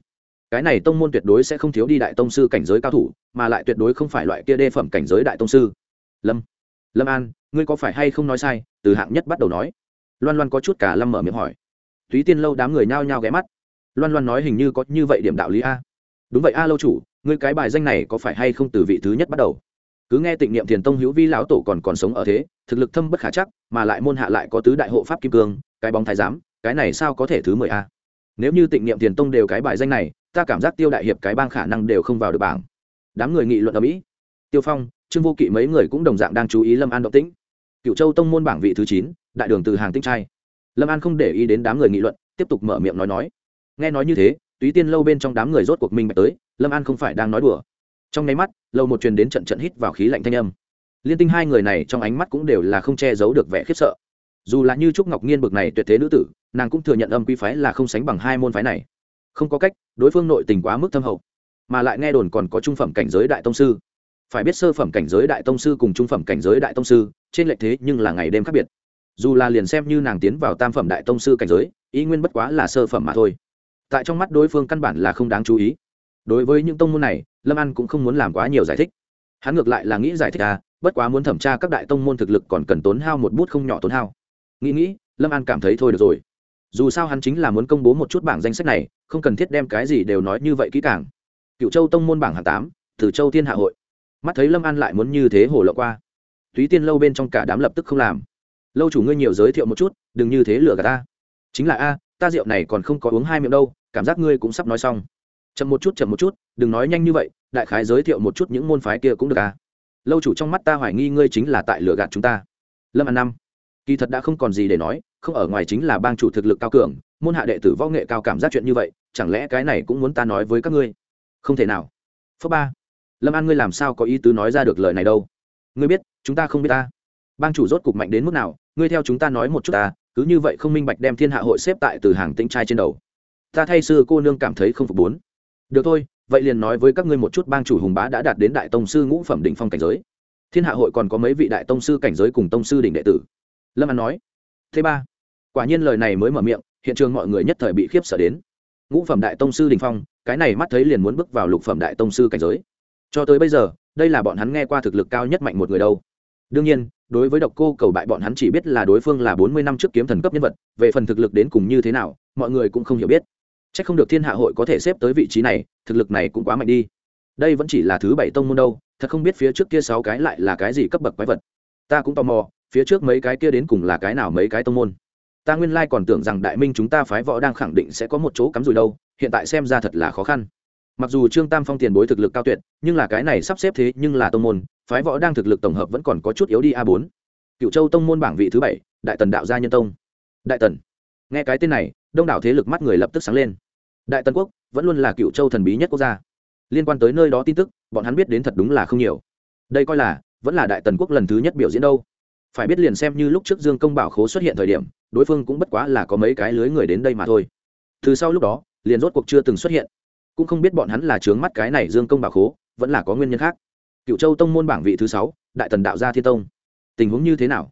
Cái này tông môn tuyệt đối sẽ không thiếu đi đại tông sư cảnh giới cao thủ, mà lại tuyệt đối không phải loại kia đê phẩm cảnh giới đại tông sư. Lâm lâm an, ngươi có phải hay không nói sai? Từ hạng nhất bắt đầu nói. Loan loan có chút cả lâm mở miệng hỏi. Túy tiên lâu đám người nhao nhao ghé mắt. Loan loan nói hình như có như vậy điểm đạo lý a. Đúng vậy a, lâu chủ, ngươi cái bài danh này có phải hay không từ vị thứ nhất bắt đầu? Cứ nghe tịnh niệm thiền tông hữu vi lão tổ còn còn sống ở thế, thực lực thâm bất khả chắc, mà lại môn hạ lại có tứ đại hộ pháp kim cương, cái bóng thái giám, cái này sao có thể thứ mười a? Nếu như tịnh niệm thiền tông đều cái bài danh này, ta cảm giác tiêu đại hiệp cái bang khả năng đều không vào được bảng. Đám người nghị luận ở mỹ. Tiêu phong, trương vô kỵ mấy người cũng đồng dạng đang chú ý lâm an động tĩnh. Cựu châu tông môn bảng vị thứ chín, đại đường từ hàng tinh trai. Lâm an không để ý đến đám người nghị luận, tiếp tục mở miệng nói nói. Nghe nói như thế, túy tiên lâu bên trong đám người rốt cuộc minh bạch tới, lâm an không phải đang nói đùa trong nháy mắt, lâu một truyền đến trận trận hít vào khí lạnh thanh âm. Liên tinh hai người này trong ánh mắt cũng đều là không che giấu được vẻ khiếp sợ. Dù là như trúc ngọc nghiên bực này tuyệt thế nữ tử, nàng cũng thừa nhận âm quy phái là không sánh bằng hai môn phái này. Không có cách, đối phương nội tình quá mức thâm hậu, mà lại nghe đồn còn có trung phẩm cảnh giới đại tông sư. Phải biết sơ phẩm cảnh giới đại tông sư cùng trung phẩm cảnh giới đại tông sư, trên lệch thế nhưng là ngày đêm khác biệt. Dù là liền xem như nàng tiến vào tam phẩm đại tông sư cảnh giới, ý nguyên bất quá là sơ phẩm mà thôi. Tại trong mắt đối phương căn bản là không đáng chú ý. Đối với những tông môn này lâm an cũng không muốn làm quá nhiều giải thích. Hắn ngược lại là nghĩ giải thích à bất quá muốn thẩm tra các đại tông môn thực lực còn cần tốn hao một bút không nhỏ tốn hao. Nghĩ nghĩ, lâm an cảm thấy thôi được rồi. Dù sao hắn chính là muốn công bố một chút bảng danh sách này, không cần thiết đem cái gì đều nói như vậy kỹ càng. Cựu châu tông môn bảng hạng tám, từ châu thiên hạ hội. Mắt thấy lâm an lại muốn như thế hồ lộ qua. Túy tiên lâu bên trong cả đám lập tức không làm. Lâu chủ ngươi nhiều giới thiệu một chút, đừng như thế lừa gạt ta. Chính là a, ta rượu này còn không có uống hai miệng đâu, cảm giác ngươi cũng sắp nói xong chậm một chút, chậm một chút, đừng nói nhanh như vậy, đại khái giới thiệu một chút những môn phái kia cũng được à? Lâu chủ trong mắt ta hoài nghi ngươi chính là tại lừa gạt chúng ta. Lâm an năm kỳ thật đã không còn gì để nói, không ở ngoài chính là bang chủ thực lực cao cường, môn hạ đệ tử võ nghệ cao cảm giác chuyện như vậy, chẳng lẽ cái này cũng muốn ta nói với các ngươi? Không thể nào. Phớ ba, lâm an ngươi làm sao có ý tứ nói ra được lời này đâu? Ngươi biết, chúng ta không biết ta. Bang chủ rốt cục mạnh đến mức nào, ngươi theo chúng ta nói một chút ta, cứ như vậy không minh bạch đem thiên hạ hội xếp tại từ hàng tĩnh trai trên đầu. Ta thay sư cô nương cảm thấy không phục bốn được thôi, vậy liền nói với các ngươi một chút bang chủ hùng bá đã đạt đến đại tông sư ngũ phẩm đỉnh phong cảnh giới. Thiên hạ hội còn có mấy vị đại tông sư cảnh giới cùng tông sư đỉnh đệ tử? Lâm an nói. Thứ ba. Quả nhiên lời này mới mở miệng, hiện trường mọi người nhất thời bị khiếp sợ đến. Ngũ phẩm đại tông sư đình phong, cái này mắt thấy liền muốn bước vào lục phẩm đại tông sư cảnh giới. Cho tới bây giờ, đây là bọn hắn nghe qua thực lực cao nhất mạnh một người đâu. Đương nhiên, đối với độc cô cầu bại bọn hắn chỉ biết là đối phương là bốn mươi năm trước kiếm thần cấp nhân vật, về phần thực lực đến cùng như thế nào, mọi người cũng không hiểu biết c h ắ c không được thiên hạ hội có thể xếp tới vị trí này, thực lực này cũng quá mạnh đi. Đây vẫn chỉ là thứ bảy tông môn đâu, thật không biết phía trước kia sáu cái lại là cái gì cấp bậc quái vật. Ta cũng tò mò, phía trước mấy cái kia đến cùng là cái nào mấy cái tông môn. Ta nguyên lai còn tưởng rằng đại minh chúng ta phái võ đang khẳng định sẽ có một chỗ cắm rùi đâu, hiện tại xem ra thật là khó khăn. Mặc dù trương tam phong tiền bối thực lực cao tuyệt, nhưng là cái này sắp xếp thế nhưng là tông môn, phái võ đang thực lực tổng hợp vẫn còn có chút yếu đi a bốn. Cựu châu tông môn bảng vị thứ bảy, đại tần đạo gia nhân tông. Đại tần. Nghe cái tên này đông đảo thế lực mắt người lập tức sáng lên. Đại tần quốc vẫn luôn là cựu châu thần bí nhất quốc gia. Liên quan tới nơi đó tin tức, bọn hắn biết đến thật đúng là không nhiều. Đây coi là, vẫn là đại tần quốc lần thứ nhất biểu diễn đâu. Phải biết liền xem như lúc trước dương công bảo khố xuất hiện thời điểm, đối phương cũng bất quá là có mấy cái lưới người đến đây mà thôi. Từ sau lúc đó, liền rốt cuộc chưa từng xuất hiện. Cũng không biết bọn hắn là trướng mắt cái này dương công bảo khố, vẫn là có nguyên nhân khác. Cựu châu tông môn bảng vị thứ sáu, đại tần đạo gia thiên tông. Tình huống như thế nào?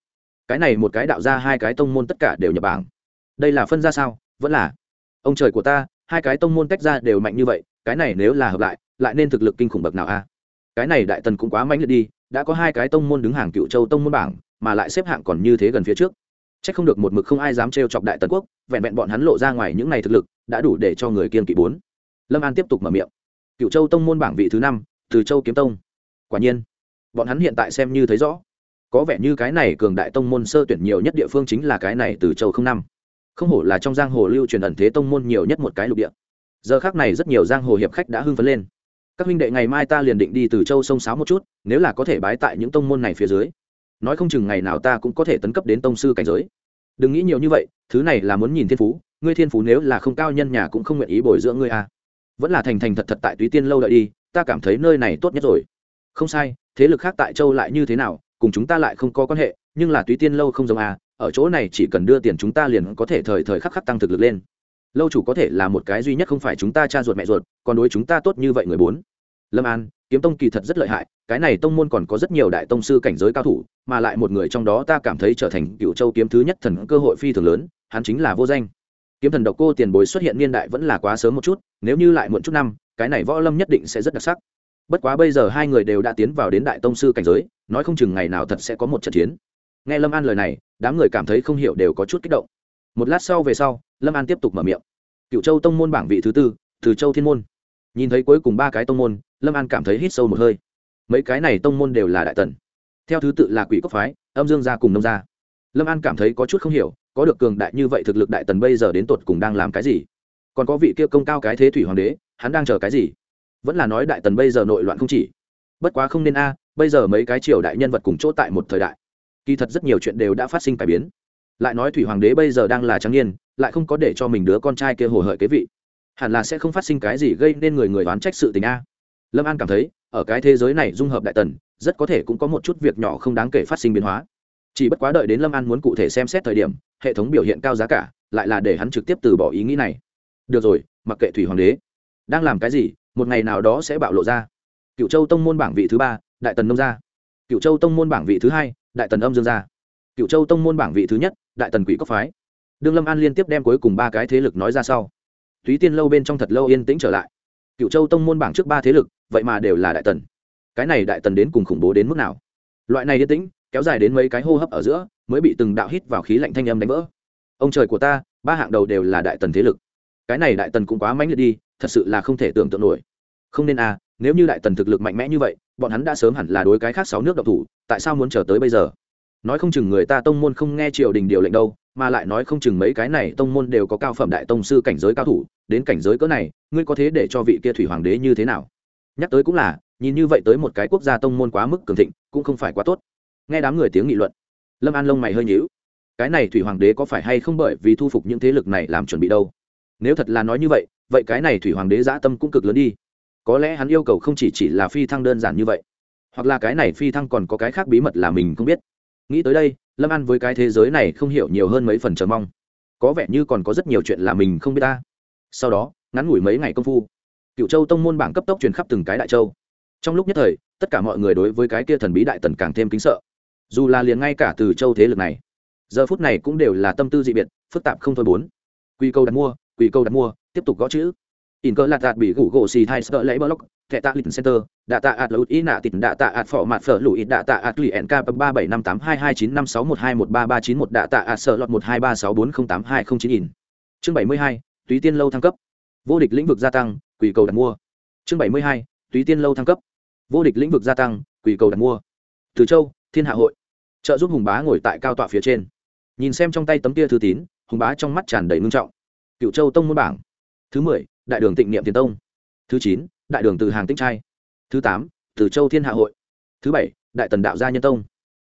Cái này một cái đạo gia, hai cái tông môn tất cả đều nhập bảng. Đây là phân ra sao? Vẫn là, ông trời của ta, hai cái tông môn tách ra đều mạnh như vậy, cái này nếu là hợp lại lại nên thực lực kinh khủng bậc nào a? Cái này đại tần cũng quá mạnh liệt đi, đã có hai cái tông môn đứng hàng cựu châu tông môn bảng, mà lại xếp hạng còn như thế gần phía trước. C h ắ c không được một mực không ai dám trêu chọc đại tần quốc, vẹn vẹn bọn hắn lộ ra ngoài những n à y thực lực, đã đủ để cho người kiên kỵ bốn. Lâm an tiếp tục mở miệng. Cựu châu tông môn bảng vị thứ năm, từ châu kiếm tông. Quả nhiên, bọn hắn hiện tại xem như thấy rõ. Có vẻ như cái này cường đại tông môn sơ tuyển nhiều nhất địa phương chính là cái này từ châu không năm không hổ là trong giang hồ lưu truyền ẩn thế tông môn nhiều nhất một cái lục địa. Giờ khác này rất nhiều giang hồ hiệp khách đã hưng phấn lên. Các huynh đệ ngày mai ta liền định đi từ châu sông sáo một chút, nếu là có thể bái tại những tông môn này phía dưới. Nói không chừng ngày nào ta cũng có thể tấn cấp đến tông sư cảnh giới. Đừng nghĩ nhiều như vậy, thứ này là muốn nhìn thiên phú, ngươi thiên phú nếu là không cao nhân nhà cũng không nguyện ý bồi dưỡng ngươi à. vẫn là thành thành thật thật tại túy tiên lâu đợi đi, ta cảm thấy nơi này tốt nhất rồi. Không sai, thế lực khác tại châu lại như thế nào, cùng chúng ta lại không có quan hệ, nhưng là túy tiên lâu không giống à ở chỗ này chỉ cần đưa tiền chúng ta liền có thể thời thời khắc khắc tăng thực lực lên. Lâu chủ có thể là một cái duy nhất không phải chúng ta cha ruột mẹ ruột, còn đối chúng ta tốt như vậy người bốn. Lâm an, kiếm tông kỳ thật rất lợi hại, cái này tông môn còn có rất nhiều đại tông sư cảnh giới cao thủ, mà lại một người trong đó ta cảm thấy trở thành cựu châu kiếm thứ nhất thần cơ hội phi thường lớn, hắn chính là vô danh. Kiếm thần độc cô tiền bối xuất hiện niên đại vẫn là quá sớm một chút, nếu như lại muộn chút năm, cái này võ lâm nhất định sẽ rất đặc sắc. Bất quá bây giờ hai người đều đã tiến vào đến đại tông sư cảnh giới, nói không chừng ngày nào thật sẽ có một trận chiến nghe lâm an lời này, đám người cảm thấy không hiểu đều có chút kích động. Một lát sau về sau, lâm an tiếp tục mở miệng. Cựu châu tông môn bảng vị thứ tư, từ châu thiên môn. Nhìn thấy cuối cùng ba cái tông môn, lâm an cảm thấy hít sâu một hơi. Mấy cái này tông môn đều là đại tần. Theo thứ tự là quỷ cốc phái, âm dương gia cùng nông gia. Lâm an cảm thấy có chút không hiểu, có được cường đại như vậy thực lực đại tần bây giờ đến tột cùng đang làm cái gì? Còn có vị kia công cao cái thế thủy hoàng đế, hắn đang chờ cái gì? Vẫn là nói đại tần bây giờ nội loạn không chỉ. Bất quá không nên a, bây giờ mấy cái triều đại nhân vật cùng chỗ tại một thời đại kỳ thật rất nhiều chuyện đều đã phát sinh cải biến. Lại nói thủy hoàng đế bây giờ đang là trắng niên, lại không có để cho mình đứa con trai kia hồ hợi kế vị. Hẳn là sẽ không phát sinh cái gì gây nên người người oán trách sự tình a. Lâm an cảm thấy, ở cái thế giới này dung hợp đại tần, rất có thể cũng có một chút việc nhỏ không đáng kể phát sinh biến hóa. Chỉ bất quá đợi đến lâm an muốn cụ thể xem xét thời điểm, hệ thống biểu hiện cao giá cả, lại là để hắn trực tiếp từ bỏ ý nghĩ này. Được rồi, mặc kệ thủy hoàng đế. Đang làm cái gì, một ngày nào đó sẽ bạo lộ ra. Cựu châu tông môn bảng vị thứ ba, đại tần nông gia. Cựu châu tông môn bảng vị thứ hai đại tần âm dương gia. Cựu châu tông môn bảng vị thứ nhất, đại tần quỷ cốc phái. Đương lâm an liên tiếp đem cuối cùng ba cái thế lực nói ra sau, túy tiên lâu bên trong thật lâu yên tĩnh trở lại. Cựu châu tông môn bảng trước ba thế lực, vậy mà đều là đại tần. Cái này đại tần đến cùng khủng bố đến mức nào? Loại này yên tĩnh, kéo dài đến mấy cái hô hấp ở giữa, mới bị từng đạo hít vào khí lạnh thanh âm đánh vỡ. Ông trời của ta, ba hạng đầu đều là đại tần thế lực. Cái này đại tần cũng quá mãnh liệt đi, thật sự là không thể tưởng tượng nổi. Không nên à nếu như đại tần thực lực mạnh mẽ như vậy bọn hắn đã sớm hẳn là đối cái khác sáu nước độc thủ, tại sao muốn chờ tới bây giờ? Nói không chừng người ta tông môn không nghe triều đình điều lệnh đâu, mà lại nói không chừng mấy cái này tông môn đều có cao phẩm đại tông sư cảnh giới cao thủ, đến cảnh giới cỡ này, ngươi có thế để cho vị kia thủy hoàng đế như thế nào? Nhắc tới cũng là, nhìn như vậy tới một cái quốc gia tông môn quá mức cường thịnh, cũng không phải quá tốt. Nghe đám người tiếng nghị luận, lâm an lông mày hơi nhíu. Cái này thủy hoàng đế có phải hay không bởi vì thu phục những thế lực này làm chuẩn bị đâu? Nếu thật là nói như vậy vậy cái này thủy hoàng đế dã tâm cũng cực lớn đi có lẽ hắn yêu cầu không chỉ chỉ là phi thăng đơn giản như vậy, hoặc là cái này phi thăng còn có cái khác bí mật là mình không biết. Nghĩ tới đây, lâm an với cái thế giới này không hiểu nhiều hơn mấy phần chờ mong. Có vẻ như còn có rất nhiều chuyện là mình không biết ta. Sau đó, ngắn ngủi mấy ngày công phu, cựu châu tông môn bảng cấp tốc truyền khắp từng cái đại châu. Trong lúc nhất thời, tất cả mọi người đối với cái kia thần bí đại tần càng thêm kính sợ. Dù là liền ngay cả từ châu thế lực này, giờ phút này cũng đều là tâm tư dị biệt, phức tạp không thôi bốn. Quy câu đặt mua quy câu đặt mua, tiếp tục gõ chữ in cơ lạt đạt bị gủ gỗ xì thai sợ lấy block, thẻ tạ lịch center, đạ tạ ạt lụt ý nạ tịt, đạ tạ ạt phỏ mặt phở lụi đạ tạ ạt lì nk ba bảy năm tám hai hai chín năm sáu một hai một ba ba chín một, đạ tạ ạt sợ lọt một hai ba sáu bốn không tám hai không chín in. Chương bảy mươi hai, túy tiên lâu thăng cấp. Vô địch lĩnh vực gia tăng, quỷ cầu đặt mua. Chương bảy mươi hai, túy tiên lâu thăng cấp. Vô địch lĩnh vực gia tăng, quỷ cầu đặt mua. Từ châu, thiên hạ hội. Trợ giúp hùng bá ngồi tại cao tọa phía trên. Nhìn xem trong tay tấm kia thư tín, hùng bá trong mắt tràn đầy ngưng trọng. Cựu châu tông môn bảng. Thứ mười đại đường tịnh niệm tiền tông. Thứ chín, đại đường từ hàng tinh trai. Thứ tám, từ châu thiên hạ hội. Thứ bảy, đại tần đạo gia nhân tông.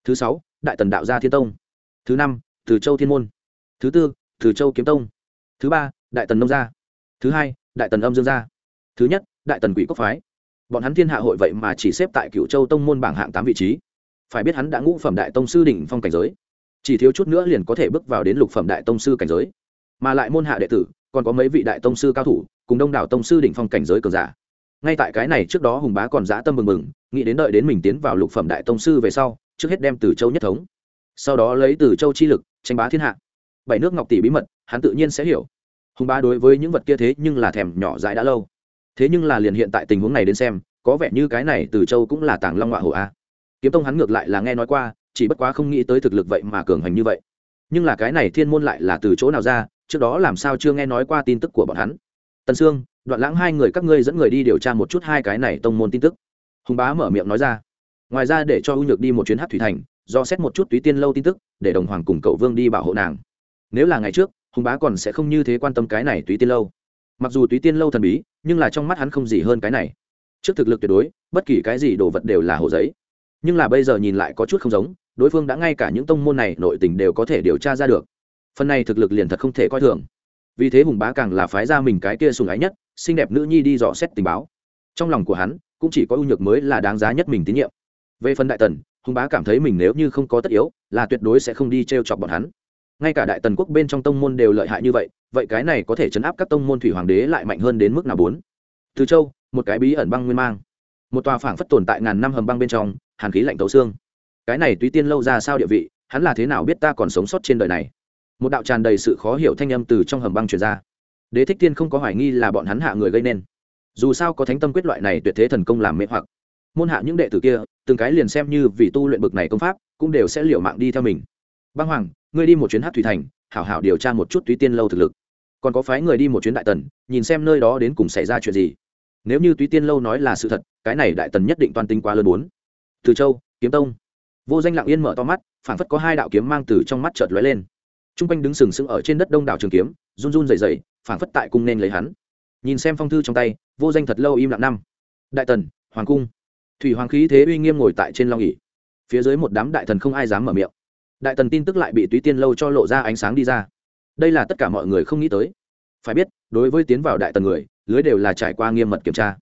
Thứ sáu, đại tần đạo gia thiên tông. Thứ năm, từ châu thiên môn. Thứ tư, từ châu kiếm tông. Thứ ba, đại tần nông gia. Thứ hai, đại tần âm dương gia. Thứ nhất, đại tần quỷ cốc phái. Bọn hắn thiên hạ hội vậy mà chỉ xếp tại cựu châu tông môn bảng hạng tám vị trí. Phải biết hắn đã ngũ phẩm đại tông sư đỉnh phong cảnh giới. Chỉ thiếu chút nữa liền có thể bước vào đến lục phẩm đại tông sư cảnh giới. Mà lại môn hạ đệ tử, còn có mấy vị đại tông sư cao thủ cùng đông đảo tông sư đỉnh phong cảnh giới cường giả. Ngay tại cái này trước đó hùng bá còn dã tâm mừng mừng, nghĩ đến đợi đến mình tiến vào lục phẩm đại tông sư về sau, trước hết đem từ châu nhất thống. Sau đó lấy từ châu chi lực, tranh bá thiên hạ. Bảy nước ngọc tỷ bí mật, hắn tự nhiên sẽ hiểu. Hùng bá đối với những vật kia thế nhưng là thèm nhỏ dãi đã lâu. Thế nhưng là liền hiện tại tình huống này đến xem, có vẻ như cái này từ châu cũng là tàng long họa hổ a. Kiếm tông hắn ngược lại là nghe nói qua, chỉ bất quá không nghĩ tới thực lực vậy mà cường hành như vậy. Nhưng là cái này thiên môn lại là từ chỗ nào ra, trước đó làm sao chưa nghe nói qua tin tức của bọn hắn tần sương, đoạn lãng hai người các ngươi dẫn người đi điều tra một chút hai cái này tông môn tin tức. Hùng bá mở miệng nói ra. Ngoài ra để cho ưu nhược đi một chuyến hát thủy thành, do xét một chút túy tiên lâu tin tức, để đồng hoàng cùng cậu vương đi bảo hộ nàng. Nếu là ngày trước, hùng bá còn sẽ không như thế quan tâm cái này túy tiên lâu. Mặc dù túy tiên lâu thần bí, nhưng là trong mắt hắn không gì hơn cái này. Trước thực lực tuyệt đối, bất kỳ cái gì đồ vật đều là hồ giấy. Nhưng là bây giờ nhìn lại có chút không giống, đối phương đã ngay cả những tông môn này nội tình đều có thể điều tra ra được. Phần này thực lực liền thật không thể coi thường vì thế hùng bá càng là phái ra mình cái kia sùng ái nhất, xinh đẹp nữ nhi đi dò xét tình báo. Trong lòng của hắn, cũng chỉ có ưu nhược mới là đáng giá nhất mình tín nhiệm. Về phần đại tần, hùng bá cảm thấy mình nếu như không có tất yếu, là tuyệt đối sẽ không đi t r e o chọc bọn hắn. Ngay cả đại tần quốc bên trong tông môn đều lợi hại như vậy vậy cái này có thể chấn áp các tông môn thủy hoàng đế lại mạnh hơn đến mức nào bốn? Từ châu, một cái bí ẩn băng nguyên mang. Một tòa phảng phất tồn tại ngàn năm hầm băng bên trong, hàn khí lạnh tấu xương. Cái này túy tiên lâu ra sao địa vị, hắn là thế nào biết ta còn sống sót trên đời này? Một đạo tràn đầy sự khó hiểu thanh âm từ trong hầm băng truyền ra. Đế thích tiên không có hoài nghi là bọn hắn hạ người gây nên. Dù sao có thánh tâm quyết loại này tuyệt thế thần công làm mê hoặc. Môn hạ những đệ tử kia, từng cái liền xem như vì tu luyện bực này công pháp, cũng đều sẽ liều mạng đi theo mình. Băng hoàng, ngươi đi một chuyến hát thủy thành, hảo hảo điều tra một chút túy tiên lâu thực lực. Còn có phái người đi một chuyến đại tần, nhìn xem nơi đó đến cùng xảy ra chuyện gì. Nếu như túy tiên lâu nói là sự thật, cái này đại tần nhất định toàn tính quá lớn bốn. Từ châu, kiếm tông. Vô danh lặng yên mở to mắt, phảng phất có hai đạo kiếm mang từ trong mắt chợt lóe lên t r u n g quanh đứng sừng sững ở trên đất đông đảo trường kiếm, run run dày dày phảng phất tại cung nên lấy hắn. Nhìn xem phong thư trong tay, vô danh thật lâu im lặng năm. Đại tần hoàng cung. Thủy hoàng khí thế uy nghiêm ngồi tại trên long ỉ phía dưới một đám đại thần không ai dám mở miệng. Đại tần tin tức lại bị túy tiên lâu cho lộ ra ánh sáng đi ra. Đây là tất cả mọi người không nghĩ tới. Phải biết, đối với tiến vào đại tần người, lưới đều là trải qua nghiêm mật kiểm tra.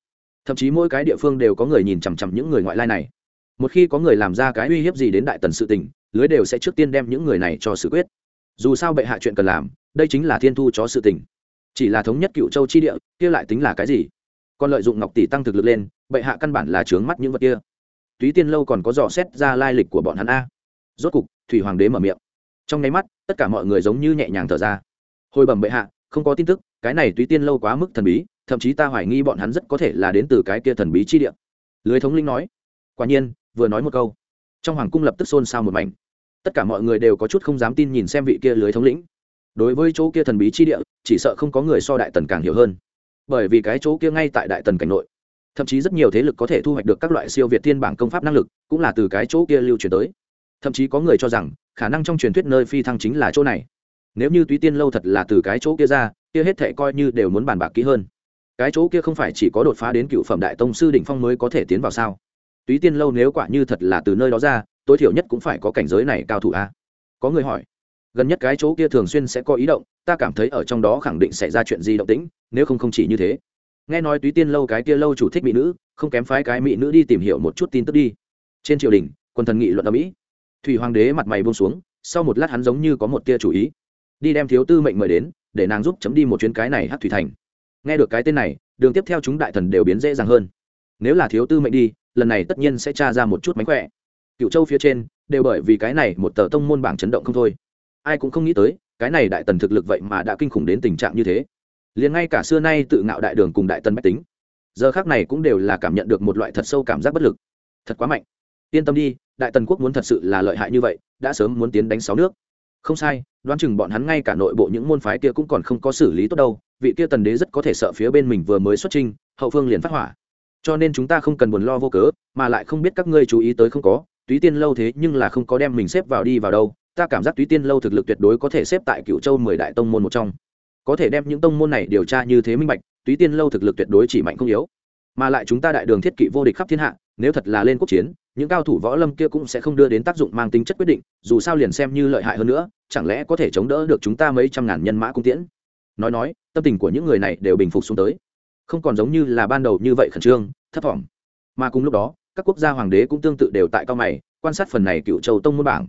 Thậm chí mỗi cái địa phương đều có người nhìn chằm chằm những người ngoại lai này. Một khi có người làm ra cái uy hiếp gì đến đại tần sự tình, lưới đều sẽ trước tiên đem những người này cho xử quyết dù sao bệ hạ chuyện cần làm, đây chính là thiên thu chó sự tình. Chỉ là thống nhất cựu châu chi địa, kia lại tính là cái gì? Còn lợi dụng ngọc tỷ tăng thực lực lên, bệ hạ căn bản là trướng mắt những vật kia. Túy tiên lâu còn có dò xét ra lai lịch của bọn hắn a. Rốt cục, thủy hoàng đế mở miệng. Trong nháy mắt, tất cả mọi người giống như nhẹ nhàng thở ra. Hồi bẩm bệ hạ, không có tin tức, cái này túy tiên lâu quá mức thần bí, thậm chí ta hoài nghi bọn hắn rất có thể là đến từ cái kia thần bí chi địa. Lưới thống linh nói. Quả nhiên, vừa nói một câu, trong hoàng cung lập tức xôn xao một mảnh tất cả mọi người đều có chút không dám tin nhìn xem vị kia lưới thống lĩnh. Đối với chỗ kia thần bí chi địa, chỉ sợ không có người so đại tần càng hiểu hơn. Bởi vì cái chỗ kia ngay tại đại tần cảnh nội, thậm chí rất nhiều thế lực có thể thu hoạch được các loại siêu việt thiên bảng công pháp năng lực, cũng là từ cái chỗ kia lưu truyền tới. Thậm chí có người cho rằng, khả năng trong truyền thuyết nơi phi thăng chính là chỗ này. Nếu như túy tiên lâu thật là từ cái chỗ kia ra, kia hết thệ coi như đều muốn bàn bạc kỹ hơn. Cái chỗ kia không phải chỉ có đột phá đến cựu phẩm đại tông sư đỉnh phong mới có thể tiến vào sao? Túy tiên lâu nếu quả như thật là từ nơi đó ra tối thiểu nhất cũng phải có cảnh giới này cao thủ a. Có người hỏi, gần nhất cái chỗ kia thường xuyên sẽ có ý động, ta cảm thấy ở trong đó khẳng định xảy ra chuyện gì động tĩnh, nếu không không chỉ như thế. Nghe nói túy tiên lâu cái kia lâu chủ thích mỹ nữ, không kém phái cái mỹ nữ đi tìm hiểu một chút tin tức đi. Trên triều đình, quân thần nghị luận ở mỹ thủy hoàng đế mặt mày buông xuống, sau một lát hắn giống như có một tia chủ ý. Đi đem thiếu tư mệnh mời đến, để nàng giúp chấm đi một chuyến cái này hát thủy thành. Nghe được cái tên này, đường tiếp theo chúng đại thần đều biến dễ dàng hơn. Nếu là thiếu tư mệnh đi, lần này tất nhiên sẽ tra ra một chút mánh khỏe cựu châu phía trên đều bởi vì cái này một tờ tông môn bảng chấn động không thôi. Ai cũng không nghĩ tới cái này đại tần thực lực vậy mà đã kinh khủng đến tình trạng như thế. Liền ngay cả xưa nay tự ngạo đại đường cùng đại tần bách tính giờ khác này cũng đều là cảm nhận được một loại thật sâu cảm giác bất lực. Thật quá mạnh. Yên tâm đi đại tần quốc muốn thật sự là lợi hại như vậy đã sớm muốn tiến đánh sáu nước. Không sai đoán chừng bọn hắn ngay cả nội bộ những môn phái kia cũng còn không có xử lý tốt đâu vị kia tần đế rất có thể sợ phía bên mình vừa mới xuất trình, hậu phương liền phát hỏa. Cho nên chúng ta không cần buồn lo vô cớ mà lại không biết các ngươi chú ý tới không có túy tiên lâu thế nhưng là không có đem mình xếp vào đi vào đâu, ta cảm giác túy tiên lâu thực lực tuyệt đối có thể xếp tại cựu châu mười đại tông môn một trong. Có thể đem những tông môn này điều tra như thế minh bạch, túy tiên lâu thực lực tuyệt đối chỉ mạnh không yếu. Mà lại chúng ta đại đường thiết kỵ vô địch khắp thiên hạ, nếu thật là lên quốc chiến, những cao thủ võ lâm kia cũng sẽ không đưa đến tác dụng mang tính chất quyết định, dù sao liền xem như lợi hại hơn nữa, chẳng lẽ có thể chống đỡ được chúng ta mấy trăm ngàn nhân mã cung tiễn? Nói nói, tâm tình của những người này đều bình phục xuống tới. Không còn giống như là ban đầu như vậy khẩn trương, thấp thỏm. Mà cùng lúc đó các quốc gia hoàng đế cũng tương tự đều tại cao mày, quan sát phần này cựu châu tông môn bảng.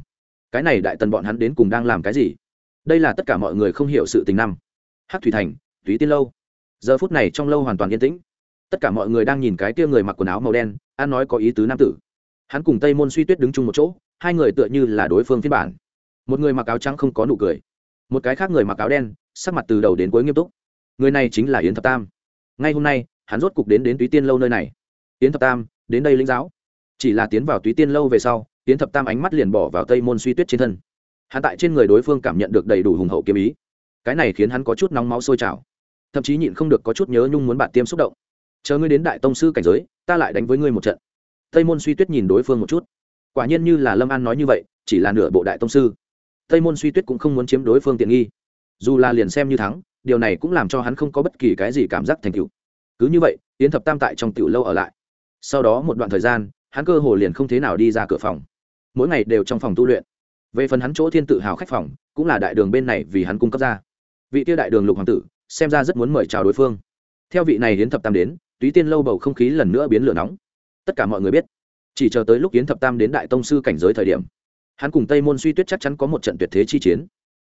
Cái này đại tần bọn hắn đến cùng đang làm cái gì? Đây là tất cả mọi người không hiểu sự tình năm. Hát thủy thành, túy tiên lâu. Giờ phút này trong lâu hoàn toàn yên tĩnh. Tất cả mọi người đang nhìn cái kia người mặc quần áo màu đen an nói có ý tứ nam tử. Hắn cùng tây môn suy tuyết đứng chung một chỗ, hai người tựa như là đối phương phiên bản. Một người mặc áo trắng không có nụ cười. Một cái khác người mặc áo đen, sắc mặt từ đầu đến cuối nghiêm túc. Người này chính là yến thập tam. Ngay hôm nay, hắn rốt cục đến đến túy tiên lâu nơi này. Yến thập tam đến đây lĩnh giáo. Chỉ là tiến vào túy tiên lâu về sau tiến thập tam ánh mắt liền bỏ vào tây môn suy tuyết trên thân. Hắn tại trên người đối phương cảm nhận được đầy đủ hùng hậu kiếm ý. Cái này khiến hắn có chút nóng máu sôi trào. Thậm chí nhịn không được có chút nhớ nhung muốn bạn tiêm xúc động. Chờ ngươi đến đại tông sư cảnh giới, ta lại đánh với ngươi một trận. Tây môn suy tuyết nhìn đối phương một chút. Quả nhiên như là lâm an nói như vậy, chỉ là nửa bộ đại tông sư. Tây môn suy tuyết cũng không muốn chiếm đối phương tiện nghi. Dù là liền xem như thắng, điều này cũng làm cho hắn không có bất kỳ cái gì cảm giác thành tựu. Cứ như vậy, yến thập tam tại trong tiểu lâu ở lại sau đó một đoạn thời gian, hắn cơ hồ liền không thế nào đi ra cửa phòng. Mỗi ngày đều trong phòng tu luyện. Về phần hắn chỗ thiên tự hào khách phòng, cũng là đại đường bên này vì hắn cung cấp ra. Vị tiêu đại đường lục hoàng tử, xem ra rất muốn mời chào đối phương. Theo vị này hiến thập tam đến, túy tiên lâu bầu không khí lần nữa biến lửa nóng. Tất cả mọi người biết, chỉ chờ tới lúc hiến thập tam đến đại tông sư cảnh giới thời điểm, hắn cùng tây môn suy tuyết chắc chắn có một trận tuyệt thế chi chiến.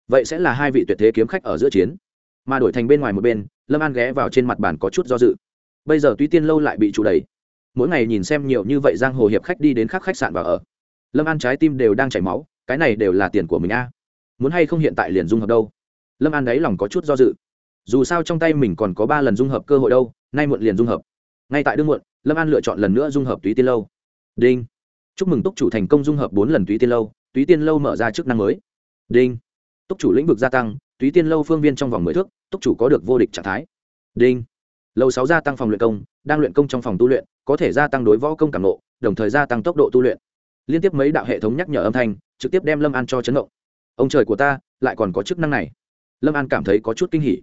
Vậy sẽ là hai vị tuyệt thế kiếm khách ở giữa chiến. Mà đổi thành bên ngoài một bên, lâm an ghé vào trên mặt bàn có chút do dự. Bây giờ túy tiên lâu lại bị trụ đầy mỗi ngày nhìn xem nhiều như vậy giang hồ hiệp khách đi đến khắc khách sạn và ở. Lâm an trái tim đều đang chảy máu, cái này đều là tiền của mình a. Muốn hay không hiện tại liền dung hợp đâu? Lâm an đáy lòng có chút do dự. Dù sao trong tay mình còn có ba lần dung hợp cơ hội đâu, nay muộn liền dung hợp. Ngay tại đương muộn, lâm an lựa chọn lần nữa dung hợp túy tiên lâu. Đinh. Chúc mừng túc chủ thành công dung hợp bốn lần túy tiên lâu, túy tiên lâu mở ra chức năng mới. Đinh. Túc chủ lĩnh vực gia tăng, túy tiên lâu phương viên trong vòng mười thước, túc chủ có được vô địch trạng thái. Đinh. Lâu sáu gia tăng phòng luyện công, đang luyện công trong phòng tu luyện có thể gia tăng đối võ công cảm nộ, đồng thời gia tăng tốc độ tu luyện. Liên tiếp mấy đạo hệ thống nhắc nhở âm thanh, trực tiếp đem lâm an cho chấn động. Ông trời của ta, lại còn có chức năng này. Lâm an cảm thấy có chút kinh hỉ.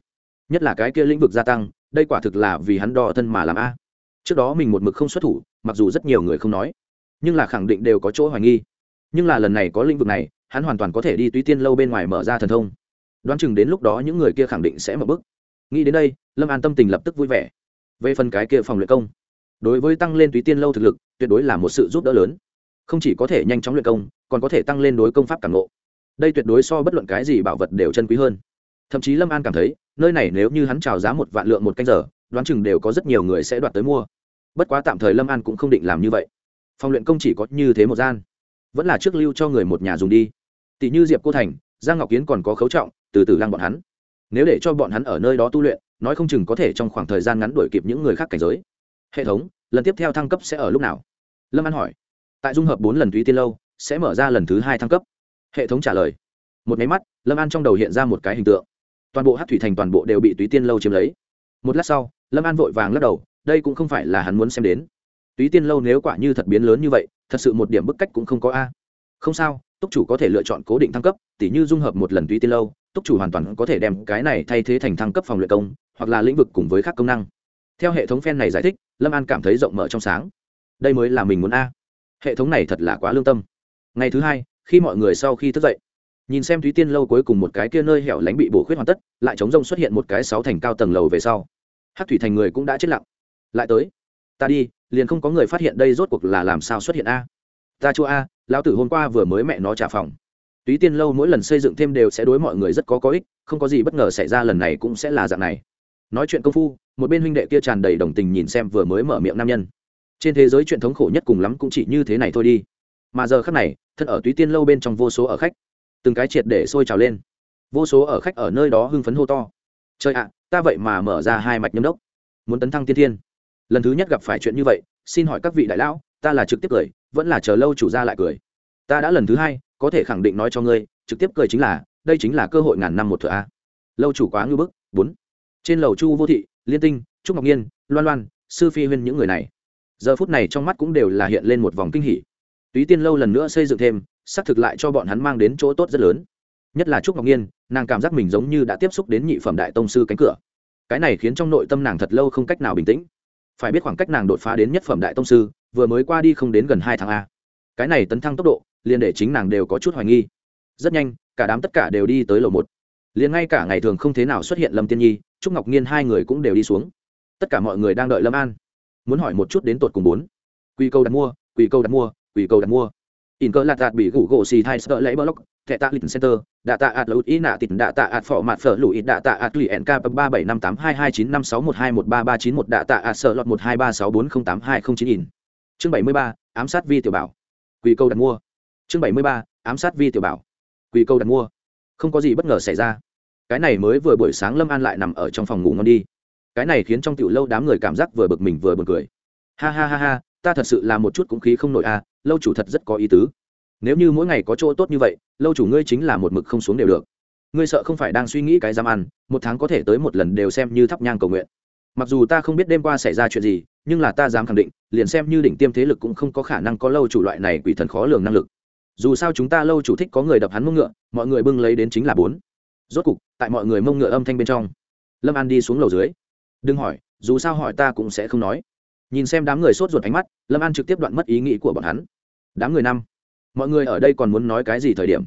Nhất là cái kia lĩnh vực gia tăng, đây quả thực là vì hắn đo thân mà làm a. Trước đó mình một mực không xuất thủ, mặc dù rất nhiều người không nói, nhưng là khẳng định đều có chỗ hoài nghi. Nhưng là lần này có lĩnh vực này, hắn hoàn toàn có thể đi túy tiên lâu bên ngoài mở ra thần thông. Đoán chừng đến lúc đó những người kia khẳng định sẽ mở bức nghĩ đến đây, lâm an tâm tình lập tức vui vẻ. Về phần cái kia phòng luyện công đối với tăng lên túy tiên lâu thực lực, tuyệt đối là một sự giúp đỡ lớn. Không chỉ có thể nhanh chóng luyện công, còn có thể tăng lên đối công pháp cảm ngộ. Đây tuyệt đối so bất luận cái gì bảo vật đều chân quý hơn. Thậm chí lâm an cảm thấy, nơi này nếu như hắn trào giá một vạn lượng một canh giờ, đoán chừng đều có rất nhiều người sẽ đoạt tới mua. Bất quá tạm thời lâm an cũng không định làm như vậy. Phòng luyện công chỉ có như thế một gian. Vẫn là trước lưu cho người một nhà dùng đi. Tỷ như diệp cô thành, giang ngọc kiến còn có khấu trọng, từ từ lăng bọn hắn. Nếu để cho bọn hắn ở nơi đó tu luyện, nói không chừng có thể trong khoảng thời gian ngắn đuổi kịp những người khác cảnh giới hệ thống, lần tiếp theo thăng cấp sẽ ở lúc nào? Lâm an hỏi. Tại dung hợp bốn lần túy tiên lâu, sẽ mở ra lần thứ hai thăng cấp. Hệ thống trả lời. Một máy mắt, lâm an trong đầu hiện ra một cái hình tượng. Toàn bộ hát thủy thành toàn bộ đều bị túy tiên lâu chiếm lấy. Một lát sau, lâm an vội vàng lắc đầu, đây cũng không phải là hắn muốn xem đến. Túy tiên lâu nếu quả như thật biến lớn như vậy, thật sự một điểm bức cách cũng không có a. Không sao, túc chủ có thể lựa chọn cố định thăng cấp, tỉ như dung hợp một lần túy tiên lâu, túc chủ hoàn toàn có thể đem cái này thay thế thành thăng cấp phòng luyện công, hoặc là lĩnh vực cùng với các công năng theo hệ thống phen này giải thích, lâm an cảm thấy rộng mở trong sáng. Đây mới là mình muốn a. Hệ thống này thật là quá lương tâm. Ngày thứ hai, khi mọi người sau khi thức dậy, nhìn xem thúy tiên lâu cuối cùng một cái kia nơi hẻo lánh bị bổ khuyết hoàn tất, lại chống rông xuất hiện một cái sáu thành cao tầng lầu về sau. Hát thủy thành người cũng đã chết lặng. Lại tới. Ta đi, liền không có người phát hiện đây rốt cuộc là làm sao xuất hiện a. Ta chua a, lão tử hôm qua vừa mới mẹ nó trả phòng. Túy tiên lâu mỗi lần xây dựng thêm đều sẽ đối mọi người rất có có ích, không có gì bất ngờ xảy ra lần này cũng sẽ là dạng này. Nói chuyện công phu một bên huynh đệ kia tràn đầy đồng tình nhìn xem vừa mới mở miệng nam nhân. Trên thế giới truyền thống khổ nhất cùng lắm cũng chỉ như thế này thôi đi. Mà giờ khắc này, thân ở túy tiên lâu bên trong vô số ở khách, từng cái triệt để sôi trào lên. Vô số ở khách ở nơi đó hưng phấn hô to. Trời ạ, ta vậy mà mở ra hai mạch nhâm đốc. Muốn tấn thăng tiên thiên. Lần thứ nhất gặp phải chuyện như vậy, xin hỏi các vị đại lão, ta là trực tiếp cười, vẫn là chờ lâu chủ ra lại cười. Ta đã lần thứ hai, có thể khẳng định nói cho ngươi, trực tiếp cười chính là, đây chính là cơ hội ngàn năm một thửa a. Lâu chủ quá ngư bức. Bốn. Trên lầu chu vô thị liên tinh, trúc ngọc nhiên loan loan, sư phi huyên những người này. Giờ phút này trong mắt cũng đều là hiện lên một vòng kinh hỉ. Túy tiên lâu lần nữa xây dựng thêm, xác thực lại cho bọn hắn mang đến chỗ tốt rất lớn. Nhất là trúc ngọc nhiên nàng cảm giác mình giống như đã tiếp xúc đến nhị phẩm đại tông sư cánh cửa. Cái này khiến trong nội tâm nàng thật lâu không cách nào bình tĩnh. Phải biết khoảng cách nàng đột phá đến nhất phẩm đại tông sư, vừa mới qua đi không đến gần hai tháng a. Cái này tấn thăng tốc độ, liền để chính nàng đều có chút hoài nghi. Rất nhanh, cả đám tất cả đều đi tới lầu một liền ngay cả ngày thường không thế nào xuất hiện lâm tiên nhi trúc ngọc nhiên hai người cũng đều đi xuống tất cả mọi người đang đợi lâm an muốn hỏi một chút đến tột cùng bốn quy câu đặt mua quy câu đặt mua quy câu đặt mua in cơ lạt đạt bị gủ gỗ xì thai sợ lấy block, thẻ tạ lịch center, đạ tạ ạt lụt ý nạ tịt, đạ tạ ạt phỏ mặt phở lụi, đạ tạ ạt lì nk ba bảy năm tám hai hai chín năm sáu một hai một ba ba chín một, đạ tạ ạt sợ lọt một hai ba sáu bốn không tám hai không chín in. Chương bảy mươi ba, ám sát vi tiểu bảo. Quy câu đặt mua. Chương bảy mươi ba, ám sát vi tiểu bảo. Quy câu đặt mua không có gì bất ngờ xảy ra. Cái này mới vừa buổi sáng lâm an lại nằm ở trong phòng ngủ ngon đi. Cái này khiến trong tiểu lâu đám người cảm giác vừa bực mình vừa buồn cười. Ha ha ha ha ta thật sự là một chút cũng khí không nổi a à, lâu chủ thật rất có ý tứ. Nếu như mỗi ngày có chỗ tốt như vậy lâu chủ ngươi chính là một mực không xuống đều được. Ngươi sợ không phải đang suy nghĩ cái dám ăn một tháng có thể tới một lần đều xem như thắp nhang cầu nguyện. Mặc dù ta không biết đêm qua xảy ra chuyện gì nhưng là ta dám khẳng định liền xem như đỉnh tiêm thế lực cũng không có khả năng có lâu chủ loại này quỷ thần khó lường năng lực dù sao chúng ta lâu chủ thích có người đập hắn mông ngựa, mọi người bưng lấy đến chính là bốn. Rốt cục, tại mọi người mông ngựa âm thanh bên trong, lâm an đi xuống lầu dưới. Đừng hỏi, dù sao hỏi ta cũng sẽ không nói. Nhìn xem đám người sốt ruột ánh mắt, lâm an trực tiếp đoạn mất ý nghĩ của bọn hắn. Đám người năm. Mọi người ở đây còn muốn nói cái gì thời điểm?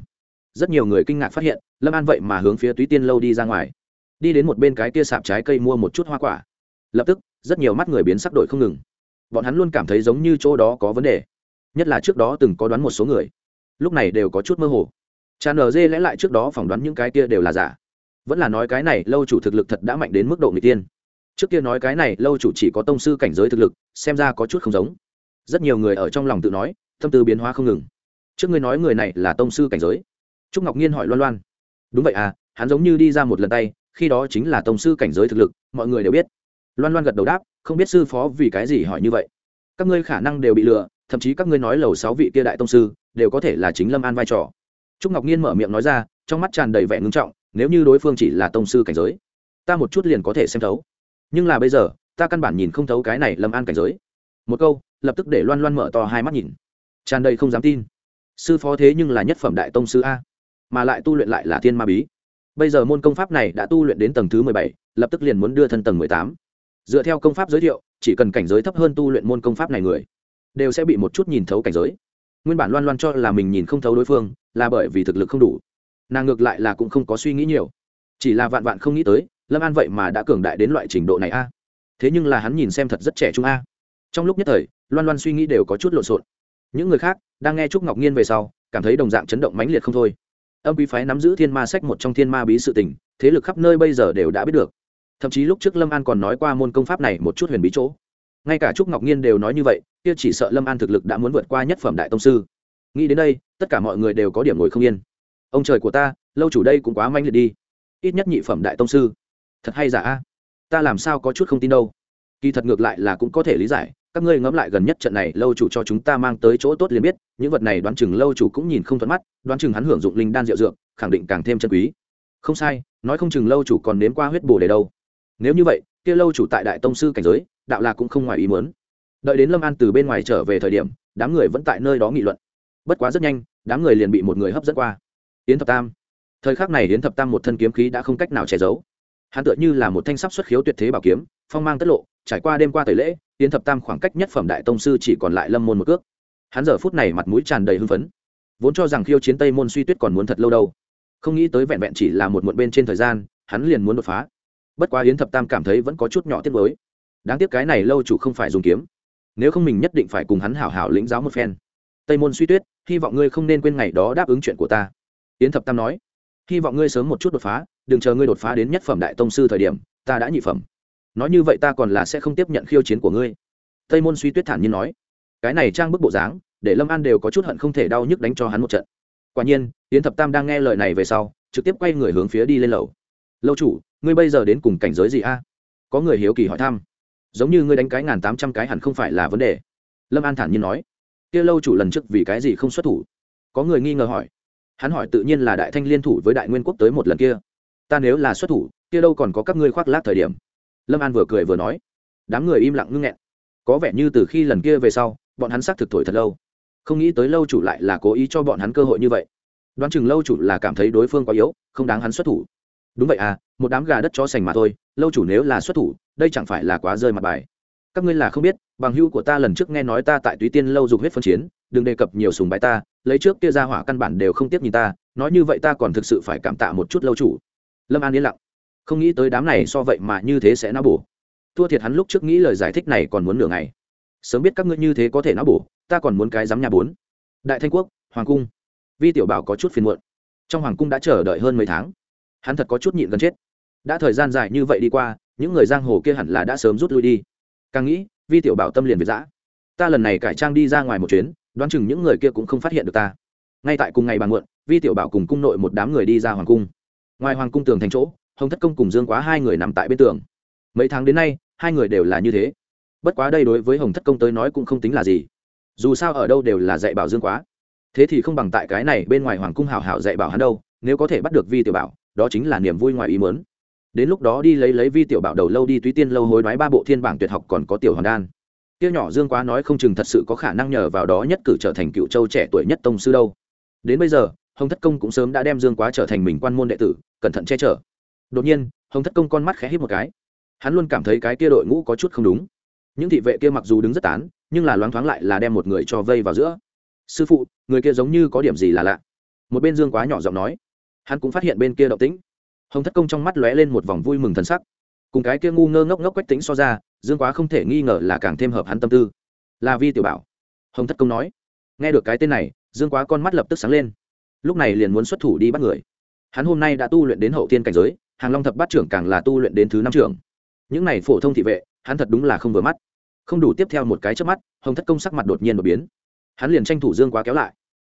Rất nhiều người kinh ngạc phát hiện, lâm an vậy mà hướng phía túy tiên lâu đi ra ngoài. Đi đến một bên cái tia sạp trái cây mua một chút hoa quả. Lập tức, rất nhiều mắt người biến sắc đổi không ngừng. Bọn hắn luôn cảm thấy giống như chỗ đó có vấn đề. Nhất là trước đó từng có đoán một số người lúc này đều có chút mơ hồ. Tràn nở dê lẽ lại trước đó phỏng đoán những cái kia đều là giả. Vẫn là nói cái này, lâu chủ thực lực thật đã mạnh đến mức độ người tiên. Trước kia nói cái này, lâu chủ chỉ có tông sư cảnh giới thực lực, xem ra có chút không giống. Rất nhiều người ở trong lòng tự nói, tâm tư biến hóa không ngừng. Trước ngươi nói người này là tông sư cảnh giới. Trúc ngọc nhiên hỏi loan loan. Đúng vậy à hắn giống như đi ra một lần tay, khi đó chính là tông sư cảnh giới thực lực, mọi người đều biết. Loan loan gật đầu đáp, không biết sư phó vì cái gì hỏi như vậy. Các ngươi khả năng đều bị lừa thậm chí các ngươi nói lầu sáu vị kia đại tông sư, đều có thể là chính lâm an vai trò. Trúc ngọc nhiên mở miệng nói ra, trong mắt tràn đầy vẻ ngưng trọng, nếu như đối phương chỉ là tông sư cảnh giới, ta một chút liền có thể xem thấu. Nhưng là bây giờ, ta căn bản nhìn không thấu cái này lâm an cảnh giới. Một câu, lập tức để loan loan mở to hai mắt nhìn. Tràn đầy không dám tin. Sư phó thế nhưng là nhất phẩm đại tông sư a, mà lại tu luyện lại là thiên ma bí. Bây giờ môn công pháp này đã tu luyện đến tầng thứ mười bảy, lập tức liền muốn đưa thân tầng mười tám. Dựa theo công pháp giới thiệu, chỉ cần cảnh giới thấp hơn tu luyện môn công pháp này người đều sẽ bị một chút nhìn thấu cảnh giới. Nguyên bản loan loan cho là mình nhìn không thấu đối phương, là bởi vì thực lực không đủ. Nàng ngược lại là cũng không có suy nghĩ nhiều. Chỉ là vạn vạn không nghĩ tới, lâm an vậy mà đã cường đại đến loại trình độ này a. Thế nhưng là hắn nhìn xem thật rất trẻ trung a. Trong lúc nhất thời, loan loan suy nghĩ đều có chút lộn xộn. Những người khác, đang nghe trúc ngọc nhiên về sau, cảm thấy đồng dạng chấn động mãnh liệt không thôi. Âm quý phái nắm giữ thiên ma sách một trong thiên ma bí sự tình, thế lực khắp nơi bây giờ đều đã biết được. Thậm chí lúc trước lâm an còn nói qua môn công pháp này một chút huyền bí chỗ ngay cả trúc ngọc nhiên đều nói như vậy, kia chỉ sợ lâm an thực lực đã muốn vượt qua nhất phẩm đại tông sư. Nghĩ đến đây, tất cả mọi người đều có điểm ngồi không yên. Ông trời của ta, lâu chủ đây cũng quá manh liệt đi. Ít nhất nhị phẩm đại tông sư. Thật hay giả a? Ta làm sao có chút không tin đâu. Kỳ thật ngược lại là cũng có thể lý giải, các ngươi ngẫm lại gần nhất trận này, lâu chủ cho chúng ta mang tới chỗ tốt liền biết, những vật này đoán chừng lâu chủ cũng nhìn không thuận mắt, đoán chừng hắn hưởng dụng linh đan rượu dược, khẳng định càng thêm chân quý. Không sai, nói không chừng lâu chủ còn nếm qua huyết bồ để đâu. Nếu như vậy, kia lâu chủ tại đại tông sư cảnh giới đạo là cũng không ngoài ý muốn. Đợi đến lâm an từ bên ngoài trở về thời điểm, đám người vẫn tại nơi đó nghị luận. Bất quá rất nhanh, đám người liền bị một người hấp dẫn qua. Yến thập tam. Thời khắc này yến thập tam một thân kiếm khí đã không cách nào che giấu. Hắn tựa như là một thanh sắp xuất khiếu tuyệt thế bảo kiếm, phong mang tất lộ, trải qua đêm qua tẩy lễ, yến thập tam khoảng cách nhất phẩm đại tông sư chỉ còn lại lâm môn một cước. Hắn giờ phút này mặt mũi tràn đầy hưng phấn. Vốn cho rằng khiêu chiến tây môn suy tuyết còn muốn thật lâu đâu. Không nghĩ tới vẹn vẹn chỉ là một muộn bên trên thời gian, hắn liền muốn đột phá. Bất quá yến thập tam cảm thấy vẫn có chút nhỏ tiếc mới đáng tiếc cái này lâu chủ không phải dùng kiếm. Nếu không mình nhất định phải cùng hắn hảo hảo lĩnh giáo một phen. Tây môn suy tuyết, hy vọng ngươi không nên quên ngày đó đáp ứng chuyện của ta. Yến thập tam nói, hy vọng ngươi sớm một chút đột phá, đừng chờ ngươi đột phá đến nhất phẩm đại tông sư thời điểm, ta đã nhị phẩm. Nói như vậy ta còn là sẽ không tiếp nhận khiêu chiến của ngươi. Tây môn suy tuyết thản nhiên nói, cái này trang bức bộ dáng, để lâm an đều có chút hận không thể đau nhức đánh cho hắn một trận. Quả nhiên, yến thập tam đang nghe lời này về sau, trực tiếp quay người hướng phía đi lên lầu. Lâu chủ, ngươi bây giờ đến cùng cảnh giới gì a? Có người hiếu kỳ hỏi thăm giống như ngươi đánh cái ngàn tám trăm cái hẳn không phải là vấn đề. Lâm an thản nhiên nói. Kia lâu chủ lần trước vì cái gì không xuất thủ? Có người nghi ngờ hỏi. Hắn hỏi tự nhiên là đại thanh liên thủ với đại nguyên quốc tới một lần kia. Ta nếu là xuất thủ, kia đâu còn có các ngươi khoác lác thời điểm? Lâm an vừa cười vừa nói. Đám người im lặng ngưng nghẹn. Có vẻ như từ khi lần kia về sau, bọn hắn xác thực thổi thật lâu. Không nghĩ tới lâu chủ lại là cố ý cho bọn hắn cơ hội như vậy. Đoán chừng lâu chủ là cảm thấy đối phương quá yếu, không đáng hắn xuất thủ đúng vậy à một đám gà đất cho sành mà thôi, lâu chủ nếu là xuất thủ, đây chẳng phải là quá rơi mặt bài. Các ngươi là không biết, bằng hưu của ta lần trước nghe nói ta tại túy tiên lâu dục huyết phân chiến, đừng đề cập nhiều sùng bái ta, lấy trước kia ra hỏa căn bản đều không tiếp nhìn ta, nói như vậy ta còn thực sự phải cảm tạ một chút lâu chủ. Lâm an yên lặng. Không nghĩ tới đám này so vậy mà như thế sẽ não bổ. Thua thiệt hắn lúc trước nghĩ lời giải thích này còn muốn nửa ngày. Sớm biết các ngươi như thế có thể não bổ, ta còn muốn cái dám nhà bốn. Đại thanh quốc, hoàng cung. Vi tiểu bảo có chút phiền muộn. Trong hoàng cung đã chờ đợi hơn mấy tháng hắn thật có chút nhịn gần chết. Đã thời gian dài như vậy đi qua, những người giang hồ kia hẳn là đã sớm rút lui đi. Càng nghĩ, vi tiểu bảo tâm liền việt giã. Ta lần này cải trang đi ra ngoài một chuyến, đoán chừng những người kia cũng không phát hiện được ta. Ngay tại cùng ngày bàn muộn, vi tiểu bảo cùng cung nội một đám người đi ra hoàng cung. Ngoài hoàng cung tường thành chỗ, hồng thất công cùng dương quá hai người nằm tại bên tường. Mấy tháng đến nay, hai người đều là như thế. Bất quá đây đối với hồng thất công tới nói cũng không tính là gì. Dù sao ở đâu đều là dạy bảo dương quá. Thế thì không bằng tại cái này bên ngoài hoàng cung hào hảo dạy bảo hắn đâu, nếu có thể bắt được vi tiểu bảo đó chính là niềm vui ngoài ý mớn đến lúc đó đi lấy lấy vi tiểu bảo đầu lâu đi túy tiên lâu hối đoái ba bộ thiên bảng tuyệt học còn có tiểu hoàn đan. Tiêu nhỏ dương quá nói không chừng thật sự có khả năng nhờ vào đó nhất cử trở thành cựu châu trẻ tuổi nhất tông sư đâu. Đến bây giờ, hồng thất công cũng sớm đã đem dương quá trở thành mình quan môn đệ tử, cẩn thận che chở. Đột nhiên, hồng thất công con mắt khẽ hít một cái. Hắn luôn cảm thấy cái kia đội ngũ có chút không đúng. Những thị vệ kia mặc dù đứng rất tán, nhưng là loáng thoáng lại là đem một người cho vây vào giữa. Sư phụ, người kia giống như có điểm gì là lạ. Một bên dương quá nhỏ giọng nói hắn cũng phát hiện bên kia động tĩnh. Hồng thất công trong mắt lóe lên một vòng vui mừng thần sắc. Cùng cái kia ngu ngơ ngốc ngốc quách tính so ra, dương quá không thể nghi ngờ là càng thêm hợp hắn tâm tư. Là vi tiểu bảo. Hồng thất công nói. Nghe được cái tên này, dương quá con mắt lập tức sáng lên. Lúc này liền muốn xuất thủ đi bắt người. Hắn hôm nay đã tu luyện đến hậu thiên cảnh giới, hàng long thập bát trưởng càng là tu luyện đến thứ năm trưởng. Những này phổ thông thị vệ, hắn thật đúng là không vừa mắt. Không đủ tiếp theo một cái trước mắt, hồng thất công sắc mặt đột nhiên đột biến. Hắn liền tranh thủ dương quá kéo lại.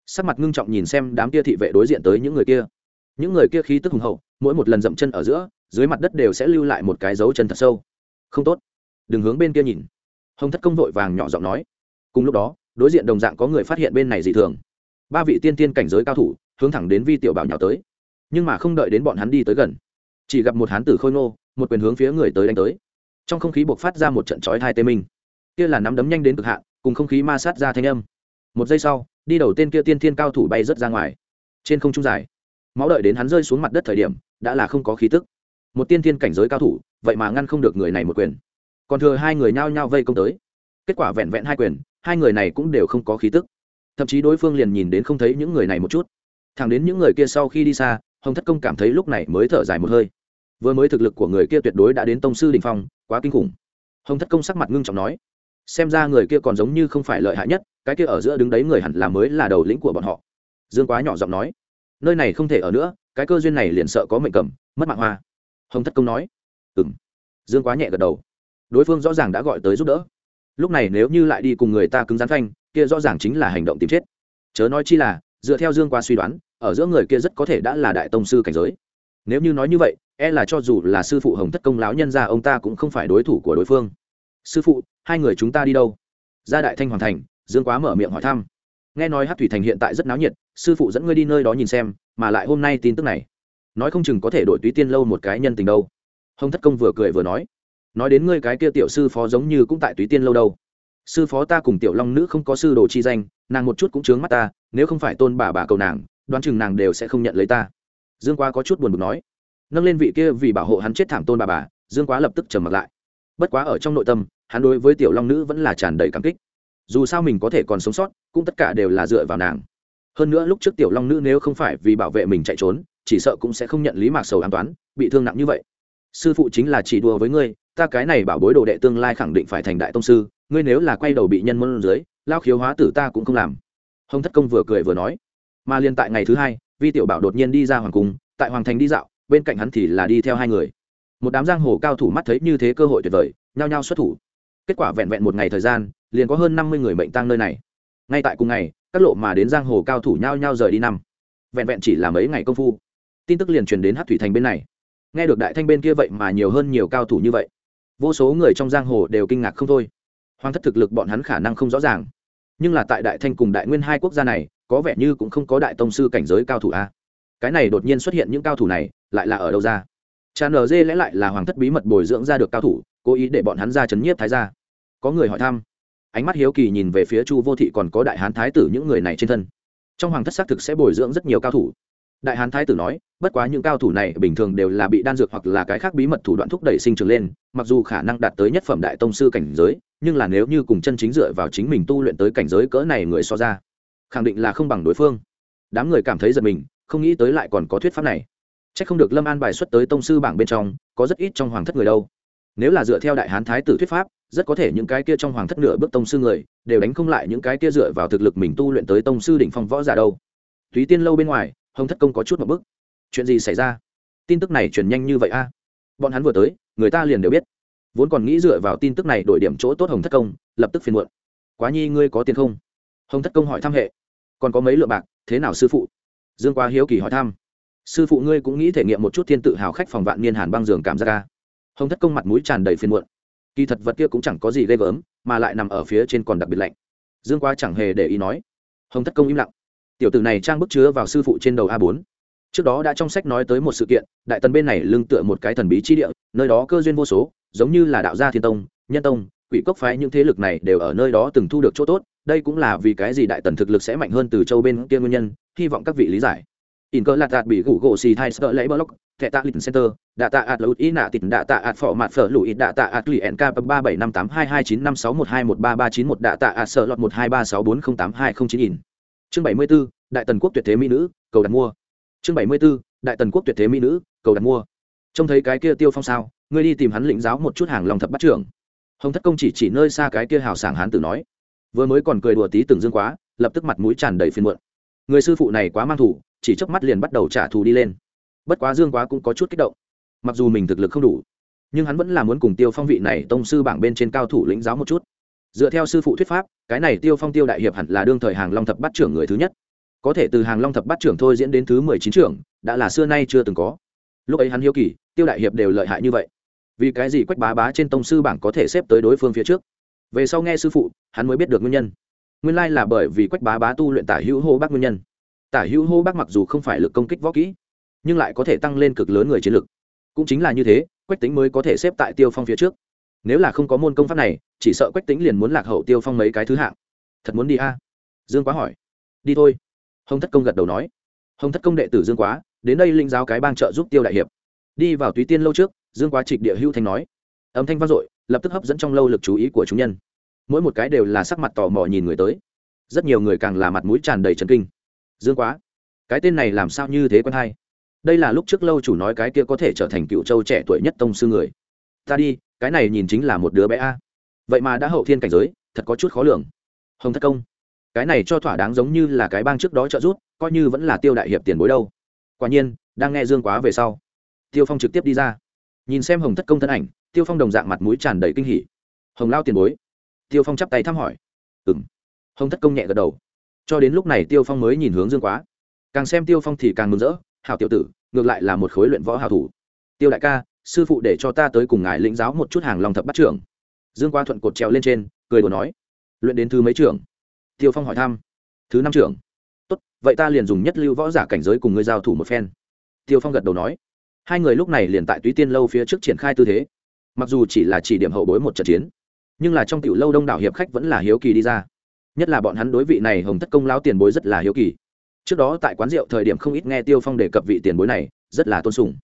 Sắc mặt ngưng trọng nhìn xem đám kia thị vệ đối diện tới những người kia những người kia khí tức hùng hậu, mỗi một lần dậm chân ở giữa, dưới mặt đất đều sẽ lưu lại một cái dấu chân thật sâu. Không tốt. Đừng hướng bên kia nhìn. Hồng thất công vội vàng nhỏ giọng nói. Cùng lúc đó, đối diện đồng dạng có người phát hiện bên này dị thường. Ba vị tiên tiên cảnh giới cao thủ, hướng thẳng đến vi tiểu bảo nhào tới. Nhưng mà không đợi đến bọn hắn đi tới gần, chỉ gặp một hán tử khôi ngô, một quyền hướng phía người tới đánh tới. Trong không khí buộc phát ra một trận chói thai tê minh. Kia là nắm đấm nhanh đến cực hạn, cùng không khí ma sát ra thanh âm. Một giây sau, đi đầu tên kia tiên thiên cao thủ bay rớt ra ngoài. Trên không trung dài máu đợi đến hắn rơi xuống mặt đất thời điểm, đã là không có khí tức. Một tiên thiên cảnh giới cao thủ, vậy mà ngăn không được người này một quyền. Còn thừa hai người nhao nhao vây công tới. Kết quả vẹn vẹn hai quyền, hai người này cũng đều không có khí tức. Thậm chí đối phương liền nhìn đến không thấy những người này một chút. Thẳng đến những người kia sau khi đi xa, hồng thất công cảm thấy lúc này mới thở dài một hơi. Vừa mới thực lực của người kia tuyệt đối đã đến tông sư đình phong, quá kinh khủng. Hồng thất công sắc mặt ngưng trọng nói, xem ra người kia còn giống như không phải lợi hại nhất, cái kia ở giữa đứng đấy người hẳn là mới là đầu lĩnh của bọn họ. Dương quá nhỏ giọng nói nơi này không thể ở nữa, cái cơ duyên này liền sợ có mệnh cầm, mất mạng hoa. Hồng thất công nói. Ừ m dương quá nhẹ gật đầu. Đối phương rõ ràng đã gọi tới giúp đỡ. Lúc này nếu như lại đi cùng người ta cứng rắn phanh, kia rõ ràng chính là hành động tìm chết. Chớ nói chi là, dựa theo dương quá suy đoán, ở giữa người kia rất có thể đã là đại tông sư cảnh giới. Nếu như nói như vậy e là cho dù là sư phụ hồng thất công láo nhân ra, ông ta cũng không phải đối thủ của đối phương. Sư phụ, hai người chúng ta đi đâu? Ra đại thanh hoàn thành, dương quá mở miệng hỏi thăm nghe nói hát thủy thành hiện tại rất náo nhiệt, sư phụ dẫn ngươi đi nơi đó nhìn xem, mà lại hôm nay tin tức này. Nói không chừng có thể đổi túy tiên lâu một cái nhân tình đâu. Hồng thất công vừa cười vừa nói. Nói đến ngươi cái kia tiểu sư phó giống như cũng tại túy tiên lâu đâu. Sư phó ta cùng tiểu long nữ không có sư đồ chi danh, nàng một chút cũng chướng mắt ta, nếu không phải tôn bà bà cầu nàng, đoán chừng nàng đều sẽ không nhận lấy ta. Dương quá có chút buồn bực nói. Nâng lên vị kia vì bảo hộ hắn chết thảm tôn bà bà, dương quá lập tức trầm mặt lại. Bất quá ở trong nội tâm, hắn đối với tiểu long nữ vẫn là tràn đầy cảm kích dù sao mình có thể còn sống sót, cũng tất cả đều là dựa vào nàng. Hơn nữa lúc trước tiểu long nữ nếu không phải vì bảo vệ mình chạy trốn, chỉ sợ cũng sẽ không nhận lý mạc sầu an toán bị thương nặng như vậy. Sư phụ chính là chỉ đùa với ngươi, ta cái này bảo bối đồ đệ tương lai khẳng định phải thành đại tông sư, ngươi nếu là quay đầu bị nhân môn dưới, lao khiếu hóa tử ta cũng không làm. Hồng thất công vừa cười vừa nói. Mà liên tại ngày thứ hai, vi tiểu bảo đột nhiên đi ra hoàng cung, tại hoàng thành đi dạo, bên cạnh hắn thì là đi theo hai người. Một đám giang hồ cao thủ mắt thấy như thế cơ hội tuyệt vời, nhao nhao xuất thủ. Kết quả vẹn vẹn một ngày thời gian liền có hơn năm mươi người mệnh tăng nơi này. Ngay tại cùng ngày, các lộ mà đến giang hồ cao thủ nhao nhao rời đi năm. Vẹn vẹn chỉ là mấy ngày công phu, tin tức liền truyền đến hát thủy thành bên này. Nghe được đại thanh bên kia vậy mà nhiều hơn nhiều cao thủ như vậy, vô số người trong giang hồ đều kinh ngạc không thôi. Hoàng thất thực lực bọn hắn khả năng không rõ ràng, nhưng là tại đại thanh cùng đại nguyên hai quốc gia này, có vẻ như cũng không có đại tông sư cảnh giới cao thủ a. Cái này đột nhiên xuất hiện những cao thủ này, lại là ở đâu ra? Cha nở dê lẽ lại là hoàng thất bí mật bồi dưỡng ra được cao thủ, cố ý để bọn hắn ra chấn nhiếp thái gia. Có người hỏi thăm ánh mắt hiếu kỳ nhìn về phía chu vô thị còn có đại hán thái tử những người này trên thân. Trong hoàng thất xác thực sẽ bồi dưỡng rất nhiều cao thủ. Đại hán thái tử nói, bất quá những cao thủ này bình thường đều là bị đan dược hoặc là cái khác bí mật thủ đoạn thúc đẩy sinh trưởng lên, mặc dù khả năng đạt tới nhất phẩm đại tông sư cảnh giới, nhưng là nếu như cùng chân chính dựa vào chính mình tu luyện tới cảnh giới cỡ này người so ra, khẳng định là không bằng đối phương. Đám người cảm thấy giật mình, không nghĩ tới lại còn có thuyết pháp này. C h ắ c không được lâm an bài xuất tới tông sư bảng bên trong, có rất ít trong hoàng thất người đâu. Nếu là dựa theo đại hán thái tử thuyết pháp rất có thể những cái kia trong hoàng thất nửa bước tông sư người, đều đánh không lại những cái kia dựa vào thực lực mình tu luyện tới tông sư đỉnh phong võ giả đâu. Túy tiên lâu bên ngoài, hồng thất công có chút một bức chuyện gì xảy ra? Tin tức này truyền nhanh như vậy a? À? Bọn hắn vừa tới, người ta liền đều biết. Vốn còn nghĩ dựa vào tin tức này đổi điểm chỗ tốt hồng thất công, lập tức phiền muộn. Quá nhi ngươi có tiền không? Hồng thất công hỏi thăm hệ. Còn có mấy lượng bạc, thế nào sư phụ? Dương quá hiếu kỳ hỏi thăm. Sư phụ ngươi cũng nghĩ thể nghiệm một chút thiên tự hào khách phòng vạn niên hàn băng giường cảm giác ca hồng thất công mặt mũi tràn đầy phiền muộn kỳ thật vật kia cũng chẳng có gì ghê gớm, mà lại nằm ở phía trên còn đặc biệt lạnh. Dương quá chẳng hề để ý nói. Hồng thất công im lặng. Tiểu tử này trang bức chứa vào sư phụ trên đầu a bốn. Trước đó đã trong sách nói tới một sự kiện, đại tần bên này lưng tựa một cái thần bí chi địa, nơi đó cơ duyên vô số, giống như là đạo gia thiên tông, nhân tông, quỷ cốc phái những thế lực này đều ở nơi đó từng thu được chỗ tốt, đây cũng là vì cái gì đại tần thực lực sẽ mạnh hơn từ châu bên kia nguyên nhân, hy vọng các vị lý giải. In cơ lạt đạt bị gủ gỗ xì thai sợ lấy block thẻ tạ lịch center, đạ tạ ạt lụt ý nạ tịt, đạ tạ ạt phỏ mặt phở lụi đạ tạ ạt lụy nk ba bảy năm tám hai hai chín năm sáu một hai một ba ba chín một, đạ tạ ạt sợ lọt một hai ba sáu bốn không tám hai không chín nghìn. chương bảy mươi b ố đại tần quốc tuyệt thế mỹ nữ, cầu đặt mua. Chương bảy mươi b ố đại tần quốc tuyệt thế mỹ nữ, cầu đặt mua. Trông thấy cái kia tiêu phong sao, ngươi đi tìm hắn lĩnh giáo một chút hàng lòng thập bắt trưởng. Hồng thất công chỉ chỉ nơi xa cái kia hào sảng hán tử nói. Vừa mới còn cười đùa tí từng dương quá, lập tức mặt mũi tràn đầy phiền muộn. Người sư phụ này quá mang thủ, chỉ chớp mắt liền bắt đầu trả thù đi lên bất quá dương quá cũng có chút kích động. Mặc dù mình thực lực không đủ, nhưng hắn vẫn là muốn cùng tiêu phong vị này tông sư bảng bên trên cao thủ lĩnh giáo một chút. Dựa theo sư phụ thuyết pháp, cái này tiêu phong tiêu đại hiệp hẳn là đương thời hàng long thập bắt trưởng người thứ nhất. Có thể từ hàng long thập bắt trưởng thôi diễn đến thứ mười chín trưởng, đã là xưa nay chưa từng có. Lúc ấy hắn hiếu kỳ, tiêu đại hiệp đều lợi hại như vậy. Vì cái gì quách bá bá trên tông sư bảng có thể xếp tới đối phương phía trước? Về sau nghe sư phụ, hắn mới biết được nguyên nhân. Nguyên lai là bởi vì quách bá bá tu luyện tả hữu hô bác nguyên nhân. Tả hữu hô bác mặc dù không phải lực công kích võ kỹ nhưng lại có thể tăng lên cực lớn người chiến lực cũng chính là như thế, quách tính mới có thể xếp tại tiêu phong phía trước. Nếu là không có môn công pháp này, chỉ sợ quách tính liền muốn lạc hậu tiêu phong mấy cái thứ hạng. Thật muốn đi a? Dương quá hỏi. Đi thôi. Hồng thất công gật đầu nói. Hồng thất công đệ tử dương quá, đến đây linh giáo cái bang trợ giúp tiêu đại hiệp. Đi vào túy tiên lâu trước, dương quá trịch địa hưu thanh nói. Âm thanh vang dội, lập tức hấp dẫn trong lâu lực chú ý của chúng nhân. Mỗi một cái đều là sắc mặt tò mò nhìn người tới. Rất nhiều người càng là mặt mũi tràn đầy trần kinh. Dương quá, cái tên này làm sao như thế quân hay? Đây là lúc trước lâu chủ nói cái kia có thể trở thành cựu châu trẻ tuổi nhất tông sư người. Ta đi, cái này nhìn chính là một đứa bé a. Vậy mà đã hậu thiên cảnh giới, thật có chút khó lường. Hồng thất công, cái này cho thỏa đáng giống như là cái bang trước đó trợ giúp, coi như vẫn là tiêu đại hiệp tiền bối đâu. Quả nhiên, đang nghe dương quá về sau, tiêu phong trực tiếp đi ra. Nhìn xem hồng thất công thân ảnh, tiêu phong đồng dạng mặt mũi tràn đầy kinh hỉ. Hồng lao tiền bối. Tiêu phong chắp tay thăm hỏi. Ừ m hồng thất công nhẹ gật đầu. Cho đến lúc này tiêu phong mới nhìn hướng dương quá. Càng xem tiêu phong thì càng mừng rỡ hảo tiểu tử, ngược lại là một khối luyện võ hảo thủ. Tiêu đại ca, sư phụ để cho ta tới cùng ngài lĩnh giáo một chút hàng lòng thập bắt trưởng. Dương quá thuận cột trèo lên trên, cười đùa nói, luyện đến thứ mấy trưởng? Tiêu phong hỏi thăm, thứ năm trưởng. Tốt, vậy ta liền dùng nhất lưu võ giả cảnh giới cùng ngươi giao thủ một phen. Tiêu phong gật đầu nói, hai người lúc này liền tại túy tiên lâu phía trước triển khai tư thế. Mặc dù chỉ là chỉ điểm hậu bối một trận chiến, nhưng là trong tiểu lâu đông đảo hiệp khách vẫn là hiếu kỳ đi ra. Nhất là bọn hắn đối vị này hồng thất công lao tiền bối rất là hiếu kỳ trước đó tại quán rượu thời điểm không ít nghe tiêu phong đề cập vị tiền bối này, rất là tôn sùng.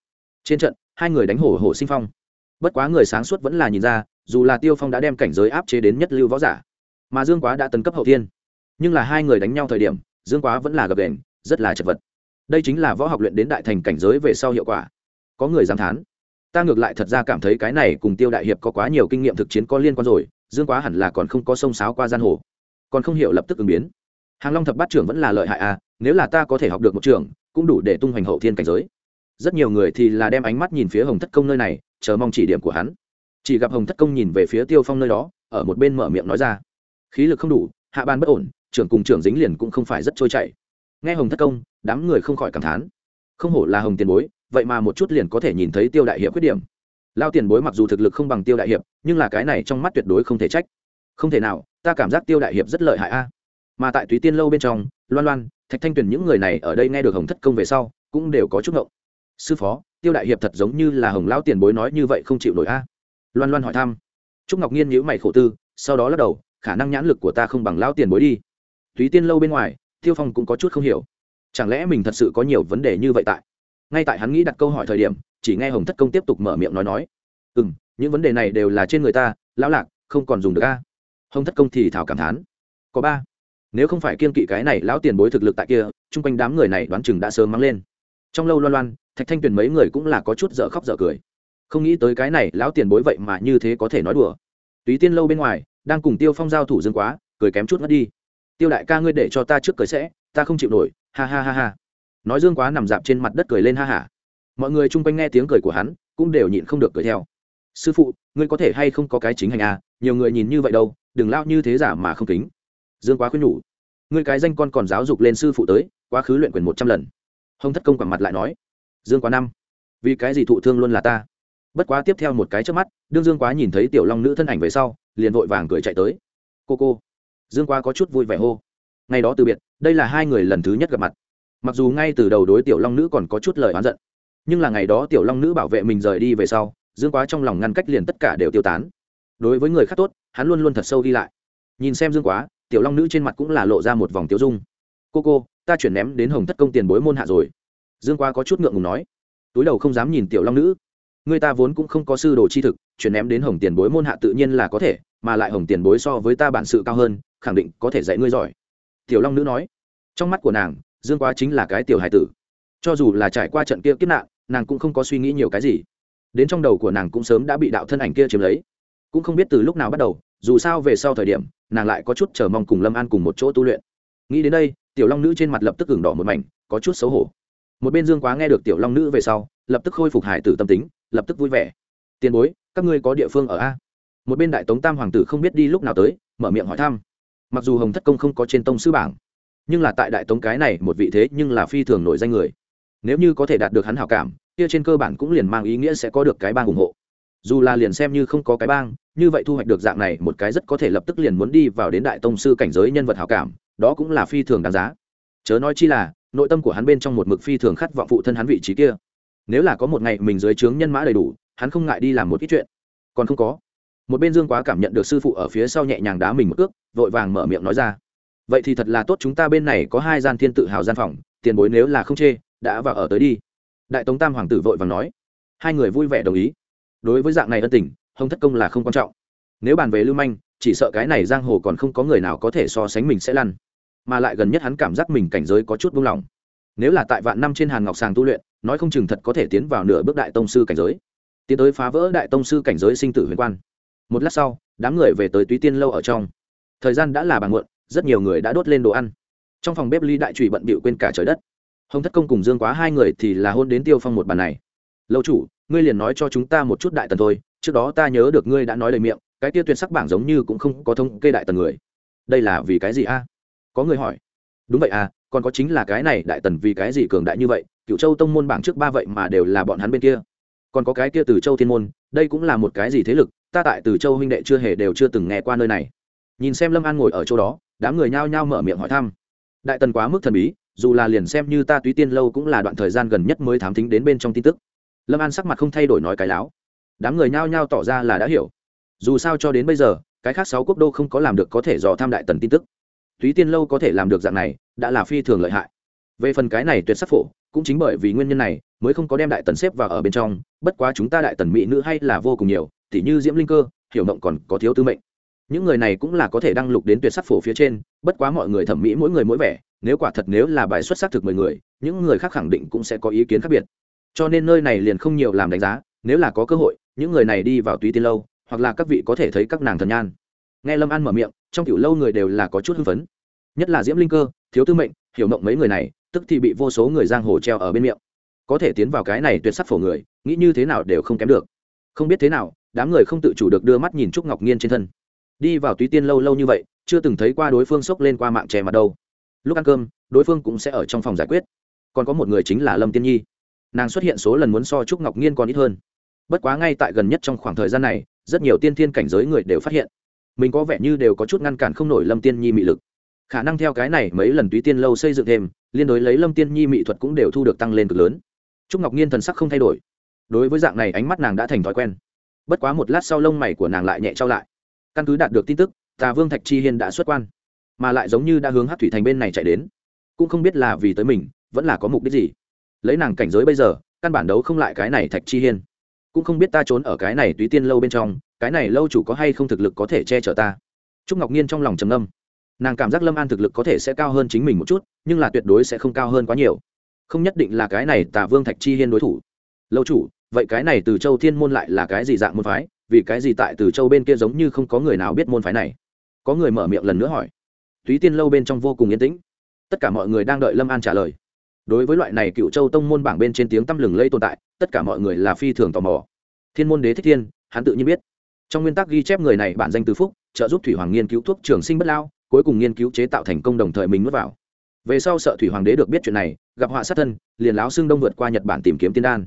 Trên trận, hai người đánh hổ hổ sinh phong. Bất quá người sáng suốt vẫn là nhìn ra, dù là tiêu phong đã đem cảnh giới áp chế đến nhất lưu võ giả, mà dương quá đã tấn cấp hậu thiên. Nhưng là hai người đánh nhau thời điểm, dương quá vẫn là gập đền, rất là chật vật. Đây chính là võ học luyện đến đại thành cảnh giới về sau hiệu quả. Có người dám thán. Ta ngược lại thật ra cảm thấy cái này cùng tiêu đại hiệp có quá nhiều kinh nghiệm thực chiến có liên quan rồi, dương quá hẳn là còn không có sông sáo qua gian hồ. Còn không hiểu lập tức ứng biến. Hàng long thập bát trưởng vẫn là lợi hại à nếu là ta có thể học được một trường, cũng đủ để tung hoành hậu thiên cảnh giới. Rất nhiều người thì là đem ánh mắt nhìn phía hồng thất công nơi này, chờ mong chỉ điểm của hắn. Chỉ gặp hồng thất công nhìn về phía tiêu phong nơi đó, ở một bên mở miệng nói ra, khí lực không đủ, hạ ban bất ổn, trưởng cùng trưởng dính liền cũng không phải rất trôi chảy. Nghe hồng thất công, đám người không khỏi cảm thán, không hổ là hồng tiền bối, vậy mà một chút liền có thể nhìn thấy tiêu đại hiệp khuyết điểm. Lao tiền bối mặc dù thực lực không bằng tiêu đại hiệp, nhưng là cái này trong mắt tuyệt đối không thể trách. Không thể nào, ta cảm giác tiêu đại hiệp rất lợi hại a. Mà tại túy tiên lâu bên trong, loan loan thạch thanh tuyền những người này ở đây nghe được hồng thất công về sau, cũng đều có chút ngộng. Sư phó, tiêu đại hiệp thật giống như là hồng lão tiền bối nói như vậy không chịu nổi a. Loan loan hỏi thăm. Trúc ngọc nhiên nhữ mày khổ tư, sau đó lắc đầu, khả năng nhãn lực của ta không bằng lão tiền bối đi. Túy tiên lâu bên ngoài, tiêu phong cũng có chút không hiểu. Chẳng lẽ mình thật sự có nhiều vấn đề như vậy tại? Ngay tại hắn nghĩ đặt câu hỏi thời điểm, chỉ nghe hồng thất công tiếp tục mở miệng nói nói. Ừ m những vấn đề này đều là trên người ta, lão lạc, không còn dùng được a. Hồng thất công thì thảo cảm thán. Có ba nếu không phải kiên kỵ cái này lão tiền bối thực lực tại kia, chung quanh đám người này đoán chừng đã sớm mắng lên. Trong lâu loan loan, thạch thanh tuyền mấy người cũng là có chút dở khóc dở cười. Không nghĩ tới cái này lão tiền bối vậy mà như thế có thể nói đùa. Túy tiên lâu bên ngoài, đang cùng tiêu phong giao thủ dương quá, cười kém chút ngất đi. Tiêu đại ca ngươi để cho ta trước cười sẽ, ta không chịu nổi, ha ha ha ha. Nói dương quá nằm dạp trên mặt đất cười lên ha hả mọi người chung quanh nghe tiếng cười của hắn, cũng đều nhịn không được cười theo. Sư phụ, ngươi có thể hay không có cái chính hành à nhiều người nhìn như vậy đâu, đừng lao như thế giả mà không kính dương quá khuyên nhủ. Người cái danh con còn giáo dục lên sư phụ tới, quá khứ luyện quyền một trăm lần. Hồng thất công quẳng mặt lại nói, dương quá năm, vì cái gì thụ thương luôn là ta? Bất quá tiếp theo một cái trước mắt, đương dương quá nhìn thấy tiểu long nữ thân ảnh về sau, liền vội vàng cười chạy tới. Cô cô. Dương quá có chút vui vẻ hô. Ngày đó từ biệt, đây là hai người lần thứ nhất gặp mặt. Mặc dù ngay từ đầu đối tiểu long nữ còn có chút lời oán giận, nhưng là ngày đó tiểu long nữ bảo vệ mình rời đi về sau, dương quá trong lòng ngăn cách liền tất cả đều tiêu tán. Đối với người khác tốt, hắn luôn luôn thật sâu đi lại. Nhìn xem dương quá tiểu long nữ trên mặt cũng là lộ ra một vòng tiêu dung. Cô cô, ta chuyển ném đến hồng thất công tiền bối môn hạ rồi. Dương quá có chút ngượng ngùng nói. Túi đầu không dám nhìn tiểu long nữ. Người ta vốn cũng không có sư đồ chi thực, chuyển ném đến hồng tiền bối môn hạ tự nhiên là có thể, mà lại hồng tiền bối so với ta bản sự cao hơn, khẳng định có thể dạy ngươi giỏi. Tiểu long nữ nói. Trong mắt của nàng, dương quá chính là cái tiểu Hải tử. Cho dù là trải qua trận kia kiếp nạn, nàng cũng không có suy nghĩ nhiều cái gì. Đến trong đầu của nàng cũng sớm đã bị đạo thân ảnh kia chiếm lấy. Cũng không biết từ lúc nào bắt đầu dù sao về sau thời điểm, nàng lại có chút chờ mong cùng lâm an cùng một chỗ tu luyện. Nghĩ đến đây, tiểu long nữ trên mặt lập tức ửng đỏ một mảnh, có chút xấu hổ. Một bên dương quá nghe được tiểu long nữ về sau, lập tức khôi phục hải tử tâm tính, lập tức vui vẻ. Tiền bối, các ngươi có địa phương ở a? Một bên đại tống tam hoàng tử không biết đi lúc nào tới, mở miệng hỏi thăm. Mặc dù hồng thất công không có trên tông sư bảng, nhưng là tại đại tống cái này một vị thế nhưng là phi thường nổi danh người. Nếu như có thể đạt được hắn hảo cảm, kia trên cơ bản cũng liền mang ý nghĩa sẽ có được cái bang ủng hộ dù là liền xem như không có cái bang, như vậy thu hoạch được dạng này một cái rất có thể lập tức liền muốn đi vào đến đại tông sư cảnh giới nhân vật hảo cảm, đó cũng là phi thường đáng giá. Chớ nói chi là, nội tâm của hắn bên trong một mực phi thường khát vọng phụ thân hắn vị trí kia. Nếu là có một ngày mình dưới trướng nhân mã đầy đủ, hắn không ngại đi làm một ít chuyện. Còn không có. Một bên dương quá cảm nhận được sư phụ ở phía sau nhẹ nhàng đá mình một cước, vội vàng mở miệng nói ra. Vậy thì thật là tốt chúng ta bên này có hai gian thiên tự hào gian phòng, tiền bối nếu là không chê, đã vào ở tới đi. Đại tống tam hoàng tử vội vàng nói. Hai người vui vẻ đồng ý đối với dạng này ân tình, hồng thất công là không quan trọng. Nếu bàn về lưu manh, chỉ sợ cái này giang hồ còn không có người nào có thể so sánh mình sẽ lăn. Mà lại gần nhất hắn cảm giác mình cảnh giới có chút buông lỏng. Nếu là tại vạn năm trên hàn ngọc sàng tu luyện, nói không chừng thật có thể tiến vào nửa bước đại tông sư cảnh giới. Tiến tới phá vỡ đại tông sư cảnh giới sinh tử huyền quan. Một lát sau, đám người về tới túy tiên lâu ở trong. Thời gian đã là bằng muộn, rất nhiều người đã đốt lên đồ ăn. Trong phòng bếp ly đại trụy bận bịu quên cả trời đất. Hồng thất công cùng dương quá hai người thì là hôn đến tiêu phong một bàn này. Lâu chủ ngươi liền nói cho chúng ta một chút đại tần thôi, trước đó ta nhớ được ngươi đã nói lời miệng, cái tia tuyệt sắc bảng giống như cũng không có thông kê đại tần người. Đây là vì cái gì a? Có người hỏi. Đúng vậy à còn có chính là cái này đại tần vì cái gì cường đại như vậy cựu châu tông môn bảng trước ba vậy mà đều là bọn hắn bên kia. Còn có cái kia từ châu thiên môn, đây cũng là một cái gì thế lực, ta tại từ châu huynh đệ chưa hề đều chưa từng nghe qua nơi này. Nhìn xem lâm an ngồi ở chỗ đó, đám người nhao nhao mở miệng hỏi thăm. Đại tần quá mức thần bí, dù là liền xem như ta túy tiên lâu cũng là đoạn thời gian gần nhất mới thám thính đến bên trong tin tức lâm an sắc mặt không thay đổi nói cái láo. Đám người nhao nhao tỏ ra là đã hiểu. Dù sao cho đến bây giờ, cái khác sáu quốc đô không có làm được có thể dò tham đại tần tin tức. Túy tiên lâu có thể làm được dạng này, đã là phi thường lợi hại. Về phần cái này tuyệt sắc phổ, cũng chính bởi vì nguyên nhân này, mới không có đem đại tần xếp vào ở bên trong, bất quá chúng ta đại tần mỹ nữ hay là vô cùng nhiều, tỉ như diễm linh cơ, hiểu mộng còn có thiếu tư mệnh. Những người này cũng là có thể đăng lục đến tuyệt sắc phổ phía trên, bất quá mọi người thẩm mỹ mỗi người mỗi vẻ, nếu quả thật nếu là bài xuất sắc thực mười người, những người khác khẳng định cũng sẽ có ý kiến khác biệt cho nên nơi này liền không nhiều làm đánh giá, nếu là có cơ hội, những người này đi vào túy tiên lâu, hoặc là các vị có thể thấy các nàng thần nhan. Nghe lâm an mở miệng, trong tiểu lâu người đều là có chút hưng phấn. Nhất là diễm linh cơ, thiếu tư mệnh, hiểu mộng mấy người này, tức thì bị vô số người giang hồ treo ở bên miệng. Có thể tiến vào cái này tuyệt sắc phổ người, nghĩ như thế nào đều không kém được. Không biết thế nào, đám người không tự chủ được đưa mắt nhìn trúc ngọc nhiên trên thân. Đi vào túy tiên lâu lâu như vậy, chưa từng thấy qua đối phương xốc lên qua mạng chè mặt đâu. Lúc ăn cơm, đối phương cũng sẽ ở trong phòng giải quyết. Còn có một người chính là lâm tiên nhi nàng xuất hiện số lần muốn so trúc ngọc nhiên còn ít hơn. Bất quá ngay tại gần nhất trong khoảng thời gian này, rất nhiều tiên thiên cảnh giới người đều phát hiện. Mình có vẻ như đều có chút ngăn cản không nổi lâm tiên nhi mị lực. Khả năng theo cái này mấy lần túy tiên lâu xây dựng thêm, liên đối lấy lâm tiên nhi mỹ thuật cũng đều thu được tăng lên cực lớn. Trúc ngọc nhiên thần sắc không thay đổi. Đối với dạng này ánh mắt nàng đã thành thói quen. Bất quá một lát sau lông mày của nàng lại nhẹ trao lại. Căn cứ đạt được tin tức, tà vương thạch chi hiên đã xuất quan, mà lại giống như đã hướng hát thủy thành bên này chạy đến. Cũng không biết là vì tới mình, vẫn là có mục đích gì lấy nàng cảnh giới bây giờ, căn bản đấu không lại cái này thạch chi hiên. Cũng không biết ta trốn ở cái này túy tiên lâu bên trong, cái này lâu chủ có hay không thực lực có thể che chở ta. Trúc ngọc nhiên trong lòng trầm âm nàng cảm giác lâm an thực lực có thể sẽ cao hơn chính mình một chút, nhưng là tuyệt đối sẽ không cao hơn quá nhiều. Không nhất định là cái này tà vương thạch chi hiên đối thủ. Lâu chủ, vậy cái này từ châu thiên môn lại là cái gì dạng môn phái? Vì cái gì tại từ châu bên kia giống như không có người nào biết môn phái này? Có người mở miệng lần nữa hỏi. Túy tiên lâu bên trong vô cùng yên tĩnh. Tất cả mọi người đang đợi lâm an trả lời đối với loại này cựu châu tông môn bảng bên trên tiếng tăm lừng lây tồn tại, tất cả mọi người là phi thường tò mò. Thiên môn đế thích thiên, hắn tự nhiên biết. Trong nguyên tắc ghi chép người này bản danh từ phúc, trợ giúp thủy hoàng nghiên cứu thuốc trường sinh bất lao, cuối cùng nghiên cứu chế tạo thành công đồng thời mình nuốt vào. Về sau sợ thủy hoàng đế được biết chuyện này, gặp họa sát thân, liền láo xương đông vượt qua nhật bản tìm kiếm tiên đan.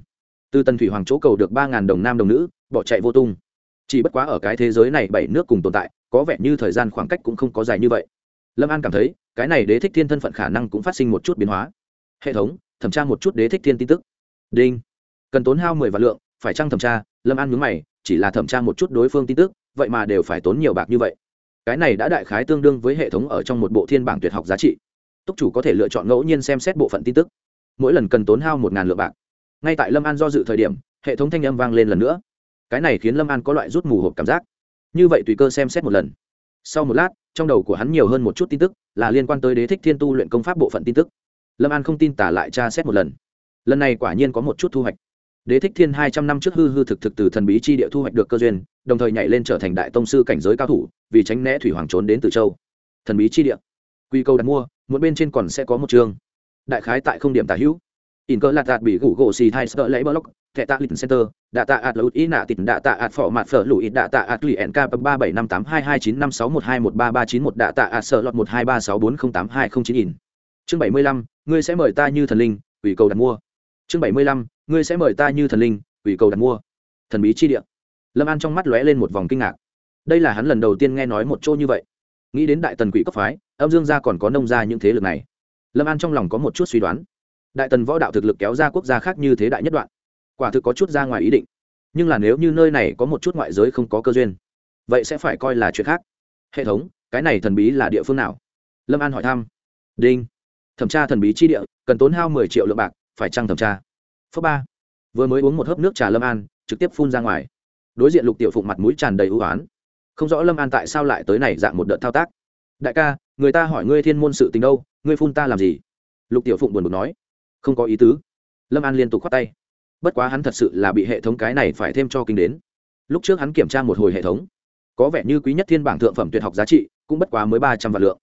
Từ tần thủy hoàng chỗ cầu được ba ngàn đồng nam đồng nữ, bỏ chạy vô tung. Chỉ bất quá ở cái thế giới này bảy nước cùng tồn tại, có vẻ như thời gian khoảng cách cũng không có dài như vậy. Lâm an cảm thấy, cái này đế thích thiên thân phận khả năng cũng phát sinh một chút biến hóa hệ thống, thẩm tra một chút đế thích thiên tin tức. Đinh. Cần tốn hao mười vạn lượng, phải chăng thẩm tra? Lâm an mướn mày, chỉ là thẩm tra một chút đối phương tin tức, vậy mà đều phải tốn nhiều bạc như vậy. Cái này đã đại khái tương đương với hệ thống ở trong một bộ thiên bảng tuyệt học giá trị. Túc chủ có thể lựa chọn ngẫu nhiên xem xét bộ phận tin tức. Mỗi lần cần tốn hao một ngàn lượng bạc. Ngay tại lâm an do dự thời điểm, hệ thống thanh âm vang lên lần nữa. Cái này khiến lâm an có loại rút mù hộp cảm giác. Như vậy tùy cơ xem xét một lần. Sau một lát, trong đầu của hắn nhiều hơn một chút tin tức là liên quan tới đế thích thiên tu luyện công pháp bộ phận tin tức lâm an không tin tả lại tra xét một lần. Lần này quả nhiên có một chút thu hoạch. Đế thích thiên hai trăm năm trước hư hư thực thực từ thần bí chi địa thu hoạch được cơ duyên, đồng thời nhảy lên trở thành đại tông sư cảnh giới cao thủ, vì tránh né thủy hoàng trốn đến từ châu. Thần bí chi địa. Quy câu đặt mua, một bên trên còn sẽ có một chương đại khái tại không điểm tả hữu. In cơ lạt đạt bị gủ gỗ xì thai sợ lấy block thẻ tạ lịch center, đạ tạ ạt lụt ý nạ tịt, đạ tạ ạt phỏ mặt phở lụi, đạ tạ ạt lụy nk ba bảy năm tám hai hai chín năm sáu một hai một ba ba chín một, đạ tạ ạt sợ lọt một hai ba sáu bốn không tám hai không chín in. Chương bảy mươi lăm ngươi sẽ mời ta như thần linh, ủy cầu đặt mua. Chương bảy mươi lăm, ngươi sẽ mời ta như thần linh, ủy cầu đặt mua. Thần bí chi địa. Lâm an trong mắt lóe lên một vòng kinh ngạc. Đây là hắn lần đầu tiên nghe nói một chỗ như vậy. Nghĩ đến đại tần quỷ cấp phái, âm dương gia còn có nông gia những thế lực này. Lâm an trong lòng có một chút suy đoán. Đại tần võ đạo thực lực kéo ra quốc gia khác như thế đại nhất đoạn. Quả thực có chút ra ngoài ý định. Nhưng là nếu như nơi này có một chút ngoại giới không có cơ duyên, vậy sẽ phải coi là chuyện khác. Hệ thống, cái này thần bí là địa phương nào? Lâm an hỏi thăm. Đinh thẩm tra thần bí chi địa, cần tốn hao mười triệu lượng bạc, phải chăng thẩm tra? Phước ba. Vừa mới uống một hớp nước trà lâm an, trực tiếp phun ra ngoài. Đối diện lục tiểu phụng mặt mũi tràn đầy ưu oán. Không rõ lâm an tại sao lại tới này dạng một đợt thao tác. Đại ca, người ta hỏi ngươi thiên môn sự tình đâu, ngươi phun ta làm gì? Lục tiểu phụng buồn bực nói. Không có ý tứ. Lâm an liên tục khoát tay. Bất quá hắn thật sự là bị hệ thống cái này phải thêm cho kinh đến. Lúc trước hắn kiểm tra một hồi hệ thống. Có vẻ như quý nhất thiên bảng thượng phẩm tuyệt học giá trị, cũng bất quá mới ba trăm vạn lượng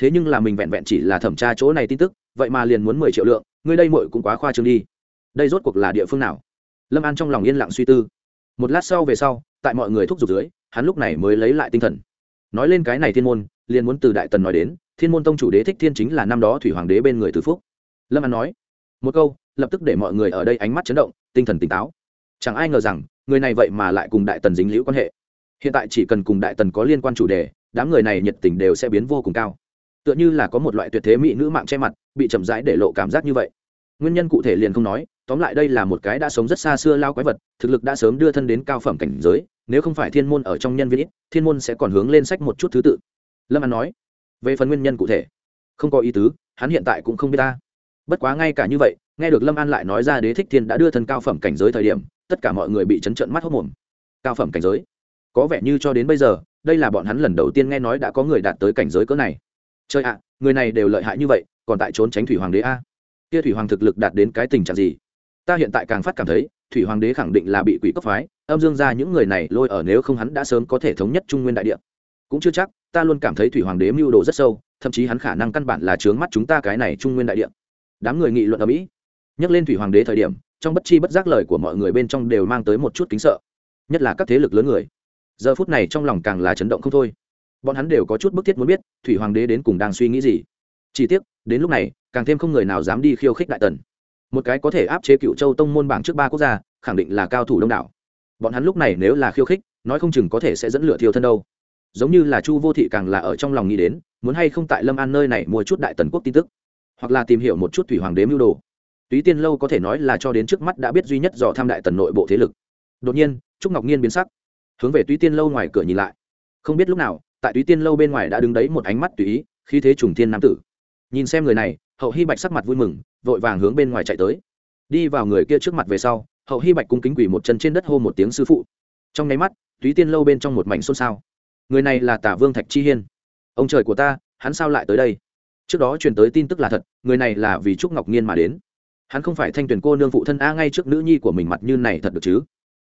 thế nhưng là mình vẹn vẹn chỉ là thẩm tra chỗ này tin tức, vậy mà liền muốn mười triệu lượng, ngươi đây mội cũng quá khoa trương đi. Đây rốt cuộc là địa phương nào? Lâm an trong lòng yên lặng suy tư. Một lát sau về sau, tại mọi người thúc giục dưới, hắn lúc này mới lấy lại tinh thần. Nói lên cái này thiên môn, liền muốn từ đại tần nói đến, thiên môn tông chủ đế thích thiên chính là năm đó thủy hoàng đế bên người từ phúc. Lâm an nói, một câu, lập tức để mọi người ở đây ánh mắt chấn động, tinh thần tỉnh táo. Chẳng ai ngờ rằng, người này vậy mà lại cùng đại tần dính liễu quan hệ. Hiện tại chỉ cần cùng đại tần có liên quan chủ đề, đám người này nhiệt tình đều sẽ biến vô cùng cao tựa như là có một loại tuyệt thế mỹ nữ mạng che mặt, bị chậm rãi để lộ cảm giác như vậy. Nguyên nhân cụ thể liền không nói, tóm lại đây là một cái đã sống rất xa xưa lao quái vật, thực lực đã sớm đưa thân đến cao phẩm cảnh giới, nếu không phải thiên môn ở trong nhân viên ít, thiên môn sẽ còn hướng lên sách một chút thứ tự. Lâm an nói, về phần nguyên nhân cụ thể, không có ý tứ, hắn hiện tại cũng không biết ta. Bất quá ngay cả như vậy, nghe được lâm an lại nói ra đế thích thiên đã đưa thân cao phẩm cảnh giới thời điểm, tất cả mọi người bị chấn trận mắt hốc mồm. Cao phẩm cảnh giới? Có vẻ như cho đến bây giờ, đây là bọn hắn lần đầu tiên nghe nói đã có người đạt tới cảnh giới cỡ này. Trời ạ, người này đều lợi hại như vậy, còn tại trốn tránh thủy hoàng đế a. Kia thủy hoàng thực lực đạt đến cái tình trạng gì? Ta hiện tại càng phát cảm thấy, thủy hoàng đế khẳng định là bị quỷ cấp phái, âm dương ra những người này lôi ở nếu không hắn đã sớm có thể thống nhất trung nguyên đại địa. Cũng chưa chắc, ta luôn cảm thấy thủy hoàng đế mưu đồ rất sâu, thậm chí hắn khả năng căn bản là chướng mắt chúng ta cái này trung nguyên đại địa. Đám người nghị luận ở mỹ. Nhắc lên thủy hoàng đế thời điểm, trong bất chi bất giác lời của mọi người bên trong đều mang tới một chút kính sợ. Nhất là các thế lực lớn người. Giờ phút này trong lòng càng là chấn động không thôi bọn hắn đều có chút bức thiết muốn biết thủy hoàng đế đến cùng đang suy nghĩ gì. Chỉ tiếc, đến lúc này, càng thêm không người nào dám đi khiêu khích đại tần. Một cái có thể áp chế cựu châu tông môn bảng trước ba quốc gia, khẳng định là cao thủ đông đảo. Bọn hắn lúc này nếu là khiêu khích, nói không chừng có thể sẽ dẫn lửa thiêu thân đâu. Giống như là chu vô thị càng là ở trong lòng nghĩ đến, muốn hay không tại lâm an nơi này mua chút đại tần quốc tin tức, hoặc là tìm hiểu một chút thủy hoàng đế mưu đồ. Túy tiên lâu có thể nói là cho đến trước mắt đã biết duy nhất dò tham đại tần nội bộ thế lực. Đột nhiên, trúc ngọc nhiên biến sắc, hướng về túy tiên lâu ngoài cửa nhìn lại. Không biết lúc nào tại túy tiên lâu bên ngoài đã đứng đấy một ánh mắt tùy ý khi thế trùng thiên nam tử. Nhìn xem người này, hậu hy bạch sắc mặt vui mừng, vội vàng hướng bên ngoài chạy tới. Đi vào người kia trước mặt về sau, hậu hy bạch cung kính quỳ một chân trên đất hô một tiếng sư phụ. Trong nháy mắt, túy tiên lâu bên trong một mảnh xôn xao. Người này là tả vương thạch chi hiên. Ông trời của ta, hắn sao lại tới đây? Trước đó truyền tới tin tức là thật, người này là vì trúc ngọc nhiên mà đến. Hắn không phải thanh tuyển cô nương phụ thân a, ngay trước nữ nhi của mình mặt như này thật được chứ?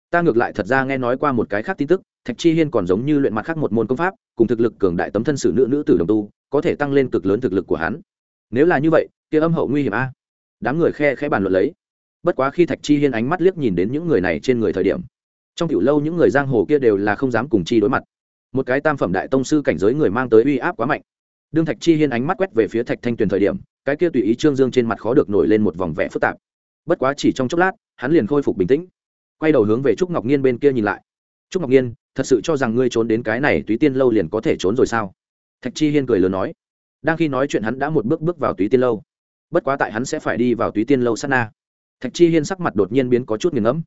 Ta ngược lại thật ra nghe nói qua một cái khác tin tức thạch chi hiên còn giống như luyện mặt khác một môn công pháp, cùng thực lực cường đại tấm thân sử nữ nữ tử đồng tu, có thể tăng lên cực lớn thực lực của hắn. Nếu là như vậy, kia âm hậu nguy hiểm a. Đám người khe khẽ bàn luận lấy. Bất quá khi thạch chi hiên ánh mắt liếc nhìn đến những người này trên người thời điểm, trong tiểu lâu những người giang hồ kia đều là không dám cùng chi đối mặt. Một cái tam phẩm đại tông sư cảnh giới người mang tới uy áp quá mạnh. Đương thạch chi hiên ánh mắt quét về phía thạch thanh tuyền thời điểm, cái kia tùy ý trương dương trên mặt khó được nổi lên một vòng vẽ phức tạp. Bất quá chỉ trong chốc lát, hắn liền khôi phục bình tĩnh. Quay đầu hướng về trúc ngọc nhiên bên kia nhìn lại trúc ngọc nhiên, thật sự cho rằng ngươi trốn đến cái này túy tiên lâu liền có thể trốn rồi sao? Thạch chi hiên cười lớn nói. Đang khi nói chuyện hắn đã một bước bước vào túy tiên lâu. Bất quá tại hắn sẽ phải đi vào túy tiên lâu sát na. Thạch chi hiên sắc mặt đột nhiên biến có chút nghiền ngẫm.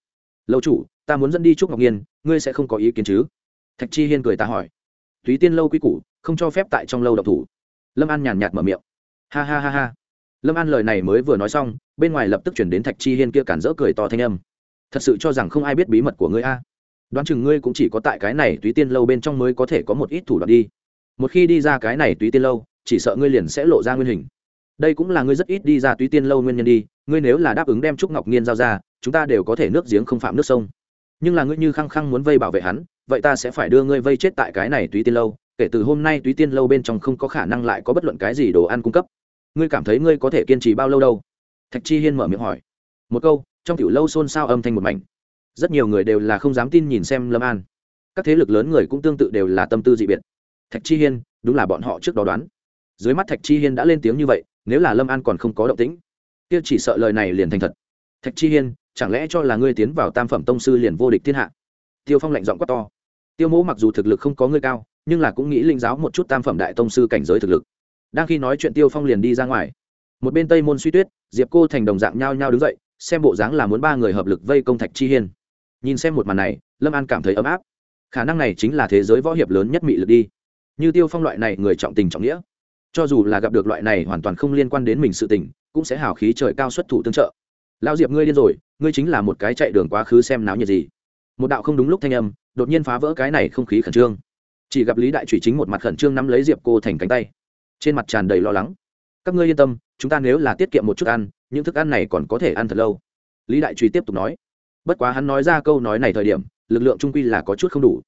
Lâu chủ, ta muốn dẫn đi trúc ngọc nhiên, ngươi sẽ không có ý kiến chứ? Thạch chi hiên cười ta hỏi. Túy tiên lâu quy củ, không cho phép tại trong lâu độc thủ. Lâm an nhàn nhạt mở miệng. Ha ha ha ha. Lâm an lời này mới vừa nói xong, bên ngoài lập tức chuyển đến thạch chi hiên kia cản rỡ cười to thanh âm. Thật sự cho rằng không ai biết bí mật của ngươi a đoán chừng ngươi cũng chỉ có tại cái này túy tiên lâu bên trong mới có thể có một ít thủ đoạn đi. Một khi đi ra cái này túy tiên lâu, chỉ sợ ngươi liền sẽ lộ ra nguyên hình. Đây cũng là ngươi rất ít đi ra túy tiên lâu nguyên nhân đi, ngươi nếu là đáp ứng đem trúc ngọc nghiên giao ra, chúng ta đều có thể nước giếng không phạm nước sông. Nhưng là ngươi như khăng khăng muốn vây bảo vệ hắn, vậy ta sẽ phải đưa ngươi vây chết tại cái này túy tiên lâu, kể từ hôm nay túy tiên lâu bên trong không có khả năng lại có bất luận cái gì đồ ăn cung cấp. Ngươi cảm thấy ngươi có thể kiên trì bao lâu đâu? Thạch chi hiên mở miệng hỏi. Một câu, trong tiểu lâu xôn xao âm thanh một mảnh rất nhiều người đều là không dám tin nhìn xem lâm an. Các thế lực lớn người cũng tương tự đều là tâm tư dị biệt. Thạch chi hiên, đúng là bọn họ trước đó đoán. Dưới mắt thạch chi hiên đã lên tiếng như vậy, nếu là lâm an còn không có động tĩnh, kia chỉ sợ lời này liền thành thật. Thạch chi hiên, chẳng lẽ cho là ngươi tiến vào tam phẩm tông sư liền vô địch thiên hạ? Tiêu phong lạnh giọng quát to. Tiêu mỗ mặc dù thực lực không có ngươi cao, nhưng là cũng nghĩ linh giáo một chút tam phẩm đại tông sư cảnh giới thực lực. Đang khi nói chuyện tiêu phong liền đi ra ngoài. Một bên tây môn suy tuyết, diệp cô thành đồng dạng nhao nhao đứng dậy, xem bộ dáng là muốn ba người hợp lực vây công thạch chi hiên nhìn xem một màn này, lâm an cảm thấy ấm áp. Khả năng này chính là thế giới võ hiệp lớn nhất mị lực đi. Như tiêu phong loại này người trọng tình trọng nghĩa. Cho dù là gặp được loại này hoàn toàn không liên quan đến mình sự tình, cũng sẽ hào khí trời cao xuất thủ tương trợ. Lao diệp ngươi điên rồi, ngươi chính là một cái chạy đường quá khứ xem náo nhiệt gì. Một đạo không đúng lúc thanh âm, đột nhiên phá vỡ cái này không khí khẩn trương. Chỉ gặp lý đại trùy chính một mặt khẩn trương nắm lấy diệp cô thành cánh tay. Trên mặt tràn đầy lo lắng. Các ngươi yên tâm, chúng ta nếu là tiết kiệm một chút ăn, những thức ăn này còn có thể ăn thật lâu. Lý đại trùy tiếp tục nói bất quá hắn nói ra câu nói này thời điểm, lực lượng trung quy là có chút không đủ.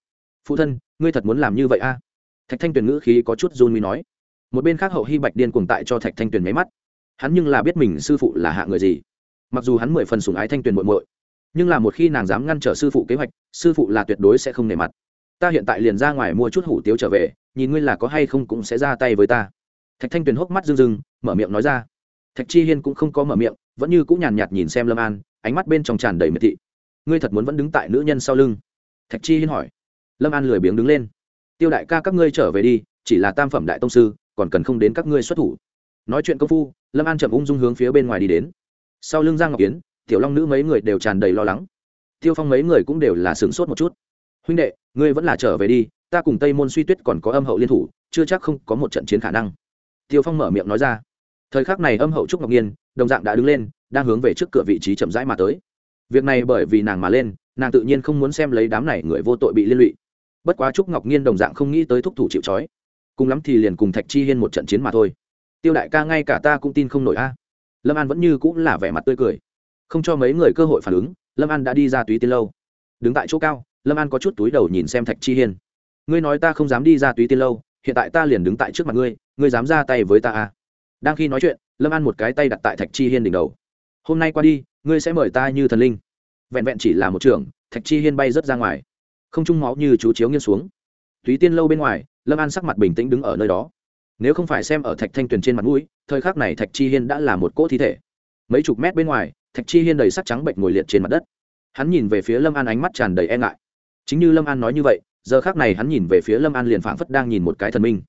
Phụ thân, ngươi thật muốn làm như vậy a thạch thanh tuyền ngữ khí có chút run mi nói. Một bên khác hậu hy bạch điên cuồng tại cho thạch thanh tuyền máy mắt. Hắn nhưng là biết mình sư phụ là hạ người gì. Mặc dù hắn mười phần sủng ái thanh tuyền muội muội, nhưng là một khi nàng dám ngăn trở sư phụ kế hoạch, sư phụ là tuyệt đối sẽ không nề mặt. Ta hiện tại liền ra ngoài mua chút hủ tiếu trở về, nhìn ngươi là có hay không cũng sẽ ra tay với ta. Thạch thanh tuyền hốc mắt rưng rưng, mở miệng nói ra. Thạch chi hiên cũng không có mở miệng, vẫn như cũng nhàn nhạt nhìn xem lâm an ánh mắt bên trong tràn đầy miệt thị. Ngươi thật muốn vẫn đứng tại nữ nhân sau lưng? Thạch chi hiên hỏi. Lâm an lười biếng đứng lên. Tiêu đại ca các ngươi trở về đi, chỉ là tam phẩm đại tông sư, còn cần không đến các ngươi xuất thủ. Nói chuyện công phu, lâm an chậm ung dung hướng phía bên ngoài đi đến. Sau lưng giang ngọc kiến tiểu long nữ mấy người đều tràn đầy lo lắng. Tiêu phong mấy người cũng đều là sửng sốt một chút. Huynh đệ, ngươi vẫn là trở về đi, ta cùng tây môn suy tuyết còn có âm hậu liên thủ, chưa chắc không có một trận chiến khả năng. Tiêu phong mở miệng nói ra. Thời khắc này âm hậu trúc ngọc nhiên đồng dạng đã đứng lên đang hướng về trước cửa vị trí chậm rãi mà tới. Việc này bởi vì nàng mà lên, nàng tự nhiên không muốn xem lấy đám này người vô tội bị liên lụy. Bất quá trúc ngọc nhiên đồng dạng không nghĩ tới thúc thủ chịu trói. Cùng lắm thì liền cùng thạch chi hiên một trận chiến mà thôi. Tiêu đại ca ngay cả ta cũng tin không nổi a. Lâm an vẫn như cũng là vẻ mặt tươi cười. Không cho mấy người cơ hội phản ứng, lâm an đã đi ra túy tiên lâu. Đứng tại chỗ cao, lâm an có chút túi đầu nhìn xem thạch chi hiên. Ngươi nói ta không dám đi ra túy tiên lâu, hiện tại ta liền đứng tại trước mặt ngươi ngươi dám ra tay với ta à? Đang khi nói chuyện, lâm an một cái tay đặt tại thạch chi hiên đỉnh đầu hôm nay qua đi, ngươi sẽ mời ta như thần linh. Vẹn vẹn chỉ là một trường, thạch chi hiên bay rớt ra ngoài. Không trung máu như chú chiếu nghiêng xuống. Túy tiên lâu bên ngoài, lâm an sắc mặt bình tĩnh đứng ở nơi đó. Nếu không phải xem ở thạch thanh tuyền trên mặt mũi, thời khắc này thạch chi hiên đã là một cỗ thi thể. Mấy chục mét bên ngoài, thạch chi hiên đầy sắc trắng bệnh ngồi liệt trên mặt đất. Hắn nhìn về phía lâm an ánh mắt tràn đầy e ngại. Chính như lâm an nói như vậy, giờ khác này hắn nhìn về phía lâm an liền phảng phất đang nhìn một cái thần minh.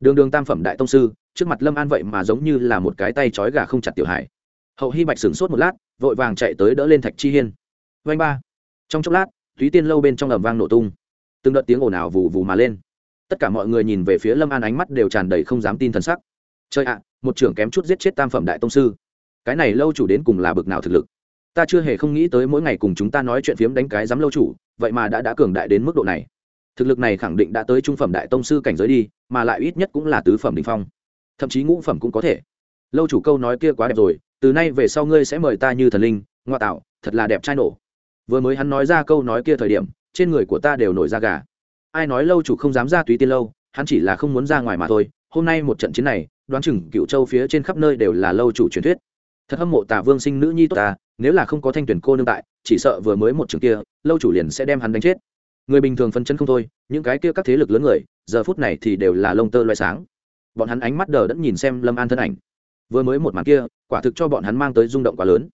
Đường đường tam phẩm đại tông sư, trước mặt lâm an vậy mà giống như là một cái tay trói gà không chặt tiểu hải hậu hy bạch sửng sốt một lát, vội vàng chạy tới đỡ lên thạch chi hiên. Vanh ba. Trong chốc lát, Thúy tiên lâu bên trong ẩm vang nổ tung. Từng đợt tiếng ồn ào vù vù mà lên. Tất cả mọi người nhìn về phía lâm an ánh mắt đều tràn đầy không dám tin t h ầ n sắc. Chơi ạ, một trưởng kém chút giết chết tam phẩm đại tông sư. Cái này lâu chủ đến cùng là bực nào thực lực? Ta chưa hề không nghĩ tới mỗi ngày cùng chúng ta nói chuyện phiếm đánh cái dám lâu chủ, vậy mà đã đã cường đại đến mức độ này. Thực lực này khẳng định đã tới trung phẩm đại tông sư cảnh giới đi, mà lại ít nhất cũng là tứ phẩm đình phong. Thậm chí ngũ phẩm cũng có thể. Lâu chủ câu nói kia quá đẹp rồi từ nay về sau ngươi sẽ mời ta như thần linh, ngoa tạo, thật là đẹp trai nổ. Vừa mới hắn nói ra câu nói kia thời điểm, trên người của ta đều nổi da gà. Ai nói lâu chủ không dám ra túy tiên lâu, hắn chỉ là không muốn ra ngoài mà thôi. Hôm nay một trận chiến này, đoán chừng cựu châu phía trên khắp nơi đều là lâu chủ truyền thuyết. Thật hâm mộ tả vương sinh nữ nhi tốt ta, nếu là không có thanh tuyển cô nương tại, chỉ sợ vừa mới một trường kia, lâu chủ liền sẽ đem hắn đánh chết. Người bình thường phân chân không thôi, những cái kia các thế lực lớn người, giờ phút này thì đều là lông tơ loay sáng. Bọn hắn ánh mắt đờ đẫn nhìn xem lâm an thân ảnh vừa mới một màn kia, quả thực cho bọn hắn mang tới rung động quá lớn.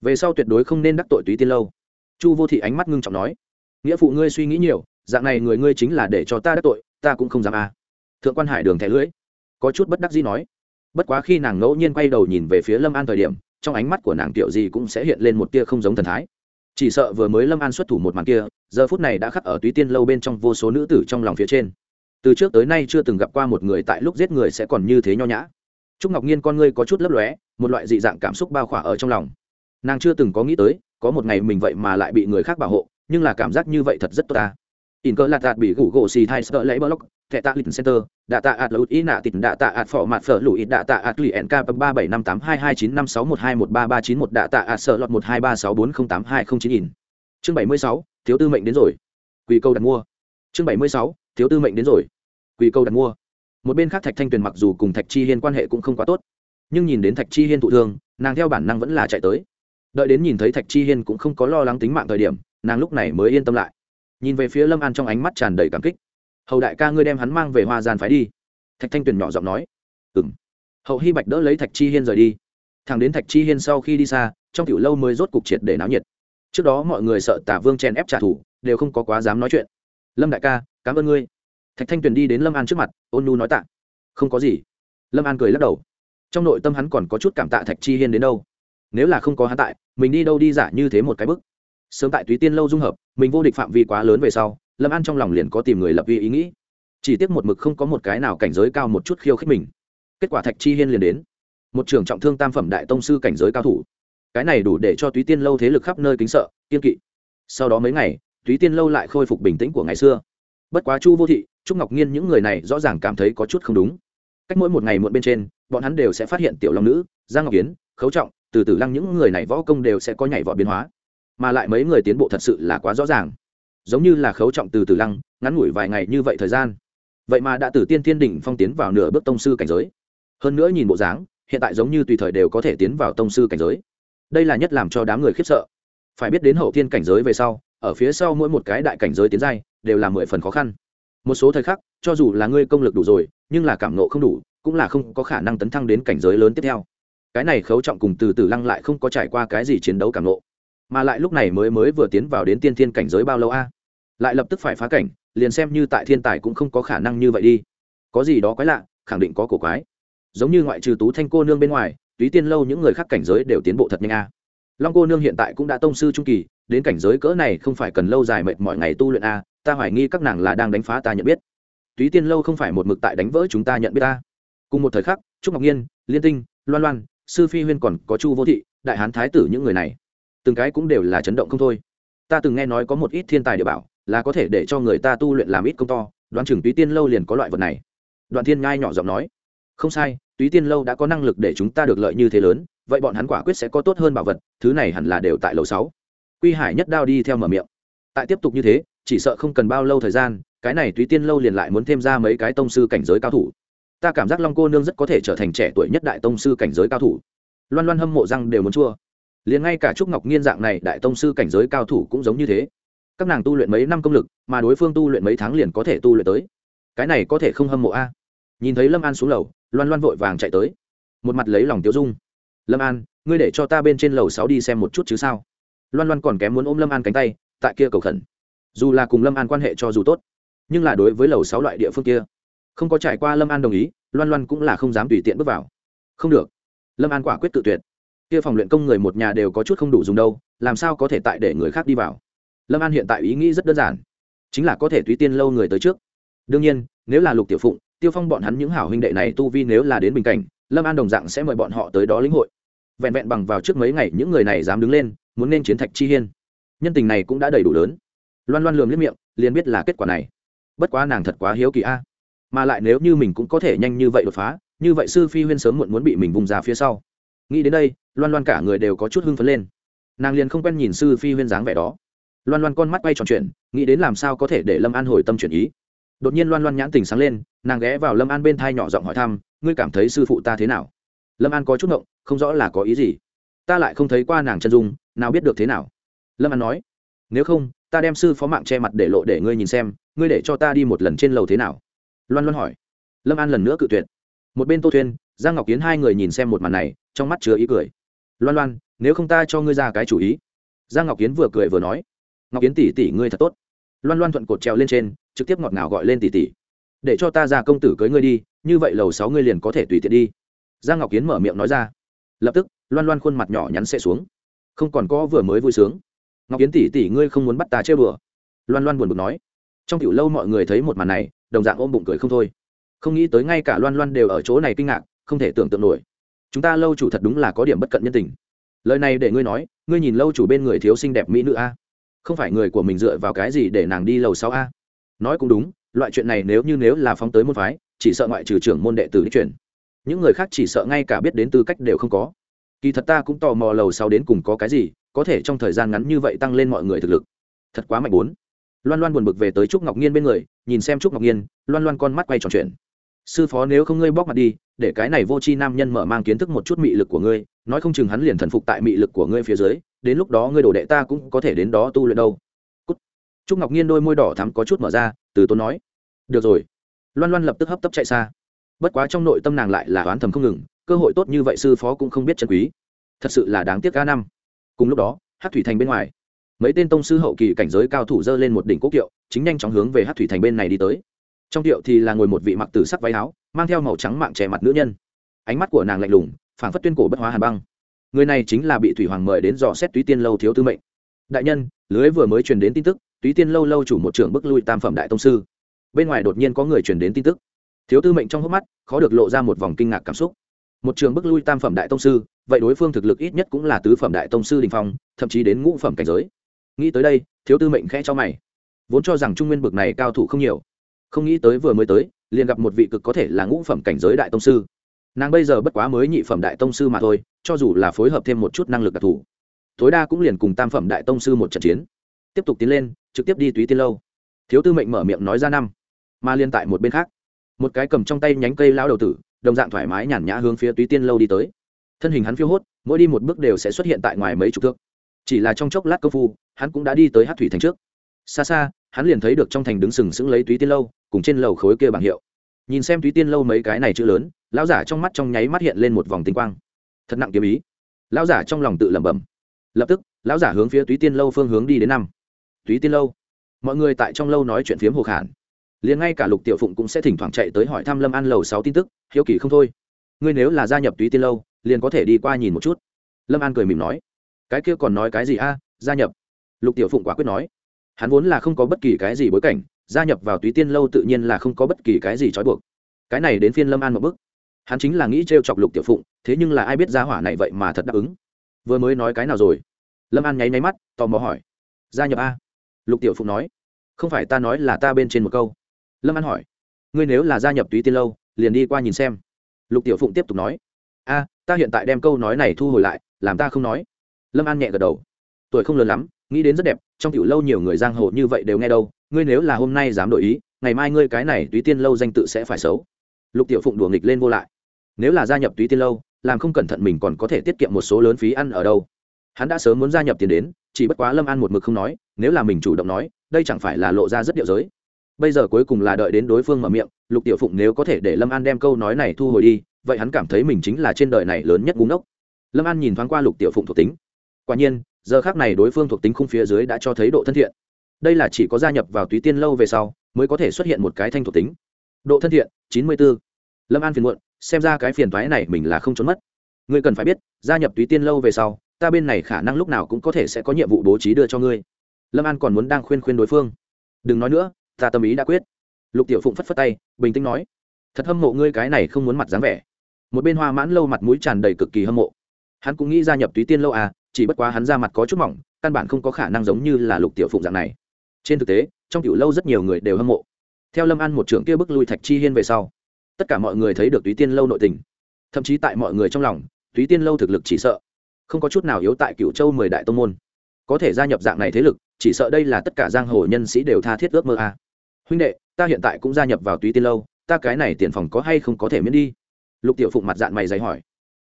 Về sau tuyệt đối không nên đắc tội túy tiên lâu. Chu vô thị ánh mắt ngưng trọng nói, nghĩa phụ ngươi suy nghĩ nhiều, dạng này người ngươi chính là để cho ta đắc tội, ta cũng không dám à. thượng quan hải đường thẻ lưỡi, có chút bất đắc dĩ nói, bất quá khi nàng ngẫu nhiên quay đầu nhìn về phía lâm an thời điểm, trong ánh mắt của nàng tiểu gì cũng sẽ hiện lên một tia không giống thần thái. Chỉ sợ vừa mới lâm an xuất thủ một màn kia, giờ phút này đã khắc ở túy tiên lâu bên trong vô số nữ tử trong lòng phía trên. Từ trước tới nay chưa từng gặp qua một người tại lúc giết người sẽ còn như thế nho nhã trúc ngọc nhiên con ngươi có chút lấp lóe, một loại dị dạng cảm xúc bao khỏa ở trong lòng. Nàng chưa từng có nghĩ tới, có một ngày mình vậy mà lại bị người khác bảo hộ, nhưng là cảm giác như vậy thật rất tốt ta. In cơ lạt đạt bị gủ gỗ xì thai sợ lấy block, thẻ tạ lịch center, đạ tạ ạt lụt ý nạ tịt, đạ tạ ạt phỏ mặt phở lụi, đạ tạ ạt lụy nk ba bảy năm tám hai hai chín năm sáu một hai một ba ba chín một, đạ tạ ạt sợ lọt một hai ba sáu bốn không tám hai không chín in. Chương bảy mươi sáu, thiếu tư mệnh đến rồi. Quỳ câu đặt mua. Chương bảy mươi sáu, thiếu tư mệnh đến rồi. Quỳ câu đặt mua một bên khác thạch thanh tuyền mặc dù cùng thạch chi hiên quan hệ cũng không quá tốt, nhưng nhìn đến thạch chi hiên thụ thương, nàng theo bản năng vẫn là chạy tới. Đợi đến nhìn thấy thạch chi hiên cũng không có lo lắng tính mạng thời điểm, nàng lúc này mới yên tâm lại. Nhìn về phía lâm an trong ánh mắt tràn đầy cảm kích. Hầu đại ca ngươi đem hắn mang về hoa gian phái đi. Thạch thanh tuyền nhỏ giọng nói. Ừ m hậu hy bạch đỡ lấy thạch chi hiên rời đi. Thằng đến thạch chi hiên sau khi đi xa, trong kiểu lâu mới rốt cục triệt để náo nhiệt. Trước đó mọi người sợ tả vương chen ép trả thù, đều không có quá dám nói chuyện. Lâm đại ca, cảm ơn ngươi thạch thanh tuyền đi đến lâm an trước mặt, ôn nu nói tạ. Không có gì. Lâm an cười lắc đầu. Trong nội tâm hắn còn có chút cảm tạ thạch chi hiên đến đâu. Nếu là không có hắn tại, mình đi đâu đi giả như thế một cái bức. Sớm tại túy tiên lâu dung hợp, mình vô địch phạm vi quá lớn về sau, lâm an trong lòng liền có tìm người lập vi ý nghĩ. Chỉ tiếc một mực không có một cái nào cảnh giới cao một chút khiêu khích mình. Kết quả thạch chi hiên liền đến. Một trưởng trọng thương tam phẩm đại tông sư cảnh giới cao thủ. Cái này đủ để cho túy tiên lâu thế lực khắp nơi kính sợ, kiên kỵ. Sau đó mấy ngày, túy tiên lâu lại khôi phục bình tĩnh của ngày xưa. Bất quá chu vô thị trúc ngọc nhiên những người này rõ ràng cảm thấy có chút không đúng. Cách mỗi một ngày muộn bên trên, bọn hắn đều sẽ phát hiện tiểu long nữ, giang ngọc kiến khấu trọng, từ từ lăng những người này võ công đều sẽ có nhảy vọt biến hóa. Mà lại mấy người tiến bộ thật sự là quá rõ ràng. Giống như là khấu trọng từ từ lăng, ngắn ngủi vài ngày như vậy thời gian. Vậy mà đã từ tiên tiên đỉnh phong tiến vào nửa bước tông sư cảnh giới. Hơn nữa nhìn bộ dáng, hiện tại giống như tùy thời đều có thể tiến vào tông sư cảnh giới. Đây là nhất làm cho đám người khiếp sợ. Phải biết đến hậu thiên cảnh giới về sau, ở phía sau mỗi một cái đại cảnh giới tiến giai, đều là mười phần khó khăn một số thời khắc, cho dù là ngươi công lực đủ rồi, nhưng là cảm nộ không đủ, cũng là không có khả năng tấn thăng đến cảnh giới lớn tiếp theo. Cái này khấu trọng cùng từ từ lăng lại không có trải qua cái gì chiến đấu cảm nộ mà lại lúc này mới mới vừa tiến vào đến tiên thiên cảnh giới bao lâu a? Lại lập tức phải phá cảnh, liền xem như tại thiên tài cũng không có khả năng như vậy đi. Có gì đó quái lạ, khẳng định có cổ quái. Giống như ngoại trừ tú thanh cô nương bên ngoài, túy tiên lâu những người khác cảnh giới đều tiến bộ thật nhanh a. Long cô nương hiện tại cũng đã tông sư trung kỳ, đến cảnh giới cỡ này không phải cần lâu dài mệt mọi ngày tu luyện a ta hoài nghi các nàng là đang đánh phá ta nhận biết. Túy tiên lâu không phải một mực tại đánh vỡ chúng ta nhận biết ta. Cùng một thời khắc, trúc ngọc nhiên liên tinh, loan loan, sư phi huyên còn có chu vô thị, đại hán thái tử những người này, từng cái cũng đều là chấn động không thôi. Ta từng nghe nói có một ít thiên tài địa bảo, là có thể để cho người ta tu luyện làm ít công to, đoán chừng túy tiên lâu liền có loại vật này. Đoạn thiên ngai nhỏ giọng nói, không sai, túy tiên lâu đã có năng lực để chúng ta được lợi như thế lớn, vậy bọn hắn quả quyết sẽ có tốt hơn bảo vật, thứ này hẳn là đều tại lầu sáu. Quy hải nhất đao đi theo mở miệng tại tiếp tục như thế, chỉ sợ không cần bao lâu thời gian, cái này túy tiên lâu liền lại muốn thêm ra mấy cái tông sư cảnh giới cao thủ. Ta cảm giác long cô nương rất có thể trở thành trẻ tuổi nhất đại tông sư cảnh giới cao thủ. Loan loan hâm mộ răng đều muốn chua. Liền ngay cả trúc ngọc nhiên dạng này đại tông sư cảnh giới cao thủ cũng giống như thế. Các nàng tu luyện mấy năm công lực, mà đối phương tu luyện mấy tháng liền có thể tu luyện tới. Cái này có thể không hâm mộ a. Nhìn thấy lâm an xuống lầu, loan loan vội vàng chạy tới. Một mặt lấy lòng tiêu dung. Lâm an, ngươi để cho ta bên trên lầu sáu đi xem một chút chứ sao? Loan loan còn kém muốn ôm lâm an cánh tay tại kia cầu khẩn. Dù là cùng lâm an quan hệ cho dù tốt, nhưng là đối với lầu sáu loại địa phương kia, không có trải qua lâm an đồng ý, loan loan cũng là không dám tùy tiện bước vào. Không được. Lâm an quả quyết tự tuyệt. Kia phòng luyện công người một nhà đều có chút không đủ dùng đâu, làm sao có thể tại để người khác đi vào? Lâm an hiện tại ý nghĩ rất đơn giản, chính là có thể tùy tiên lâu người tới trước. Đương nhiên, nếu là lục tiểu phụng, tiêu phong bọn hắn những hảo huynh đệ này tu vi nếu là đến bình cảnh, lâm an đồng dạng sẽ mời bọn họ tới đó lĩnh hội. Vẹn vẹn bằng vào trước mấy ngày những người này dám đứng lên, muốn nên chiến thạch chi hiên nhân tình này cũng đã đầy đủ lớn. Loan loan lườm liếc miệng, liền biết là kết quả này. Bất quá nàng thật quá hiếu kỳ a. Mà lại nếu như mình cũng có thể nhanh như vậy đột phá, như vậy sư phi huyên sớm muộn muốn bị mình vùng ra phía sau. Nghĩ đến đây, loan loan cả người đều có chút hưng phấn lên. Nàng liền không quen nhìn sư phi huyên dáng vẻ đó. Loan loan con mắt bay tròn chuyện nghĩ đến làm sao có thể để lâm an hồi tâm chuyển ý. Đột nhiên loan loan nhãn tình sáng lên, nàng ghé vào lâm an bên thai nhỏ giọng hỏi thăm, ngươi cảm thấy sư phụ ta thế nào? Lâm an có chút ngộng, không rõ là có ý gì. Ta lại không thấy qua nàng chân dung, nào biết được thế nào? Lâm an nói, nếu không, ta đem sư phó mạng che mặt để lộ để ngươi nhìn xem, ngươi để cho ta đi một lần trên lầu thế nào? Loan loan hỏi. Lâm an lần nữa cự tuyệt. Một bên tô thuyên giang ngọc kiến hai người nhìn xem một màn này, trong mắt chứa ý cười. Loan loan, nếu không ta cho ngươi ra cái chủ ý. Giang ngọc kiến vừa cười vừa nói. Ngọc kiến tỷ tỷ ngươi thật tốt. Loan loan thuận cột treo lên trên, trực tiếp ngọt ngào gọi lên tỷ tỷ. Để cho ta ra công tử cưới ngươi đi, như vậy lầu sáu ngươi liền có thể tùy tiện đi. Giang ngọc kiến mở miệng nói ra. Lập tức, loan loan khuôn mặt nhỏ nhắn xe xuống. Không còn có vừa mới vui sướng ngọc kiến tỷ tỷ ngươi không muốn bắt ta chơi bừa loan loan buồn bực nói. Trong tiểu lâu mọi người thấy một màn này, đồng dạng ôm bụng cười không thôi. Không nghĩ tới ngay cả loan loan đều ở chỗ này kinh ngạc, không thể tưởng tượng nổi. Chúng ta lâu chủ thật đúng là có điểm bất cận nhân tình. Lời này để ngươi nói, ngươi nhìn lâu chủ bên người thiếu xinh đẹp mỹ nữ a. Không phải người của mình dựa vào cái gì để nàng đi lầu sáu a? Nói cũng đúng, loại chuyện này nếu như nếu là phóng tới môn phái, chỉ sợ ngoại trừ trưởng môn đệ tử đi chuyển. Những người khác chỉ sợ ngay cả biết đến tư cách đều không có. Kỳ thật ta cũng tò mò lầu sau đến cùng có cái gì có thể trong thời gian ngắn như vậy tăng lên mọi người thực lực. Thật quá mạnh bốn. Loan loan buồn bực về tới trúc ngọc nhiên bên người, nhìn xem trúc ngọc nhiên loan loan con mắt quay tròn chuyện sư phó nếu không ngươi bóc mặt đi, để cái này vô tri nam nhân mở mang kiến thức một chút mị lực của ngươi, nói không chừng hắn liền thần phục tại mị lực của ngươi phía dưới, đến lúc đó ngươi đổ đệ ta cũng có thể đến đó tu luyện đâu. Cút. trúc ngọc nhiên đôi môi đỏ thắm có chút mở ra, từ tốn nói, được rồi. Loan loan lập tức hấp tấp chạy xa. Bất quá trong nội tâm nàng lại là oán thầm không ngừng, cơ hội tốt như vậy sư phó cũng không biết chân quý. Thật sự là đáng tiếc ca năm cùng lúc đó hát thủy thành bên ngoài, mấy tên tông sư hậu kỳ cảnh giới cao thủ dơ lên một đỉnh quốc kiệu, chính nhanh chóng hướng về hát thủy thành bên này đi tới. Trong tiệu thì là ngồi một vị mặc tử sắc váy áo, mang theo màu trắng mạng trẻ mặt nữ nhân. Ánh mắt của nàng lạnh lùng, phảng phất tuyên cổ bất hóa hàn băng. Người này chính là bị thủy hoàng mời đến dò xét túy tiên lâu thiếu tư mệnh. Đại nhân, lưới vừa mới truyền đến tin tức, túy tiên lâu lâu chủ một trưởng bức lui tam phẩm đại tông sư. Bên ngoài đột nhiên có người truyền đến tin tức. Thiếu tư mệnh trong hốc mắt, khó được lộ ra một vòng kinh ngạc cảm xúc. Một trường bức lui tam phẩm đại tông sư vậy đối phương thực lực ít nhất cũng là tứ phẩm đại tông sư đình phong, thậm chí đến ngũ phẩm cảnh giới. Nghĩ tới đây, thiếu tư mệnh khẽ cho mày. Vốn cho rằng trung nguyên bực này cao thủ không nhiều, không nghĩ tới vừa mới tới, liền gặp một vị cực có thể là ngũ phẩm cảnh giới đại tông sư. Nàng bây giờ bất quá mới nhị phẩm đại tông sư mà thôi, cho dù là phối hợp thêm một chút năng lực đặc thù, tối đa cũng liền cùng tam phẩm đại tông sư một trận chiến. Tiếp tục tiến lên, trực tiếp đi túy tiên lâu. Thiếu tư mệnh mở miệng nói ra năm, mà liên tại một bên khác. Một cái cầm trong tay nhánh cây lao đầu tử, đồng dạng thoải mái nhàn nhã hướng phía túy tiên lâu đi tới thân hình hắn phiêu hốt, mỗi đi một bước đều sẽ xuất hiện tại ngoài mấy chục thước. Chỉ là trong chốc lát công phu, hắn cũng đã đi tới hát thủy thành trước. Xa xa, hắn liền thấy được trong thành đứng sừng sững lấy túy tiên lâu, cùng trên lầu khối kia bảng hiệu. Nhìn xem túy tiên lâu mấy cái này chữ lớn, lão giả trong mắt trong nháy mắt hiện lên một vòng tinh quang. Thật nặng kiếm ý. Lão giả trong lòng tự lẩm bẩm. Lập tức, lão giả hướng phía túy tiên lâu phương hướng đi đến năm. Túy tiên lâu. Mọi người tại trong lâu nói chuyện phiếm hồ khản. Liền ngay cả lục tiểu phụng cũng sẽ thỉnh thoảng chạy tới hỏi thăm lâm an lầu sáu tin tức, hiếu kỳ không thôi. Ngươi nếu là gia nhập túy tiên lâu liền có thể đi qua nhìn một chút. Lâm an cười mỉm nói, cái kia còn nói cái gì a? Gia nhập. Lục tiểu phụng quả quyết nói, hắn vốn là không có bất kỳ cái gì bối cảnh, gia nhập vào túy tiên lâu tự nhiên là không có bất kỳ cái gì trói buộc. Cái này đến phiên lâm an một bức hắn chính là nghĩ t r e o chọc lục tiểu phụng, thế nhưng là ai biết gia hỏa này vậy mà thật đáp ứng. Vừa mới nói cái nào rồi? Lâm an nháy nháy mắt, tò mò hỏi, gia nhập a? Lục tiểu phụng nói, không phải ta nói là ta bên trên một câu. Lâm an hỏi, ngươi nếu là gia nhập túy tiên lâu, liền đi qua nhìn xem. Lục tiểu phụng tiếp tục nói a, ta hiện tại đem câu nói này thu hồi lại, làm ta không nói. Lâm an nhẹ gật đầu. Tuổi không lớn lắm, nghĩ đến rất đẹp, trong tiểu lâu nhiều người giang hồ như vậy đều nghe đâu, ngươi nếu là hôm nay dám đổi ý, ngày mai ngươi cái này túy tiên lâu danh tự sẽ phải xấu. Lục tiểu phụng đùa nghịch lên vô lại. Nếu là gia nhập túy tiên lâu, làm không cẩn thận mình còn có thể tiết kiệm một số lớn phí ăn ở đâu. Hắn đã sớm muốn gia nhập tiền đến, chỉ bất quá lâm an một mực không nói, nếu là mình chủ động nói, đây chẳng phải là lộ ra rất điệu giới. Bây giờ cuối cùng là đợi đến đối phương mở miệng, lục tiểu phụng nếu có thể để lâm an đem câu nói này thu hồi đi vậy hắn cảm thấy mình chính là trên đời này lớn nhất búng ốc lâm an nhìn thoáng qua lục tiểu phụng thuộc tính. Quả nhiên, giờ khác này đối phương thuộc tính khung phía dưới đã cho thấy độ thân thiện. Đây là chỉ có gia nhập vào túy tiên lâu về sau, mới có thể xuất hiện một cái thanh thuộc tính. Độ thân thiện, chín mươi b ố lâm an phiền muộn, xem ra cái phiền thoái này mình là không trốn mất. Ngươi cần phải biết, gia nhập túy tiên lâu về sau, ta bên này khả năng lúc nào cũng có thể sẽ có nhiệm vụ bố trí đưa cho ngươi. Lâm an còn muốn đang khuyên khuyên đối phương. Đừng nói nữa, ta tâm ý đã quyết. Lục tiểu phụng phất phất tay, bình tĩnh nói, thật hâm mộ ngươi cái này không muốn mặt dáng vẻ một bên hoa mãn lâu mặt mũi tràn đầy cực kỳ hâm mộ. Hắn cũng nghĩ gia nhập túy tiên lâu à chỉ bất quá hắn ra mặt có chút mỏng, căn bản không có khả năng giống như là lục tiểu phụng dạng này. Trên thực tế, trong tiểu lâu rất nhiều người đều hâm mộ. Theo lâm an một trưởng kia bức lui thạch chi hiên về sau, tất cả mọi người thấy được túy tiên lâu nội tình. Thậm chí tại mọi người trong lòng, túy tiên lâu thực lực chỉ sợ không có chút nào yếu tại cựu châu mười đại tông môn. Có thể gia nhập dạng này thế lực, chỉ sợ đây là tất cả giang hồ nhân sĩ đều tha thiết ước mơ a à. huynh đệ, ta hiện tại cũng gia nhập vào túy tiên lâu, ta cái này tiền phòng có hay không có thể miễn đi? Lục tiểu phụng mặt dạng mày dày hỏi.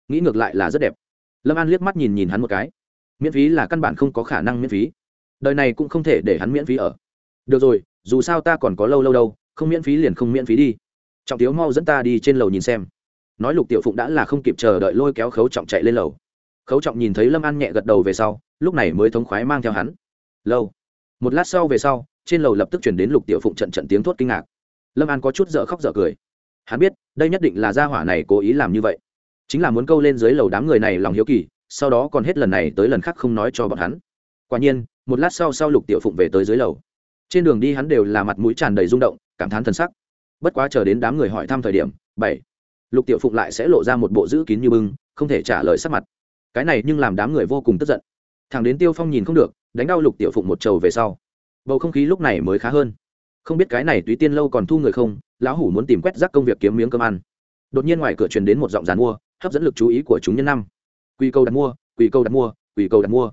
Nghĩ ngược lại là rất đẹp. Lâm an liếc mắt nhìn nhìn hắn một cái. Miễn phí là căn bản không có khả năng miễn phí. Đời này cũng không thể để hắn miễn phí ở. Được rồi, dù sao ta còn có lâu lâu đâu, không miễn phí liền không miễn phí đi. Trọng tiếu mau dẫn ta đi trên lầu nhìn xem. Nói lục tiểu phụng đã là không kịp chờ đợi lôi kéo khấu trọng chạy lên lầu. Khấu trọng nhìn thấy lâm an nhẹ gật đầu về sau, lúc này mới thống khoái mang theo hắn. Lâu. Một lát sau về sau, trên lầu lập tức chuyển đến lục tiểu phụng trận trận tiếng thốt kinh ngạc. Lâm an có chút dở khóc dở cười hắn biết, đây nhất định là gia hỏa này cố ý làm như vậy. Chính là muốn câu lên dưới lầu đám người này lòng hiếu kỳ, sau đó còn hết lần này tới lần khác không nói cho bọn hắn. Quả nhiên, một lát sau sau lục tiểu phụng về tới dưới lầu. Trên đường đi hắn đều là mặt mũi tràn đầy rung động, cảm thán t sắc. Bất quá chờ đến đám người hỏi thăm thời điểm, bảy, lục tiểu phụng lại sẽ lộ ra một bộ giữ kín như bưng, không thể trả lời sắc mặt. Cái này nhưng làm đám người vô cùng tức giận. Thằng đến tiêu phong nhìn không được, đánh đau lục tiểu phụng một trầu về sau. Bầu không khí lúc này mới khá hơn không biết cái này túy tiên lâu còn thu người không, lão hủ muốn tìm quét rác công việc kiếm miếng cơm ăn. Đột nhiên ngoài cửa truyền đến một giọng dàn mua, hấp dẫn lực chú ý của chúng nhân năm. Quy câu đặt mua quy câu đặt mua quy câu đặt mua.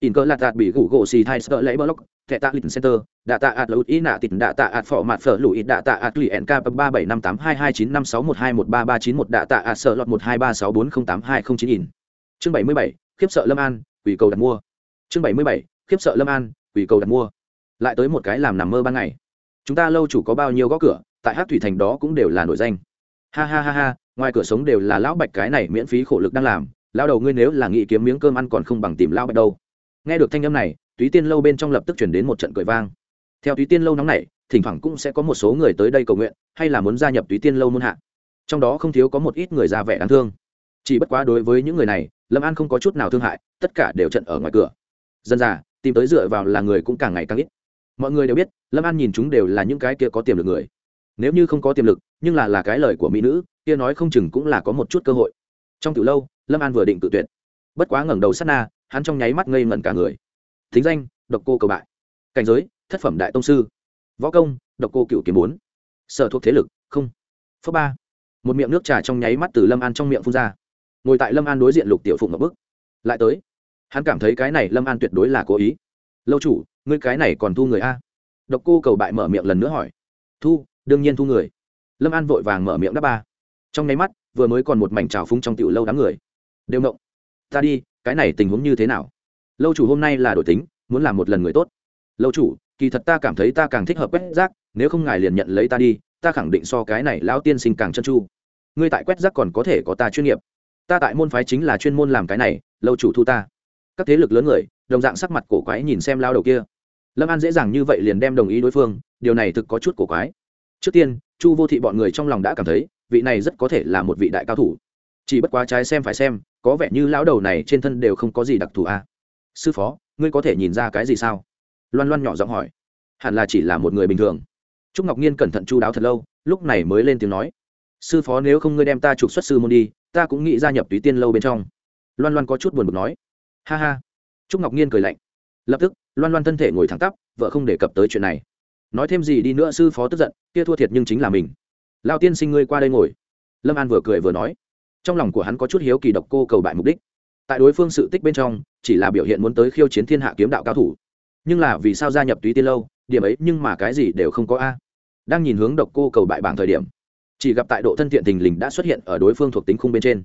In cơ là đạt bị gủ gỗ xì thai sợ lấy block, thẻ tạ lịch center, đạ tạ ạt lụt ý nạ tịt, đạ tạ ạt phỏ mặt phở lụi, đạ tạ ạt lụy nk ba bảy năm tám hai hai chín năm sáu một hai một ba ba chín một, đạ tạ ạt sợ lọt một hai ba sáu bốn không tám hai không chín in. Chương bảy mươi bảy, khiếp sợ lâm an quỷ cầu đặt mua. Chương bảy mươi bảy, khiếp sợ lâm an quỷ cầu đặt mua. Lại tới một cái làm nằm mơ ban ngày chúng ta lâu chủ có bao nhiêu gõ cửa, tại hát thủy thành đó cũng đều là nổi danh. Ha ha ha ha, ngoài cửa sống đều là lão bạch cái này miễn phí khổ lực đang làm lao đầu ngươi nếu là nghĩ kiếm miếng cơm ăn còn không bằng tìm lao bạch đâu. Nghe được thanh âm này, túy tiên lâu bên trong lập tức chuyển đến một trận cười vang. Theo túy tiên lâu nóng này thỉnh thoảng cũng sẽ có một số người tới đây cầu nguyện, hay là muốn gia nhập túy tiên lâu muôn hạ. Trong đó không thiếu có một ít người ra vẻ đáng thương. Chỉ bất quá đối với những người này, lâm an không có chút nào thương hại, tất cả đều trận ở ngoài cửa. Dân già, tìm tới dựa vào là người cũng càng ngày càng ít mọi người đều biết, lâm an nhìn chúng đều là những cái kia có tiềm lực người. Nếu như không có tiềm lực, nhưng là là cái lời của mỹ nữ, kia nói không chừng cũng là có một chút cơ hội. Trong từ lâu, lâm an vừa định tự tuyệt. Bất quá ngẩng đầu sát na, hắn trong nháy mắt ngây ngẩn cả người. Thính danh, độc cô cầu bại. Cảnh giới, thất phẩm đại tông sư. Võ công, độc cô cựu kiếm bốn. Sở thuộc thế lực, không. Phớ ba. Một miệng nước trà trong nháy mắt từ lâm an trong miệng phun ra. Ngồi tại lâm an đối diện lục tiểu phụng ngập bức lại tới. Hắn cảm thấy cái này lâm an tuyệt đối là cố ý lâu chủ, ngươi cái này còn thu người a? Độc cô cầu bại mở miệng lần nữa hỏi. Thu, đương nhiên thu người. Lâm an vội vàng mở miệng đáp ba. Trong nháy mắt, vừa mới còn một mảnh trào phúng trong tiểu lâu đám người. Đều mộng ta đi, cái này tình huống như thế nào? Lâu chủ hôm nay là đổi tính, muốn làm một lần người tốt. Lâu chủ, kỳ thật ta cảm thấy ta càng thích hợp quét rác, nếu không ngài liền nhận lấy ta đi, ta khẳng định so cái này lão tiên sinh càng chân chu ngươi tại quét rác còn có thể có ta chuyên nghiệp. Ta tại môn phái chính là chuyên môn làm cái này, lâu chủ thu ta các thế lực lớn người, đồng dạng sắc mặt cổ quái nhìn xem lao đầu kia. Lâm an dễ dàng như vậy liền đem đồng ý đối phương, điều này thực có chút cổ quái. Trước tiên, chu vô thị bọn người trong lòng đã cảm thấy, vị này rất có thể là một vị đại cao thủ. Chỉ bất quá trái xem phải xem, có vẻ như lão đầu này trên thân đều không có gì đặc thù a à. sư phó, ngươi có thể nhìn ra cái gì sao? Loan loan nhỏ giọng hỏi. Hẳn là chỉ là một người bình thường. Trúc ngọc nhiên cẩn thận chu đáo thật lâu, lúc này mới lên tiếng nói. Sư phó nếu không ngươi đem ta trục xuất sư môn đi, ta cũng nghĩ gia nhập túy tiên lâu bên trong. Loan loan có chút buồn bực nói ha ha. Trúc ngọc nhiên cười lạnh. Lập tức, loan loan thân thể ngồi thẳng tắp, vợ không đề cập tới chuyện này. Nói thêm gì đi nữa, sư phó tức giận, kia thua thiệt nhưng chính là mình. Lao tiên sinh ngươi qua đây ngồi. Lâm an vừa cười vừa nói. Trong lòng của hắn có chút hiếu kỳ độc cô cầu bại mục đích. Tại đối phương sự tích bên trong, chỉ là biểu hiện muốn tới khiêu chiến thiên hạ kiếm đạo cao thủ. Nhưng là vì sao gia nhập túy tiên lâu, điểm ấy nhưng mà cái gì đều không có a. Đang nhìn hướng độc cô cầu bại bảng thời điểm, chỉ gặp tại độ thân thiện tình lình đã xuất hiện ở đối phương thuộc tính khung bên trên.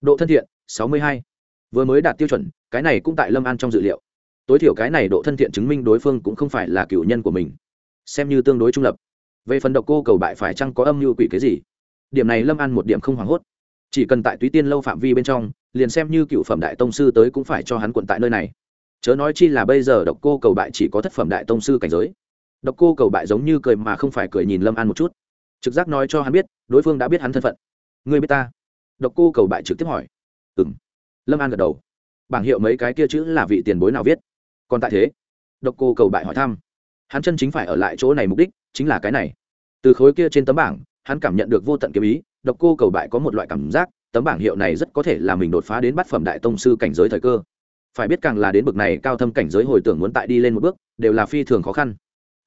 Độ thân thiện, sáu mươi hai. Vừa mới đạt tiêu chuẩn cái này cũng tại lâm an trong dự liệu. Tối thiểu cái này độ thân thiện chứng minh đối phương cũng không phải là cựu nhân của mình. Xem như tương đối trung lập. Về phần độc cô cầu bại phải chăng có âm mưu quỷ cái gì? Điểm này lâm an một điểm không hoảng hốt. Chỉ cần tại túy tiên lâu phạm vi bên trong, liền xem như cựu phẩm đại tông sư tới cũng phải cho hắn quận tại nơi này. Chớ nói chi là bây giờ độc cô cầu bại chỉ có thất phẩm đại tông sư cảnh giới. Độc cô cầu bại giống như cười mà không phải cười nhìn lâm an một chút. Trực giác nói cho hắn biết, đối phương đã biết hắn thân phận. Người biết ta? Độc cô cầu bại trực tiếp hỏi. Ừ m lâm an gật đầu bảng hiệu mấy cái kia chữ là vị tiền bối nào viết? Còn tại thế, độc cô cầu bại hỏi thăm. Hắn chân chính phải ở lại chỗ này mục đích chính là cái này. Từ khối kia trên tấm bảng, hắn cảm nhận được vô tận kiếm ý, độc cô cầu bại có một loại cảm giác, tấm bảng hiệu này rất có thể là mình đột phá đến bát phẩm đại tông sư cảnh giới thời cơ. Phải biết càng là đến bực này cao thâm cảnh giới hồi tưởng muốn tại đi lên một bước, đều là phi thường khó khăn.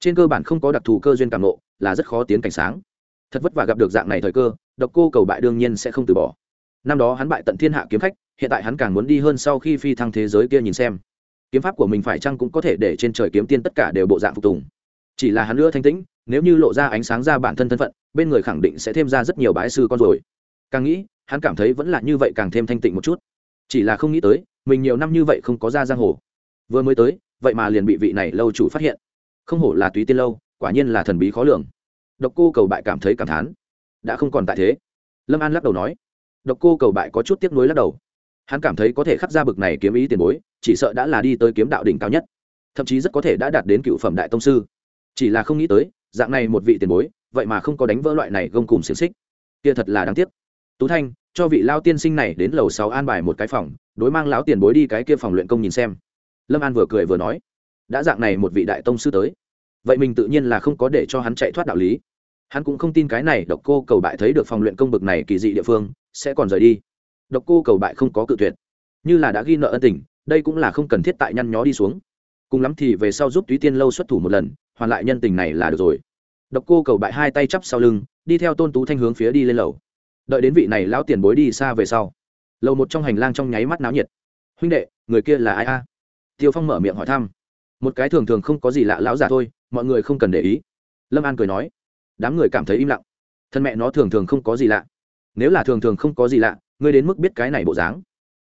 Trên cơ bản không có đặc thù cơ duyên cảm nộ là rất khó tiến cảnh sáng. Thật vất vả gặp được dạng này thời cơ, độc cô cầu bại đương nhiên sẽ không từ bỏ. Năm đó hắn bại tận thiên hạ kiếm khách hiện tại hắn càng muốn đi hơn sau khi phi thăng thế giới kia nhìn xem. Kiếm pháp của mình phải chăng cũng có thể để trên trời kiếm tiên tất cả đều bộ dạng phục tùng. Chỉ là hắn nữa thanh tĩnh, nếu như lộ ra ánh sáng ra bản thân thân phận, bên người khẳng định sẽ thêm ra rất nhiều bái sư con rồi. Càng nghĩ, hắn cảm thấy vẫn là như vậy càng thêm thanh tịnh một chút. Chỉ là không nghĩ tới, mình nhiều năm như vậy không có ra giang hồ. Vừa mới tới, vậy mà liền bị vị này lâu chủ phát hiện. Không hổ là túy tiên lâu, quả nhiên là thần bí khó lường. Độc cô cầu bại cảm thấy cảm thán. Đã không còn tại thế. Lâm an lắc đầu nói. Độc cô cầu bại có chút tiếc nuối lắc đầu hắn cảm thấy có thể khắc ra bực này kiếm ý tiền bối, chỉ sợ đã là đi tới kiếm đạo đỉnh cao nhất. Thậm chí rất có thể đã đạt đến cựu phẩm đại tông sư. Chỉ là không nghĩ tới, dạng này một vị tiền bối, vậy mà không có đánh vỡ loại này gông cùng xiềng xích. Kia thật là đáng tiếc. Tú thanh, cho vị lao tiên sinh này đến lầu sáu an bài một cái phòng, đối mang lão tiền bối đi cái kia phòng luyện công nhìn xem. Lâm an vừa cười vừa nói, đã dạng này một vị đại tông sư tới, vậy mình tự nhiên là không có để cho hắn chạy thoát đạo lý. Hắn cũng không tin cái này độc cô cầu bại thấy được phòng luyện công bực này kỳ dị địa phương, sẽ còn rời đi độc cô cầu bại không có cự tuyệt. Như là đã ghi nợ ân tình, đây cũng là không cần thiết tại nhăn nhó đi xuống. Cùng lắm thì về sau giúp túy tiên lâu xuất thủ một lần, hoàn lại nhân tình này là được rồi. Độc cô cầu bại hai tay chắp sau lưng, đi theo tôn tú thanh hướng phía đi lên lầu. Đợi đến vị này lão tiền bối đi xa về sau, lầu một trong hành lang trong nháy mắt náo nhiệt. Huynh đệ, người kia là ai a? Tiêu phong mở miệng hỏi thăm. Một cái thường thường không có gì lạ lão già thôi, mọi người không cần để ý. Lâm an cười nói. Đám người cảm thấy im lặng. Thân mẹ nó thường thường không có gì lạ. Nếu là thường thường không có gì lạ ngươi đến mức biết cái này bộ dáng,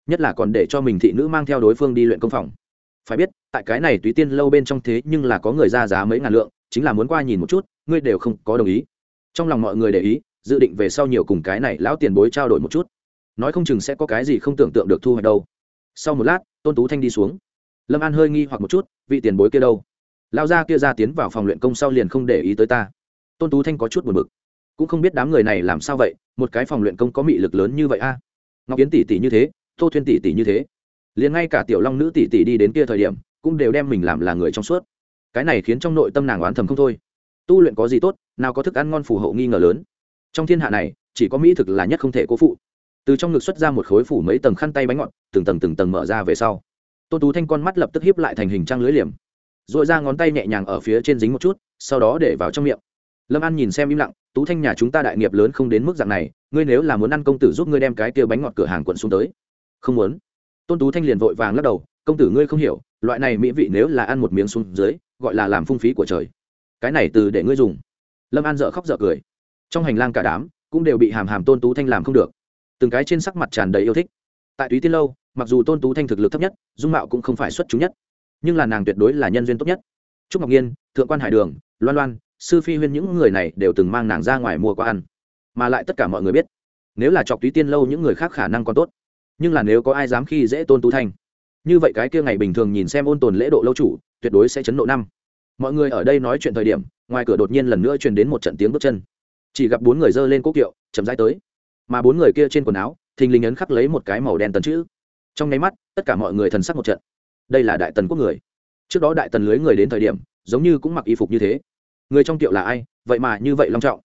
nhất là còn để cho mình thị nữ mang theo đối phương đi luyện công phòng. Phải biết, tại cái này tùy tiên lâu bên trong thế nhưng là có người ra giá mấy ngàn lượng, chính là muốn qua nhìn một chút, ngươi đều không có đồng ý. Trong lòng mọi người để ý, dự định về sau nhiều cùng cái này lão tiền bối trao đổi một chút. Nói không chừng sẽ có cái gì không tưởng tượng được thu hoạch đâu. Sau một lát, tôn tú thanh đi xuống. Lâm an hơi nghi hoặc một chút, vị tiền bối kia đâu? Lao ra kia ra tiến vào phòng luyện công sau liền không để ý tới ta. Tôn tú thanh có chút buồn b ự c cũng không biết đám người này làm sao vậy một cái phòng luyện công có mị lực lớn như vậy a? Ngọc yến tỷ tỷ như thế, tô thuyên tỷ tỷ như thế. Liền ngay cả tiểu long nữ tỷ tỷ đi đến kia thời điểm, cũng đều đem mình làm là người trong suốt. Cái này khiến trong nội tâm nàng oán thầm không thôi. Tu luyện có gì tốt, nào có thức ăn ngon phù hậu nghi ngờ lớn. Trong thiên hạ này, chỉ có mỹ thực là nhất không thể cố phụ. Từ trong ngực xuất ra một khối phủ mấy tầng khăn tay bánh ngọt, từng tầng từng tầng mở ra về sau. Tôn tú thanh con mắt lập tức hiếp lại thành hình trăng lưới liềm. R ồ i ra ngón tay nhẹ nhàng ở phía trên dính một chút, sau đó để vào trong miệng lâm an nhìn xem im lặng, tú thanh nhà chúng ta đại nghiệp lớn không đến mức dạng này, ngươi nếu là muốn ăn công tử giúp ngươi đem cái kia bánh ngọt cửa hàng quận xuống tới. Không muốn. Tôn tú thanh liền vội vàng lắc đầu, công tử ngươi không hiểu, loại này mỹ vị nếu là ăn một miếng xuống dưới, gọi là làm phung phí của trời. Cái này từ để ngươi dùng. Lâm an dợ khóc dợ cười. Trong hành lang cả đám cũng đều bị hàm hàm tôn tú thanh làm không được. Từng cái trên sắc mặt tràn đầy yêu thích. Tại túy tiên lâu, mặc dù tôn tú thanh thực lực thấp nhất, dung mạo cũng không phải xuất chúng nhất, nhưng là nàng tuyệt đối là nhân duyên tốt nhất. Trúc ngọc nhiên, thượng quan hải đường, loan loan sư phi huyên những người này đều từng mang nàng ra ngoài mua qua ăn. Mà lại tất cả mọi người biết, nếu là chọc túy tiên lâu những người khác khả năng còn tốt. Nhưng là nếu có ai dám khi dễ tôn tú thanh, như vậy cái kia ngày bình thường nhìn xem ôn tồn lễ độ lâu chủ, tuyệt đối sẽ chấn độ năm. Mọi người ở đây nói chuyện thời điểm, ngoài cửa đột nhiên lần nữa truyền đến một trận tiếng bước chân. Chỉ gặp bốn người dơ lên quốc kiệu, chậm rãi tới. Mà bốn người kia trên quần áo, thình lình ấn khắc lấy một cái màu đen tần chữ. Trong nháy mắt, tất cả mọi người thần sắc một trận. Đây là đại tần quốc người. Trước đó đại tần lưới người đến thời điểm, giống như cũng mặc y phục như thế người trong tiệu là ai, vậy mà như vậy long trọng?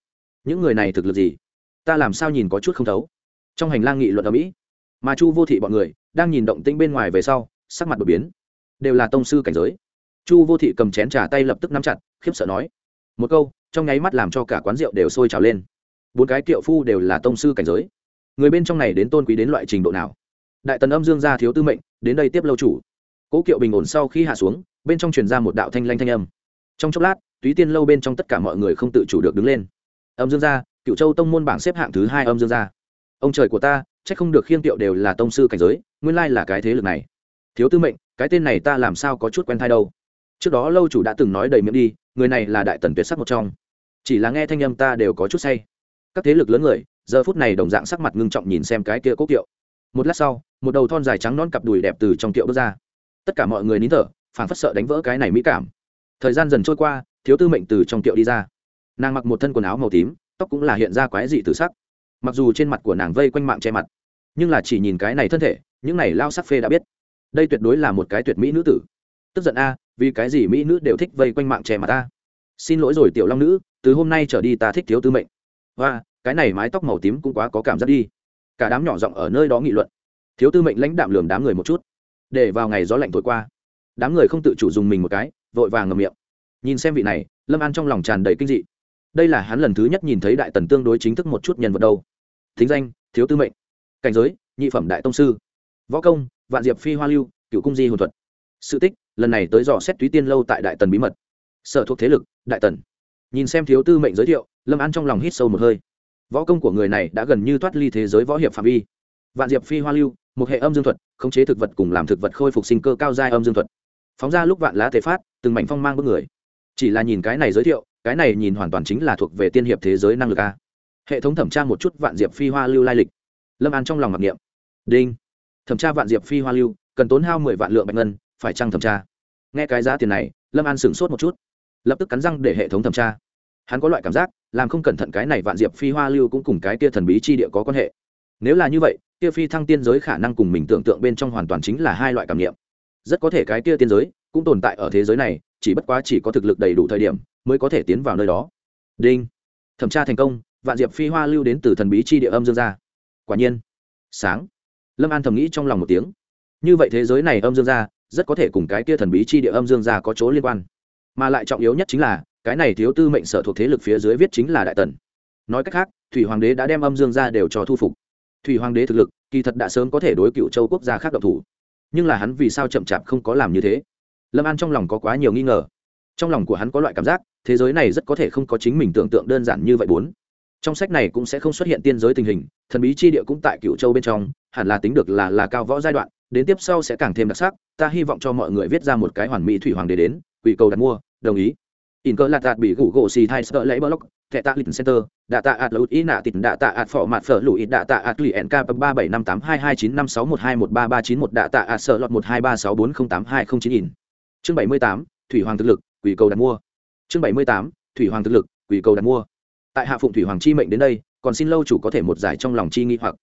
Những người này thực lực gì? Ta làm sao nhìn có chút không thấu? Trong hành lang nghị luận ở mỹ, mà chu vô thị bọn người đang nhìn động tĩnh bên ngoài về sau, sắc mặt đột biến. Đều là tông sư cảnh giới. Chu vô thị cầm chén trà tay lập tức nắm chặt, khiếp sợ nói, một câu, trong nháy mắt làm cho cả quán rượu đều sôi trào lên. Bốn cái kiệu phu đều là tông sư cảnh giới. Người bên trong này đến tôn quý đến loại trình độ nào? Đại tần âm dương gia thiếu tư mệnh, đến đây tiếp lâu chủ. Cố kiệu bình ổn sau khi hạ xuống, bên trong truyền ra một đạo thanh lanh thanh âm. Trong chốc lát túy tiên lâu bên trong tất cả mọi người không tự chủ được đứng lên. Âm dương gia cựu châu tông môn bảng xếp hạng thứ hai âm dương gia. Ông trời của ta c h ắ c không được khiêng tiệu đều là tông sư cảnh giới, nguyên lai là cái thế lực này. Thiếu tư mệnh, cái tên này ta làm sao có chút quen thai đâu. Trước đó lâu chủ đã từng nói đầy miệng đi, người này là đại tần tuyệt sắc một trong. Chỉ là nghe thanh âm ta đều có chút say. Các thế lực lớn người, giờ phút này đồng dạng sắc mặt ngưng trọng nhìn xem cái kia cốt kiệu. Một lát sau, một đầu thon dài trắng non cặp đùi đẹp từ trong kiệu bước ra. Tất cả mọi người nín thở phản phất sợ đánh vỡ cái này mỹ cảm. Thời gian dần trôi qua thiếu tư mệnh từ trong kiệu đi ra. Nàng mặc một thân quần áo màu tím, tóc cũng là hiện ra quái dị từ sắc. Mặc dù trên mặt của nàng vây quanh mạng che mặt, nhưng là chỉ nhìn cái này thân thể, những này lao sắc phê đã biết. Đây tuyệt đối là một cái tuyệt mỹ nữ tử. Tức giận a, vì cái gì mỹ nữ đều thích vây quanh mạng che mặt ta? Xin lỗi rồi, tiểu long nữ, từ hôm nay trở đi ta thích thiếu tư mệnh. Và cái này mái tóc màu tím cũng quá có cảm giác đi. Cả đám nhỏ giọng ở nơi đó nghị luận. Thiếu tư mệnh lãnh đạm lườm đám người một chút. Để vào ngày gió lạnh thổi qua, đám người không tự chủ dùng mình một cái, vội vàng ngầm miệng nhìn xem vị này, lâm an trong lòng tràn đầy kinh dị. Đây là hắn lần thứ nhất nhìn thấy đại tần tương đối chính thức một chút nhân vật đâu. Thính danh, thiếu tư mệnh. Cảnh giới, nhị phẩm đại tông sư. Võ công, vạn diệp phi hoa lưu cựu cung di hồn thuật. Sự tích, lần này tới dò xét túy tiên lâu tại đại tần bí mật. Sở thuộc thế lực, đại tần. Nhìn xem thiếu tư mệnh giới thiệu, lâm an trong lòng hít sâu một hơi. Võ công của người này đã gần như thoát ly thế giới võ hiệp phạm vi. Vạn diệp phi hoa lưu, một hệ âm dương thuật, khống chế thực vật cùng làm thực vật khôi phục sinh cơ cao giai âm dương thuật. Phóng ra lúc vạn lá thể phát, từng mảnh phong mang bước người chỉ là nhìn cái này giới thiệu, cái này nhìn hoàn toàn chính là thuộc về tiên hiệp thế giới năng lực a. Hệ thống thẩm tra một chút vạn diệp phi hoa lưu lai lịch. Lâm an trong lòng mặc niệm. Đinh. Thẩm tra vạn diệp phi hoa lưu, cần tốn hao mười vạn lượng bạch ngân, phải chăng thẩm tra? Nghe cái giá tiền này, lâm an sửng sốt một chút. Lập tức cắn răng để hệ thống thẩm tra. Hắn có loại cảm giác, làm không cẩn thận cái này vạn diệp phi hoa lưu cũng cùng cái kia thần bí chi địa có quan hệ. Nếu là như vậy, kia phi thăng tiên giới khả năng cùng mình tưởng tượng bên trong hoàn toàn chính là hai loại cảm nghiệm rất có thể cái kia tiên giới cũng tồn tại ở thế giới này, chỉ bất quá chỉ có thực lực đầy đủ thời điểm mới có thể tiến vào nơi đó. Đinh. Thẩm tra thành công, vạn diệp phi hoa lưu đến từ thần bí chi địa âm dương gia. Quả nhiên. Sáng. Lâm an thầm nghĩ trong lòng một tiếng. Như vậy thế giới này âm dương gia rất có thể cùng cái kia thần bí chi địa âm dương gia có chỗ liên quan. Mà lại trọng yếu nhất chính là, cái này thiếu tư mệnh sở thuộc thế lực phía dưới viết chính là đại tần. Nói cách khác, thủy hoàng đế đã đem âm dương gia đều cho thu phục. Thủy hoàng đế thực lực, kỳ thật đã sớm có thể đối cựu châu quốc gia khác độc thủ. Nhưng là hắn vì sao chậm chạp không có làm như thế? Lâm an trong lòng có quá nhiều nghi ngờ. Trong lòng của hắn có loại cảm giác, thế giới này rất có thể không có chính mình tưởng tượng đơn giản như vậy bốn. Trong sách này cũng sẽ không xuất hiện tiên giới tình hình, thần bí chi địa cũng tại cựu châu bên trong, hẳn là tính được là là cao võ giai đoạn, đến tiếp sau sẽ càng thêm đặc sắc, ta hy vọng cho mọi người viết ra một cái hoàn mỹ thủy hoàng đế đến, quỷ cầu đặt mua, đồng ý. In cơ lạt tạt bị gủ gỗ xì thai sợ lấy block, thẻ tạ lịch center, đạ tạ ạt lụt ý nạ tịt, đạ tạ ạt phỏ mặt phở lụi, đạ tạ ạt lì nk ba bảy năm tám hai hai chín năm sáu một hai một ba ba chín một, đạ tạ ạt sợ lọt một hai ba sáu bốn không tám hai không chín in chương bảy mươi tám, thủy hoàng thực lực, quỷ cầu đặt mua. Chương bảy mươi tám, thủy hoàng thực lực, quỷ cầu đặt mua. Tại hạ phụng thủy hoàng chi mệnh đến đây, còn xin lâu chủ có thể một giải trong lòng chi nghi hoặc.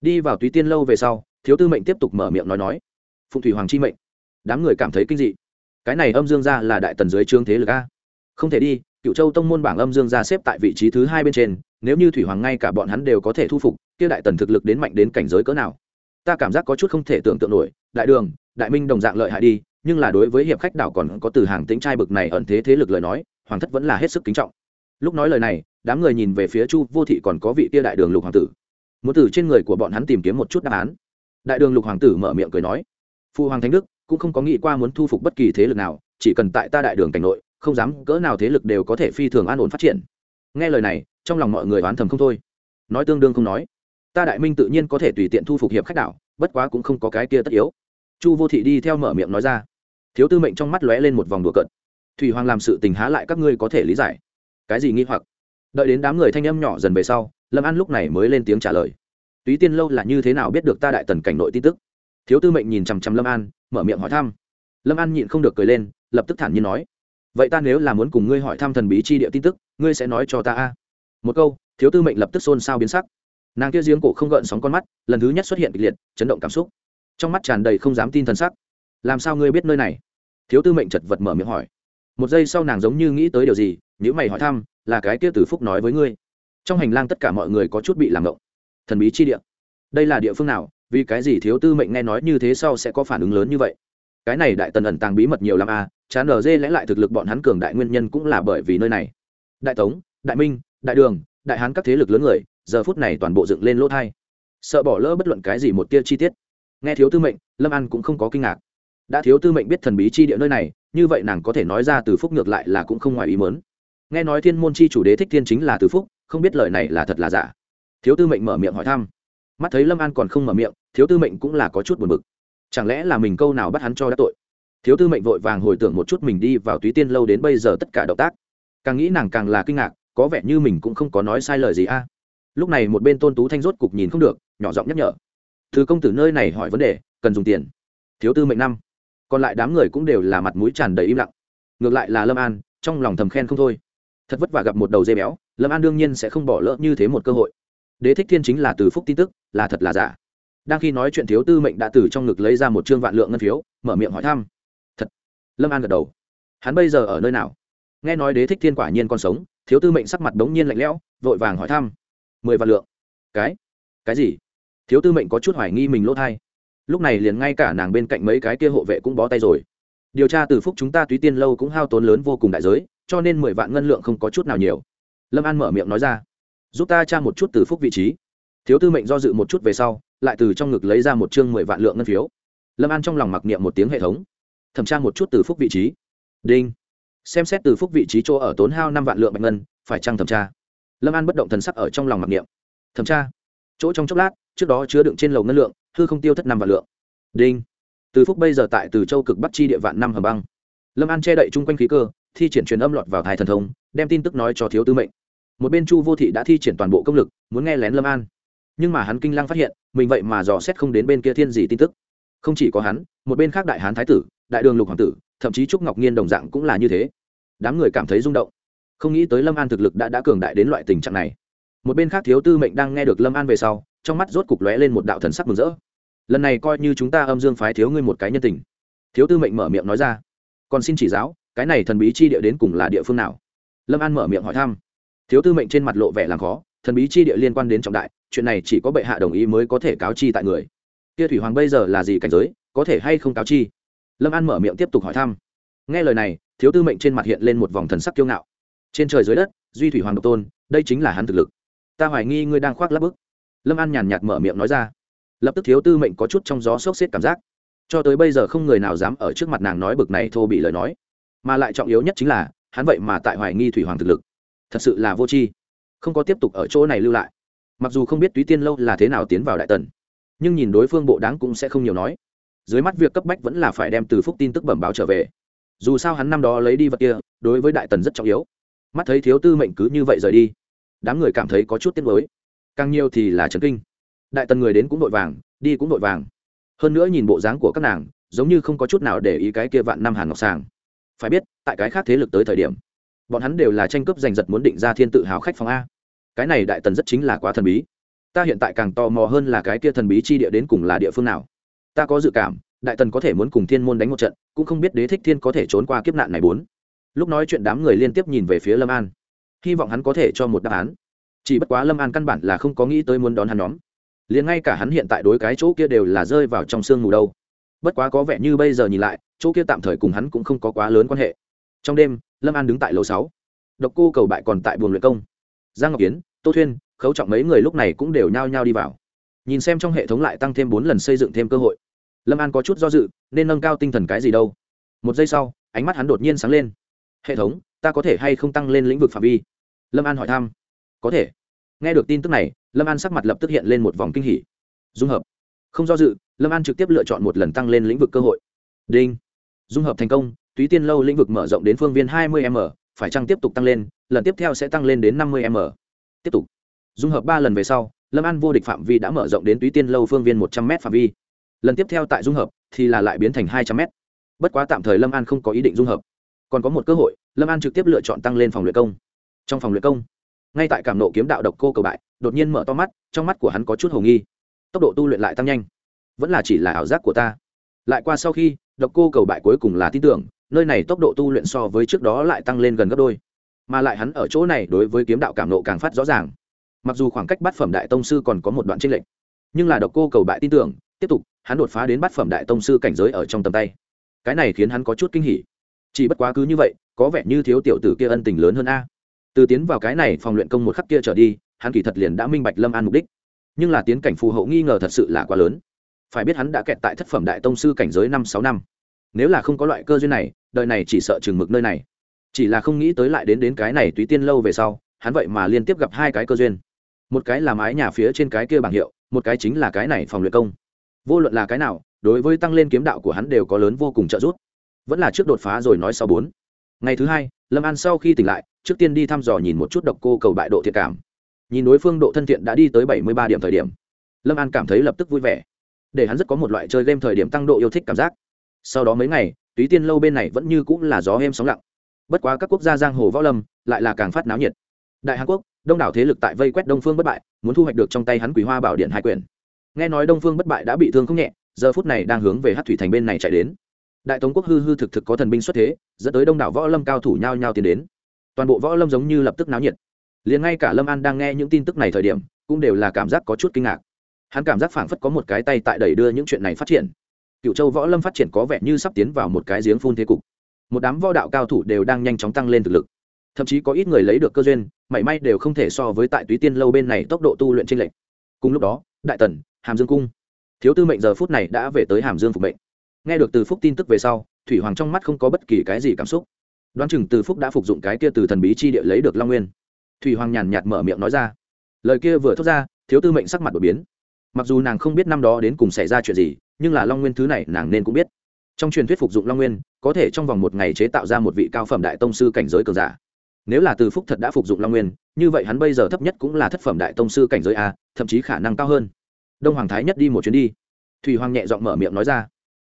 Đi vào túy tiên lâu về sau, thiếu tư mệnh tiếp tục mở miệng nói nói. Phụng thủy hoàng chi mệnh. Đám người cảm thấy kinh dị. Cái này âm dương gia là đại tần dưới trương thế lực a. Không thể đi, cựu châu tông môn bảng âm dương gia xếp tại vị trí thứ hai bên trên, nếu như thủy hoàng ngay cả bọn hắn đều có thể thu phục, kia đại tần thực lực đến mạnh đến cảnh giới cỡ nào? Ta cảm giác có chút không thể tưởng tượng nổi. Đại đường, đại minh đồng dạng lợi hại đi nhưng là đối với hiệp khách đảo còn có từ hàng tính trai bực này ẩn thế thế lực lời nói, hoàng thất vẫn là hết sức kính trọng. Lúc nói lời này, đám người nhìn về phía chu vô thị còn có vị tia đại đường lục hoàng tử. Muốn từ trên người của bọn hắn tìm kiếm một chút đáp án. Đại đường lục hoàng tử mở miệng cười nói, phu hoàng thánh đức, cũng không có nghĩ qua muốn thu phục bất kỳ thế lực nào, chỉ cần tại ta đại đường cảnh nội, không dám cỡ nào thế lực đều có thể phi thường an ổn phát triển. Nghe lời này, trong lòng mọi người oán thầm không thôi. Nói tương đương không nói, ta đại minh tự nhiên có thể tùy tiện thu phục hiệp khách đảo, bất quá cũng không có cái kia tất yếu. Chu vô thị đi theo mở miệng nói ra thiếu tư mệnh trong mắt lóe lên một vòng đùa cợt, thủy hoàng làm sự tình há lại các ngươi có thể lý giải. Cái gì nghi hoặc? Đợi đến đám người thanh âm nhỏ dần về sau lâm an lúc này mới lên tiếng trả lời. Túy tiên lâu là như thế nào biết được ta đại tần cảnh nội tin tức? Thiếu tư mệnh nhìn chằm chằm lâm an mở miệng hỏi thăm. Lâm an nhịn không được cười lên lập tức thản nhiên nói. Vậy ta nếu là muốn cùng ngươi hỏi thăm thần bí chi địa tin tức ngươi sẽ nói cho ta a? Một câu thiếu tư mệnh lập tức xôn xao biến sắc. Nàng kia giếng cổ không gợn sóng con mắt lần thứ nhất xuất hiện kịch liệt chấn động cảm xúc. Trong mắt tràn đầy không dám tin thần sắc làm sao ngươi biết nơi này? Thiếu tư mệnh chật vật mở miệng hỏi. Một giây sau nàng giống như nghĩ tới điều gì nếu mày hỏi thăm, là cái kia tử phúc nói với ngươi. Trong hành lang tất cả mọi người có chút bị làm ngộng. Thần bí chi địa. Đây là địa phương nào? Vì cái gì thiếu tư mệnh nghe nói như thế sau sẽ có phản ứng lớn như vậy? Cái này đại tần ẩn tàng bí mật nhiều lắm à chán ở dê lẽ lại thực lực bọn hắn cường đại nguyên nhân cũng là bởi vì nơi này. Đại tống, đại minh, đại đường, đại hán các thế lực lớn người, giờ phút này toàn bộ dựng lên lỗ thai. Sợ bỏ lỡ bất luận cái gì một tia chi tiết. Nghe thiếu tư mệnh, lâm an cũng không có kinh ngạc đã thiếu tư mệnh biết thần bí chi địa nơi này, như vậy nàng có thể nói ra từ phúc ngược lại là cũng không ngoài ý mớn nghe nói thiên môn chi chủ đế thích thiên chính là từ phúc, không biết lời này là thật là giả. Thiếu tư mệnh mở miệng hỏi thăm. Mắt thấy lâm an còn không mở miệng, thiếu tư mệnh cũng là có chút buồn bực. Chẳng lẽ là mình câu nào bắt hắn cho đã tội? Thiếu tư mệnh vội vàng hồi tưởng một chút mình đi vào túy tiên lâu đến bây giờ tất cả động tác. Càng nghĩ nàng càng là kinh ngạc, có vẻ như mình cũng không có nói sai lời gì a. Lúc này một bên tôn tú thanh rốt cục nhìn không được, nhỏ giọng nhắc nhở. Thứ công tử nơi này hỏi vấn đề, cần dùng tiền. Thiếu tư mệnh năm còn lại đám người cũng đều là mặt mũi tràn đầy im lặng. Ngược lại là lâm an, trong lòng thầm khen không thôi. Thật vất vả gặp một đầu dây béo, lâm an đương nhiên sẽ không bỏ lỡ như thế một cơ hội. Đế thích thiên chính là từ phúc tin tức, là thật là giả. Đang khi nói chuyện thiếu tư mệnh đã từ trong ngực lấy ra một trương vạn lượng ngân phiếu, mở miệng hỏi thăm. Thật. Lâm an gật đầu. Hắn bây giờ ở nơi nào? Nghe nói đế thích thiên quả nhiên còn sống, thiếu tư mệnh sắc mặt đống nhiên lạnh lẽo, vội vàng hỏi thăm. Mười vạn lượng. Cái? Cái gì? Thiếu tư mệnh có chút hoài nghi mình lỗ thai lúc này liền ngay cả nàng bên cạnh mấy cái kia hộ vệ cũng bó tay rồi. Điều tra từ phúc chúng ta túy tiên lâu cũng hao tốn lớn vô cùng đại giới, cho nên mười vạn ngân lượng không có chút nào nhiều. Lâm an mở miệng nói ra, giúp ta tra một chút từ phúc vị trí. Thiếu tư mệnh do dự một chút về sau, lại từ trong ngực lấy ra một chương mười vạn lượng ngân phiếu. Lâm an trong lòng mặc niệm một tiếng hệ thống, thẩm tra một chút từ phúc vị trí. Đinh. Xem xét từ phúc vị trí chỗ ở tốn hao năm vạn lượng bạch ngân, phải chăng thẩm tra? Lâm an bất động thần sắc ở trong lòng mặc niệm. Thẩm tra. Chỗ trong chốc lát, trước đó chứa đựng trên lầu ngân lượng hư không tiêu thất năm vạn lượng. Đinh. Từ phúc bây giờ tại từ châu cực bắc chi địa vạn năm hầm băng. Lâm an che đậy chung quanh khí cơ, thi triển truyền âm lọt vào thái thần thông, đem tin tức nói cho thiếu tư mệnh. Một bên chu vô thị đã thi triển toàn bộ công lực, muốn nghe lén lâm an. Nhưng mà hắn kinh lăng phát hiện, mình vậy mà dò xét không đến bên kia thiên gì tin tức. Không chỉ có hắn, một bên khác đại hán thái tử, đại đường lục hoàng tử, thậm chí trúc ngọc nhiên đồng dạng cũng là như thế. Đám người cảm thấy rung động. Không nghĩ tới lâm an thực lực đã đã cường đại đến loại tình trạng này. Một bên khác thiếu tư mệnh đang nghe được lâm an về sau trong mắt rốt cục lóe lên một đạo thần sắc mừng rỡ. Lần này coi như chúng ta âm dương phái thiếu ngươi một cái nhân tình. Thiếu tư mệnh mở miệng nói ra. Còn xin chỉ giáo, cái này thần bí chi địa đến cùng là địa phương nào? Lâm an mở miệng hỏi thăm. Thiếu tư mệnh trên mặt lộ vẻ làm khó, thần bí chi địa liên quan đến trọng đại, chuyện này chỉ có bệ hạ đồng ý mới có thể cáo chi tại người. Kia thủy hoàng bây giờ là gì cảnh giới, có thể hay không cáo chi? Lâm an mở miệng tiếp tục hỏi thăm. Nghe lời này, thiếu tư mệnh trên mặt hiện lên một vòng thần sắc kiêu ngạo. Trên trời dưới đất, duy thủy hoàng độc tôn, đây chính là hắn thực lực. Ta hoài nghi ngươi đang khoác lắp bức lâm an nhàn nhạt mở miệng nói ra. Lập tức thiếu tư mệnh có chút trong gió sốc xếp cảm giác. Cho tới bây giờ không người nào dám ở trước mặt nàng nói bực này thô bị lời nói. Mà lại trọng yếu nhất chính là, hắn vậy mà tại hoài nghi thủy hoàng thực lực. Thật sự là vô tri. Không có tiếp tục ở chỗ này lưu lại. Mặc dù không biết túy tiên lâu là thế nào tiến vào đại tần, nhưng nhìn đối phương bộ đáng cũng sẽ không nhiều nói. Dưới mắt việc cấp bách vẫn là phải đem từ phúc tin tức bẩm báo trở về. Dù sao hắn năm đó lấy đi vật kia, đối với đại tần rất trọng yếu. Mắt thấy thiếu tư mệnh cứ như vậy rời đi, đám người cảm thấy có chút tiếc mới càng nhiều thì là trấn kinh. Đại tần người đến cũng vội vàng, đi cũng vội vàng. Hơn nữa nhìn bộ dáng của các nàng, giống như không có chút nào để ý cái kia vạn năm hàn ngọc sàng. Phải biết, tại cái khác thế lực tới thời điểm, bọn hắn đều là tranh cướp giành giật muốn định ra thiên tự hào khách phòng a. Cái này đại tần rất chính là quá thần bí. Ta hiện tại càng tò mò hơn là cái kia thần bí chi địa đến cùng là địa phương nào. Ta có dự cảm, đại tần có thể muốn cùng thiên môn đánh một trận, cũng không biết đế thích thiên có thể trốn qua kiếp nạn này bốn. Lúc nói chuyện đám người liên tiếp nhìn về phía lâm an. Hy vọng hắn có thể cho một đáp án chỉ bất quá lâm an căn bản là không có nghĩ tới muốn đón hắn nhóm. Liền ngay cả hắn hiện tại đối cái chỗ kia đều là rơi vào trong sương mù đâu. Bất quá có vẻ như bây giờ nhìn lại, chỗ kia tạm thời cùng hắn cũng không có quá lớn quan hệ. Trong đêm, lâm an đứng tại lầu sáu. Độc cô cầu bại còn tại buồng luyện công. Giang ngọc kiến tô thuyên, khấu trọng mấy người lúc này cũng đều nhao nhao đi vào. Nhìn xem trong hệ thống lại tăng thêm bốn lần xây dựng thêm cơ hội. Lâm an có chút do dự, nên nâng cao tinh thần cái gì đâu. Một giây sau, ánh mắt hắn đột nhiên sáng lên. Hệ thống, ta có thể hay không tăng lên lĩnh vực phạm vi? Lâm an hỏi thăm có thể. Nghe được tin tức này, lâm an sắc mặt lập tức hiện lên một vòng kinh hỉ. Dung hợp. Không do dự, lâm an trực tiếp lựa chọn một lần tăng lên lĩnh vực cơ hội. Đinh. Dung hợp thành công, túy tiên lâu lĩnh vực mở rộng đến phương viên hai mươi m, phải chăng tiếp tục tăng lên, lần tiếp theo sẽ tăng lên đến năm mươi m. Tiếp tục. Dung hợp ba lần về sau, lâm an vô địch phạm vi đã mở rộng đến túy tiên lâu phương viên một trăm m phạm vi. Lần tiếp theo tại dung hợp, thì là lại biến thành hai trăm m. Bất quá tạm thời lâm an không có ý định dung hợp. Còn có một cơ hội, lâm an trực tiếp lựa chọn tăng lên phòng luyện công. Trong phòng luyện công ngay tại cảm nộ kiếm đạo độc cô cầu bại, đột nhiên mở to mắt, trong mắt của hắn có chút h nghi. Tốc độ tu luyện lại tăng nhanh. Vẫn là chỉ là ảo giác của ta. Lại qua sau khi, độc cô cầu bại cuối cùng là tin tưởng, nơi này tốc độ tu luyện so với trước đó lại tăng lên gần gấp đôi. Mà lại hắn ở chỗ này đối với kiếm đạo cảm nộ càng phát rõ ràng. Mặc dù khoảng cách bát phẩm đại tông sư còn có một đoạn tranh lệch, nhưng là độc cô cầu bại tin tưởng, tiếp tục, hắn đột phá đến bát phẩm đại tông sư cảnh giới ở trong tầm tay. Cái này khiến hắn có chút kinh hỉ. Chỉ bất quá cứ như vậy, có vẻ như thiếu tiểu tử kia ân tình lớn hơn a từ tiến vào cái này phòng luyện công một khắc kia trở đi, hắn kỳ thật liền đã minh bạch lâm an mục đích. Nhưng là tiến cảnh phù hậu nghi ngờ thật sự là quá lớn. Phải biết hắn đã kẹt tại thất phẩm đại tông sư cảnh giới năm sáu năm. Nếu là không có loại cơ duyên này, đời này chỉ sợ chừng mực nơi này. Chỉ là không nghĩ tới lại đến đến cái này túy tiên lâu về sau, hắn vậy mà liên tiếp gặp hai cái cơ duyên. Một cái là mái nhà phía trên cái kia bảng hiệu, một cái chính là cái này phòng luyện công. Vô luận là cái nào, đối với tăng lên kiếm đạo của hắn đều có lớn vô cùng trợ giúp. Vẫn là trước đột phá rồi nói sau bốn. Ngày thứ hai lâm an sau khi tỉnh lại, trước tiên đi thăm dò nhìn một chút độc cô cầu bại độ thiện cảm. Nhìn đối phương độ thân thiện đã đi tới bảy mươi ba điểm thời điểm, lâm an cảm thấy lập tức vui vẻ. Để hắn rất có một loại chơi game thời điểm tăng độ yêu thích cảm giác. Sau đó mấy ngày, túy tiên lâu bên này vẫn như cũng là gió êm sóng lặng. Bất quá các quốc gia giang hồ võ lâm lại là càng phát náo nhiệt. Đại hàn quốc, đông đảo thế lực tại vây quét đông phương bất bại, muốn thu hoạch được trong tay hắn quý hoa bảo điện hai quyền. Nghe nói đông phương bất bại đã bị thương không nhẹ, giờ phút này đang hướng về hát thủy thành bên này chạy đến đại tống quốc hư hư thực thực có thần binh xuất thế, dẫn tới đông đảo võ lâm cao thủ nhao nhao tiến đến. Toàn bộ võ lâm giống như lập tức náo nhiệt. Liền ngay cả lâm an đang nghe những tin tức này thời điểm, cũng đều là cảm giác có chút kinh ngạc. Hắn cảm giác phảng phất có một cái tay tại đẩy đưa những chuyện này phát triển. Cựu châu võ lâm phát triển có vẻ như sắp tiến vào một cái giếng phun thế cục. Một đám võ đạo cao thủ đều đang nhanh chóng tăng lên thực lực. Thậm chí có ít người lấy được cơ duyên, mảy may đều không thể so với tại túy tiên lâu bên này tốc độ tu luyện trên lệch. cùng lúc đó, đại tần, hàm dương cung. Thiếu tư mệnh giờ phút này đã về tới hàm dương phục mệnh nghe được từ phúc tin tức về sau, thủy hoàng trong mắt không có bất kỳ cái gì cảm xúc. Đoán chừng từ phúc đã phục dụng cái kia từ thần bí chi địa lấy được long nguyên. Thủy hoàng nhàn nhạt mở miệng nói ra. Lời kia vừa thốt ra, thiếu tư mệnh sắc mặt đột biến. Mặc dù nàng không biết năm đó đến cùng xảy ra chuyện gì, nhưng là long nguyên thứ này nàng nên cũng biết. Trong truyền thuyết phục dụng long nguyên, có thể trong vòng một ngày chế tạo ra một vị cao phẩm đại tông sư cảnh giới cường giả. Nếu là từ phúc thật đã phục dụng long nguyên, như vậy hắn bây giờ thấp nhất cũng là thất phẩm đại tông sư cảnh giới a, thậm chí khả năng cao hơn. Đông hoàng thái nhất đi một chuyến đi. Thủy hoàng nhẹ giọng mở miệng nói ra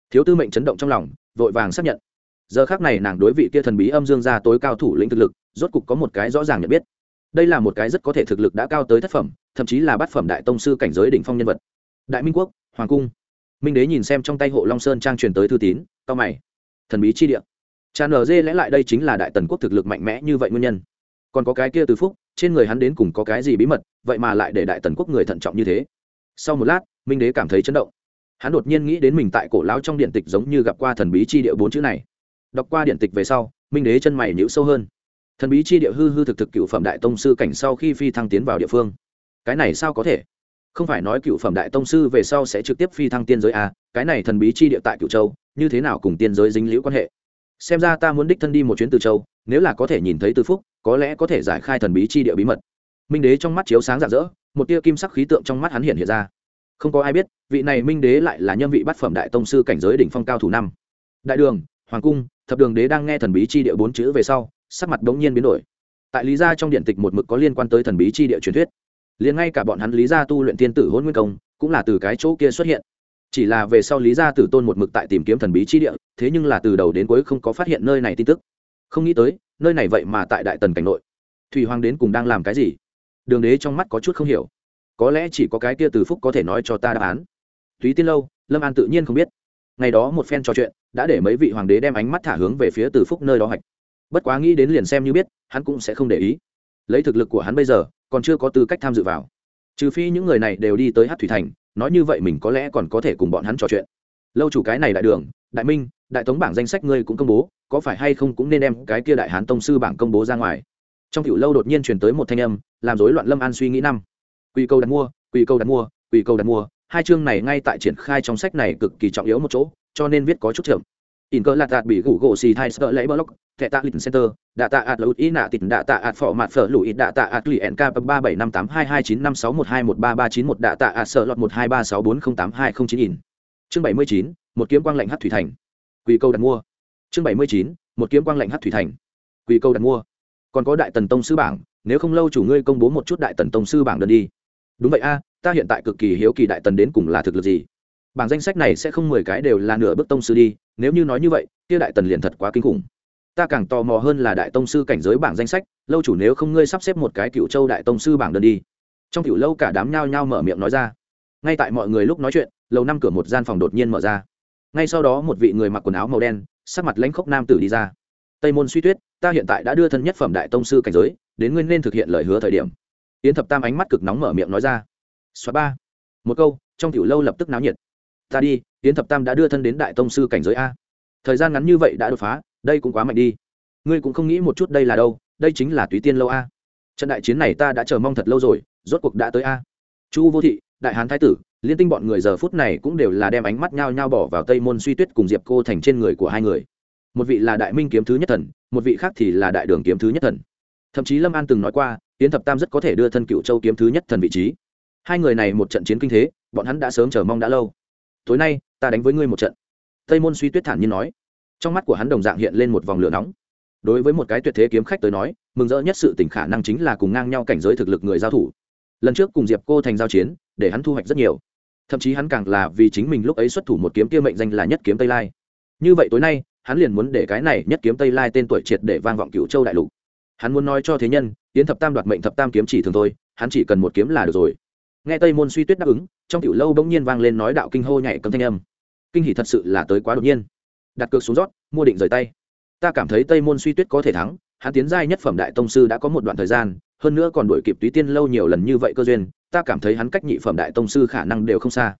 thiếu tư mệnh chấn động trong lòng, vội vàng xác nhận. Giờ khác này nàng đối vị kia thần bí âm dương gia tối cao thủ lĩnh thực lực, rốt cục có một cái rõ ràng nhận biết. Đây là một cái rất có thể thực lực đã cao tới thất phẩm, thậm chí là bát phẩm đại tông sư cảnh giới đỉnh phong nhân vật. Đại minh quốc, hoàng cung. Minh đế nhìn xem trong tay hộ long sơn trang truyền tới thư tín, cao mày. Thần bí chi địa. Cha nở dê lẽ lại đây chính là đại tần quốc thực lực mạnh mẽ như vậy nguyên nhân. Còn có cái kia từ phúc, trên người hắn đến cùng có cái gì bí mật, vậy mà lại để đại tần quốc người thận trọng như thế. Sau một lát, minh đế cảm thấy chấn động hắn đột nhiên nghĩ đến mình tại cổ lão trong điện tịch giống như gặp qua thần bí chi địa bốn chữ này. Đọc qua điện tịch về sau minh đế chân mày nhữ sâu hơn. Thần bí chi địa hư hư thực thực cựu phẩm đại tông sư cảnh sau khi phi thăng tiến vào địa phương. Cái này sao có thể? Không phải nói cựu phẩm đại tông sư về sau sẽ trực tiếp phi thăng tiên giới à, cái này thần bí chi địa tại cựu châu như thế nào cùng tiên giới dính liễu quan hệ? Xem ra ta muốn đích thân đi một chuyến từ châu nếu là có thể nhìn thấy từ phúc có lẽ có thể giải khai thần bí chi địa bí mật. Minh đế trong mắt chiếu sáng rạng rỡ một tia kim sắc khí tượng trong mắt hắn hiện hiện ra không có ai biết, vị này minh đế lại là nhân vị bát phẩm đại tông sư cảnh giới đỉnh phong cao thủ năm. Đại đường, hoàng cung, thập đường đế đang nghe thần bí chi địa bốn chữ về sau, sắc mặt đống nhiên biến đổi. Tại lý gia trong điện tịch một mực có liên quan tới thần bí chi địa truyền thuyết. Liền ngay cả bọn hắn lý gia tu luyện tiên tử hôn nguyên công, cũng là từ cái chỗ kia xuất hiện. Chỉ là về sau lý gia tử tôn một mực tại tìm kiếm thần bí chi địa, thế nhưng là từ đầu đến cuối không có phát hiện nơi này tin tức. Không nghĩ tới, nơi này vậy mà tại đại tần cảnh nội. Thủy hoàng đến cùng đang làm cái gì? Đường đế trong mắt có chút không hiểu có lẽ chỉ có cái kia từ phúc có thể nói cho ta đáp án. Thúy tiên lâu, lâm an tự nhiên không biết. Ngày đó một phen trò chuyện, đã để mấy vị hoàng đế đem ánh mắt thả hướng về phía từ phúc nơi đó hạch. Bất quá nghĩ đến liền xem như biết, hắn cũng sẽ không để ý. Lấy thực lực của hắn bây giờ, còn chưa có tư cách tham dự vào. Trừ phi những người này đều đi tới hát thủy thành, nói như vậy mình có lẽ còn có thể cùng bọn hắn trò chuyện. Lâu chủ cái này đại đường, đại minh, đại tống bảng danh sách ngươi cũng công bố, có phải hay không cũng nên đem cái kia đại hán tông sư bảng công bố ra ngoài. Trong cựu lâu đột nhiên truyền tới một thanh âm, làm rối loạn lâm an suy nghĩ năm quy câu đặt mua quy câu đặt mua quy câu đặt mua. Hai chương này ngay tại triển khai trong sách này cực kỳ trọng yếu một chỗ, cho nên viết có chút chậm. In cơ lạt đạt bị gủ gỗ xì thai sợ lấy block, thẻ tạ lịch center, đạ tạ ạt lụt ý nạ tịt, đạ tạ ạt phỏ mặt phở lụi đạ tạ ạt lụy nk ba bảy năm tám hai hai chín năm sáu một hai một ba ba chín một, đạ tạ ạt sợ lọt một hai ba sáu bốn không tám hai không chín in. Chương bảy mươi chín, một kiếm quang lệnh hát thủy thành. Quy câu đặt mua. Chương bảy mươi chín, một kiếm quang lệnh hát thủy thành. Quy câu đặt mua. Còn có đại tần tông sư bảng, nếu không lâu chủ ngươi công bố một chút đại tần tông sư bảng đơn đi đúng vậy a, ta hiện tại cực kỳ hiếu kỳ đại tần đến cùng là thực lực gì. Bảng danh sách này sẽ không mười cái đều là nửa bước tông sư đi, nếu như nói như vậy, kia đại tần liền thật quá kinh khủng. Ta càng tò mò hơn là đại tông sư cảnh giới bảng danh sách, lâu chủ nếu không ngươi sắp xếp một cái cựu châu đại tông sư bảng đơn đi. Trong cựu lâu cả đám nhao nhao mở miệng nói ra. Ngay tại mọi người lúc nói chuyện, lầu năm cửa một gian phòng đột nhiên mở ra. Ngay sau đó một vị người mặc quần áo màu đen, sắc mặt lãnh khốc nam tử đi ra. Tây môn suy tuyết, ta hiện tại đã đưa thân nhất phẩm đại tông sư cảnh giới, đến nguyên nên thực hiện lời hứa thời điểm yến thập tam ánh mắt cực nóng mở miệng nói ra. Xóa ba. Một câu, trong tiểu lâu lập tức náo nhiệt. Ta đi, yến thập tam đã đưa thân đến đại tông sư cảnh giới a. Thời gian ngắn như vậy đã đột phá, đây cũng quá mạnh đi. Ngươi cũng không nghĩ một chút đây là đâu, đây chính là túy tiên lâu a. Trận đại chiến này ta đã chờ mong thật lâu rồi, rốt cuộc đã tới a. Chu vô thị, đại hán thái tử, liên tinh bọn người giờ phút này cũng đều là đem ánh mắt nhao nhao bỏ vào tây môn suy tuyết cùng diệp cô thành trên người của hai người. Một vị là đại minh kiếm thứ nhất thần, một vị khác thì là đại đường kiếm thứ nhất thần. Thậm chí lâm an từng nói qua tiến thập tam rất có thể đưa thân cựu châu kiếm thứ nhất thần vị trí. Hai người này một trận chiến kinh thế, bọn hắn đã sớm chờ mong đã lâu. Tối nay, ta đánh với ngươi một trận. Tây môn suy tuyết thản nhiên nói. Trong mắt của hắn đồng dạng hiện lên một vòng lửa nóng. Đối với một cái tuyệt thế kiếm khách tới nói, mừng rỡ nhất sự tỉnh khả năng chính là cùng ngang nhau cảnh giới thực lực người giao thủ. Lần trước cùng diệp cô thành giao chiến, để hắn thu hoạch rất nhiều. Thậm chí hắn càng là vì chính mình lúc ấy xuất thủ một kiếm kia mệnh danh là nhất kiếm tây lai. Như vậy tối nay, hắn liền muốn để cái này nhất kiếm tây lai tên tuổi triệt để vang vọng cựu châu đại lục. Hắn muốn nói cho thế nhân tiến thập tam đoạt mệnh thập tam kiếm chỉ thường thôi, hắn chỉ cần một kiếm là được rồi. Nghe tây môn suy tuyết đáp ứng, trong tiểu lâu bỗng nhiên vang lên nói đạo kinh hô nhảy cấm thanh âm. Kinh hỉ thật sự là tới quá đột nhiên. Đặt cược xuống rót, mua định rời tay. Ta cảm thấy tây môn suy tuyết có thể thắng, hắn tiến giai nhất phẩm đại tông sư đã có một đoạn thời gian, hơn nữa còn đuổi kịp túy tiên lâu nhiều lần như vậy cơ duyên, ta cảm thấy hắn cách nhị phẩm đại tông sư khả năng đều không xa.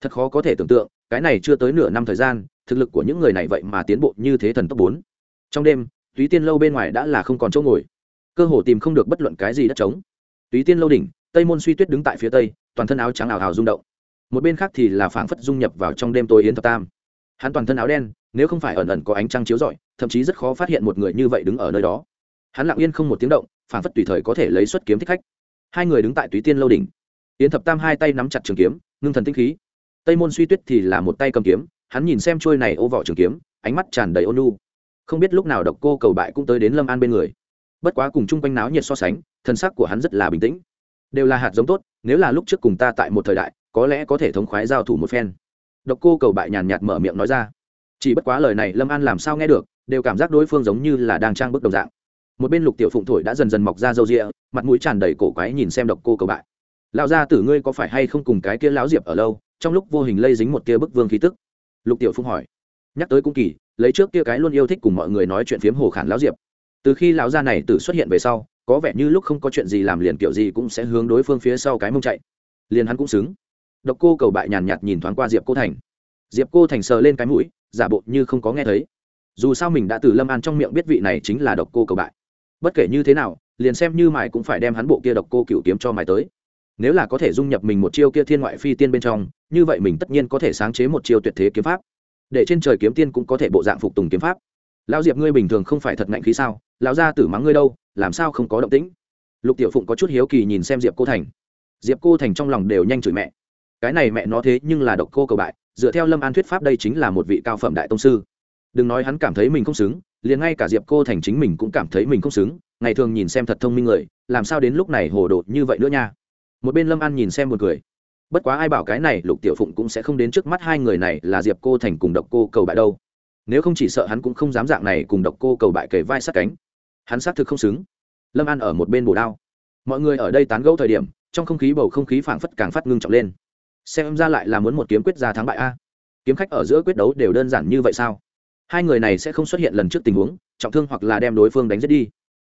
Thật khó có thể tưởng tượng, cái này chưa tới nửa năm thời gian, thực lực của những người này vậy mà tiến bộ như thế thần tốc bốn. Trong đêm, túy tiên lâu bên ngoài đã là không còn chỗ ngồi cơ hồ tìm không được bất luận cái gì đất trống. Túy tiên lâu đỉnh, tây môn suy tuyết đứng tại phía tây, toàn thân áo trắng ảo hào rung động. Một bên khác thì là phảng phất dung nhập vào trong đêm tối yến thập tam. Hắn toàn thân áo đen, nếu không phải ẩn ẩn có ánh trăng chiếu rọi, thậm chí rất khó phát hiện một người như vậy đứng ở nơi đó. Hắn lặng yên không một tiếng động, phảng phất tùy thời có thể lấy xuất kiếm thích khách. Hai người đứng tại túy tiên lâu đỉnh. Yến thập tam hai tay nắm chặt trường kiếm, ngưng thần tinh khí. Tây môn suy tuyết thì là một tay cầm kiếm, hắn nhìn xem trôi này ô vỏ trường kiếm, ánh mắt tràn đầy ôn nu không biết lúc nào độc cô cầu bại cũng tới đến lâm an bên người bất quá cùng chung quanh náo nhiệt so sánh, thân xác của hắn rất là bình tĩnh. Đều là hạt giống tốt, nếu là lúc trước cùng ta tại một thời đại, có lẽ có thể thống khoái giao thủ một phen. Độc cô cầu bại nhàn nhạt mở miệng nói ra. Chỉ bất quá lời này lâm an làm sao nghe được, đều cảm giác đối phương giống như là đang trang bức đồng dạng. Một bên lục tiểu phụng thổi đã dần dần mọc ra râu rịa mặt mũi tràn đầy cổ quái nhìn xem độc cô cầu bại. Lão gia tử ngươi có phải hay không cùng cái kia lão diệp ở lâu, trong lúc vô hình lây dính một kia bức vương khí tức? Lục tiểu phụng hỏi. Nhắc tới cũng kỳ, lấy trước kia cái luôn yêu thích cùng mọi người nói chuyện phiếm hồ khản lão diệp từ khi lão gia này tử xuất hiện về sau, có vẻ như lúc không có chuyện gì làm liền kiểu gì cũng sẽ hướng đối phương phía sau cái mông chạy. Liền hắn cũng xứng. Độc cô cầu bại nhàn nhạt nhìn thoáng qua diệp cô thành. Diệp cô thành sờ lên cái mũi, giả bộ như không có nghe thấy. Dù sao mình đã từ lâm an trong miệng biết vị này chính là độc cô cầu bại. Bất kể như thế nào, liền xem như mài cũng phải đem hắn bộ kia độc cô cựu kiếm cho mài tới. Nếu là có thể dung nhập mình một chiêu kia thiên ngoại phi tiên bên trong, như vậy mình tất nhiên có thể sáng chế một chiêu tuyệt thế kiếm pháp. Để trên trời kiếm tiên cũng có thể bộ dạng phục tùng kiếm pháp lão diệp, ngươi bình thường không phải thật ngạnh khí sao? Lão gia tử mắng ngươi đâu? Làm sao không có động tĩnh? Lục tiểu phụng có chút hiếu kỳ nhìn xem diệp cô thành. Diệp cô thành trong lòng đều nhanh chửi mẹ. Cái này mẹ nó thế nhưng là độc cô cầu bại, dựa theo lâm an thuyết pháp đây chính là một vị cao phẩm đại tông sư. Đừng nói hắn cảm thấy mình không xứng, liền ngay cả diệp cô thành chính mình cũng cảm thấy mình không xứng, ngày thường nhìn xem thật thông minh người, làm sao đến lúc này hồ đột như vậy nữa nha? Một bên lâm an nhìn xem một người bất quá ai bảo cái này, lục tiểu phụng cũng sẽ không đến trước mắt hai người này là diệp cô thành cùng độc cô cầu bại đâu nếu không chỉ sợ hắn cũng không dám dạng này cùng độc cô cầu bại kề vai sát cánh. Hắn xác thực không xứng. Lâm an ở một bên bổ đao. Mọi người ở đây tán gẫu thời điểm, trong không khí bầu không khí phảng phất càng phát ngưng trọng lên. Xem ra lại là muốn một kiếm quyết ra thắng bại a. Kiếm khách ở giữa quyết đấu đều đơn giản như vậy sao? Hai người này sẽ không xuất hiện lần trước tình huống, trọng thương hoặc là đem đối phương đánh giết đi.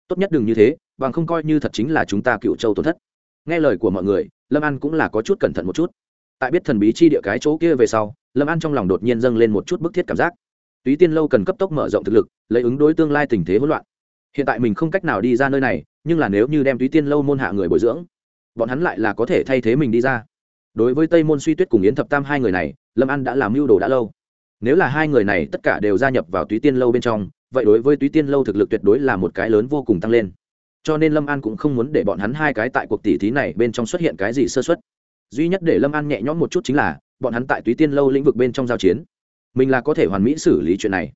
Tốt nhất đừng như thế, bằng không coi như thật chính là chúng ta cựu châu tổn thất. Nghe lời của mọi người, lâm an cũng là có chút cẩn thận một chút. Tại biết thần bí chi địa cái chỗ kia về sau, lâm an trong lòng đột nhiên dâng lên một chút bức thiết cảm giác túy tiên lâu cần cấp tốc mở rộng thực lực, lấy ứng đối tương lai tình thế hỗn loạn. Hiện tại mình không cách nào đi ra nơi này, nhưng là nếu như đem túy tiên lâu môn hạ người bồi dưỡng, bọn hắn lại là có thể thay thế mình đi ra. Đối với tây môn suy tuyết cùng yến thập tam hai người này, lâm an đã làm mưu đồ đã lâu. Nếu là hai người này tất cả đều gia nhập vào túy tiên lâu bên trong, vậy đối với túy tiên lâu thực lực tuyệt đối là một cái lớn vô cùng tăng lên. Cho nên lâm an cũng không muốn để bọn hắn hai cái tại cuộc tỉ thí này bên trong xuất hiện cái gì sơ xuất duy nhất để lâm an nhẹ nhõm một chút chính là, bọn hắn tại túy tiên lâu lĩnh vực bên trong giao chiến mình là có thể hoàn mỹ xử lý chuyện này.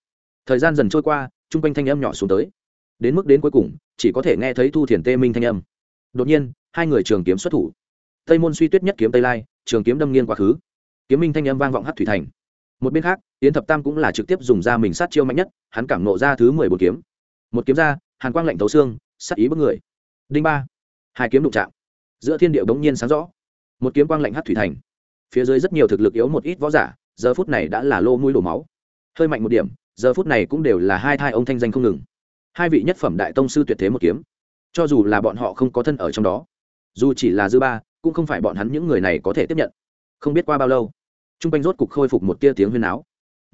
Thời gian dần trôi qua, chung quanh thanh âm nhỏ xuống tới. Đến mức đến cuối cùng, chỉ có thể nghe thấy thu thiền tê minh thanh âm. Đột nhiên, hai người trường kiếm xuất thủ. Tây môn suy tuyết nhất kiếm tây lai, trường kiếm đâm nghiêng quá khứ. Kiếm minh thanh âm vang vọng hát thủy thành. Một bên khác, yến thập tam cũng là trực tiếp dùng ra mình sát chiêu mạnh nhất, hắn cảm nộ ra thứ mười một kiếm. Một kiếm ra, hàn quang lạnh thấu xương, sát ý bức người. Đinh ba. Hai kiếm đụng chạm. Giữa thiên điệu đống nhiên sáng rõ. Một kiếm quang lạnh hát thủy thành. Phía dưới rất nhiều thực lực yếu một ít võ giả giờ phút này đã là lô mũi đổ máu. Hơi mạnh một điểm, giờ phút này cũng đều là hai thai ông thanh danh không ngừng. Hai vị nhất phẩm đại tông sư tuyệt thế một kiếm. Cho dù là bọn họ không có thân ở trong đó, dù chỉ là dư ba, cũng không phải bọn hắn những người này có thể tiếp nhận. Không biết qua bao lâu t r u n g quanh rốt cục khôi phục một tia tiếng huyên áo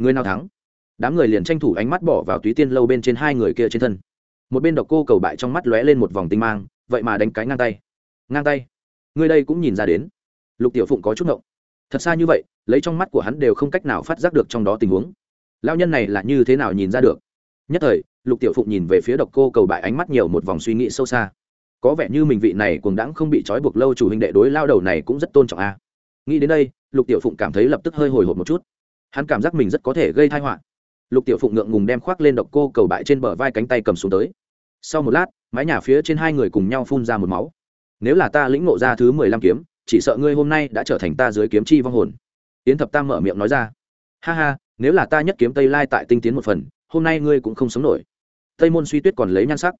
người nào thắng? Đám người liền tranh thủ ánh mắt bỏ vào túy tiên lâu bên trên hai người kia trên thân. Một bên độc cô cầu bại trong mắt lóe lên một vòng tinh mang, vậy mà đánh cái ngang tay. Ngang tay. Người đây cũng nhìn ra đến. Lục tiểu phụng có chút ngộng. Thật xa như vậy lấy trong mắt của hắn đều không cách nào phát giác được trong đó tình huống. Lao nhân này là như thế nào nhìn ra được? Nhất thời, lục tiểu phụng nhìn về phía độc cô cầu bại ánh mắt nhiều một vòng suy nghĩ sâu xa. Có vẻ như mình vị này cuồng đãng không bị trói buộc lâu chủ huynh đệ đối lao đầu này cũng rất tôn trọng a. Nghĩ đến đây, lục tiểu phụng cảm thấy lập tức hơi hồi hộp một chút. Hắn cảm giác mình rất có thể gây thai họa. Lục tiểu phụng ngượng ngùng đem khoác lên độc cô cầu bại trên bờ vai cánh tay cầm xuống tới. Sau một lát, mái nhà phía trên hai người cùng nhau phun ra một máu. Nếu là ta lĩnh ngộ ra thứ mười lăm kiếm, chỉ sợ ngươi hôm nay đã trở thành ta dưới kiếm chi vong hồn yến thập tam mở miệng nói ra. Ha ha, nếu là ta nhất kiếm tây lai tại tinh tiến một phần, hôm nay ngươi cũng không sống nổi. Tây môn suy tuyết còn lấy nhan sắc.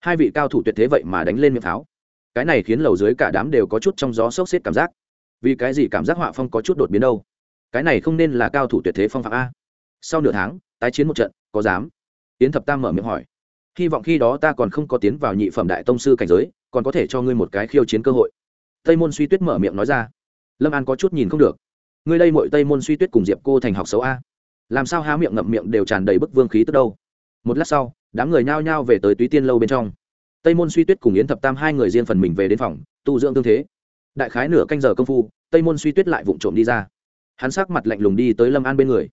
Hai vị cao thủ tuyệt thế vậy mà đánh lên miệng pháo cái này khiến lầu dưới cả đám đều có chút trong gió sốc xếp cảm giác. Vì cái gì cảm giác họa phong có chút đột biến đâu? Cái này không nên là cao thủ tuyệt thế phong phạm a. Sau nửa tháng, tái chiến một trận, có dám? Yến thập tam mở miệng hỏi. Hy vọng khi đó ta còn không có tiến vào nhị phẩm đại tông sư cảnh giới, còn có thể cho ngươi một cái khiêu chiến cơ hội. Tây môn suy tuyết mở miệng nói ra. Lâm an có chút nhìn không được ngươi đây mội tây môn suy tuyết cùng diệp cô thành học xấu a. Làm sao há miệng ngậm miệng đều tràn đầy bức vương khí tức đâu? Một lát sau, đám người nhao nhao về tới túy tiên lâu bên trong. Tây môn suy tuyết cùng yến thập tam hai người riêng phần mình về đến phòng, tu dưỡng tương thế. Đại khái nửa canh giờ công phu, tây môn suy tuyết lại vụng trộm đi ra. Hắn sắc mặt lạnh lùng đi tới lâm an bên người.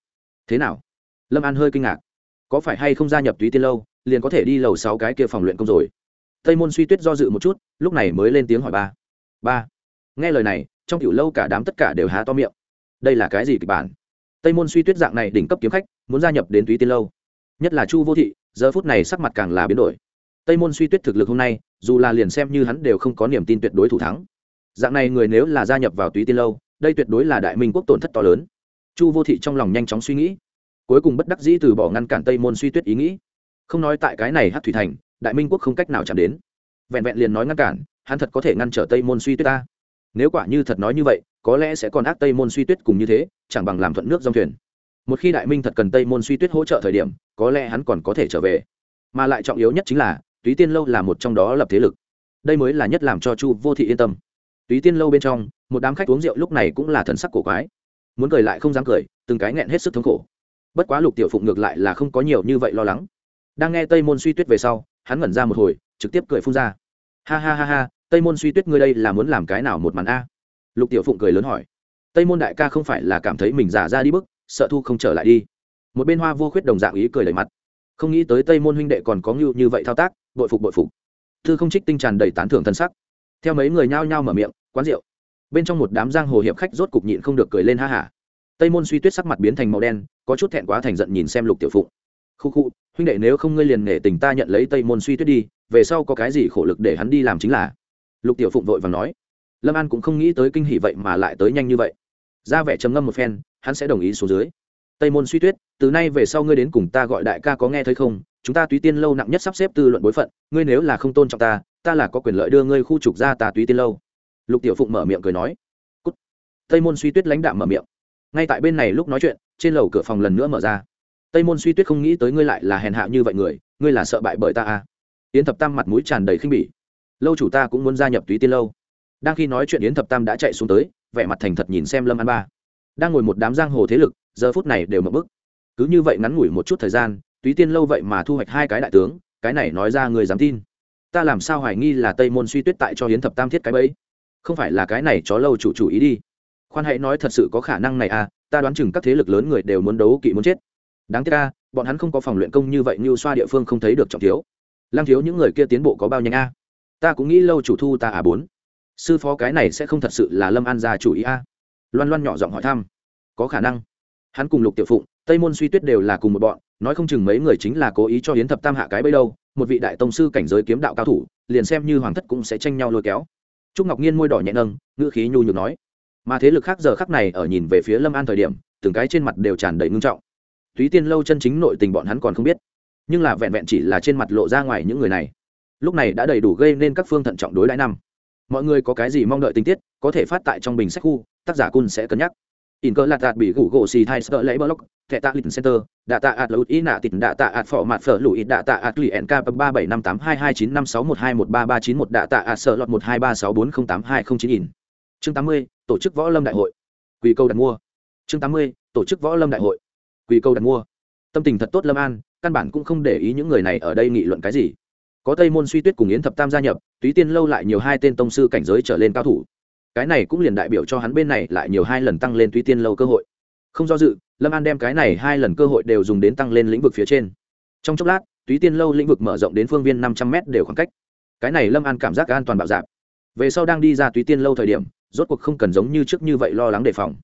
Thế nào? Lâm an hơi kinh ngạc. Có phải hay không gia nhập túy tiên lâu, liền có thể đi lầu sáu cái kia phòng luyện công rồi? Tây môn suy tuyết do dự một chút, lúc này mới lên tiếng hỏi ba. Ba. Nghe lời này, trong kiểu lâu cả đám tất cả đều há to miệng đây là cái gì kịch bản? Tây môn suy tuyết dạng này đỉnh cấp kiếm khách, muốn gia nhập đến túy tiên lâu. Nhất là chu vô thị, giờ phút này sắc mặt càng là biến đổi. Tây môn suy tuyết thực lực hôm nay, dù là liền xem như hắn đều không có niềm tin tuyệt đối thủ thắng. Dạng này người nếu là gia nhập vào túy tiên lâu, đây tuyệt đối là đại minh quốc tổn thất to lớn. Chu vô thị trong lòng nhanh chóng suy nghĩ. Cuối cùng bất đắc dĩ từ bỏ ngăn cản tây môn suy tuyết ý nghĩ. Không nói tại cái này hát thủy thành, đại minh quốc không cách nào chạm đến. Vẹn vẹn liền nói ngăn cản, hắn thật có thể ngăn trở tây môn suy tuyết ta. Nếu quả như thật nói như vậy có lẽ sẽ còn ác tây môn suy tuyết cùng như thế, chẳng bằng làm thuận nước dòng thuyền. Một khi đại minh thật cần tây môn suy tuyết hỗ trợ thời điểm, có lẽ hắn còn có thể trở về. Mà lại trọng yếu nhất chính là, túy tiên lâu là một trong đó lập thế lực. Đây mới là nhất làm cho chu vô thị yên tâm. Túy tiên lâu bên trong, một đám khách uống rượu lúc này cũng là thần sắc cổ quái. Muốn cười lại không dám cười, từng cái nghẹn hết sức thống khổ. Bất quá lục tiểu phụng ngược lại là không có nhiều như vậy lo lắng. Đang nghe tây môn suy tuyết về sau, hắn ngẩn ra một hồi, trực tiếp cười phun ra. Ha ha ha ha, tây môn suy tuyết ngươi đây là muốn làm cái nào một màn a? Lục tiểu phụng cười lớn hỏi, tây môn đại ca không phải là cảm thấy mình giả ra đi bức, sợ thu không trở lại đi? Một bên hoa vô khuyết đồng dạng ý cười đầy mặt, không nghĩ tới tây môn huynh đệ còn có ngưu như vậy thao tác, bội phục bội phục. Thư không trích tinh tràn đầy tán thưởng thân sắc. Theo mấy người nhao nhao mở miệng, quán rượu. Bên trong một đám giang hồ hiệp khách rốt cục nhịn không được cười lên ha hả. Tây môn suy tuyết sắc mặt biến thành màu đen, có chút thẹn quá thành giận nhìn xem lục tiểu phụng. Khu khu, huynh đệ nếu không ngươi liền nể tình ta nhận lấy tây môn suy tuyết đi, về sau có cái gì khổ lực để hắn đi làm chính là. Lục tiểu phụng vội và nói lâm an cũng không nghĩ tới kinh hỷ vậy mà lại tới nhanh như vậy. Ra vẻ trầm ngâm một phen, hắn sẽ đồng ý xuống dưới. Tây môn suy tuyết, từ nay về sau ngươi đến cùng ta gọi đại ca có nghe thấy không? Chúng ta túy tiên lâu nặng nhất sắp xếp tư luận bối phận, ngươi nếu là không tôn trọng ta ta là có quyền lợi đưa ngươi khu trục ra ta túy tiên lâu. Lục tiểu phụng mở miệng cười nói. Cút. tây môn suy tuyết lãnh đạm mở miệng. Ngay tại bên này lúc nói chuyện, trên lầu cửa phòng lần nữa mở ra. Tây môn suy tuyết không nghĩ tới ngươi lại là hèn hạ như vậy người, ngươi là sợ bại bởi ta à? Yến thập tam mặt mũi tràn đầy khinh bỉ. Lâu chủ ta cũng muốn gia nhập túy tiên lâu đang khi nói chuyện yến thập tam đã chạy xuống tới, vẻ mặt thành thật nhìn xem lâm an ba. Đang ngồi một đám giang hồ thế lực, giờ phút này đều mập bức. Cứ như vậy ngắn ngủi một chút thời gian, túy tiên lâu vậy mà thu hoạch hai cái đại tướng, cái này nói ra người dám tin. Ta làm sao hoài nghi là tây môn suy tuyết tại cho hiến thập tam thiết cái bẫy? Không phải là cái này chó lâu chủ chủ ý đi. Khoan hãy nói thật sự có khả năng này à ta đoán chừng các thế lực lớn người đều muốn đấu kỵ muốn chết. Đáng tiếc ca bọn hắn không có phòng luyện công như vậy như xoa địa phương không thấy được trọng thiếu. Lăng thiếu những người kia tiến bộ có bao nhanh a? Ta cũng nghĩ lâu chủ thu ta à bốn sư phó cái này sẽ không thật sự là lâm an gia chủ ý a. Loan loan nhỏ giọng hỏi thăm. Có khả năng. Hắn cùng lục tiểu phụng, tây môn suy tuyết đều là cùng một bọn, nói không chừng mấy người chính là cố ý cho hiến thập tam hạ cái bấy đâu, một vị đại tông sư cảnh giới kiếm đạo cao thủ, liền xem như hoàng thất cũng sẽ tranh nhau lôi kéo. Trúc ngọc nhiên môi đỏ nhẹ nâng, ngữ khí nhu nhược nói. Mà thế lực khác giờ khắc này ở nhìn về phía lâm an thời điểm, từng cái trên mặt đều tràn đầy ngưng trọng. Túy tiên lâu chân chính nội tình bọn hắn còn không biết, nhưng là vẹn vẹn chỉ là trên mặt lộ ra ngoài những người này. Lúc này đã đầy đủ gây nên các phương thận trọng đối đãi năm mọi người có cái gì mong đợi tình tiết, có thể phát tại trong bình sách khu, tác giả cun sẽ cân nhắc. In cơ lạt đạt bị gủ gỗ xì thai sợ lấy block, thẻ tạ lịch center, đạ tạ ạt lụt ý nạ tịt, đạ tạ ạt phỏ mặt phở lụi, đạ tạ ạt lì nk ba bảy năm tám hai hai chín năm sáu một hai một ba ba chín một, đạ tạ ạt sợ lọt một hai ba sáu bốn không tám hai không chín in. Chương tám mươi, tổ chức võ lâm đại hội. Quỳ câu đặt mua. Chương tám mươi, tổ chức võ lâm đại hội. Quỳ câu đặt mua. Tâm tình thật tốt lâm an, căn bản cũng không để ý những người này ở đây nghị luận cái gì có tây môn suy tuyết cùng yến thập tam gia nhập, túy tiên lâu lại nhiều hai tên tông sư cảnh giới trở lên cao thủ. Cái này cũng liền đại biểu cho hắn bên này lại nhiều hai lần tăng lên túy tiên lâu cơ hội. Không do dự, lâm an đem cái này hai lần cơ hội đều dùng đến tăng lên lĩnh vực phía trên. Trong chốc lát, túy tiên lâu lĩnh vực mở rộng đến phương viên năm trăm m đều khoảng cách. Cái này lâm an cảm giác an toàn bạo dạp về sau đang đi ra túy tiên lâu thời điểm, rốt cuộc không cần giống như trước như vậy lo lắng đề phòng.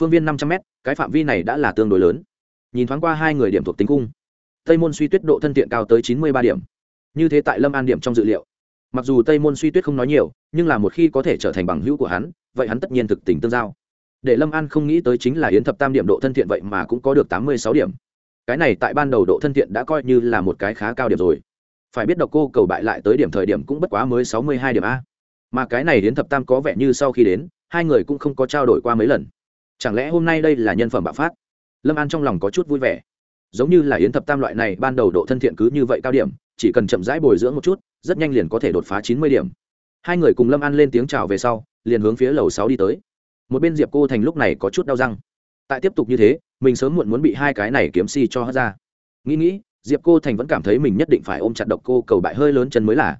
Phương viên năm trăm m cái phạm vi này đã là tương đối lớn. Nhìn thoáng qua hai người điểm thuộc tính cung. Tây môn suy tuyết độ thân thiện cao tới chín mươi ba điểm như thế tại lâm an điểm trong dự liệu mặc dù tây môn suy tuyết không nói nhiều nhưng là một khi có thể trở thành bằng hữu của hắn vậy hắn tất nhiên thực tình tương giao để lâm an không nghĩ tới chính là yến thập tam điểm độ thân thiện vậy mà cũng có được tám mươi sáu điểm cái này tại ban đầu độ thân thiện đã coi như là một cái khá cao điểm rồi phải biết độc cô cầu bại lại tới điểm thời điểm cũng bất quá mới sáu mươi hai điểm a mà cái này yến thập tam có vẻ như sau khi đến hai người cũng không có trao đổi qua mấy lần chẳng lẽ hôm nay đây là nhân phẩm bạo phát lâm an trong lòng có chút vui vẻ giống như là yến thập tam loại này ban đầu độ thân thiện cứ như vậy cao điểm chỉ cần chậm rãi bồi dưỡng một chút, rất nhanh liền có thể đột phá chín mươi điểm. Hai người cùng lâm an lên tiếng chào về sau, liền hướng phía lầu sáu đi tới. Một bên diệp cô thành lúc này có chút đau răng. Tại tiếp tục như thế, mình sớm muộn muốn bị hai cái này kiếm si cho hất ra. Nghĩ nghĩ, diệp cô thành vẫn cảm thấy mình nhất định phải ôm chặt độc cô cầu bại hơi lớn chân mới là.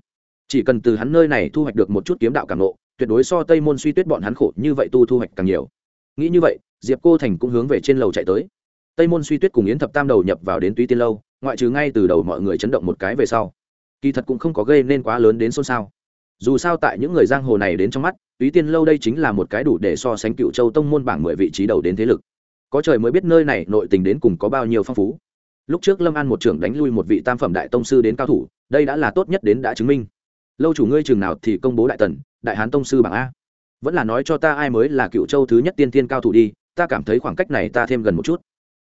Chỉ cần từ hắn nơi này thu hoạch được một chút kiếm đạo cảm nộ tuyệt đối so tây môn suy tuyết bọn hắn khổ như vậy tu thu hoạch càng nhiều. Nghĩ như vậy, diệp cô thành cũng hướng về trên lầu chạy tới tây môn suy tuyết cùng yến thập tam đầu nhập vào đến túy tiên lâu, ngoại trừ ngay từ đầu mọi người chấn động một cái về sau. Kỳ thật cũng không có gây nên quá lớn đến xôn xao. Dù sao tại những người giang hồ này đến trong mắt túy tiên lâu đây chính là một cái đủ để so sánh cựu châu tông môn bảng mười vị trí đầu đến thế lực. Có trời mới biết nơi này nội tình đến cùng có bao nhiêu phong phú. Lúc trước lâm an một trưởng đánh lui một vị tam phẩm đại tông sư đến cao thủ, đây đã là tốt nhất đến đã chứng minh. Lâu chủ ngươi trường nào thì công bố đại tần, đại hán tông sư bảng a. Vẫn là nói cho ta ai mới là cựu châu thứ nhất tiên tiên cao thủ đi, ta cảm thấy khoảng cách này ta thêm gần một chút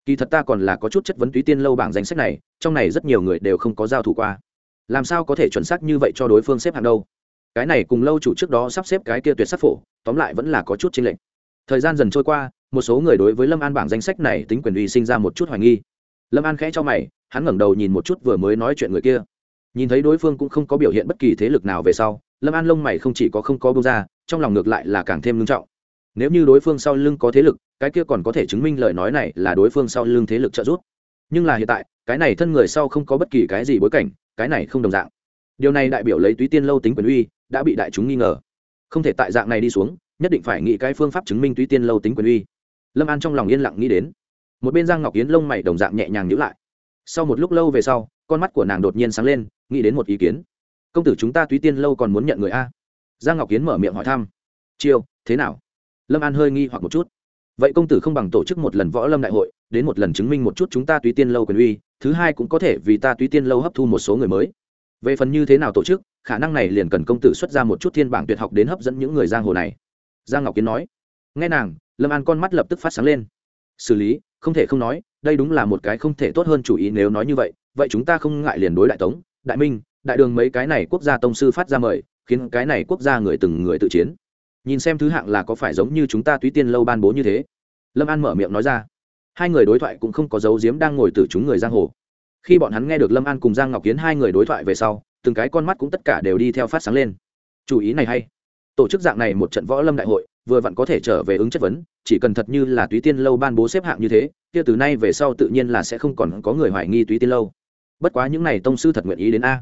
kỳ thật ta còn là có chút chất vấn túy tiên lâu bảng danh sách này, trong này rất nhiều người đều không có giao thủ qua. Làm sao có thể chuẩn xác như vậy cho đối phương xếp hạng đâu? Cái này cùng lâu chủ trước đó sắp xếp cái kia tuyệt sắc phổ, tóm lại vẫn là có chút chênh lệch. Thời gian dần trôi qua, một số người đối với lâm an bảng danh sách này tính quyền uy sinh ra một chút hoài nghi. Lâm an khẽ cho mày, hắn ngẩng đầu nhìn một chút vừa mới nói chuyện người kia. Nhìn thấy đối phương cũng không có biểu hiện bất kỳ thế lực nào về sau, lâm an lông mày không chỉ có không có bông ra, trong lòng ngược lại là càng thêm ngưng trọng nếu như đối phương sau lưng có thế lực, cái kia còn có thể chứng minh lời nói này là đối phương sau lưng thế lực trợ giúp. Nhưng là hiện tại, cái này thân người sau không có bất kỳ cái gì bối cảnh, cái này không đồng dạng. Điều này đại biểu lấy túy tiên lâu tính quyền uy, đã bị đại chúng nghi ngờ. Không thể tại dạng này đi xuống, nhất định phải nghĩ cái phương pháp chứng minh túy tiên lâu tính quyền uy. Lâm an trong lòng yên lặng nghĩ đến. Một bên giang ngọc yến lông mày đồng dạng nhẹ nhàng nhữ lại. Sau một lúc lâu về sau, con mắt của nàng đột nhiên sáng lên, nghĩ đến một ý kiến. Công tử chúng ta túy tiên lâu còn muốn nhận người a? Giang ngọc yến mở miệng hỏi thăm. Chiêu thế nào? Lâm an hơi nghi hoặc một chút. Vậy công tử không bằng tổ chức một lần võ lâm đại hội, đến một lần chứng minh một chút chúng ta túy tiên lâu quyền uy, thứ hai cũng có thể vì ta túy tiên lâu hấp thu một số người mới. Về phần như thế nào tổ chức, khả năng này liền cần công tử xuất ra một chút thiên bảng tuyệt học đến hấp dẫn những người giang hồ này. Giang ngọc kiến nói. Nghe nàng, lâm an con mắt lập tức phát sáng lên. Xử lý, không thể không nói, đây đúng là một cái không thể tốt hơn chủ ý nếu nói như vậy vậy chúng ta không ngại liền đối đại tống, đại minh, đại đường mấy cái này quốc gia tông sư phát ra mời, khiến cái này quốc gia người từng người tự chiến nhìn xem thứ hạng là có phải giống như chúng ta túy tiên lâu ban bố như thế. Lâm an mở miệng nói ra. Hai người đối thoại cũng không có dấu diếm đang ngồi từ chúng người giang hồ. Khi bọn hắn nghe được lâm an cùng giang ngọc kiến hai người đối thoại về sau, từng cái con mắt cũng tất cả đều đi theo phát sáng lên. Chủ ý này hay. Tổ chức dạng này một trận võ lâm đại hội, vừa vặn có thể trở về ứng chất vấn, chỉ cần thật như là túy tiên lâu ban bố xếp hạng như thế, kia từ nay về sau tự nhiên là sẽ không còn có người hoài nghi túy tiên lâu. Bất quá những n à y tông sư thật nguyện ý đến a.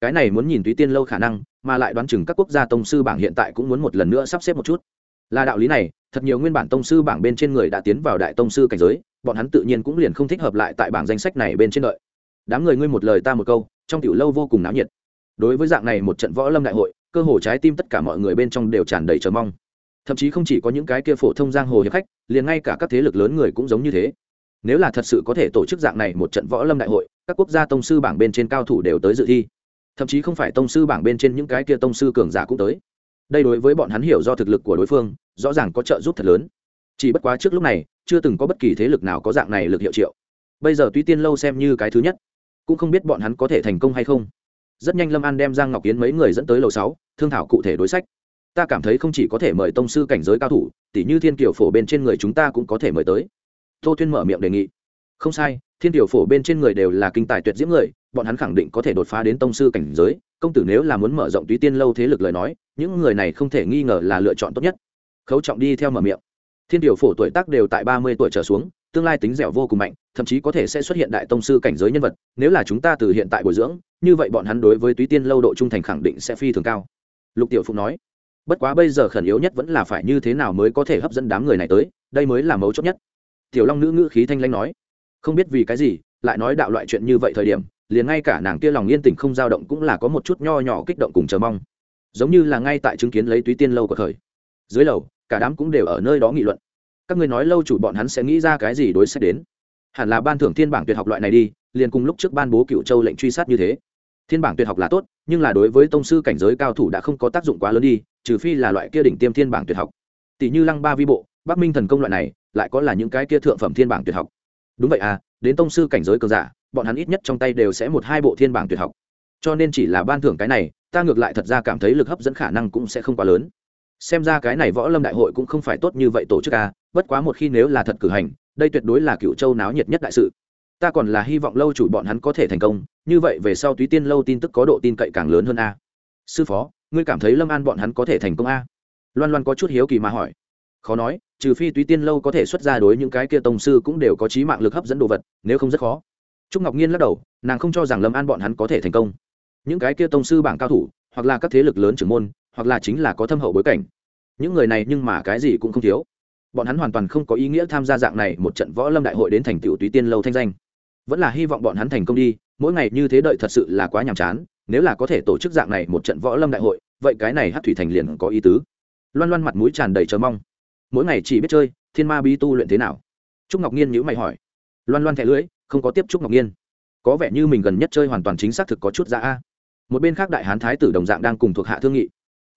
Cái này muốn nhìn túy tiên lâu khả năng mà lại đoán chừng các quốc gia tông sư bảng hiện tại cũng muốn một lần nữa sắp xếp một chút. Là đạo lý này, thật nhiều nguyên bản tông sư bảng bên trên người đã tiến vào đại tông sư cảnh giới, bọn hắn tự nhiên cũng liền không thích hợp lại tại bảng danh sách này bên trên đợi. Đám người ngươi một lời ta một câu, trong tiểu lâu vô cùng náo nhiệt. Đối với dạng này một trận võ lâm đại hội, cơ hồ trái tim tất cả mọi người bên trong đều tràn đầy chờ mong. Thậm chí không chỉ có những cái kia phổ thông giang hồ hiệp khách, liền ngay cả các thế lực lớn người cũng giống như thế. Nếu là thật sự có thể tổ chức dạng này một trận võ lâm đại hội, các quốc gia tông sư bảng bên trên cao thủ đều tới dự thi thậm chí không phải tông sư bảng bên trên những cái kia tông sư cường giả cũng tới. Đây đối với bọn hắn hiểu do thực lực của đối phương, rõ ràng có trợ giúp thật lớn. Chỉ bất quá trước lúc này, chưa từng có bất kỳ thế lực nào có dạng này lực hiệu triệu. Bây giờ tuy tiên lâu xem như cái thứ nhất, cũng không biết bọn hắn có thể thành công hay không. Rất nhanh lâm an đem giang ngọc yến mấy người dẫn tới lầu sáu, thương thảo cụ thể đối sách. Ta cảm thấy không chỉ có thể mời tông sư cảnh giới cao thủ tỷ như thiên kiều phổ bên trên người chúng ta cũng có thể mời tới. Tô tuyên mở miệng đề nghị không sai, thiên tiểu phổ bên trên người đều là kinh tài tuyệt diễm người, bọn hắn khẳng định có thể đột phá đến tông sư cảnh giới, công tử nếu là muốn mở rộng túy tiên lâu thế lực lời nói, những người này không thể nghi ngờ là lựa chọn tốt nhất. Khấu trọng đi theo mở miệng. Thiên tiểu phổ tuổi tác đều tại ba mươi tuổi trở xuống, tương lai tính dẻo vô cùng mạnh, thậm chí có thể sẽ xuất hiện đại tông sư cảnh giới nhân vật, nếu là chúng ta từ hiện tại bồi dưỡng, như vậy bọn hắn đối với túy tiên lâu độ trung thành khẳng định sẽ phi thường cao. Lục tiểu phụng nói. Bất quá bây giờ khẩn yếu nhất vẫn là phải như thế nào mới có thể hấp dẫn đám người này tới, đây mới là mấu chốt nhất. Tiểu long nữ ngữ khí thanh lanh nói không biết vì cái gì, lại nói đạo loại chuyện như vậy thời điểm, liền ngay cả nàng kia lòng yên tình không dao động cũng là có một chút nho nhỏ kích động cùng chờ mong. Giống như là ngay tại chứng kiến lấy túy tiên lâu của thời. Dưới lầu, cả đám cũng đều ở nơi đó nghị luận. Các người nói lâu chủ bọn hắn sẽ nghĩ ra cái gì đối sách đến? Hẳn là ban thưởng thiên bảng tuyệt học loại này đi, liền cùng lúc trước ban bố cựu châu lệnh truy sát như thế. Thiên bảng tuyệt học là tốt, nhưng là đối với tông sư cảnh giới cao thủ đã không có tác dụng quá lớn đi, trừ phi là loại kia đỉnh tiêm thiên bảng tuyệt học. Tỷ như lăng ba vi bộ, bắc minh thần công loại này, lại có là những cái kia thượng phẩm thiên bảng tuyệt học đúng vậy à đến tông sư cảnh giới cường giả, bọn hắn ít nhất trong tay đều sẽ một hai bộ thiên bảng tuyệt học. Cho nên chỉ là ban thưởng cái này, ta ngược lại thật ra cảm thấy lực hấp dẫn khả năng cũng sẽ không quá lớn. Xem ra cái này võ lâm đại hội cũng không phải tốt như vậy tổ chức a bất quá một khi nếu là thật cử hành, đây tuyệt đối là cựu châu náo nhiệt nhất đại sự. Ta còn là hy vọng lâu chủ bọn hắn có thể thành công, như vậy về sau túy tiên lâu tin tức có độ tin cậy càng lớn hơn a sư phó, ngươi cảm thấy lâm an bọn hắn có thể thành công a loan loan có chút hiếu kỳ mà hỏi khó nói, trừ phi túy tiên lâu có thể xuất ra đối những cái kia tông sư cũng đều có trí mạng lực hấp dẫn đồ vật, nếu không rất khó. Trúc ngọc nhiên lắc đầu, nàng không cho rằng lâm an bọn hắn có thể thành công. Những cái kia tông sư bảng cao thủ, hoặc là các thế lực lớn trưởng môn, hoặc là chính là có thâm hậu bối cảnh. Những người này nhưng mà cái gì cũng không thiếu. Bọn hắn hoàn toàn không có ý nghĩa tham gia dạng này một trận võ lâm đại hội đến thành tựu túy tiên lâu thanh danh. Vẫn là hy vọng bọn hắn thành công đi, mỗi ngày như thế đợi thật sự là quá nhàm chán, nếu là có thể tổ chức dạng này một trận võ lâm đại hội, vậy cái này hát thủy thành liền có ý tứ. Loan loan mặt mũi tràn đầy chờ mong mỗi ngày chỉ biết chơi, thiên ma bí tu luyện thế nào? Trúc ngọc nhiên nhữ mày hỏi. Loan loan thẻ lưỡi không có tiếp trúc ngọc nhiên có vẻ như mình gần nhất chơi hoàn toàn chính xác thực có chút ra a. Một bên khác đại hán thái tử đồng dạng đang cùng thuộc hạ thương nghị.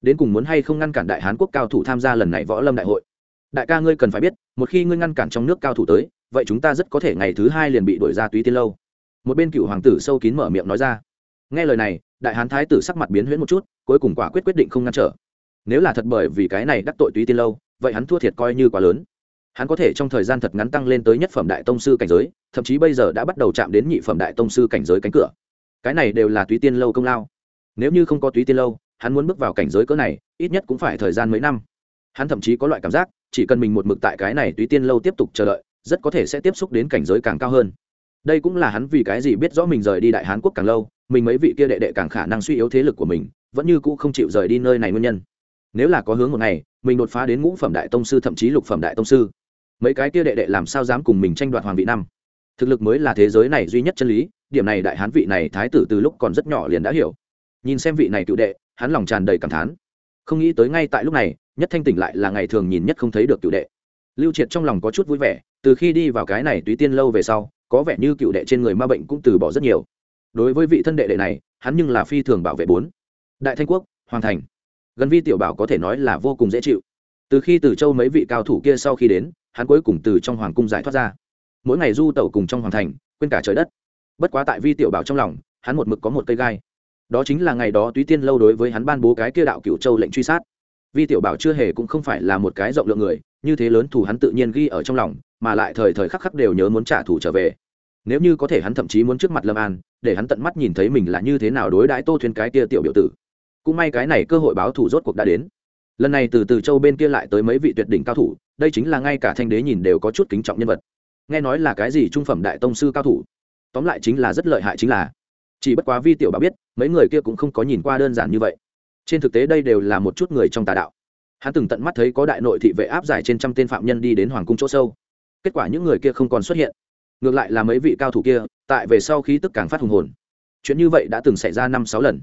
Đến cùng muốn hay không ngăn cản đại hán quốc cao thủ tham gia lần này võ lâm đại hội? Đại ca ngươi cần phải biết, một khi ngươi ngăn cản trong nước cao thủ tới, vậy chúng ta rất có thể ngày thứ hai liền bị đuổi ra túy tiên lâu. Một bên cựu hoàng tử sâu kín mở miệng nói ra. Nghe lời này, đại hán thái tử sắc mặt biến huyễn một chút, cuối cùng quả quyết quyết định không ngăn trở. Nếu là thật bởi vì cái này đắc tội túy tiên lâu vậy hắn thua thiệt coi như quá lớn. Hắn có thể trong thời gian thật ngắn tăng lên tới nhất phẩm đại tông sư cảnh giới, thậm chí bây giờ đã bắt đầu chạm đến nhị phẩm đại tông sư cảnh giới cánh cửa. Cái này đều là túy tiên lâu công lao. Nếu như không có túy tiên lâu, hắn muốn bước vào cảnh giới cỡ này, ít nhất cũng phải thời gian mấy năm. Hắn thậm chí có loại cảm giác, chỉ cần mình một mực tại cái này túy tiên lâu tiếp tục chờ đợi, rất có thể sẽ tiếp xúc đến cảnh giới càng cao hơn. Đây cũng là hắn vì cái gì biết rõ mình rời đi đại hán quốc càng lâu, mình mấy vị kia đệ đệ càng khả năng suy yếu thế lực của mình, vẫn như cũ không chịu rời đi nơi này nguyên nhân nếu là có hướng một ngày, mình đột phá đến ngũ phẩm đại tông sư, thậm chí lục phẩm đại tông sư, mấy cái kia đệ đệ làm sao dám cùng mình tranh đoạt hoàng vị năm? Thực lực mới là thế giới này duy nhất chân lý, điểm này đại hán vị này thái tử từ lúc còn rất nhỏ liền đã hiểu. Nhìn xem vị này cựu đệ, hắn lòng tràn đầy cảm thán. Không nghĩ tới ngay tại lúc này, nhất thanh tỉnh lại là ngày thường nhìn nhất không thấy được cựu đệ. Lưu triệt trong lòng có chút vui vẻ, từ khi đi vào cái này túy tiên lâu về sau, có vẻ như cựu đệ trên người ma bệnh cũng từ bỏ rất nhiều. Đối với vị thân đệ đệ này, hắn nhưng là phi thường bảo vệ bốn. Đại thanh quốc, hoàng thành gần vi tiểu bảo có thể nói là vô cùng dễ chịu. Từ khi từ châu mấy vị cao thủ kia sau khi đến, hắn cuối cùng từ trong hoàng cung giải thoát ra. Mỗi ngày du tẩu cùng trong hoàng thành, quên cả trời đất. Bất quá tại vi tiểu bảo trong lòng, hắn một mực có một cây gai. Đó chính là ngày đó túy tiên lâu đối với hắn ban bố cái kia đạo cựu châu lệnh truy sát. Vi tiểu bảo chưa hề cũng không phải là một cái rộng lượng người, như thế lớn thù hắn tự nhiên ghi ở trong lòng, mà lại thời thời khắc khắc đều nhớ muốn trả thù trở về. Nếu như có thể hắn thậm chí muốn trước mặt lâm an, để hắn tận mắt nhìn thấy mình là như thế nào đối đãi tô thuyền cái kia tiểu biểu tử cũng may cái này cơ hội báo thù rốt cuộc đã đến. Lần này từ từ châu bên kia lại tới mấy vị tuyệt đỉnh cao thủ, đây chính là ngay cả thanh đế nhìn đều có chút kính trọng nhân vật. Nghe nói là cái gì trung phẩm đại tông sư cao thủ? Tóm lại chính là rất lợi hại chính là. Chỉ bất quá vi tiểu bảo biết, mấy người kia cũng không có nhìn qua đơn giản như vậy. Trên thực tế đây đều là một chút người trong tà đạo. Hắn từng tận mắt thấy có đại nội thị vệ áp giải trên trăm tên phạm nhân đi đến hoàng cung chỗ sâu. Kết quả những người kia không còn xuất hiện. Ngược lại là mấy vị cao thủ kia, tại về sau khi tức càng phát hùng hồn. Chuyện như vậy đã từng xảy ra năm sáu lần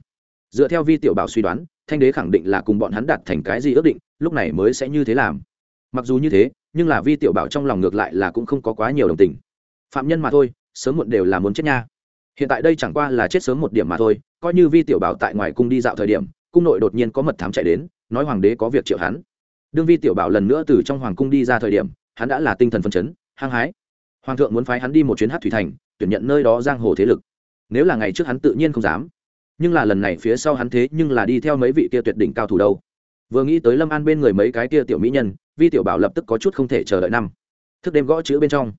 dựa theo vi tiểu bảo suy đoán, thanh đế khẳng định là cùng bọn hắn đạt thành cái gì ước định, lúc này mới sẽ như thế làm. Mặc dù như thế, nhưng là vi tiểu bảo trong lòng ngược lại là cũng không có quá nhiều đồng tình. Phạm nhân mà thôi, sớm muộn đều là muốn chết nha. Hiện tại đây chẳng qua là chết sớm một điểm mà thôi, coi như vi tiểu bảo tại ngoài cung đi dạo thời điểm, cung nội đột nhiên có mật thám chạy đến, nói hoàng đế có việc triệu hắn. Đương vi tiểu bảo lần nữa từ trong hoàng cung đi ra thời điểm, hắn đã là tinh thần phân chấn, hăng hái. Hoàng thượng muốn phái hắn đi một chuyến hát thủy thành, tuyển nhận nơi đó giang hồ thế lực. Nếu là ngày trước hắn tự nhiên không dám nhưng là lần này phía sau hắn thế nhưng là đi theo mấy vị kia tuyệt đỉnh cao thủ đâu. Vừa nghĩ tới lâm an bên người mấy cái kia tiểu mỹ nhân, vi tiểu bảo lập tức có chút không thể chờ đợi năm. Thức đêm gõ chữ bên trong.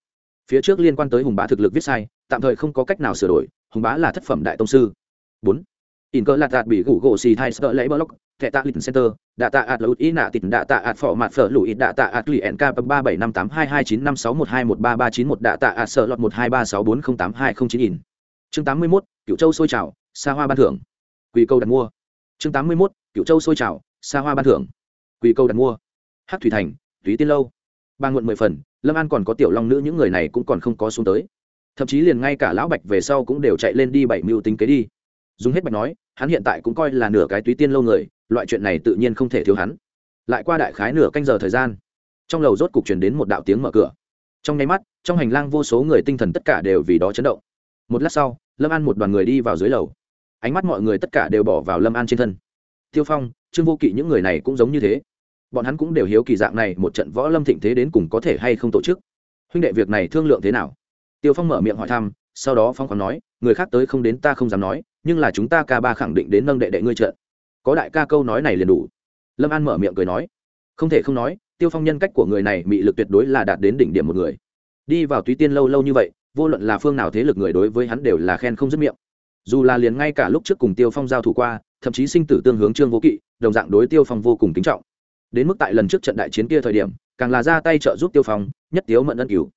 Phía trước liên quan tới hùng bá thực lực viết sai, tạm thời không có cách nào sửa đổi, hùng bá là thất phẩm đại tông sư. Bốn. In cơ lạt đạt bị gủ gỗ xì thai sợ lấy block, thẻ tạ lịch center, đạ tạ ạt lụt ý nạ tịt, đạ tạ ạt phỏ mặt phở lụi, đạ tạ ạt lụy nk ba bảy năm tám hai hai chín năm sáu một hai một ba ba chín một, đạ tạ ạt sợ lọt một hai ba sáu bốn không tám hai không chín in. Chương tám mươi mốt cựu châu sôi trào xa hoa ban thưởng. Quỳ câu đặt mua. Chương tám mươi mốt cựu châu sôi trào xa hoa ban thưởng. Quỳ câu đặt mua. Hát thủy thành, túy tiên lâu. Ba nguồn mười phần, lâm an còn có tiểu long nữ, những người này cũng còn không có xuống tới. Thậm chí liền ngay cả lão bạch về sau cũng đều chạy lên đi bảy mưu tính kế đi. Dùng hết bạch nói, hắn hiện tại cũng coi là nửa cái túy tiên lâu người, loại chuyện này tự nhiên không thể thiếu hắn. Lại qua đại khái nửa canh giờ thời gian, trong lầu rốt cục truyền đến một đạo tiếng mở cửa. Trong nháy mắt, trong hành lang vô số người tinh thần tất cả đều vì đó chấn động. Một lát sau, lâm an một đoàn người đi vào dưới lầu ánh mắt mọi người tất cả đều bỏ vào lâm an trên thân. Tiêu phong, trương vô kỵ những người này cũng giống như thế. Bọn hắn cũng đều hiếu kỳ dạng này một trận võ lâm thịnh thế đến cùng có thể hay không tổ chức. Huynh đệ việc này thương lượng thế nào? Tiêu phong mở miệng hỏi thăm, sau đó phong còn nói, người khác tới không đến ta không dám nói, nhưng là chúng ta ca ba khẳng định đến nâng đệ đệ ngươi trận. Có đại ca câu nói này liền đủ. Lâm an mở miệng cười nói, không thể không nói, tiêu phong nhân cách của người này bị lực tuyệt đối là đạt đến đỉnh điểm một người. Đi vào túy tiên lâu lâu như vậy, vô luận là phương nào thế lực người đối với hắn đều là khen không dứt miệng dù là liền ngay cả lúc trước cùng tiêu phong giao thủ qua thậm chí sinh tử tương hướng trương vô kỵ đồng dạng đối tiêu phong vô cùng kính trọng. Đến mức tại lần trước trận đại chiến kia thời điểm càng là ra tay trợ giúp tiêu phong nhất tiếu mận ân cứu.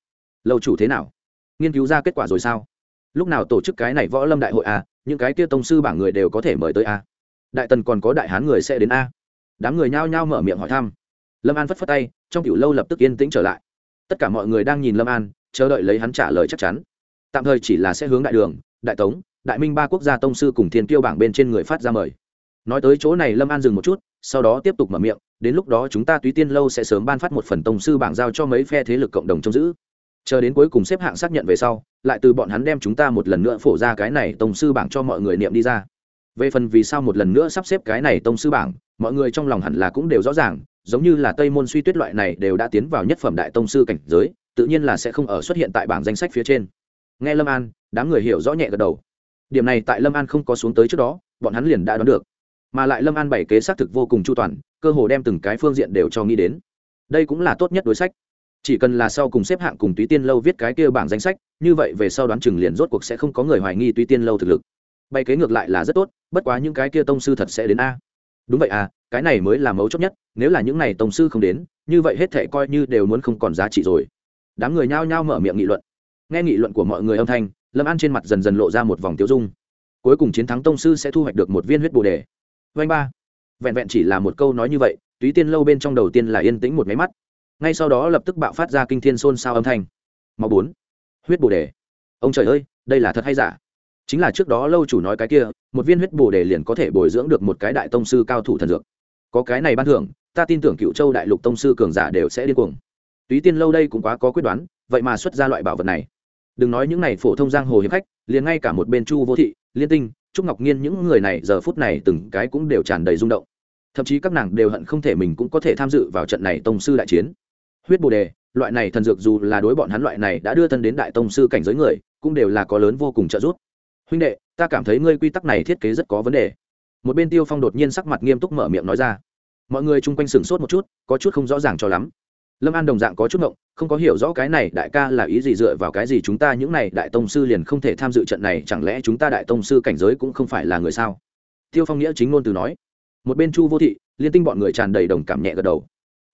Lâu chủ thế nào? Nghiên cứu ra kết quả rồi sao? Lúc nào tổ chức cái này võ lâm đại hội a à, những cái kia tông sư bảng người đều có thể mời tới a à? đại tần còn có đại hán người sẽ đến a à? đám người nhao nhao mở miệng hỏi thăm. Lâm an phất phất tay trong kiểu lâu lập tức yên tĩnh trở lại. Tất cả mọi người đang nhìn lâm an chờ đợi lấy hắn trả lời chắc chắn. Tạm thời chỉ là sẽ hướng đại đường đại tống đại minh ba quốc gia tông sư cùng thiên tiêu bảng bên trên người phát ra mời. Nói tới chỗ này, lâm an dừng một chút, sau đó tiếp tục mở miệng, đến lúc đó chúng ta túy tiên lâu sẽ sớm ban phát một phần tông sư bảng giao cho mấy phe thế lực cộng đồng trông giữ. Chờ đến cuối cùng xếp hạng xác nhận về sau, lại từ bọn hắn đem chúng ta một lần nữa phổ ra cái này tông sư bảng cho mọi người niệm đi ra. Về phần vì sao một lần nữa sắp xếp cái này tông sư bảng, mọi người trong lòng hẳn là cũng đều rõ ràng, giống như là tây môn suy tuyết loại này đều đã tiến vào nhất phẩm đại tông sư cảnh giới, tự nhiên là sẽ không ở xuất hiện tại bảng danh sách phía trên. Nghe lâm an, đám người hiểu rõ nhẹ gật đầu điểm này tại lâm an không có xuống tới trước đó, bọn hắn liền đã đoán được. Mà lại lâm an bảy kế xác thực vô cùng chu toàn, cơ hồ đem từng cái phương diện đều cho nghĩ đến. Đây cũng là tốt nhất đối sách. Chỉ cần là sau cùng xếp hạng cùng túy tiên lâu viết cái kia bảng danh sách, như vậy về sau đoán chừng liền rốt cuộc sẽ không có người hoài nghi túy tiên lâu thực lực. Bày kế ngược lại là rất tốt, bất quá những cái kia tông sư thật sẽ đến a. Đúng vậy à cái này mới là mấu chốt nhất, nếu là những này tông sư không đến, như vậy hết thệ coi như đều muốn không còn giá trị rồi. Đám người nhao nhao mở miệng nghị luận. Nghe nghị luận của mọi người âm thanh lâm an trên mặt dần dần lộ ra một vòng tiêu dung. Cuối cùng chiến thắng tông sư sẽ thu hoạch được một viên huyết bồ đề. Vanh ba. Vẹn vẹn chỉ là một câu nói như vậy, túy tiên lâu bên trong đầu tiên là yên tĩnh một máy mắt. Ngay sau đó lập tức bạo phát ra kinh thiên xôn xao âm thanh. Màu bốn. Huyết bồ đề. Ông trời ơi, đây là thật hay giả? Chính là trước đó lâu chủ nói cái kia, một viên huyết bồ đề liền có thể bồi dưỡng được một cái đại tông sư cao thủ thần dược. Có cái này ban thưởng, ta tin tưởng cựu châu đại lục tông sư cường giả đều sẽ điên cuồng. Túy tiên lâu đây cũng quá có quyết đoán, vậy mà xuất ra loại bảo vật này đừng nói những này phổ thông giang hồ hiệp khách, liền ngay cả một bên chu vô thị, liên tinh, trúc ngọc nhiên những người này giờ phút này từng cái cũng đều tràn đầy rung động. Thậm chí các nàng đều hận không thể mình cũng có thể tham dự vào trận này tông sư đại chiến. Huyết bồ đề, loại này thần dược dù là đối bọn hắn loại này đã đưa thân đến đại tông sư cảnh giới người, cũng đều là có lớn vô cùng trợ giúp. Huynh đệ, ta cảm thấy ngươi quy tắc này thiết kế rất có vấn đề. Một bên tiêu phong đột nhiên sắc mặt nghiêm túc mở miệng nói ra. Mọi người chung quanh sửng sốt một chút, có chút không rõ ràng cho lắm lâm an đồng dạng có chút ngộng, không có hiểu rõ cái này đại ca là ý gì dựa vào cái gì chúng ta những này đại tông sư liền không thể tham dự trận này, chẳng lẽ chúng ta đại tông sư cảnh giới cũng không phải là người sao? Tiêu phong nghĩa chính ngôn từ nói. Một bên chu vô thị, liên tinh bọn người tràn đầy đồng cảm nhẹ gật đầu.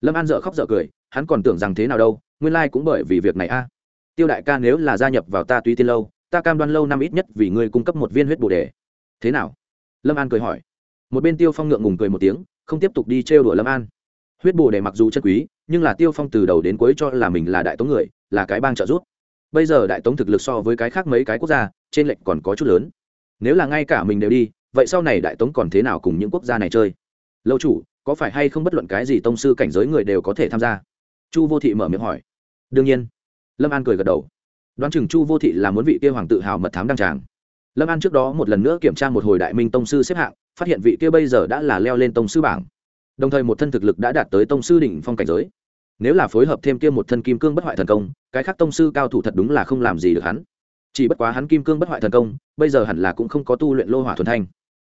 Lâm an dợ khóc dợ cười, hắn còn tưởng rằng thế nào đâu, nguyên lai、like、cũng bởi vì việc này a. Tiêu đại ca nếu là gia nhập vào ta tuy tiên lâu, ta cam đoan lâu năm ít nhất vì ngươi cung cấp một viên huyết bồ đề. Thế nào? Lâm an cười hỏi. Một bên tiêu phong ngượng ngùng cười một tiếng, không tiếp tục đi trêu đùa lâm an. Huyết bồ đề mặc dù chân quý nhưng là tiêu phong từ đầu đến cuối cho là mình là đại tống người, là cái bang trợ giúp. Bây giờ đại tống thực lực so với cái khác mấy cái quốc gia, trên lệnh còn có chút lớn. Nếu là ngay cả mình đều đi, vậy sau này đại tống còn thế nào cùng những quốc gia này chơi? Lâu chủ, có phải hay không bất luận cái gì tông sư cảnh giới người đều có thể tham gia? Chu vô thị mở miệng hỏi. Đương nhiên. Lâm an cười gật đầu. Đoán chừng chu vô thị là muốn vị kia hoàng tự hào mật thám đăng tràng. Lâm an trước đó một lần nữa kiểm tra một hồi đại minh tông sư xếp hạng, phát hiện vị kia bây giờ đã là leo lên tông sư bảng đồng thời một thân thực lực đã đạt tới tông sư đỉnh phong cảnh giới. Nếu là phối hợp thêm kia một thân kim cương bất hoại thần công, cái khác tông sư cao thủ thật đúng là không làm gì được hắn. Chỉ bất quá hắn kim cương bất hoại thần công, bây giờ hẳn là cũng không có tu luyện lô hỏa thuần thanh.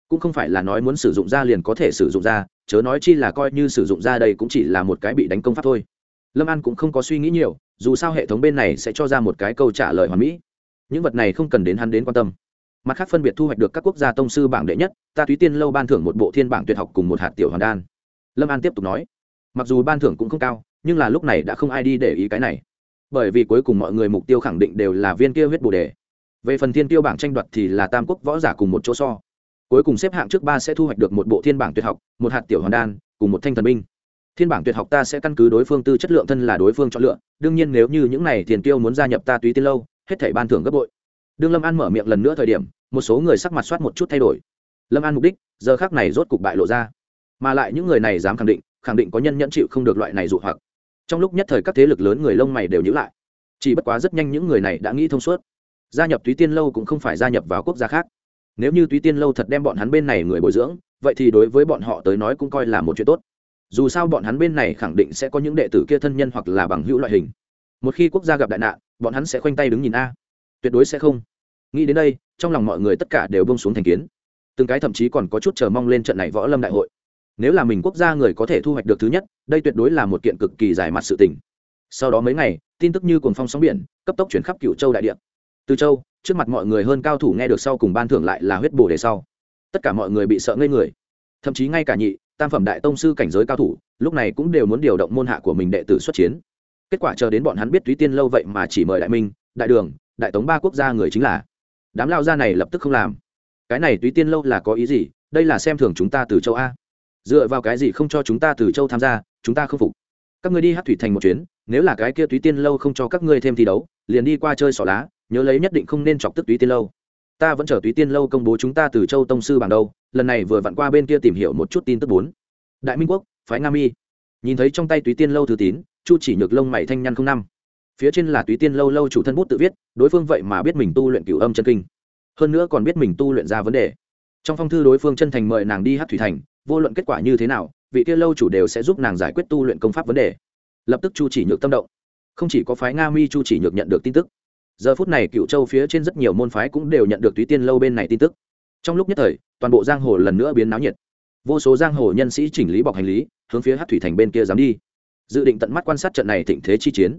Cũng không phải là nói muốn sử dụng ra liền có thể sử dụng ra, chớ nói chi là coi như sử dụng ra đây cũng chỉ là một cái bị đánh công pháp thôi. Lâm an cũng không có suy nghĩ nhiều, dù sao hệ thống bên này sẽ cho ra một cái câu trả lời hoàn mỹ. Những vật này không cần đến hắn đến quan tâm. Mặt khác phân biệt thu hoạch được các quốc gia tông sư bảng đệ nhất, ta túy tiên lâu ban thưởng một bộ thiên bảng tuyệt học cùng một hạt tiểu hoàn đan lâm an tiếp tục nói mặc dù ban thưởng cũng không cao nhưng là lúc này đã không ai đi để ý cái này bởi vì cuối cùng mọi người mục tiêu khẳng định đều là viên kia huyết bồ đề về phần thiên tiêu bảng tranh đoạt thì là tam quốc võ giả cùng một chỗ so cuối cùng xếp hạng trước ba sẽ thu hoạch được một bộ thiên bảng tuyệt học một hạt tiểu hoàn đan cùng một thanh thần binh thiên bảng tuyệt học ta sẽ căn cứ đối phương tư chất lượng thân là đối phương chọn lựa đương nhiên nếu như những này thiền tiêu muốn gia nhập ta túy tiên lâu hết thảy ban thưởng gấp bội đương lâm an mở miệng lần nữa thời điểm một số người sắc mặt soát một chút thay đổi lâm an mục đích giờ khác này rốt cục bại lộ ra mà lại những người này dám khẳng định khẳng định có nhân nhẫn chịu không được loại này dụ hoặc. Trong lúc nhất thời các thế lực lớn người lông mày đều nhữ lại. Chỉ bất quá rất nhanh những người này đã nghĩ thông suốt. Gia nhập túy tiên lâu cũng không phải gia nhập vào quốc gia khác. Nếu như túy tiên lâu thật đem bọn hắn bên này người bồi dưỡng, vậy thì đối với bọn họ tới nói cũng coi là một chuyện tốt. Dù sao bọn hắn bên này khẳng định sẽ có những đệ tử kia thân nhân hoặc là bằng hữu loại hình. Một khi quốc gia gặp đại nạn, bọn hắn sẽ khoanh tay đứng nhìn a. Tuyệt đối sẽ không. Nghĩ đến đây, trong lòng mọi người tất cả đều bông xuống thành kiến. Từng cái thậm chí còn có chút chờ mong lên trận này võ lâm đại hội nếu là mình quốc gia người có thể thu hoạch được thứ nhất, đây tuyệt đối là một kiện cực kỳ dài mặt sự tình. Sau đó mấy ngày, tin tức như cồn phong sóng biển, cấp tốc chuyển khắp cựu châu đại địa. Từ châu, trước mặt mọi người hơn cao thủ nghe được sau cùng ban thưởng lại là huyết bổ đề sau. Tất cả mọi người bị sợ ngây người. Thậm chí ngay cả nhị, tam phẩm đại tông sư cảnh giới cao thủ, lúc này cũng đều muốn điều động môn hạ của mình đệ tử xuất chiến. Kết quả chờ đến bọn hắn biết túy tiên lâu vậy mà chỉ mời đại minh, đại đường, đại tống ba quốc gia người chính là. Đám lao gia này lập tức không làm. Cái này túy tiên lâu là có ý gì? Đây là xem thường chúng ta từ châu a dựa vào cái gì không cho chúng ta từ châu tham gia, chúng ta không phục. Các ngươi đi hát thủy thành một chuyến, nếu là cái kia túy tiên lâu không cho các ngươi thêm thi đấu, liền đi qua chơi xỏ lá, nhớ lấy nhất định không nên chọc tức túy tiên lâu. Ta vẫn chờ túy tiên lâu công bố chúng ta từ châu tông sư bằng đâu, lần này vừa vặn qua bên kia tìm hiểu một chút tin tức bốn. Đại minh quốc, phái nga mi. Nhìn thấy trong tay túy tiên lâu thư tín, chu chỉ nhược lông mày thanh nhăn không năm. Phía trên là túy tiên lâu lâu chủ thân bút tự viết, đối phương vậy mà biết mình tu luyện cửu âm chân kinh. Hơn nữa còn biết mình tu luyện ra vấn đề. Trong phong thư đối phương chân thành mời nàng đi hát thủy thành vô luận kết quả như thế nào, vị kia lâu chủ đều sẽ giúp nàng giải quyết tu luyện công pháp vấn đề. Lập tức chu chỉ nhược tâm động. Không chỉ có phái nga mi chu chỉ nhược nhận được tin tức, giờ phút này cựu châu phía trên rất nhiều môn phái cũng đều nhận được túy tiên lâu bên này tin tức. Trong lúc nhất thời, toàn bộ giang hồ lần nữa biến náo nhiệt. Vô số giang hồ nhân sĩ chỉnh lý bọc hành lý, hướng phía hát thủy thành bên kia dám đi. Dự định tận mắt quan sát trận này thịnh thế chi chiến.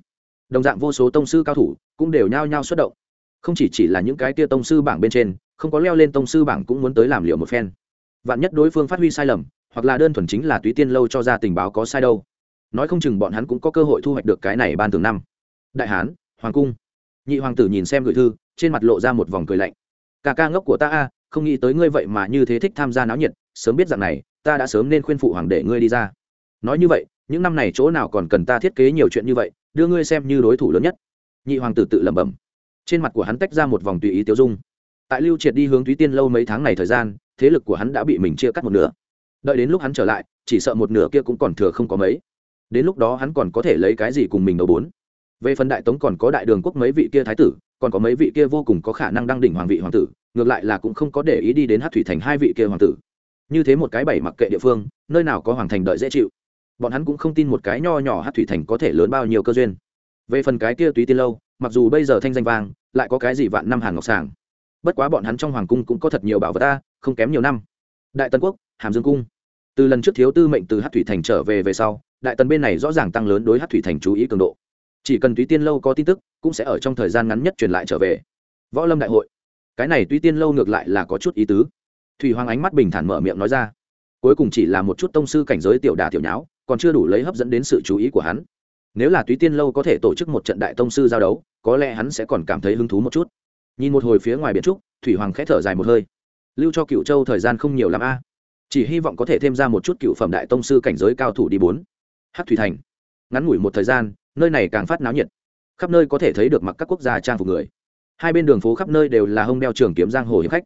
Đồng dạng vô số tông sư cao thủ cũng đều nhao nhao xuất động. Không chỉ chỉ là những cái tia tông sư bảng bên trên, không có leo lên tông sư bảng cũng muốn tới làm liệu một phen vạn nhất đối phương phát huy sai lầm, hoặc là đơn thuần chính là túy tiên lâu cho ra tình báo có sai đâu. Nói không chừng bọn hắn cũng có cơ hội thu hoạch được cái này ban thường năm. Đại hán, hoàng cung. Nhị hoàng tử nhìn xem gửi thư, trên mặt lộ ra một vòng cười lạnh. Cả ca ngốc của ta a, không nghĩ tới ngươi vậy mà như thế thích tham gia náo nhiệt, sớm biết rằng này, ta đã sớm nên khuyên phụ hoàng để ngươi đi ra. Nói như vậy, những năm này chỗ nào còn cần ta thiết kế nhiều chuyện như vậy, đưa ngươi xem như đối thủ lớn nhất. Nhị hoàng tử tự lẩm bẩm. Trên mặt của hắn tách ra một vòng tùy ý tiêu dung tại lưu triệt đi hướng thúy tiên lâu mấy tháng này thời gian, thế lực của hắn đã bị mình chia cắt một nửa. Đợi đến lúc hắn trở lại, chỉ sợ một nửa kia cũng còn thừa không có mấy. Đến lúc đó hắn còn có thể lấy cái gì cùng mình đầu bốn? Về phần đại tống còn có đại đường quốc mấy vị kia thái tử, còn có mấy vị kia vô cùng có khả năng đăng đỉnh hoàng vị hoàng tử, ngược lại là cũng không có để ý đi đến hát thủy thành hai vị kia hoàng tử. Như thế một cái bảy mặc kệ địa phương, nơi nào có hoàng thành đợi dễ chịu. Bọn hắn cũng không tin một cái nho nhỏ hát thủy thành có thể lớn bao nhiêu cơ duyên. Về phần cái kia túy tiên lâu, mặc dù bây giờ thanh danh vang, lại có cái gì vạn năm hàn ngọc sàng bất quá bọn hắn trong hoàng cung cũng có thật nhiều bảo vật ta, không kém nhiều năm. Đại tần quốc, hàm dương cung. Từ lần trước thiếu tư mệnh từ hát thủy thành trở về về sau, đại tần bên này rõ ràng tăng lớn đối hát thủy thành chú ý cường độ. Chỉ cần túy tiên lâu có tin tức, cũng sẽ ở trong thời gian ngắn nhất truyền lại trở về. Võ lâm đại hội. Cái này túy tiên lâu ngược lại là có chút ý tứ. Thủy hoàng ánh mắt bình thản mở miệng nói ra. Cuối cùng chỉ là một chút tông sư cảnh giới tiểu đà tiểu nháo, còn chưa đủ lấy hấp dẫn đến sự chú ý của hắn. Nếu là túy tiên lâu có thể tổ chức một trận đại tông sư giao đấu, có lẽ hắn sẽ còn cảm thấy hứng thú một chút nhìn một hồi phía ngoài biển trúc, thủy hoàng khẽ thở dài một hơi. Lưu cho cựu châu thời gian không nhiều l a. Chỉ hy vọng có thể thêm ra một chút cựu phẩm đại tông sư cảnh giới cao thủ đi bốn. Hát thủy thành. Ngắn ngủi một thời gian, nơi này càng phát náo nhiệt. Khắp nơi có thể thấy được mặc các quốc gia trang phục người. Hai bên đường phố khắp nơi đều là hông đeo trường kiếm giang hồ hiệp khách.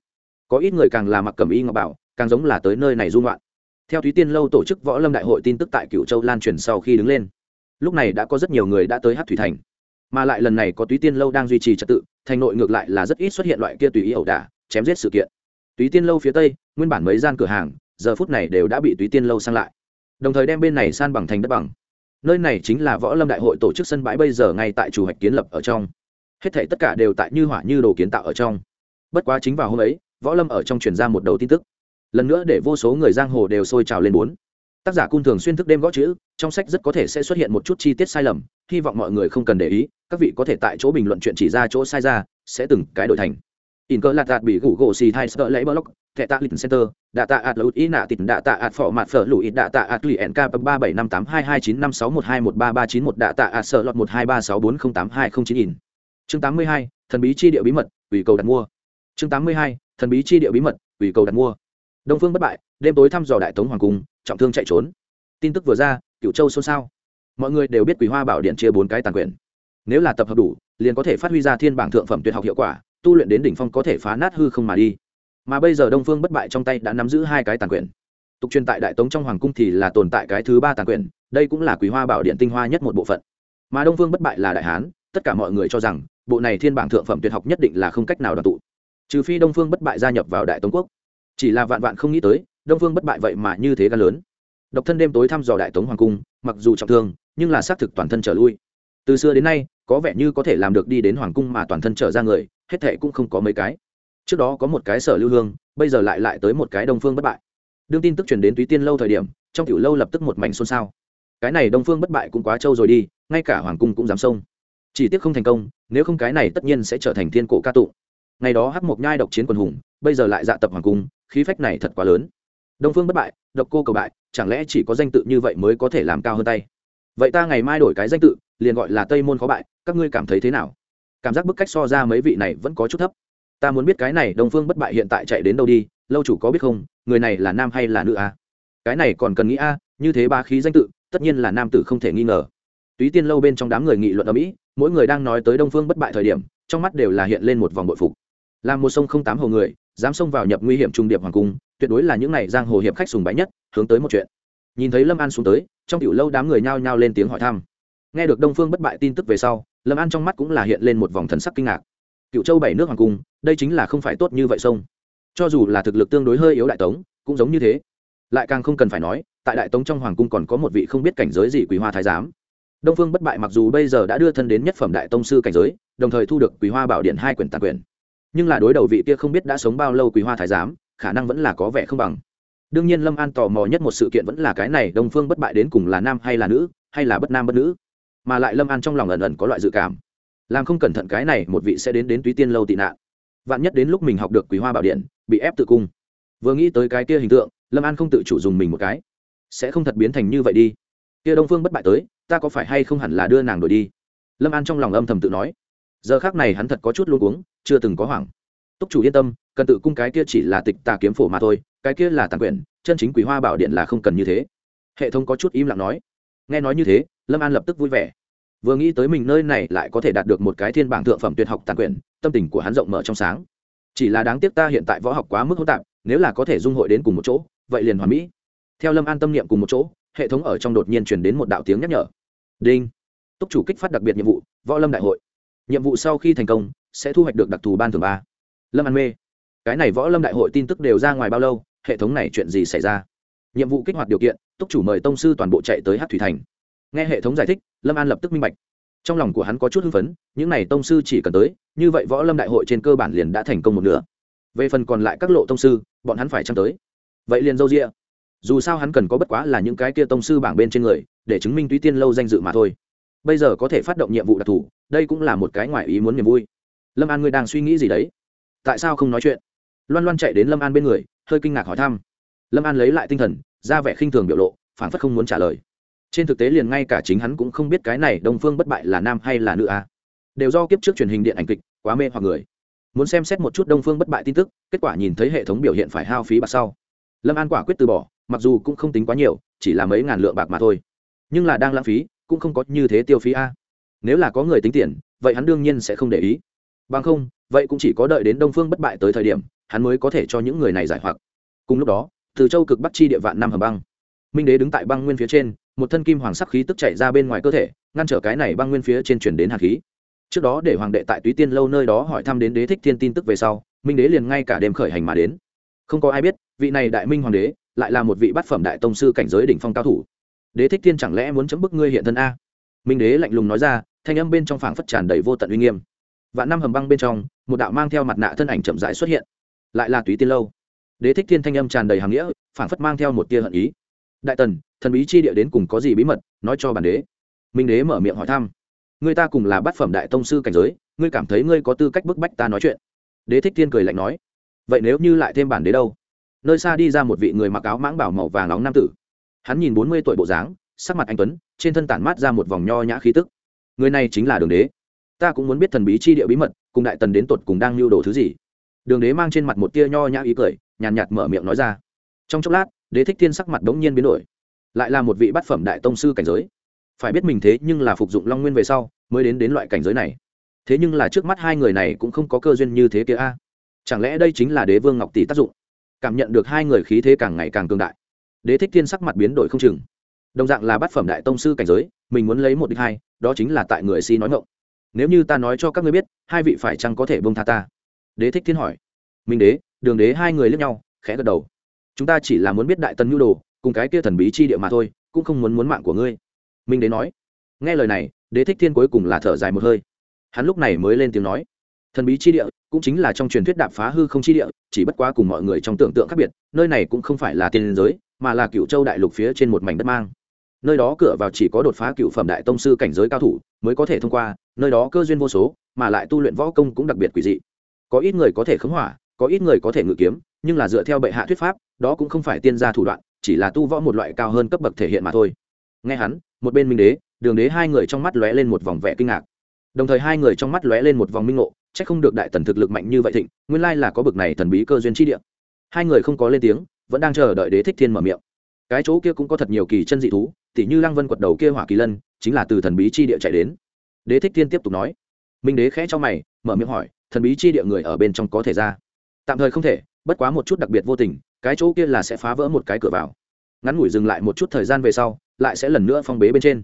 Có ít người càng là mặc cầm y ngọc bảo, càng giống là tới nơi này dung loạn theo thúy tiên lâu tổ chức võ lâm đại hội tin tức tại cựu châu lan truyền sau khi đứng lên. Lúc này đã có rất nhiều người đã tới hát thủy thành mà lại lần này có túy tiên lâu đang duy trì trật tự, thành nội ngược lại là rất ít xuất hiện loại kia tùy ý ẩu đả, chém giết sự kiện. Túy tiên lâu phía tây, nguyên bản mấy gian cửa hàng, giờ phút này đều đã bị túy tiên lâu sang lại. Đồng thời đem bên này san bằng thành đất bằng. Nơi này chính là võ lâm đại hội tổ chức sân bãi bây giờ ngay tại chủ hạch kiến lập ở trong. Hết thể tất cả đều tại như hỏa như đồ kiến tạo ở trong. Bất quá chính vào hôm ấy, võ lâm ở trong truyền ra một đầu tin tức. Lần nữa để vô số người giang hồ đều sôi trào lên bốn tác giả cung thường xuyên thức đêm gõ chữ, trong sách rất có thể sẽ xuất hiện một chút chi tiết sai lầm, hy vọng mọi người không cần để ý, các vị có thể tại chỗ bình luận chuyện chỉ ra chỗ sai ra, sẽ từng cái đổi thành. In cơ lạt đạt bị gủ gỗ xì thai sợ lấy block, thẻ tạ lịch center, đạ tạ ạt lụt ý nạ tịt, đạ tạ ạt phỏ mặt phở lụi, đạ tạ ạt lụy nk ba bảy năm tám hai hai chín năm sáu một hai một ba ba chín một, đạ tạ ạt sợ lọt một hai ba sáu bốn không tám hai không chín in. Chương tám mươi hai, thần bí chi địa bí mật, ủy cầu đặt mua. Chương tám mươi hai, thần bí chi địa bí mật, ủy cầu đặt mua. Đông phương bất bại đêm tối thăm dò đại tống hoàng cung, trọng thương chạy trốn. Tin tức vừa ra cựu châu xôn xao. Mọi người đều biết quý hoa bảo điện chia bốn cái tàn quyền. Nếu là tập hợp đủ, liền có thể phát huy ra thiên bảng thượng phẩm tuyệt học hiệu quả, tu luyện đến đỉnh phong có thể phá nát hư không mà đi. Mà bây giờ đông phương bất bại trong tay đã nắm giữ hai cái tàn quyền. Tục truyền tại đại tống trong hoàng cung thì là tồn tại cái thứ ba tàn quyền, đây cũng là quý hoa bảo điện tinh hoa nhất một bộ phận. Mà đông phương bất bại là đại hán, tất cả mọi người cho rằng, bộ này thiên bảng thượng phẩm tuyệt học nhất định là không cách nào đoàn tụ. Trừ phi đông phương bất bại gia nhập vào đại tống quốc. Chỉ là vạn vạn không nghĩ tới đông phương bất bại vậy mà như thế gan lớn. Độc thân đêm tối thăm dò đại tống hoàng cung, mặc dù trọng thương, nhưng là xác thực toàn thân trở lui. Từ xưa đến nay, có vẻ như có thể làm được đi đến hoàng cung mà toàn thân trở ra người, hết thệ cũng không có mấy cái. Trước đó có một cái sở lưu hương, bây giờ lại lại tới một cái đông phương bất bại. Đương tin tức truyền đến túy tiên lâu thời điểm, trong tiểu lâu lập tức một mảnh xôn xao. Cái này đông phương bất bại cũng quá trâu rồi đi, ngay cả hoàng cung cũng dám xông. Chỉ tiếc không thành công, nếu không cái này tất nhiên sẽ trở thành thiên cổ ca tụng. Ngày đó hắc mộc nhai độc chiến quần hùng, bây giờ lại dạ tập hoàng cung, khí phách này thật quá lớn đông phương bất bại, độc cô cầu bại, chẳng lẽ chỉ có danh tự như vậy mới có thể làm cao hơn tay? Vậy ta ngày mai đổi cái danh tự, liền gọi là tây môn khó bại, các ngươi cảm thấy thế nào? Cảm giác bức cách so ra mấy vị này vẫn có chút thấp. Ta muốn biết cái này đông phương bất bại hiện tại chạy đến đâu đi, lâu chủ có biết không, người này là nam hay là nữ a? Cái này còn cần nghĩ a, như thế ba khí danh tự, tất nhiên là nam tử không thể nghi ngờ. Túy tiên lâu bên trong đám người nghị luận ở mỹ, mỗi người đang nói tới đông phương bất bại thời điểm, trong mắt đều là hiện lên một vòng bội phục. Làm một sông không tám hầu người, dám xông vào nhập nguy hiểm trung điệp hoàng cung tuyệt đối là những này giang hồ hiệp khách sùng bái nhất, hướng tới một chuyện. Nhìn thấy lâm an xuống tới, trong tiểu lâu đám người nhao nhao lên tiếng hỏi thăm. Nghe được đông phương bất bại tin tức về sau, lâm an trong mắt cũng là hiện lên một vòng thần sắc kinh ngạc. Cựu châu bảy nước hoàng cung, đây chính là không phải tốt như vậy sông. Cho dù là thực lực tương đối hơi yếu đại tống, cũng giống như thế. Lại càng không cần phải nói, tại đại tống trong hoàng cung còn có một vị không biết cảnh giới gì quý hoa thái giám. Đông phương bất bại mặc dù bây giờ đã đưa thân đến nhất phẩm đại tông sư cảnh giới, đồng thời thu được quý hoa bảo điện hai quyển tàn quyển. Nhưng là đối đầu vị kia không biết đã sống bao lâu quý hoa thái giám khả năng vẫn là có vẻ không bằng. Đương nhiên lâm an tò mò nhất một sự kiện vẫn là cái này, đông phương bất bại đến cùng là nam hay là nữ, hay là bất nam bất nữ. Mà lại lâm an trong lòng ẩn ẩn có loại dự cảm. Làm không cẩn thận cái này, một vị sẽ đến đến túy tiên lâu tị nạn. Vạn nhất đến lúc mình học được quý hoa bảo điện, bị ép tự cung. Vừa nghĩ tới cái kia hình tượng, lâm an không tự chủ dùng mình một cái. Sẽ không thật biến thành như vậy đi. Kia đông phương bất bại tới, ta có phải hay không hẳn là đưa nàng đổi đi? Lâm an trong lòng âm thầm tự nói. Giờ khác này hắn thật có chút luôn uống chưa từng có hoảng túc chủ yên tâm cần tự cung cái kia chỉ là tịch tà kiếm phổ mà thôi cái kia là tàn quyển, chân chính quý hoa bảo điện là không cần như thế. Hệ thống có chút im lặng nói. Nghe nói như thế lâm an lập tức vui vẻ. Vừa nghĩ tới mình nơi này lại có thể đạt được một cái thiên bảng thượng phẩm tuyệt học tàn quyển, tâm tình của hắn rộng mở trong sáng. Chỉ là đáng tiếc ta hiện tại võ học quá mức hỗn tạp nếu là có thể dung hội đến cùng một chỗ vậy liền hoàn mỹ. Theo lâm an tâm niệm cùng một chỗ hệ thống ở trong đột nhiên truyền đến một đạo tiếng nhắc nhở. Đinh. Túc chủ kích phát đặc biệt nhiệm vụ võ lâm đại hội. Nhiệm vụ sau khi thành công sẽ thu hoạch được đặc thù ban thường ba lâm an mê. Cái này võ lâm đại hội tin tức đều ra ngoài bao lâu, hệ thống này chuyện gì xảy ra? Nhiệm vụ kích hoạt điều kiện, túc chủ mời tông sư toàn bộ chạy tới hát thủy thành. Nghe hệ thống giải thích, lâm an lập tức minh bạch. Trong lòng của hắn có chút hưng phấn, những n à y tông sư chỉ cần tới, như vậy võ lâm đại hội trên cơ bản liền đã thành công một nửa. Về phần còn lại các lộ tông sư, bọn hắn phải chăng tới? Vậy liền dâu rịa dù sao hắn cần có bất quá là những cái kia tông sư bảng bên trên người, để chứng minh túy tiên lâu danh dự mà thôi. Bây giờ có thể phát động nhiệm vụ đặc thù, đây cũng là một cái ngoại ý muốn niềm vui. Lâm an ngươi đang suy nghĩ gì đấy? Tại sao không nói chuyện? Loan loan chạy đến lâm an bên người, hơi kinh ngạc hỏi thăm. Lâm an lấy lại tinh thần, ra vẻ khinh thường biểu lộ phản phất không muốn trả lời. Trên thực tế liền ngay cả chính hắn cũng không biết cái này đông phương bất bại là nam hay là nữ a. Đều do kiếp trước truyền hình điện ảnh kịch, quá mê hoặc người. Muốn xem xét một chút đông phương bất bại tin tức, kết quả nhìn thấy hệ thống biểu hiện phải hao phí bạc sau. Lâm an quả quyết từ bỏ, mặc dù cũng không tính quá nhiều, chỉ là mấy ngàn lượng bạc mà thôi. Nhưng là đang lãng phí, cũng không có như thế tiêu phí a. Nếu là có người tính tiền, vậy hắn đương nhiên sẽ không để ý. Bằng không vậy cũng chỉ có đợi đến đông phương bất bại tới thời điểm, hắn mới có thể cho những người này giải hoặc. Cùng lúc đó, từ châu cực bắc chi địa vạn năm hầm băng. Minh đế đứng tại băng nguyên phía trên, một thân kim hoàng sắc khí tức chạy ra bên ngoài cơ thể, ngăn trở cái này băng nguyên phía trên chuyển đến hạt khí. Trước đó để hoàng đệ tại túy tiên lâu nơi đó hỏi thăm đến đế thích thiên tin tức về sau, minh đế liền ngay cả đêm khởi hành mà đến. Không có ai biết, vị này đại minh hoàng đế lại là một vị bát phẩm đại tông sư cảnh giới đỉnh phong cao thủ. Đế thích thiên chẳng lẽ muốn chấm bức ngươi hiện thân a? Minh đế lạnh lùng nói ra, thanh âm bên trong phảng phất tràn đầy vô tận uy nghiêm vạn năm hầm băng bên trong, một đạo mang theo mặt nạ thân ảnh chậm rãi xuất hiện. Lại là túy tiên lâu. Đế thích thiên thanh âm tràn đầy hàm nghĩa, phảng phất mang theo một tia hận ý. Đại tần, thần bí chi địa đến cùng có gì bí mật, nói cho bản đế. Minh đế mở miệng hỏi thăm. Người ta cùng là bát phẩm đại tông sư cảnh giới, ngươi cảm thấy ngươi có tư cách bức bách ta nói chuyện. Đế thích thiên cười lạnh nói. Vậy nếu như lại thêm bản đế đâu? Nơi xa đi ra một vị người mặc áo mãng bảo màu vàng nóng nam tử. Hắn nhìn bốn mươi tuổi bộ dáng, sắc mặt anh tuấn, trên thân tản mát ra một vòng nho nhã khí tức. Người này chính là đường đế ta cũng muốn biết thần bí chi địa bí mật, cùng đại tần đến tột cùng đang lưu đồ thứ gì. Đường đế mang trên mặt một tia nho nhã ý cười, nhàn nhạt mở miệng nói ra. Trong chốc lát, đế thích thiên sắc mặt đống nhiên biến đổi. Lại là một vị bát phẩm đại tông sư cảnh giới. Phải biết mình thế nhưng là phục dụng long nguyên về sau, mới đến đến loại cảnh giới này. Thế nhưng là trước mắt hai người này cũng không có cơ duyên như thế kia a. Chẳng lẽ đây chính là đế vương ngọc tỷ tác dụng? Cảm nhận được hai người khí thế càng ngày càng cường đại. Đế thích thiên sắc mặt biến đổi không chừng. Đồng dạng là bát phẩm đại tông sư cảnh giới, mình muốn lấy một đích hai, đó chính là tại người si nói ngộng nếu như ta nói cho các ngươi biết, hai vị phải chăng có thể bông tha ta? Đế thích thiên hỏi. Minh đế, đường đế hai người lướt nhau, khẽ gật đầu. Chúng ta chỉ là muốn biết đại tần nhu đồ, cùng cái kia thần bí chi địa mà thôi, cũng không muốn muốn mạng của ngươi. Minh đế nói. Nghe lời này, đế thích thiên cuối cùng là thở dài một hơi. Hắn lúc này mới lên tiếng nói. Thần bí chi địa cũng chính là trong truyền thuyết đạp phá hư không chi địa, chỉ bất quá cùng mọi người trong tưởng tượng khác biệt, nơi này cũng không phải là tiên giới, mà là cựu châu đại lục phía trên một mảnh đất mang nơi đó cửa vào chỉ có đột phá cựu phẩm đại tông sư cảnh giới cao thủ mới có thể thông qua, nơi đó cơ duyên vô số, mà lại tu luyện võ công cũng đặc biệt quỷ dị. Có ít người có thể khống hỏa, có ít người có thể ngự kiếm, nhưng là dựa theo bệ hạ thuyết pháp, đó cũng không phải tiên gia thủ đoạn, chỉ là tu võ một loại cao hơn cấp bậc thể hiện mà thôi. Nghe hắn, một bên minh đế, đường đế hai người trong mắt lóe lên một vòng vẻ kinh ngạc. Đồng thời hai người trong mắt lóe lên một vòng minh ngộ c h ắ c không được đại tần thực lực mạnh như vậy thịnh, nguyên lai là có bực này thần bí cơ duyên chi địa. Hai người không có lên tiếng, vẫn đang chờ đợi đế thích thiên mở miệng cái chỗ kia cũng có thật nhiều kỳ chân dị thú, tỉ như lăng vân quật đầu kia hỏa kỳ lân, chính là từ thần bí chi địa chạy đến. Đế thích thiên tiếp tục nói. Minh đế khẽ cho mày, mở miệng hỏi, thần bí chi địa người ở bên trong có thể ra? Tạm thời không thể, bất quá một chút đặc biệt vô tình, cái chỗ kia là sẽ phá vỡ một cái cửa vào. Ngắn ngủi dừng lại một chút thời gian về sau, lại sẽ lần nữa phong bế bên trên.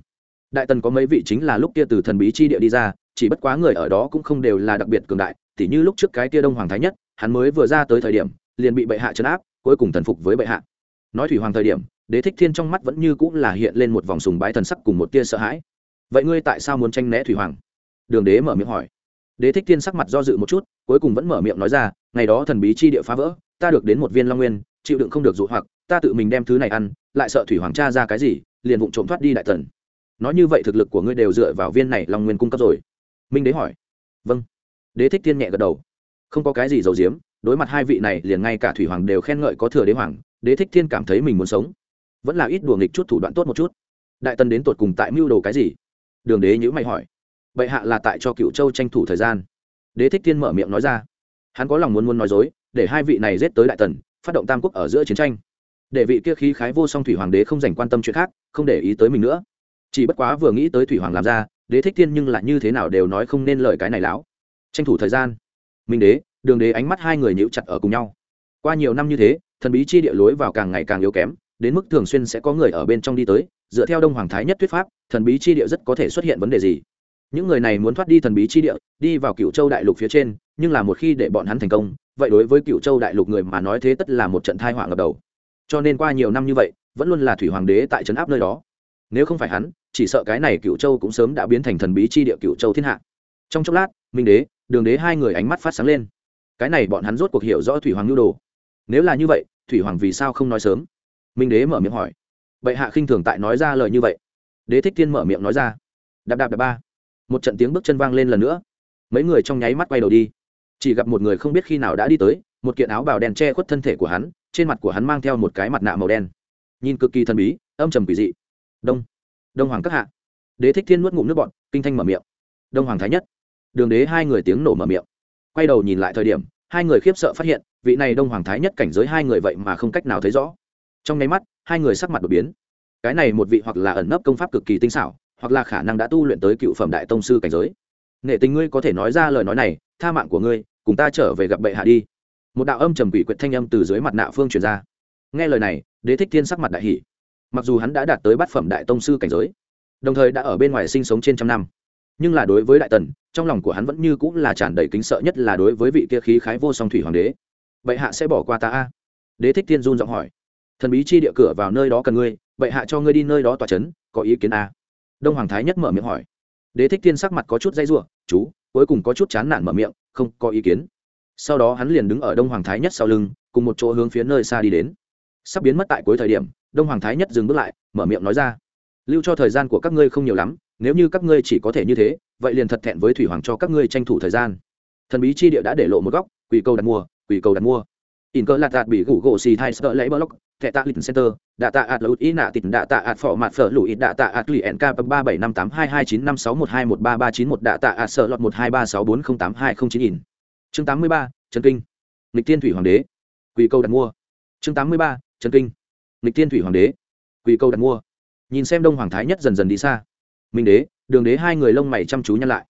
Đại tần có mấy vị chính là lúc kia từ thần bí chi địa đi ra, chỉ bất quá người ở đó cũng không đều là đặc biệt cường đại, tỉ như lúc trước cái kia đông hoàng thái nhất, hắn mới vừa ra tới thời điểm, liền bị bệ hạ chấn áp, cuối cùng thần phục với bệ hạ. Nói thủy hoàng thời điểm đế thích thiên trong mắt vẫn như cũng là hiện lên một vòng sùng bái thần sắc cùng một tia sợ hãi. Vậy ngươi tại sao muốn tranh né thủy hoàng? Đường đế mở miệng hỏi. Đế thích thiên sắc mặt do dự một chút, cuối cùng vẫn mở miệng nói ra, ngày đó thần bí chi địa phá vỡ, ta được đến một viên long nguyên, chịu đựng không được dụ hoặc, ta tự mình đem thứ này ăn, lại sợ thủy hoàng cha ra cái gì, liền vụng trộm thoát đi đại tần nói như vậy thực lực của ngươi đều dựa vào viên này long nguyên cung cấp rồi. Minh đế hỏi. Vâng. Đế thích thiên nhẹ gật đầu. Không có cái gì giấu giếm, đối mặt hai vị này liền ngay cả thủy hoàng đều khen ngợi có thừa đế hoàng, đế thích thiên cảm thấy mình muốn sống vẫn là ít đùa nghịch chút thủ đoạn tốt một chút. Đại tần đến tột cùng tại mưu đồ cái gì? Đường đế nhữ mày hỏi. Bệ hạ là tại cho cựu châu tranh thủ thời gian. Đế thích thiên mở miệng nói ra. Hắn có lòng muốn muốn nói dối, để hai vị này giết tới đại tần, phát động tam quốc ở giữa chiến tranh. Để vị kia khí khái vô song thủy hoàng đế không dành quan tâm chuyện khác, không để ý tới mình nữa. Chỉ bất quá vừa nghĩ tới thủy hoàng làm ra, đế thích thiên nhưng lại như thế nào đều nói không nên lời cái này lão. Tranh thủ thời gian. Minh đế, đường đế ánh mắt hai người nhíu chặt ở cùng nhau. Qua nhiều năm như thế, thần bí chi địa lối vào càng ngày càng yếu kém đến mức thường xuyên sẽ có người ở bên trong đi tới, dựa theo đông hoàng thái nhất thuyết pháp, thần bí chi địa rất có thể xuất hiện vấn đề gì. Những người này muốn thoát đi thần bí chi địa, đi vào cựu châu đại lục phía trên, nhưng là một khi để bọn hắn thành công, vậy đối với cựu châu đại lục người mà nói thế tất là một trận thai họa ngập đầu. Cho nên qua nhiều năm như vậy, vẫn luôn là thủy hoàng đế tại trấn áp nơi đó. Nếu không phải hắn, chỉ sợ cái này cựu châu cũng sớm đã biến thành thần bí chi địa cựu châu thiên hạ. Trong chốc lát, minh đế, đường đế hai người ánh mắt phát sáng lên. Cái này bọn hắn rốt cuộc hiểu rõ thủy hoàng nhu đồ. Nếu là như vậy, thủy hoàng vì sao không nói sớm? Minh đế mở miệng hỏi. Bệ hạ khinh thường tại nói ra lời như vậy. Đế thích thiên mở miệng nói ra. Đạp đạp đạp ba. Một trận tiếng bước chân vang lên lần nữa. Mấy người trong nháy mắt quay đầu đi. Chỉ gặp một người không biết khi nào đã đi tới, một kiện áo bào đen che khuất thân thể của hắn, trên mặt của hắn mang theo một cái mặt nạ màu đen. Nhìn cực kỳ thần bí, âm trầm quỷ dị. Đông. Đông hoàng các hạ. Đế thích thiên nuốt ngụm nước bọn kinh thanh mở miệng. Đông hoàng thái nhất. Đường đế hai người tiếng nổ mở miệng. Quay đầu nhìn lại thời điểm, hai người khiếp sợ phát hiện, vị này đông hoàng thái nhất cảnh giới hai người vậy mà không cách nào thấy rõ trong nháy mắt, hai người sắc mặt đột biến. Cái này một vị hoặc là ẩn nấp công pháp cực kỳ tinh xảo, hoặc là khả năng đã tu luyện tới cựu phẩm đại tông sư cảnh giới. Nghệ tình ngươi có thể nói ra lời nói này, tha mạng của ngươi, cùng ta trở về gặp bệ hạ đi. Một đạo âm trầm quỷ quyệt thanh âm từ dưới mặt nạ phương truyền ra. Nghe lời này, đế thích thiên sắc mặt đại hỷ mặc dù hắn đã đạt tới bát phẩm đại tông sư cảnh giới, đồng thời đã ở bên ngoài sinh sống trên trăm năm, nhưng là đối với đại tần, trong lòng của hắn vẫn như cũng là tràn đầy kính sợ nhất là đối với vị kia khí khái vô song thủy hoàng đế. Bệ hạ sẽ bỏ qua ta a? Đế thích thiên run giọng hỏi thần bí chi địa cửa vào nơi đó cần ngươi bệ hạ cho ngươi đi nơi đó tòa c h ấ n có ý kiến à? đông hoàng thái nhất mở miệng hỏi. Đế thích thiên sắc mặt có chút dây r u ộ chú, cuối cùng có chút chán nản mở miệng, không có ý kiến. Sau đó hắn liền đứng ở đông hoàng thái nhất sau lưng, cùng một chỗ hướng phía nơi xa đi đến. Sắp biến mất tại cuối thời điểm, đông hoàng thái nhất dừng bước lại, mở miệng nói ra. Lưu cho thời gian của các ngươi không nhiều lắm, nếu như các ngươi chỉ có thể như thế, vậy liền thật thẹn với thủy hoàng cho các ngươi tranh thủ thời gian. Thần bí chi địa đã để lộ một góc quỳ cầu đặt mua quỳ cầu đặt mua. In cơ lạt đạt bị gủ gỗ xì thai sợ lấy block thẻ tạ lịch center, đạ tạ ạt lụt ý nạ tịt, đạ tạ ạt phỏ mặt phở lụi đạ tạ ạt lì nk ba bảy năm tám hai hai chín năm sáu một hai một ba ba chín một, đạ tạ ạt sợ lọt một hai ba sáu bốn không tám hai không chín nghìn chương tám mươi ba, trần kinh. Lịch tiên thủy hoàng đế. Quỷ câu đặt mua. Chương tám mươi ba, trần kinh. Lịch tiên thủy hoàng đế. Quỷ câu đặt mua. Nhìn xem đông hoàng thái nhất dần dần đi xa. Minh đế, đường đế hai người lông mày chăm chú nhăn lại.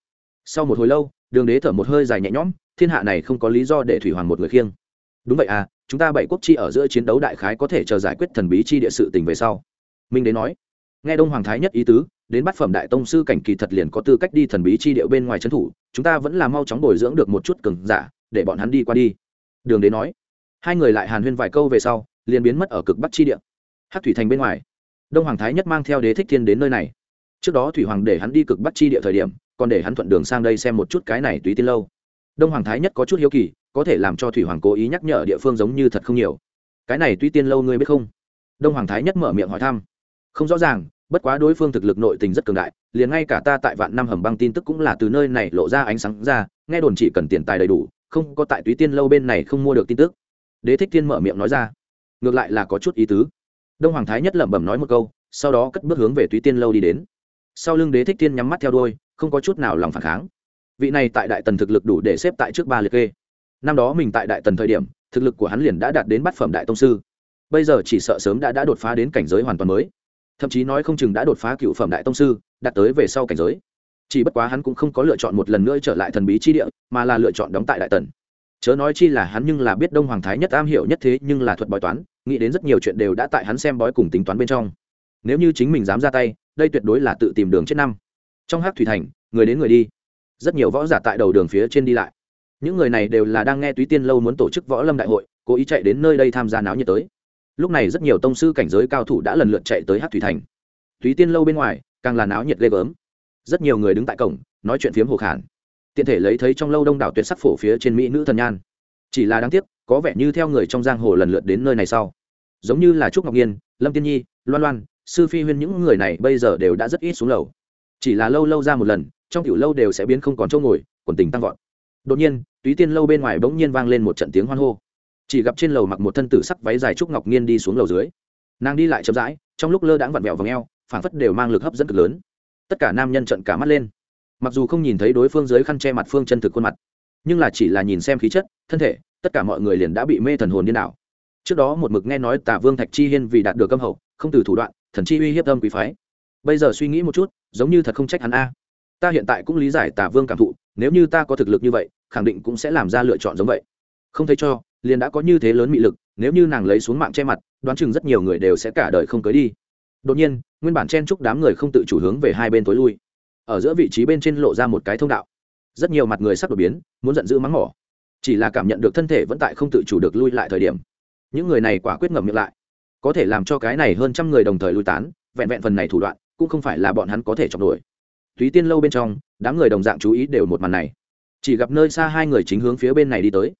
Sau một hồi lâu, đường đế thở một hơi dài nhẹ nhõm, thiên hạ này không có lý do để thủy hoàng một người khiêng đúng vậy à chúng ta bảy quốc chi ở giữa chiến đấu đại khái có thể chờ giải quyết thần bí chi địa sự tình về sau. Minh đế nói. Nghe đông hoàng thái nhất ý tứ, đến bát phẩm đại tông sư cảnh kỳ thật liền có tư cách đi thần bí chi địa bên ngoài trấn thủ, chúng ta vẫn là mau chóng bồi dưỡng được một chút cường giả, để bọn hắn đi qua đi. Đường đế nói. Hai người lại hàn huyên vài câu về sau, liền biến mất ở cực bắc chi địa. Hát thủy thành bên ngoài, đông hoàng thái nhất mang theo đế thích thiên đến nơi này. Trước đó thủy hoàng để hắn đi cực bắc chi địa thời điểm, còn để hắn thuận đường sang đây xem một chút cái này tùy tiên lâu. Đông hoàng thái nhất có chút hiếu kỳ có thể làm cho thủy hoàng cố ý nhắc nhở địa phương giống như thật không nhiều. Cái này tuy tiên lâu ngươi biết không? Đông hoàng thái nhất mở miệng hỏi thăm. Không rõ ràng, bất quá đối phương thực lực nội tình rất cường đại, liền ngay cả ta tại vạn năm hầm băng tin tức cũng là từ nơi này lộ ra ánh sáng ra, nghe đồn chỉ cần tiền tài đầy đủ, không có tại túy tiên lâu bên này không mua được tin tức. Đế thích tiên mở miệng nói ra. Ngược lại là có chút ý tứ. Đông hoàng thái nhất lẩm bẩm nói một câu, sau đó cất bước hướng về túy tiên lâu đi đến. Sau lưng đế thích tiên nhắm mắt theo đôi không có chút nào lòng phản kháng. Vị này tại đại tần thực lực đủ để xếp tại trước ba liệt kê năm đó mình tại đại tần thời điểm, thực lực của hắn liền đã đạt đến bát phẩm đại tông sư. Bây giờ chỉ sợ sớm đã đã đột phá đến cảnh giới hoàn toàn mới. Thậm chí nói không chừng đã đột phá cựu phẩm đại tông sư, đạt tới về sau cảnh giới. Chỉ bất quá hắn cũng không có lựa chọn một lần nữa trở lại thần bí chi địa, mà là lựa chọn đóng tại đại tần. Chớ nói chi là hắn nhưng là biết đông hoàng thái nhất am hiểu nhất thế, nhưng là thuật bói toán, nghĩ đến rất nhiều chuyện đều đã tại hắn xem bói cùng tính toán bên trong. Nếu như chính mình dám ra tay, đây tuyệt đối là tự tìm đường chết năm. Trong hát thủy thành, người đến người đi. Rất nhiều võ giả tại đầu đường phía trên đi lại những người này đều là đang nghe túy tiên lâu muốn tổ chức võ lâm đại hội, cố ý chạy đến nơi đây tham gia náo nhiệt tới. Lúc này rất nhiều tông sư cảnh giới cao thủ đã lần lượt chạy tới hát thủy thành. Túy tiên lâu bên ngoài, càng là náo nhiệt ghê gớm. Rất nhiều người đứng tại cổng, nói chuyện phiếm hồ khản. Tiện thể lấy thấy trong lâu đông đảo tuyệt sắc phổ phía trên mỹ nữ thần nhan. Chỉ là đáng tiếc, có vẻ như theo người trong giang hồ lần lượt đến nơi này sau. Giống như là trúc ngọc nhiên, lâm tiên nhi, loan loan, sư phi huyên những người này bây giờ đều đã rất ít xuống lầu. Chỉ là lâu lâu ra một lần, trong tiểu lâu đều sẽ biến không còn chỗ ngồi, quần tình tăng vọt đột nhiên, túy tiên lâu bên ngoài bỗng nhiên vang lên một trận tiếng hoan hô. Chỉ gặp trên lầu mặc một thân tử sắc váy dài trúc ngọc nhiên đi xuống lầu dưới. Nàng đi lại chậm rãi, trong lúc lơ đãng vặn vẹo và ngheo eo, phảng phất đều mang lực hấp dẫn cực lớn. Tất cả nam nhân trận cả mắt lên. Mặc dù không nhìn thấy đối phương dưới khăn che mặt phương chân thực khuôn mặt, nhưng là chỉ là nhìn xem khí chất, thân thể, tất cả mọi người liền đã bị mê thần hồn điên đảo. Trước đó một mực nghe nói tả vương thạch chi hiên vì đạt được âm hậu, không từ thủ đoạn, thần chi uy hiếp âm quý phái. Bây giờ suy nghĩ một chút, giống như thật không trách hắn a. Ta hiện tại cũng lý giải tả vương cảm thụ nếu như ta có thực lực như vậy, khẳng định cũng sẽ làm ra lựa chọn giống vậy. Không thấy cho, liền đã có như thế lớn mị lực, nếu như nàng lấy xuống mạng che mặt, đoán chừng rất nhiều người đều sẽ cả đời không cưới đi. Đột nhiên, nguyên bản chen chúc đám người không tự chủ hướng về hai bên tối lui. Ở giữa vị trí bên trên lộ ra một cái thông đạo. Rất nhiều mặt người sắp đột biến, muốn giận dữ mắng mỏ. Chỉ là cảm nhận được thân thể vẫn tại không tự chủ được lui lại thời điểm. Những người này quả quyết ngầm miệng lại. Có thể làm cho cái này hơn trăm người đồng thời lui tán, vẹn vẹn phần này thủ đoạn, cũng không phải là bọn hắn có thể chọc nổi túy tiên lâu bên trong, đám người đồng dạng chú ý đều một màn này. Chỉ gặp nơi xa hai người chính hướng phía bên này đi tới.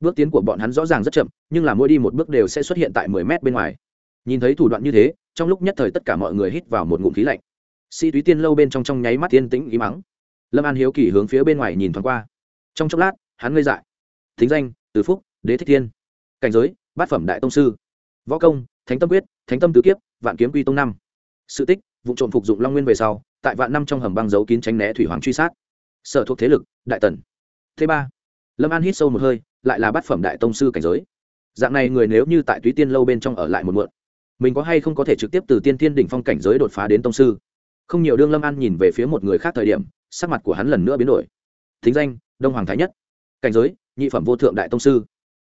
Bước tiến của bọn hắn rõ ràng rất chậm, nhưng là mỗi đi một bước đều sẽ xuất hiện tại mười mét bên ngoài. Nhìn thấy thủ đoạn như thế, trong lúc nhất thời tất cả mọi người hít vào một ngụm khí lạnh. Sĩ túy tiên lâu bên trong trong nháy mắt tiên tĩnh ý mắng lâm an hiếu kỳ hướng phía bên ngoài nhìn thoáng qua. Trong chốc lát, hắn ngây dại. Thính danh, từ phúc, đế thích thiên. Cảnh giới, bát phẩm đại tông sư. Võ công, thánh tâm quyết, thánh tâm tứ kiếp, vạn kiếm quy tông năm. Sự tích, vụ trộm phục dụng long nguyên về sau tại vạn năm trong hầm băng giấu kín tránh né thủy hoàng truy sát. Sở thuộc thế lực, đại tần. Thứ ba, lâm an hít sâu một hơi, lại là bát phẩm đại tông sư cảnh giới. Dạng này người nếu như tại túy tiên lâu bên trong ở lại một muộn, mình có hay không có thể trực tiếp từ tiên tiên đỉnh phong cảnh giới đột phá đến tông sư? Không nhiều đương lâm an nhìn về phía một người khác thời điểm, sắc mặt của hắn lần nữa biến đổi. Thính danh, đông hoàng thái nhất. Cảnh giới, nhị phẩm vô thượng đại tông sư.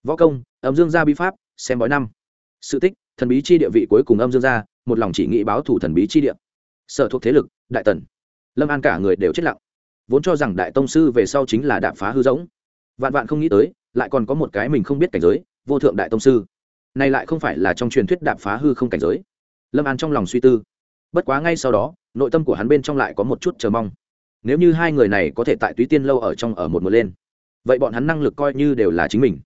Võ công, âm dương gia bi pháp, xem bói năm. Sự tích, thần bí chi địa vị cuối cùng âm dương gia, một lòng chỉ nghĩ báo thủ thần bí chi địa sở thuộc thế lực, đại tần. Lâm an cả người đều chết lặng. Vốn cho rằng đại tông sư về sau chính là đạp phá hư rỗng. Vạn vạn không nghĩ tới, lại còn có một cái mình không biết cảnh giới, vô thượng đại tông sư. Này lại không phải là trong truyền thuyết đạp phá hư không cảnh giới. Lâm an trong lòng suy tư. Bất quá ngay sau đó, nội tâm của hắn bên trong lại có một chút chờ mong. Nếu như hai người này có thể tại túy tiên lâu ở trong ở một một lên, vậy bọn hắn năng lực coi như đều là chính mình.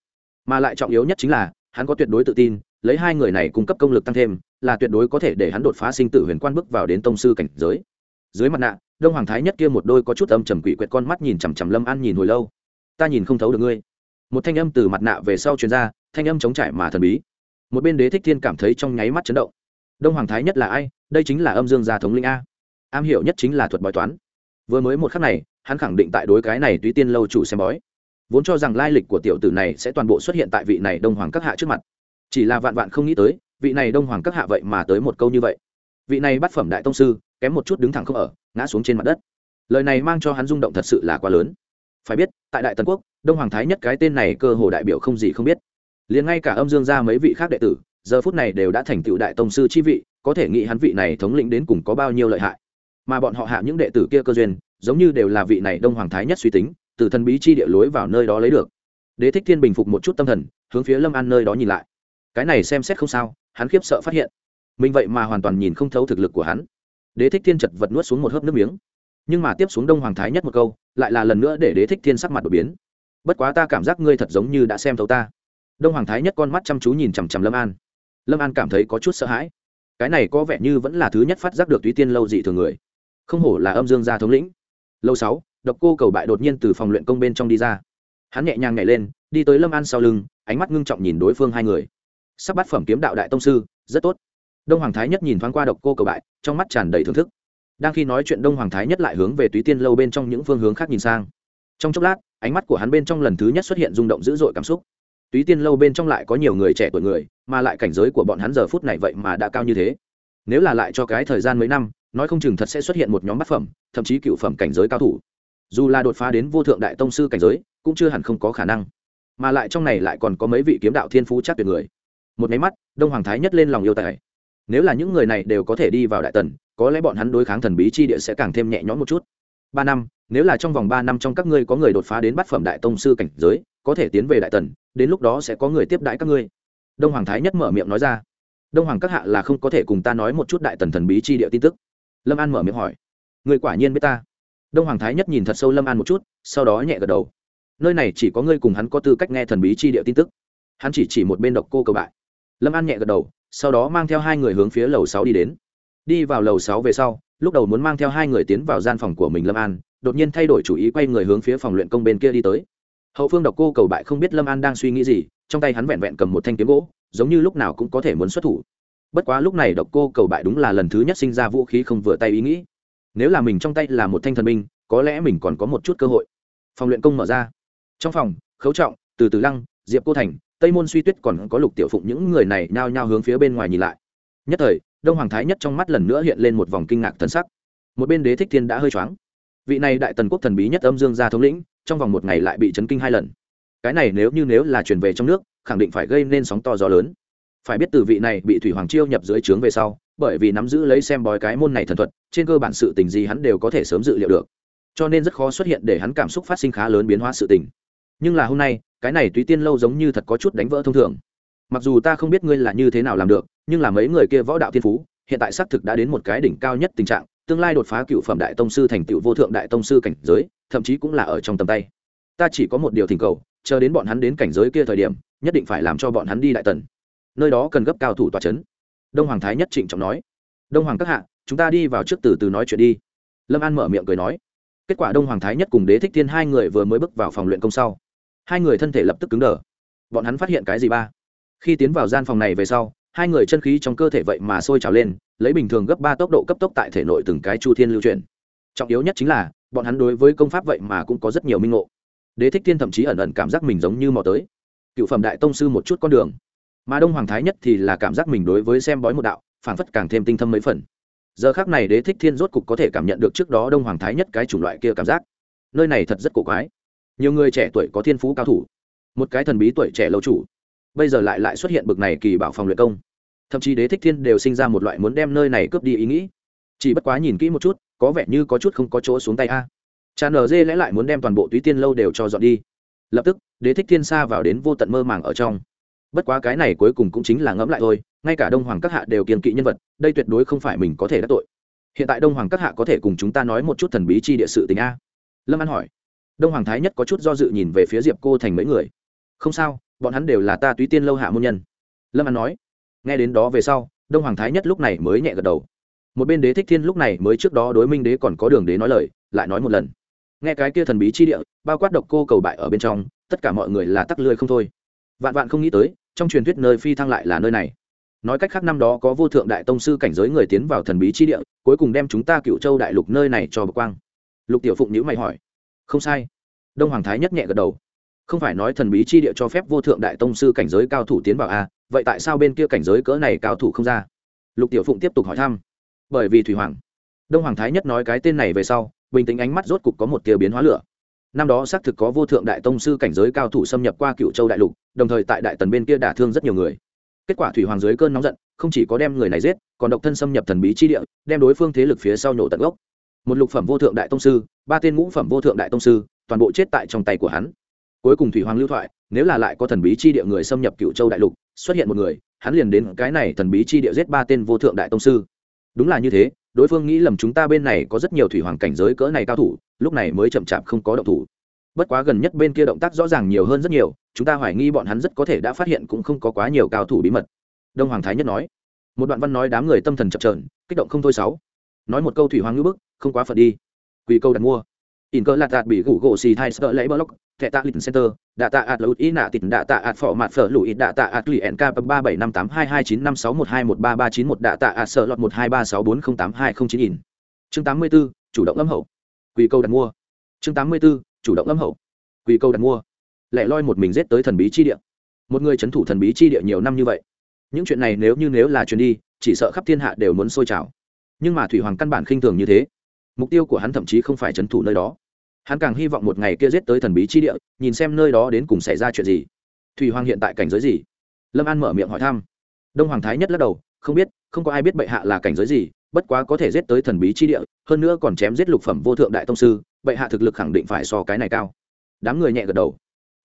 Mà lại trọng yếu nhất chính là, hắn có tuyệt đối tự tin lấy hai người này cung cấp công lực tăng thêm, là tuyệt đối có thể để hắn đột phá sinh tử huyền quan bước vào đến tông sư cảnh giới. Dưới mặt nạ, đông hoàng thái nhất kia một đôi có chút âm trầm quỷ quyệt con mắt nhìn chằm chằm lâm an nhìn hồi lâu. Ta nhìn không thấu được ngươi. Một thanh âm từ mặt nạ về sau truyền ra, thanh âm chống trải mà thần bí. Một bên đế thích thiên cảm thấy trong nháy mắt chấn động. Đông hoàng thái nhất là ai? Đây chính là âm dương gia thống linh a. Am hiểu nhất chính là thuật bói toán. Vừa mới một khắc này, hắn khẳng định tại đối cái này túy tiên lâu chủ xem bói. Vốn cho rằng lai lịch của tiểu tử này sẽ toàn bộ xuất hiện tại vị này đông hoàng các hạ trước mặt chỉ là vạn vạn không nghĩ tới, vị này đông hoàng các hạ vậy mà tới một câu như vậy. Vị này bắt phẩm đại tông sư, kém một chút đứng thẳng không ở, ngã xuống trên mặt đất. Lời này mang cho hắn rung động thật sự là quá lớn. Phải biết, tại đại tần quốc, đông hoàng thái nhất cái tên này cơ hồ đại biểu không gì không biết. Liền ngay cả âm dương gia mấy vị khác đệ tử, giờ phút này đều đã thành tựu đại tông sư chi vị, có thể nghĩ hắn vị này thống lĩnh đến cùng có bao nhiêu lợi hại. Mà bọn họ hạ những đệ tử kia cơ duyên, giống như đều là vị này đông hoàng thái nhất suy tính, từ thần bí chi địa lối vào nơi đó lấy được. Đế thích thiên bình phục một chút tâm thần, hướng phía lâm an nơi đó nhìn lại cái này xem xét không sao, hắn khiếp sợ phát hiện. Mình vậy mà hoàn toàn nhìn không thấu thực lực của hắn. Đế thích thiên chật vật nuốt xuống một hớp nước miếng. Nhưng mà tiếp xuống đông hoàng thái nhất một câu, lại là lần nữa để đế thích thiên sắc mặt đột biến. Bất quá ta cảm giác ngươi thật giống như đã xem thấu ta. Đông hoàng thái nhất con mắt chăm chú nhìn chằm chằm lâm an. Lâm an cảm thấy có chút sợ hãi. Cái này có vẻ như vẫn là thứ nhất phát giác được túy tiên lâu dị thường người. Không hổ là âm dương gia thống lĩnh. Lâu sáu, độc cô cầu bại đột nhiên từ phòng luyện công bên trong đi ra. Hắn nhẹ nhàng nhảy lên, đi tới lâm an sau lưng, ánh mắt ngưng trọng nhìn đối phương hai người sắp bắt phẩm kiếm đạo đại tông sư, rất tốt. Đông hoàng thái nhất nhìn thoáng qua độc cô cầu bại, trong mắt tràn đầy thưởng thức. Đang khi nói chuyện, đông hoàng thái nhất lại hướng về túy tiên lâu bên trong những phương hướng khác nhìn sang. Trong chốc lát, ánh mắt của hắn bên trong lần thứ nhất xuất hiện rung động dữ dội cảm xúc. Túy tiên lâu bên trong lại có nhiều người trẻ tuổi người, mà lại cảnh giới của bọn hắn giờ phút này vậy mà đã cao như thế. Nếu là lại cho cái thời gian mấy năm, nói không chừng thật sẽ xuất hiện một nhóm bát phẩm, thậm chí cựu phẩm cảnh giới cao thủ. Dù là đột phá đến vô thượng đại tông sư cảnh giới, cũng chưa hẳn không có khả năng. Mà lại trong này lại còn có mấy vị kiếm đạo thiên phú chắc tuyệt người một máy mắt, đông hoàng thái nhất lên lòng yêu tài. Nếu là những người này đều có thể đi vào đại tần, có lẽ bọn hắn đối kháng thần bí chi địa sẽ càng thêm nhẹ nhõm một chút. Ba năm, nếu là trong vòng ba năm trong các ngươi có người đột phá đến bát phẩm đại tông sư cảnh giới, có thể tiến về đại tần, đến lúc đó sẽ có người tiếp đãi các ngươi. Đông hoàng thái nhất mở miệng nói ra. Đông hoàng các hạ là không có thể cùng ta nói một chút đại tần thần bí chi địa tin tức. Lâm an mở miệng hỏi. Người quả nhiên biết ta. Đông hoàng thái nhất nhìn thật sâu lâm an một chút, sau đó nhẹ gật đầu. Nơi này chỉ có ngươi cùng hắn có tư cách nghe thần bí chi địa tin tức. Hắn chỉ chỉ một bên độc cô cầu bại lâm an nhẹ gật đầu, sau đó mang theo hai người hướng phía lầu sáu đi đến. Đi vào lầu sáu về sau, lúc đầu muốn mang theo hai người tiến vào gian phòng của mình lâm an, đột nhiên thay đổi chủ ý quay người hướng phía phòng luyện công bên kia đi tới. Hậu phương độc cô cầu bại không biết lâm an đang suy nghĩ gì, trong tay hắn vẹn vẹn cầm một thanh kiếm gỗ, giống như lúc nào cũng có thể muốn xuất thủ. Bất quá lúc này độc cô cầu bại đúng là lần thứ nhất sinh ra vũ khí không vừa tay ý nghĩ. Nếu là mình trong tay là một thanh thần binh, có lẽ mình còn có một chút cơ hội. Phòng luyện công mở ra. Trong phòng, khấu trọng, từ từ lăng, diệp cô thành tây môn suy tuyết còn có lục tiểu phụng những người này nhao nhao hướng phía bên ngoài nhìn lại. Nhất thời, đông hoàng thái nhất trong mắt lần nữa hiện lên một vòng kinh ngạc thần sắc. Một bên đế thích thiên đã hơi choáng. Vị này đại tần quốc thần bí nhất âm dương gia thống lĩnh, trong vòng một ngày lại bị chấn kinh hai lần. Cái này nếu như nếu là truyền về trong nước, khẳng định phải gây nên sóng to gió lớn. Phải biết từ vị này bị thủy hoàng chiêu nhập dưới trướng về sau, bởi vì nắm giữ lấy xem bói cái môn này thần thuật, trên cơ bản sự tình gì hắn đều có thể sớm dự liệu được. Cho nên rất khó xuất hiện để hắn cảm xúc phát sinh khá lớn biến hóa sự tình. Nhưng là hôm nay cái này túy tiên lâu giống như thật có chút đánh vỡ thông thường. Mặc dù ta không biết ngươi là như thế nào làm được, nhưng là mấy người kia võ đạo thiên phú, hiện tại xác thực đã đến một cái đỉnh cao nhất tình trạng, tương lai đột phá cựu phẩm đại tông sư thành tựu vô thượng đại tông sư cảnh giới, thậm chí cũng là ở trong tầm tay. Ta chỉ có một điều thỉnh cầu, chờ đến bọn hắn đến cảnh giới kia thời điểm, nhất định phải làm cho bọn hắn đi đại tần. Nơi đó cần gấp cao thủ tòa c h ấ n đông hoàng thái nhất trịnh trọng nói. Đông hoàng các hạ, chúng ta đi vào trước từ từ nói chuyện đi. Lâm an mở miệng cười nói. Kết quả đông hoàng thái nhất cùng đế thích thiên hai người vừa mới bước vào phòng luyện công sau hai người thân thể lập tức cứng đờ. Bọn hắn phát hiện cái gì ba? Khi tiến vào gian phòng này về sau, hai người chân khí trong cơ thể vậy mà sôi trào lên, lấy bình thường gấp ba tốc độ cấp tốc tại thể nội từng cái chu thiên lưu truyền trọng yếu nhất chính là, bọn hắn đối với công pháp vậy mà cũng có rất nhiều minh ngộ. Đế thích thiên thậm chí ẩn ẩn cảm giác mình giống như mò tới. Cựu phẩm đại tông sư một chút con đường. Mà đông hoàng thái nhất thì là cảm giác mình đối với xem bói một đạo phản phất càng thêm tinh thâm mấy phần. Giờ khác này đế thích thiên rốt cục có thể cảm nhận được trước đó đông hoàng thái nhất cái chủng loại kia cảm giác. Nơi này thật rất cổ quái nhiều người trẻ tuổi có thiên phú cao thủ, một cái thần bí tuổi trẻ lâu chủ, bây giờ lại lại xuất hiện bực này kỳ bảo phòng luyện công. Thậm chí đế thích thiên đều sinh ra một loại muốn đem nơi này cướp đi ý nghĩ. Chỉ bất quá nhìn kỹ một chút, có vẻ như có chút không có chỗ xuống tay a. Tràn ở dê lẽ lại muốn đem toàn bộ túy tiên lâu đều cho dọn đi. Lập tức, đế thích thiên xa vào đến vô tận mơ màng ở trong. Bất quá cái này cuối cùng cũng chính là ngẫm lại thôi, ngay cả đông hoàng các hạ đều kiên kỵ nhân vật, đây tuyệt đối không phải mình có thể đắc tội. Hiện tại đông hoàng các hạ có thể cùng chúng ta nói một chút thần bí chi địa sự tình a. Lâm an hỏi đông hoàng thái nhất có chút do dự nhìn về phía diệp cô thành mấy người. Không sao, bọn hắn đều là ta túy tiên lâu hạ môn nhân. Lâm an nói. Nghe đến đó về sau, đông hoàng thái nhất lúc này mới nhẹ gật đầu. Một bên đế thích thiên lúc này mới trước đó đối minh đế còn có đường đế nói lời, lại nói một lần. Nghe cái kia thần bí chi địa, bao quát độc cô cầu bại ở bên trong, tất cả mọi người là tắc lươi không thôi. Vạn vạn không nghĩ tới, trong truyền thuyết nơi phi thăng lại là nơi này. Nói cách khác năm đó có vô thượng đại tông sư cảnh giới người tiến vào thần bí chi địa, cuối cùng đem chúng ta cựu châu đại lục nơi này cho bậc quang. Lục tiểu phụng nhữ mày hỏi không sai. Đông hoàng thái nhất nhẹ gật đầu. Không phải nói thần bí chi địa cho phép vô thượng đại tông sư cảnh giới cao thủ tiến vào a à, vậy tại sao bên kia cảnh giới cỡ này cao thủ không ra? Lục tiểu phụng tiếp tục hỏi thăm. Bởi vì thủy hoàng. Đông hoàng thái nhất nói cái tên này về sau bình tĩnh ánh mắt rốt cục có một tia biến hóa lửa. Năm đó xác thực có vô thượng đại tông sư cảnh giới cao thủ xâm nhập qua cựu châu đại lục đồng thời tại đại tần bên kia đả thương rất nhiều người. Kết quả thủy hoàng dưới cơn nóng giận không chỉ có đem người này giết còn độc thân xâm nhập thần bí chi địa đem đối phương thế lực phía sau nhổ tận gốc một lục phẩm vô thượng đại tông sư, ba tên ngũ phẩm vô thượng đại tông sư, toàn bộ chết tại trong tay của hắn. Cuối cùng thủy hoàng lưu thoại, nếu là lại có thần bí chi địa người xâm nhập cựu châu đại lục, xuất hiện một người, hắn liền đến cái này thần bí chi địa giết ba tên vô thượng đại tông sư. Đúng là như thế, đối phương nghĩ lầm chúng ta bên này có rất nhiều thủy hoàng cảnh giới cỡ này cao thủ, lúc này mới chậm chạp không có động thủ. Bất quá gần nhất bên kia động tác rõ ràng nhiều hơn rất nhiều, chúng ta hoài nghi bọn hắn rất có thể đã phát hiện cũng không có quá nhiều cao thủ bí mật. Đông hoàng thái nhất nói. Một đoạn văn nói đám người tâm thần chập trờn kích động không thôi sáu nói một câu thủy hoàng ngữ bức, không quá phận đi. Quỳ câu đặt mua. In cơ lạt tạt bị gủ gỗ xì thai sợ lấy block, thẻ tạ lịch center, đạ tạ ạt lụt ý nạ tịt, đạ tạ ạt phỏ mặt phở lụi, đạ tạ ạt lì nk ba bảy năm tám hai hai chín năm sáu một hai một ba ba chín một, đạ tạ ạt sợ lọt một hai ba sáu bốn không tám hai không chín in. Chương tám mươi b ố chủ động lâm hậu. Quỳ câu đặt mua. Chương tám mươi b ố chủ động lâm hậu. Quỳ câu đặt mua. Lẻ loi một mình rết tới thần bí chi địa. Một người c h ấ n thủ thần bí chi địa nhiều năm như vậy. Những chuyện này nếu như nếu là chuyến đi, chỉ sợ khắp thiên hạ đều muốn sôi trào nhưng mà thủy hoàng căn bản khinh thường như thế. Mục tiêu của hắn thậm chí không phải c h ấ n thủ nơi đó. Hắn càng hy vọng một ngày kia giết tới thần bí chi địa, nhìn xem nơi đó đến cùng xảy ra chuyện gì. Thủy hoàng hiện tại cảnh giới gì? Lâm an mở miệng hỏi thăm. Đông hoàng thái nhất lắc đầu, không biết, không có ai biết bệ hạ là cảnh giới gì, bất quá có thể giết tới thần bí chi địa, hơn nữa còn chém giết lục phẩm vô thượng đại tông sư, bệ hạ thực lực khẳng định phải so cái này cao. Đám người nhẹ gật đầu.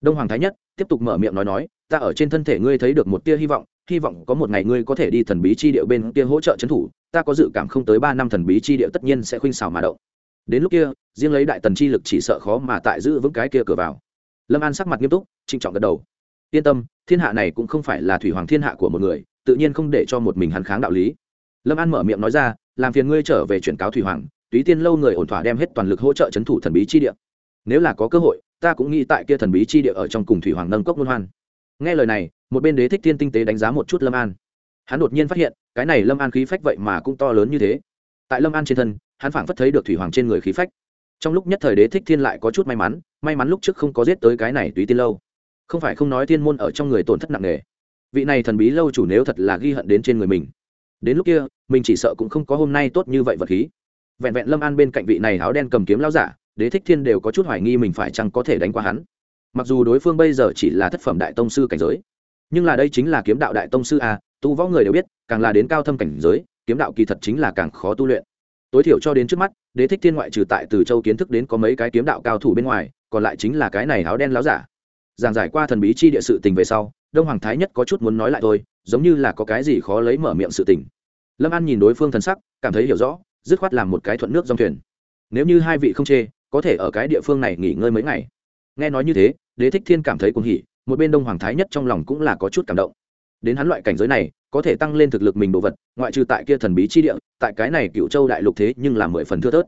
Đông hoàng thái nhất tiếp tục mở miệng nói nói, ta ở trên thân thể ngươi thấy được một tia hy vọng hy vọng có một ngày ngươi có thể đi thần bí chi địa bên kia hỗ trợ trấn thủ ta có dự cảm không tới ba năm thần bí chi địa tất nhiên sẽ khuynh xảo mà động. Đến lúc kia, riêng lấy đại tần chi lực chỉ sợ khó mà tại giữ vững cái kia cửa vào. Lâm an sắc mặt nghiêm túc, trịnh trọng gật đầu. Yên tâm, thiên hạ này cũng không phải là thủy hoàng thiên hạ của một người, tự nhiên không để cho một mình hắn kháng đạo lý. Lâm an mở miệng nói ra, làm phiền ngươi trở về chuyển cáo thủy hoàng, túy tiên lâu người ổn thỏa đem hết toàn lực hỗ trợ c thủ thần bí chi địa. Nếu là có cơ hội, ta cũng nghĩ tại kia thần bí chi địa ở trong cùng thủy hoàng nâng cốc luân hoan. Nghe lời này, một bên đế thích thiên tinh tế đánh giá một chút lâm an hắn đột nhiên phát hiện, cái này lâm an khí phách vậy mà cũng to lớn như thế. Tại lâm an trên thân, hắn phảng phất thấy được thủy hoàng trên người khí phách. Trong lúc nhất thời đế thích thiên lại có chút may mắn may mắn lúc trước không có giết tới cái này tùy tiên lâu. Không phải không nói thiên môn ở trong người tổn thất nặng nề. Vị này thần bí lâu chủ nếu thật là ghi hận đến trên người mình, đến lúc kia, mình chỉ sợ cũng không có hôm nay tốt như vậy vật khí. Vẹn vẹn lâm an bên cạnh vị này áo đen cầm kiếm lao giả, đế thích thiên đều có chút hoài nghi mình phải chăng có thể đánh qua hắn. Mặc dù đối phương bây giờ chỉ là thất phẩm đại tông sư cảnh giới, nhưng là đây chính là kiếm đạo đại tông sư a tu võ người đều biết, càng là đến cao thâm cảnh giới, kiếm đạo kỳ thật chính là càng khó tu luyện. Tối thiểu cho đến trước mắt, đế thích thiên ngoại trừ tại từ châu kiến thức đến có mấy cái kiếm đạo cao thủ bên ngoài, còn lại chính là cái này áo đen láo giả. Giảng giải qua thần bí chi địa sự tình về sau, đông hoàng thái nhất có chút muốn nói lại thôi, giống như là có cái gì khó lấy mở miệng sự tình. Lâm an nhìn đối phương thần sắc, cảm thấy hiểu rõ, dứt khoát làm một cái thuận nước dòng thuyền. Nếu như hai vị không chê, có thể ở cái địa phương này nghỉ ngơi mấy ngày. Nghe nói như thế, đế thích thiên cảm thấy cuồng hỉ, một bên đông hoàng thái nhất trong lòng cũng là có chút cảm động đến hắn loại cảnh giới này, có thể tăng lên thực lực mình đồ vật, ngoại trừ tại kia thần bí chi địa, tại cái này cựu châu đại lục thế nhưng là mười phần thưa thớt.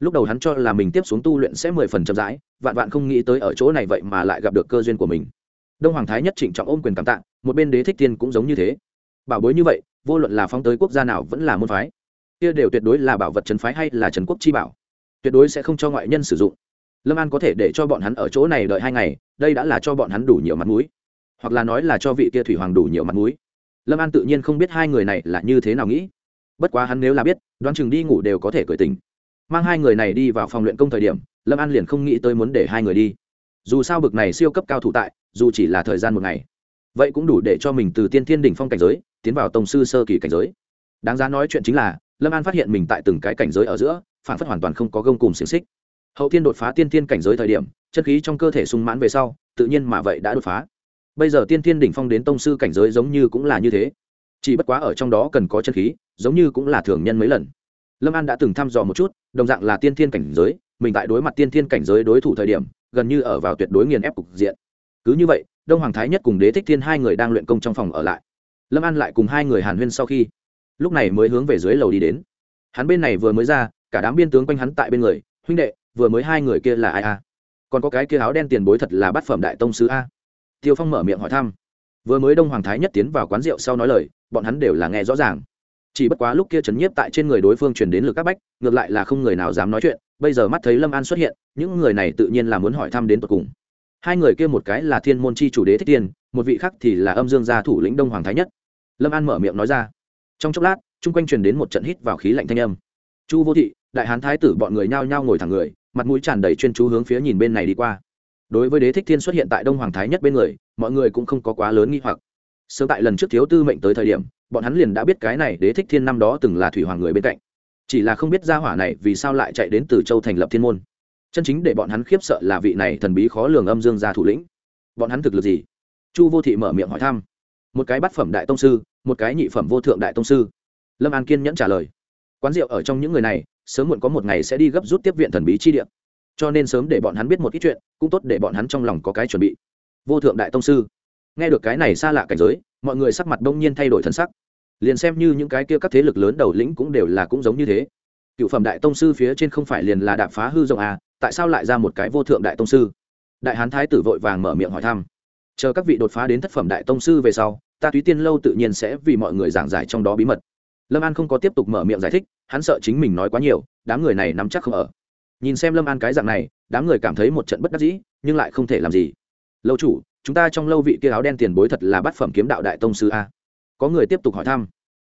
Lúc đầu hắn cho là mình tiếp xuống tu luyện sẽ mười phần chậm rãi, vạn vạn không nghĩ tới ở chỗ này vậy mà lại gặp được cơ duyên của mình. Đông hoàng thái nhất trịnh trọng ôm quyền cảm tạ, một bên đế thích tiên cũng giống như thế. Bảo bối như vậy, vô luận là phóng tới quốc gia nào vẫn là môn phái, kia đều tuyệt đối là bảo vật trấn phái hay là trấn quốc chi bảo. Tuyệt đối sẽ không cho ngoại nhân sử dụng. Lâm an có thể để cho bọn hắn ở chỗ này đợi hai ngày, đây đã là cho bọn hắn đủ nhiều mặt mũi hoặc là nói là cho vị kia thủy hoàng đủ nhiều mặt mũi. Lâm an tự nhiên không biết hai người này là như thế nào nghĩ. Bất quá hắn nếu là biết, đoán chừng đi ngủ đều có thể cởi tình mang hai người này đi vào phòng luyện công thời điểm, lâm an liền không nghĩ tới muốn để hai người đi. Dù sao bực này siêu cấp cao thủ tại, dù chỉ là thời gian một ngày, vậy cũng đủ để cho mình từ tiên thiên đỉnh phong cảnh giới, tiến vào tổng sư sơ kỳ cảnh giới. Đáng giá nói chuyện chính là, lâm an phát hiện mình tại từng cái cảnh giới ở giữa, phản phất hoàn toàn không có gông cùng xiềng xích. Hậu thiên đột phá tiên thiên cảnh giới thời điểm chất khí trong cơ thể sung mãn về sau, tự nhiên mà vậy đã đột phá bây giờ tiên thiên đỉnh phong đến tông sư cảnh giới giống như cũng là như thế. Chỉ bất quá ở trong đó cần có chân khí, giống như cũng là thường nhân mấy lần. Lâm an đã từng thăm dò một chút, đồng dạng là tiên thiên cảnh giới, mình tại đối mặt tiên thiên cảnh giới đối thủ thời điểm, gần như ở vào tuyệt đối nghiền ép cục diện. Cứ như vậy, đông hoàng thái nhất cùng đế thích thiên hai người đang luyện công trong phòng ở lại. Lâm an lại cùng hai người hàn huyên sau khi, lúc này mới hướng về dưới lầu đi đến. Hắn bên này vừa mới ra, cả đám biên tướng quanh hắn tại bên người, huynh đệ, vừa mới hai người kia là ai a? Còn có cái kia áo đen tiền bối thật là bát phẩm đại tông sứ a? Tiêu phong mở miệng hỏi thăm. Vừa mới đông hoàng thái nhất tiến vào quán rượu sau nói lời, bọn hắn đều là nghe rõ ràng. Chỉ bất quá lúc kia chấn nhiếp tại trên người đối phương truyền đến lực các bách, ngược lại là không người nào dám nói chuyện, bây giờ mắt thấy lâm an xuất hiện, những người này tự nhiên là muốn hỏi thăm đến tột cùng. Hai người kia một cái là thiên môn chi chủ đế thích tiên, một vị khác thì là âm dương gia thủ lĩnh đông hoàng thái nhất. Lâm an mở miệng nói ra. Trong chốc lát, chung quanh truyền đến một trận hít vào khí lạnh thanh âm. Chu vô thị, đại hán thái tử bọn người nhao nhao ngồi thẳng người, mặt mũi tràn đầy chuyên chú hướng phía nhìn bên này đi qua đối với đế thích thiên xuất hiện tại đông hoàng thái nhất bên người, mọi người cũng không có quá lớn nghi hoặc. Sớm tại lần trước thiếu tư mệnh tới thời điểm, bọn hắn liền đã biết cái này đế thích thiên năm đó từng là thủy hoàng người bên cạnh. Chỉ là không biết gia hỏa này vì sao lại chạy đến từ châu thành lập thiên môn. Chân chính để bọn hắn khiếp sợ là vị này thần bí khó lường âm dương gia thủ lĩnh. Bọn hắn thực lực gì? Chu vô thị mở miệng hỏi thăm. Một cái bát phẩm đại tông sư, một cái nhị phẩm vô thượng đại tông sư. Lâm an kiên nhẫn trả lời. Quán rượu ở trong những người này, sớm muộn có một ngày sẽ đi gấp rút tiếp viện thần bí chi địa cho nên sớm để bọn hắn biết một ít chuyện, cũng tốt để bọn hắn trong lòng có cái chuẩn bị. Vô thượng đại tông sư, nghe được cái này xa lạ cảnh giới, mọi người sắc mặt đông nhiên thay đổi thân sắc. Liền xem như những cái kia các thế lực lớn đầu lĩnh cũng đều là cũng giống như thế. Cựu phẩm đại tông sư phía trên không phải liền là đạp phá hư rộng à tại sao lại ra một cái vô thượng đại tông sư? Đại hán thái tử vội vàng mở miệng hỏi thăm. Chờ các vị đột phá đến thất phẩm đại tông sư về sau, ta túy tiên lâu tự nhiên sẽ vì mọi người giảng giải trong đó bí mật. Lâm an không có tiếp tục mở miệng giải thích, hắn sợ chính mình nói quá nhiều, đám người này nắm chắc không ở nhìn xem lâm an cái dạng này, đám người cảm thấy một trận bất đắc dĩ, nhưng lại không thể làm gì. Lâu chủ, chúng ta trong lâu vị kia áo đen tiền bối thật là bát phẩm kiếm đạo đại tông sư a. Có người tiếp tục hỏi thăm.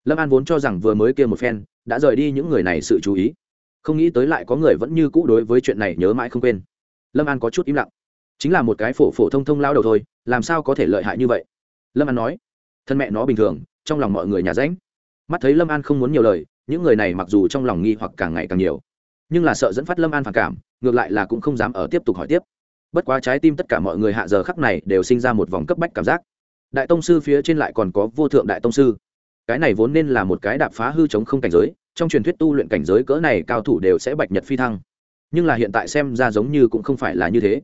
Lâm an vốn cho rằng vừa mới kia một phen, đã rời đi những người này sự chú ý. Không nghĩ tới lại có người vẫn như cũ đối với chuyện này nhớ mãi không quên. Lâm an có chút im lặng. Chính là một cái phổ phổ thông thông lao đầu thôi, làm sao có thể lợi hại như vậy? Lâm an nói. Thân mẹ nó bình thường, trong lòng mọi người nhà ránh mắt thấy lâm an không muốn nhiều lời, những người này mặc dù trong lòng nghi hoặc càng ngày càng nhiều nhưng là sợ dẫn phát lâm an phản cảm, ngược lại là cũng không dám ở tiếp tục hỏi tiếp. Bất quá trái tim tất cả mọi người hạ giờ khắc này đều sinh ra một vòng cấp bách cảm giác. Đại tông sư phía trên lại còn có vô thượng đại tông sư. Cái này vốn nên là một cái đạp phá hư chống không cảnh giới, trong truyền thuyết tu luyện cảnh giới cỡ này cao thủ đều sẽ bạch nhật phi thăng. Nhưng là hiện tại xem ra giống như cũng không phải là như thế.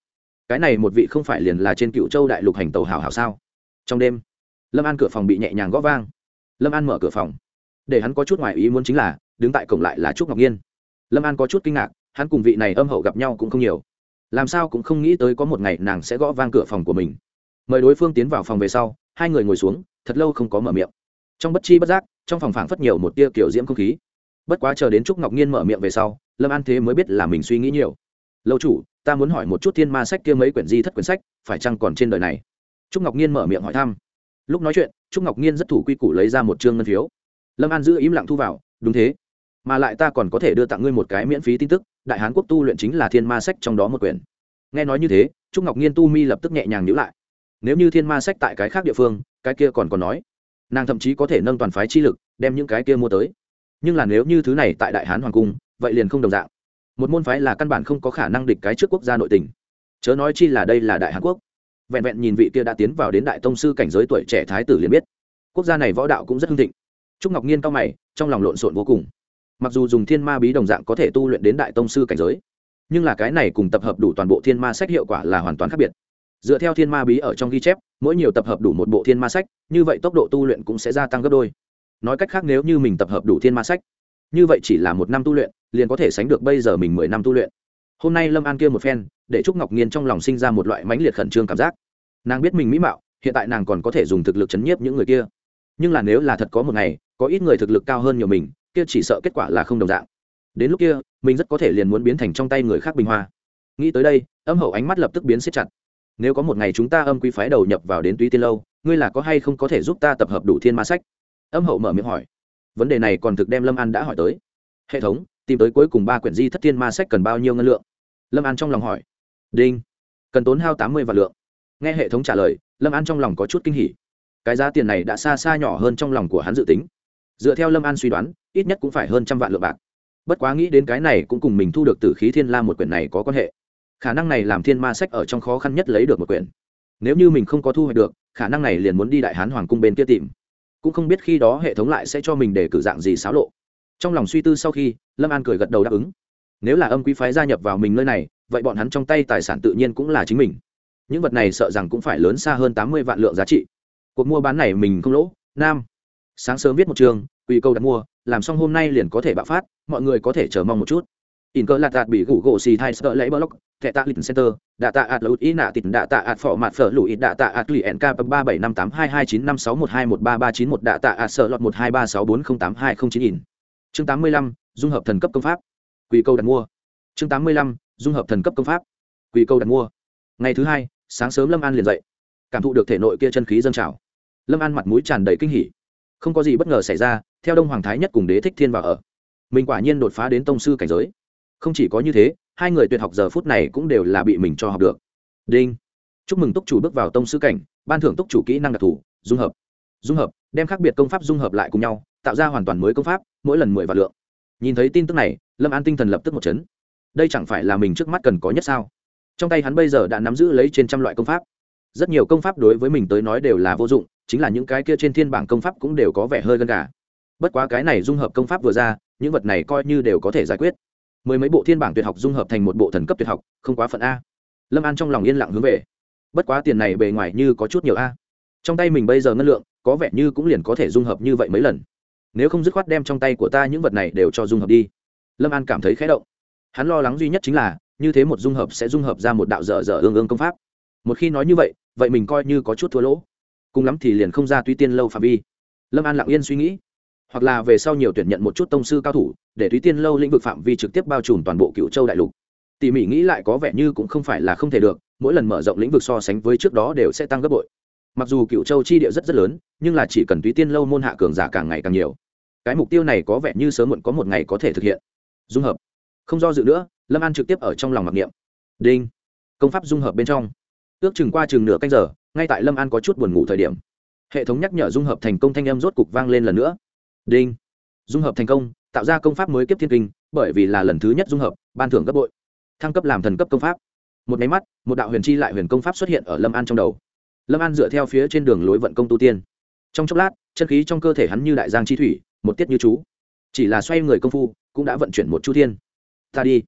Cái này một vị không phải liền là trên cựu châu đại lục hành tàu hảo hảo sao? Trong đêm, lâm an cửa phòng bị nhẹ nhàng g ó vang. Lâm an mở cửa phòng. Để hắn có chút ngoài ý muốn chính là, đứng tại cổng lại là trúc ngọc nhiên lâm an có chút kinh ngạc, hắn cùng vị này âm hậu gặp nhau cũng không nhiều. Làm sao cũng không nghĩ tới có một ngày nàng sẽ gõ vang cửa phòng của mình. Mời đối phương tiến vào phòng về sau, hai người ngồi xuống, thật lâu không có mở miệng. Trong bất chi bất giác, trong phòng phảng phất nhiều một tia kiểu diễm không khí. Bất quá chờ đến trúc ngọc nhiên mở miệng về sau, lâm an thế mới biết là mình suy nghĩ nhiều. Lâu chủ, ta muốn hỏi một chút thiên ma sách kia mấy quyển di thất quyển sách, phải chăng còn trên đời này? Trúc ngọc nhiên mở miệng hỏi thăm. Lúc nói chuyện, trúc ngọc nhiên rất thủ quy củ lấy ra một chương ngân phiếu. Lâm an giữ im lặng thu vào, đúng thế mà lại ta còn có thể đưa tặng ngươi một cái miễn phí tin tức, đại hán quốc tu luyện chính là thiên ma sách trong đó một quyển. Nghe nói như thế, trúc ngọc nhiên tu mi lập tức nhẹ nhàng nhữ lại. Nếu như thiên ma sách tại cái khác địa phương, cái kia còn còn nói. Nàng thậm chí có thể nâng toàn phái chi lực, đem những cái kia mua tới. Nhưng là nếu như thứ này tại đại hán hoàng cung, vậy liền không đồng dạng. Một môn phái là căn bản không có khả năng địch cái trước quốc gia nội tình. Chớ nói chi là đây là đại hàn quốc. Vẹn vẹn nhìn vị kia đã tiến vào đến đại tông sư cảnh giới tuổi trẻ thái tử liền biết. Quốc gia này võ đạo cũng rất hưng thịnh. Trúc ngọc nhiên cao mày, trong lòng lộn xộn vô cùng mặc dù dùng thiên ma bí đồng dạng có thể tu luyện đến đại tông sư cảnh giới, nhưng là cái này cùng tập hợp đủ toàn bộ thiên ma sách hiệu quả là hoàn toàn khác biệt. Dựa theo thiên ma bí ở trong ghi chép, mỗi nhiều tập hợp đủ một bộ thiên ma sách, như vậy tốc độ tu luyện cũng sẽ gia tăng gấp đôi. Nói cách khác nếu như mình tập hợp đủ thiên ma sách, như vậy chỉ là một năm tu luyện, liền có thể sánh được bây giờ mình mười năm tu luyện. Hôm nay lâm an kia một phen, để trúc ngọc nhiên trong lòng sinh ra một loại mãnh liệt khẩn trương cảm giác. Nàng biết mình mỹ mạo, hiện tại nàng còn có thể dùng thực lực chấn nhiếp những người kia. Nhưng là nếu là thật có một ngày, có ít người thực lực cao hơn nhiều mình kia chỉ sợ kết quả là không đồng dạng. Đến lúc kia, mình rất có thể liền muốn biến thành trong tay người khác bình hoa. Nghĩ tới đây, âm hậu ánh mắt lập tức biến siết chặt. Nếu có một ngày chúng ta âm quý phái đầu nhập vào đến túy tiên lâu, ngươi là có hay không có thể giúp ta tập hợp đủ thiên ma sách? Âm hậu mở miệng hỏi. Vấn đề này còn thực đem lâm an đã hỏi tới. Hệ thống, tìm tới cuối cùng ba quyển di thất thiên ma sách cần bao nhiêu ngân lượng? Lâm an trong lòng hỏi. Đinh. Cần tốn hao tám mươi vạn lượng. Nghe hệ thống trả lời, lâm an trong lòng có chút kinh hỉ. Cái giá tiền này đã xa xa nhỏ hơn trong lòng của hắn dự tính dựa theo lâm an suy đoán, ít nhất cũng phải hơn trăm vạn lượng bạc. Bất quá nghĩ đến cái này cũng cùng mình thu được từ khí thiên la một quyển này có quan hệ. Khả năng này làm thiên ma sách ở trong khó khăn nhất lấy được một quyển. Nếu như mình không có thu hoạch được, khả năng này liền muốn đi đại hán hoàng cung bên kia tìm. Cũng không biết khi đó hệ thống lại sẽ cho mình để cử dạng gì xáo lộ. Trong lòng suy tư sau khi, lâm an cười gật đầu đáp ứng. Nếu là âm quý phái gia nhập vào mình nơi này, vậy bọn hắn trong tay tài sản tự nhiên cũng là chính mình. Những vật này sợ rằng cũng phải lớn xa hơn tám mươi vạn lượng giá trị. Cuộc mua bán này mình không lỗ, nam sáng sớm viết một trường quy câu đặt mua, làm xong hôm nay liền có thể bạo phát, mọi người có thể chờ mong một chút. In cơ lạt đạt bị gủ gỗ xì thai sợ lấy block thẻ tạ lịch center, đạ tạ ạt lụt ý nạ tịt, đạ tạ ạt phỏ mặt phở lụi, đạ tạ ạt lụy nk ba bảy năm tám hai hai chín năm sáu một hai một ba ba chín một, đạ tạ ạt sợ lọt một hai ba sáu bốn không tám hai không chín in. Chương tám mươi lăm, dung hợp thần cấp công pháp. Quy câu đặt mua. Chương tám mươi lăm, dung hợp thần cấp công pháp. Quy câu đặt mua. Ngày thứ hai, sáng sớm lâm an liền dậy. Cảm thụ được thể nội kia chân khí dâng trào. Lâm an mặt mũi tràn đầy kinh hỉ không có gì bất ngờ xảy ra, theo đông hoàng thái nhất cùng đế thích thiên vào ở. Mình quả nhiên đột phá đến tông sư cảnh giới. Không chỉ có như thế, hai người tuyệt học giờ phút này cũng đều là bị mình cho học được. Đinh. Chúc mừng túc chủ bước vào tông sư cảnh, ban thưởng túc chủ kỹ năng đặc thù, dung hợp. Dung hợp, đem khác biệt công pháp dung hợp lại cùng nhau, tạo ra hoàn toàn mới công pháp, mỗi lần mười vạn lượng. Nhìn thấy tin tức này, lâm an tinh thần lập tức một chấn. Đây chẳng phải là mình trước mắt cần có nhất sao? Trong tay hắn bây giờ đã nắm giữ lấy trên trăm loại công pháp rất nhiều công pháp đối với mình tới nói đều là vô dụng, chính là những cái kia trên thiên bảng công pháp cũng đều có vẻ hơi gần cả bất quá cái này dung hợp công pháp vừa ra, những vật này coi như đều có thể giải quyết. Mười mấy bộ thiên bảng tuyệt học dung hợp thành một bộ thần cấp tuyệt học, không quá phận a. Lâm an trong lòng yên lặng hướng về. Bất quá tiền này bề ngoài như có chút nhiều a. Trong tay mình bây giờ ngân lượng, có vẻ như cũng liền có thể dung hợp như vậy mấy lần. Nếu không dứt khoát đem trong tay của ta những vật này đều cho dung hợp đi. Lâm an cảm thấy khé động. Hắn lo lắng duy nhất chính là, như thế một dung hợp sẽ dung hợp ra một đạo dở dở ương ương công pháp một khi nói như vậy vậy mình coi như có chút thua lỗ. Cùng lắm thì liền không ra tuy tiên lâu phạm vi. Lâm an lặng yên suy nghĩ. Hoặc là về sau nhiều tuyển nhận một chút tông sư cao thủ, để tuy tiên lâu lĩnh vực phạm vi trực tiếp bao trùm toàn bộ cựu châu đại lục. Tỉ mỉ nghĩ lại có vẻ như cũng không phải là không thể được, mỗi lần mở rộng lĩnh vực so sánh với trước đó đều sẽ tăng gấp bội. Mặc dù cựu châu chi địa rất rất lớn, nhưng là chỉ cần túy tiên lâu môn hạ cường giả càng ngày càng nhiều. Cái mục tiêu này có vẻ như sớm muộn có một ngày có thể thực hiện. Dung hợp. Không do dự nữa, lâm an trực tiếp ở trong lòng mặc niệm. Đinh. Công pháp dung hợp bên trong ước chừng qua chừng nửa canh giờ, ngay tại lâm an có chút buồn ngủ thời điểm, hệ thống nhắc nhở dung hợp thành công thanh âm rốt cục vang lên lần nữa. Đinh. Dung hợp thành công, tạo ra công pháp mới kiếp thiên kinh, bởi vì là lần thứ nhất dung hợp, ban thưởng gấp bội. Thăng cấp làm thần cấp công pháp. Một máy mắt, một đạo huyền chi lại huyền công pháp xuất hiện ở lâm an trong đầu. Lâm an dựa theo phía trên đường lối vận công tu tiên. Trong chốc lát, chân khí trong cơ thể hắn như đại giang chi thủy, một tiết như chú. Chỉ là xoay người công phu, cũng đã vận chuyển một chu thiên. Ta đi.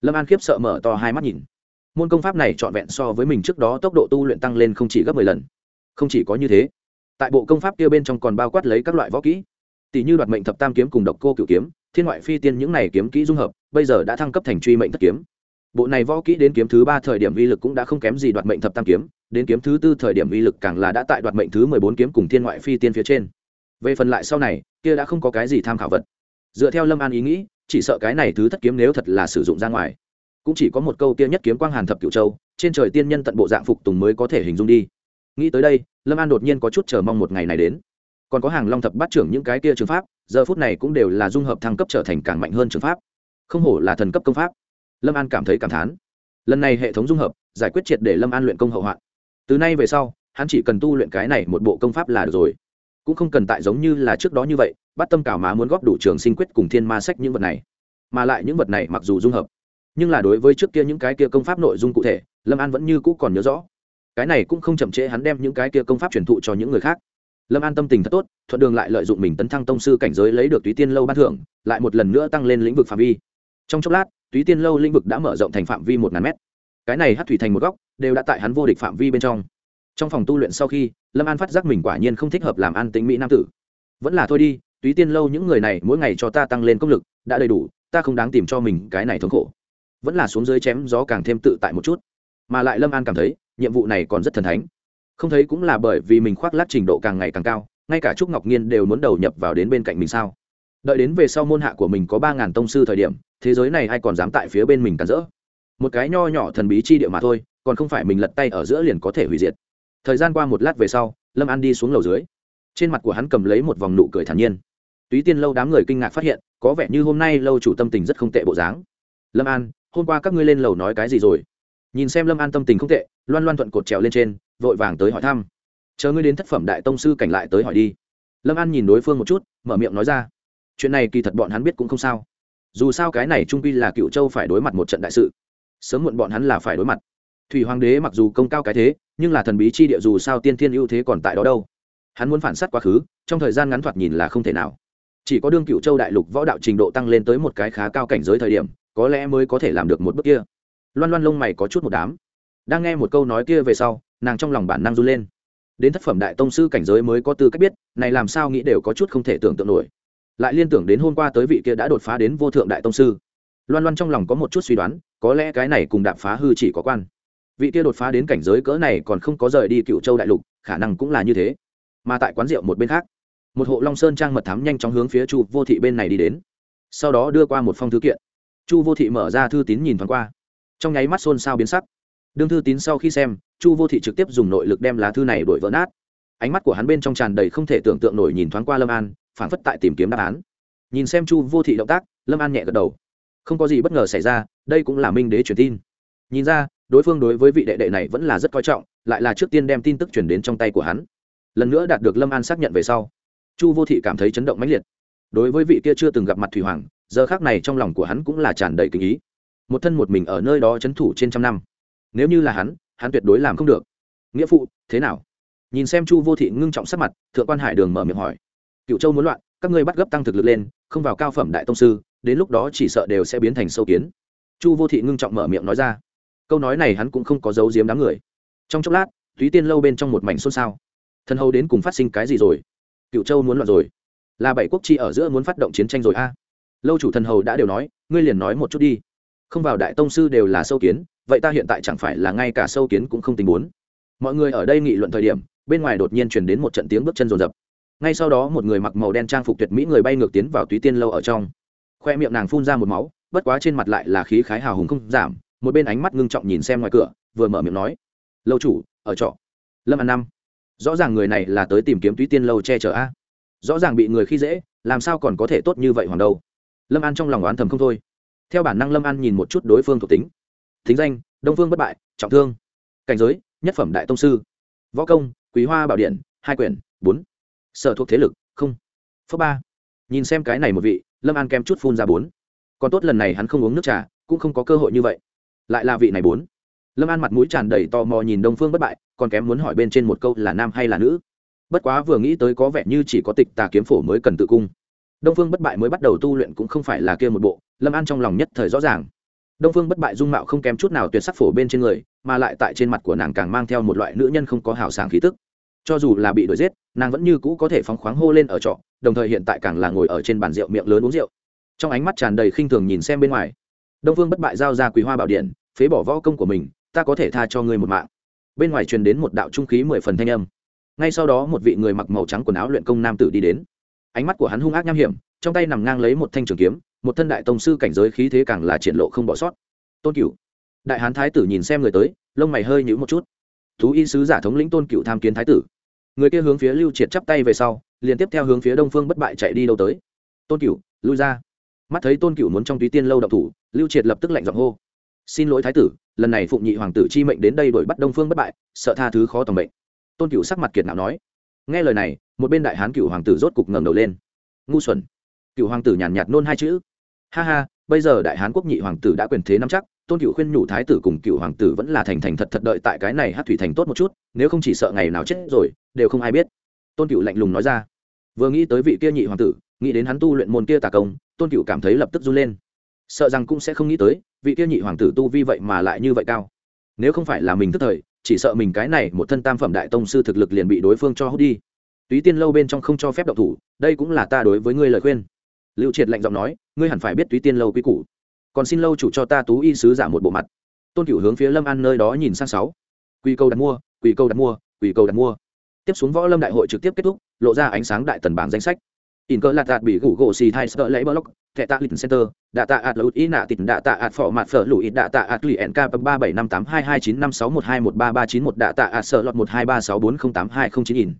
Lâm an khiếp sợ mở to hai mắt nhìn môn công pháp này trọn vẹn so với mình trước đó tốc độ tu luyện tăng lên không chỉ gấp mười lần. Không chỉ có như thế, tại bộ công pháp kia bên trong còn bao quát lấy các loại võ kỹ. Tỷ như đoạt mệnh thập tam kiếm cùng độc cô cựu kiếm, thiên ngoại phi tiên những này kiếm kỹ dung hợp, bây giờ đã thăng cấp thành truy mệnh thất kiếm. Bộ này võ kỹ đến kiếm thứ ba thời điểm vi lực cũng đã không kém gì đoạt mệnh thập tam kiếm, đến kiếm thứ tư thời điểm vi lực càng là đã tại đoạt mệnh thứ mười bốn kiếm cùng thiên ngoại phi tiên phía trên. Về phần lại sau này, kia đã không có cái gì tham khảo vật. Dựa theo lâm an ý nghĩ, chỉ sợ cái này thứ thất kiếm nếu thật là sử dụng ra ngoài cũng chỉ có một câu tiên nhất kiếm quang hàn thập cựu châu, trên trời tiên nhân tận bộ dạng phục tùng mới có thể hình dung đi. Nghĩ tới đây, lâm an đột nhiên có chút chờ mong một ngày này đến. Còn có hàng long thập bát trưởng những cái kia trường pháp, giờ phút này cũng đều là dung hợp thăng cấp trở thành càng mạnh hơn trường pháp. Không hổ là thần cấp công pháp. Lâm an cảm thấy cảm thán. Lần này hệ thống dung hợp, giải quyết triệt để lâm an luyện công hậu hoạn. Từ nay về sau, hắn chỉ cần tu luyện cái này một bộ công pháp là được rồi. Cũng không cần tại giống như là trước đó như vậy, bắt tâm cảo má muốn góp đủ trường sinh quyết cùng thiên ma sách những vật này. Mà lại những vật này mặc dù dung hợp nhưng là đối với trước kia những cái kia công pháp nội dung cụ thể, lâm an vẫn như cũ còn nhớ rõ. Cái này cũng không chậm trễ hắn đem những cái kia công pháp truyền thụ cho những người khác. Lâm an tâm tình thật tốt, thuận đường lại lợi dụng mình tấn thăng tông sư cảnh giới lấy được túy tiên lâu ban thưởng, lại một lần nữa tăng lên lĩnh vực phạm vi. Trong chốc lát, túy tiên lâu lĩnh vực đã mở rộng thành phạm vi một ngàn mét. Cái này hát thủy thành một góc, đều đã tại hắn vô địch phạm vi bên trong. Trong phòng tu luyện sau khi, lâm an phát giác mình quả nhiên không thích hợp làm an tính mỹ nam tử. Vẫn là thôi đi, túy tiên lâu những người này mỗi ngày cho ta tăng lên công lực, đã đầy đủ, ta không đáng tìm cho mình cái này thống khổ vẫn là xuống dưới chém gió càng thêm tự tại một chút. Mà lại lâm an cảm thấy, nhiệm vụ này còn rất thần thánh. Không thấy cũng là bởi vì mình khoác lát trình độ càng ngày càng cao, ngay cả trúc ngọc nhiên đều muốn đầu nhập vào đến bên cạnh mình sao? Đợi đến về sau môn hạ của mình có ba ngàn tông sư thời điểm, thế giới này ai còn dám tại phía bên mình cản rỡ? Một cái nho nhỏ thần bí chi địa mà thôi, còn không phải mình lật tay ở giữa liền có thể hủy diệt. Thời gian qua một lát về sau, lâm an đi xuống lầu dưới. Trên mặt của hắn cầm lấy một vòng nụ cười thản nhiên. Túy tiên lâu đám người kinh ngạc phát hiện, có vẻ như hôm nay lâu chủ tâm tình rất không tệ bộ dáng. Lâm an hôm qua các ngươi lên lầu nói cái gì rồi? Nhìn xem lâm an tâm tình không tệ, loan loan thuận cột trèo lên trên, vội vàng tới hỏi thăm. Chờ ngươi đến thất phẩm đại tông sư cảnh lại tới hỏi đi. Lâm an nhìn đối phương một chút, mở miệng nói ra. Chuyện này kỳ thật bọn hắn biết cũng không sao. Dù sao cái này trung pi là cựu châu phải đối mặt một trận đại sự. Sớm muộn bọn hắn là phải đối mặt. Thủy hoàng đế mặc dù công cao cái thế, nhưng là thần bí chi địa dù sao tiên thiên ưu thế còn tại đó đâu. Hắn muốn phản s á t quá khứ, trong thời gian ngắn thoạt nhìn là không thể nào. Chỉ có đương cựu châu đại lục võ đạo trình độ tăng lên tới một cái khá cao cảnh giới thời điểm có lẽ mới có thể làm được một bước kia. Loan loan lông mày có chút một đám. Đang nghe một câu nói kia về sau, nàng trong lòng bản năng run lên. Đến thất phẩm đại tông sư cảnh giới mới có tư cách biết, này làm sao nghĩ đều có chút không thể tưởng tượng nổi. Lại liên tưởng đến hôm qua tới vị kia đã đột phá đến vô thượng đại tông sư. Loan loan trong lòng có một chút suy đoán, có lẽ cái này cùng đạp phá hư chỉ có quan. Vị kia đột phá đến cảnh giới cỡ này còn không có rời đi cựu châu đại lục, khả năng cũng là như thế. Mà tại quán rượu một bên khác, một hộ long sơn trang mật thám nhanh chóng hướng phía chu vô thị bên này đi đến. Sau đó đưa qua một phong thư kiện chu vô thị mở ra thư tín nhìn thoáng qua. Trong nháy mắt xôn xao biến sắc. Đương thư tín sau khi xem, chu vô thị trực tiếp dùng nội lực đem lá thư này đổi vỡ nát. Ánh mắt của hắn bên trong tràn đầy không thể tưởng tượng nổi nhìn thoáng qua lâm an phản phất tại tìm kiếm đáp án. Nhìn xem chu vô thị động tác, lâm an nhẹ gật đầu. Không có gì bất ngờ xảy ra, đây cũng là minh đế truyền tin. Nhìn ra, đối phương đối với vị đệ đệ này vẫn là rất coi trọng, lại là trước tiên đem tin tức chuyển đến trong tay của hắn. Lần nữa đạt được lâm an xác nhận về sau, chu vô thị cảm thấy chấn động mãnh liệt. Đối với vị kia chưa từng gặp mặt thủy hoàng giờ khác này trong lòng của hắn cũng là tràn đầy kinh ý. Một thân một mình ở nơi đó c h ấ n thủ trên trăm năm. Nếu như là hắn hắn tuyệt đối làm không được. Nghĩa phụ, thế nào? Nhìn xem chu vô thị ngưng trọng sắc mặt, thượng quan hải đường mở miệng hỏi. Cựu châu muốn loạn, các ngươi bắt gấp tăng thực lực lên, không vào cao phẩm đại tông sư, đến lúc đó chỉ sợ đều sẽ biến thành sâu kiến. Chu vô thị ngưng trọng mở miệng nói ra. Câu nói này hắn cũng không có giấu giếm đám người. Trong chốc lát, thúy tiên lâu bên trong một mảnh xôn xao. Thân hầu đến cùng phát sinh cái gì rồi? Cựu châu muốn loạn rồi. Là bảy quốc chi ở giữa muốn phát động chiến tranh rồi a lâu chủ thần hầu đã đều nói, ngươi liền nói một chút đi. Không vào đại tông sư đều là sâu kiến, vậy ta hiện tại chẳng phải là ngay cả sâu kiến cũng không tình muốn. Mọi người ở đây nghị luận thời điểm, bên ngoài đột nhiên truyền đến một trận tiếng bước chân rồn rập. Ngay sau đó một người mặc màu đen trang phục tuyệt mỹ người bay ngược tiến vào túy tiên lâu ở trong. Khoe miệng nàng phun ra một máu, bất quá trên mặt lại là khí khái hào hùng không giảm, một bên ánh mắt ngưng trọng nhìn xem ngoài cửa, vừa mở miệng nói, lâu chủ, ở trọ. Lâm an năm rõ ràng người này là tới tìm kiếm túy tiên lâu che chở a. Rõ ràng bị người khi dễ, làm sao còn có thể tốt như vậy hoàng đâu? Lâm an trong lòng oán thầm không thôi. Theo bản năng lâm an nhìn một chút đối phương thuộc tính. Thính danh, đông phương bất bại, trọng thương. Cảnh giới, nhất phẩm đại tông sư. Võ công, quý hoa bảo điện, hai quyển, bốn. Sở thuộc thế lực, không. Phớ ba. Nhìn xem cái này một vị, lâm an kém chút phun ra bốn. Còn tốt lần này hắn không uống nước trà, cũng không có cơ hội như vậy. Lại là vị này bốn. Lâm an mặt mũi tràn đầy tò mò nhìn đông phương bất bại, còn kém muốn hỏi bên trên một câu là nam hay là nữ. Bất quá vừa nghĩ tới có vẻ như chỉ có tịch tà kiếm phổ mới cần tự cung đông phương bất bại mới bắt đầu tu luyện cũng không phải là kia một bộ, lâm an trong lòng nhất thời rõ ràng. Đông phương bất bại dung mạo không kém chút nào tuyệt sắc phổ bên trên người, mà lại tại trên mặt của nàng càng mang theo một loại nữ nhân không có hào sảng khí tức. Cho dù là bị đuổi giết, nàng vẫn như cũ có thể phóng khoáng hô lên ở trọ, đồng thời hiện tại càng là ngồi ở trên bàn rượu miệng lớn uống rượu. Trong ánh mắt tràn đầy khinh thường nhìn xem bên ngoài. Đông phương bất bại giao ra quý hoa bảo điện, phế bỏ võ công của mình, ta có thể tha cho ngươi một mạng. Bên ngoài truyền đến một đạo trung khí mười phần thanh âm. Ngay sau đó một vị người mặc màu trắng quần áo luyện công nam tử đi đến ánh mắt của hắn hung ác nham hiểm, trong tay nằm ngang lấy một thanh trường kiếm, một thân đại tông sư cảnh giới khí thế càng là triển lộ không bỏ sót. Tôn cửu, đại hán thái tử nhìn xem người tới, lông mày hơi nhữ một chút. Thú y sứ giả thống lĩnh tôn cửu tham kiến thái tử. Người kia hướng phía lưu triệt chắp tay về sau, liền tiếp theo hướng phía đông phương bất bại chạy đi đâu tới. Tôn cửu, lui ra. Mắt thấy tôn cửu muốn trong túy tiên lâu đậu thủ, lưu triệt lập tức lạnh giọng hô. Xin lỗi thái tử, lần này phụng nhị hoàng tử chi mệnh đến đây đổi bắt đông phương bất bại, sợ tha thứ khó tầm mệnh. Tôn cửu sắc mặt kiệt nào nói. Nghe lời này một bên đại hán cựu hoàng tử rốt cục ngẩng đầu lên. Ngu xuẩn. Cựu hoàng tử nhàn nhạt nôn hai chữ. Ha ha, bây giờ đại hán quốc nhị hoàng tử đã quyền thế nắm chắc, tôn cửu khuyên nhủ thái tử cùng cựu hoàng tử vẫn là thành thành thật thật đợi tại cái này hát thủy thành tốt một chút, nếu không chỉ sợ ngày nào chết rồi, đều không ai biết. Tôn cửu lạnh lùng nói ra. Vừa nghĩ tới vị kia nhị hoàng tử, nghĩ đến hắn tu luyện môn kia tà công, tôn cửu cảm thấy lập tức run lên. Sợ rằng cũng sẽ không nghĩ tới, vị kia nhị hoàng tử tu vi vậy mà lại như vậy cao. Nếu không phải là mình tức thời, chỉ sợ mình cái này một thân tam phẩm đại tông sư thực lực liền bị đối phương cho hút đi túy tiên lâu bên trong không cho phép động thủ, đây cũng là ta đối với ngươi lời khuyên. Lưu triệt lạnh giọng nói, ngươi hẳn phải biết túy tiên lâu quy củ. Còn xin lâu chủ cho ta tú y sứ giả một bộ mặt. Tôn cửu hướng phía lâm an nơi đó nhìn sang sáu. Quy câu đặt mua quy câu đặt mua quy câu đặt mua. Tiếp xuống võ lâm đại hội trực tiếp kết thúc, lộ ra ánh sáng đại tần bảng danh sách. In cơ lạt đạt bị gủ gỗ xì thai sợ lấy block, thẻ tạ lịch center, đạ tạ ạt lụt ý nạ tịt, đạ tạ ạt phỏ mặt phở lụi, đạ tạ ạt lụy nk ba bảy năm tám hai hai chín năm sáu một hai một ba ba chín một, đạ tạ ạt sợ lọt một hai ba sáu bốn không tám hai không chín in.